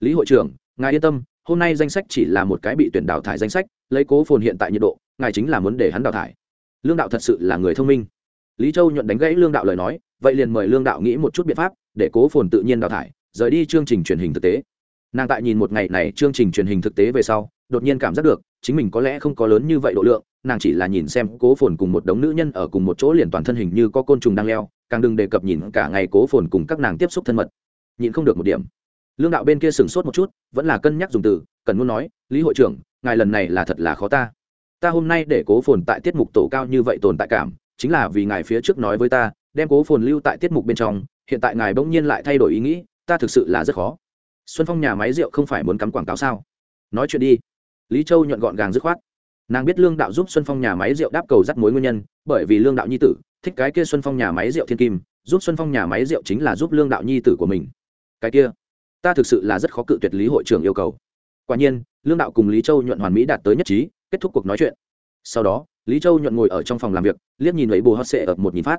lý hội trưởng, ngài yên tâm hôm nay danh sách chỉ là một cái bị tuyển đào thải danh sách, lấy cố phồn hiện tại nhiệt độ, ngài chính là muốn để hắn đào thải. Lương đạo thật sự là người thông minh. Lý châu nhuận đánh gãy lương đạo lời nói, vậy liền mời lương đạo nghĩ một chút biện pháp để cố phồn tự nhiên đào thải, rời đi chương trình truyền hình thực tế. Nàng tại nhìn một ngày này chương trình truyền hình thực tế về sau, đột nhiên cảm giác được, chính mình có lẽ không có lớn như vậy độ lượng, nàng chỉ là nhìn xem cố phồn cùng một đống nữ nhân ở cùng một chỗ liền toàn thân hình như có côn trùng đang leo, càng đừng đề cập nhìn cả ngày cố phồn cùng các nàng tiếp xúc thân mật. Nhìn không được một điểm lương đạo bên kia sửng sốt một chút, vẫn là cân nhắc dùng từ, cần muốn nói, lý hội trưởng, ngài lần này là thật là khó ta. Ta hôm nay để cố phồn tại tiết mục tổ cao như vậy tồn tại cảm, chính là vì ngài phía trước nói với ta, đem cố phồn lưu tại tiết mục bên trong, hiện tại ngài bỗng nhiên lại thay đổi ý nghĩ, ta thực sự là rất khó. Xuân phong nhà máy rượu không phải muốn cắm quảng cáo sao? Nói chuyện đi. Lý châu nhuận gọn gàng dứt khoát. Nàng biết lương đạo giúp xuân phong nhà máy rượu đáp cầu dắt mối nguyên nhân, bởi vì lương đạo nhi tử thích cái kia xuân phong nhà máy rượu thiên kim, giúp xuân phong nhà máy rượu chính là giúp lương đạo nhi tử của mình. Cái kia ta thực sự là rất khó cự tuyệt lý hội trưởng yêu cầu. Quả nhiên, lương đạo cùng lý châu nhuận hoàn mỹ đạt tới nhất trí, kết thúc cuộc nói chuyện. Sau đó, lý châu nhuận ngồi ở trong phòng làm việc, liếc nhìn lấy bồ hot sệ ập một nghìn phát.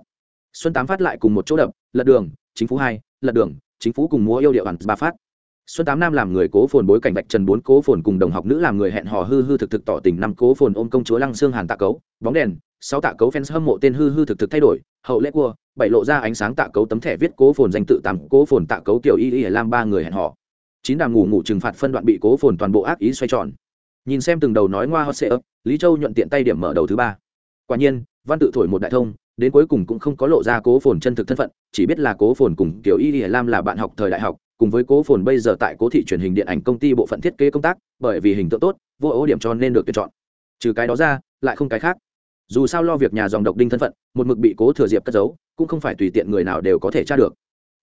Xuân tám phát lại cùng một chỗ đập, lật đường, chính phủ hai, lật đường, chính phủ cùng múa yêu điệu hẳn ba phát. Xuân tám nam làm người cố phồn bối cảnh bạch trần bốn cố phồn cùng đồng học nữ làm người hẹn hò hư hư thực thực tỏ tình năm cố phồn ôm công chúa lăng xương hàn tạ cấu, bóng đèn sáu tạ cấu fans hâm mộ tên hư hư thực thực thay đổi, hậu lễ cua, bảy lộ ra ánh sáng tạ cấu tấm thẻ viết cố phồn danh tự tám cố phồn tạ cấu kiểu y y lam ba người hẹn họ chín đàm ngủ ngủ trừng phạt phân đoạn bị cố phồn toàn bộ ác ý xoay tròn. Nhìn xem từng đầu nói ngoa hot sệ ấp lý châu nhuận tiện tay điểm mở đầu thứ ba. Quả nhiên, văn tự thổi một đại thông, đến cuối cùng cũng không có lộ ra cố phồn chân thực thân phận, chỉ biết là cố phồn cùng kiểu y y lam là bạn học thời đại học, cùng với cố phồn bây giờ tại cố thị truyền hình điện ảnh công ty bộ phận thiết kế công tác, bởi vì hình tượng tốt, vô ố điểm cho nên được tuyển chọn. Trừ cái đó ra, lại không cái khác dù sao lo việc nhà dòng độc đinh thân phận, một mực bị cố thừa diệp cất giấu, cũng không phải tùy tiện người nào đều có thể tra được.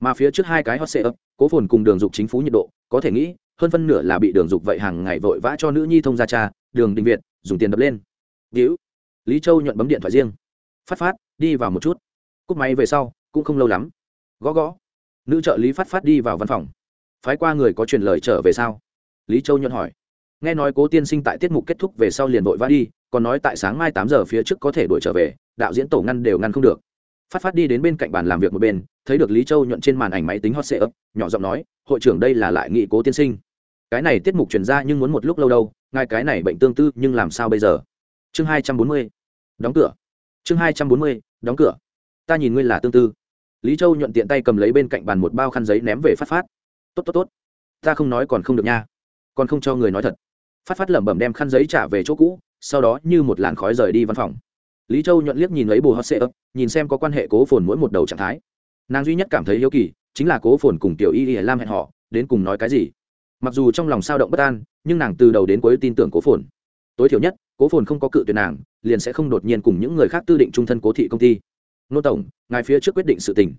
Mà phía trước hai cái hot sale cố phồn cùng đường dục chính phú nhiệt độ, có thể nghĩ, hơn phân nửa là bị đường dục vậy hàng ngày vội vã cho nữ nhi thông gia cha, đường đình việt, dùng tiền đập lên. Víu lý châu nhuận bấm điện thoại riêng. Phát phát, đi vào một chút. Cúp máy về sau, cũng không lâu lắm. Gõ gõ. Nữ trợ lý phát phát đi vào văn phòng. Phái qua người có truyền lời trở về sao? Lý châu nhuận hỏi nghe nói cố tiên sinh tại tiết mục kết thúc về sau liền vội vã đi, còn nói tại sáng mai tám giờ phía trước có thể đuổi trở về, đạo diễn tổ ngăn đều ngăn không được. Phát phát đi đến bên cạnh bàn làm việc một bên, thấy được lý châu nhuận trên màn ảnh máy tính hot sệ ấp nhỏ giọng nói, hội trưởng đây là lại nghị cố tiên sinh. Cái này tiết mục chuyển ra nhưng muốn một lúc lâu đâu, ngài cái này bệnh tương tư nhưng làm sao bây giờ? Chương hai trăm bốn mươi, đóng cửa. Chương hai trăm bốn mươi, đóng cửa. Ta nhìn ngươi là tương tư. Lý châu nhuận tiện tay cầm lấy bên cạnh bàn một bao khăn giấy ném về phát phát. Tốt tốt tốt. Ta không nói còn không được nha. Còn không cho người nói thật phát phát lẩm bẩm đem khăn giấy trả về chỗ cũ, sau đó như một làn khói rời đi văn phòng. Lý châu nhuận liếc nhìn lấy bồ hot sệ ấp, nhìn xem có quan hệ cố phồn mỗi một đầu trạng thái. Nàng duy nhất cảm thấy hiếu kỳ, chính là cố phồn cùng tiểu y y lam hẹn họ đến cùng nói cái gì. Mặc dù trong lòng sao động bất an, nhưng nàng từ đầu đến cuối tin tưởng cố phồn. Tối thiểu nhất, cố phồn không có cự tuyệt nàng, liền sẽ không đột nhiên cùng những người khác tư định trung thân cố thị công ty. Nô tổng, ngài phía trước quyết định sự tình.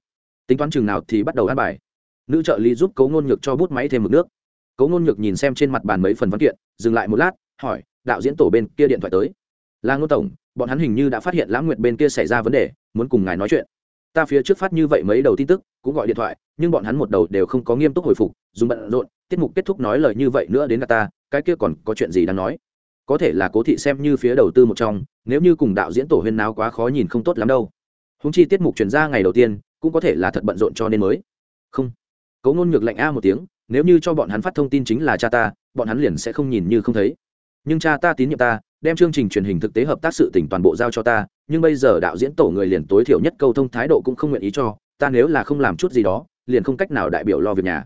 Tính toán chừng nào thì bắt đầu ăn bài. Nữ trợ lý giúp cấu ngôn nhược cho bút máy thêm mực nước cấu ngôn nhược nhìn xem trên mặt bàn mấy phần văn kiện, dừng lại một lát, hỏi, đạo diễn tổ bên kia điện thoại tới? Là ngô tổng, bọn hắn hình như đã phát hiện lãng nguyệt bên kia xảy ra vấn đề, muốn cùng ngài nói chuyện. Ta phía trước phát như vậy mấy đầu tin tức, cũng gọi điện thoại, nhưng bọn hắn một đầu đều không có nghiêm túc hồi phục, dùng bận rộn, tiết mục kết thúc nói lời như vậy nữa đến gà ta, cái kia còn có chuyện gì đang nói? Có thể là cố thị xem như phía đầu tư một trong, nếu như cùng đạo diễn tổ huyên nào quá khó nhìn không tốt lắm đâu. Húng chi tiết mục chuyển ra ngày đầu tiên, cũng có thể là thật bận rộn cho nên mới. Không. Cấu ngôn ngược lạnh a một tiếng nếu như cho bọn hắn phát thông tin chính là cha ta, bọn hắn liền sẽ không nhìn như không thấy. Nhưng cha ta tín nhiệm ta, đem chương trình truyền hình thực tế hợp tác sự tỉnh toàn bộ giao cho ta, nhưng bây giờ đạo diễn tổ người liền tối thiểu nhất câu thông thái độ cũng không nguyện ý cho, ta nếu là không làm chút gì đó, liền không cách nào đại biểu lo việc nhà.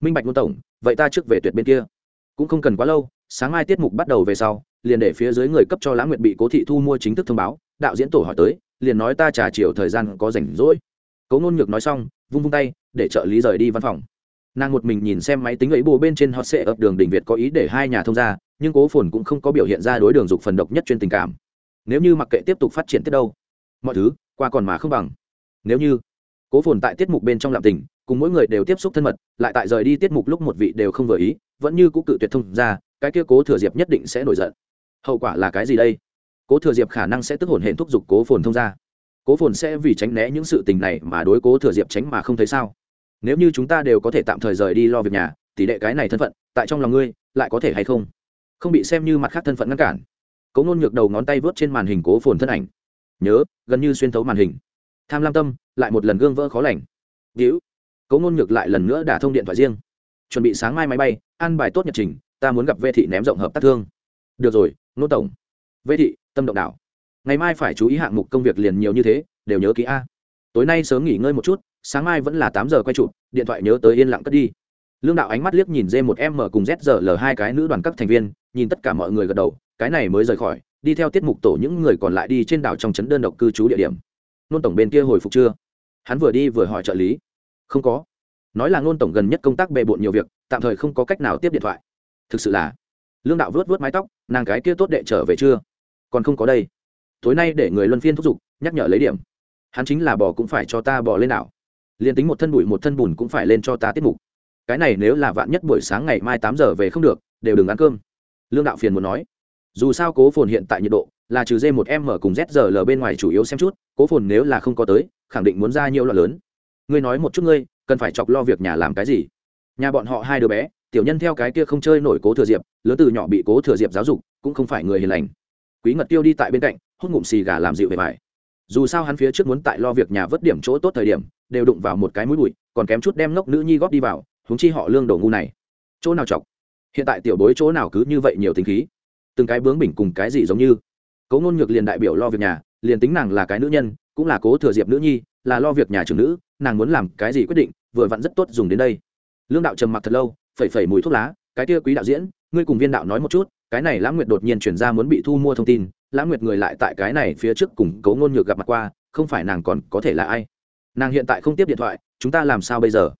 Minh bạch ngôn tổng, vậy ta trước về tuyệt bên kia. Cũng không cần quá lâu, sáng mai tiết mục bắt đầu về sau, liền để phía dưới người cấp cho lãng nguyện bị cố thị thu mua chính thức thông báo, đạo diễn tổ hỏi tới, liền nói ta trả chiều thời gian có rảnh rỗi. Cố ngôn nhược nói xong, vung vung tay, để trợ lý rời đi văn phòng nàng một mình nhìn xem máy tính ấy bồ bên trên hot sệ ập đường đình việt có ý để hai nhà thông ra, nhưng cố phồn cũng không có biểu hiện ra đối đường dục phần độc nhất chuyên tình cảm. Nếu như mặc kệ tiếp tục phát triển tiếp đâu, mọi thứ qua còn mà không bằng. Nếu như cố phồn tại tiết mục bên trong lạm tình, cùng mỗi người đều tiếp xúc thân mật, lại tại rời đi tiết mục lúc một vị đều không vừa ý, vẫn như cũ cự tuyệt thông ra, cái kia cố thừa diệp nhất định sẽ nổi giận. Hậu quả là cái gì đây? Cố thừa diệp khả năng sẽ tức hồn hển thúc giục cố phồn thông ra. Cố phồn sẽ vì tránh né những sự tình này mà đối cố thừa diệp tránh mà không thấy sao? Nếu như chúng ta đều có thể tạm thời rời đi lo việc nhà, tỷ lệ cái này thân phận, tại trong lòng ngươi, lại có thể hay không? Không bị xem như mặt khác thân phận ngăn cản. Cố Nôn Nhược đầu ngón tay vớt trên màn hình cố phồn thân ảnh. Nhớ, gần như xuyên thấu màn hình. Tham lam tâm, lại một lần gương vỡ khó lành. Víu cố Nôn Nhược lại lần nữa đả thông điện thoại riêng. Chuẩn bị sáng mai máy bay ăn bài tốt nhật trình, ta muốn gặp vệ thị ném rộng hợp tác thương. Được rồi, nô tổng. Vệ thị, tâm động đảo. Ngày mai phải chú ý hạng mục công việc liền nhiều như thế, đều nhớ kỹ a. Tối nay sớm nghỉ ngơi một chút sáng mai vẫn là tám giờ quay chụp, điện thoại nhớ tới yên lặng cất đi. Lương đạo ánh mắt liếc nhìn d một m cùng z l hai cái nữ đoàn các thành viên, nhìn tất cả mọi người gật đầu, cái này mới rời khỏi, đi theo tiết mục tổ những người còn lại đi trên đảo trong trấn đơn độc cư trú địa điểm. Nôn tổng bên kia hồi phục chưa? Hắn vừa đi vừa hỏi trợ lý. Không có. Nói là nôn tổng gần nhất công tác bề bộn nhiều việc, tạm thời không có cách nào tiếp điện thoại. Thực sự là, lương đạo vớt vớt mái tóc, nàng cái kia tốt đệ trở về chưa? Còn không có đây. Tối nay để người luân phiên thúc giục, nhắc nhở lấy điểm. Hắn chính là bò cũng phải cho ta bò lên đảo liền tính một thân bụi một thân bùn cũng phải lên cho ta tiết mục. Cái này nếu là vạn nhất buổi sáng ngày mai tám giờ về không được, đều đừng ăn cơm. Lương đạo phiền muốn nói. Dù sao cố phồn hiện tại nhiệt độ là trừ d một m cùng z giờ l bên ngoài chủ yếu xem chút, cố phồn nếu là không có tới, khẳng định muốn ra nhiều loại lớn. Ngươi nói một chút ngươi, cần phải chọc lo việc nhà làm cái gì? Nhà bọn họ hai đứa bé, tiểu nhân theo cái kia không chơi nổi cố thừa diệp lớn từ nhỏ bị cố thừa diệp giáo dục, cũng không phải người hiền lành. Quý ngật tiêu đi tại bên cạnh, hút ngụm xì gà làm dịu về bài dù sao hắn phía trước muốn tại lo việc nhà vớt điểm chỗ tốt thời điểm, đều đụng vào một cái mũi bụi, còn kém chút đem ngốc nữ nhi góp đi vào, huống chi họ lương đồ ngu này. Chỗ nào chọc? Hiện tại tiểu bối chỗ nào cứ như vậy nhiều tính khí? Từng cái bướng bỉnh cùng cái gì giống như? Cố ngôn nhược liền đại biểu lo việc nhà, liền tính nàng là cái nữ nhân, cũng là cố thừa diệp nữ nhi, là lo việc nhà trưởng nữ, nàng muốn làm cái gì quyết định, vừa vặn rất tốt dùng đến đây. Lương đạo trầm mặc thật lâu, phẩy phẩy mùi thuốc lá, cái kia quý đạo diễn, ngươi cùng viên đạo nói một chút, cái này lãng nguyệt đột nhiên chuyển ra muốn bị thu mua thông tin lãng nguyệt người lại tại cái này phía trước cùng cấu ngôn nhược gặp mặt qua, không phải nàng còn có thể là ai? Nàng hiện tại không tiếp điện thoại, chúng ta làm sao bây giờ?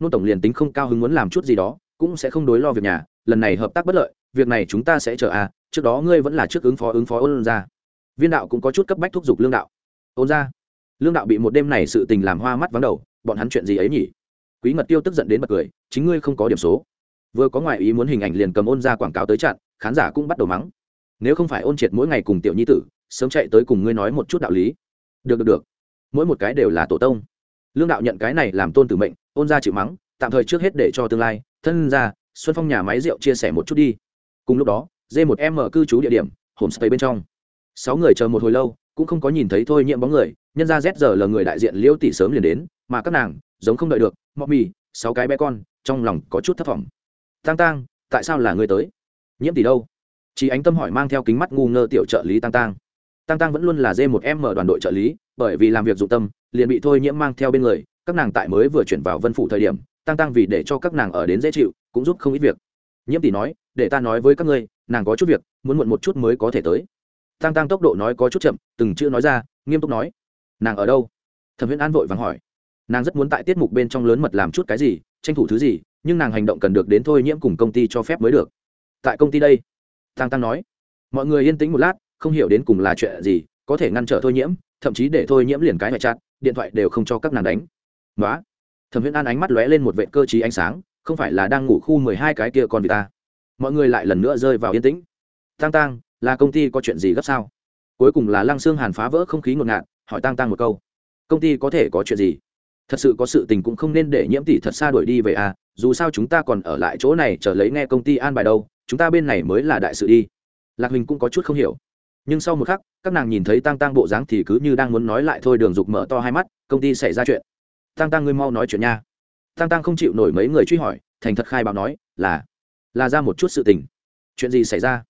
Nôn tổng liền tính không cao hứng muốn làm chút gì đó, cũng sẽ không đối lo việc nhà, lần này hợp tác bất lợi, việc này chúng ta sẽ chờ à trước đó ngươi vẫn là trước ứng phó ứng phó ôn ra. Viên đạo cũng có chút cấp bách thúc giục lương đạo. Ôn ra. Lương đạo bị một đêm này sự tình làm hoa mắt vắng đầu, bọn hắn chuyện gì ấy nhỉ? Quý Mật tiêu tức giận đến bật cười, chính ngươi không có điểm số. Vừa có ngoại ý muốn hình ảnh liền cầm ôn ra quảng cáo tới chặn, khán giả cũng bắt đầu mắng nếu không phải ôn triệt mỗi ngày cùng tiểu nhi tử, sớm chạy tới cùng ngươi nói một chút đạo lý. Được được được. Mỗi một cái đều là tổ tông. Lương đạo nhận cái này làm tôn tử mệnh, ôn ra chịu mắng, tạm thời trước hết để cho tương lai, thân ra, xuân phong nhà máy rượu chia sẻ một chút đi. Cùng lúc đó d một m mở cư trú địa điểm, homestay bên trong. Sáu người chờ một hồi lâu, cũng không có nhìn thấy thôi nhiễm bóng người, nhân ra z giờ là người đại diện liêu tỷ sớm liền đến, mà các nàng, giống không đợi được, mọc mì, sáu cái bé con, trong lòng có chút thất vọng tang tang, tại sao là người tới? Nhiễm tỷ đâu? Chỉ ánh tâm hỏi mang theo kính mắt ngu ngơ tiểu trợ lý tang tang tang tang vẫn luôn là dê một em mở đoàn đội trợ lý, bởi vì làm việc dụng tâm, liền bị thôi nhiễm mang theo bên người, các nàng tại mới vừa chuyển vào vân phủ thời điểm, tăng tăng vì để cho các nàng ở đến dễ chịu, cũng giúp không ít việc. Nhiễm tỷ nói, để ta nói với các ngươi, nàng có chút việc, muốn muộn một chút mới có thể tới. Tăng tăng tốc độ nói có chút chậm, từng chữ nói ra, nghiêm túc nói, nàng ở đâu? Thẩm viễn an vội vàng hỏi, nàng rất muốn tại tiết mục bên trong lớn mật làm chút cái gì, tranh thủ thứ gì, nhưng nàng hành động cần được đến thôi nhiễm cùng công ty cho phép mới được. Tại công ty đây? Tăng tăng nói, mọi người yên tĩnh một lát, không hiểu đến cùng là chuyện gì, có thể ngăn trở thôi nhiễm, thậm chí để thôi nhiễm liền cái ngoại chặt điện thoại đều không cho các nàng đánh. Nói thẩm huyễn an ánh mắt lóe lên một vệ cơ trí ánh sáng, không phải là đang ngủ khu mười hai cái kia còn vì ta. Mọi người lại lần nữa rơi vào yên tĩnh. Tăng tăng là công ty có chuyện gì gấp sao? Cuối cùng là lăng xương hàn phá vỡ không khí ngột ngạt, hỏi tăng tăng một câu, công ty có thể có chuyện gì? Thật sự có sự tình cũng không nên để nhiễm tỷ thật xa đuổi đi về à dù sao chúng ta còn ở lại chỗ này chờ lấy nghe công ty an bài đâu chúng ta bên này mới là đại sự đi. Lạc huỳnh cũng có chút không hiểu. Nhưng sau một khắc, các nàng nhìn thấy tăng tăng bộ dáng thì cứ như đang muốn nói lại thôi đường dục mở to hai mắt, công ty xảy ra chuyện. Tăng tăng ngươi mau nói chuyện nha. Tăng tăng không chịu nổi mấy người truy hỏi, thành thật khai báo nói, là là ra một chút sự tình. Chuyện gì xảy ra?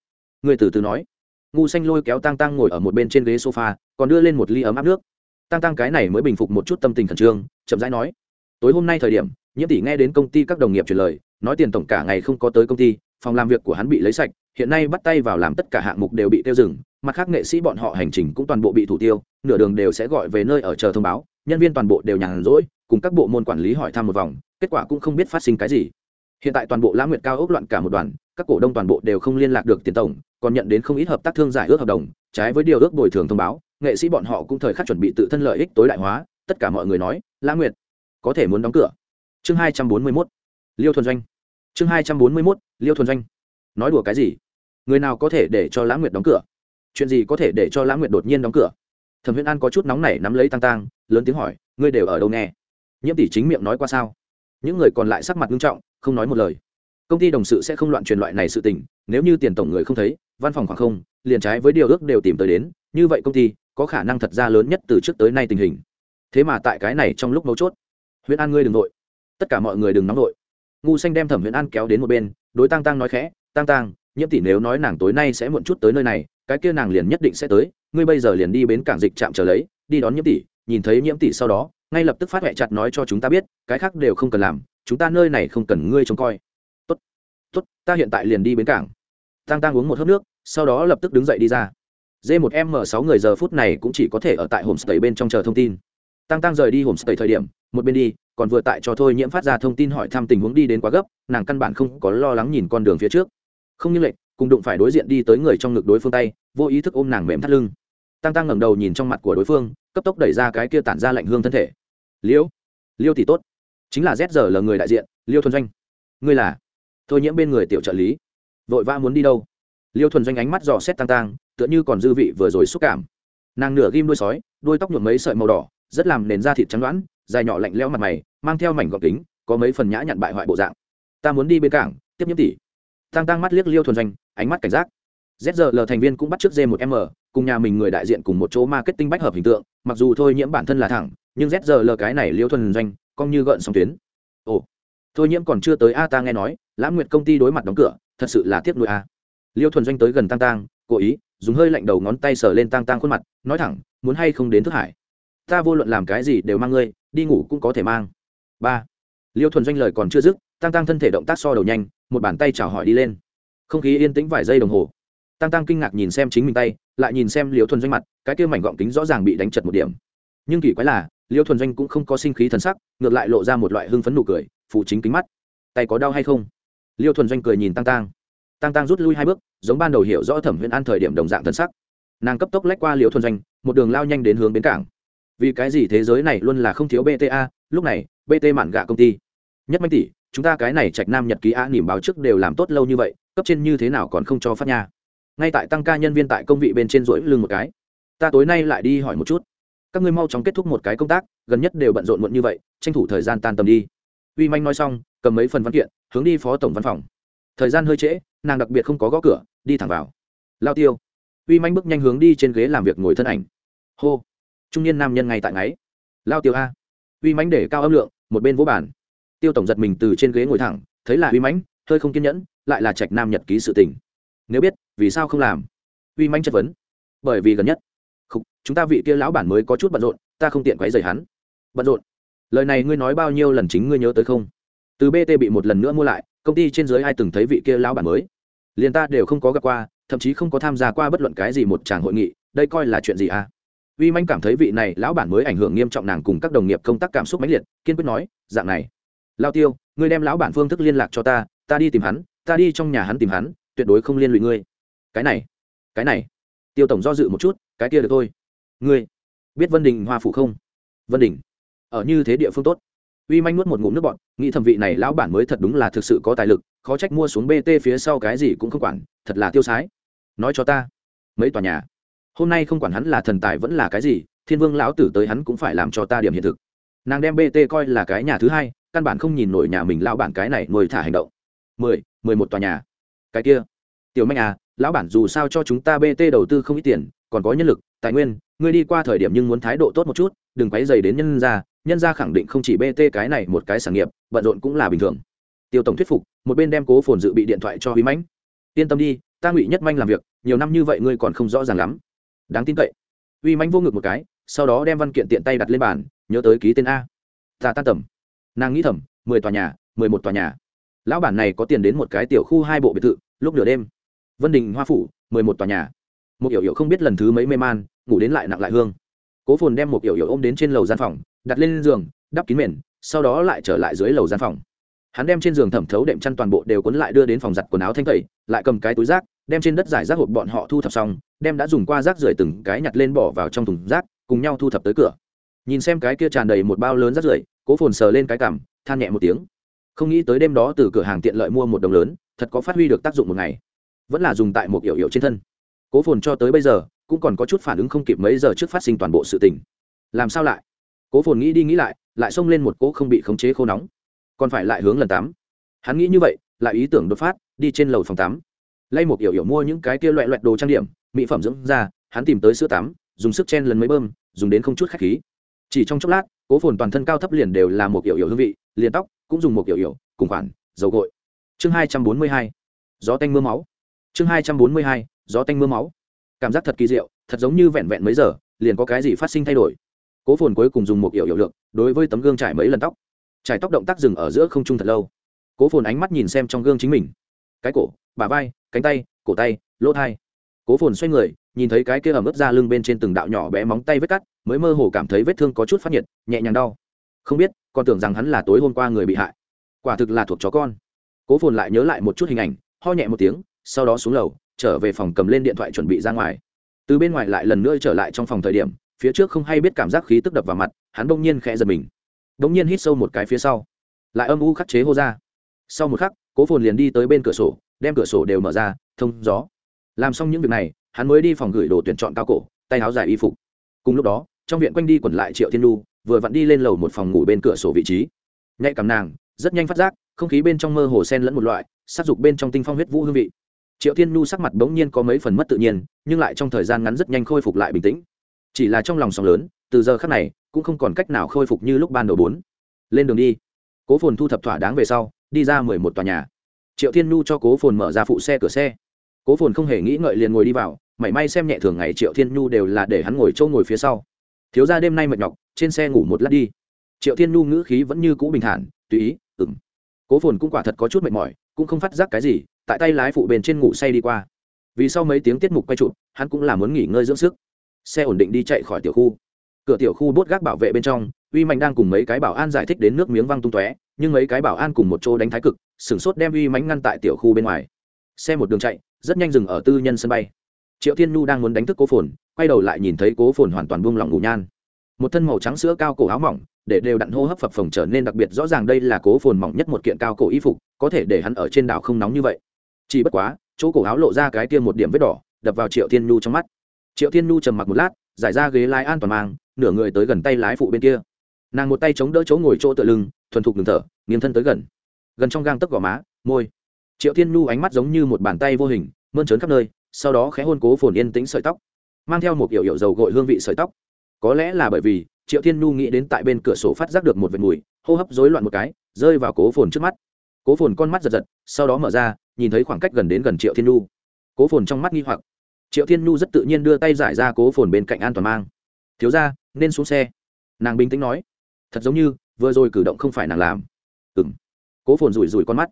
Người từ từ nói. Ngu xanh lôi kéo tăng tăng ngồi ở một bên trên ghế sofa, còn đưa lên một ly ấm áp nước. Tăng tăng cái này mới bình phục một chút tâm tình khẩn trương, chậm rãi nói, tối hôm nay thời điểm, nhiễm tỷ nghe đến công ty các đồng nghiệp truyền lời, nói tiền tổng cả ngày không có tới công ty phòng làm việc của hắn bị lấy sạch, hiện nay bắt tay vào làm tất cả hạng mục đều bị tiêu dừng, mặt khác nghệ sĩ bọn họ hành trình cũng toàn bộ bị thủ tiêu, nửa đường đều sẽ gọi về nơi ở chờ thông báo, nhân viên toàn bộ đều nhàn rỗi, cùng các bộ môn quản lý hỏi thăm một vòng, kết quả cũng không biết phát sinh cái gì. Hiện tại toàn bộ lãng nguyệt cao ốc loạn cả một đoàn, các cổ đông toàn bộ đều không liên lạc được tiền tổng, còn nhận đến không ít hợp tác thương giải ước hợp đồng, trái với điều ước bồi thường thông báo, nghệ sĩ bọn họ cũng thời khắc chuẩn bị tự thân lợi ích tối đại hóa, tất cả mọi người nói lãng nguyệt, có thể muốn đóng cửa. Chương hai trăm bốn mươi mốt. Liêu thuần doanh chương hai trăm bốn mươi mốt, liêu thuần doanh. Nói đùa cái gì? Người nào có thể để cho lãng nguyệt đóng cửa? Chuyện gì có thể để cho lãng nguyệt đột nhiên đóng cửa? Thẩm huyễn an có chút nóng nảy nắm lấy tăng tăng lớn tiếng hỏi, ngươi đều ở đâu nghe? Nhiễm tỷ chính miệng nói qua sao? Những người còn lại sắc mặt nghiêm trọng, không nói một lời. Công ty đồng sự sẽ không loạn truyền loại này sự tình, nếu như tiền tổng người không thấy, văn phòng khoảng không, liền trái với điều ước đều tìm tới đến, như vậy công ty có khả năng thật ra lớn nhất từ trước tới nay tình hình. Thế mà tại cái này trong lúc mấu chốt. Huyện an ngươi đừng nội tất cả mọi người đừng nóng nội ngu xanh đem thẩm huyện an kéo đến một bên, đối tăng tăng nói khẽ tăng tăng nhiễm tỷ nếu nói nàng tối nay sẽ muộn chút tới nơi này, cái kia nàng liền nhất định sẽ tới, ngươi bây giờ liền đi bến cảng dịch trạm chờ lấy, đi đón nhiễm tỷ, nhìn thấy nhiễm tỷ sau đó, ngay lập tức phát huệ chặt nói cho chúng ta biết, cái khác đều không cần làm, chúng ta nơi này không cần ngươi trông coi. Tốt tốt, ta hiện tại liền đi bến cảng. Tăng tăng uống một hớp nước, sau đó lập tức đứng dậy đi ra. D một m sáu người giờ phút này cũng chỉ có thể ở tại homestay bên trong chờ thông tin. Tăng tăng rời đi homestay thời điểm, một bên đi còn vừa tại cho thôi nhiễm phát ra thông tin hỏi thăm tình huống đi đến quá gấp, nàng căn bản không có lo lắng nhìn con đường phía trước. Không như lệnh cùng đụng phải đối diện đi tới người trong ngực đối phương tay, vô ý thức ôm nàng mềm thắt lưng. Tăng tăng ngẩng đầu nhìn trong mặt của đối phương, cấp tốc đẩy ra cái kia tản ra lạnh hương thân thể. Liêu liêu thì tốt, chính là z giờ là người đại diện, liêu thuần doanh. Ngươi là? Thôi nhiễm bên người tiểu trợ lý. Vội vã muốn đi đâu? Liêu thuần doanh ánh mắt dò xét tăng tăng, tựa như còn dư vị vừa rồi xúc cảm. Nàng nửa ghim đuôi sói, đuôi tóc nhuộm mấy sợi màu đỏ, rất làm nền da thịt trắng đoãn dài nhỏ lạnh lẽo mặt mày mang theo mảnh gọc kính có mấy phần nhã nhặn bại hoại bộ dạng ta muốn đi bên cảng tiếp nhiễm tỷ tăng tăng mắt liếc liêu thuần doanh ánh mắt cảnh giác ZL thành viên cũng bắt trước D1M, cùng nhà mình người đại diện cùng một chỗ marketing bách hợp hình tượng, mặc dù thôi nhiễm bản thân là thẳng, nhưng ZL cái này liêu thuần doanh, coi như gợn sóng tuyến. Ồ, thôi nhiễm còn chưa tới a ta nghe nói, lãm Nguyệt công ty đối mặt đóng cửa, thật sự là tiếc nuối a. Liêu thuần doanh tới gần Tăng Tăng, cố ý dùng hơi lạnh đầu ngón tay sờ lên Tăng Tăng khuôn mặt, nói thẳng, muốn hay không đến thức hải. Ta vô luận làm cái gì đều mang ngươi, đi ngủ cũng có thể mang. Ba. Liêu thuần doanh lời còn chưa dứt, Tăng Tăng thân thể động tác so đầu nhanh, một bàn tay chào hỏi đi lên. Không khí yên tĩnh vài giây đồng hồ. Tăng tăng kinh ngạc nhìn xem chính mình tay lại nhìn xem liêu thuần doanh mặt cái kia mảnh gọng kính rõ ràng bị đánh chật một điểm. Nhưng kỳ quái là liêu thuần doanh cũng không có sinh khí thần sắc ngược lại lộ ra một loại hưng phấn nụ cười phụ chính kính mắt. Tay có đau hay không? Liêu thuần doanh cười nhìn tăng tăng. Tăng tăng rút lui hai bước giống ban đầu hiểu rõ thẩm huyễn an thời điểm đồng dạng thần sắc. Nàng cấp tốc lách qua liêu thuần doanh một đường lao nhanh đến hướng bến cảng vì cái gì thế giới này luôn là không thiếu bta, lúc này bt mạn gạ công ty. Nhất manh tỷ, chúng ta cái này trạch nam nhật ký á nỉm báo trước đều làm tốt lâu như vậy, cấp trên như thế nào còn không cho phát nha. Ngay tại tăng ca nhân viên tại công vị bên trên rỗi lưng một cái. Ta tối nay lại đi hỏi một chút. Các ngươi mau chóng kết thúc một cái công tác, gần nhất đều bận rộn muộn như vậy, tranh thủ thời gian tan tầm đi. Uy manh nói xong, cầm mấy phần văn kiện, hướng đi phó tổng văn phòng. Thời gian hơi trễ, nàng đặc biệt không có gõ cửa, đi thẳng vào. Lao tiêu. Uy manh bước nhanh hướng đi trên ghế làm việc ngồi thân ảnh. Hô trung niên nam nhân ngay tại ngáy. Lao tiêu a. Uy mánh để cao âm lượng một bên vỗ bản tiêu tổng giật mình từ trên ghế ngồi thẳng thấy là uy mánh hơi không kiên nhẫn lại là trạch nam nhật ký sự tình. Nếu biết vì sao không làm? Uy mánh chất vấn. Bởi vì gần nhất không, chúng ta vị kia lão bản mới có chút bận rộn ta không tiện quấy rầy hắn. Bận rộn. Lời này ngươi nói bao nhiêu lần chính ngươi nhớ tới không? Từ bt bị một lần nữa mua lại công ty trên dưới ai từng thấy vị kia lão bản mới? Liền ta đều không có gặp qua thậm chí không có tham gia qua bất luận cái gì một tràng hội nghị đây coi là chuyện gì à? Uy manh cảm thấy vị này lão bản mới ảnh hưởng nghiêm trọng nàng cùng các đồng nghiệp công tác cảm xúc mãnh liệt, kiên quyết nói, dạng này, lao tiêu, ngươi đem lão bản phương thức liên lạc cho ta ta đi tìm hắn, ta đi trong nhà hắn tìm hắn, tuyệt đối không liên lụy ngươi. Cái này cái này. Tiêu tổng do dự một chút, cái kia được thôi. Ngươi, biết vân đình hoa phủ không? Vân đình, ở như thế địa phương tốt. Uy manh nuốt một ngụm nước bọn nghĩ thẩm vị này lão bản mới thật đúng là thực sự có tài lực, khó trách mua xuống bt phía sau cái gì cũng không quản, thật là tiêu sái. Nói cho ta, mấy tòa nhà? Hôm nay không quản hắn là thần tài vẫn là cái gì, thiên vương lão tử tới hắn cũng phải làm cho ta điểm hiện thực. Nàng đem bt coi là cái nhà thứ hai, căn bản không nhìn nổi nhà mình lão bản cái này nuôi thả hành động. Mười mười một tòa nhà. Cái kia. Tiểu manh à lão bản dù sao cho chúng ta bt đầu tư không ít tiền, còn có nhân lực, tài nguyên, ngươi đi qua thời điểm nhưng muốn thái độ tốt một chút, đừng quấy dày đến nhân gia nhân gia khẳng định không chỉ bt cái này một cái sản nghiệp, bận rộn cũng là bình thường. Tiêu tổng thuyết phục, một bên đem cố phồn dự bị điện thoại cho huy mãnh. Yên tâm đi, ta ngụy nhất manh làm việc, nhiều năm như vậy ngươi còn không rõ ràng lắm đáng tin cậy. Uy manh vô ngực một cái, sau đó đem văn kiện tiện tay đặt lên bàn, nhớ tới ký tên a. Ta tan tầm. Nàng nghĩ thầm, mười tòa nhà, mười một tòa nhà. Lão bản này có tiền đến một cái tiểu khu hai bộ biệt thự, lúc nửa đêm. Vân đình, hoa phủ, mười một tòa nhà. Một yểu yểu không biết lần thứ mấy mê man, ngủ đến lại nặng lại hương. Cố phồn đem một yểu yểu ôm đến trên lầu gian phòng, đặt lên giường, đắp kín mền, sau đó lại trở lại dưới lầu gian phòng. Hắn đem trên giường thẩm thấu đệm chăn toàn bộ đều cuốn lại đưa đến phòng giặt quần áo thanh tẩy, lại cầm cái túi rác đem trên đất giải rác hộp bọn họ thu thập xong đem đã dùng qua rác rưởi từng cái nhặt lên bỏ vào trong thùng rác cùng nhau thu thập tới cửa. Nhìn xem cái kia tràn đầy một bao lớn rác rưởi cố phồn sờ lên cái cảm, than nhẹ một tiếng. Không nghĩ tới đêm đó từ cửa hàng tiện lợi mua một đồng lớn thật có phát huy được tác dụng một ngày. Vẫn là dùng tại một yểu yểu trên thân. Cố phồn cho tới bây giờ cũng còn có chút phản ứng không kịp mấy giờ trước phát sinh toàn bộ sự tình. Làm sao lại? Cố phồn nghĩ đi nghĩ lại lại xông lên một cỗ không bị khống chế khô nóng. Còn phải lại hướng lần tắm hắn nghĩ như vậy lại ý tưởng đột phát đi trên lầu phòng tắm lay một yểu yểu mua những cái kia loại loại đồ trang điểm, mỹ phẩm dưỡng da, hắn tìm tới sữa tắm, dùng sức chen lần mấy bơm, dùng đến không chút khách khí. Chỉ trong chốc lát, cố phồn toàn thân cao thấp liền đều là một yểu yểu hương vị, liền tóc cũng dùng một yểu yểu, cùng khoản, dầu gội. Chương hai trăm bốn mươi hai, gió tanh mưa máu. Chương hai trăm bốn mươi hai, gió tanh mưa máu. Cảm giác thật kỳ diệu, thật giống như vẹn vẹn mấy giờ, liền có cái gì phát sinh thay đổi. Cố phồn cuối cùng dùng một yểu yểu lượng, đối với tấm gương trải mấy lần tóc. Trải tóc động tác dừng ở giữa không trung thật lâu. Cố phồn ánh mắt nhìn xem trong gương chính mình. Cái cổ bà vai, cánh tay, cổ tay, lỗ thai. Cố phồn xoay người, nhìn thấy cái kia ẩm ướt ra lưng bên trên từng đạo nhỏ bé móng tay vết cắt, mới mơ hồ cảm thấy vết thương có chút phát nhiệt, nhẹ nhàng đau. Không biết, còn tưởng rằng hắn là tối hôm qua người bị hại. Quả thực là thuộc chó con. Cố phồn lại nhớ lại một chút hình ảnh, ho nhẹ một tiếng, sau đó xuống lầu, trở về phòng cầm lên điện thoại chuẩn bị ra ngoài. Từ bên ngoài lại lần nữa trở lại trong phòng thời điểm, phía trước không hay biết cảm giác khí tức đập vào mặt, hắn bỗng nhiên khẽ giật mình. Bỗng nhiên hít sâu một cái phía sau. Lại âm u khắc chế hô ra. Sau một khắc, cố phồn liền đi tới bên cửa sổ đem cửa sổ đều mở ra, thông gió. Làm xong những việc này, hắn mới đi phòng gửi đồ tuyển chọn cao cổ, tay áo dài y phục. Cùng lúc đó, trong viện quanh đi quẩn lại triệu thiên lu vừa vặn đi lên lầu một phòng ngủ bên cửa sổ vị trí. Nhạy cảm nàng, rất nhanh phát giác, không khí bên trong mơ hồ sen lẫn một loại sát dục bên trong tinh phong huyết vũ hương vị. Triệu thiên nhu sắc mặt bỗng nhiên có mấy phần mất tự nhiên, nhưng lại trong thời gian ngắn rất nhanh khôi phục lại bình tĩnh. Chỉ là trong lòng sóng lớn, từ giờ khác này, cũng không còn cách nào khôi phục như lúc ban đầu bốn. Lên đường đi. Cố phồn thu thập thỏa đáng về sau, đi ra mười một tòa nhà triệu thiên nhu cho cố phồn mở ra phụ xe cửa xe. Cố phồn không hề nghĩ ngợi liền ngồi đi vào, mảy may xem nhẹ thường ngày triệu thiên nhu đều là để hắn ngồi trâu ngồi phía sau. Thiếu ra đêm nay mệt nhọc, trên xe ngủ một lát đi. Triệu thiên nhu ngữ khí vẫn như cũ bình thản, tùy ý ừng cố phồn cũng quả thật có chút mệt mỏi, cũng không phát giác cái gì, tại tay lái phụ bền trên ngủ say đi qua. Vì sau mấy tiếng tiết mục quay chụp, hắn cũng là muốn nghỉ ngơi dưỡng sức. Xe ổn định đi chạy khỏi tiểu khu. Cửa tiểu khu bốt gác bảo vệ bên trong, uy mạnh đang cùng mấy cái bảo an giải thích đến nước miếng văng tung tóe nhưng mấy cái bảo an cùng một chỗ đánh thái cực, sửng sốt đem uy mánh ngăn tại tiểu khu bên ngoài. Xe một đường chạy, rất nhanh dừng ở tư nhân sân bay. Triệu thiên nhu đang muốn đánh thức cố phồn, quay đầu lại nhìn thấy cố phồn hoàn toàn buông lỏng ngủ nhan. Một thân màu trắng sữa cao cổ áo mỏng, để đều đặn hô hấp phập phồng trở nên đặc biệt rõ ràng đây là cố phồn mỏng nhất một kiện cao cổ y phục, có thể để hắn ở trên đảo không nóng như vậy. Chỉ bất quá, chỗ cổ áo lộ ra cái tiêm một điểm vết đỏ, đập vào triệu thiên nhu trong mắt. Triệu thiên nhu trầm mặc một lát, giải ra ghế lái an toàn mang, nửa người tới gần tay lái phụ bên kia nàng một tay chống đỡ chỗ ngồi chỗ tựa lưng, thuần thục ngừng thở, nghiêng thân tới gần. Gần trong gang tấc gò má, môi. Triệu thiên nhu ánh mắt giống như một bàn tay vô hình, mơn trớn khắp nơi, sau đó khẽ hôn cố phồn yên tĩnh sợi tóc. Mang theo một yểu yểu dầu gội hương vị sợi tóc. Có lẽ là bởi vì, triệu thiên nhu nghĩ đến tại bên cửa sổ phát giác được một vệt mùi, hô hấp rối loạn một cái, rơi vào cố phồn trước mắt. Cố phồn con mắt giật giật, sau đó mở ra, nhìn thấy khoảng cách gần đến gần triệu thiên nhu. Cố phồn trong mắt nghi hoặc. Triệu thiên nhu rất tự nhiên đưa tay giải ra cố phồn bên cạnh an toàn mang. Thiếu ra nên xuống xe. Nàng bình tĩnh nói thật giống như vừa rồi cử động không phải nàng làm. Ừ m cố phồn rủi rủi con mắt.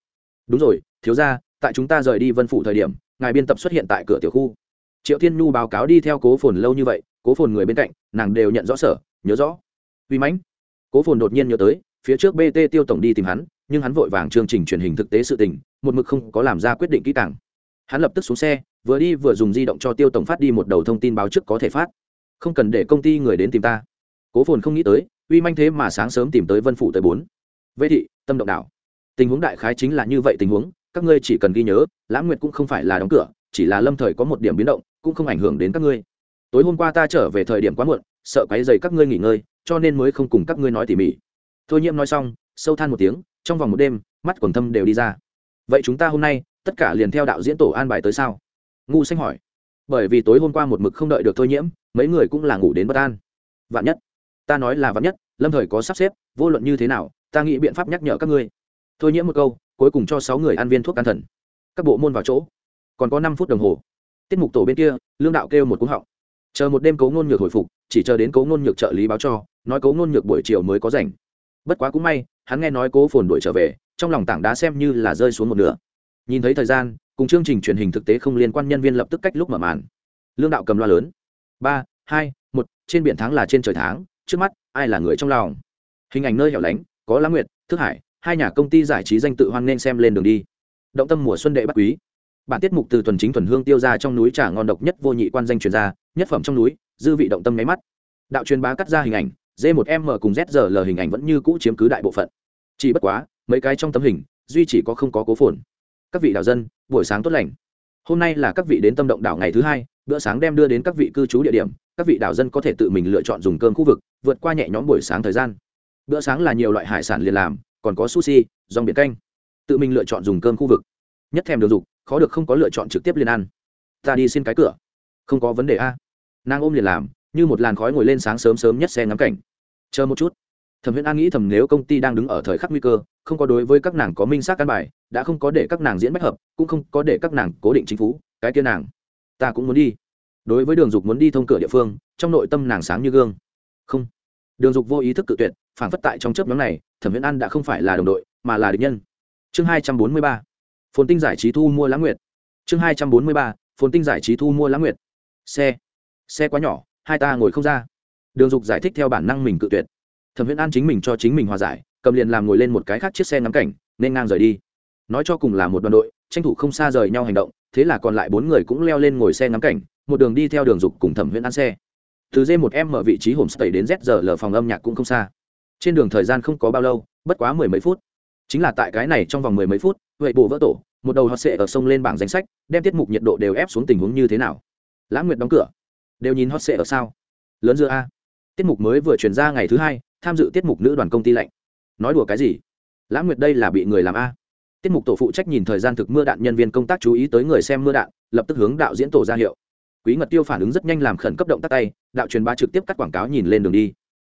Đúng rồi, thiếu ra tại chúng ta rời đi vân phủ thời điểm, ngài biên tập xuất hiện tại cửa tiểu khu. Triệu thiên nhu báo cáo đi theo cố phồn lâu như vậy, cố phồn người bên cạnh, nàng đều nhận rõ sở, nhớ rõ. Uy mãnh. Cố phồn đột nhiên nhớ tới, phía trước bt tiêu tổng đi tìm hắn, nhưng hắn vội vàng chương trình truyền hình thực tế sự tình, một mực không có làm ra quyết định kỹ càng. Hắn lập tức xuống xe, vừa đi vừa dùng di động cho tiêu tổng phát đi một đầu thông tin báo trước có thể phát. Không cần để công ty người đến tìm ta. Cố phồn không nghĩ tới uy manh thế mà sáng sớm tìm tới vân phủ tới bốn. Vệ thị, tâm động đảo. Tình huống đại khái chính là như vậy tình huống, các ngươi chỉ cần ghi nhớ, lãng nguyệt cũng không phải là đóng cửa, chỉ là lâm thời có một điểm biến động, cũng không ảnh hưởng đến các ngươi. Tối hôm qua ta trở về thời điểm quá muộn, sợ quấy dày các ngươi nghỉ ngơi, cho nên mới không cùng các ngươi nói tỉ mỉ. Thôi nhiễm nói xong, sâu than một tiếng, trong vòng một đêm, mắt quần thâm đều đi ra. Vậy chúng ta hôm nay, tất cả liền theo đạo diễn tổ an bài tới sao? Ngu xanh hỏi. Bởi vì tối hôm qua một mực không đợi được thôi nhiễm mấy người cũng là ngủ đến bất an. Vạn nhất ta nói là vạn nhất, lâm thời có sắp xếp, vô luận như thế nào, ta nghĩ biện pháp nhắc nhở các ngươi. Thôi nhiễm một câu, cuối cùng cho sáu người ăn viên thuốc an thần. Các bộ môn vào chỗ. Còn có năm phút đồng hồ. Tiết mục tổ bên kia, lương đạo kêu một cú họng. Chờ một đêm cấu ngôn nhược hồi phục, chỉ chờ đến cấu ngôn nhược trợ lý báo cho, nói cấu ngôn nhược buổi chiều mới có rảnh. Bất quá cũng may, hắn nghe nói cố phồn đuổi trở về, trong lòng tảng đá xem như là rơi xuống một nửa. Nhìn thấy thời gian, cùng chương trình truyền hình thực tế không liên quan nhân viên lập tức cách lúc mở màn. Lương đạo cầm loa lớn. Ba, hai, một, trên biển tháng là trên trời tháng trước mắt, ai là người trong lòng? Hình ảnh nơi hẻo lánh, có lá nguyệt, thức hải, hai nhà công ty giải trí danh tự hoan nên xem lên đường đi. Động tâm mùa xuân đệ bắc quý. Bản tiết mục từ tuần chính thuần hương tiêu ra trong núi trà ngon độc nhất vô nhị quan danh truyền ra, nhất phẩm trong núi, dư vị động tâm nháy mắt. Đạo truyền bá cắt ra hình ảnh d một m cùng zrl hình ảnh vẫn như cũ chiếm cứ đại bộ phận. Chỉ bất quá, mấy cái trong tấm hình, duy chỉ có không có cố phồn. Các vị đạo dân, buổi sáng tốt lành. Hôm nay là các vị đến tâm động đảo ngày thứ hai, bữa sáng đem đưa đến các vị cư trú địa điểm các vị đảo dân có thể tự mình lựa chọn dùng cơm khu vực, vượt qua nhẹ nhõm buổi sáng thời gian. Bữa sáng là nhiều loại hải sản liền làm, còn có sushi, rong biển canh. Tự mình lựa chọn dùng cơm khu vực. Nhất thèm đường dục, khó được không có lựa chọn trực tiếp liền ăn. Ta đi xin cái cửa. Không có vấn đề a. Nàng ôm liền làm, như một làn khói ngồi lên sáng sớm sớm nhất xe ngắm cảnh. Chờ một chút. Thẩm huyễn an nghĩ thầm nếu công ty đang đứng ở thời khắc nguy cơ, không có đối với các nàng có minh xác căn bài, đã không có để các nàng diễn bách hợp, cũng không có để các nàng cố định chính phủ, cái kia nàng, ta cũng muốn đi đối với đường dục muốn đi thông cửa địa phương, trong nội tâm nàng sáng như gương. Không. Đường dục vô ý thức cự tuyệt phản phất tại trong chớp nhóm này, thẩm viễn an đã không phải là đồng đội, mà là địch nhân. Chương hai trăm bốn mươi ba. Phồn tinh giải trí thu mua lãng nguyệt. Chương hai trăm bốn mươi ba. Phồn tinh giải trí thu mua lãng nguyệt. Xe. Xe quá nhỏ, hai ta ngồi không ra. Đường dục giải thích theo bản năng mình cự tuyệt. Thẩm viễn an chính mình cho chính mình hòa giải, cầm liền làm ngồi lên một cái khác chiếc xe ngắm cảnh, nên ngang rời đi. Nói cho cùng là một đoàn đội, tranh thủ không xa rời nhau hành động, thế là còn lại bốn người cũng leo lên ngồi xe ngắm cảnh một đường đi theo đường dục cùng thẩm huyễn ăn xe. Từ d một m mở vị trí homestay đến z giờ lờ phòng âm nhạc cũng không xa. Trên đường thời gian không có bao lâu, bất quá mười mấy phút. Chính là tại cái này trong vòng mười mấy phút, vậy bộ vỡ tổ, một đầu họ sệ ở sông lên bảng danh sách, đem tiết mục nhiệt độ đều ép xuống tình huống như thế nào. Lãng nguyệt đóng cửa. Đều nhìn hot sệ ở sao? Lớn dưa a. Tiết mục mới vừa chuyển ra ngày thứ hai, tham dự tiết mục nữ đoàn công ty lạnh. Nói đùa cái gì? Lãng nguyệt đây là bị người làm a. Tiết mục tổ phụ trách nhìn thời gian thực mưa đạn nhân viên công tác chú ý tới người xem mưa đạn, lập tức hướng đạo diễn tổ ra hiệu quý ngật tiêu phản ứng rất nhanh làm khẩn cấp động tác tay, đạo truyền bá trực tiếp cắt quảng cáo nhìn lên đường đi.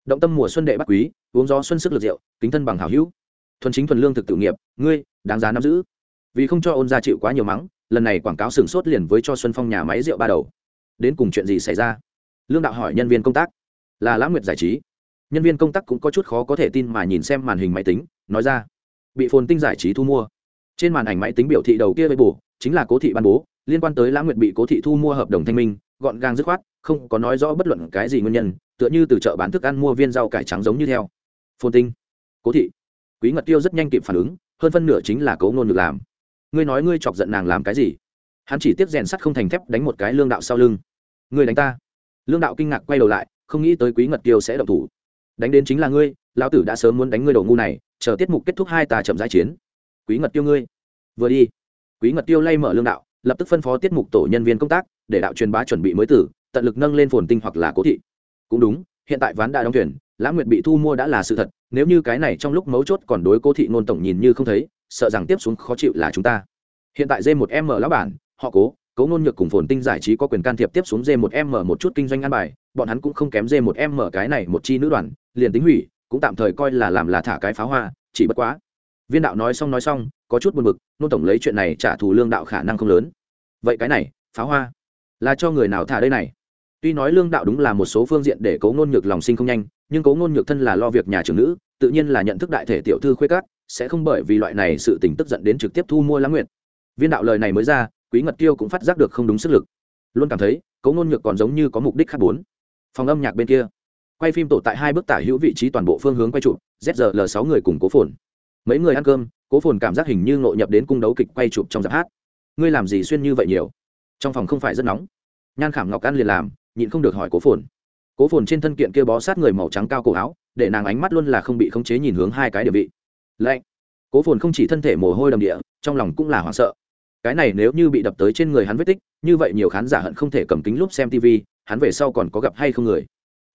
Động tâm mùa xuân đệ bắt quý, uống gió xuân sức lực rượu, kính thân bằng hào hữu. Thuần chính thuần lương thực tự nghiệp, ngươi, đáng giá nắm giữ. Vì không cho ôn gia chịu quá nhiều mắng, lần này quảng cáo sừng sốt liền với cho xuân phong nhà máy rượu ba đầu. Đến cùng chuyện gì xảy ra? Lương đạo hỏi nhân viên công tác. Là lãng nguyệt giải trí. Nhân viên công tác cũng có chút khó có thể tin mà nhìn xem màn hình máy tính, nói ra. Bị phồn tinh giải trí thu mua. Trên màn ảnh máy tính biểu thị đầu kia với bù chính là cố thị ban bố liên quan tới lãng nguyệt bị cố thị thu mua hợp đồng thanh minh, gọn gàng dứt khoát, không có nói rõ bất luận cái gì nguyên nhân, tựa như từ chợ bán thức ăn mua viên rau cải trắng giống như theo. Phồn tinh, cố thị, quý ngật tiêu rất nhanh kịp phản ứng, hơn phân nửa chính là cấu ngôn được làm. Ngươi nói ngươi chọc giận nàng làm cái gì? Hắn chỉ tiếp rèn sắt không thành thép đánh một cái lương đạo sau lưng. Ngươi đánh ta. Lương đạo kinh ngạc quay đầu lại, không nghĩ tới quý ngật tiêu sẽ động thủ. Đánh đến chính là ngươi, lão tử đã sớm muốn đánh ngươi đầu ngu này, chờ tiết mục kết thúc hai tà chậm giải chiến. Quý ngật tiêu ngươi, vừa đi. Quý ngật tiêu lay mở lương đạo lập tức phân phó tiết mục tổ nhân viên công tác để đạo truyền bá chuẩn bị mới tử tận lực nâng lên phồn tinh hoặc là cố thị. Cũng đúng, hiện tại ván đã đóng thuyền lãng nguyệt bị thu mua đã là sự thật, nếu như cái này trong lúc mấu chốt còn đối cố thị ngôn tổng nhìn như không thấy, sợ rằng tiếp xuống khó chịu là chúng ta. Hiện tại d một m lão bản, họ cố cố ngôn nhược cùng phồn tinh giải trí có quyền can thiệp tiếp xuống d một m một chút kinh doanh ăn bài, bọn hắn cũng không kém d một m cái này một chi nữ đoàn, liền tính hủy, cũng tạm thời coi là làm là thả cái pháo hoa, chỉ bất quá viên đạo nói xong nói xong, có chút buồn bực nôn tổng lấy chuyện này trả thù lương đạo khả năng không lớn. Vậy cái này, pháo hoa, là cho người nào thả đây này? Tuy nói lương đạo đúng là một số phương diện để cố ngôn nhược lòng sinh không nhanh, nhưng cố ngôn nhược thân là lo việc nhà trưởng nữ, tự nhiên là nhận thức đại thể tiểu thư khuê cát sẽ không bởi vì loại này sự tình tức giận đến trực tiếp thu mua lãng nguyện viên đạo lời này mới ra, quý ngật Tiêu cũng phát giác được không đúng sức lực. Luôn cảm thấy, cố ngôn nhược còn giống như có mục đích khác bốn. Phòng âm nhạc bên kia, quay phim tổ tại hai bước tả hữu vị trí toàn bộ phương hướng quay trụ zl sáu người cùng cố phồn mấy người ăn cơm, cố phồn cảm giác hình như ngộ nhập đến cung đấu kịch quay chụp trong giáp hát. Ngươi làm gì xuyên như vậy nhiều? Trong phòng không phải rất nóng. Nhan khảm ngọc ăn liền làm, nhịn không được hỏi cố phồn. Cố phồn trên thân kiện kia bó sát người màu trắng cao cổ áo, để nàng ánh mắt luôn là không bị khống chế nhìn hướng hai cái địa vị. Lạnh. Cố phồn không chỉ thân thể mồ hôi đầm địa, trong lòng cũng là hoảng sợ. Cái này nếu như bị đập tới trên người hắn vết tích, như vậy nhiều khán giả hận không thể cầm kính lúc xem tv hắn về sau còn có gặp hay không người?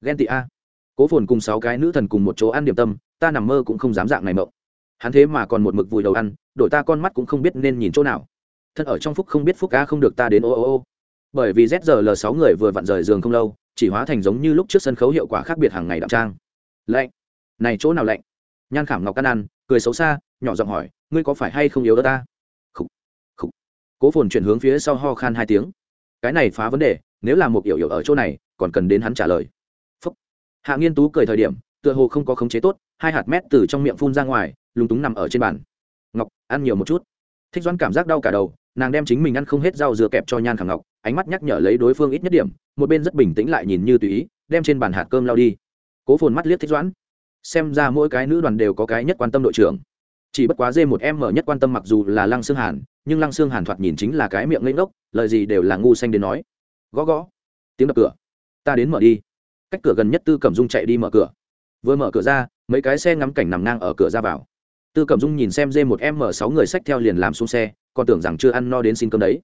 Ghen tị a. Cố phồn cùng sáu cái nữ thần cùng một chỗ ăn điểm tâm, ta nằm mơ cũng không dám dạng này mộng hắn thế mà còn một mực vùi đầu ăn, đổi ta con mắt cũng không biết nên nhìn chỗ nào. Thân ở trong phúc không biết phúc ca không được ta đến ô ô ô. Bởi vì zl sáu người vừa vặn rời giường không lâu, chỉ hóa thành giống như lúc trước sân khấu hiệu quả khác biệt hàng ngày đạm trang. Lạnh. Này chỗ nào lạnh? Nhan khảm ngọc căn ăn cười xấu xa, nhỏ giọng hỏi, ngươi có phải hay không yếu đó ta? Khúc khúc cố phồn chuyển hướng phía sau ho khan hai tiếng. Cái này phá vấn đề, nếu là một yểu yểu ở chỗ này, còn cần đến hắn trả lời. Phúc. hạ nghiên tú cười thời điểm, tựa hồ không có khống chế tốt, hai hạt mét từ trong miệng phun ra ngoài lúng túng nằm ở trên bàn. Ngọc, ăn nhiều một chút. Thích doãn cảm giác đau cả đầu, nàng đem chính mình ăn không hết rau dừa kẹp cho nhan khảm ngọc, ánh mắt nhắc nhở lấy đối phương ít nhất điểm, một bên rất bình tĩnh lại nhìn như tùy ý, đem trên bàn hạt cơm lao đi. Cố phồn mắt liếc thích doãn. Xem ra mỗi cái nữ đoàn đều có cái nhất quan tâm đội trưởng. Chỉ bất quá dê một em mở nhất quan tâm mặc dù là lăng xương hàn, nhưng lăng xương hàn thoạt nhìn chính là cái miệng ngây ngốc, lời gì đều là ngu xanh đến nói. Gõ gõ. Tiếng đập cửa. Ta đến mở đi. Cách cửa gần nhất tư cẩm dung chạy đi mở cửa. Vừa mở cửa ra, mấy cái xe ngắm cảnh nằm ngang ở cửa ra vào tư cẩm dung nhìn xem dê một em mở sáu người sách theo liền làm xuống xe, còn tưởng rằng chưa ăn no đến xin cơm đấy.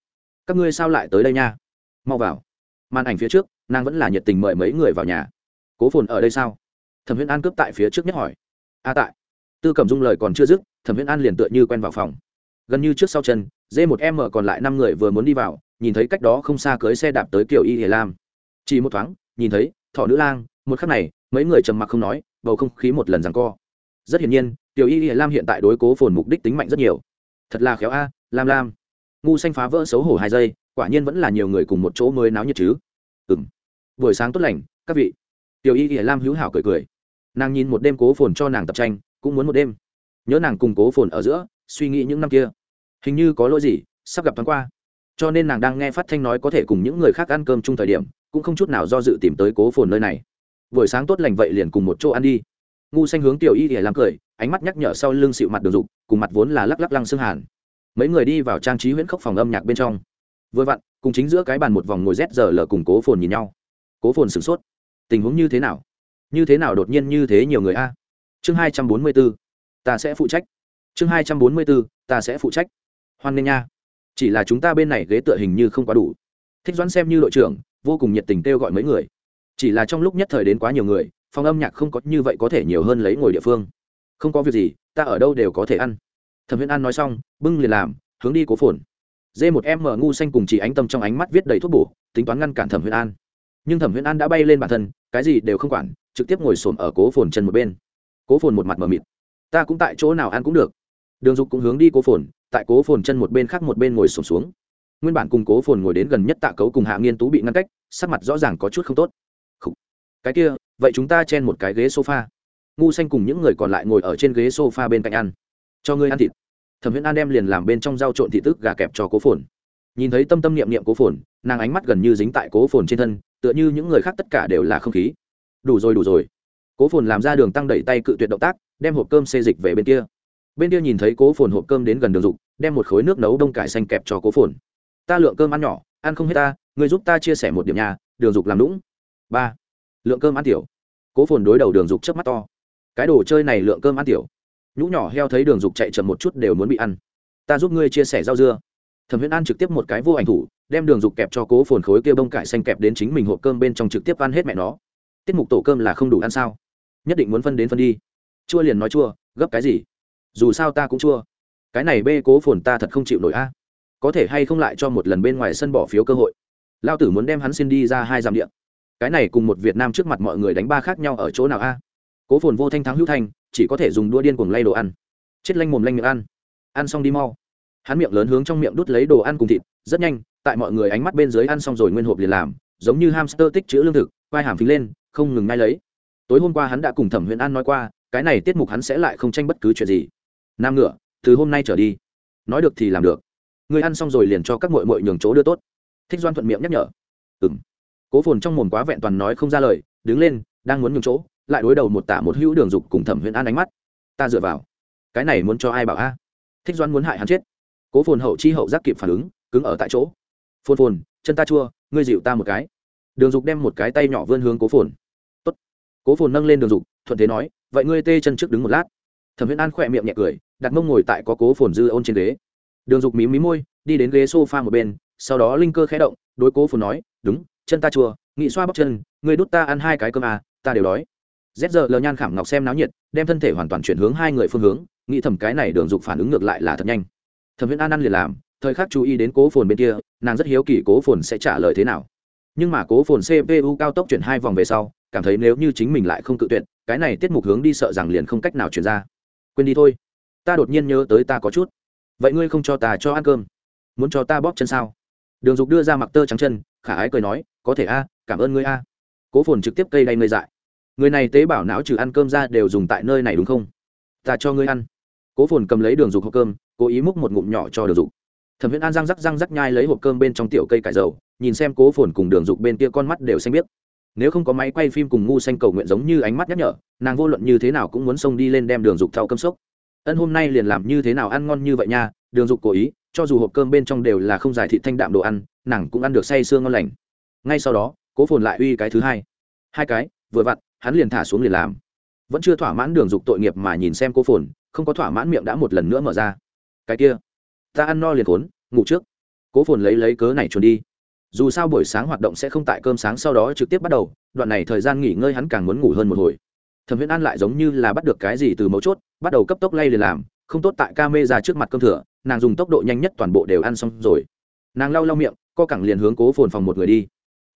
Các ngươi sao lại tới đây nha? Mau vào. Màn ảnh phía trước, nàng vẫn là nhiệt tình mời mấy người vào nhà. Cố phồn ở đây sao? Thẩm Huyễn an cướp tại phía trước nhất hỏi. A tại. Tư cẩm dung lời còn chưa dứt, thẩm Huyễn an liền tựa như quen vào phòng. Gần như trước sau chân dê một em mở còn lại năm người vừa muốn đi vào, nhìn thấy cách đó không xa cưới xe đạp tới kiểu y hề lam. Chỉ một thoáng, nhìn thấy thọ nữ lang, một khắc này, mấy người trầm mặc không nói, bầu không khí một lần rằng co. Rất hiển nhiên tiểu y lam hiện tại đối cố phồn mục đích tính mạnh rất nhiều. Thật là khéo a, lam lam. Ngu xanh phá vỡ xấu hổ hai giây, quả nhiên vẫn là nhiều người cùng một chỗ mới náo nhiệt chứ. Ừ m buổi sáng tốt lành, các vị. Tiểu y lam hữu hảo cười cười. Nàng nhìn một đêm cố phồn cho nàng tập tranh, cũng muốn một đêm. Nhớ nàng cùng cố phồn ở giữa, suy nghĩ những năm kia. Hình như có lỗi gì, sắp gặp thoáng qua. Cho nên nàng đang nghe phát thanh nói có thể cùng những người khác ăn cơm chung thời điểm, cũng không chút nào do dự tìm tới cố phồn nơi này. Buổi sáng tốt lành vậy liền cùng một chỗ ăn đi. Ngu xanh hướng tiểu y thì làm cười ánh mắt nhắc nhở sau lưng xịu mặt đường dục, cùng mặt vốn là lắc lắc lăng xương hàn. Mấy người đi vào trang trí huyễn khốc phòng âm nhạc bên trong. Vừa vặn, cùng chính giữa cái bàn một vòng ngồi rét giờ lờ cùng cố phồn nhìn nhau. Cố phồn sửng sốt. Tình huống như thế nào? Như thế nào đột nhiên như thế nhiều người a? Chương hai trăm bốn mươi b ố ta sẽ phụ trách. Chương hai trăm bốn mươi b ố ta sẽ phụ trách. Hoan nghênh nha. Chỉ là chúng ta bên này ghế tựa hình như không quá đủ. Thích doãn xem như đội trưởng, vô cùng nhiệt tình kêu gọi mấy người. Chỉ là trong lúc nhất thời đến quá nhiều người, phòng âm nhạc không có như vậy có thể nhiều hơn lấy ngồi địa phương không có việc gì, ta ở đâu đều có thể ăn. Thẩm viễn an nói xong, bưng liền làm, hướng đi cố phồn. Dê một em mở ngu xanh cùng chỉ ánh tâm trong ánh mắt viết đầy thuốc bổ, tính toán ngăn cản thẩm viễn an. Nhưng thẩm viễn an đã bay lên bản thân, cái gì đều không quản, trực tiếp ngồi xổm ở cố phồn chân một bên. Cố phồn một mặt mờ mịt. Ta cũng tại chỗ nào ăn cũng được. Đường dục cũng hướng đi cố phồn, tại cố phồn chân một bên khác một bên ngồi sổm xuống. Nguyên bản cùng cố phồn ngồi đến gần nhất tạ cấu cùng hạ nghiên tú bị ngăn cách, sắc mặt rõ ràng có chút không tốt. Cái kia, vậy chúng ta chen một cái ghế sofa ngu xanh cùng những người còn lại ngồi ở trên ghế sofa bên cạnh ăn. Cho ngươi ăn thịt. Thẩm Huyễn an đem liền làm bên trong rau trộn thị tức gà kẹp cho cố phồn. Nhìn thấy tâm tâm niệm niệm cố phồn, nàng ánh mắt gần như dính tại cố phồn trên thân, tựa như những người khác tất cả đều là không khí. Đủ rồi đủ rồi. Cố phồn làm ra đường tăng đẩy tay cự tuyệt động tác, đem hộp cơm xê dịch về bên kia. Bên kia nhìn thấy cố phồn hộp cơm đến gần đường dục, đem một khối nước nấu đông cải xanh kẹp cho cố phồn. Ta lượng cơm ăn nhỏ, ăn không hết ta người giúp ta chia sẻ một điểm nhà, đường dục làm lũng ba. Lượng cơm ăn tiểu. Cố phồn đối đầu đường dục chớp mắt to cái đồ chơi này lượng cơm ăn tiểu. Nhũ nhỏ heo thấy đường dục chạy chậm một chút đều muốn bị ăn. Ta giúp ngươi chia sẻ rau dưa. Thẩm huyễn an trực tiếp một cái vô ảnh thủ, đem đường dục kẹp cho cố phồn khối kia bông cải xanh kẹp đến chính mình hộp cơm bên trong trực tiếp ăn hết mẹ nó. Tiết mục tổ cơm là không đủ ăn sao? Nhất định muốn phân đến phân đi. Chua liền nói chua, gấp cái gì? Dù sao ta cũng chua. Cái này bê cố phồn ta thật không chịu nổi a. Có thể hay không lại cho một lần bên ngoài sân bỏ phiếu cơ hội. Lao tử muốn đem hắn xin đi ra hai dặm điện cái này cùng một việt nam trước mặt mọi người đánh ba khác nhau ở chỗ nào a? Cố phồn vô thanh thắng hữu thanh, chỉ có thể dùng đua điên cuồng lay đồ ăn. Chết lanh mồm lanh miệng ăn. Ăn xong đi mau. Hắn miệng lớn hướng trong miệng đút lấy đồ ăn cùng thịt, rất nhanh, tại mọi người ánh mắt bên dưới ăn xong rồi nguyên hộp liền làm, giống như hamster tích chữ lương thực vai hàm phình lên, không ngừng ngay lấy. Tối hôm qua hắn đã cùng thẩm huyền an nói qua, cái này tiết mục hắn sẽ lại không tranh bất cứ chuyện gì. Nam ngựa, từ hôm nay trở đi, nói được thì làm được. Người ăn xong rồi liền cho các mội mội nhường chỗ đưa tốt. Thích doan thuận miệng nhắc nhở. Ừ m cố phồn trong mồm quá vẹn toàn nói không ra lời, đứng lên, đang muốn nhường chỗ lại đối đầu một tả một hữu đường dục cùng thẩm huyền an ánh mắt. Ta dựa vào. Cái này muốn cho ai bảo a? Thích doan muốn hại hắn chết. Cố phồn hậu chi hậu giác kịp phản ứng, cứng ở tại chỗ. Phồn phồn, chân ta chua, ngươi dịu ta một cái. Đường dục đem một cái tay nhỏ vươn hướng cố phồn. Tốt. cố phồn nâng lên đường dục, thuận thế nói, vậy ngươi tê chân trước đứng một lát. Thẩm viễn an khỏe miệng nhẹ cười, đặt mông ngồi tại có cố phồn dư ôn trên ghế. Đường dục mí mí môi, đi đến ghế s o f a một bên, sau đó linh cơ khẽ động, đối cố phồn nói, đúng, chân ta chua, nghị xoa bóc chân, ngươi đút ta ăn hai cái cơm à ta đều đói rét giờ lờ nhan khảm ngọc xem náo nhiệt, đem thân thể hoàn toàn chuyển hướng hai người phương hướng, nghĩ thầm cái này đường dục phản ứng ngược lại là thật nhanh. Thẩm viễn an ăn liền làm, thời khắc chú ý đến cố phồn bên kia, nàng rất hiếu kỳ cố phồn sẽ trả lời thế nào. Nhưng mà cố phồn cpu cao tốc chuyển hai vòng về sau, cảm thấy nếu như chính mình lại không cự tuyệt, cái này tiết mục hướng đi sợ rằng liền không cách nào chuyển ra. Quên đi thôi. Ta đột nhiên nhớ tới ta có chút. Vậy ngươi không cho ta cho ăn cơm? Muốn cho ta bóp chân sao? Đường dục đưa ra mặc tơ trắng chân, khả ái cười nói, có thể a, cảm ơn ngươi a. Cố phồn trực tiếp cây đay ngây dại người này tế bảo não trừ ăn cơm ra đều dùng tại nơi này đúng không? Ta cho ngươi ăn. Cố phồn cầm lấy đường dục hộp cơm, cố ý múc một ngụm nhỏ cho đường dục. Thẩm viễn an răng rắc răng rắc nhai lấy hộp cơm bên trong tiểu cây cải dầu, nhìn xem cố phồn cùng đường dục bên kia con mắt đều xanh biết nếu không có máy quay phim cùng ngu xanh cầu nguyện giống như ánh mắt nhắc nhở, nàng vô luận như thế nào cũng muốn xông đi lên đem đường dục thao cơm sốc. Ân, hôm nay liền làm như thế nào ăn ngon như vậy nha, đường dục cố ý, cho dù hộp cơm bên trong đều là không giải thị thanh đạm đồ ăn, nàng cũng ăn được say sương ngon lành. Ngay sau đó, cố phồn lại uy cái thứ hai. Hai cái, vừa vặn hắn liền thả xuống liền làm. Vẫn chưa thỏa mãn đường dục tội nghiệp mà nhìn xem cô phồn, không có thỏa mãn miệng đã một lần nữa mở ra. Cái kia, ta ăn no liền khốn, ngủ trước. Cố phồn lấy lấy cớ này trốn đi. Dù sao buổi sáng hoạt động sẽ không tại cơm sáng sau đó trực tiếp bắt đầu, đoạn này thời gian nghỉ ngơi hắn càng muốn ngủ hơn một hồi. Thẩm viễn an lại giống như là bắt được cái gì từ mấu chốt, bắt đầu cấp tốc lay liền làm, không tốt tại ca mê ra trước mặt cơm thừa, nàng dùng tốc độ nhanh nhất toàn bộ đều ăn xong rồi. Nàng lau lau miệng, co cẳng liền hướng cố phồn phòng một người đi.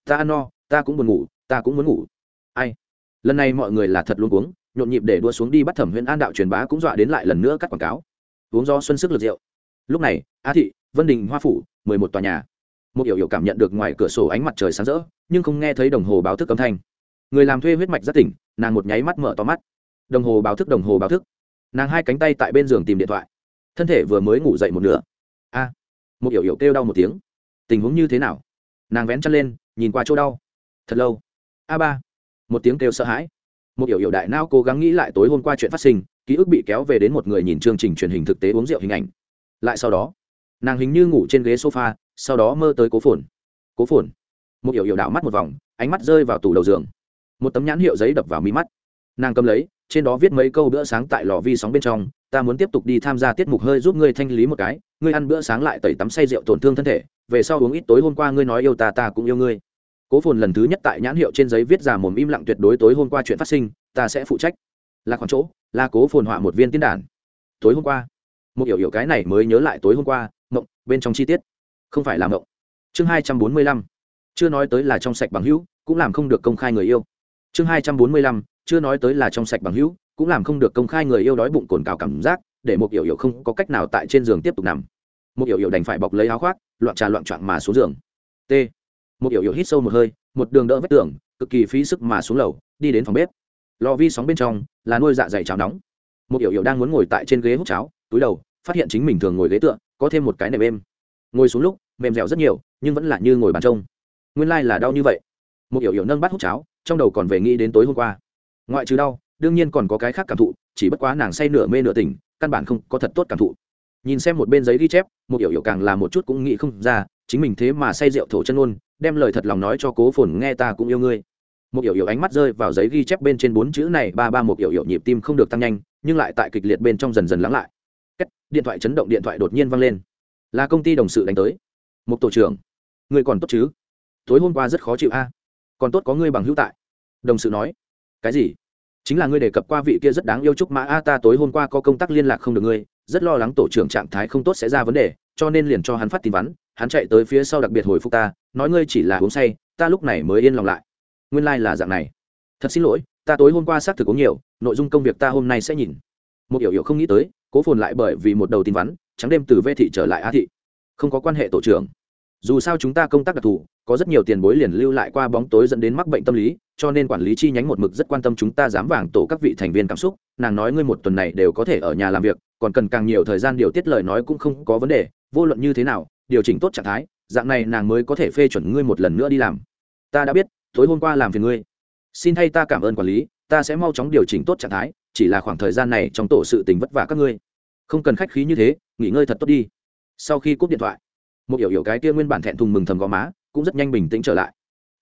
Ta ăn no, ta cũng buồn ngủ, ta cũng muốn ngủ. Ai? Lần này mọi người là thật luôn uống nhộn nhịp để đua xuống đi bắt thẩm huyện an đạo truyền bá cũng dọa đến lại lần nữa cắt quảng cáo. Uống do xuân sức lực rượu. Lúc này á thị, vân đình, hoa phủ, mười một tòa nhà. Một hiểu hiểu cảm nhận được ngoài cửa sổ ánh mặt trời sáng rỡ, nhưng không nghe thấy đồng hồ báo thức âm thanh. Người làm thuê huyết mạch rất tỉnh, nàng một nháy mắt mở to mắt. Đồng hồ báo thức, đồng hồ báo thức. Nàng hai cánh tay tại bên giường tìm điện thoại. Thân thể vừa mới ngủ dậy một nửa. A, một hiểu hiểu kêu đau một tiếng. Tình huống như thế nào? Nàng vén chân lên, nhìn qua chỗ đau. Thật lâu. A ba một tiếng kêu sợ hãi. Một hiểu hiểu đại nao cố gắng nghĩ lại tối hôm qua chuyện phát sinh, ký ức bị kéo về đến một người nhìn chương trình truyền hình thực tế uống rượu hình ảnh. Lại sau đó, nàng hình như ngủ trên ghế sofa, sau đó mơ tới cố phồn. Cố phồn. Một hiểu hiểu đạo mắt một vòng, ánh mắt rơi vào tủ đầu giường. Một tấm nhãn hiệu giấy đập vào mi mắt. Nàng cầm lấy, trên đó viết mấy câu bữa sáng tại lò vi sóng bên trong, ta muốn tiếp tục đi tham gia tiết mục hơi giúp ngươi thanh lý một cái, ngươi ăn bữa sáng lại tẩy tắm say rượu tổn thương thân thể, về sau uống ít tối hôm qua ngươi nói yêu ta ta cũng yêu ngươi cố phồn lần thứ nhất tại nhãn hiệu trên giấy viết ra mồm im lặng tuyệt đối tối hôm qua chuyện phát sinh, ta sẽ phụ trách. Là khoảng chỗ, là cố phồn họa một viên tiên đản tối hôm qua. Một hiểu hiểu cái này mới nhớ lại tối hôm qua, mộng, bên trong chi tiết. Không phải là mộng. Chương hai trăm bốn mươi lăm. Chưa nói tới là trong sạch bằng hữu, cũng làm không được công khai người yêu. Chương hai trăm bốn mươi lăm. Chưa nói tới là trong sạch bằng hữu, cũng làm không được công khai người yêu đói bụng cồn cào cảm giác, để một hiểu hiểu không có cách nào tại trên giường tiếp tục nằm. Một hiểu hiểu đành phải bọc lấy áo khoác, loạn trà loạn trạng mà xuống giường. T một yểu yểu hít sâu một hơi, một đường đỡ vết tường, cực kỳ phí sức mà xuống lầu, đi đến phòng bếp. Lò vi sóng bên trong là nuôi dạ dày cháo nóng. Một yểu yểu đang muốn ngồi tại trên ghế hút cháo, túi đầu, phát hiện chính mình thường ngồi ghế tựa, có thêm một cái nệm êm. Ngồi xuống lúc, mềm dẻo rất nhiều, nhưng vẫn là như ngồi bàn trông. Nguyên lai、like、là đau như vậy. Một yểu yểu nâng bát hút cháo, trong đầu còn về nghĩ đến tối hôm qua. Ngoại trừ đau, đương nhiên còn có cái khác cảm thụ, chỉ bất quá nàng say nửa mê nửa tỉnh, căn bản không có thật tốt cảm thụ. Nhìn xem một bên giấy ghi chép, một yểu yểu càng là một chút cũng nghĩ không ra chính mình thế mà say rượu thổ chân ôn đem lời thật lòng nói cho cố phồn nghe ta cũng yêu ngươi. Một yểu yểu ánh mắt rơi vào giấy ghi chép bên trên bốn chữ này ba ba một yểu yểu nhịp tim không được tăng nhanh nhưng lại tại kịch liệt bên trong dần dần lắng lại. Kết, điện thoại chấn động điện thoại đột nhiên vang lên. Là công ty đồng sự đánh tới. Một tổ trưởng người còn tốt chứ? Tối hôm qua rất khó chịu a. Còn tốt có ngươi bằng hữu tại. Đồng sự nói. Cái gì? Chính là ngươi đề cập qua vị kia rất đáng yêu chúc mã a ta tối hôm qua có công tác liên lạc không được ngươi rất lo lắng tổ trưởng trạng thái không tốt sẽ ra vấn đề, cho nên liền cho hắn phát tin vắn, hắn chạy tới phía sau đặc biệt hồi phục ta, nói ngươi chỉ là uống say, ta lúc này mới yên lòng lại. Nguyên lai、like、là dạng này. Thật xin lỗi, ta tối hôm qua xác thực uống nhiều, nội dung công việc ta hôm nay sẽ nhìn. Một hiểu hiểu không nghĩ tới, cố phồn lại bởi vì một đầu tin vắn, trắng đêm từ v thị trở lại Á thị. Không có quan hệ tổ trưởng. Dù sao chúng ta công tác đặc thù, có rất nhiều tiền bối liền lưu lại qua bóng tối dẫn đến mắc bệnh tâm lý, cho nên quản lý chi nhánh một mực rất quan tâm chúng ta dám vàng tổ các vị thành viên cảm xúc, nàng nói ngươi một tuần này đều có thể ở nhà làm việc còn cần càng nhiều thời gian điều tiết lời nói cũng không có vấn đề, vô luận như thế nào, điều chỉnh tốt trạng thái, dạng này nàng mới có thể phê chuẩn ngươi một lần nữa đi làm. Ta đã biết, tối hôm qua làm phiền ngươi. Xin thay ta cảm ơn quản lý, ta sẽ mau chóng điều chỉnh tốt trạng thái, chỉ là khoảng thời gian này trong tổ sự tình vất vả các ngươi. Không cần khách khí như thế, nghỉ ngơi thật tốt đi. Sau khi cúp điện thoại, một hiểu hiểu cái kia nguyên bản thẹn thùng mừng thầm gò má, cũng rất nhanh bình tĩnh trở lại.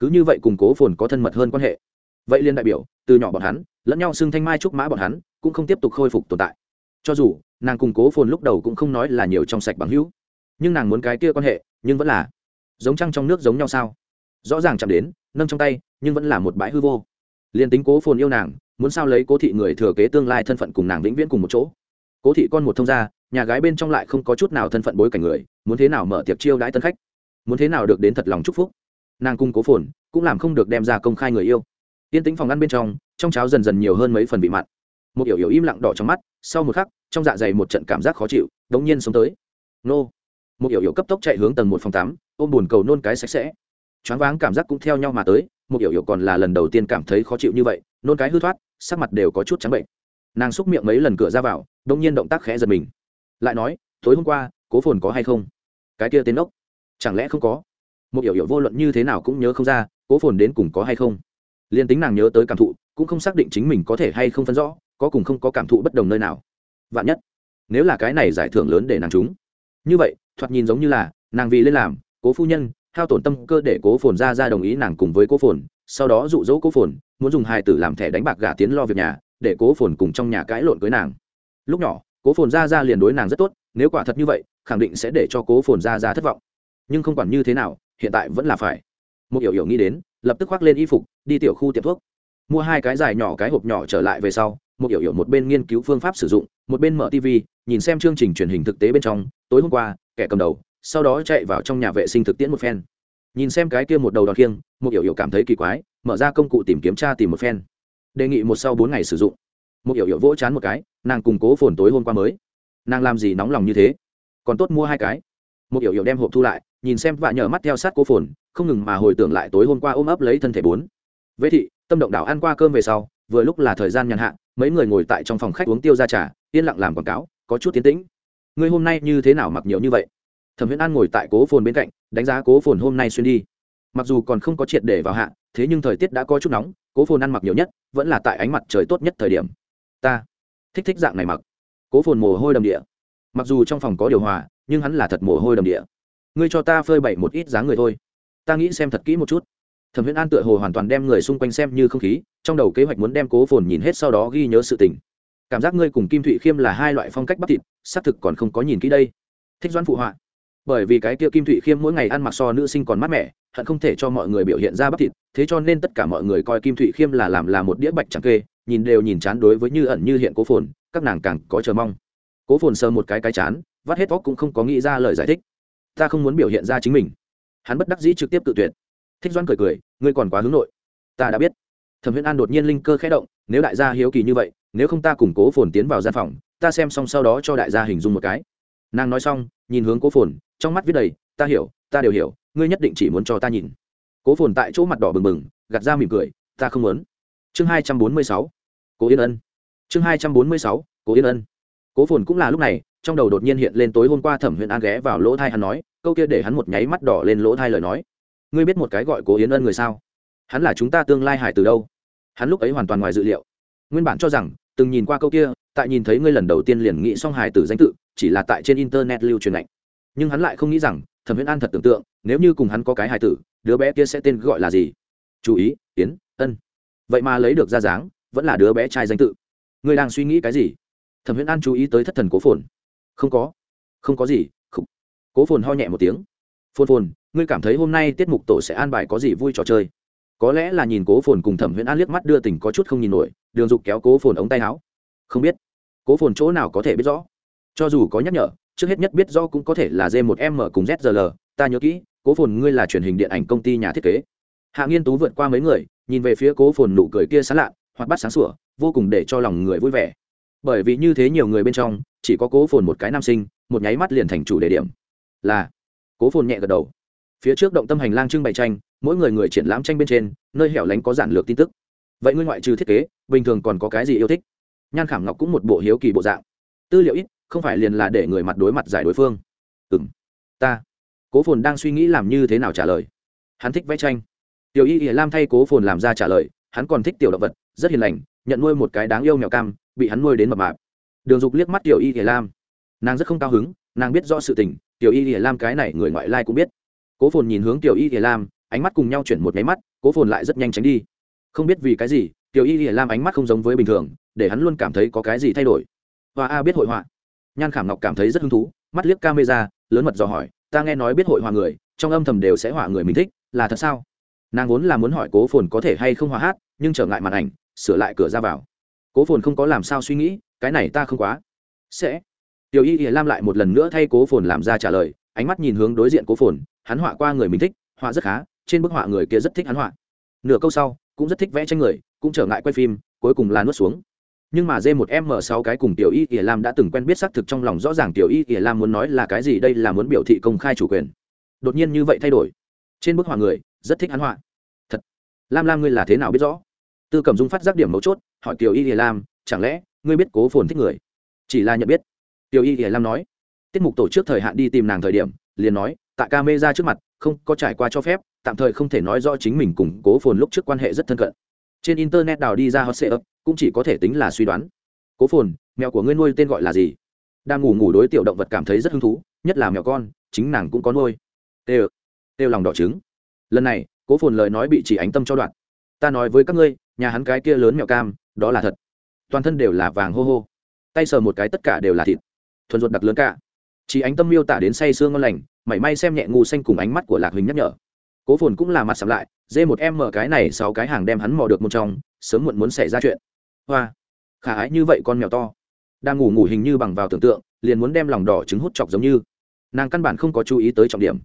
Cứ như vậy củng cố phồn có thân mật hơn quan hệ. Vậy liên đại biểu, từ nhỏ bọn hắn, lẫn nhau xưng thanh mai trúc mã bọn hắn, cũng không tiếp tục khôi phục tồn tại. Cho dù nàng cùng cố phồn lúc đầu cũng không nói là nhiều trong sạch bằng hữu. Nhưng nàng muốn cái kia quan hệ, nhưng vẫn là giống trăng trong nước giống nhau sao? Rõ ràng chạm đến, nâng trong tay, nhưng vẫn là một bãi hư vô. Liền tính cố phồn yêu nàng, muốn sao lấy cố thị người thừa kế tương lai thân phận cùng nàng vĩnh viễn cùng một chỗ? Cố thị con một thông gia, nhà gái bên trong lại không có chút nào thân phận bối cảnh người, muốn thế nào mở tiệc chiêu đãi tân khách? Muốn thế nào được đến thật lòng chúc phúc? Nàng cung cố phồn cũng làm không được đem ra công khai người yêu. Yên tĩnh phòng ăn bên trong trong cháo dần dần nhiều hơn mấy phần bị mặn. Một yểu yểu im lặng đỏ trong mắt sau một khắc, trong dạ dày một trận cảm giác khó chịu, đống nhiên sống tới. Nô. Một yểu yểu cấp tốc chạy hướng tầng một phòng tám, ôm bùn cầu nôn cái sạch sẽ. Choáng váng cảm giác cũng theo nhau mà tới, một yểu yểu còn là lần đầu tiên cảm thấy khó chịu như vậy, nôn cái hư thoát, sắc mặt đều có chút trắng bệnh. Nàng xúc miệng mấy lần cửa ra vào, đống nhiên động tác khẽ giật mình. Lại nói, tối hôm qua, cố phồn có hay không? Cái kia tên ốc. Chẳng lẽ không có? Một yểu yểu vô luận như thế nào cũng nhớ không ra, cố phồn đến cùng có hay không? Liền tính nàng nhớ tới cảm thụ, cũng không xác định chính mình có thể hay không phân rõ có cùng không có cảm thụ bất đồng nơi nào. Vạn nhất, nếu là cái này giải thưởng lớn để nàng chúng như vậy, thoạt nhìn giống như là, nàng vì lên làm, cố phu nhân, hao tổn tâm cơ để cố phồn ra ra đồng ý nàng cùng với cố phồn, sau đó dụ dỗ cố phồn, muốn dùng hài tử làm thẻ đánh bạc gà tiến lo việc nhà, để cố phồn cùng trong nhà cãi lộn với nàng. Lúc nhỏ, cố phồn ra ra liền đối nàng rất tốt, nếu quả thật như vậy, khẳng định sẽ để cho cố phồn ra ra thất vọng. Nhưng không quản như thế nào, hiện tại vẫn là phải. Một hiểu hiểu nghĩ đến, lập tức khoác lên y phục, đi tiểu khu tiệm thuốc mua hai cái dài nhỏ cái hộp nhỏ trở lại về sau, một hiểu hiểu một bên nghiên cứu phương pháp sử dụng, một bên mở tv nhìn xem chương trình truyền hình thực tế bên trong, tối hôm qua, kẻ cầm đầu, sau đó chạy vào trong nhà vệ sinh thực tiễn một phen. Nhìn xem cái kia một đầu đòn khiêng, một hiểu hiểu cảm thấy kỳ quái, mở ra công cụ tìm kiếm tra tìm một phen. Đề nghị một sau bốn ngày sử dụng. Một hiểu hiểu vỗ chán một cái, nàng cùng cố phồn tối hôm qua mới. Nàng làm gì nóng lòng như thế? Còn tốt mua hai cái. Một hiểu hiểu đem hộp thu lại, nhìn xem và nhờ mắt theo sát cố phồn, không ngừng mà hồi tưởng lại tối hôm qua ôm ấp lấy thân thể bốn. Vệ thị tâm động đảo ăn qua cơm về sau, vừa lúc là thời gian nhàn hạ, mấy người ngồi tại trong phòng khách uống tiêu ra trà, yên lặng làm quảng cáo, có chút tiến tĩnh. Ngươi hôm nay như thế nào mặc nhiều như vậy? Thẩm viễn an ngồi tại cố phồn bên cạnh, đánh giá cố phồn hôm nay xuyên đi. Mặc dù còn không có triệt để vào hạ, thế nhưng thời tiết đã có chút nóng, cố phồn ăn mặc nhiều nhất, vẫn là tại ánh mặt trời tốt nhất thời điểm. Ta thích thích dạng này mặc. Cố phồn mồ hôi đầm địa. Mặc dù trong phòng có điều hòa, nhưng hắn là thật mồ hôi đầm địa. Ngươi cho ta phơi bậy một ít dáng người thôi. Ta nghĩ xem thật kỹ một chút thẩm Huyễn an tựa hồ hoàn toàn đem người xung quanh xem như không khí, trong đầu kế hoạch muốn đem cố phồn nhìn hết sau đó ghi nhớ sự tình. Cảm giác ngươi cùng kim thụy khiêm là hai loại phong cách bắp thịt, xác thực còn không có nhìn kỹ đây. Thích doãn phụ họa. Bởi vì cái kia kim thụy khiêm mỗi ngày ăn mặc so nữ sinh còn mát mẻ, hận không thể cho mọi người biểu hiện ra bắp thịt, thế cho nên tất cả mọi người coi kim thụy khiêm là làm là một đĩa bạch chẳng kê, nhìn đều nhìn chán đối với như ẩn như hiện cố phồn, các nàng càng có chờ mong. Cố phồn sờ một cái cái chán, vắt hết óc cũng không có nghĩ ra lời giải thích. Ta không muốn biểu hiện ra chính mình. Hắn bất đắc dĩ trực tiếp tự tuyệt thích doan cười cười, ngươi còn quá hướng nội. Ta đã biết. Thẩm Huyễn an đột nhiên linh cơ khẽ động, nếu đại gia hiếu kỳ như vậy, nếu không ta củng cố phồn tiến vào gian phòng, ta xem xong sau đó cho đại gia hình dung một cái. Nàng nói xong, nhìn hướng cố phồn, trong mắt viết đầy, ta hiểu, ta đều hiểu, ngươi nhất định chỉ muốn cho ta nhìn. Cố phồn tại chỗ mặt đỏ bừng bừng, gạt ra mỉm cười, ta không muốn. Chương hai trăm bốn mươi sáu, cố yên ân. Chương hai trăm bốn mươi sáu, cố yên ân. Cố phồn cũng là lúc này, trong đầu đột nhiên hiện lên tối hôm qua thẩm Huyễn an ghé vào lỗ thai hắn nói, câu kia để hắn một nháy mắt đỏ lên lỗ thai lời nói ngươi biết một cái gọi cố yến ân người sao? Hắn là chúng ta tương lai hải từ đâu? Hắn lúc ấy hoàn toàn ngoài dự liệu. Nguyên bản cho rằng, từng nhìn qua câu kia, tại nhìn thấy ngươi lần đầu tiên liền nghĩ xong hải tử danh tự, chỉ là tại trên internet lưu truyền lạnh nhưng hắn lại không nghĩ rằng, thẩm viễn an thật tưởng tượng, nếu như cùng hắn có cái hải tử, đứa bé kia sẽ tên gọi là gì? Chú ý, yến, ân. Vậy mà lấy được ra dáng, vẫn là đứa bé trai danh tự. Ngươi đang suy nghĩ cái gì? Thẩm huyễn an chú ý tới thất thần cố phồn. Không có. Không có gì. Không. cố phồn ho nhẹ một tiếng. Phồn phồn ngươi cảm thấy hôm nay tiết mục tổ sẽ an bài có gì vui trò chơi? Có lẽ là nhìn cố phồn cùng thẩm huyễn an liếc mắt đưa tình có chút không nhìn nổi, đường dục kéo cố phồn ống tay áo. Không biết. Cố phồn chỗ nào có thể biết rõ? Cho dù có nhắc nhở, trước hết nhất biết rõ cũng có thể là d một m cùng zl ta nhớ kỹ, cố phồn ngươi là truyền hình điện ảnh công ty nhà thiết kế. Hạ nghiên tú vượt qua mấy người, nhìn về phía cố phồn nụ cười kia sán lạ hoặc bắt sáng sủa, vô cùng để cho lòng người vui vẻ. Bởi vì như thế nhiều người bên trong, chỉ có cố phồn một cái nam sinh, một nháy mắt liền thành chủ đề điểm. Là, cố phồn nhẹ gật đầu phía trước động tâm hành lang trưng bày tranh, mỗi người người triển lãm tranh bên trên, nơi hẻo lánh có giản lược tin tức. Vậy ngươi ngoại trừ thiết kế, bình thường còn có cái gì yêu thích? Nhan khảm ngọc cũng một bộ hiếu kỳ bộ dạng. Tư liệu ít, không phải liền là để người mặt đối mặt giải đối phương. Ừ m ta. Cố phồn đang suy nghĩ làm như thế nào trả lời. Hắn thích vẽ tranh. Tiểu y ỉa lam thay cố phồn làm ra trả lời, hắn còn thích tiểu động vật, rất hiền lành, nhận nuôi một cái đáng yêu mèo cam, bị hắn nuôi đến mập mạp. Đường dục liếc mắt tiểu y ỉa lam. Nàng rất không cao hứng, nàng biết rõ sự tình, tiểu y ỉa lam cái này người ngoại lai cũng biết cố phồn nhìn hướng tiểu y ỉa lam, ánh mắt cùng nhau chuyển một nháy mắt, cố phồn lại rất nhanh tránh đi. Không biết vì cái gì, tiểu y ỉa lam ánh mắt không giống với bình thường, để hắn luôn cảm thấy có cái gì thay đổi. Và a biết hội họa. Nhan khảm ngọc cảm thấy rất hứng thú, mắt liếc camera, lớn mật dò hỏi, ta nghe nói biết hội họa người, trong âm thầm đều sẽ họa người mình thích, là thật sao? Nàng vốn là muốn hỏi cố phồn có thể hay không hòa hát, nhưng trở ngại màn ảnh, sửa lại cửa ra vào. Cố phồn không có làm sao suy nghĩ, cái này ta không quá sẽ. Tiểu y ỉa lam lại một lần nữa thay cố phồn làm ra trả lời, ánh mắt nhìn hướng đối diện cố phồn hắn họa qua người mình thích, họa rất khá, trên bức họa người kia rất thích hắn họa. Nửa câu sau, cũng rất thích vẽ tranh người, cũng trở ngại quay phim, cuối cùng là nuốt xuống. Nhưng mà d một m sáu cái cùng tiểu y ỉa lam đã từng quen biết xác thực trong lòng rõ ràng tiểu y ỉa lam muốn nói là cái gì, đây là muốn biểu thị công khai chủ quyền. Đột nhiên như vậy thay đổi. Trên bức họa người, rất thích hắn họa. Thật. Lam lam ngươi là thế nào biết rõ? Tư cẩm dung phát giác điểm mấu chốt, hỏi tiểu y ỉa lam, chẳng lẽ ngươi biết cố phồn thích người? Chỉ là nhận biết. Tiểu y ỉa lam nói. Tiết mục tổ trước thời hạn đi tìm nàng thời điểm, liền nói tại ca mê ra trước mặt, không có trải qua cho phép, tạm thời không thể nói rõ chính mình cùng cố phồn lúc trước quan hệ rất thân cận. Trên internet đào đi ra hot sệ cũng chỉ có thể tính là suy đoán. Cố phồn, mèo của ngươi nuôi tên gọi là gì? Đang ngủ ngủ đối tiểu động vật cảm thấy rất hứng thú, nhất là mèo con, chính nàng cũng có nuôi. Tê tê lòng đỏ trứng. Lần này, cố phồn lời nói bị chỉ ánh tâm cho đoạn. Ta nói với các ngươi, nhà hắn cái kia lớn mèo cam, đó là thật. Toàn thân đều là vàng hô hô. Tay sờ một cái tất cả đều là thịt. Thuần ruột đặc lớn cả. Chỉ ánh tâm miêu tả đến say sương ngon lành mảy may xem nhẹ ngu xanh cùng ánh mắt của lạc huỳnh nhắc nhở. Cố phồn cũng là mặt sầm lại dê một em mở cái này sáu cái hàng đem hắn mò được một trong, sớm muộn muốn xảy ra chuyện. Hoa, khả ái như vậy con mèo to. Đang ngủ ngủ hình như bằng vào tưởng tượng, liền muốn đem lòng đỏ trứng hút chọc giống như. Nàng căn bản không có chú ý tới trọng điểm.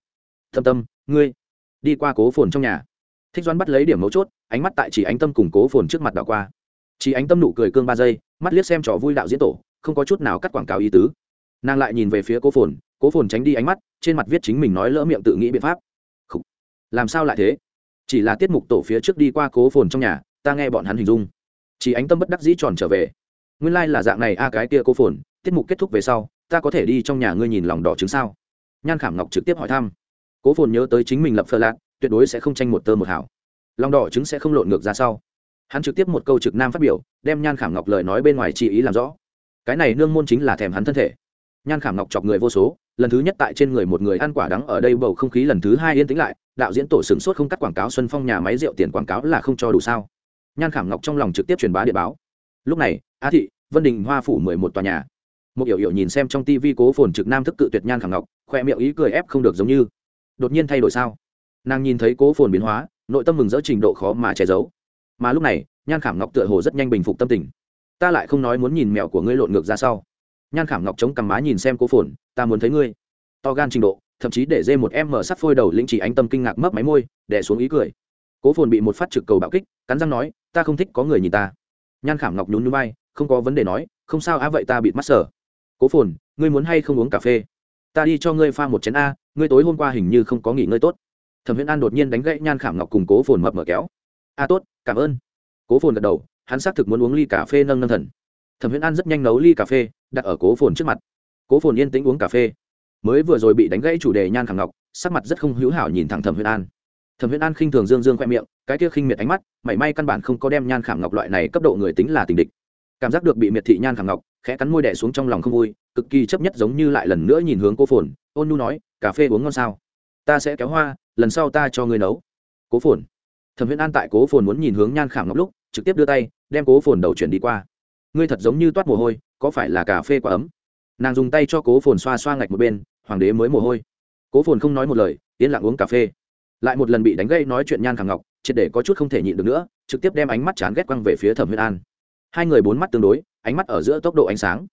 Thâm tâm, ngươi, đi qua cố phồn trong nhà. Thích doan bắt lấy điểm mấu chốt, ánh mắt tại chỉ ánh tâm cùng cố phồn trước mặt đảo qua. Chỉ ánh tâm nụ cười cương ba giây, mắt liếc xem trò vui đạo diễn tổ, không có chút nào cắt quảng cáo ý tứ. Nàng lại nhìn về phía cố phồn cố phồn tránh đi ánh mắt, trên mặt viết chính mình nói lỡ miệng tự nghĩ biện pháp. Khủ. làm sao lại thế? Chỉ là tiết mục tổ phía trước đi qua cố phồn trong nhà, ta nghe bọn hắn hình dung. Chỉ ánh tâm bất đắc dĩ tròn trở về. Nguyên lai、like、là dạng này a, cái kia cố phồn, tiết mục kết thúc về sau, ta có thể đi trong nhà ngươi nhìn lòng đỏ trứng sao? Nhan khảm ngọc trực tiếp hỏi thăm. Cố phồn nhớ tới chính mình lập phơ lạc, tuyệt đối sẽ không tranh một tơ một hảo lòng đỏ trứng sẽ không lộn ngược ra sau. Hắn trực tiếp một câu trực nam phát biểu, đem nhan khảm ngọc lời nói bên ngoài chỉ ý làm rõ. Cái này nương môn chính là thèm hắn thân thể. Nhan khảm ngọc chọc người vô số lần thứ nhất tại trên người một người ăn quả đắng ở đây bầu không khí lần thứ hai yên tĩnh lại, đạo diễn tổ sửng sốt không cắt quảng cáo xuân phong nhà máy rượu tiền quảng cáo là không cho đủ sao? Nhan khảm ngọc trong lòng trực tiếp truyền bá địa báo. Lúc này á thị, vân đình, hoa phủ mười một tòa nhà. Một hiểu hiểu nhìn xem trong tivi cố phồn trực nam thức cự tuyệt nhan khảm ngọc, khoe miệng ý cười ép không được giống như. Đột nhiên thay đổi sao? Nàng nhìn thấy cố phồn biến hóa, nội tâm mừng rỡ trình độ khó mà che giấu. Mà lúc này, nhan khảm ngọc tựa hồ rất nhanh bình phục tâm tình. Ta lại không nói muốn nhìn mèo của ngươi lộn ngược ra sau nhan khảm ngọc chống cằm má nhìn xem cố phồn, ta muốn thấy ngươi. To gan trình độ, thậm chí để dê một em mở sắt phôi đầu lĩnh chỉ ánh tâm kinh ngạc mấp máy môi đẻ xuống ý cười. Cố phồn bị một phát trực cầu bạo kích, cắn răng nói, ta không thích có người nhìn ta. Nhan khảm ngọc nhún nhún bay không có vấn đề nói, không sao á, vậy ta bị mắt sở cố phồn, ngươi muốn hay không uống cà phê? Ta đi cho ngươi pha một chén a, ngươi tối hôm qua hình như không có nghỉ ngơi tốt. Thẩm Huyễn an đột nhiên đánh gãy nhan khảm ngọc cùng cố phồn mập mở kéo. A, tốt, cảm ơn. Cố phồn gật đầu, hắn xác thực muốn uống ly cà phê nâng nâng thần. Thẩm Huyễn an rất nhanh nấu ly cà phê đặt ở cố phồn trước mặt. Cố phồn yên tĩnh uống cà phê. Mới vừa rồi bị đánh gãy chủ đề nhan khảm ngọc, sắc mặt rất không hữu hảo nhìn thẳng thẩm huyền an. Thẩm huyền an khinh thường dương dương khoe miệng, cái kia khinh miệt ánh mắt, mảy may căn bản không có đem nhan khảm ngọc loại này cấp độ người tính là tình địch. Cảm giác được bị miệt thị nhan khảm ngọc, khẽ cắn môi đẻ xuống trong lòng không vui, cực kỳ chấp nhất giống như lại lần nữa nhìn hướng cố phồn, ôn nu nói, cà phê uống ngon sao? Ta sẽ kéo hoa, lần sau ta cho ngươi nấu. Cố phồn. Thẩm huyền an tại cố phồn muốn nhìn hướng nhan khảm ngọc lúc, trực tiếp đưa tay, đem cố phồn đầu chuyển đi qua ngươi thật giống như toát mồ hôi, có phải là cà phê quá ấm? Nàng dùng tay cho cố phồn xoa xoa ngạch một bên, hoàng đế mới mồ hôi. Cố phồn không nói một lời, yên lặng uống cà phê. Lại một lần bị đánh gây nói chuyện nhan khảm ngọc, triệt để có chút không thể nhịn được nữa, trực tiếp đem ánh mắt chán ghét quăng về phía thẩm huyên an. Hai người bốn mắt tương đối, ánh mắt ở giữa tốc độ ánh sáng.